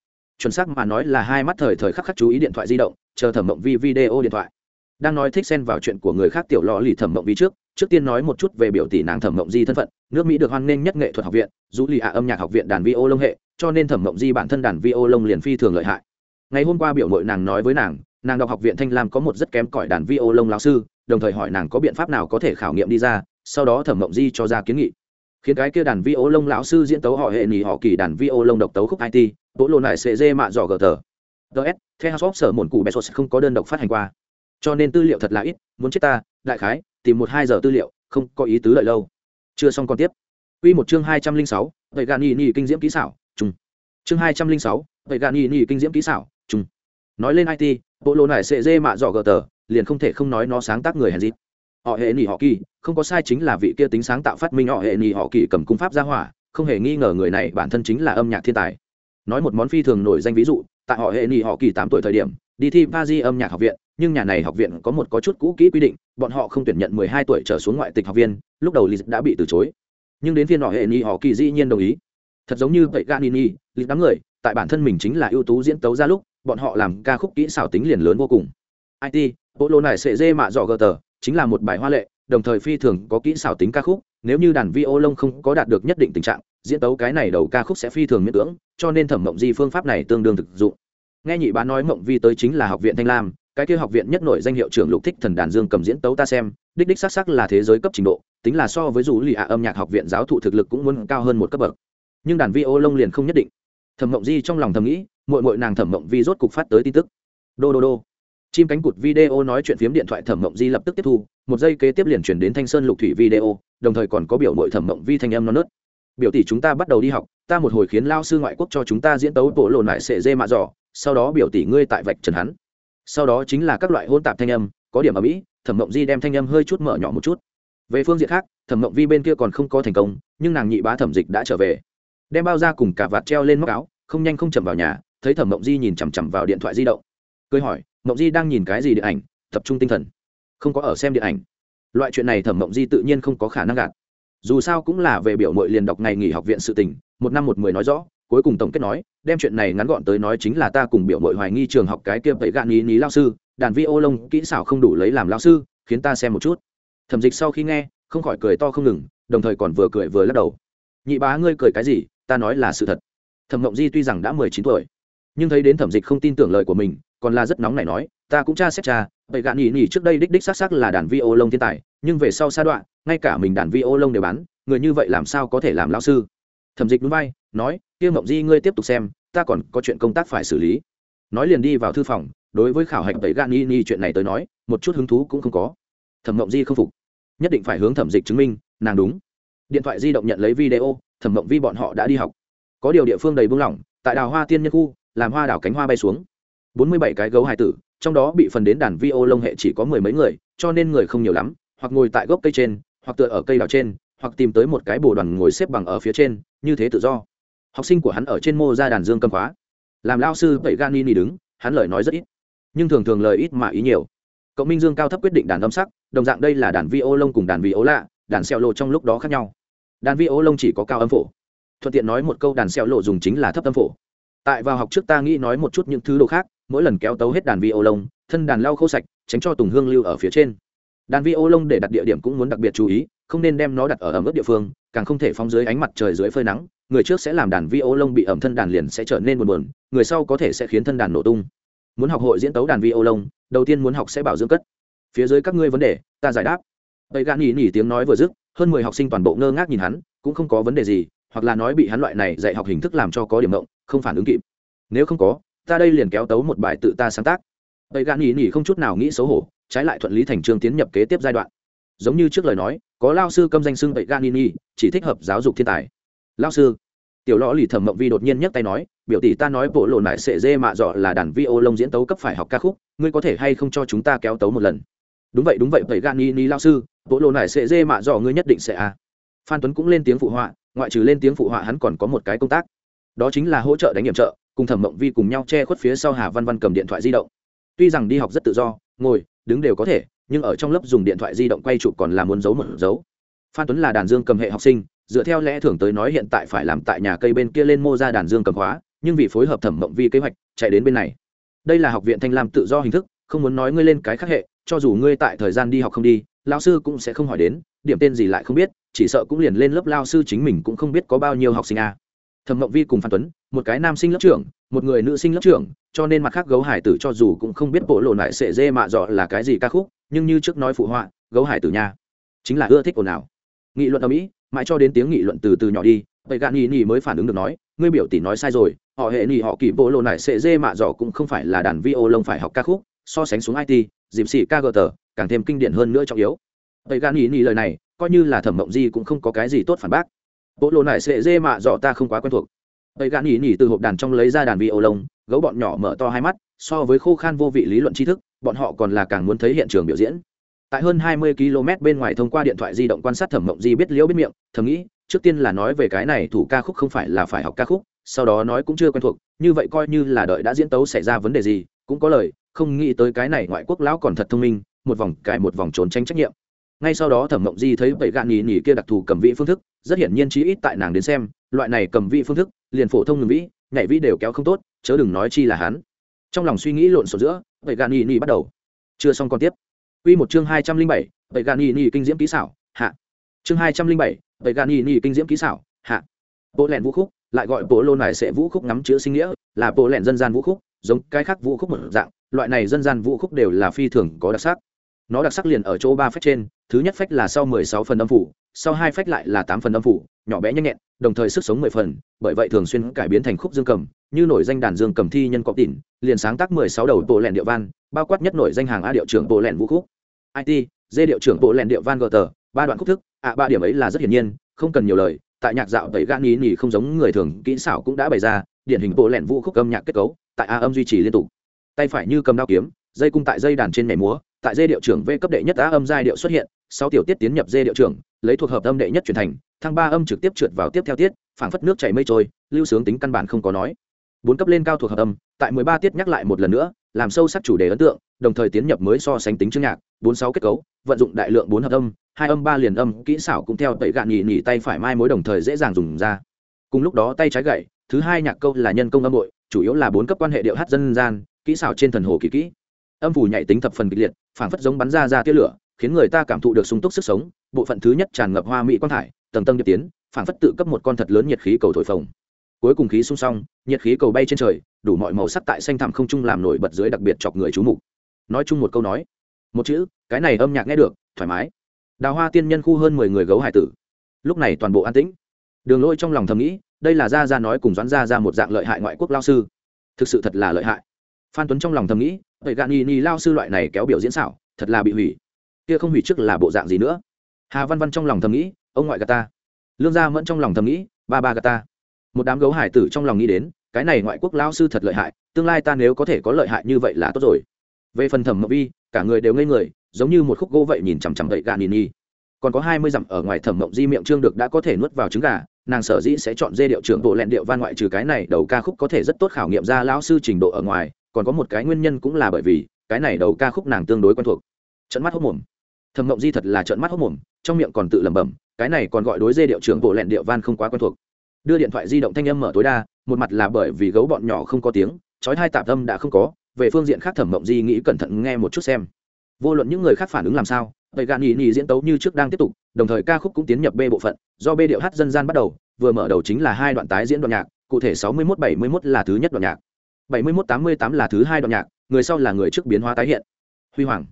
S1: chuẩn xác mà nói là hai mắt thời thời khắc khắc chú ý điện thoại di động, chờ thẩm mộng vi video điện thoại. Đang nói thích xen vào chuyện của người khác tiểu lò lì thẩm mộng vi trước trước tiên nói một chút về biểu tỷ nàng thẩm mộng di thân phận, nước mỹ được hoan nghênh nhất nghệ thuật học viện, dù lì ạ âm nhạc học viện đàn vi ô lông hệ, cho nên thẩm mộng di bản thân đàn vi ô lông liền phi thường lợi hại. Ngày hôm qua biểu mội nàng nói với nàng nàng đọc học viện thanh lam có một rất kém cỏi đàn vi ô lông lão sư, đồng thời hỏi nàng có biện pháp nào có thể khảo nghiệm đi ra, sau đó thẩm mộng di cho ra kiến nghị. Khiến cái kia đàn vi ô lông lão sư diễn tấu họ hệ nghỉ họ kỳ đàn vi ô lông độc tấu khúc it bộ lô này sẽ dê mạ dò gờ tờ. Ts theo of sở mồn cụ besos không có đơn độc phát hành qua. Cho nên tư liệu thật là ít, muốn chết ta, đại khái, tìm một hai giờ tư liệu, không có ý tứ lợi lâu. Chưa xong còn tiếp. Quy một chương hai trăm linh sáu vậy gà nhì nhì kinh diễm kỹ xảo, trùng. chương hai trăm linh sáu vậy gà nhì nhì kinh diễm kỹ xảo, trùng. nói lên it bộ lô này sẽ dê mạ dò gờ tờ liền không thể không nói nó sáng tác người hèn dịp. Họ hệ nỉ họ kỳ, không có sai chính là vị kia tính sáng tạo phát minh họ hệ nỉ họ kỳ cầm cung pháp gia hỏa, không hề nghi ngờ người này bản thân chính là âm nhạc thiên tài nói một món phi thường nổi danh ví dụ, tại họ hệ nỉ họ kỳ tám tuổi thời điểm, đi thi ba di âm nhạc học viện, nhưng nhà này học viện có một có chút cũ kỹ quy định, bọn họ không tuyển nhận mười hai tuổi trở xuống ngoại tịch học viên, lúc đầu lịch đã bị từ chối. Nhưng đến phiên họ hệ nỉ họ kỳ dĩ nhiên đồng ý. Thật giống như vậy, ganini lịch đám người, tại bản thân mình chính là ưu tú diễn tấu ra lúc, bọn họ làm ca khúc kỹ xảo tính liền lớn vô cùng. It bộ lô này sẽ dê mạ dọ gờ tờ, chính là một bài hoa lệ, đồng thời phi thường có kỹ xảo tính ca khúc, nếu như đàn vi ô lông không có đạt được nhất định tình trạng diễn tấu cái này đầu ca khúc sẽ phi thường miễn cưỡng, cho nên thẩm mộng di phương pháp này tương đương thực dụng. Nghe nhị bá nói mộng vi tới chính là học viện thanh lam, cái kia học viện nhất nổi danh hiệu trưởng lục thích thần đàn dương cầm diễn tấu ta xem, đích đích sắc sắc là thế giới cấp trình độ, tính là so với dù lì ạ âm nhạc học viện giáo thụ thực lực cũng muốn cao hơn một cấp bậc. Nhưng đàn vi ô lông liền không nhất định. Thẩm mộng di trong lòng thầm nghĩ mội mội nàng thẩm mộng vi rốt cục phát tới tin tức. Đô đô đô. Chim cánh cụt video nói chuyện phiếm điện thoại thẩm mộng di lập tức tiếp thu, một giây kế tiếp liền chuyển đến thanh sơn lục thủy video, đồng thời còn có biểu mội thẩm mộng vi thanh âm non nớt biểu tỷ chúng ta bắt đầu đi học, ta một hồi khiến lao sư ngoại quốc cho chúng ta diễn tấu bộ lộn lại sệ dê mạ dò, sau đó biểu tỷ ngươi tại vạch trần hắn. Sau đó chính là các loại hôn tạp thanh âm, có điểm ở mỹ, thẩm mộng di đem thanh âm hơi chút mở nhỏ một chút. Về phương diện khác, thẩm mộng vi bên kia còn không có thành công, nhưng nàng nhị bá thẩm dịch đã trở về. Đem bao ra cùng cả vạt treo lên móc áo, không nhanh không chậm vào nhà, thấy thẩm mộng di nhìn chằm chằm vào điện thoại di động. Cười hỏi, mộng di đang nhìn cái gì điện ảnh? Tập trung tinh thần. Không có ở xem điện ảnh. Loại chuyện này thẩm mộng di tự nhiên không có khả năng gạt dù sao cũng là về biểu mội liền đọc ngày nghỉ học viện sự tình, một năm một mười nói rõ, cuối cùng tổng kết nói, đem chuyện này ngắn gọn tới nói chính là ta cùng biểu mội hoài nghi trường học cái kia tẩy gạn ní ní lao sư, đàn vi ô lông kỹ xảo không đủ lấy làm lao sư, khiến ta xem một chút. Thẩm dịch sau khi nghe, không khỏi cười to không ngừng, đồng thời còn vừa cười vừa lắc đầu. Nhị bá ngươi cười cái gì, ta nói là sự thật. Thẩm mộng di tuy rằng đã mười chín tuổi, nhưng thấy đến thẩm dịch không tin tưởng lời của mình, còn là rất nóng này nói, ta cũng cha xét cha vậy gạn nhỉ nhỉ trước đây đích đích xác xác là đàn vi ô lông thiên tài, nhưng về sau sa đoạn, ngay cả mình đàn vi ô lông đều bán, người như vậy làm sao có thể làm lão sư? Thẩm dịch núi bay nói tiêu mộng di ngươi tiếp tục xem, ta còn có chuyện công tác phải xử lý. Nói liền đi vào thư phòng, đối với khảo hạch tẩy gan ni ni chuyện này tới nói, một chút hứng thú cũng không có. Thẩm mộng di không phục. Nhất định phải hướng thẩm dịch chứng minh, nàng đúng. Điện thoại di động nhận lấy video, thẩm mộng vi bọn họ đã đi học. Có điều địa phương đầy buông lỏng, tại đào hoa tiên nhân khu, làm hoa đảo cánh hoa bay xuống. Bốn mươi bảy cái gấu hải tử trong đó bị phần đến đàn vi ô lông hệ chỉ có mười mấy người, cho nên người không nhiều lắm, hoặc ngồi tại gốc cây trên, hoặc tựa ở cây đào trên, hoặc tìm tới một cái bồ đoàn ngồi xếp bằng ở phía trên, như thế tự do. Học sinh của hắn ở trên mô ra đàn dương cầm khóa. Làm lao sư tẩy gan ni đứng, hắn lời nói rất ít. Nhưng thường thường lời ít mà ý nhiều. Cộng minh dương cao thấp quyết định đàn âm sắc, đồng dạng đây là đàn vi ô lông cùng đàn vi ô lạ, đàn xeo lộ trong lúc đó khác nhau. Đàn vi ô lông chỉ có cao âm phổ. Thuận tiện nói một câu đàn xeo lộ dùng chính là thấp âm phổ tại vào học trước ta nghĩ nói một chút những thứ đồ khác, mỗi lần kéo tấu hết đàn vi ô lông thân đàn lau khô sạch, tránh cho tùng hương lưu ở phía trên. Đàn vi ô lông để đặt địa điểm cũng muốn đặc biệt chú ý, không nên đem nó đặt ở ẩm ướt địa phương, càng không thể phóng dưới ánh mặt trời dưới phơi nắng, người trước sẽ làm đàn vi ô lông bị ẩm thân đàn liền sẽ trở nên buồn buồn, người sau có thể sẽ khiến thân đàn nổ tung. Muốn học hội diễn tấu đàn vi ô lông đầu tiên muốn học sẽ bảo dưỡng cất. Phía dưới các ngươi vấn đề, ta giải đáp. Tây gan nhỉ nhỉ tiếng nói vừa dứt, hơn mười học sinh toàn bộ ngơ ngác nhìn hắn, cũng không có vấn đề gì, hoặc là nói bị hắn loại này dạy học hình thức làm cho có điểm mộng không phản ứng kịp. Nếu không có, ta đây liền kéo tấu một bài tự ta sáng tác. Tây gạn nghỉ nghỉ không chút nào nghĩ xấu hổ, trái lại thuận lý thành trương tiến nhập kế tiếp giai đoạn. Giống như trước lời nói, có lao sư câm danh xưng ấy gạn nghỉ nghỉ chỉ thích hợp giáo dục thiên tài. Lao sư. Tiểu lõ lì thẩm mộng vi đột nhiên nhấc tay nói, biểu tỷ ta nói bộ lộn lại sệ dê mạ dọ là đàn vi ô lông diễn tấu cấp phải học ca khúc, ngươi có thể hay không cho chúng ta kéo tấu một lần? Đúng vậy đúng vậy vậy gan ni ni lao sư, bộ lộn lại sệ dê mạ dọ ngươi nhất định sẽ a à. phan tuấn cũng lên tiếng phụ họa, ngoại trừ lên tiếng phụ họa hắn còn có một cái công tác đó chính là hỗ trợ đánh nhiệm trợ, cùng thẩm mộng vi cùng nhau che khuất phía sau hà văn văn cầm điện thoại di động. Tuy rằng đi học rất tự do, ngồi, đứng đều có thể, nhưng ở trong lớp dùng điện thoại di động quay chụp còn là muốn giấu một dấu phan tuấn là đàn dương cầm hệ học sinh, dựa theo lẽ thường tới nói hiện tại phải làm tại nhà cây bên kia lên mô ra đàn dương cầm khóa, nhưng vì phối hợp thẩm mộng vi kế hoạch, chạy đến bên này. Đây là học viện thanh lam tự do hình thức, không muốn nói ngươi lên cái khác hệ, cho dù ngươi tại thời gian đi học không đi lao sư cũng sẽ không hỏi đến, điểm tên gì lại không biết, chỉ sợ cũng liền lên lớp lao sư chính mình cũng không biết có bao nhiêu học sinh a. à thẩm mộng vi cùng phan tuấn, một cái nam sinh lớp trưởng, một người nữ sinh lớp trưởng, cho nên mặt khác gấu hải tử cho dù cũng không biết bộ lộ lại sệ dê mạ dọ là cái gì ca khúc, nhưng như trước nói phụ họa, gấu hải tử nha. Chính là ưa thích ồn ào. Nghị luận ở mỹ, mãi cho đến tiếng nghị luận từ từ nhỏ đi, vậy gạn nhì nhì mới phản ứng được nói, ngươi biểu tỷ nói sai rồi, họ hệ nhì họ kỳ bộ lộ này sệ dê mạ dọ cũng không phải là đàn vi ô lông phải học ca khúc, so sánh xuống it dìm xỉ ca gờ tờ, càng thêm kinh điển hơn nữa trọng yếu. Vậy gạn nhì nhì lời này, coi như là thẩm mộng di cũng không có cái gì tốt phản bác bộ lộ này sệ dê mạ dọ ta không quá quen thuộc. Vậy gạn nhỉ nhỉ từ hộp đàn trong lấy ra đàn vi ô lông gấu bọn nhỏ mở to hai mắt, so với khô khan vô vị lý luận tri thức, bọn họ còn là càng muốn thấy hiện trường biểu diễn. Tại hơn hai mươi km bên ngoài thông qua điện thoại di động quan sát thẩm mộng di biết liễu biết miệng, thầm nghĩ, trước tiên là nói về cái này thủ ca khúc không phải là phải học ca khúc, sau đó nói cũng chưa quen thuộc, như vậy coi như là đợi đã diễn tấu xảy ra vấn đề gì, cũng có lời, không nghĩ tới cái này ngoại quốc lão còn thật thông minh, một vòng cải một vòng trốn tranh trách nhiệm. Ngay sau đó thẩm mộng di thấy vậy gạn nhì nhì kia đặc thù cầm vị phương thức rất hiển nhiên chí ít tại nàng đến xem loại này cầm vị phương thức liền phổ thông ngừng vĩ nhảy vĩ đều kéo không tốt chớ đừng nói chi là hắn trong lòng suy nghĩ lộn xộn giữa vậy gạn nhì nhì bắt đầu chưa xong còn tiếp Quy một chương 207, gạn Gani Ni kinh diễm kỹ xảo, hạ. Chương 207, gạn Gani Ni kinh diễm kỹ xảo, hạ. Bộ lẹn vũ khúc, lại gọi bộ lô này sẽ vũ khúc ngắm chữ sinh nghĩa, là bộ lẹn dân gian vũ khúc, giống cái khác vũ khúc một dạng, loại này dân gian vũ khúc đều là phi thường có đặc sắc. Nó đặc sắc liền ở chỗ ba phách trên, thứ nhất phách là sau 16 phần âm phủ, sau hai phách lại là tám phần âm phủ, nhỏ bé nhanh nhẹn, đồng thời sức sống 10 phần, bởi vậy thường xuyên cải biến thành khúc dương cầm, như nổi danh đàn dương cầm thi nhân cọp tỉn, liền sáng tác 16 đầu bộ lẹn điệu văn, bao quát nhất nổi danh hàng a điệu trưởng bộ lẹn vũ khúc. It dê điệu trưởng bộ lẹn điệu van gờ tờ ba đoạn khúc thức ạ ba điểm ấy là rất hiển nhiên không cần nhiều lời tại nhạc dạo tẩy gan ý nhì không giống người thường kỹ xảo cũng đã bày ra điển hình bộ lẹn vũ khúc âm nhạc kết cấu tại a âm duy trì liên tục. Tay phải như cầm đao kiếm dây cung tại dây đàn trên nhảy múa tại dây điệu trưởng v cấp đệ nhất a âm giai điệu xuất hiện sáu tiểu tiết tiến nhập dê điệu trưởng, lấy thuộc hợp âm đệ nhất chuyển thành, thang ba âm trực tiếp trượt vào tiếp theo tiết, phảng phất nước chảy mây trôi, lưu sướng tính căn bản không có nói. Bốn cấp lên cao thuộc hợp âm, tại mười ba tiết nhắc lại một lần nữa, làm sâu sắc chủ đề ấn tượng, đồng thời tiến nhập mới so sánh tính chương nhạc, bốn sáu kết cấu, vận dụng đại lượng bốn hợp âm, hai âm ba liền âm, kỹ xảo cũng theo tẩy gạn nhị nhị tay phải mai mối đồng thời dễ dàng dùng ra. Cùng lúc đó tay trái gậy, thứ hai nhạc câu là nhân công âm bội, chủ yếu là bốn cấp quan hệ điệu hát dân gian, kỹ xảo trên thần hồ kỳ kỹ. Âm phủ nhạy tính thập phần kịch liệt, phảng phất giống bắn ra ra tia lửa khiến người ta cảm thụ được sung túc sức sống, bộ phận thứ nhất tràn ngập hoa mỹ quan thải, tầng tầng điệp tiến, phảng phất tự cấp một con thật lớn nhiệt khí cầu thổi phồng. Cuối cùng khí sung song, nhiệt khí cầu bay trên trời, đủ mọi màu sắc tại xanh thẳm không trung làm nổi bật dưới đặc biệt chọc người chú mục. Nói chung một câu nói, một chữ, cái này âm nhạc nghe được, thoải mái. Đào hoa tiên nhân khu hơn mười người gấu hải tử. Lúc này toàn bộ an tĩnh. Đường lôi trong lòng thầm nghĩ, đây là ra ra nói cùng doãn ra ra một dạng lợi hại ngoại quốc lao sư. Thực sự thật là lợi hại. Phan tuấn trong lòng thầm nghĩ, vậy gạn nhì nhì lao sư loại này kéo biểu diễn xảo, thật là bị hủy kia không hủy trước là bộ dạng gì nữa? Hà văn văn trong lòng thầm nghĩ, ông ngoại gà ta. Lương gia mẫn trong lòng thầm nghĩ, ba ba gà ta. Một đám gấu hải tử trong lòng nghĩ đến, cái này ngoại quốc lao sư thật lợi hại, tương lai ta nếu có thể có lợi hại như vậy là tốt rồi. Về phần thẩm mộng vi, cả người đều ngây người, giống như một khúc gỗ vậy nhìn chằm chằm gậy gà nhìn nhi còn có hai mươi dặm ở ngoài thẩm mộng di miệng trương được đã có thể nuốt vào trứng gà, nàng sở dĩ sẽ chọn dê điệu trưởng bộ lẹn điệu van ngoại trừ cái này đầu ca khúc có thể rất tốt khảo nghiệm ra lão sư trình độ ở ngoài, còn có một cái nguyên nhân cũng là bởi vì, cái này đầu ca khúc nàng tương đối quen thuộc. Trận mắt hốc mồm thẩm mộng di thật là trợn mắt hốc mồm, trong miệng còn tự lẩm bẩm, cái này còn gọi đối dê điệu trưởng bộ lẹn điệu van không quá quen thuộc. Đưa điện thoại di động thanh âm mở tối đa, một mặt là bởi vì gấu bọn nhỏ không có tiếng trói hai tạp âm đã không có, về phương diện khác thẩm mộng di nghĩ cẩn thận nghe một chút xem. Vô luận những người khác phản ứng làm sao, vậy gạn nhì nhì diễn tấu như trước đang tiếp tục, đồng thời ca khúc cũng tiến nhập b bộ phận, do b điệu hát dân gian bắt đầu, vừa mở đầu chính là hai đoạn tái diễn đoạn nhạc, cụ thể sáu mươi mốt bảy mươi mốt là thứ nhất đoạn nhạc, bảy mươi mốt tám mươi tám là thứ hai đoạn nhạc, người sau là người trước biến hóa tái hiện. Huy hoàng,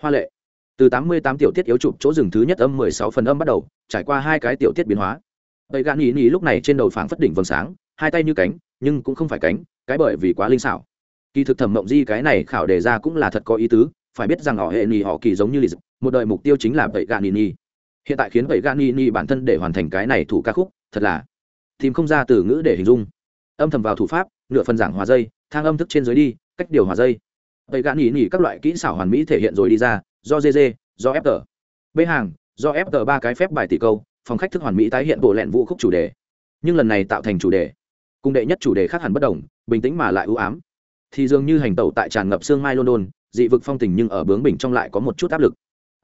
S1: hoa lệ từ tám mươi tám tiểu tiết yếu chụp chỗ dừng thứ nhất âm mười sáu phần âm bắt đầu, trải qua hai cái tiểu tiết biến hóa. Vậy gạn nhị nhị lúc này trên đầu phảng phất đỉnh vầng sáng, hai tay như cánh, nhưng cũng không phải cánh, cái bởi vì quá linh xảo. Kỳ thực thẩm mộng di cái này khảo đề ra cũng là thật có ý tứ, phải biết rằng họ hệ nhì họ kỳ giống như lì một đời mục tiêu chính là vậy gạn nhị nhị hiện tại khiến vậy gạn nhị nhị bản thân để hoàn thành cái này thủ ca khúc, thật là tìm không ra từ ngữ để hình dung. Âm thầm vào thủ pháp, nửa phần giảng hòa dây, thang âm thức trên dưới đi, cách điều hòa dây. Vậy gạn nhị nhị các loại kỹ xảo hoàn mỹ thể hiện rồi đi ra do gg do ft b hàng, do ft tờ ba cái phép bài tỷ câu, phòng khách thức hoàn mỹ tái hiện bộ lẹn vũ khúc chủ đề. Nhưng lần này tạo thành chủ đề. Cung đệ nhất chủ đề khác hẳn bất đồng, bình tĩnh mà lại ưu ám. Thì dường như hành tẩu tại tràn ngập sương mai london, dị vực phong tình nhưng ở bướng bình trong lại có một chút áp lực.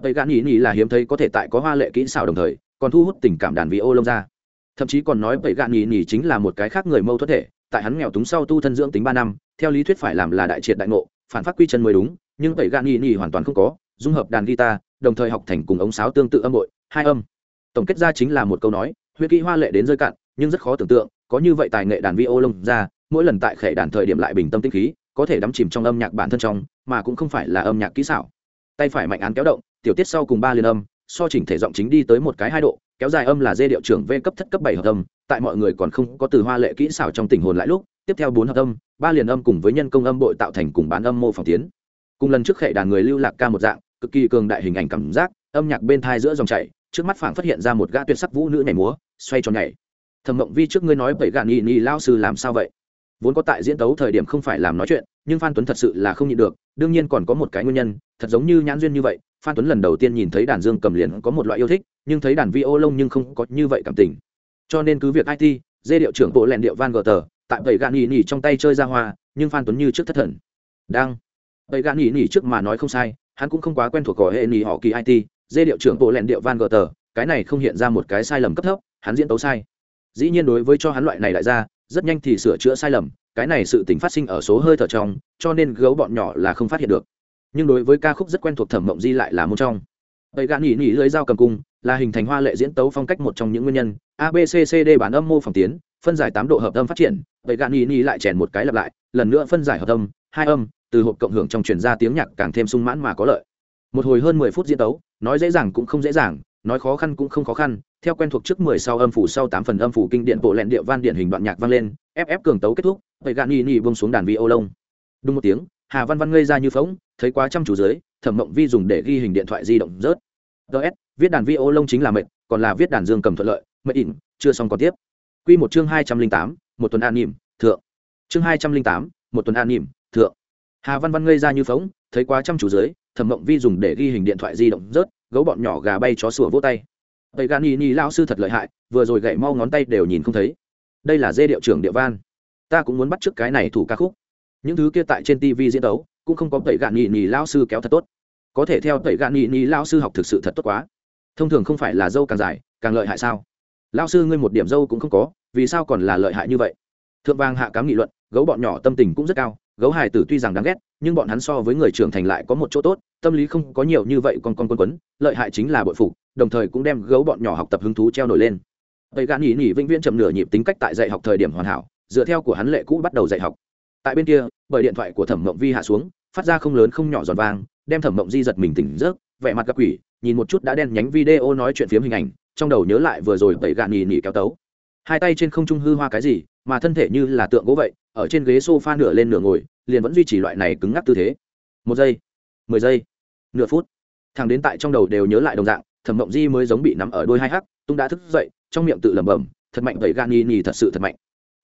S1: Tây gạn ý nghĩ là hiếm thấy có thể tại có hoa lệ kỹ xảo đồng thời, còn thu hút tình cảm đàn vị ô lông ra. Thậm chí còn nói tây gạn ý nghĩ chính là một cái khác người mâu thuẫn thể, tại hắn nghèo túng sau tu thân dưỡng tính ba năm, theo lý thuyết phải làm là đại triệt đại ngộ, phản phát quy chân mới đúng, nhưng vậy gạn ý nghĩ hoàn toàn không có dung hợp đàn guitar, đồng thời học thành cùng ống sáo tương tự âm bội, hai âm. Tổng kết ra chính là một câu nói, huyết kỹ hoa lệ đến rơi cạn, nhưng rất khó tưởng tượng, có như vậy tài nghệ đàn vi ô lông ra, mỗi lần tại khệ đàn thời điểm lại bình tâm tinh khí, có thể đắm chìm trong âm nhạc bản thân trong, mà cũng không phải là âm nhạc kỹ xảo. Tay phải mạnh án kéo động, tiểu tiết sau cùng ba liên âm, so chỉnh thể giọng chính đi tới một cái hai độ, kéo dài âm là dê điệu trưởng v cấp thất cấp bảy hợp âm, tại mọi người còn không có từ hoa lệ kỹ xảo trong tình hồn lại lúc, tiếp theo bốn hợp âm, ba liền âm cùng với nhân công âm bội tạo thành cùng bán âm mô phỏng tiến cùng lần trước khệ đàn người lưu lạc ca một dạng, cực kỳ cường đại hình ảnh cảm giác, âm nhạc bên thai giữa dòng chảy, trước mắt phảng phát hiện ra một gã tuyệt sắc vũ nữ nhảy múa, xoay tròn nhảy. Thẩm mộng vi trước ngươi nói bảy gạn nhị nhị lao sư làm sao vậy? Vốn có tại diễn tấu thời điểm không phải làm nói chuyện, nhưng phan tuấn thật sự là không nhịn được, đương nhiên còn có một cái nguyên nhân, thật giống như nhãn duyên như vậy, phan tuấn lần đầu tiên nhìn thấy đàn dương cầm liền có một loại yêu thích, nhưng thấy đàn vi ô lông nhưng không có như vậy cảm tình. Cho nên cứ việc it dê điệu trưởng bộ lẹn điệu van gờ tờ, tại bảy gạn nhị nhị trong tay chơi ra hoa, nhưng phan tuấn như trước thất thần. Đang tây gạn nhị nhị trước mà nói không sai, hắn cũng không quá quen thuộc cỏ hệ nhị họ kỳ it dê điệu trưởng bộ lẹn điệu van gờ tờ, cái này không hiện ra một cái sai lầm cấp thấp, hắn diễn tấu sai. Dĩ nhiên đối với cho hắn loại này lại ra, rất nhanh thì sửa chữa sai lầm, cái này sự tình phát sinh ở số hơi thở trong, cho nên gấu bọn nhỏ là không phát hiện được. Nhưng đối với ca khúc rất quen thuộc thẩm mộng di lại là một trong. Tây gạn nhỉ nhỉ lưới dao cầm cung, là hình thành hoa lệ diễn tấu phong cách một trong những nguyên nhân. Abccd bản âm mô phỏng tiến, phân giải tám độ hợp âm phát triển, tây gạn nhỉ nhỉ lại chèn một cái lặp lại, lần nữa phân giải hợp âm hai âm, từ hộp cộng hưởng trong truyền ra tiếng nhạc càng thêm sung mãn mà có lợi. Một hồi hơn mười phút diễn tấu, nói dễ dàng cũng không dễ dàng, nói khó khăn cũng không khó khăn, theo quen thuộc trước mười sau âm phủ sau tám phần âm phủ kinh điện bộ lẹn địa van điện hình đoạn nhạc vang lên, ép ép cường tấu kết thúc, vậy gạn nhì nhì bông xuống đàn vi ô lông đúng một tiếng, hà văn văn ngây ra như phóng thấy quá chăm chú dưới, thẩm mộng vi dùng để ghi hình điện thoại di động rớt. Ts viết đàn vi ô lông chính là mệt, còn là viết đàn dương cầm thuận lợi mệnh ỉn, chưa xong còn tiếp. Q một chương hai trăm linh tám, một tuần an nhìm thượng. Chương hai trăm linh tám, một tuần an nhìm thượng. Hà văn văn ngây ra như phóng, thấy quá chăm chú dưới, thẩm mộng vi dùng để ghi hình điện thoại di động rớt, gấu bọn nhỏ gà bay chó sủa vỗ tay. Tây gan ni ni lao sư thật lợi hại, vừa rồi gậy mau ngón tay đều nhìn không thấy. Đây là dê điệu trưởng địa van. Ta cũng muốn bắt t cái này thủ ca khúc. Những thứ kia tại trên tv diễn đấu cũng không có tẩy gạn nhị nhị lao sư kéo thật tốt. Có thể theo tẩy gạn nhị nhị lao sư học thực sự thật tốt quá. Thông thường không phải là dâu càng dài, càng lợi hại sao? Lao sư ngươi một điểm dâu cũng không có, vì sao còn là lợi hại như vậy? Thượng vang hạ cám nghị luận, gấu bọn nhỏ tâm tình cũng rất cao gấu hài tử tuy rằng đáng ghét, nhưng bọn hắn so với người trưởng thành lại có một chỗ tốt, tâm lý không có nhiều như vậy con con quân quấn, lợi hại chính là bội phục, đồng thời cũng đem gấu bọn nhỏ học tập hứng thú treo nổi lên. Vậy gạn nhỉ nhỉ vĩnh viễn chậm nửa nhịp tính cách tại dạy học thời điểm hoàn hảo, dựa theo của hắn lệ cũ bắt đầu dạy học. Tại bên kia, bởi điện thoại của thẩm mộng vi hạ xuống, phát ra không lớn không nhỏ giòn vang, đem thẩm mộng di giật mình tỉnh rớt vẻ mặt gặp quỷ, nhìn một chút đã đen nhánh video nói chuyện phiếm hình ảnh, trong đầu nhớ lại vừa rồi tẩy gạn nhì nhì kéo tấu. Hai tay trên không trung hư hoa cái gì mà thân thể như là tượng gỗ vậy, ở trên ghế sofa nửa lên nửa ngồi, liền vẫn duy trì loại này cứng ngắc tư thế. Một giây, mười giây, nửa phút. Thằng đến tại trong đầu đều nhớ lại đồng dạng, thẩm mộng di mới giống bị nắm ở đôi hai hắc, tung đã thức dậy, trong miệng tự lẩm bẩm, thật mạnh tẩy gan ni thật sự thật mạnh.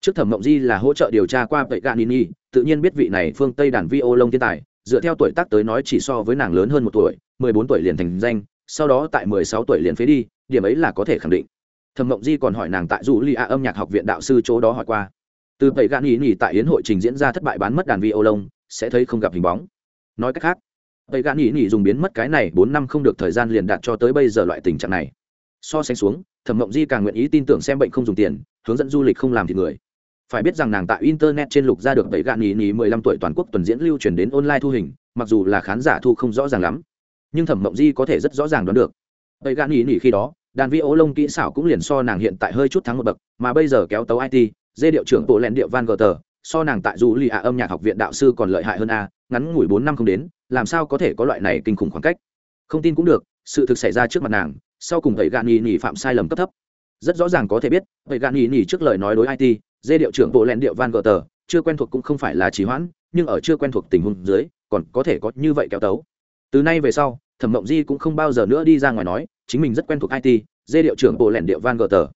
S1: Trước thẩm mộng di là hỗ trợ điều tra qua vậy gan ni tự nhiên biết vị này phương tây đàn vi ô lông thiên tài, dựa theo tuổi tác tới nói chỉ so với nàng lớn hơn một tuổi, mười bốn tuổi liền thành danh, sau đó tại mười sáu tuổi liền phế đi, điểm ấy là có thể khẳng định thẩm mộng di còn hỏi nàng tại dù li a âm nhạc học viện đạo sư chỗ đó hỏi qua. Từ vậy gan ý nhỉ tại yến hội trình diễn ra thất bại bán mất đàn vi ô lông sẽ thấy không gặp hình bóng. Nói cách khác vậy gan ý nhỉ dùng biến mất cái này bốn năm không được thời gian liền đạt cho tới bây giờ loại tình trạng này. So sánh xuống, thẩm mộng di càng nguyện ý tin tưởng xem bệnh không dùng tiền, hướng dẫn du lịch không làm thì người. Phải biết rằng nàng tại internet trên lục ra được tẩy gạn nhì nhì mười lăm tuổi toàn quốc tuần diễn lưu truyền đến online thu hình, mặc dù là khán giả thu không rõ ràng lắm, nhưng thẩm mộng di có thể rất rõ ràng đoán được. Tẩy gạn nhì nhì khi đó đàn vi ố lông kỹ xảo cũng liền so nàng hiện tại hơi chút thắng một bậc, mà bây giờ kéo tấu it dê điệu trưởng bộ lẹn điệu van gờ tờ, so nàng tại dù lì ạ âm nhạc học viện đạo sư còn lợi hại hơn a, ngắn ngủi bốn năm không đến, làm sao có thể có loại này kinh khủng khoảng cách? Không tin cũng được, sự thực xảy ra trước mặt nàng, sau cùng thầy gạn nhì nhì phạm sai lầm cấp thấp. Rất rõ ràng có thể biết vậy gạn nhì nhì trước lời nói đối it dê điệu trưởng bộ lẹn điệu van gờ tờ, chưa quen thuộc cũng không phải là trì hoãn, nhưng ở chưa quen thuộc tình huống dưới, còn có thể có như vậy kéo tấu. Từ nay về sau, thẩm mộng di cũng không bao giờ nữa đi ra ngoài nói chính mình rất quen thuộc it dê điệu trưởng bộ lẹn điệu van gờ tờ.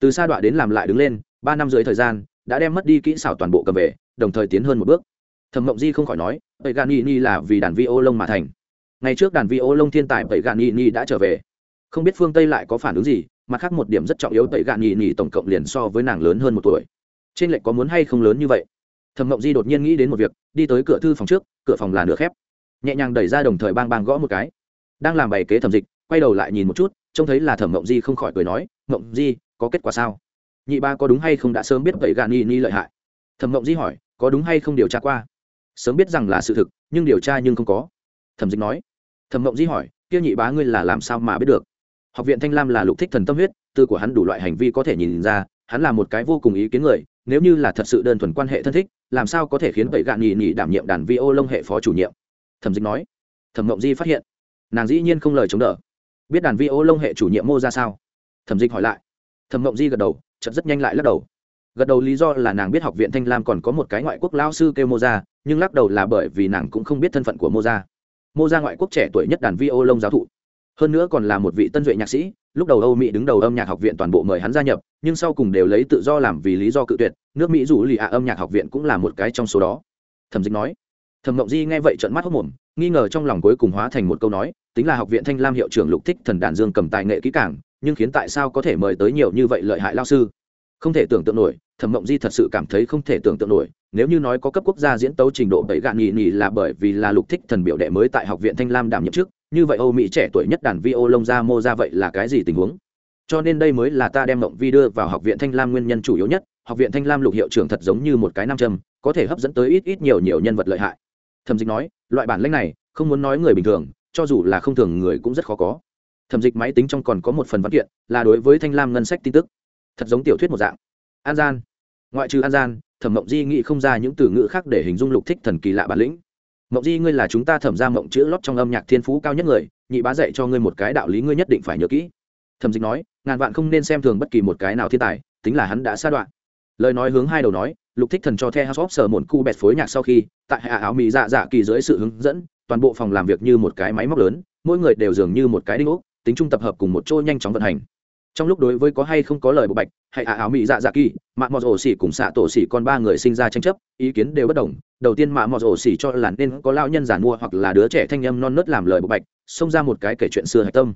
S1: Từ sa đọa đến làm lại đứng lên, ba năm dưới thời gian, đã đem mất đi kỹ xảo toàn bộ cầm về, đồng thời tiến hơn một bước. Thẩm mộng di không khỏi nói vậy gạn nhì nhì là vì đàn vi ô lông mà thành. Ngày trước đàn vi ô lông thiên tài vậy gạn nhì nhì đã trở về. Không biết phương tây lại có phản ứng gì mặt khác một điểm rất trọng yếu tẩy gạn nhì nhì tổng cộng liền so với nàng lớn hơn một tuổi. Trên lệnh có muốn hay không lớn như vậy? Thẩm mộng di đột nhiên nghĩ đến một việc, đi tới cửa thư phòng trước, cửa phòng là nửa khép. Nhẹ nhàng đẩy ra đồng thời bang bang gõ một cái. Đang làm bài kế thẩm dịch quay đầu lại nhìn một chút, trông thấy là thẩm mộng di không khỏi cười nói, mộng di, có kết quả sao? Nhị ba có đúng hay không đã sớm biết vậy gà ni ni lợi hại? Thẩm mộng di hỏi, có đúng hay không điều tra qua? Sớm biết rằng là sự thực, nhưng điều tra nhưng không có. Thẩm dịch nói. Thẩm mộng di hỏi, kia nhị bá ngươi là làm sao mà biết được? Học viện thanh lam là lục thích thần tâm huyết, tư của hắn đủ loại hành vi có thể nhìn ra, hắn là một cái vô cùng ý kiến người, nếu như là thật sự đơn thuần quan hệ thân thích, làm sao có thể khiến vậy gạn nhì nhì đảm nhiệm đàn vi ô lông hệ phó chủ nhiệm? Thẩm dịch nói. Thẩm mộng di phát hiện, nàng dĩ nhiên không lời chống đỡ biết đàn vi ô lông hệ chủ nhiệm mô ra sao? Thẩm dịch hỏi lại. Thẩm mộng di gật đầu chật rất nhanh lại lắc đầu. Gật đầu lý do là nàng biết học viện thanh lam còn có một cái ngoại quốc lao sư kêu mô ra nhưng lắc đầu là bởi vì nàng cũng không biết thân phận của mô ra mô ra ngoại quốc trẻ tuổi nhất đàn vi ô lông giáo thụ. Hơn nữa còn là một vị tân duệ nhạc sĩ, lúc đầu âu mỹ đứng đầu âm nhạc học viện toàn bộ mời hắn gia nhập, nhưng sau cùng đều lấy tự do làm vì lý do cự tuyệt, nước mỹ dù lì ạ âm nhạc học viện cũng là một cái trong số đó. Thẩm dịch nói. Thẩm mộng di nghe vậy trận mắt hốc mồm nghi ngờ trong lòng cuối cùng hóa thành một câu nói, tính là học viện thanh lam hiệu trưởng lục thích thần đàn dương cầm tài nghệ kỹ cảng nhưng khiến tại sao có thể mời tới nhiều như vậy lợi hại lao sư? Không thể tưởng tượng nổi, thẩm mộng di thật sự cảm thấy không thể tưởng tượng nổi, nếu như nói có cấp quốc gia diễn tấu trình độ bảy gạn nhì nhì là bởi vì là lục thích thần biểu đệ mới tại học viện thanh lam đảm nhiệm trước như vậy âu mỹ trẻ tuổi nhất đàn vi ô lông ra mô ra vậy là cái gì tình huống? Cho nên đây mới là ta đem mộng vi đưa vào học viện thanh lam nguyên nhân chủ yếu nhất, học viện thanh lam lục hiệu trưởng thật giống như một cái nam châm, có thể hấp dẫn tới ít ít nhiều nhiều nhân vật lợi hại. Thẩm dịch nói loại bản lĩnh này, không muốn nói người bình thường, cho dù là không thường người cũng rất khó có. Thẩm dịch máy tính trong còn có một phần văn kiện, là đối với thanh lam ngân sách tin tức. Thật giống tiểu thuyết một dạng. An gian. Ngoại trừ an gian, thẩm mộng di nghĩ không ra những từ ngữ khác để hình dung lục thích thần kỳ lạ bản lĩnh. Mộng di, ngươi là chúng ta thẩm ra mộng chữ lót trong âm nhạc thiên phú cao nhất người, nhị bá dạy cho ngươi một cái đạo lý ngươi nhất định phải nhớ kỹ. Thẩm dịch nói, ngàn vạn không nên xem thường bất kỳ một cái nào thiên tài, tính là hắn đã xa đoạn. Lời nói hướng hai đầu nói lục thích thần cho the house of sở một cu bẹt phối nhạc sau khi, tại hạ áo mì dạ dạ kỳ dưới sự hướng dẫn, toàn bộ phòng làm việc như một cái máy móc lớn, mỗi người đều dường như một cái đinh ốc, tính trung tập hợp cùng một chỗ nhanh chóng vận hành. Trong lúc đối với có hay không có lời bộ bạch hay ả áo mỹ dạ dạ kỳ, mạ mọt ổ xỉ cùng xạ tổ xỉ con ba người sinh ra tranh chấp, ý kiến đều bất đồng. Đầu tiên mạ mọt ổ xỉ cho là nên có lao nhân giản mua hoặc là đứa trẻ thanh âm non nớt làm lời bộ bạch, xông ra một cái kể chuyện xưa hạch tâm.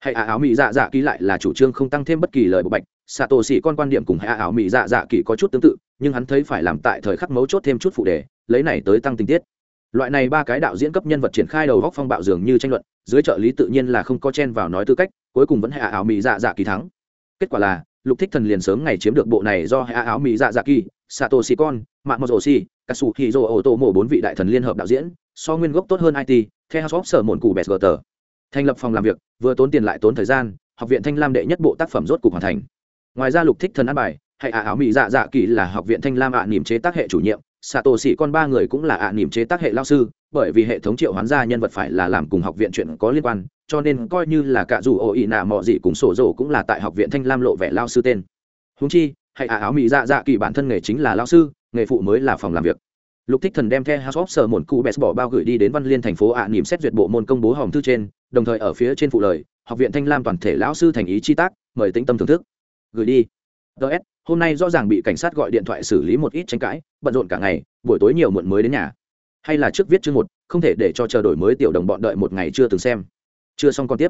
S1: Hay ả áo mỹ dạ dạ kỳ lại là chủ trương không tăng thêm bất kỳ lời bộ bạch. Xạ tổ xỉ con quan điểm cùng hay ả áo mỹ dạ dạ kỳ có chút tương tự nhưng hắn thấy phải làm tại thời khắc mấu chốt thêm chút phụ đề, lấy này tới tăng tình tiết. Loại này ba cái đạo diễn cấp nhân vật triển khai đầu góc phong bạo dường như tranh luận, dưới trợ lý tự nhiên là không có chen vào nói tư cách, cuối cùng vẫn hạ áo mỹ dạ dạ kỳ thắng. Kết quả là, lục thích thần liền sớm ngày chiếm được bộ này do hạ áo mỹ dạ dạ kỳ sato si con mạng mô rổ si katsu hizo ô tô mổ bốn vị đại thần liên hợp đạo diễn, so nguyên gốc tốt hơn it theo shop sở mồn cụ bẹt gờ thành lập phòng làm việc, vừa tốn tiền lại tốn thời gian, học viện thanh lam đệ nhất bộ tác phẩm rốt cục hoàn thành. Ngoài ra lục thích thần ăn bài hay à, ả áo mỹ dạ dạ kỳ là học viện thanh lam ạ, niềm chế tác hệ chủ nhiệm. Xạ tổ xỉ con ba người cũng là ạ, niềm chế tác hệ lao sư, bởi vì hệ thống triệu hoán gia nhân vật phải là làm cùng học viện chuyện có liên quan, cho nên coi như là cả dù ổ ỉ nạ mọ gì cùng sổ rổ cũng là tại học viện thanh lam lộ vẻ lao sư tên. Húng chi, hay à, ạ áo mỹ dạ dạ kỳ bản thân nghề chính là lao sư, nghề phụ mới là phòng làm việc. Lục thích thần đem theo house of sở mồn cu bẹt bỏ bao gửi đi đến văn liên thành phố ạ, niềm xét duyệt bộ môn công bố hòm thư trên, đồng thời ở phía trên phụ lời, học viện thanh lam toàn thể lão sư thành ý chi tác, mời tĩnh tâm thưởng thức. Gửi đi. Ts hôm nay rõ ràng bị cảnh sát gọi điện thoại xử lý một ít tranh cãi, bận rộn cả ngày, buổi tối nhiều muộn mới đến nhà. Hay là trước viết chương một, không thể để cho chờ đổi mới tiểu đồng bọn đợi một ngày chưa từng xem. Chưa xong còn tiếp.